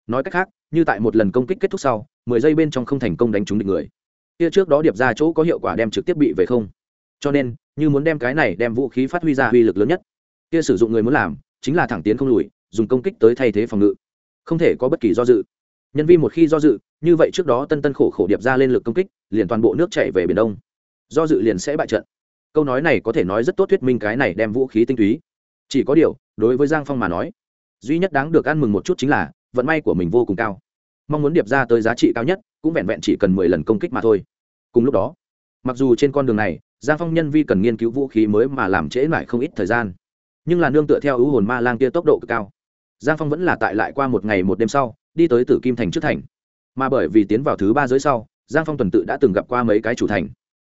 Nói cách khác, như tại một lần công kích kết thúc sau, mười giây bên trong không thành công đánh trúng địch người. Kia trước đó điệp ra chỗ có hiệu quả đem trực tiếp bị về không. Cho nên, như muốn đem cái này đem vũ khí phát huy ra uy lực lớn nhất kia sử dụng người muốn làm, chính là thẳng tiến không lùi, dùng công kích tới thay thế phòng ngự. Không thể có bất kỳ do dự. Nhân viên một khi do dự, như vậy trước đó tân tân khổ khổ điệp ra lên lực công kích, liền toàn bộ nước chạy về biển đông. Do dự liền sẽ bại trận. Câu nói này có thể nói rất tốt thuyết minh cái này đem vũ khí tinh túy. Chỉ có điều, đối với giang phong mà nói, duy nhất đáng được ăn mừng một chút chính là, vận may của mình vô cùng cao. Mong muốn điệp ra tới giá trị cao nhất, cũng vẹn vẹn chỉ cần mười lần công kích mà thôi. Cùng lúc đó, mặc dù trên con đường này, giang phong nhân vi cần nghiên cứu vũ khí mới mà làm trễ lại không ít thời gian nhưng là nương tựa theo ưu hồn ma lang kia tốc độ cực cao. Giang phong vẫn là tại lại qua một ngày một đêm sau, đi tới tử kim thành trước thành. Mà bởi vì tiến vào thứ ba giới sau, giang phong tuần tự đã từng gặp qua mấy cái chủ thành.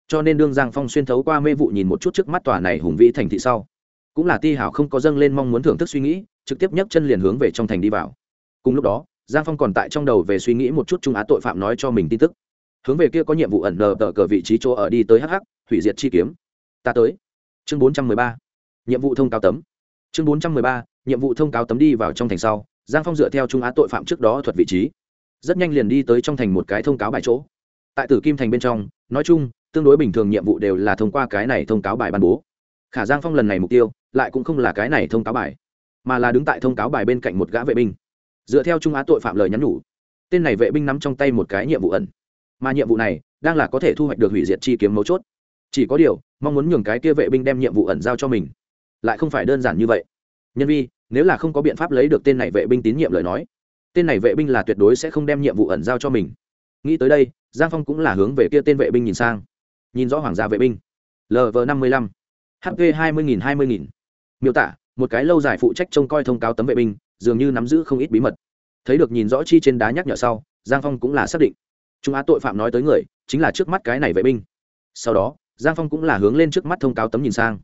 Cho nên đương giang phong xuyên thấu qua mê vụ nhìn một chút trước mắt tòa này hùng vĩ thành thị sau, cũng là ti hảo không có dâng lên mong muốn thưởng thức suy nghĩ, trực tiếp nhấc chân liền hướng về trong thành đi vào. Cùng lúc đó, giang phong còn tại trong đầu về suy nghĩ một chút trung á tội phạm nói cho mình tin tức. Hướng về kia có nhiệm vụ ẩn nờ tờ cờ vị trí chỗ ở đi tới hh hủy diệt chi kiếm. Ta tới. Chương bốn trăm mười ba nhiệm vụ thông cáo tấm. Chương bốn trăm mười ba, nhiệm vụ thông cáo tấm đi vào trong thành sau, giang phong dựa theo trung á tội phạm trước đó thuật vị trí. Rất nhanh liền đi tới trong thành một cái thông cáo bài chỗ. Tại tử kim thành bên trong, nói chung, tương đối bình thường nhiệm vụ đều là thông qua cái này thông cáo bài ban bố. Khả giang phong lần này mục tiêu, lại cũng không là cái này thông cáo bài, mà là đứng tại thông cáo bài bên cạnh một gã vệ binh. Dựa theo trung á tội phạm lời nhắn nhủ, tên này vệ binh nắm trong tay một cái nhiệm vụ ẩn. Mà nhiệm vụ này, đang là có thể thu hoạch được hủy diệt chi kiếm mấu chốt. Chỉ có điều, mong muốn nhường cái kia vệ binh đem nhiệm vụ ẩn giao cho mình lại không phải đơn giản như vậy. Nhân vi, nếu là không có biện pháp lấy được tên này vệ binh tín nhiệm lời nói, tên này vệ binh là tuyệt đối sẽ không đem nhiệm vụ ẩn giao cho mình. Nghĩ tới đây, giang phong cũng là hướng về kia tên vệ binh nhìn sang. Nhìn rõ hoàng gia vệ binh. Lv năm mươi lăm. Hp hai mươi nghìn hai mươi nghìn. Miêu tả, một cái lâu dài phụ trách trông coi thông cáo tấm vệ binh, dường như nắm giữ không ít bí mật. Thấy được nhìn rõ chi trên đá nhắc nhở sau, giang phong cũng là xác định. Trung á tội phạm nói tới người, chính là trước mắt cái này vệ binh. Sau đó, giang phong cũng là hướng lên trước mắt thông cáo tấm nhìn sang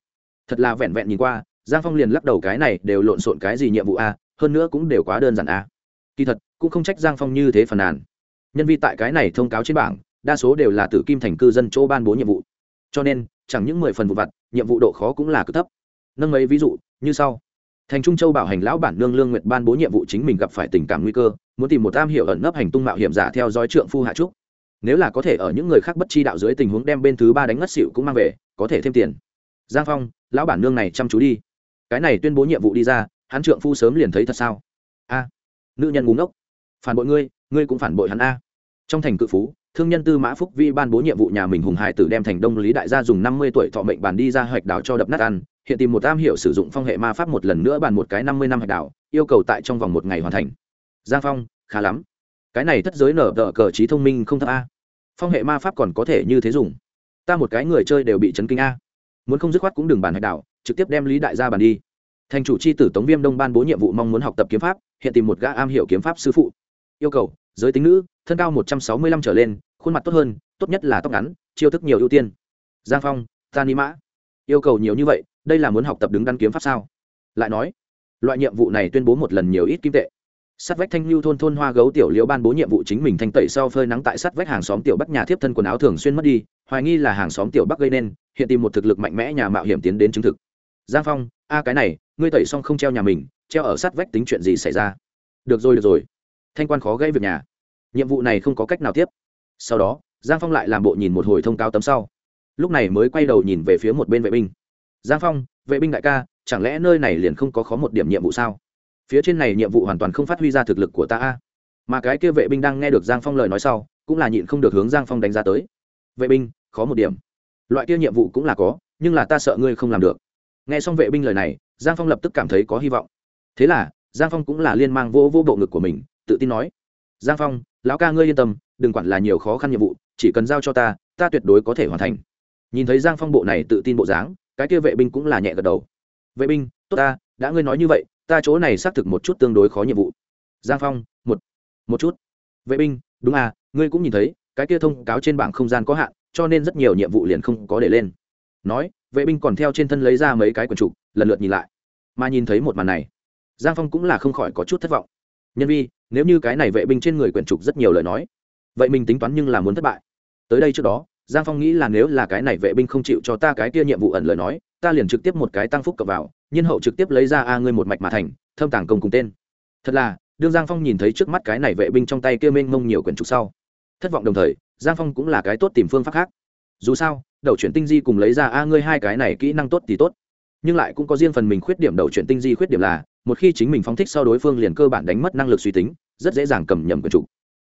thật là vẹn vẹn nhìn qua, giang phong liền lắc đầu cái này đều lộn xộn cái gì nhiệm vụ a, hơn nữa cũng đều quá đơn giản a. Kỳ thật, cũng không trách giang phong như thế phần nàn. Nhân vi tại cái này thông cáo trên bảng, đa số đều là tử kim thành cư dân chỗ ban bố nhiệm vụ. Cho nên, chẳng những mười phần vụ vặt, nhiệm vụ độ khó cũng là cực thấp. Nâng mấy ví dụ, như sau. Thành trung châu bảo hành lão bản nương lương nguyệt ban bố nhiệm vụ chính mình gặp phải tình cảm nguy cơ, muốn tìm một tam hiệu ẩn nấp hành tung mạo hiểm giả theo dõi trượng phu hạ trúc. Nếu là có thể ở những người khác bất chi đạo dưới tình huống đem bên thứ ba đánh ngất xịu cũng mang về, có thể thêm tiền giang phong, lão bản nương này chăm chú đi. Cái này tuyên bố nhiệm vụ đi ra, hắn trượng phu sớm liền thấy thật sao? A, nữ nhân ngúng ốc phản bội ngươi ngươi cũng phản bội hắn a. Trong thành cự phú, thương nhân tư mã phúc vi ban bố nhiệm vụ nhà mình hùng hải tử đem thành đông lý đại gia dùng năm mươi tuổi thọ mệnh bàn đi ra hoạch đảo cho đập nát ăn. Hiện tìm một am hiểu sử dụng phong hệ ma pháp một lần nữa bàn một cái năm mươi năm hoạch đảo, yêu cầu tại trong vòng một ngày hoàn thành. Giang phong, khá lắm. Cái này thất giới nở đỡ cờ trí thông minh không thấp a. Phong hệ ma pháp còn có thể như thế dùng. Ta một cái người chơi đều bị chấn kinh a muốn không dứt khoát cũng đừng bàn hạch đảo, trực tiếp đem lý đại gia bàn đi. Thành chủ c h i tử tống viêm đông ban bố nhiệm vụ mong muốn học tập kiếm pháp, hiện tìm một gã am hiểu kiếm pháp sư phụ. Yêu cầu, giới tính nữ thân cao một trăm sáu mươi lăm trở lên, khuôn mặt tốt hơn, tốt nhất là tóc ngắn, chiêu thức nhiều ưu tiên. Giang phong, ta ni mã. Yêu cầu nhiều như vậy, đây là muốn học tập đứng đắn kiếm pháp sao? Lại nói, loại nhiệm vụ này tuyên bố một lần nhiều ít kim tệ. Sát vách thanh lưu thôn thôn hoa gấu tiểu liễu ban bố nhiệm vụ chính mình thanh tẩy sau phơi nắng tại sát vách hàng xóm tiểu bắc nhà thiếp thân quần áo thường xuyên mất đi hoài nghi là hàng xóm tiểu bắc gây nên, hiện tìm một thực lực mạnh mẽ nhà mạo hiểm tiến đến chứng thực. Giang phong, a, cái này, ngươi tẩy xong không treo nhà mình, treo ở sát vách tính chuyện gì xảy ra? Được rồi được rồi. Thanh quan khó gây việc nhà. Nhiệm vụ này không có cách nào tiếp. Sau đó, giang phong lại làm bộ nhìn một hồi thông cáo tấm sau. Lúc này mới quay đầu nhìn về phía một bên vệ binh. Giang phong, vệ binh đại ca, chẳng lẽ nơi này liền không có khó một điểm nhiệm vụ sao? Phía trên này nhiệm vụ hoàn toàn không phát huy ra thực lực của ta a. Mà cái kia vệ binh đang nghe được giang phong lời nói sau, cũng là nhịn không được hướng giang phong đánh giá tới. Vệ binh khó một điểm. Loại kia nhiệm vụ cũng là có, nhưng là ta sợ ngươi không làm được. Nghe xong vệ binh lời này, giang phong lập tức cảm thấy có hy vọng. Thế là, giang phong cũng là liên mang vô vô bộ ngực của mình, tự tin nói, giang phong, lão ca ngươi yên tâm, đừng quản là nhiều khó khăn nhiệm vụ, chỉ cần giao cho ta ta tuyệt đối có thể hoàn thành. Nhìn thấy giang phong bộ này tự tin bộ dáng, cái kia vệ binh cũng là nhẹ gật đầu. Vệ binh, tốt ta, đã ngươi nói như vậy, ta chỗ này xác thực một chút tương đối khó nhiệm vụ. Giang phong, một một chút. Vệ binh, đúng à ngươi cũng nhìn thấy, cái kia thông cáo trên bảng không gian có hạn cho nên rất nhiều nhiệm vụ liền không có để lên. Nói, vệ binh còn theo trên thân lấy ra mấy cái quần trục, lần lượt nhìn lại. Mà nhìn thấy một màn này, giang phong cũng là không khỏi có chút thất vọng. Nhân vi, nếu như cái này vệ binh trên người quyển trục rất nhiều lời nói, vậy mình tính toán nhưng là muốn thất bại. Tới đây trước đó, giang phong nghĩ là nếu là cái này vệ binh không chịu cho ta cái kia nhiệm vụ ẩn lời nói, ta liền trực tiếp một cái tăng phúc cập vào nhiên hậu trực tiếp lấy ra a ngươi một mạch mà thành, thâm tàng công cùng tên. Thật là, đương giang phong nhìn thấy trước mắt cái này vệ binh trong tay kia mênh mông nhiều quyển trục sau, thất vọng đồng thời giang phong cũng là cái tốt tìm phương pháp khác. Dù sao, đầu chuyển tinh di cùng lấy ra a ngươi hai cái này kỹ năng tốt thì tốt. Nhưng lại cũng có riêng phần mình khuyết điểm đầu chuyển tinh di khuyết điểm là, một khi chính mình phóng thích sau đối phương liền cơ bản đánh mất năng lực suy tính, rất dễ dàng cầm nhầm quần trụ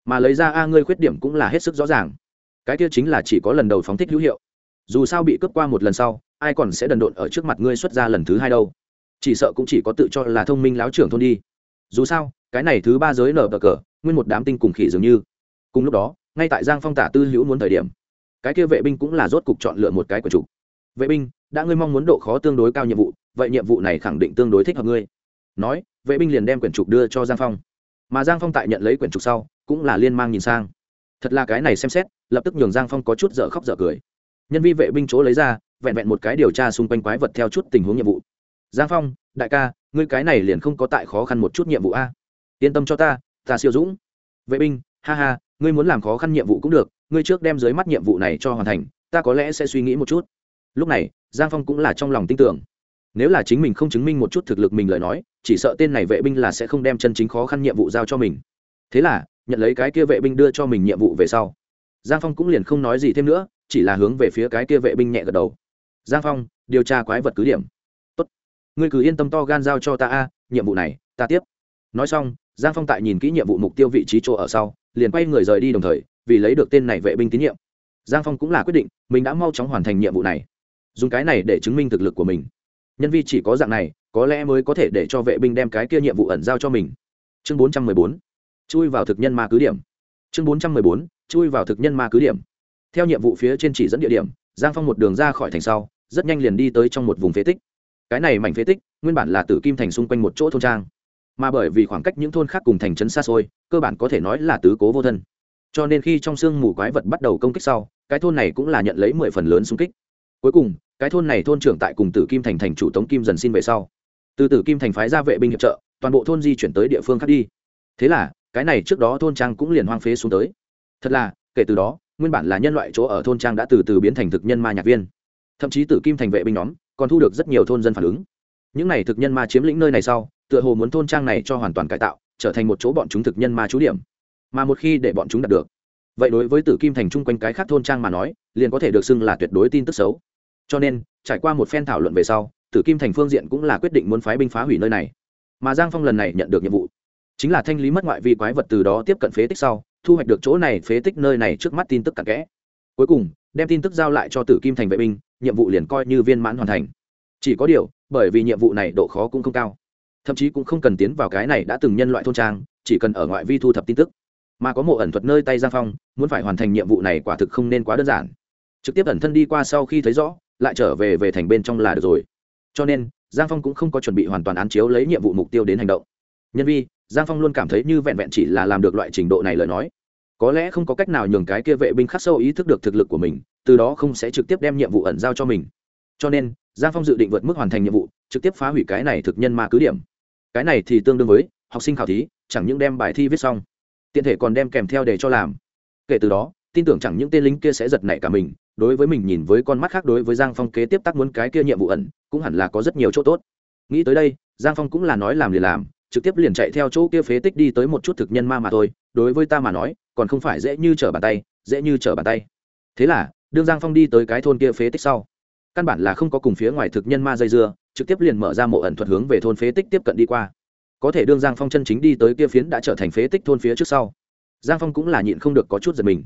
mà lấy ra a ngươi khuyết điểm cũng là hết sức rõ ràng. Cái kia chính là chỉ có lần đầu phóng thích hữu hiệu. Dù sao bị cướp qua một lần sau, ai còn sẽ đần độn ở trước mặt ngươi xuất ra lần thứ hai đâu. Chỉ sợ cũng chỉ có tự cho là thông minh láo trưởng thôn đi. Dù sao, cái này thứ ba giới nở bờ cờ, nguyên một đám tinh cùng khỉ dường như. Cùng lúc đó ngay tại giang phong tả tư hữu muốn thời điểm, cái kia vệ binh cũng là rốt cục chọn lựa một cái của chủ. Vệ binh, đã ngươi mong muốn độ khó tương đối cao nhiệm vụ, vậy nhiệm vụ này khẳng định tương đối thích hợp ngươi. Nói, vệ binh liền đem quyển trục đưa cho giang phong. Mà giang phong tại nhận lấy quyển trục sau, cũng là liên mang nhìn sang. Thật là cái này xem xét, lập tức nhường giang phong có chút dở khóc dở cười. Nhân vi vệ binh chỗ lấy ra, vẹn vẹn một cái điều tra xung quanh quái vật theo chút tình huống nhiệm vụ. Giang phong, đại ca, ngươi cái này liền không có tại khó khăn một chút nhiệm vụ a. Yên tâm cho ta ta siêu dũng. Vệ binh, ha ha ngươi muốn làm khó khăn nhiệm vụ cũng được, ngươi trước đem dưới mắt nhiệm vụ này cho hoàn thành, ta có lẽ sẽ suy nghĩ một chút. Lúc này, giang phong cũng là trong lòng tin tưởng. Nếu là chính mình không chứng minh một chút thực lực mình lời nói, chỉ sợ tên này vệ binh là sẽ không đem chân chính khó khăn nhiệm vụ giao cho mình. Thế là, nhận lấy cái kia vệ binh đưa cho mình nhiệm vụ về sau, giang phong cũng liền không nói gì thêm nữa, chỉ là hướng về phía cái kia vệ binh nhẹ gật đầu. Giang phong, điều tra quái vật cứ điểm. Tốt. Ngươi cứ yên tâm to gan giao cho ta a, nhiệm vụ này, ta tiếp. Nói xong giang phong tại nhìn kỹ nhiệm vụ mục tiêu vị trí chỗ ở sau, liền quay người rời đi đồng thời, vì lấy được tên này vệ binh tín nhiệm. Giang phong cũng là quyết định, mình đã mau chóng hoàn thành nhiệm vụ này. Dùng cái này để chứng minh thực lực của mình. Nhân vi chỉ có dạng này, có lẽ mới có thể để cho vệ binh đem cái kia nhiệm vụ ẩn giao cho mình. Chương bốn trăm mười bốn. Chui vào thực nhân ma cứ điểm. Chương bốn trăm mười bốn. Chui vào thực nhân ma cứ điểm. Theo nhiệm vụ phía trên chỉ dẫn địa điểm, giang phong một đường ra khỏi thành sau, rất nhanh liền đi tới trong một vùng phế tích. Cái này mảnh phế tích, nguyên bản là tử kim thành xung quanh một chỗ thôn trang mà bởi vì khoảng cách những thôn khác cùng thành trấn xa xôi, cơ bản có thể nói là tứ cố vô thân. Cho nên khi trong sương mù quái vật bắt đầu công kích sau, cái thôn này cũng là nhận lấy mười phần lớn xung kích. Cuối cùng, cái thôn này thôn trưởng tại cùng tử kim thành thành chủ tống kim dần xin về sau. Từ tử kim thành phái ra vệ binh hiệp trợ, toàn bộ thôn di chuyển tới địa phương khác đi. Thế là, cái này trước đó thôn trang cũng liền hoang phế xuống tới. Thật là, kể từ đó, nguyên bản là nhân loại chỗ ở thôn trang đã từ từ biến thành thực nhân ma nhạc viên. Thậm chí tử kim thành vệ binh nhóm còn thu được rất nhiều thôn dân phản ứng. Những n à y thực nhân ma chiếm lĩnh nơi này sau tựa hồ muốn thôn trang này cho hoàn toàn cải tạo, trở thành một chỗ bọn chúng thực nhân ma chú điểm. Mà một khi để bọn chúng đạt được, vậy đối với tử kim thành chung quanh cái khác thôn trang mà nói, liền có thể được xưng là tuyệt đối tin tức xấu. Cho nên, trải qua một phen thảo luận về sau, tử kim thành phương diện cũng là quyết định muốn phái binh phá hủy nơi này. Mà giang phong lần này nhận được nhiệm vụ, chính là thanh lý mất ngoại vi quái vật từ đó tiếp cận phế tích sau, thu hoạch được chỗ này phế tích nơi này trước mắt tin tức cặn kẽ. Cuối cùng, đem tin tức giao lại cho tử kim thành vệ binh, nhiệm vụ liền coi như viên mãn hoàn thành. Chỉ có điều, bởi vì nhiệm vụ này độ khó cũng không cao thậm chí cũng không cần tiến vào cái này đã từng nhân loại thôn trang, chỉ cần ở ngoại vi thu thập tin tức. Mà có mộ ẩn thuật nơi tay giang phong, muốn phải hoàn thành nhiệm vụ này quả thực không nên quá đơn giản. Trực tiếp ẩn thân đi qua sau khi thấy rõ, lại trở về về thành bên trong là được rồi. Cho nên, giang phong cũng không có chuẩn bị hoàn toàn án chiếu lấy nhiệm vụ mục tiêu đến hành động. Nhân vi, giang phong luôn cảm thấy như vẹn vẹn chỉ là làm được loại trình độ này lời nói. Có lẽ không có cách nào nhường cái kia vệ binh khắc sâu ý thức được thực lực của mình, từ đó không sẽ trực tiếp đem nhiệm vụ ẩn giao cho mình. Cho nên, giang phong dự định vượt mức hoàn thành nhiệm vụ trực tiếp phá hủy cái này thực nhân ma cứ điểm. Cái này thì tương đương với học sinh khảo thí, chẳng những đem bài thi viết xong, tiện thể còn đem kèm theo để cho làm. Kể từ đó, tin tưởng chẳng những tên lính kia sẽ giật nảy cả mình, đối với mình nhìn với con mắt khác đối với giang phong kế tiếp tác muốn cái kia nhiệm vụ ẩn, cũng hẳn là có rất nhiều chỗ tốt. Nghĩ tới đây, giang phong cũng là nói làm liền làm, trực tiếp liền chạy theo chỗ kia phế tích đi tới một chút thực nhân ma mà thôi, đối với ta mà nói, còn không phải dễ như trở bàn tay, dễ như trở bàn tay. Thế là đương giang phong đi tới cái thôn kia phế tích sau căn bản là không có cùng phía ngoài thực nhân ma dây dưa, trực tiếp liền mở ra mộ ẩn thuật hướng về thôn phế tích tiếp cận đi qua. Có thể đương giang phong chân chính đi tới kia phiến đã trở thành phế tích thôn phía trước sau, giang phong cũng là nhịn không được có chút giật mình.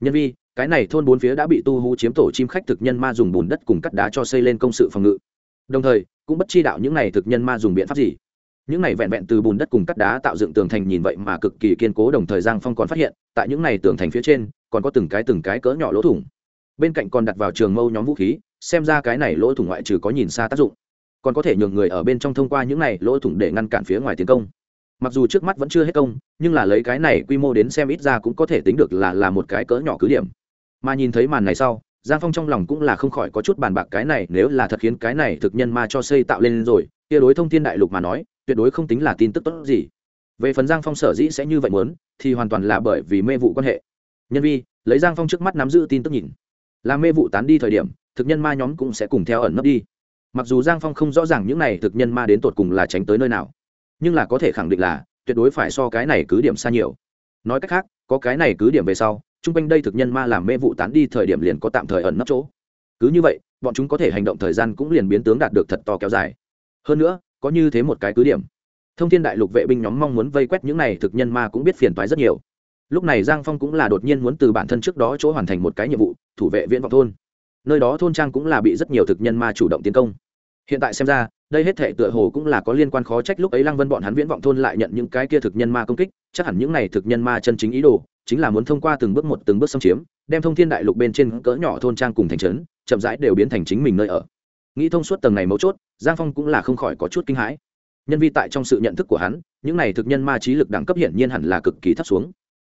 Nhân vi, cái này thôn bốn phía đã bị tu hú chiếm tổ chim khách thực nhân ma dùng bùn đất cùng cắt đá cho xây lên công sự phòng ngự. Đồng thời, cũng bất chi đạo những này thực nhân ma dùng biện pháp gì? Những này vẹn vẹn từ bùn đất cùng cắt đá tạo dựng tường thành nhìn vậy mà cực kỳ kiên cố, đồng thời giang phong còn phát hiện, tại những này tường thành phía trên, còn có từng cái từng cái cỡ nhỏ lỗ thủng. Bên cạnh còn đặt vào trường mâu nhóm vũ khí xem ra cái này lỗ thủng ngoại trừ có nhìn xa tác dụng, còn có thể nhường người ở bên trong thông qua những này lỗ thủng để ngăn cản phía ngoài tiến công. Mặc dù trước mắt vẫn chưa hết công, nhưng là lấy cái này quy mô đến xem ít ra cũng có thể tính được là là một cái cỡ nhỏ cứ điểm. Mà nhìn thấy màn này sau, giang phong trong lòng cũng là không khỏi có chút bàn bạc cái này, nếu là thật khiến cái này thực nhân ma cho xây tạo lên rồi, kia đối thông thiên đại lục mà nói, tuyệt đối không tính là tin tức tốt gì. Về phần giang phong sở dĩ sẽ như vậy muốn, thì hoàn toàn là bởi vì mê vụ quan hệ. Nhân vi, lấy giang phong trước mắt nắm giữ tin tức nhìn. Là mê vụ tán đi thời điểm thực nhân ma nhóm cũng sẽ cùng theo ẩn nấp đi. Mặc dù giang phong không rõ ràng những này thực nhân ma đến tột cùng là tránh tới nơi nào, nhưng là có thể khẳng định là tuyệt đối phải so cái này cứ điểm xa nhiều. Nói cách khác, có cái này cứ điểm về sau, chung quanh đây thực nhân ma làm mê vụ tán đi thời điểm liền có tạm thời ẩn nấp chỗ. Cứ như vậy, bọn chúng có thể hành động thời gian cũng liền biến tướng đạt được thật to kéo dài. Hơn nữa, có như thế một cái cứ điểm. Thông thiên đại lục vệ binh nhóm mong muốn vây quét những này thực nhân ma cũng biết phiền toái rất nhiều. Lúc này giang phong cũng là đột nhiên muốn từ bản thân trước đó chỗ hoàn thành một cái nhiệm vụ, thủ vệ viễn vọng thôn nơi đó thôn trang cũng là bị rất nhiều thực nhân ma chủ động tiến công. Hiện tại xem ra, đây hết thể tựa hồ cũng là có liên quan khó trách lúc ấy lăng vân bọn hắn viễn vọng thôn lại nhận những cái kia thực nhân ma công kích, chắc hẳn những này thực nhân ma chân chính ý đồ, chính là muốn thông qua từng bước một, từng bước xâm chiếm, đem thông thiên đại lục bên trên cỡ nhỏ thôn trang cùng thành trấn, chậm rãi đều biến thành chính mình nơi ở. Nghĩ thông suốt tầng này mấu chốt, giang phong cũng là không khỏi có chút kinh hãi. Nhân vi tại trong sự nhận thức của hắn, những này thực nhân ma trí lực đẳng cấp hiển nhiên hẳn là cực kỳ thấp xuống.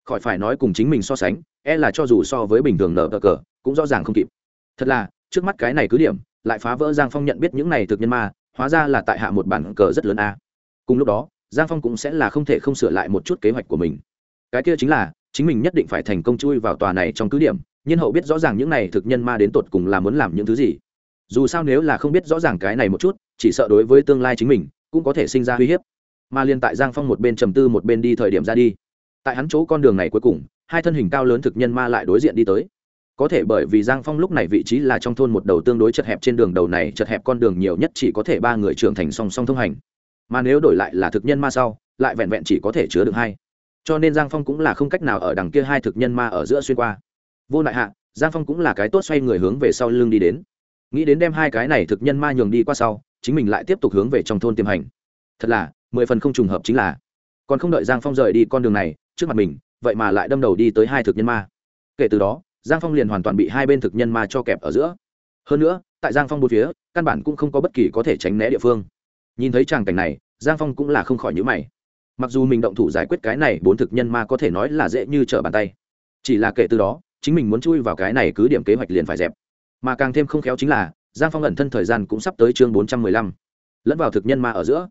Khỏi phải nói cùng chính mình so sánh e là cho dù so với bình thường nở cờ, cũng rõ ràng không kịp thật là, trước mắt cái này cứ điểm, lại phá vỡ giang phong nhận biết những này thực nhân ma, hóa ra là tại hạ một bản cờ rất lớn a. Cùng lúc đó, giang phong cũng sẽ là không thể không sửa lại một chút kế hoạch của mình. Cái kia chính là, chính mình nhất định phải thành công chui vào tòa này trong cứ điểm nhân hậu biết rõ ràng những này thực nhân ma đến tột cùng là muốn làm những thứ gì. Dù sao nếu là không biết rõ ràng cái này một chút, chỉ sợ đối với tương lai chính mình, cũng có thể sinh ra uy hiếp. Mà liên tại giang phong một bên trầm tư một bên đi thời điểm ra đi. Tại hắn chỗ con đường này cuối cùng, hai thân hình cao lớn thực nhân ma lại đối diện đi tới có thể bởi vì giang phong lúc này vị trí là trong thôn một đầu tương đối chật hẹp trên đường đầu này, chật hẹp con đường nhiều nhất chỉ có thể ba người trưởng thành song song thông hành. Mà nếu đổi lại là thực nhân ma sau, lại vẹn vẹn chỉ có thể chứa được hai. Cho nên giang phong cũng là không cách nào ở đằng kia hai thực nhân ma ở giữa xuyên qua. Vô lại hạ, giang phong cũng là cái tốt xoay người hướng về sau lưng đi đến. Nghĩ đến đem hai cái này thực nhân ma nhường đi qua sau, chính mình lại tiếp tục hướng về trong thôn tiềm hành. Thật là, mười phần không trùng hợp chính là. Còn không đợi giang phong rời đi con đường này, trước mặt mình, vậy mà lại đâm đầu đi tới hai thực nhân ma. Kể từ đó giang phong liền hoàn toàn bị hai bên thực nhân ma cho kẹp ở giữa. Hơn nữa, tại giang phong bốn phía, căn bản cũng không có bất kỳ có thể tránh né địa phương. Nhìn thấy tràng cảnh này, giang phong cũng là không khỏi nhữ mày. Mặc dù mình động thủ giải quyết cái này bốn thực nhân ma có thể nói là dễ như trở bàn tay. Chỉ là kể từ đó, chính mình muốn chui vào cái này cứ điểm kế hoạch liền phải dẹp. Mà càng thêm không khéo chính là, giang phong ẩn thân thời gian cũng sắp tới chương bốn trăm mười lăm. Lẫn vào thực nhân ma ở giữa.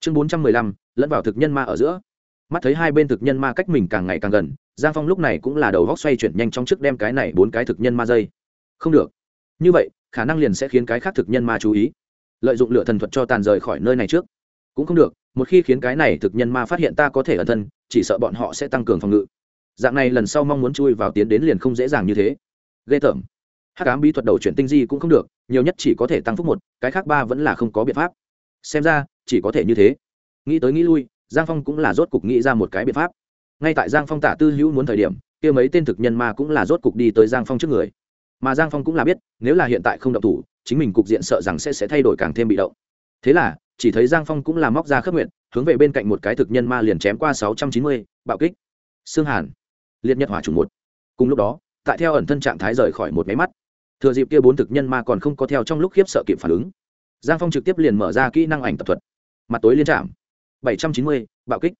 Chương bốn trăm mười lăm, lẫn vào thực nhân ma ở giữa mắt thấy hai bên thực nhân ma cách mình càng ngày càng gần, giang phong lúc này cũng là đầu góc xoay chuyển nhanh trong trước đem cái này bốn cái thực nhân ma dây. Không được. Như vậy, khả năng liền sẽ khiến cái khác thực nhân ma chú ý. Lợi dụng lửa thần thuật cho tàn rời khỏi nơi này trước. Cũng không được, một khi khiến cái này thực nhân ma phát hiện ta có thể ẩn thân, chỉ sợ bọn họ sẽ tăng cường phòng ngự. Dạng này lần sau mong muốn chui vào tiến đến liền không dễ dàng như thế. Ghê tởm. Hát cám bí thuật đầu chuyển tinh di cũng không được, nhiều nhất chỉ có thể tăng phúc một, cái khác ba vẫn là không có biện pháp. Xem ra, chỉ có thể như thế. Nghĩ tới nghĩ lui giang phong cũng là rốt cục nghĩ ra một cái biện pháp. Ngay tại giang phong tả tư hữu muốn thời điểm, kia mấy tên thực nhân ma cũng là rốt cục đi tới giang phong trước người. Mà giang phong cũng là biết, nếu là hiện tại không động thủ, chính mình cục diện sợ rằng sẽ sẽ thay đổi càng thêm bị động. Thế là, chỉ thấy giang phong cũng là móc ra khớp nguyện hướng về bên cạnh một cái thực nhân ma liền chém qua sáu trăm chín mươi, bạo kích. Xương hàn, liệt nhật hỏa trùng một. Cùng lúc đó, tại theo ẩn thân trạng thái rời khỏi một máy mắt, thừa dịp kia bốn thực nhân ma còn không có theo trong lúc khiếp sợ kịp phản ứng, giang phong trực tiếp liền mở ra kỹ năng ảnh tập thuật. Mặt tối liên trạm bảy trăm chín mươi, bạo kích.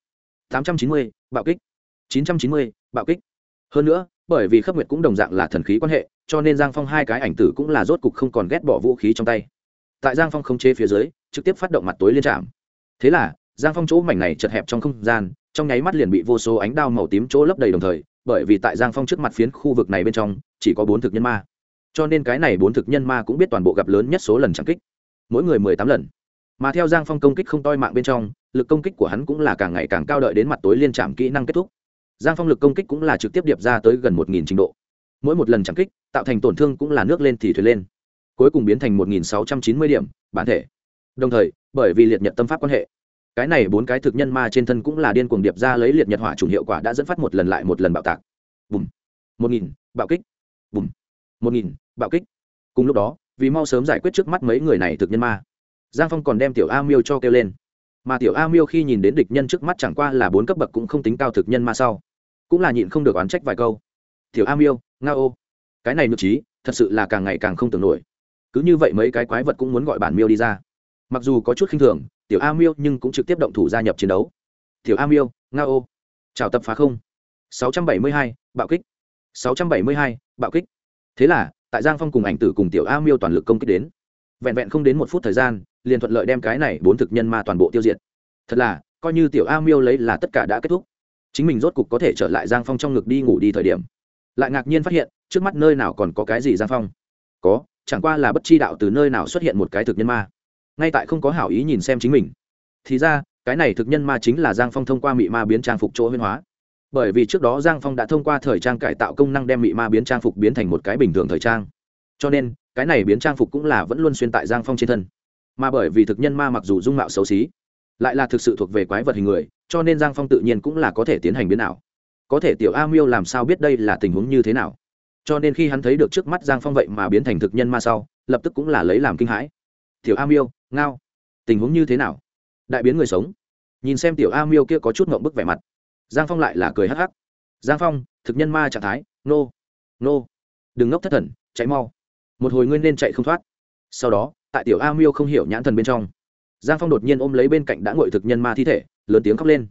tám trăm chín mươi, bạo kích. chín trăm chín mươi, bạo kích. Hơn nữa, bởi vì khắc nguyệt cũng đồng dạng là thần khí quan hệ, cho nên giang phong hai cái ảnh tử cũng là rốt cục không còn ghét bỏ vũ khí trong tay. Tại giang phong không chế phía dưới, trực tiếp phát động mặt tối liên trạm. Thế là, giang phong chỗ mảnh này chật hẹp trong không gian, trong nháy mắt liền bị vô số ánh đao màu tím chỗ lấp đầy đồng thời, bởi vì tại giang phong trước mặt phiến khu vực này bên trong, chỉ có bốn thực nhân ma. Cho nên cái này bốn thực nhân ma cũng biết toàn bộ gặp lớn nhất số lần chẳng kích. Mỗi người mười tám lần mà theo giang phong công kích không toi mạng bên trong, lực công kích của hắn cũng là càng ngày càng cao đợi đến mặt tối liên trạm kỹ năng kết thúc. Giang phong lực công kích cũng là trực tiếp điệp ra tới gần một nghìn trình độ. Mỗi một lần chẳng kích, tạo thành tổn thương cũng là nước lên thì thuyền lên. Cuối cùng biến thành một nghìn sáu trăm chín mươi điểm, bản thể. Đồng thời, bởi vì liệt nhật tâm pháp quan hệ, cái này bốn cái thực nhân ma trên thân cũng là điên cuồng điệp ra lấy liệt nhật hỏa chủng hiệu quả đã dẫn phát một lần lại một lần bạo tạc. Bùm. Một nghìn, bạo kích. Bùm. Một nghìn, bạo kích. Cùng lúc đó, vì mau sớm giải quyết trước mắt mấy người này thực nhân ma giang phong còn đem tiểu a miêu cho kêu lên. Mà tiểu a miêu khi nhìn đến địch nhân trước mắt chẳng qua là bốn cấp bậc cũng không tính cao thực nhân mà sau cũng là nhịn không được oán trách vài câu. Tiểu a miêu nga ô. Cái này nhược trí thật sự là càng ngày càng không tưởng nổi. Cứ như vậy mấy cái quái vật cũng muốn gọi bản miêu đi ra. Mặc dù có chút khinh thường tiểu a miêu nhưng cũng trực tiếp động thủ gia nhập chiến đấu. Tiểu a miêu nga ô. Chào tập phá không. 672, bạo kích. 672, bạo kích. Thế là tại giang phong cùng ảnh tử cùng tiểu a miêu toàn lực công kích đến. Vẹn vẹn không đến một phút thời gian liền thuận lợi đem cái này bốn thực nhân ma toàn bộ tiêu diệt. Thật là, coi như tiểu a miêu lấy là tất cả đã kết thúc. Chính mình rốt cục có thể trở lại giang phong trong ngực đi ngủ đi thời điểm. Lại ngạc nhiên phát hiện, trước mắt nơi nào còn có cái gì giang phong? Có, chẳng qua là bất chi đạo từ nơi nào xuất hiện một cái thực nhân ma. Ngay tại không có hảo ý nhìn xem chính mình. Thì ra, cái này thực nhân ma chính là giang phong thông qua mị ma biến trang phục chỗ huyên hóa. Bởi vì trước đó giang phong đã thông qua thời trang cải tạo công năng đem mị ma biến trang phục biến thành một cái bình thường thời trang. Cho nên, cái này biến trang phục cũng là vẫn luôn xuyên tại giang phong trên thân mà bởi vì thực nhân ma mặc dù dung mạo xấu xí, lại là thực sự thuộc về quái vật hình người, cho nên giang phong tự nhiên cũng là có thể tiến hành biến ảo. Có thể tiểu a miêu làm sao biết đây là tình huống như thế nào? Cho nên khi hắn thấy được trước mắt giang phong vậy mà biến thành thực nhân ma sau, lập tức cũng là lấy làm kinh hãi. Tiểu a miêu, ngao, tình huống như thế nào? Đại biến người sống. Nhìn xem tiểu a miêu kia có chút ngộng bức vẻ mặt, giang phong lại là cười hắc hắc. Giang phong, thực nhân ma trạng thái, nô nô. Đừng ngốc thất thần, chạy mau. Một hồi nguyên nên chạy không thoát. Sau đó tại tiểu a miêu không hiểu nhãn thần bên trong. Giang phong đột nhiên ôm lấy bên cạnh đã ngồi thực nhân ma thi thể, lớn tiếng khóc lên.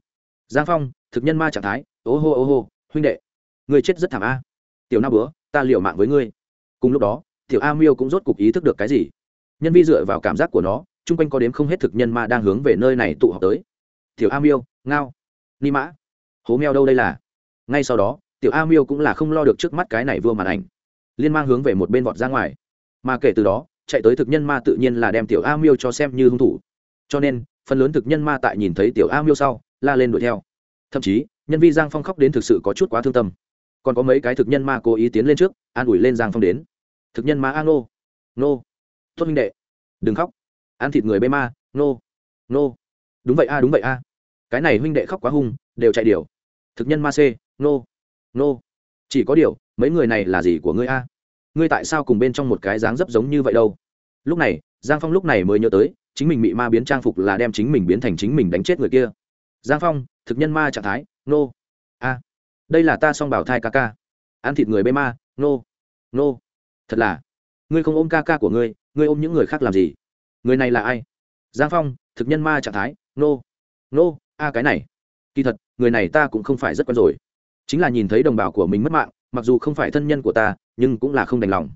Giang phong, thực nhân ma trạng thái, ô hô ô hô, huynh đệ người chết rất thảm a. Tiểu na bữa ta liều mạng với ngươi. Cùng lúc đó, tiểu a miêu cũng rốt cục ý thức được cái gì. Nhân vi dựa vào cảm giác của nó, chung quanh có đếm không hết thực nhân ma đang hướng về nơi này tụ họp tới. Tiểu a miêu, ngao. Ni mã. Hố meo đâu đây là? Ngay sau đó, tiểu a miêu cũng là không lo được trước mắt cái này vua màn ảnh. Liên mang hướng về một bên vọt ra ngoài. Mà kể từ đó chạy tới thực nhân ma tự nhiên là đem tiểu a miêu cho xem như hung thủ. Cho nên, phần lớn thực nhân ma tại nhìn thấy tiểu a miêu sau, la lên đuổi theo. Thậm chí, nhân vi giang phong khóc đến thực sự có chút quá thương tâm. Còn có mấy cái thực nhân ma cố ý tiến lên trước, an ủi lên giang phong đến. Thực nhân ma a nô nô tốt huynh đệ. Đừng khóc. Ăn thịt người bê ma. Nô nô đúng vậy a, đúng vậy a. Cái này huynh đệ khóc quá hung, đều chạy điều thực nhân ma c. Nô nô chỉ có điều, mấy người này là gì của ngươi a? Ngươi tại sao cùng bên trong một cái dáng dấp giống như vậy đâu? Lúc này, giang phong lúc này mới nhớ tới, chính mình bị ma biến trang phục là đem chính mình biến thành chính mình đánh chết người kia. Giang phong, thực nhân ma trạng thái, nô. A. Đây là ta song bảo thai ca ca. Ăn thịt người bê ma, nô. Nô. Thật là. Ngươi không ôm ca ca của ngươi ngươi ôm những người khác làm gì? Người này là ai? Giang phong, thực nhân ma trạng thái, nô. Nô, a cái này. Kỳ thật, người này ta cũng không phải rất quen rồi. Chính là nhìn thấy đồng bào của mình mất mạng mặc dù không phải thân nhân của ta, nhưng cũng là không đành lòng.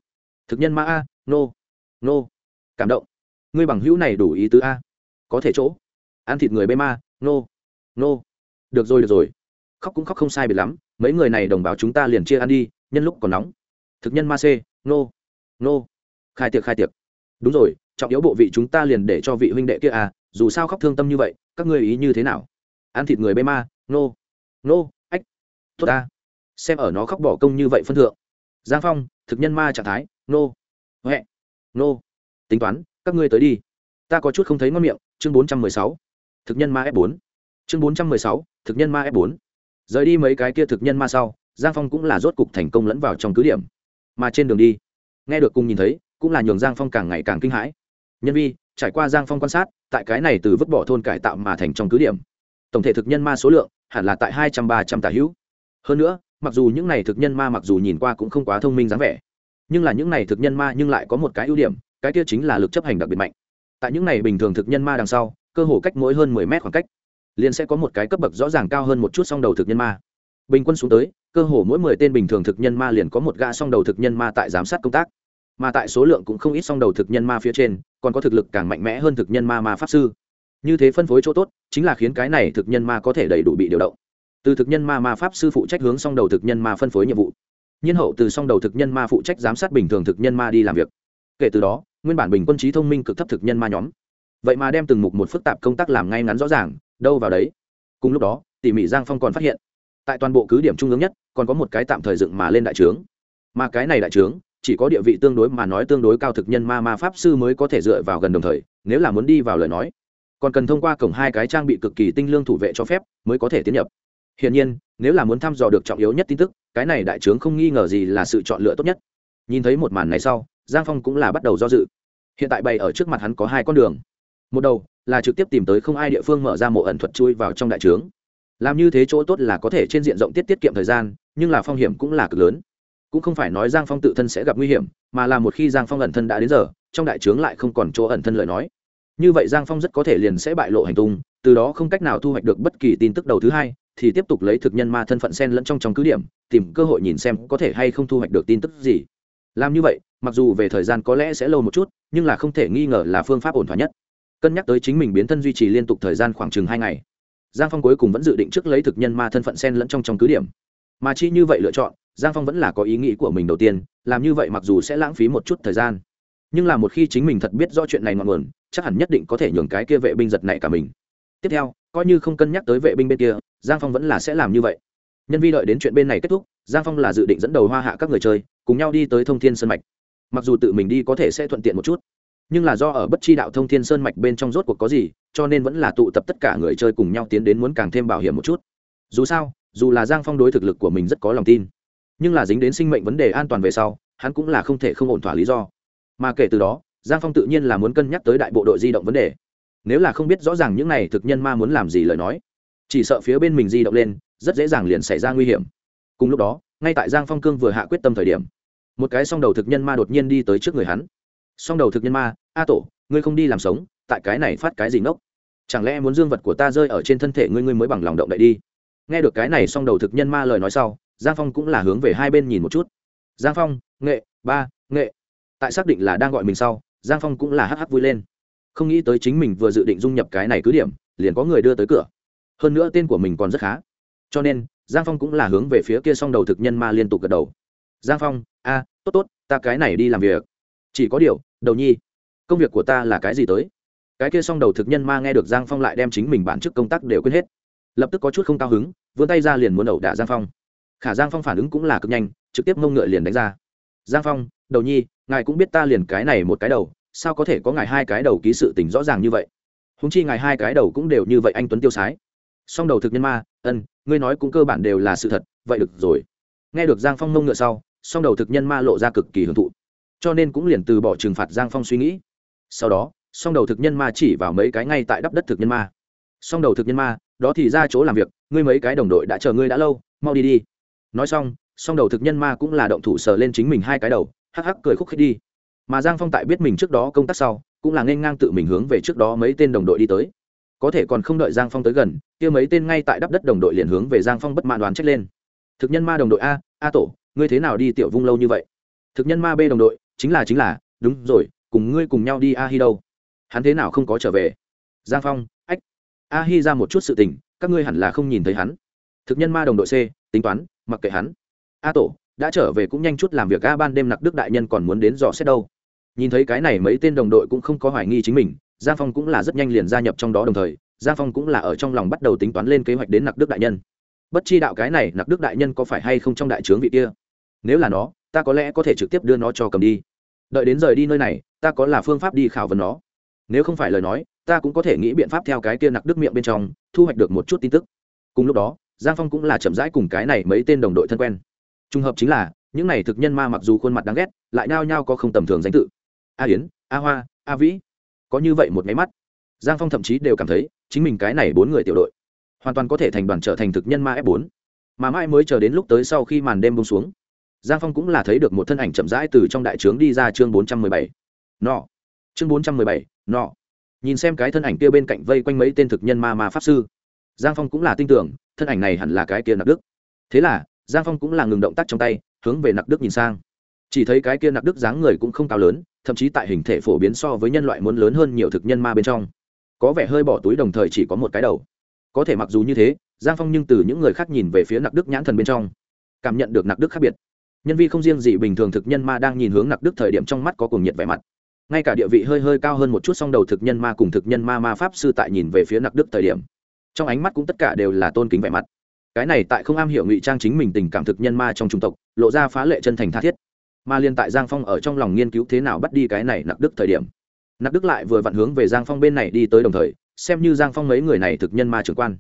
Thực nhân ma a, nô nô, cảm động. Ngươi bằng hữu này đủ ý tứ a. Có thể chỗ. Ăn thịt người bê ma, nô nô. Được rồi được rồi. Khóc cũng khóc không sai biệt lắm, mấy người này đồng bào chúng ta liền chia ăn đi, nhân lúc còn nóng. Thực nhân ma c, nô nô. Khai tiệc khai tiệc. Đúng rồi, trọng yếu bộ vị chúng ta liền để cho vị huynh đệ kia à dù sao khóc thương tâm như vậy, các ngươi ý như thế nào? Ăn thịt người bê ma, nô nô, ách. Tốt ta xem ở nó khóc bỏ công như vậy phân thượng. Giang phong, thực nhân ma trạng thái, nô. Huệ, nô. Tính toán, các ngươi tới đi. Ta có chút không thấy ngon miệng, chương bốn trăm mười sáu. Thực nhân ma f bốn. Chương bốn trăm mười sáu, thực nhân ma f bốn. Rời đi mấy cái kia thực nhân ma sau, giang phong cũng là rốt cục thành công lẫn vào trong cứ điểm. Mà trên đường đi, nghe được cùng nhìn thấy, cũng là nhường giang phong càng ngày càng kinh hãi. Nhân vi, trải qua giang phong quan sát, tại cái này từ vứt bỏ thôn cải tạo mà thành trong cứ điểm. Tổng thể thực nhân ma số lượng, hẳn là tại hai trăm ba trăm tà hữu. Hơn nữa mặc dù những này thực nhân ma mặc dù nhìn qua cũng không quá thông minh dáng vẻ, nhưng là những này thực nhân ma nhưng lại có một cái ưu điểm, cái kia chính là lực chấp hành đặc biệt mạnh. Tại những này bình thường thực nhân ma đằng sau, cơ hồ cách mỗi hơn mười mét khoảng cách, liền sẽ có một cái cấp bậc rõ ràng cao hơn một chút song đầu thực nhân ma. Bình quân xuống tới, cơ hồ mỗi mười tên bình thường thực nhân ma liền có một gã song đầu thực nhân ma tại giám sát công tác. Mà tại số lượng cũng không ít song đầu thực nhân ma phía trên, còn có thực lực càng mạnh mẽ hơn thực nhân ma ma pháp sư. Như thế phân phối chỗ tốt, chính là khiến cái này thực nhân ma có thể đầy đủ bị điều động từ thực nhân ma ma pháp sư phụ trách hướng song đầu thực nhân ma phân phối nhiệm vụ. Nhiên hậu từ song đầu thực nhân ma phụ trách giám sát bình thường thực nhân ma đi làm việc. Kể từ đó, nguyên bản bình quân trí thông minh cực thấp thực nhân ma nhóm. Vậy mà đem từng mục một phức tạp công tác làm ngay ngắn rõ ràng, đâu vào đấy. Cùng lúc đó, tỉ mỉ giang phong còn phát hiện, tại toàn bộ cứ điểm trung ương nhất, còn có một cái tạm thời dựng mà lên đại trướng. Mà cái này đại trướng, chỉ có địa vị tương đối mà nói tương đối cao thực nhân ma ma pháp sư mới có thể dựa vào gần đồng thời, nếu là muốn đi vào lời nói, còn cần thông qua cổng hai cái trang bị cực kỳ tinh lương thủ vệ cho phép, mới có thể tiến nhập hiển nhiên, nếu là muốn thăm dò được trọng yếu nhất tin tức, cái này đại trướng không nghi ngờ gì là sự chọn lựa tốt nhất. Nhìn thấy một màn này sau, giang phong cũng là bắt đầu do dự. Hiện tại bày ở trước mặt hắn có hai con đường. Một đầu là trực tiếp tìm tới không ai địa phương mở ra mộ ẩn thuật chui vào trong đại trướng. Làm như thế chỗ tốt là có thể trên diện rộng tiết tiết kiệm thời gian, nhưng là phong hiểm cũng là cực lớn. Cũng không phải nói giang phong tự thân sẽ gặp nguy hiểm, mà là một khi giang phong ẩn thân đã đến giờ, trong đại trướng lại không còn chỗ ẩn thân lời nói. Như vậy giang phong rất có thể liền sẽ bại lộ hành tung, từ đó không cách nào thu hoạch được bất kỳ tin tức đầu thứ hai thì tiếp tục lấy thực nhân ma thân phận sen lẫn trong trong cứ điểm, tìm cơ hội nhìn xem có thể hay không thu hoạch được tin tức gì. Làm như vậy, mặc dù về thời gian có lẽ sẽ lâu một chút, nhưng là không thể nghi ngờ là phương pháp ổn thỏa nhất. Cân nhắc tới chính mình biến thân duy trì liên tục thời gian khoảng chừng hai ngày, giang phong cuối cùng vẫn dự định trước lấy thực nhân ma thân phận sen lẫn trong trong cứ điểm. Mà chi như vậy lựa chọn, giang phong vẫn là có ý nghĩ của mình đầu tiên, làm như vậy mặc dù sẽ lãng phí một chút thời gian. Nhưng là một khi chính mình thật biết do chuyện này ngọn nguồn, chắc hẳn nhất định có thể nhường cái kia vệ binh giật này cả mình. Tiếp theo, coi như không cân nhắc tới vệ binh bên kia giang phong vẫn là sẽ làm như vậy. Nhân vi đợi đến chuyện bên này kết thúc, giang phong là dự định dẫn đầu hoa hạ các người chơi, cùng nhau đi tới thông thiên sơn mạch. Mặc dù tự mình đi có thể sẽ thuận tiện một chút, nhưng là do ở bất chi đạo thông thiên sơn mạch bên trong rốt cuộc có gì, cho nên vẫn là tụ tập tất cả người chơi cùng nhau tiến đến muốn càng thêm bảo hiểm một chút. Dù sao, dù là giang phong đối thực lực của mình rất có lòng tin, nhưng là dính đến sinh mệnh vấn đề an toàn về sau, hắn cũng là không thể không ổn thỏa lý do. Mà kể từ đó, giang phong tự nhiên là muốn cân nhắc tới đại bộ đội di động vấn đề. Nếu là không biết rõ ràng những này thực nhân ma muốn làm gì lời nói chỉ sợ phía bên mình di động lên, rất dễ dàng liền xảy ra nguy hiểm. Cùng lúc đó, ngay tại giang phong cương vừa hạ quyết tâm thời điểm, một cái song đầu thực nhân ma đột nhiên đi tới trước người hắn. Song đầu thực nhân ma, a tổ, ngươi không đi làm sống, tại cái này phát cái gì ngốc? Chẳng lẽ muốn dương vật của ta rơi ở trên thân thể ngươi ngươi mới bằng lòng động đậy đi? Nghe được cái này song đầu thực nhân ma lời nói sau, giang phong cũng là hướng về hai bên nhìn một chút. Giang phong, nghệ, ba, nghệ. Tại xác định là đang gọi mình sau, giang phong cũng là hắc hắc vui lên. Không nghĩ tới chính mình vừa dự định dung nhập cái này cứ điểm, liền có người đưa tới cửa hơn nữa tên của mình còn rất khá. Cho nên, giang phong cũng là hướng về phía kia s o n g đầu thực nhân ma liên tục gật đầu. Giang phong, a, tốt tốt, ta cái này đi làm việc. Chỉ có điều, đầu nhi, công việc của ta là cái gì tới? Cái kia s o n g đầu thực nhân ma nghe được giang phong lại đem chính mình bản chức công tác đều quên hết. Lập tức có chút không cao hứng, vươn tay ra liền muốn ẩu đả giang phong. Khả giang phong phản ứng cũng là cực nhanh, trực tiếp mông ngựa liền đánh ra. Giang phong, đầu nhi, ngài cũng biết ta liền cái này một cái đầu, sao có thể có ngài hai cái đầu ký sự tình rõ ràng như vậy? Húng chi ngài hai cái đầu cũng đều như vậy anh tuấn tiêu sái song đầu thực nhân ma, ân, ngươi nói cũng cơ bản đều là sự thật, vậy được rồi. Nghe được giang phong mông ngựa sau, song đầu thực nhân ma lộ ra cực kỳ hưởng thụ. Cho nên cũng liền từ bỏ trừng phạt giang phong suy nghĩ. Sau đó, song đầu thực nhân ma chỉ vào mấy cái ngay tại đắp đất thực nhân ma. Song đầu thực nhân ma, đó thì ra chỗ làm việc, ngươi mấy cái đồng đội đã chờ ngươi đã lâu, mau đi đi. Nói xong, song đầu thực nhân ma cũng là động thủ sờ lên chính mình hai cái đầu, hắc hắc cười khúc khích đi. Mà giang phong tại biết mình trước đó công tác sau, cũng là nên ngang tự mình hướng về trước đó mấy tên đồng đội đi tới có thể còn không đợi giang phong tới gần, kia mấy tên ngay tại đắp đất đồng đội liền hướng về giang phong bất mãn đoán trách lên. Thực nhân ma đồng đội, a a tổ, ngươi thế nào đi tiểu vung lâu như vậy? Thực nhân ma b đồng đội, chính là chính là, đúng rồi, cùng ngươi cùng nhau đi a hi đâu. Hắn thế nào không có trở về? Giang phong, ách a hi ra một chút sự tình, các ngươi hẳn là không nhìn thấy hắn. Thực nhân ma đồng đội c, tính toán, mặc kệ hắn. A tổ, đã trở về cũng nhanh chút làm việc, a, ban đêm nặc đức đại nhân còn muốn đến dò xét đâu. Nhìn thấy cái này mấy tên đồng đội cũng không có hoài nghi chính mình giang phong cũng là rất nhanh liền gia nhập trong đó đồng thời, giang phong cũng là ở trong lòng bắt đầu tính toán lên kế hoạch đến nặc đức đại nhân. Bất chi đạo cái này, nặc đức đại nhân có phải hay không trong đại trướng vị kia? Nếu là nó, ta có lẽ có thể trực tiếp đưa nó cho cầm đi. Đợi đến rời đi nơi này, ta có là phương pháp đi khảo vấn nó. Nếu không phải lời nói, ta cũng có thể nghĩ biện pháp theo cái kia nặc đức miệng bên trong, thu hoạch được một chút tin tức. Cùng lúc đó, giang phong cũng là chậm rãi cùng cái này mấy tên đồng đội thân quen. Trùng hợp chính là, những này thực nhân ma mặc dù khuôn mặt đáng ghét, lại nao nhao có không tầm thường danh tự. A yến, a hoa, a vĩ có như vậy một máy mắt. Giang phong thậm chí đều cảm thấy chính mình cái này bốn người tiểu đội hoàn toàn có thể thành đoàn trở thành thực nhân ma f bốn. Mà mãi mới chờ đến lúc tới sau khi màn đêm bông xuống, giang phong cũng là thấy được một thân ảnh chậm rãi từ trong đại trướng đi ra chương bốn trăm mười bảy. Nọ. Chương bốn trăm mười bảy, nọ. Nhìn xem cái thân ảnh kia bên cạnh vây quanh mấy tên thực nhân ma ma pháp sư, giang phong cũng là tin tưởng, thân ảnh này hẳn là cái kia nặc đức. Thế là, giang phong cũng là ngừng động tác trong tay, hướng về nặc đức nhìn sang chỉ thấy cái kia nặc đức dáng người cũng không cao lớn, thậm chí tại hình thể phổ biến so với nhân loại muốn lớn hơn nhiều thực nhân ma bên trong. Có vẻ hơi bỏ túi đồng thời chỉ có một cái đầu. Có thể mặc dù như thế, giang phong nhưng từ những người khác nhìn về phía nặc đức nhãn thần bên trong, cảm nhận được nặc đức khác biệt. Nhân vi không riêng gì bình thường thực nhân ma đang nhìn hướng nặc đức thời điểm trong mắt có cùng nhiệt vẻ mặt. Ngay cả địa vị hơi hơi cao hơn một chút song đầu thực nhân ma cùng thực nhân ma ma pháp sư tại nhìn về phía nặc đức thời điểm, trong ánh mắt cũng tất cả đều là tôn kính vẻ mặt. Cái này tại không am hiểu ngụy trang chính mình tình cảm thực nhân ma trong trung tộc, lộ ra phá lệ chân thành tha thiết mà liên tại giang phong ở trong lòng nghiên cứu thế nào bắt đi cái này nặc đức thời điểm. Nặc đức lại vừa vặn hướng về giang phong bên này đi tới đồng thời, xem như giang phong mấy người này thực nhân ma trưởng quan.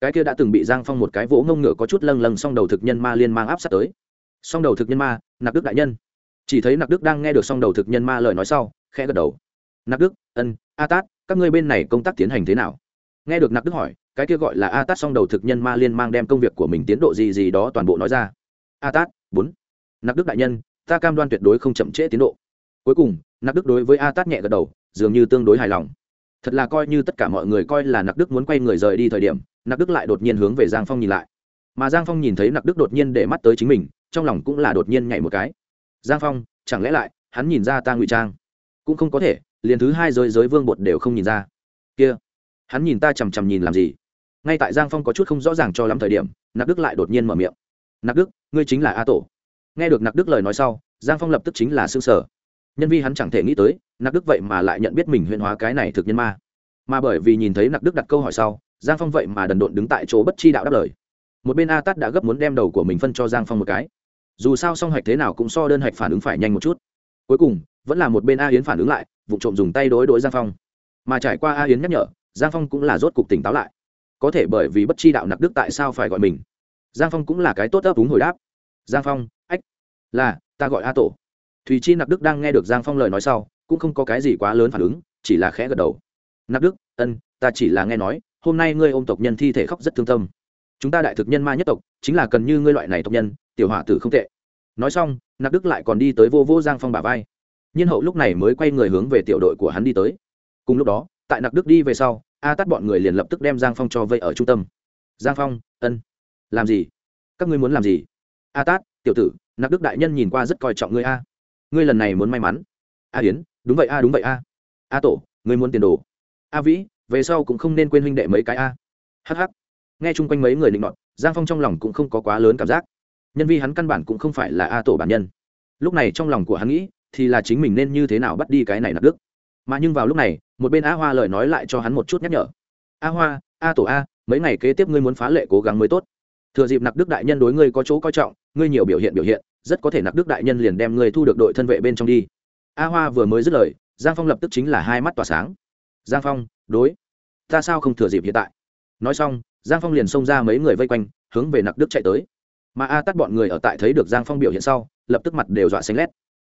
Cái kia đã từng bị giang phong một cái vỗ ngông ngựa có chút lâng lâng song đầu thực nhân ma liên mang áp sát tới. Song đầu thực nhân ma, nặc đức đại nhân. Chỉ thấy nặc đức đang nghe được song đầu thực nhân ma lời nói sau, khẽ gật đầu. Nặc đức, ân, a tát, các ngươi bên này công tác tiến hành thế nào? Nghe được nặc đức hỏi, cái kia gọi là a tát song đầu thực nhân ma liên mang đem công việc của mình tiến độ gì gì đó toàn bộ nói ra. A tát, bốn. Nặc đức đại nhân ta cam đoan tuyệt đối không chậm trễ tiến độ. Cuối cùng, nặc đức đối với a tát nhẹ gật đầu, dường như tương đối hài lòng. Thật là coi như tất cả mọi người coi là nặc đức muốn quay người rời đi thời điểm, nặc đức lại đột nhiên hướng về giang phong nhìn lại. Mà giang phong nhìn thấy nặc đức đột nhiên để mắt tới chính mình, trong lòng cũng là đột nhiên nhảy một cái. Giang phong, chẳng lẽ lại, hắn nhìn ra ta ngụy trang? Cũng không có thể, liền thứ hai giới giới vương bột đều không nhìn ra. Kia, hắn nhìn ta chằm chằm nhìn làm gì? Ngay tại giang phong có chút không rõ ràng cho lắm thời điểm, nặc đức lại đột nhiên mở miệng. Nặc đức, ngươi chính là a tổ nghe được nặc đức lời nói sau, giang phong lập tức chính là xương sở. Nhân vi hắn chẳng thể nghĩ tới, nặc đức vậy mà lại nhận biết mình huyện hóa cái này thực nhân ma. Mà bởi vì nhìn thấy nặc đức đặt câu hỏi sau, giang phong vậy mà đần độn đứng tại chỗ bất chi đạo đáp lời. Một bên a tắt đã gấp muốn đem đầu của mình phân cho giang phong một cái. Dù sao song hạch thế nào cũng so đơn hạch phản ứng phải nhanh một chút. Cuối cùng, vẫn là một bên a yến phản ứng lại, vụ trộm dùng tay đối đối giang phong. Mà trải qua a yến nhắc nhở, giang phong cũng là rốt cục tỉnh táo lại. Có thể bởi vì bất chi đạo nặc đức tại sao phải gọi mình? Giang phong cũng là cái tốt ấp úng hồi đáp. Giang phong là, ta gọi a tổ. Thùy chi nặc đức đang nghe được giang phong lời nói sau, cũng không có cái gì quá lớn phản ứng, chỉ là khẽ gật đầu. Nặc đức, ân, ta chỉ là nghe nói, hôm nay ngươi ôm tộc nhân thi thể khóc rất thương tâm. Chúng ta đại thực nhân ma nhất tộc, chính là cần như ngươi loại này tộc nhân, tiểu hỏa tử không tệ. Nói xong, nặc đức lại còn đi tới vô vô giang phong bà vai. Nhiên hậu lúc này mới quay người hướng về tiểu đội của hắn đi tới. Cùng lúc đó, tại nặc đức đi về sau, a tắt bọn người liền lập tức đem giang phong cho vây ở trung tâm. Giang phong, ân, làm gì? Các ngươi muốn làm gì? A tát, tiểu tử nặc đức đại nhân nhìn qua rất coi trọng ngươi a. À. Ngươi lần này muốn may mắn. A yến, đúng vậy a, đúng vậy a. A tổ, ngươi muốn tiền đồ. A vĩ, về sau cũng không nên quên huynh đệ mấy cái a. Hh nghe chung quanh mấy người định nọt, giang phong trong lòng cũng không có quá lớn cảm giác. Nhân vi hắn căn bản cũng không phải là a tổ bản nhân. Lúc này trong lòng của hắn nghĩ, thì là chính mình nên như thế nào bắt đi cái này nặc đức. Mà nhưng vào lúc này, một bên a hoa lời nói lại cho hắn một chút nhắc nhở. A hoa, a tổ a, mấy ngày kế tiếp ngươi muốn phá lệ cố gắng mới tốt. Thừa dịp nặc đức đại nhân đối ngươi có chỗ coi trọng ngươi nhiều biểu hiện biểu hiện, rất có thể nặc đức đại nhân liền đem ngươi thu được đội thân vệ bên trong đi. A hoa vừa mới dứt lời, giang phong lập tức chính là hai mắt tỏa sáng. Giang phong, đối, ta sao không thừa dịp hiện tại? Nói xong, giang phong liền xông ra mấy người vây quanh, hướng về nặc đức chạy tới. Mà a tắt bọn người ở tại thấy được giang phong biểu hiện sau, lập tức mặt đều dọa xanh lét.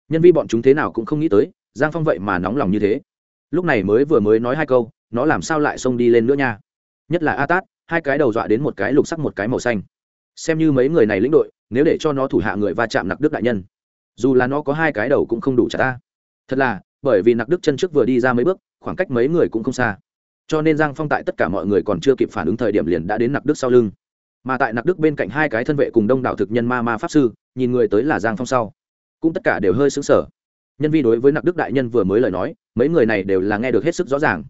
Nhân vi bọn chúng thế nào cũng không nghĩ tới, giang phong vậy mà nóng lòng như thế. Lúc này mới vừa mới nói hai câu, nó làm sao lại xông đi lên nữa nha? Nhất là a tát, hai cái đầu dọa đến một cái lục sắc một cái màu xanh xem như mấy người này lĩnh đội, nếu để cho nó thủ hạ người va chạm nặc đức đại nhân, dù là nó có hai cái đầu cũng không đủ trả ta. Thật là, bởi vì nặc đức chân trước vừa đi ra mấy bước, khoảng cách mấy người cũng không xa. Cho nên giang phong tại tất cả mọi người còn chưa kịp phản ứng thời điểm liền đã đến nặc đức sau lưng. Mà tại nặc đức bên cạnh hai cái thân vệ cùng đông đảo thực nhân ma ma pháp sư, nhìn người tới là giang phong sau. Cũng tất cả đều hơi xứng sở nhân vi đối với nặc đức đại nhân vừa mới lời nói, mấy người này đều là nghe được hết sức rõ ràng.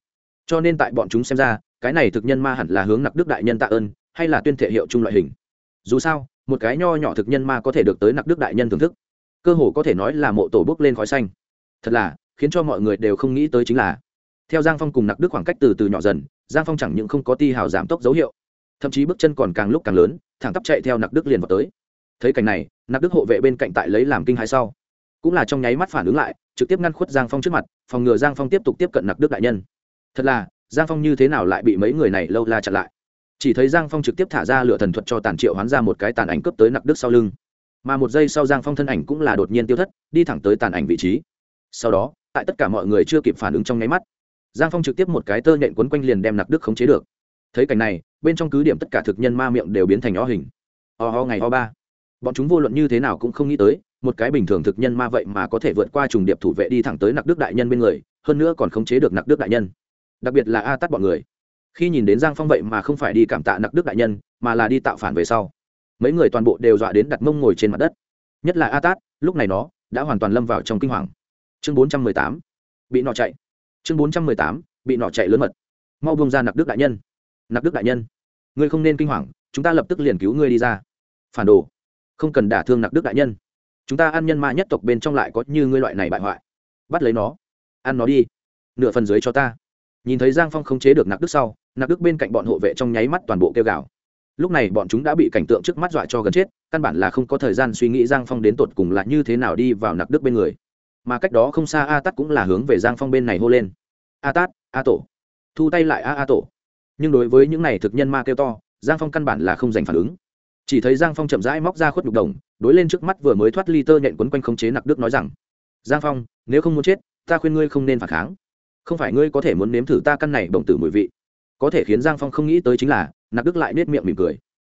Cho nên tại bọn chúng xem ra, cái này thực nhân ma hẳn là hướng nặc đức đại nhân tạ ơn, hay là tuyên thể hiệu chung loại hình dù sao, một cái nho nhỏ thực nhân ma có thể được tới nặc đức đại nhân thưởng thức. Cơ hồ có thể nói là mộ tổ bước lên khói xanh. Thật là, khiến cho mọi người đều không nghĩ tới chính là, theo giang phong cùng nặc đức khoảng cách từ từ nhỏ dần, giang phong chẳng những không có ti hào giảm tốc dấu hiệu, thậm chí bước chân còn càng lúc càng lớn, thẳng tắp chạy theo nặc đức liền vào tới. Thấy cảnh này, nặc đức hộ vệ bên cạnh tại lấy làm kinh hãi sau, cũng là trong nháy mắt phản ứng lại, trực tiếp ngăn khuất giang phong trước mặt, phòng ngừa giang phong tiếp tục tiếp cận nặc đức đại nhân. Thật là, giang phong như thế nào lại bị mấy người này lâu la chặn lại? Chỉ thấy giang phong trực tiếp thả ra lửa thần thuật cho tàn triệu hoán ra một cái tàn ảnh cướp tới nặc đức sau lưng. Mà một giây sau giang phong thân ảnh cũng là đột nhiên tiêu thất, đi thẳng tới tàn ảnh vị trí. Sau đó, tại tất cả mọi người chưa kịp phản ứng trong nháy mắt, giang phong trực tiếp một cái tơ nhện quấn quanh liền đem nặc đức khống chế được. Thấy cảnh này, bên trong cứ điểm tất cả thực nhân ma miệng đều biến thành ó hình. O ho ngày o ba. Bọn chúng vô luận như thế nào cũng không nghĩ tới, một cái bình thường thực nhân ma vậy mà có thể vượt qua trùng điệp thủ vệ đi thẳng tới nặc đức đại nhân bên người, hơn nữa còn khống chế được nặc đức đại nhân. Đặc biệt là a tắt bọn người khi nhìn đến giang phong vậy mà không phải đi cảm tạ nặc đức đại nhân, mà là đi tạo phản về sau. Mấy người toàn bộ đều dọa đến đặt mông ngồi trên mặt đất. Nhất là a tát lúc này nó đã hoàn toàn lâm vào trong kinh hoàng. Chương bốn trăm mười tám, bị nọ chạy. Chương bốn trăm mười tám, bị nọ chạy lớn mật. Mau bông ra nặc đức đại nhân. Nặc đức đại nhân, ngươi không nên kinh hoàng, chúng ta lập tức liền cứu ngươi đi ra. Phản đồ, không cần đả thương nặc đức đại nhân. Chúng ta ăn nhân ma nhất tộc bên trong lại có như ngươi loại này bại hoại. Bắt lấy nó. Ăn nó đi. Nửa phần dưới cho ta. Nhìn thấy giang phong không chế được nặc đức sau nặc đức bên cạnh bọn hộ vệ trong nháy mắt toàn bộ kêu gào. Lúc này bọn chúng đã bị cảnh tượng trước mắt dọa cho gần chết, căn bản là không có thời gian suy nghĩ giang phong đến tột cùng là như thế nào đi vào nặc đức bên người. Mà cách đó không xa a tát cũng là hướng về giang phong bên này hô lên. A tát, a tổ. Thu tay lại a a tổ. Nhưng đối với những này thực nhân ma kêu to, giang phong căn bản là không dành phản ứng. Chỉ thấy giang phong chậm rãi móc ra khuất nhục đồng, đối lên trước mắt vừa mới thoát ly tơ nhện quấn quanh khống chế nặc đức nói rằng, giang phong, nếu không muốn chết, ta khuyên ngươi không nên phản kháng. Không phải ngươi có thể muốn nếm thử ta căn này đồng tử mùi vị có thể khiến giang phong không nghĩ tới chính là nặc đức lại nết miệng mỉm cười.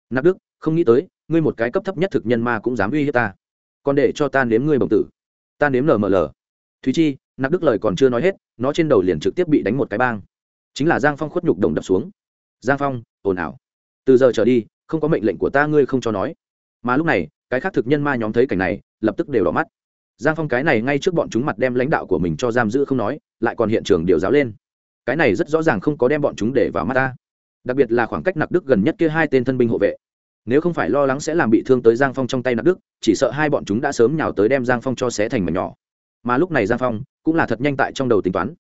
Nặc đức, không nghĩ tới, ngươi một cái cấp thấp nhất thực nhân ma cũng dám uy hiếp ta. Còn để cho ta nếm ngươi bồng tử. Ta nếm lờ mờ lờ. Thúy chi nặc đức lời còn chưa nói hết, nó trên đầu liền trực tiếp bị đánh một cái bang. Chính là giang phong khuất nhục đồng đập xuống. Giang phong, ồn ào. Từ giờ trở đi, không có mệnh lệnh của ta ngươi không cho nói. Mà lúc này, cái khác thực nhân ma nhóm thấy cảnh này, lập tức đều đỏ mắt. Giang phong cái này ngay trước bọn chúng mặt đem lãnh đạo của mình cho giam giữ không nói, lại còn hiện trường điều giáo lên cái này rất rõ ràng không có đem bọn chúng để vào mắt ta. Đặc biệt là khoảng cách nặc đức gần nhất kia hai tên thân binh hộ vệ. Nếu không phải lo lắng sẽ làm bị thương tới giang phong trong tay nặc đức, chỉ sợ hai bọn chúng đã sớm nhào tới đem giang phong cho xé thành mảnh nhỏ. Mà lúc này giang phong cũng là thật nhanh tại trong đầu tính toán.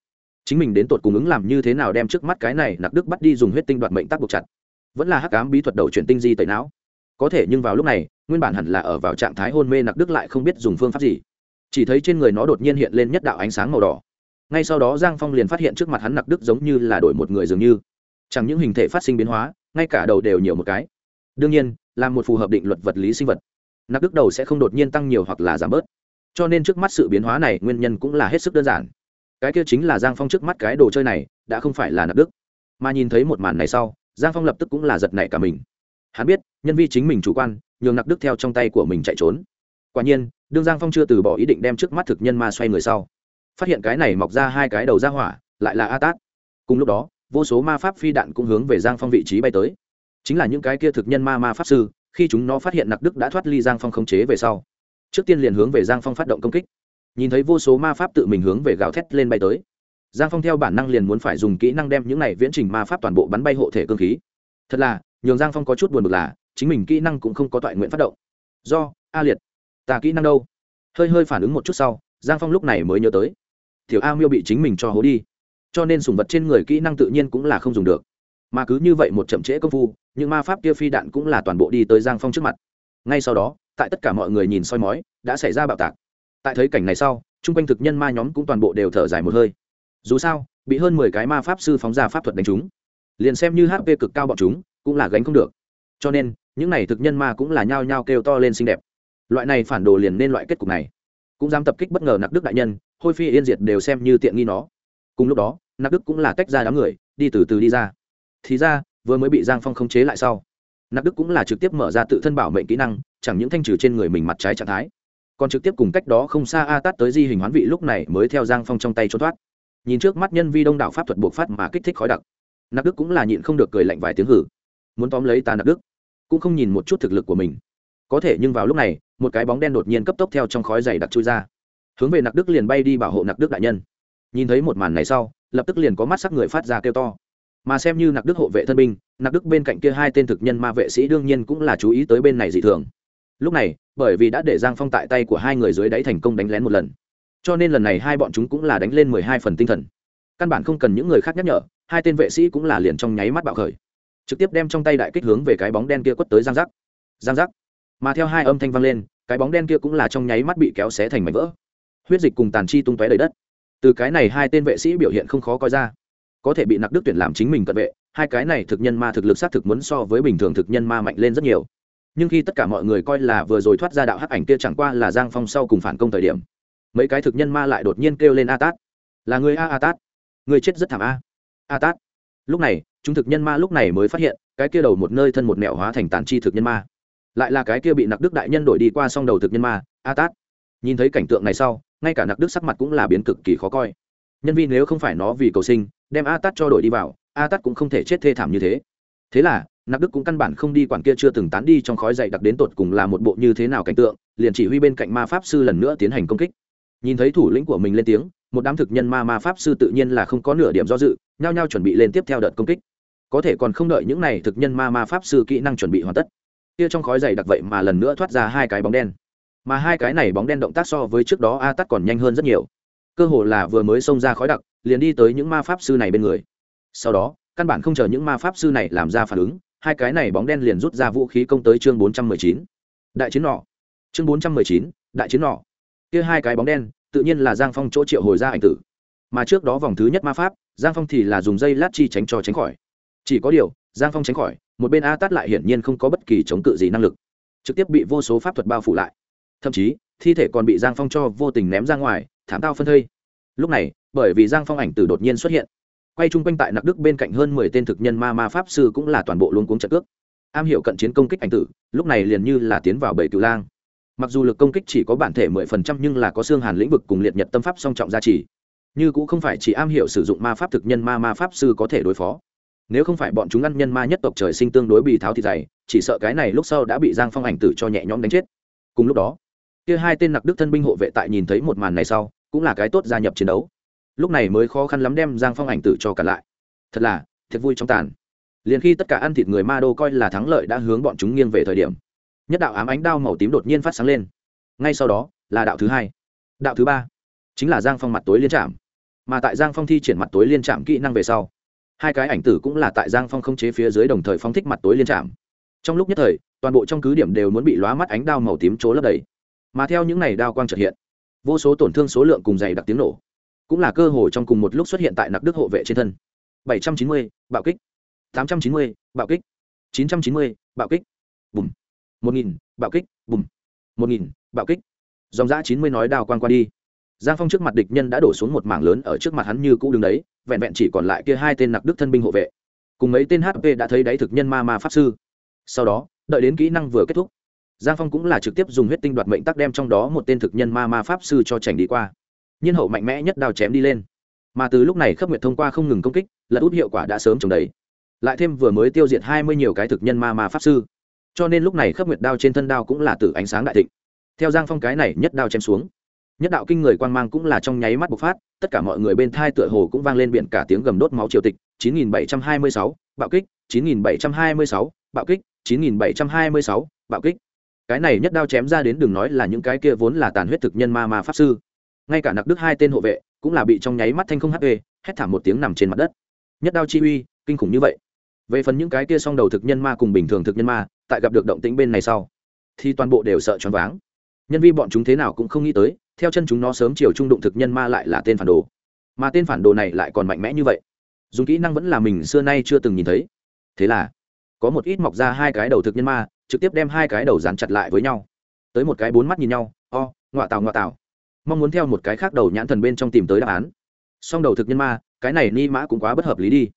Chính mình đến tột cùng ứng làm như thế nào đem trước mắt cái này nặc đức bắt đi dùng huyết tinh đoạt mệnh tác buộc chặt. Vẫn là hắc ám bí thuật đầu chuyển tinh di tẩy não. Có thể nhưng vào lúc này, nguyên bản hẳn là ở vào trạng thái hôn mê nặc đức lại không biết dùng phương pháp gì. Chỉ thấy trên người nó đột nhiên hiện lên nhất đạo ánh sáng màu đỏ ngay sau đó giang phong liền phát hiện trước mặt hắn nặc đức giống như là đổi một người dường như. Chẳng những hình thể phát sinh biến hóa, ngay cả đầu đều nhiều một cái. Đương nhiên, là một phù hợp định luật vật lý sinh vật. Nặc đức đầu sẽ không đột nhiên tăng nhiều hoặc là giảm bớt. Cho nên trước mắt sự biến hóa này nguyên nhân cũng là hết sức đơn giản. Cái kia chính là giang phong trước mắt cái đồ chơi này, đã không phải là nặc đức. Mà nhìn thấy một màn này sau, giang phong lập tức cũng là giật nảy cả mình. Hắn biết, nhân vi chính mình chủ quan, nhường nặc đức theo trong tay của mình chạy trốn. Quả nhiên, đương giang phong chưa từ bỏ ý định đem trước mắt thực nhân ma xoay người sau phát hiện cái này mọc ra hai cái đầu ra hỏa, lại là a tát. Cùng lúc đó, vô số ma pháp phi đạn cũng hướng về giang phong vị trí bay tới. Chính là những cái kia thực nhân ma ma pháp sư, khi chúng nó phát hiện nặc đức đã thoát ly giang phong khống chế về sau, trước tiên liền hướng về giang phong phát động công kích. Nhìn thấy vô số ma pháp tự mình hướng về gào thét lên bay tới, giang phong theo bản năng liền muốn phải dùng kỹ năng đem những này viễn trình ma pháp toàn bộ bắn bay hộ thể cơ khí. Thật là, nhường giang phong có chút buồn bực là, chính mình kỹ năng cũng không có toại nguyện phát động. Do, a liệt, ta kỹ năng đâu? Hơi hơi phản ứng một chút sau, giang phong lúc này mới nhớ tới tiểu a miêu bị chính mình cho hố đi. Cho nên sùng vật trên người kỹ năng tự nhiên cũng là không dùng được. Mà cứ như vậy một chậm trễ công phu, những ma pháp kia phi đạn cũng là toàn bộ đi tới giang phong trước mặt. Ngay sau đó, tại tất cả mọi người nhìn soi mói, đã xảy ra bạo tạc. Tại thấy cảnh này sau, chung quanh thực nhân ma nhóm cũng toàn bộ đều thở dài một hơi. Dù sao, bị hơn mười cái ma pháp sư phóng ra pháp thuật đánh chúng liền xem như hp cực cao bọn chúng, cũng là gánh không được. Cho nên, những này thực nhân ma cũng là nhao nhao kêu to lên xinh đẹp. Loại này phản đồ liền nên loại kết cục này. Cũng dám tập kích bất ngờ nặc đức đại nhân hôi phi yên diệt đều xem như tiện nghi nó. Cùng lúc đó, nạp đức cũng là tách ra đám người, đi từ từ đi ra. Thì ra, vừa mới bị giang phong khống chế lại sau, nạp đức cũng là trực tiếp mở ra tự thân bảo mệnh kỹ năng, chẳng những thanh trừ trên người mình mặt trái trạng thái, còn trực tiếp cùng cách đó không xa a tát tới di hình hoán vị lúc này mới theo giang phong trong tay trốn thoát. Nhìn trước mắt nhân vi đông đảo pháp thuật buộc phát mà kích thích khói đặc, nạp đức cũng là nhịn không được cười lạnh vài tiếng hử. Muốn tóm lấy ta nạp đức, cũng không nhìn một chút thực lực của mình. Có thể nhưng vào lúc này, một cái bóng đen đột nhiên cấp tốc theo trong khói dày đặc chui ra hướng về nặc đức liền bay đi bảo hộ nặc đức đại nhân nhìn thấy một màn này sau lập tức liền có mắt sắc người phát ra kêu to mà xem như nặc đức hộ vệ thân binh nặc đức bên cạnh kia hai tên thực nhân ma vệ sĩ đương nhiên cũng là chú ý tới bên này dị thường lúc này bởi vì đã để giang phong tại tay của hai người dưới đáy thành công đánh lén một lần cho nên lần này hai bọn chúng cũng là đánh lên mười hai phần tinh thần căn bản không cần những người khác nhắc nhở hai tên vệ sĩ cũng là liền trong nháy mắt bạo khởi trực tiếp đem trong tay đại kích hướng về cái bóng đen kia quất tới giang giác giang giác mà theo hai âm thanh vang lên cái bóng đen kia cũng là trong nháy mắt bị kéo xé thành mảnh vỡ huyết dịch cùng tàn chi tung tóe đầy đất. Từ cái này hai tên vệ sĩ biểu hiện không khó coi ra. Có thể bị nặc đức tuyển làm chính mình cận vệ, hai cái này thực nhân ma thực lực xác thực muốn so với bình thường thực nhân ma mạnh lên rất nhiều. Nhưng khi tất cả mọi người coi là vừa rồi thoát ra đạo hắc ảnh kia chẳng qua là giang phong sau cùng phản công thời điểm, mấy cái thực nhân ma lại đột nhiên kêu lên a tát. Là người a a tát? Người chết rất thảm a. A tát. Lúc này, chúng thực nhân ma lúc này mới phát hiện, cái kia đầu một nơi thân một mẹo hóa thành tàn chi thực nhân ma. Lại là cái kia bị nặc đức đại nhân đổi đi qua song đầu thực nhân ma, a tát. Nhìn thấy cảnh tượng này sau ngay cả nặc đức sắc mặt cũng là biến cực kỳ khó coi. Nhân viên nếu không phải nó vì cầu sinh, đem a tát cho đổi đi vào, a tát cũng không thể chết thê thảm như thế. Thế là, nặc đức cũng căn bản không đi quản kia chưa từng tán đi trong khói dậy đặc đến tột cùng là một bộ như thế nào cảnh tượng, liền chỉ huy bên cạnh ma pháp sư lần nữa tiến hành công kích. Nhìn thấy thủ lĩnh của mình lên tiếng, một đám thực nhân ma ma pháp sư tự nhiên là không có nửa điểm do dự, nhao nhao chuẩn bị lên tiếp theo đợt công kích. Có thể còn không đợi những này thực nhân ma ma pháp sư kỹ năng chuẩn bị hoàn tất, kia trong khói dày đặc vậy mà lần nữa thoát ra hai cái bóng đen mà hai cái này bóng đen động tác so với trước đó a tắt còn nhanh hơn rất nhiều. Cơ hồ là vừa mới xông ra khói đặc, liền đi tới những ma pháp sư này bên người. Sau đó, căn bản không chờ những ma pháp sư này làm ra phản ứng, hai cái này bóng đen liền rút ra vũ khí công tới chương bốn trăm mười chín. Đại chiến nọ. Chương bốn trăm mười chín, đại chiến nọ. Kia hai cái bóng đen, tự nhiên là giang phong chỗ triệu hồi ra ảnh tử. Mà trước đó vòng thứ nhất ma pháp, giang phong thì là dùng dây lát chi tránh cho tránh khỏi. Chỉ có điều, giang phong tránh khỏi, một bên a tát lại hiển nhiên không có bất kỳ chống cự gì năng lực. Trực tiếp bị vô số pháp thuật bao phủ lại thậm chí, thi thể còn bị giang phong cho vô tình ném ra ngoài, thảm tao phân thây. Lúc này, bởi vì giang phong ảnh tử đột nhiên xuất hiện, quay chung quanh tại nặc đức bên cạnh hơn mười tên thực nhân ma ma pháp sư cũng là toàn bộ luôn cuống trận cước. Am hiểu cận chiến công kích ảnh tử, lúc này liền như là tiến vào bảy cựu lang. Mặc dù lực công kích chỉ có bản thể mười phần trăm nhưng là có xương hàn lĩnh vực cùng liệt nhật tâm pháp song trọng gia trì. Như cũng không phải chỉ am hiểu sử dụng ma pháp thực nhân ma ma pháp sư có thể đối phó. Nếu không phải bọn chúng ăn nhân ma nhất tộc trời sinh tương đối bị tháo thì dày, chỉ sợ cái này lúc sau đã bị giang phong ảnh tử cho nhẹ nhõm đánh chết. Cùng lúc đó kia hai tên nặc đức thân binh hộ vệ tại nhìn thấy một màn này sau, cũng là cái tốt gia nhập chiến đấu. Lúc này mới khó khăn lắm đem giang phong ảnh tử cho cả lại. Thật là, thiệt vui trong tàn. Liền khi tất cả ăn thịt người ma đô coi là thắng lợi đã hướng bọn chúng nghiêng về thời điểm, nhất đạo ám ánh đao màu tím đột nhiên phát sáng lên. Ngay sau đó, là đạo thứ hai. Đạo thứ ba, chính là giang phong mặt tối liên trạm. Mà tại giang phong thi triển mặt tối liên trạm kỹ năng về sau, hai cái ảnh tử cũng là tại giang phong không chế phía dưới đồng thời phong thích mặt tối liên trạm. Trong lúc nhất thời, toàn bộ trong cứ điểm đều muốn bị lóa mắt ánh đao màu tím chỗ lấp đầy mà theo những này đao quang trật hiện vô số tổn thương số lượng cùng dày đặc tiếng nổ cũng là cơ hội trong cùng một lúc xuất hiện tại nặc đức hộ vệ trên thân. 790, bạo kích. 890, bạo kích. 990, bạo kích. Bùm. 1000, bạo kích. Bùm. 1000, bạo kích. Dòng giã 90 nói đao quang qua đi. Giang phong trước mặt địch nhân đã đổ xuống một mảng lớn ở trước mặt hắn như cũ đứng đấy vẹn vẹn chỉ còn lại kia hai tên nặc đức thân binh hộ vệ. Cùng mấy tên hp đã thấy đáy thực nhân ma ma pháp sư. Sau đó đợi đến kỹ năng vừa kết thúc giang phong cũng là trực tiếp dùng huyết tinh đoạt mệnh tắc đem trong đó một tên thực nhân ma ma pháp sư cho chảnh đi qua. Nhiên hậu mạnh mẽ nhất đao chém đi lên. Mà từ lúc này khớp nguyệt thông qua không ngừng công kích là út hiệu quả đã sớm trồng đấy lại thêm vừa mới tiêu diệt hai mươi nhiều cái thực nhân ma ma pháp sư. Cho nên lúc này khớp nguyệt đao trên thân đao cũng là từ ánh sáng đại thịnh. Theo giang phong cái này nhất đao chém xuống nhất đạo kinh người quang mang cũng là trong nháy mắt bộc phát tất cả mọi người bên thai tựa hồ cũng vang lên biển cả tiếng gầm đốt máu triều tịch 9726, bạo kích 9726, bạo kích 9726, bạo kích cái này nhất đao chém ra đến đừng nói là những cái kia vốn là tàn huyết thực nhân ma ma pháp sư. Ngay cả nặc đức hai tên hộ vệ cũng là bị trong nháy mắt thanh không hp hét thảm một tiếng nằm trên mặt đất. Nhất đao chi uy, kinh khủng như vậy. Về phần những cái kia song đầu thực nhân ma cùng bình thường thực nhân ma, tại gặp được động tĩnh bên này sau, thì toàn bộ đều sợ choáng váng. Nhân vi bọn chúng thế nào cũng không nghĩ tới, theo chân chúng nó sớm chiều trung đụng thực nhân ma lại là tên phản đồ. Mà tên phản đồ này lại còn mạnh mẽ như vậy. Dùng kỹ năng vẫn là mình xưa nay chưa từng nhìn thấy. Thế là, có một ít mọc ra hai cái đầu thực nhân ma trực tiếp đem hai cái đầu dán chặt lại với nhau. Tới một cái bốn mắt nhìn nhau, o ngoạ tào ngoạ tào. Mong muốn theo một cái khác đầu nhãn thần bên trong tìm tới đáp án. Song đầu thực nhân ma, cái này ni mã cũng quá bất hợp lý đi.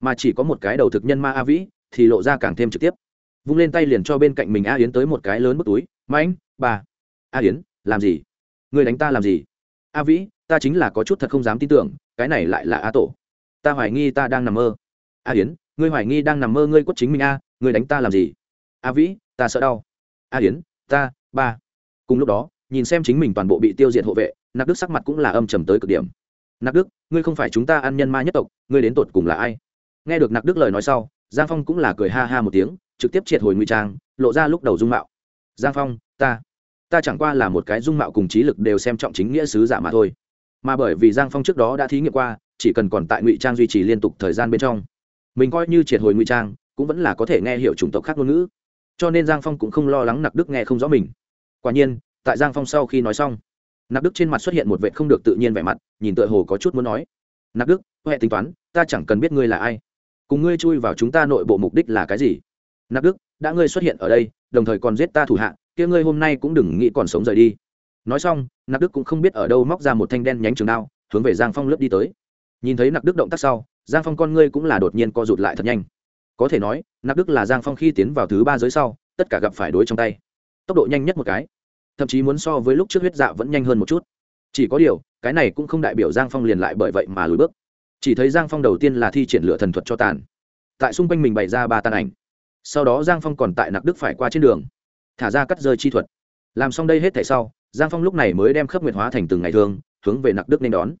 Mà chỉ có một cái đầu thực nhân ma a vĩ, thì lộ ra càng thêm trực tiếp. Vung lên tay liền cho bên cạnh mình a yến tới một cái lớn bức túi mãnh bà. A yến, làm gì? Người đánh ta làm gì? A vĩ, ta chính là có chút thật không dám tin tưởng, cái này lại là a tổ. Ta hoài nghi ta đang nằm mơ. A yến, ngươi hoài nghi đang nằm mơ ngươi quất chính mình a, ngươi đánh ta làm gì? A vĩ ta sợ đau. A yến, ta, ba. Cùng lúc đó, nhìn xem chính mình toàn bộ bị tiêu diệt hộ vệ, nạp đức sắc mặt cũng là âm trầm tới cực điểm. Nạp đức, ngươi không phải chúng ta ăn nhân ma nhất tộc, ngươi đến tột cùng là ai? Nghe được nạp đức lời nói sau, giang phong cũng là cười ha ha một tiếng, trực tiếp triệt hồi nguy trang, lộ ra lúc đầu dung mạo. Giang phong, ta ta chẳng qua là một cái dung mạo cùng trí lực đều xem trọng chính nghĩa sứ giả mà thôi. Mà bởi vì giang phong trước đó đã thí nghiệm qua, chỉ cần còn tại ngụy trang duy trì liên tục thời gian bên trong, mình coi như triệt hồi ngụy trang, cũng vẫn là có thể nghe hiểu chủng tộc khác ngôn ngữ cho nên giang phong cũng không lo lắng nặc đức nghe không rõ mình quả nhiên tại giang phong sau khi nói xong nặc đức trên mặt xuất hiện một vệ không được tự nhiên vẻ mặt nhìn tựa hồ có chút muốn nói nặc đức huệ tính toán ta chẳng cần biết ngươi là ai cùng ngươi chui vào chúng ta nội bộ mục đích là cái gì nặc đức đã ngươi xuất hiện ở đây đồng thời còn giết ta thủ hạ kia ngươi hôm nay cũng đừng nghĩ còn sống rời đi nói xong nặc đức cũng không biết ở đâu móc ra một thanh đen nhánh trường đao hướng về giang phong lướt đi tới nhìn thấy nặc đức động tác sau giang phong con ngươi cũng là đột nhiên co rụt lại thật nhanh có thể nói, nạp đức là giang phong khi tiến vào thứ ba giới sau, tất cả gặp phải đối trong tay. Tốc độ nhanh nhất một cái. Thậm chí muốn so với lúc trước huyết dạ vẫn nhanh hơn một chút. Chỉ có điều, cái này cũng không đại biểu giang phong liền lại bởi vậy mà lùi bước. Chỉ thấy giang phong đầu tiên là thi triển lửa thần thuật cho tàn. Tại xung quanh mình bày ra ba tàn ảnh. Sau đó giang phong còn tại nặc đức phải qua trên đường. Thả ra cắt rơi chi thuật. Làm xong đây hết thể sau, giang phong lúc này mới đem khớp nguyệt hóa thành từng ngày thường, hướng về nặc đức nên đón.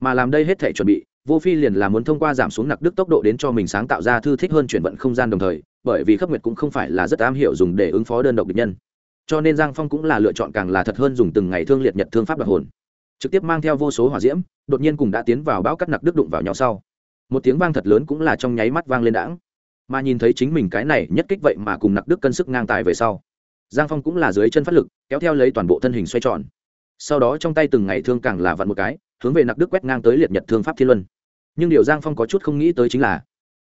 Mà làm đây hết thể chuẩn bị vô phi liền là muốn thông qua giảm xuống nặc đức tốc độ đến cho mình sáng tạo ra thư thích hơn chuyển vận không gian đồng thời, bởi vì khắc nguyệt cũng không phải là rất am hiểu dùng để ứng phó đơn độc địch nhân. Cho nên giang phong cũng là lựa chọn càng là thật hơn dùng từng ngày thương liệt nhật thương pháp đặc hồn. Trực tiếp mang theo vô số hỏa diễm, đột nhiên cùng đã tiến vào bão cắt nặc đức đụng vào nhau sau. Một tiếng vang thật lớn cũng là trong nháy mắt vang lên đãng. Mà nhìn thấy chính mình cái này nhất kích vậy mà cùng nặc đức cân sức ngang tài về sau, giang phong cũng là dưới chân phát lực, kéo theo lấy toàn bộ thân hình xoay tròn. Sau đó trong tay từng ngày thương càng là vặn một cái, hướng về nặc đức quét ngang tới liệt nhật thương pháp thiên luân nhưng điều giang phong có chút không nghĩ tới chính là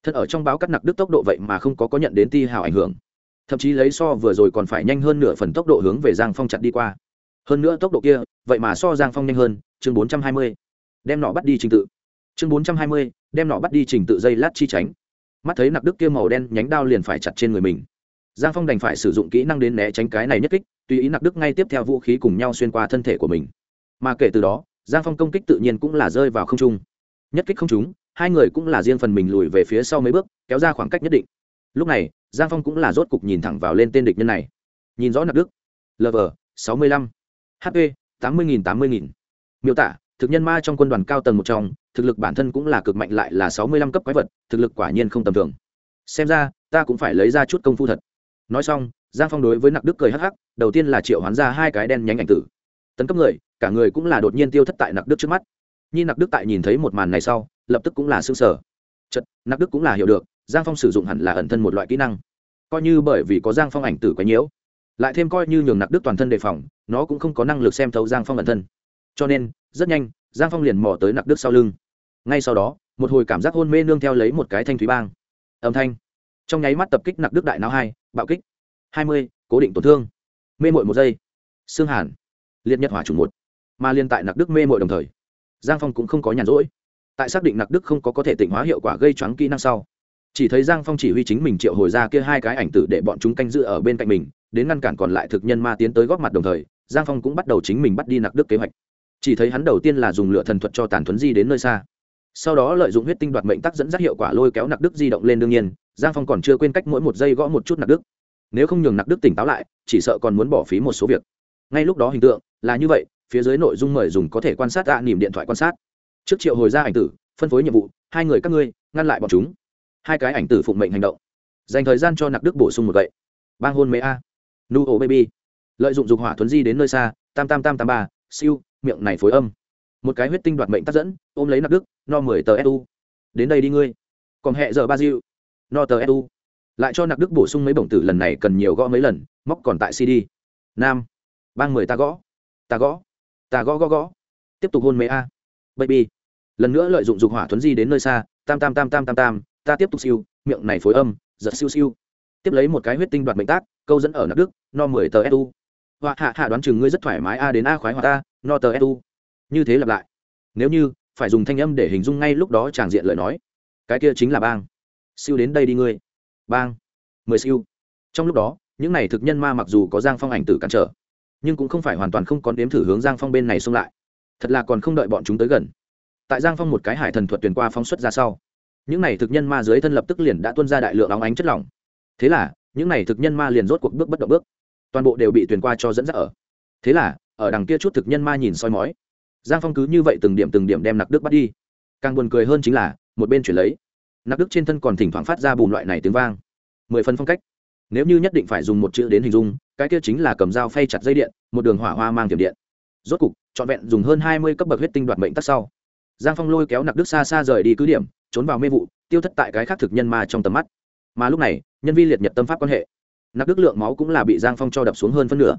thật ở trong báo cắt nặc đức tốc độ vậy mà không có có nhận đến ti hào ảnh hưởng thậm chí lấy so vừa rồi còn phải nhanh hơn nửa phần tốc độ hướng về giang phong chặt đi qua hơn nữa tốc độ kia vậy mà so giang phong nhanh hơn chương bốn trăm hai mươi đem nọ bắt đi trình tự chương bốn trăm hai mươi đem nọ bắt đi trình tự dây lát chi tránh mắt thấy nặc đức kia màu đen nhánh đao liền phải chặt trên người mình giang phong đành phải sử dụng kỹ năng đến né tránh cái này nhất kích tùy ý nặc đức ngay tiếp theo vũ khí cùng nhau xuyên qua thân thể của mình mà kể từ đó giang phong công kích tự nhiên cũng là rơi vào không trung nhất kích không trúng, hai người cũng là riêng phần mình lùi về phía sau mấy bước, kéo ra khoảng cách nhất định. Lúc này, giang phong cũng là rốt cục nhìn thẳng vào lên tên địch nhân này. Nhìn rõ nặc đức. Lv sáu mươi lăm. Hp tám mươi nghìn tám mươi nghìn. Miêu tả, thực nhân ma trong quân đoàn cao tầng một trong, thực lực bản thân cũng là cực mạnh lại là sáu mươi lăm cấp quái vật, thực lực quả nhiên không tầm thường. Xem ra, ta cũng phải lấy ra chút công phu thật. Nói xong, giang phong đối với nặc đức cười hắc hắc, đầu tiên là triệu hoán ra hai cái đen nhánh ảnh tử. Tấn cấp người, cả người cũng là đột nhiên tiêu thất tại nặc đức trước mắt nhi nặc đức tại nhìn thấy một màn này sau, lập tức cũng là s ư ơ n g sở chật nặc đức cũng là hiểu được, giang phong sử dụng hẳn là ẩn thân một loại kỹ năng. Coi như bởi vì có giang phong ảnh tử quấy nhiễu, lại thêm coi như nhường nặc đức toàn thân đề phòng, nó cũng không có năng lực xem thấu giang phong ẩn thân. Cho nên, rất nhanh, giang phong liền mò tới nặc đức sau lưng. Ngay sau đó, một hồi cảm giác hôn mê nương theo lấy một cái thanh thúy bang. Âm thanh. Trong nháy mắt tập kích nặc đức đại não hai, bạo kích. Hai mươi, cố định tổn thương. Mê mội một giây. Xương hàn. Liệt nhật hỏa chủng một. Mà liên tại nặc đức mê mội đồng thời giang phong cũng không có nhàn rỗi. Tại xác định nặc đức không có có thể tỉnh hóa hiệu quả gây choáng kỹ năng sau, chỉ thấy giang phong chỉ huy chính mình triệu hồi ra kia hai cái ảnh tử để bọn chúng canh giữ ở bên cạnh mình, đến ngăn cản còn lại thực nhân ma tiến tới góp mặt đồng thời, giang phong cũng bắt đầu chính mình bắt đi nặc đức kế hoạch. Chỉ thấy hắn đầu tiên là dùng lửa thần thuật cho tàn thuấn di đến nơi xa. Sau đó lợi dụng huyết tinh đoạt mệnh tắc dẫn dắt hiệu quả lôi kéo nặc đức di động lên đương nhiên, giang phong còn chưa quên cách mỗi một giây gõ một chút nặc đức. Nếu không nhường nặc đức tỉnh táo lại, chỉ sợ còn muốn bỏ phí một số việc. Ngay lúc đó hình tượng là như vậy phía dưới nội dung mời dùng có thể quan sát tạ niềm điện thoại quan sát. Trước triệu hồi ra ảnh tử, phân phối nhiệm vụ, hai người các ngươi, ngăn lại bọn chúng. Hai cái ảnh tử phụng mệnh hành động. Dành thời gian cho nặc đức bổ sung một gậy. Bang hôn mê a. Nu ổ baby. Lợi dụng dục hỏa thuấn di đến nơi xa, tam tam tam tam ba, siêu, miệng này phối âm. Một cái huyết tinh đoạt mệnh tác dẫn, ôm lấy nặc đức, no mười tờ su đến đây đi ngươi. Còn hẹ giờ ba diệu. No tờ su lại cho nặc đức bổ sung mấy bổng tử lần này cần nhiều gõ mấy lần, móc còn tại cd nam. Bang mười ta gõ. Ta gõ ta gõ gõ gõ. Tiếp tục hôn mê a. Baby. Lần nữa lợi dụng dục hỏa thuấn di đến nơi xa, tam tam tam tam tam tam, ta tiếp tục siêu, miệng này phối âm, giật siêu siêu. Tiếp lấy một cái huyết tinh đoạt mệnh tác, câu dẫn ở nặc đức, no mười tờ su họa hạ hạ đoán chừng ngươi rất thoải mái a đến a khoái hoặc ta, no tờ su như thế lặp lại. Nếu như, phải dùng thanh âm để hình dung ngay lúc đó tràng diện lời nói. Cái kia chính là bang. Siêu đến đây đi ngươi. Bang. Mười siêu. Trong lúc đó, những này thực nhân ma mặc dù có giang phong ảnh tử cản trở nhưng cũng không phải hoàn toàn không còn đếm thử hướng giang phong bên này xông lại. Thật là còn không đợi bọn chúng tới gần. Tại giang phong một cái hải thần thuật tuyển qua phóng xuất ra sau, những này thực nhân ma dưới thân lập tức liền đã tuân ra đại lượng óng ánh chất lỏng. Thế là, những này thực nhân ma liền rốt cuộc bước bất động bước. Toàn bộ đều bị tuyển qua cho dẫn dắt ở. Thế là, ở đằng kia chút thực nhân ma nhìn soi mói, giang phong cứ như vậy từng điểm từng điểm đem nặc đức bắt đi. Càng buồn cười hơn chính là, một bên chuyển lấy, nặc đức trên thân còn thỉnh thoảng phát ra bùn loại này tiếng vang. Mười phần phong cách. Nếu như nhất định phải dùng một chữ đến hình dung cái kia chính là cầm dao phay chặt dây điện, một đường hỏa hoa mang tiềm điện. Rốt cục, trọn vẹn dùng hơn hai mươi cấp bậc huyết tinh đoạt mệnh tắc sau, giang phong lôi kéo nặc đức xa xa rời đi cứ điểm, trốn vào mê vụ, tiêu thất tại cái khác thực nhân ma trong tầm mắt. Mà lúc này, nhân vi liệt nhật tâm pháp quan hệ. Nặc đức lượng máu cũng là bị giang phong cho đập xuống hơn phân nửa.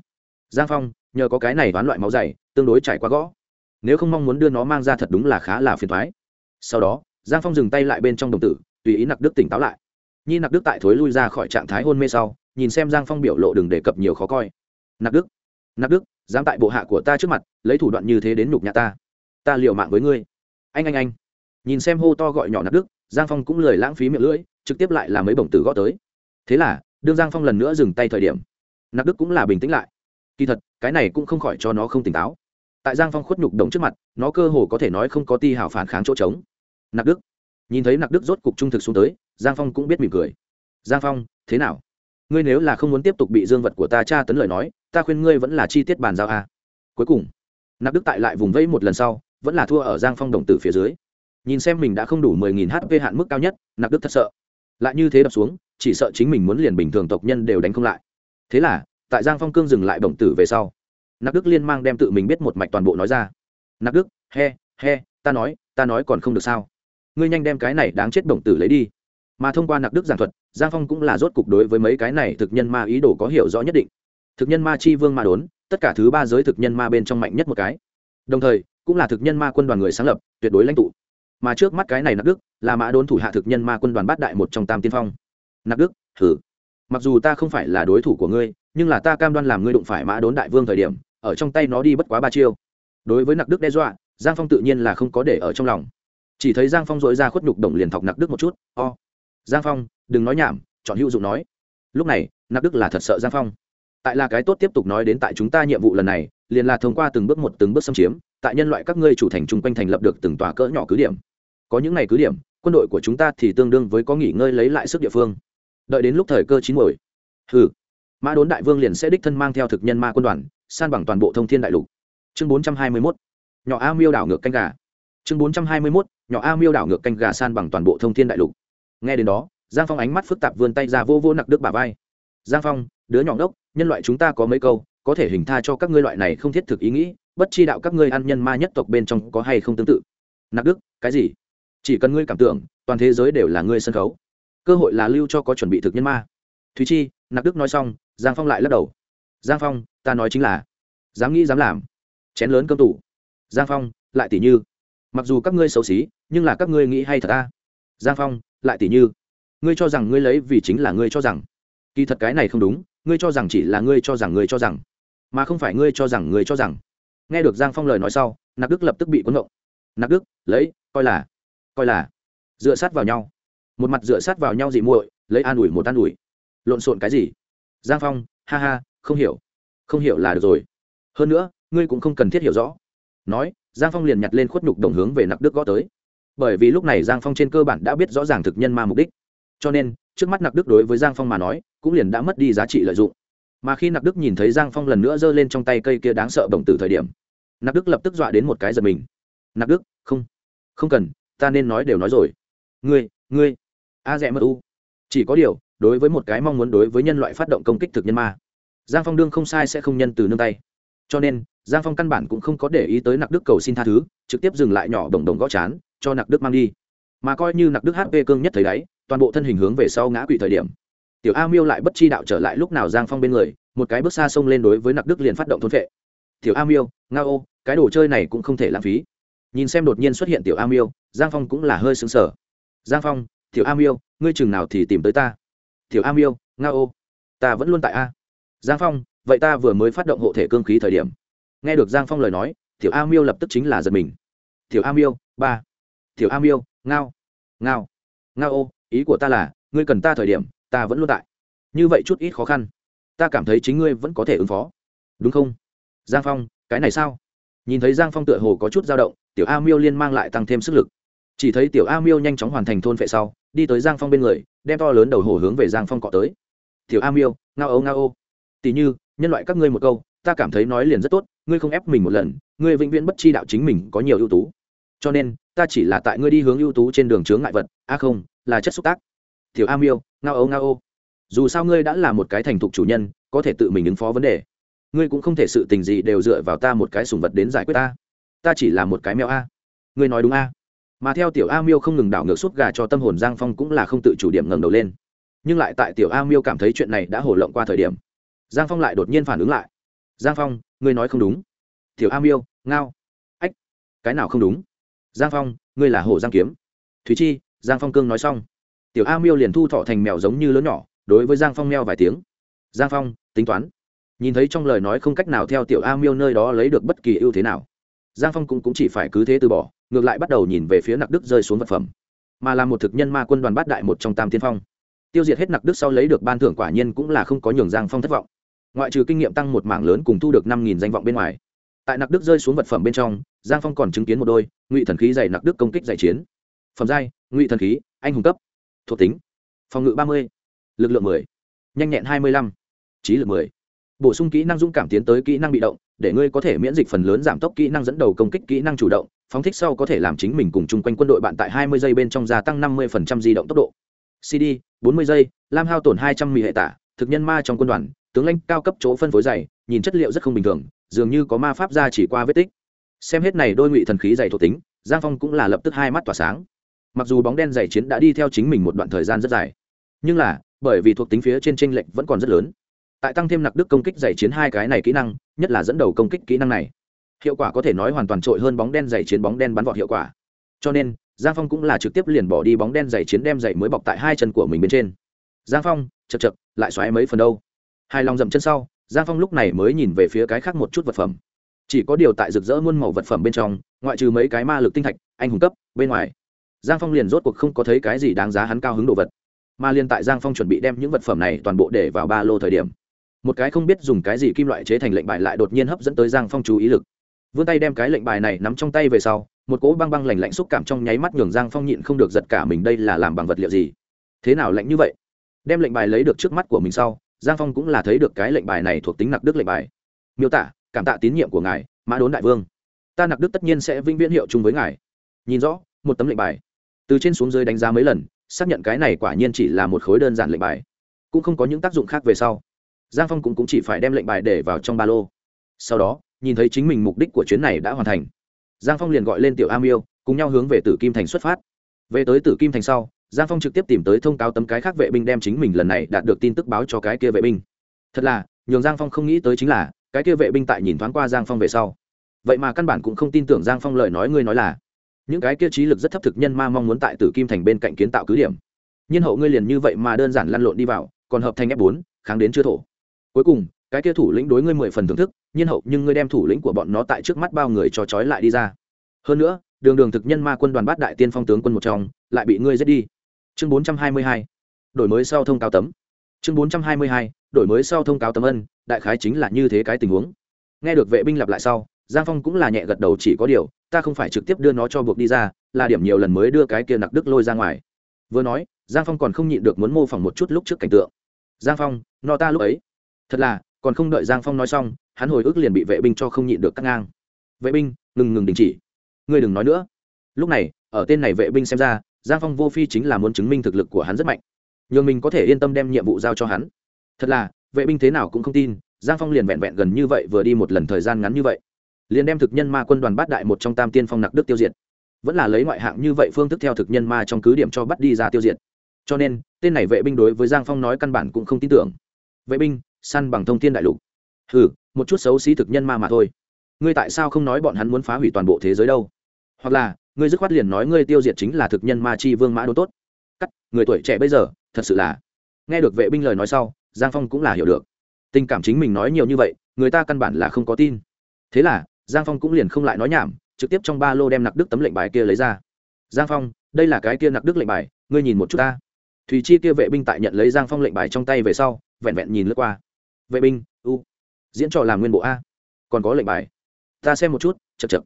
Giang phong, nhờ có cái này đoán loại máu dày, tương đối trải qua gõ. Nếu không mong muốn đưa nó mang ra thật đúng là khá là phiền thoái sau đó, giang phong dừng tay lại bên trong đồng tử, tùy ý nặc đức tỉnh táo lại. Nhi nặc đức tại thối lui ra khỏi trạng thái hôn mê sau nhìn xem giang phong biểu lộ đừng đề cập nhiều khó coi. Nạp đức Nạp đức, dám tại bộ hạ của ta trước mặt, lấy thủ đoạn như thế đến nhục nhà ta. Ta liều mạng với ngươi. Anh anh anh. Nhìn xem hô to gọi nhỏ Nạp đức, giang phong cũng lười lãng phí miệng lưỡi, trực tiếp lại làm mấy bổng tử gõ tới. Thế là, đương giang phong lần nữa dừng tay thời điểm, Nạp đức cũng là bình tĩnh lại. Kỳ thật, cái này cũng không khỏi cho nó không tỉnh táo. Tại giang phong khuất nhục đồng trước mặt, nó cơ hồ có thể nói không có ti hào phản kháng chỗ trống. Nạp đức. Nhìn thấy Nạp đức rốt cục trung thực xuống tới, giang phong cũng biết mỉm cười. Giang phong, thế nào? Ngươi nếu là không muốn tiếp tục bị dương vật của ta tra tấn lời nói, ta khuyên ngươi vẫn là chi tiết bàn giao a. Cuối cùng, nạp đức tại lại vùng vẫy một lần sau, vẫn là thua ở giang phong đồng tử phía dưới. Nhìn xem mình đã không đủ mười nghìn hp hạn mức cao nhất, nạp đức thật sợ. Lại như thế đập xuống, chỉ sợ chính mình muốn liền bình thường tộc nhân đều đánh không lại. Thế là, tại giang phong cương dừng lại đồng tử về sau, nạp đức liên mang đem tự mình biết một mạch toàn bộ nói ra. Nạp đức, he he, ta nói ta nói còn không được sao? Ngươi nhanh đem cái này đáng chết đồng tử lấy đi mà thông qua nặc đức giảng thuật, giang phong cũng là rốt cục đối với mấy cái này thực nhân ma ý đồ có hiểu rõ nhất định. Thực nhân ma chi vương ma đốn, tất cả thứ ba giới thực nhân ma bên trong mạnh nhất một cái. Đồng thời, cũng là thực nhân ma quân đoàn người sáng lập, tuyệt đối lãnh tụ. Mà trước mắt cái này nặc đức, là mã đốn thủ hạ thực nhân ma quân đoàn bát đại một trong tam tiên phong. Nặc đức thử mặc dù ta không phải là đối thủ của ngươi, nhưng là ta cam đoan làm ngươi đụng phải mã đốn đại vương thời điểm, ở trong tay nó đi bất quá ba chiêu. Đối với nặc đức đe dọa, giang phong tự nhiên là không có để ở trong lòng. Chỉ thấy giang phong dội ra khuất nhục động liền thọc nặc đức một chút, o、oh giang phong, đừng nói nhảm, chọn hữu dụng nói. Lúc này, nạp đức là thật sợ giang phong. Tại là cái tốt tiếp tục nói đến tại chúng ta nhiệm vụ lần này, liền là thông qua từng bước một từng bước xâm chiếm, tại nhân loại các ngươi chủ thành chung quanh thành lập được từng tòa cỡ nhỏ cứ điểm. Có những ngày cứ điểm, quân đội của chúng ta thì tương đương với có nghỉ ngơi lấy lại sức địa phương. Đợi đến lúc thời cơ chín mồi hừ. Mã đốn đại vương liền sẽ đích thân mang theo thực nhân ma quân đoàn, san bằng toàn bộ thông thiên đại lục. Chương bốn trăm hai mươi mốt. Nhỏ a miêu đảo ngược canh gà. Chương bốn trăm hai mươi mốt. Nhỏ a miêu đảo ngược canh gà san bằng toàn bộ thông thiên đại lục nghe đến đó, giang phong ánh mắt phức tạp vươn tay ra vô vô nặc đức bà vai. Giang phong, đứa nhỏ đốc nhân loại chúng ta có mấy câu, có thể hình tha cho các ngươi loại này không thiết thực ý nghĩ, bất chi đạo các ngươi ăn nhân ma nhất tộc bên trong có hay không tương tự? Nặc đức cái gì? Chỉ cần ngươi cảm tưởng, toàn thế giới đều là ngươi sân khấu. Cơ hội là lưu cho có chuẩn bị thực nhân ma. Thúy chi, nặc đức nói xong, giang phong lại lắc đầu. Giang phong, ta nói chính là, dám nghĩ dám làm, chén lớn cơm tủ. Giang phong, lại tỷ như, mặc dù các ngươi xấu xí, nhưng là các ngươi nghĩ hay thật ta giang phong lại tỷ như, ngươi cho rằng ngươi lấy vì chính là ngươi cho rằng. Kỳ thật cái này không đúng, ngươi cho rằng chỉ là ngươi cho rằng ngươi cho rằng, mà không phải ngươi cho rằng ngươi cho rằng. Nghe được giang phong lời nói sau nặc đức lập tức bị cuốn động. nặc đức, lấy, coi là coi là, dựa sát vào nhau. Một mặt dựa sát vào nhau dị muội, lấy an ủi một an ủi. Lộn xộn cái gì? Giang phong, ha ha, không hiểu. Không hiểu là được rồi. Hơn nữa, ngươi cũng không cần thiết hiểu rõ. Nói, giang phong liền nhặt lên khuất nhục đồng hướng về nặc đức gõ tới bởi vì lúc này giang phong trên cơ bản đã biết rõ ràng thực nhân ma mục đích. Cho nên, trước mắt nặc đức đối với giang phong mà nói, cũng liền đã mất đi giá trị lợi dụng. Mà khi nặc đức nhìn thấy giang phong lần nữa giơ lên trong tay cây kia đáng sợ bổng từ thời điểm, nặc đức lập tức dọa đến một cái giật mình. Nặc đức, không không cần, ta nên nói đều nói rồi. Ngươi ngươi, a à dẹ u. Chỉ có điều, đối với một cái mong muốn đối với nhân loại phát động công kích thực nhân ma, giang phong đương không sai sẽ không nhân từ nương tay. Cho nên, giang phong căn bản cũng không có để ý tới nặc đức cầu xin tha thứ, trực tiếp dừng lại nhỏ đồng đồng gõ chán cho nặc đức mang đi. Mà coi như nặc đức hp cương nhất thấy đáy, toàn bộ thân hình hướng về sau ngã quỵ thời điểm. Tiểu a miêu lại bất chi đạo trở lại lúc nào giang phong bên người, một cái bước xa xông lên đối với nặc đức liền phát động thôn vệ tiểu a miêu, nga ô, cái đồ chơi này cũng không thể lãng phí. Nhìn xem đột nhiên xuất hiện tiểu a miêu, giang phong cũng là hơi xứng sở giang phong, tiểu a miêu, ngươi chừng nào thì tìm tới ta. Tiểu a miêu, nga ô, ta vẫn luôn tại a. Giang phong, vậy ta vừa mới phát động hộ thể cương khí thời điểm. Nghe được giang phong lời nói, tiểu a miêu lập tức chính là giật mình. Tiểu a miêu, ba tiểu a miêu, ngao ngao ngao ô, ý của ta là, ngươi cần ta thời điểm, ta vẫn luôn tại. Như vậy chút ít khó khăn, ta cảm thấy chính ngươi vẫn có thể ứng phó. Đúng không? Giang phong, cái này sao? Nhìn thấy giang phong tựa hồ có chút dao động, tiểu a miêu liên mang lại tăng thêm sức lực. Chỉ thấy tiểu a miêu nhanh chóng hoàn thành thôn vệ sau, đi tới giang phong bên người, đem to lớn đầu hồ hướng về giang phong cọ tới. Tiểu a miêu, ngao âu ngao ô. Tỉ như, nhân loại các ngươi một câu, ta cảm thấy nói liền rất tốt, ngươi không ép mình một lần, ngươi vĩnh viễn bất chi đạo chính mình có nhiều ưu tú cho nên, ta chỉ là tại ngươi đi hướng ưu tú trên đường chướng ngại vật, a không, là chất xúc tác. Tiểu a miêu, ngao âu ngao ô. Dù sao ngươi đã là một cái thành thục chủ nhân, có thể tự mình ứng phó vấn đề. Ngươi cũng không thể sự tình gì đều dựa vào ta một cái sùng vật đến giải quyết ta. Ta chỉ là một cái mèo a. Ngươi nói đúng a. Mà theo tiểu a miêu không ngừng đảo ngược suốt gà cho tâm hồn giang phong cũng là không tự chủ điểm ngẩng đầu lên. Nhưng lại tại tiểu a miêu cảm thấy chuyện này đã hổ lộng qua thời điểm, giang phong lại đột nhiên phản ứng lại. Giang phong, ngươi nói không đúng. Tiểu a miêu, ngao. Ách, cái nào không đúng? Giang phong ngươi là hổ giang kiếm. Thúy chi giang phong cương nói xong. Tiểu a miêu liền thu thọ thành mèo giống như lớn nhỏ đối với giang phong meo vài tiếng. Giang phong tính toán. Nhìn thấy trong lời nói không cách nào theo tiểu a miêu nơi đó lấy được bất kỳ ưu thế nào. Giang phong cũng, cũng chỉ phải cứ thế từ bỏ ngược lại bắt đầu nhìn về phía nặc đức rơi xuống vật phẩm. Mà là một thực nhân ma quân đoàn bát đại một trong tam tiên phong. Tiêu diệt hết nặc đức sau lấy được ban thưởng quả nhiên cũng là không có nhường giang phong thất vọng. Ngoại trừ kinh nghiệm tăng một mảng lớn cùng thu được năm nghìn danh vọng bên ngoài. Tại nặc đức rơi xuống vật phẩm bên trong giang phong còn chứng kiến một đôi, ngụy thần khí dày nặc đức công kích giải chiến. Phẩm giai, ngụy thần khí, anh hùng cấp. Thuộc tính, phòng ngự ba mươi, lực lượng mười, nhanh nhẹn hai mươi lăm, trí lực mười. Bổ sung kỹ năng dũng cảm tiến tới kỹ năng bị động, để ngươi có thể miễn dịch phần lớn giảm tốc kỹ năng dẫn đầu công kích kỹ năng chủ động, phóng thích sau có thể làm chính mình cùng chung quanh quân đội bạn tại hai mươi giây bên trong gia tăng năm mươi di động tốc độ. Cd bốn mươi giây, lam hao tổn hai trăm mỹ hệ tả, thực nhân ma trong quân đoàn, tướng lãnh cao cấp chỗ phân phối dày, nhìn chất liệu rất không bình thường, dường như có ma pháp ra chỉ qua vết tích xem hết này đôi ngụy thần khí dày thuộc tính, giang phong cũng là lập tức hai mắt tỏa sáng. Mặc dù bóng đen dày chiến đã đi theo chính mình một đoạn thời gian rất dài, nhưng là, bởi vì thuộc tính phía trên tranh lệch vẫn còn rất lớn. Tại tăng thêm nặc đức công kích dày chiến hai cái này kỹ năng, nhất là dẫn đầu công kích kỹ năng này, hiệu quả có thể nói hoàn toàn trội hơn bóng đen dày chiến bóng đen bắn vọt hiệu quả. Cho nên, giang phong cũng là trực tiếp liền bỏ đi bóng đen dày chiến đem dày mới bọc tại hai chân của mình bên trên. Giang phong chật chật lại xoáy mấy phần đâu. Hai lòng dậm chân sau, giang phong lúc này mới nhìn về phía cái khác một chút vật phẩm chỉ có điều tại rực rỡ muôn màu vật phẩm bên trong, ngoại trừ mấy cái ma lực tinh thạch, anh hùng cấp, bên ngoài, giang phong liền rốt cuộc không có thấy cái gì đáng giá hắn cao hứng đồ vật. Mà liền tại giang phong chuẩn bị đem những vật phẩm này toàn bộ để vào ba lô thời điểm, một cái không biết dùng cái gì kim loại chế thành lệnh bài lại đột nhiên hấp dẫn tới giang phong chú ý lực. Vươn tay đem cái lệnh bài này nắm trong tay về sau, một cỗ băng băng lạnh lạnh xúc cảm trong nháy mắt nhường giang phong nhịn không được giật cả mình đây là làm bằng vật liệu gì? Thế nào lạnh như vậy? Đem lệnh bài lấy được trước mắt của mình sau, giang phong cũng là thấy được cái lệnh bài này thuộc tính nặc đức lệnh bài. Miêu tả cảm tạ tín nhiệm của ngài mã đốn đại vương. Ta nặc đức tất nhiên sẽ vĩnh viễn hiệu chung với ngài. Nhìn rõ một tấm lệnh bài. Từ trên xuống dưới đánh giá mấy lần xác nhận cái này quả nhiên chỉ là một khối đơn giản lệnh bài. Cũng không có những tác dụng khác về sau. Giang phong cũng, cũng chỉ phải đem lệnh bài để vào trong ba lô. Sau đó nhìn thấy chính mình mục đích của chuyến này đã hoàn thành. Giang phong liền gọi lên tiểu a miêu cùng nhau hướng về tử kim thành xuất phát. Về tới tử kim thành sau giang phong trực tiếp tìm tới thông cáo tấm cái khác vệ binh đem chính mình lần này đạt được tin tức báo cho cái kia vệ binh. Thật là nhường giang phong không nghĩ tới chính là cái kia vệ binh tại nhìn thoáng qua giang phong về sau. Vậy mà căn bản cũng không tin tưởng giang phong lời nói ngươi nói là. Những cái kia trí lực rất thấp thực nhân ma mong muốn tại tử kim thành bên cạnh kiến tạo cứ điểm. Nhân hậu ngươi liền như vậy mà đơn giản lăn lộn đi vào, còn hợp thành f bốn, kháng đến chưa thổ. Cuối cùng, cái kia thủ lĩnh đối ngươi mười phần thưởng thức, nhiên hậu nhưng ngươi đem thủ lĩnh của bọn nó tại trước mắt bao người cho trói lại đi ra. Hơn nữa, đường đường thực nhân ma quân đoàn bát đại tiên phong tướng quân một trong, lại bị ngươi giết đi. Chương bốn trăm hai mươi hai, đổi mới sau thông cáo tấm chương bốn trăm hai mươi hai, đổi mới sau thông cáo tấm ân, đại khái chính là như thế cái tình huống. Nghe được vệ binh lặp lại sau, giang phong cũng là nhẹ gật đầu chỉ có điều, ta không phải trực tiếp đưa nó cho buộc đi ra, là điểm nhiều lần mới đưa cái kia nặc đức lôi ra ngoài. Vừa nói, giang phong còn không nhịn được muốn mô phỏng một chút lúc trước cảnh tượng. Giang phong, no ta lúc ấy. Thật là, còn không đợi giang phong nói xong, hắn hồi ức liền bị vệ binh cho không nhịn được cắt ngang. Vệ binh, ngừng ngừng đình chỉ. Ngươi đừng nói nữa. Lúc này, ở tên này vệ binh xem ra, giang phong vô phi chính là muốn chứng minh thực lực của hắn rất mạnh nhường mình có thể yên tâm đem nhiệm vụ giao cho hắn. Thật là, vệ binh thế nào cũng không tin, giang phong liền vẹn vẹn gần như vậy vừa đi một lần thời gian ngắn như vậy. Liền đem thực nhân ma quân đoàn bát đại một trong tam tiên phong nặc đức tiêu diệt. Vẫn là lấy ngoại hạng như vậy phương thức theo thực nhân ma trong cứ điểm cho bắt đi ra tiêu diệt. Cho nên, tên này vệ binh đối với giang phong nói căn bản cũng không tin tưởng. Vệ binh, săn bằng thông thiên đại lục. Hừ, một chút xấu xí thực nhân ma mà thôi. Ngươi tại sao không nói bọn hắn muốn phá hủy toàn bộ thế giới đâu? Hoặc là, ngươi dứt khoát liền nói ngươi tiêu diệt chính là thực nhân ma chi vương mã đô tốt. Cắt, người tuổi trẻ bây giờ thật sự là. Nghe được vệ binh lời nói sau, giang phong cũng là hiểu được. Tình cảm chính mình nói nhiều như vậy, người ta căn bản là không có tin. Thế là, giang phong cũng liền không lại nói nhảm, trực tiếp trong ba lô đem nặc đức tấm lệnh bài kia lấy ra. Giang phong, đây là cái kia nặc đức lệnh bài, ngươi nhìn một chút ta. Thùy chi kia vệ binh tại nhận lấy giang phong lệnh bài trong tay về sau, vẹn vẹn nhìn lướt qua. Vệ binh, u, diễn trò làm nguyên bộ a. Còn có lệnh bài. Ta xem một chút chật chật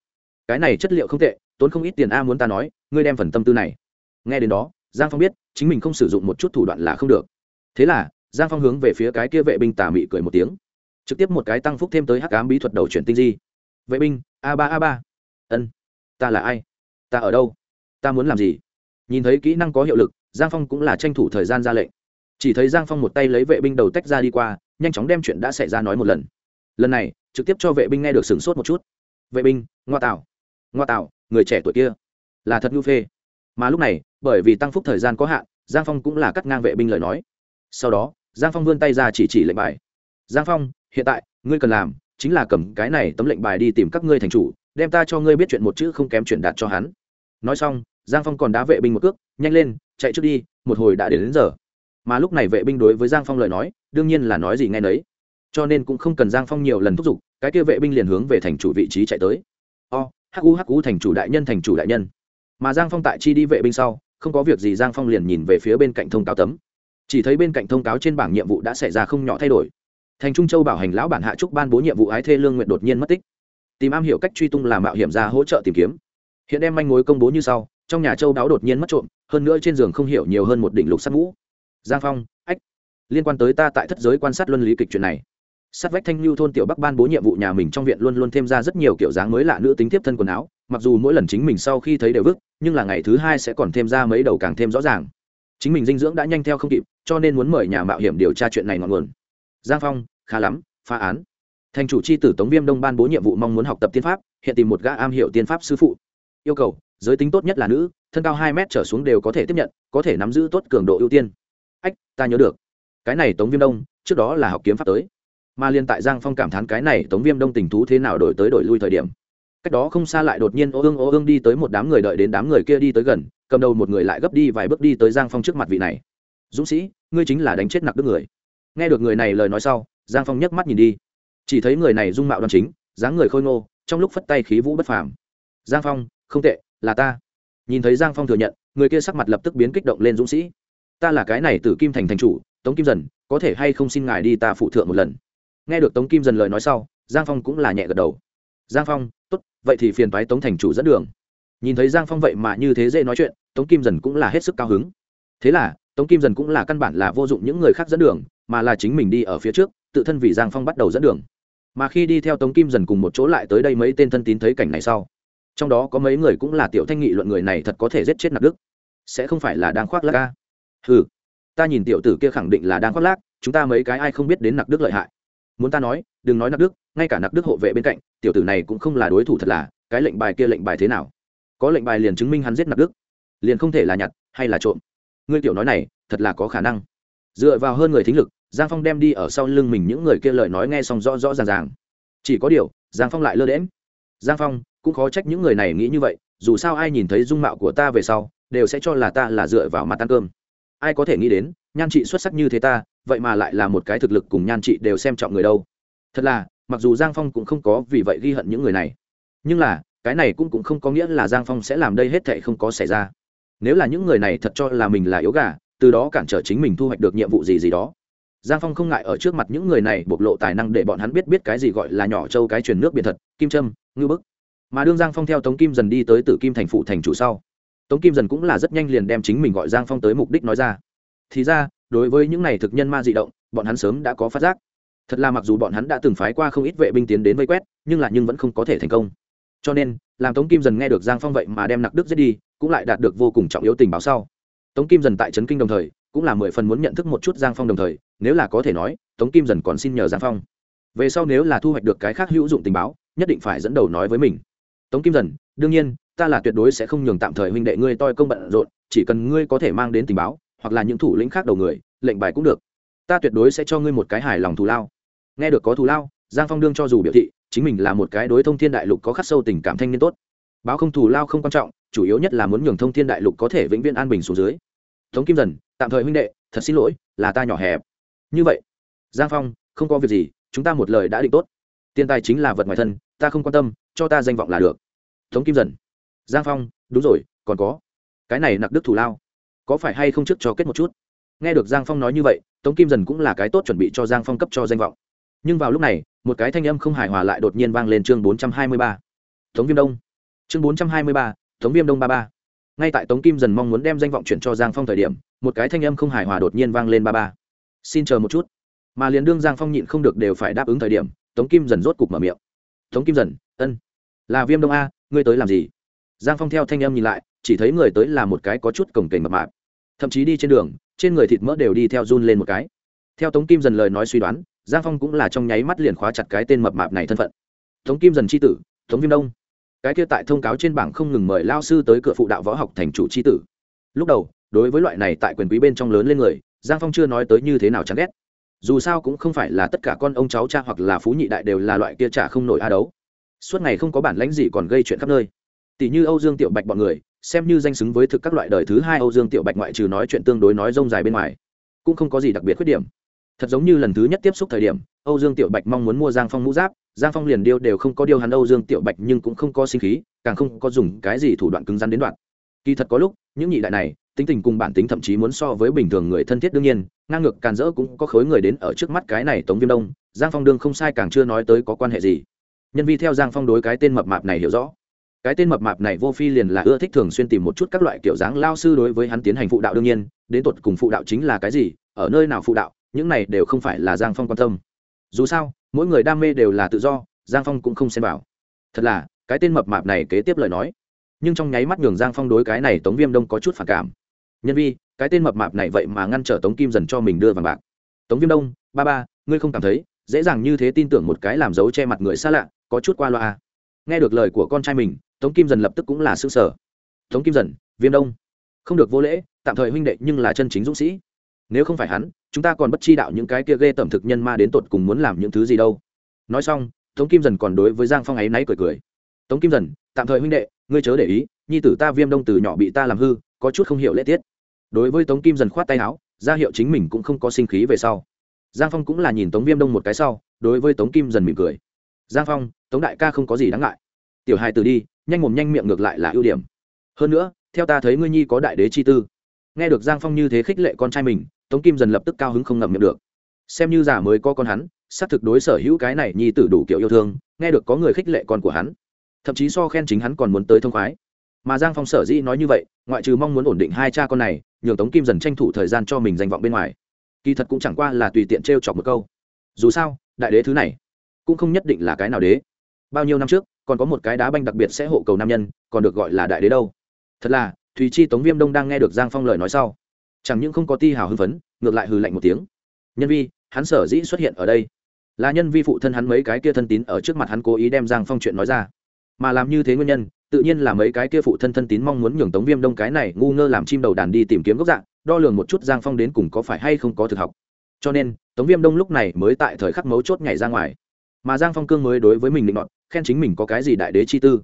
cái này chất liệu không tệ, tốn không ít tiền a muốn ta nói, ngươi đem phần tâm tư này. Nghe đến đó giang phong biết, chính mình không sử dụng một chút thủ đoạn là không được. Thế là, giang phong hướng về phía cái kia vệ binh tà mị cười một tiếng. Trực tiếp một cái tăng phúc thêm tới hắc ám bí thuật đầu chuyển tinh di. Vệ binh, a ba a ba. Ân, ta là ai? Ta ở đâu? Ta muốn làm gì? Nhìn thấy kỹ năng có hiệu lực, giang phong cũng là tranh thủ thời gian ra lệnh. Chỉ thấy giang phong một tay lấy vệ binh đầu tách ra đi qua, nhanh chóng đem chuyện đã xảy ra nói một lần. Lần này, trực tiếp cho vệ binh nghe được sửng sốt một chút. Vệ binh, ngoa tạo. Ngoa tạo, người trẻ tuổi kia. Là thật ngưu phê mà lúc này bởi vì tăng phúc thời gian có hạn giang phong cũng là cắt ngang vệ binh lời nói. Sau đó giang phong vươn tay ra chỉ chỉ lệnh bài. Giang phong hiện tại ngươi cần làm chính là cầm cái này tấm lệnh bài đi tìm các ngươi thành chủ đem ta cho ngươi biết chuyện một chữ không kém chuyển đạt cho hắn. Nói xong giang phong còn đá vệ binh một cước nhanh lên chạy trước đi một hồi đã đến, đến giờ. Mà lúc này vệ binh đối với giang phong lời nói đương nhiên là nói gì nghe nấy. Cho nên cũng không cần giang phong nhiều lần thúc giục cái kia vệ binh liền hướng về thành chủ vị trí chạy tới. O hắc ú thành chủ đại nhân thành chủ đại nhân mà giang phong tại chi đi vệ binh sau, không có việc gì giang phong liền nhìn về phía bên cạnh thông cáo tấm. Chỉ thấy bên cạnh thông cáo trên bảng nhiệm vụ đã xảy ra không nhỏ thay đổi. Thành trung châu bảo hành lão bản hạ trúc ban bố nhiệm vụ ái thê lương nguyện đột nhiên mất tích. Tìm am hiểu cách truy tung làm mạo hiểm ra hỗ trợ tìm kiếm. Hiện đem manh mối công bố như sau, trong nhà châu đáo đột nhiên mất trộm, hơn nữa trên giường không hiểu nhiều hơn một đỉnh lục sắt ngũ giang phong, ách, liên quan tới ta tại thất giới quan sát luân lý kịch chuyện này. Sát vách thanh lưu thôn tiểu bắc ban bố nhiệm vụ nhà mình trong viện luôn luôn thêm ra rất nhiều kiểu dáng mới lạ nữ tính tiếp thân quần áo mặc dù mỗi lần chính mình sau khi thấy đều vứt, nhưng là ngày thứ hai sẽ còn thêm ra mấy đầu càng thêm rõ ràng. Chính mình dinh dưỡng đã nhanh theo không kịp, cho nên muốn mời nhà mạo hiểm điều tra chuyện này ngọn nguồn. Giang phong, khá lắm, phá án. Thành chủ c h i tử tống viêm đông ban bố nhiệm vụ mong muốn học tập tiên pháp, hiện tìm một gã am hiểu tiên pháp sư phụ. Yêu cầu, giới tính tốt nhất là nữ, thân cao hai mét trở xuống đều có thể tiếp nhận, có thể nắm giữ tốt cường độ ưu tiên. Ách, ta nhớ được. Cái này tống viêm đông, trước đó là học kiếm pháp tới. Mà liên tại giang phong cảm thán cái này tống viêm đông tình thú thế nào đổi tới đổi lui thời điểm cách đó không xa lại đột nhiên ô ương ô ương đi tới một đám người đợi đến đám người kia đi tới gần, cầm đầu một người lại gấp đi vài bước đi tới giang phong trước mặt vị này. Dũng sĩ, ngươi chính là đánh chết nặc đức người. Nghe được người này lời nói sau, giang phong nhấc mắt nhìn đi. Chỉ thấy người này dung mạo đoan chính, dáng người khôi ngô, trong lúc phất tay khí vũ bất phàm. Giang phong, không tệ, là ta. Nhìn thấy giang phong thừa nhận, người kia sắc mặt lập tức biến kích động lên dũng sĩ. Ta là cái này từ kim thành thành chủ, tống kim dần, có thể hay không xin ngài đi ta phụ thượng một lần? Nghe được tống kim dần lời nói sau, giang phong cũng là nhẹ gật đầu. Giang phong tốt, vậy thì phiền thoái tống thành chủ dẫn đường. Nhìn thấy giang phong vậy mà như thế dễ nói chuyện, tống kim dần cũng là hết sức cao hứng. Thế là, tống kim dần cũng là căn bản là vô dụng những người khác dẫn đường, mà là chính mình đi ở phía trước, tự thân vì giang phong bắt đầu dẫn đường. Mà khi đi theo tống kim dần cùng một chỗ lại tới đây mấy tên thân tín thấy cảnh này sau, trong đó có mấy người cũng là tiểu thanh nghị luận người này thật có thể giết chết nạp đức. Sẽ không phải là đang khoác lác ca ừ ta nhìn tiểu tử kia khẳng định là đang khoác lác, chúng ta mấy cái ai không biết đến nặc đức lợi hại muốn ta nói, đừng nói nặc đức, ngay cả nặc đức hộ vệ bên cạnh, tiểu tử này cũng không là đối thủ thật là, cái lệnh bài kia lệnh bài thế nào? Có lệnh bài liền chứng minh hắn giết nặc đức. Liền không thể là nhặt hay là trộm. Ngươi tiểu nói này, thật là có khả năng. Dựa vào hơn người thính lực, giang phong đem đi ở sau lưng mình những người kia lời nói nghe xong rõ rõ ràng ràng. Chỉ có điều, giang phong lại lơ đễm giang phong, cũng khó trách những người này nghĩ như vậy, dù sao ai nhìn thấy dung mạo của ta về sau, đều sẽ cho là ta là dựa vào mặt ăn cơm ai có thể nghĩ đến, nhan trị xuất sắc như thế ta, vậy mà lại là một cái thực lực cùng nhan trị đều xem trọng người đâu. Thật là, mặc dù giang phong cũng không có vì vậy ghi hận những người này. Nhưng là, cái này cũng cũng không có nghĩa là giang phong sẽ làm đây hết thệ không có xảy ra. Nếu là những người này thật cho là mình là yếu gà, từ đó cản trở chính mình thu hoạch được nhiệm vụ gì gì đó. Giang phong không ngại ở trước mặt những người này bộc lộ tài năng để bọn hắn biết biết cái gì gọi là nhỏ châu cái truyền nước biệt thật, kim trâm ngư bức. Mà đương giang phong theo tống kim dần đi tới tử kim thành phụ thành chủ sau tống kim dần cũng là rất nhanh liền đem chính mình gọi giang phong tới mục đích nói ra. Thì ra, đối với những này thực nhân ma dị động, bọn hắn sớm đã có phát giác. Thật là mặc dù bọn hắn đã từng phái qua không ít vệ binh tiến đến vây quét, nhưng là nhưng vẫn không có thể thành công. Cho nên, làm tống kim dần nghe được giang phong vậy mà đem nặc đức giết đi, cũng lại đạt được vô cùng trọng yếu tình báo sau. Tống kim dần tại trấn kinh đồng thời, cũng là mười phần muốn nhận thức một chút giang phong đồng thời, nếu là có thể nói, tống kim dần còn xin nhờ giang phong. Về sau nếu là thu hoạch được cái khác hữu dụng tình báo, nhất định phải dẫn đầu nói với mình. Tống kim dần, đương nhiên ta là tuyệt đối sẽ không nhường tạm thời huynh đệ ngươi toi công bận rộn, chỉ cần ngươi có thể mang đến tình báo, hoặc là những thủ lĩnh khác đầu người, lệnh bài cũng được. Ta tuyệt đối sẽ cho ngươi một cái hài lòng thù lao. Nghe được có thù lao, giang phong đương cho dù biểu thị, chính mình là một cái đối thông thiên đại lục có khắc sâu tình cảm thanh niên tốt. Báo không thù lao không quan trọng, chủ yếu nhất là muốn nhường thông thiên đại lục có thể vĩnh viễn an bình xuống dưới. Tống kim dần, tạm thời huynh đệ, thật xin lỗi, là ta nhỏ hẹp. Như vậy, giang phong, không có việc gì, chúng ta một lời đã định tốt. Tiền tài chính là vật ngoài thân, ta không quan tâm, cho ta danh vọng là được. Tống kim dần giang phong, đúng rồi, còn có. Cái này nặc đức thủ lao. Có phải hay không trước cho kết một chút? Nghe được giang phong nói như vậy, tống kim dần cũng là cái tốt chuẩn bị cho giang phong cấp cho danh vọng. Nhưng vào lúc này, một cái thanh âm không hài hòa lại đột nhiên vang lên chương bốn trăm hai mươi ba. Tống viêm đông. Chương bốn trăm hai mươi ba, tống viêm đông ba ba. Ngay tại tống kim dần mong muốn đem danh vọng chuyển cho giang phong thời điểm, một cái thanh âm không hài hòa đột nhiên vang lên ba ba. Xin chờ một chút. Mà liền đương giang phong nhịn không được đều phải đáp ứng thời điểm, tống kim dần rốt cục mở miệng. Tống kim dần, ân. Là viêm đông a, ngươi tới làm gì? Giang phong theo thanh âm nhìn lại, chỉ thấy người tới là một cái có chút cổng kềnh mập mạp. Thậm chí đi trên đường, trên người thịt mỡ đều đi theo run lên một cái. Theo tống kim dần lời nói suy đoán, giang phong cũng là trong nháy mắt liền khóa chặt cái tên mập mạp này thân phận. Tống kim dần c h i tử, tống viêm đông. Cái kia tại thông cáo trên bảng không ngừng mời lao sư tới cửa phụ đạo võ học thành chủ c h i tử. Lúc đầu, đối với loại này tại quyền quý bên trong lớn lên người, giang phong chưa nói tới như thế nào chán ghét. Dù sao cũng không phải là tất cả con ông cháu cha hoặc là phú nhị đại đều là loại kia trả không nổi a đấu. Suốt ngày không có bản lãnh gì còn gây chuyện khắp nơi tỷ như âu dương tiểu bạch bọn người, xem như danh xứng với thực các loại đời thứ hai âu dương tiểu bạch ngoại trừ nói chuyện tương đối nói rông dài bên ngoài, cũng không có gì đặc biệt khuyết điểm. Thật giống như lần thứ nhất tiếp xúc thời điểm, âu dương tiểu bạch mong muốn mua giang phong mũ giáp, giang phong liền điêu đều không có điêu hắn âu dương tiểu bạch nhưng cũng không có sinh khí, càng không có dùng cái gì thủ đoạn cứng rắn đến đoạn. Kỳ thật có lúc, những nhị đại này, tính tình cùng bản tính thậm chí muốn so với bình thường người thân thiết đương nhiên, ngang ngược càn rỡ cũng có khối người đến ở trước mắt cái này tống viêm đông, giang phong đương không sai càng chưa nói tới có quan hệ gì. Nhân vi theo giang phong đối cái tên mập mạp này hiểu rõ cái tên mập mạp này vô phi liền là ưa thích thường xuyên tìm một chút các loại kiểu dáng lao sư đối với hắn tiến hành phụ đạo đương nhiên, đến tột cùng phụ đạo chính là cái gì, ở nơi nào phụ đạo, những này đều không phải là giang phong quan tâm. Dù sao, mỗi người đam mê đều là tự do, giang phong cũng không xem vào. Thật là, cái tên mập mạp này kế tiếp lời nói. Nhưng trong nháy mắt nhường giang phong đối cái này tống viêm đông có chút phản cảm. Nhân vi, cái tên mập mạp này vậy mà ngăn trở tống kim dần cho mình đưa vàng bạc. Tống viêm đông, ba ba, ngươi không cảm thấy, dễ dàng như thế tin tưởng một cái làm dấu che mặt người xa lạ, có chút qua loa à? nghe được lời của con trai mình tống kim dần lập tức cũng là s ư ơ sở tống kim dần, viêm đông, không được vô lễ, tạm thời huynh đệ nhưng là chân chính dũng sĩ. Nếu không phải hắn, chúng ta còn bất chi đạo những cái kia ghê tẩm thực nhân ma đến tột cùng muốn làm những thứ gì đâu. Nói xong, tống kim dần còn đối với giang phong ấy náy cười cười. Tống kim dần, tạm thời huynh đệ, ngươi chớ để ý, nhi tử ta viêm đông từ nhỏ bị ta làm hư, có chút không hiểu lễ tiết. Đối với tống kim dần khoát tay áo, ra hiệu chính mình cũng không có sinh khí về sau. Giang phong cũng là nhìn tống viêm đông một cái sau, đối với tống kim dần mỉm cười. Giang phong, tống đại ca không có gì đáng ngại. Tiểu hai từ đi nhanh mồm nhanh miệng ngược lại là ưu điểm. Hơn nữa, theo ta thấy ngươi nhi có đại đế chi tư. Nghe được giang phong như thế khích lệ con trai mình, tống kim dần lập tức cao hứng không ngậm miệng được. Xem như già mới có con hắn, xác thực đối sở hữu cái này nhi tử đủ kiểu yêu thương, nghe được có người khích lệ con của hắn. Thậm chí so khen chính hắn còn muốn tới thông khoái. Mà giang phong sở dĩ nói như vậy, ngoại trừ mong muốn ổn định hai cha con này, nhường tống kim dần tranh thủ thời gian cho mình danh vọng bên ngoài. Kỳ thật cũng chẳng qua là tùy tiện t r e o chọc một câu. Dù sao, đại đế thứ này, cũng không nhất định là cái nào đế. Bao nhiêu năm trước còn có một cái đá banh đặc biệt sẽ hộ cầu nam nhân, còn được gọi là đại đế đâu. Thật là, thùy chi tống viêm đông đang nghe được giang phong lời nói sau, chẳng những không có ti hào hưng phấn, ngược lại hừ lạnh một tiếng. Nhân vi, hắn sở dĩ xuất hiện ở đây, là nhân vi phụ thân hắn mấy cái kia thân tín ở trước mặt hắn cố ý đem giang phong chuyện nói ra. Mà làm như thế nguyên nhân, tự nhiên là mấy cái kia phụ thân thân tín mong muốn nhường tống viêm đông cái này ngu ngơ làm chim đầu đàn đi tìm kiếm gốc dạng, đo lường một chút giang phong đến cùng có phải hay không có thực học. Cho nên, tống viêm đông lúc này mới tại thời khắc mấu chốt nhảy ra ngoài mà giang phong cương mới đối với mình định đoạn khen chính mình có cái gì đại đế chi tư.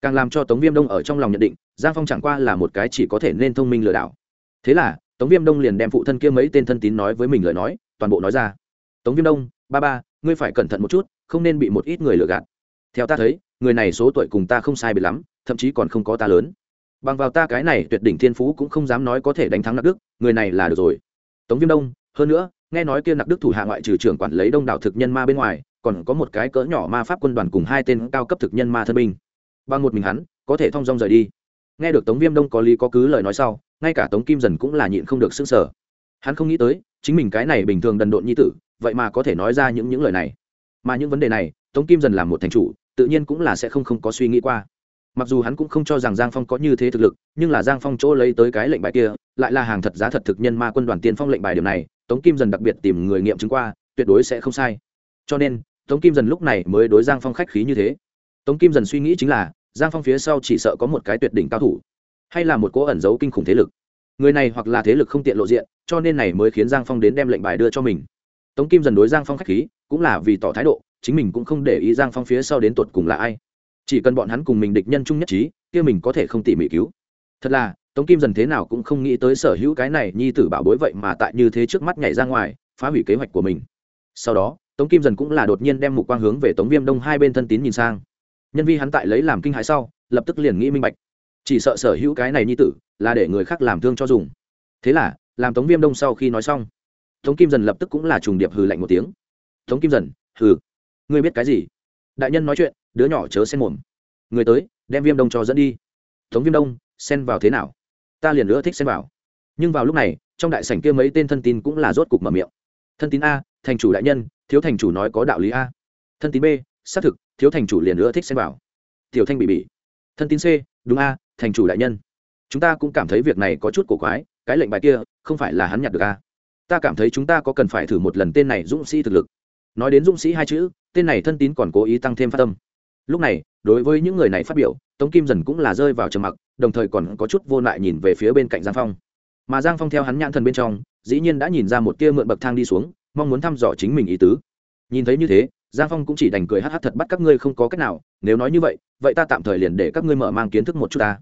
Càng làm cho tống viêm đông ở trong lòng nhận định, giang phong chẳng qua là một cái chỉ có thể nên thông minh lừa đảo. Thế là, tống viêm đông liền đem phụ thân kia mấy tên thân tín nói với mình lời nói, toàn bộ nói ra. Tống viêm đông, ba ba, ngươi phải cẩn thận một chút, không nên bị một ít người lừa gạt. Theo ta thấy, người này số tuổi cùng ta không sai biệt lắm, thậm chí còn không có ta lớn. Bằng vào ta cái này tuyệt đỉnh thiên phú cũng không dám nói có thể đánh thắng nặc đức, người này là được rồi. Tống viêm đông, hơn nữa, nghe nói kia nặc đức thủ hạ ngoại trừ trưởng quản lấy đông đảo thực nhân ma bên ngoài còn có một cái cỡ nhỏ ma pháp quân đoàn cùng hai tên cao cấp thực nhân ma thân binh. Bằng một mình hắn, có thể thong dong rời đi. Nghe được tống viêm đông có lý có cứ lời nói sau, ngay cả tống kim dần cũng là nhịn không được s ư n g sở hắn không nghĩ tới, chính mình cái này bình thường đần độn như tử, vậy mà có thể nói ra những những lời này. Mà những vấn đề này, tống kim dần làm một thành chủ, tự nhiên cũng là sẽ không không có suy nghĩ qua. Mặc dù hắn cũng không cho rằng giang phong có như thế thực lực, nhưng là giang phong chỗ lấy tới cái lệnh bài kia, lại là hàng thật giá thật thực nhân ma quân đoàn tiên phong lệnh bài điều này, tống kim dần đặc biệt tìm người nghiệm chứng qua, tuyệt đối sẽ không sai. Cho nên tống kim dần lúc này mới đối giang phong khách khí như thế. Tống kim dần suy nghĩ chính là, giang phong phía sau chỉ sợ có một cái tuyệt đỉnh cao thủ, hay là một cỗ ẩn giấu kinh khủng thế lực. Người này hoặc là thế lực không tiện lộ diện, cho nên này mới khiến giang phong đến đem lệnh bài đưa cho mình. Tống kim dần đối giang phong khách khí, cũng là vì tỏ thái độ, chính mình cũng không để ý giang phong phía sau đến tột cùng là ai. Chỉ cần bọn hắn cùng mình địch nhân chung nhất trí, kia mình có thể không tỉ mỉ cứu. Thật là, tống kim dần thế nào cũng không nghĩ tới sở hữu cái này nhi tử bảo bối vậy mà tại như thế trước mắt nhảy ra ngoài, phá hủy kế hoạch của mình. Sau đó tống kim dần cũng là đột nhiên đem mục quang hướng về tống viêm đông hai bên thân tín nhìn sang. Nhân vi hắn tại lấy làm kinh hãi sau, lập tức liền nghĩ minh bạch. Chỉ sợ sở hữu cái này nhi tử là để người khác làm thương cho dùng. Thế là, làm tống viêm đông sau khi nói xong, tống kim dần lập tức cũng là trùng điệp hừ lạnh một tiếng. Tống kim dần, hừ, ngươi biết cái gì? Đại nhân nói chuyện, đứa nhỏ chớ xen mồm. Người tới, đem viêm đông cho dẫn đi. Tống viêm đông, xen vào thế nào? Ta liền nữa thích xen vào. Nhưng vào lúc này, trong đại sảnh kia mấy tên thân tín cũng là rốt cục mở miệng. Thân tín a, thành chủ đại nhân thiếu thành chủ nói có đạo lý a. Thân tín b, xác thực, thiếu thành chủ liền nữa thích xen vào. Tiểu thanh bị bị thân tín c, đúng a, thành chủ đại nhân. Chúng ta cũng cảm thấy việc này có chút cổ quái, cái lệnh bài kia, không phải là hắn nhặt được a. Ta cảm thấy chúng ta có cần phải thử một lần tên này dũng sĩ thực lực. Nói đến dũng sĩ hai chữ, tên này thân tín còn cố ý tăng thêm phát tâm. Lúc này, đối với những người này phát biểu, tống kim dần cũng là rơi vào trầm mặc, đồng thời còn có chút vô lại nhìn về phía bên cạnh giang phong. Mà giang phong theo hắn nhãn thần bên trong, dĩ nhiên đã nhìn ra một tia mượn bậc thang đi xuống mong muốn thăm dò chính mình ý tứ. Nhìn thấy như thế, giang phong cũng chỉ đành cười hát hát thật bắt các ngươi không có cách nào, nếu nói như vậy vậy ta tạm thời liền để các ngươi mở mang kiến thức một chút ta.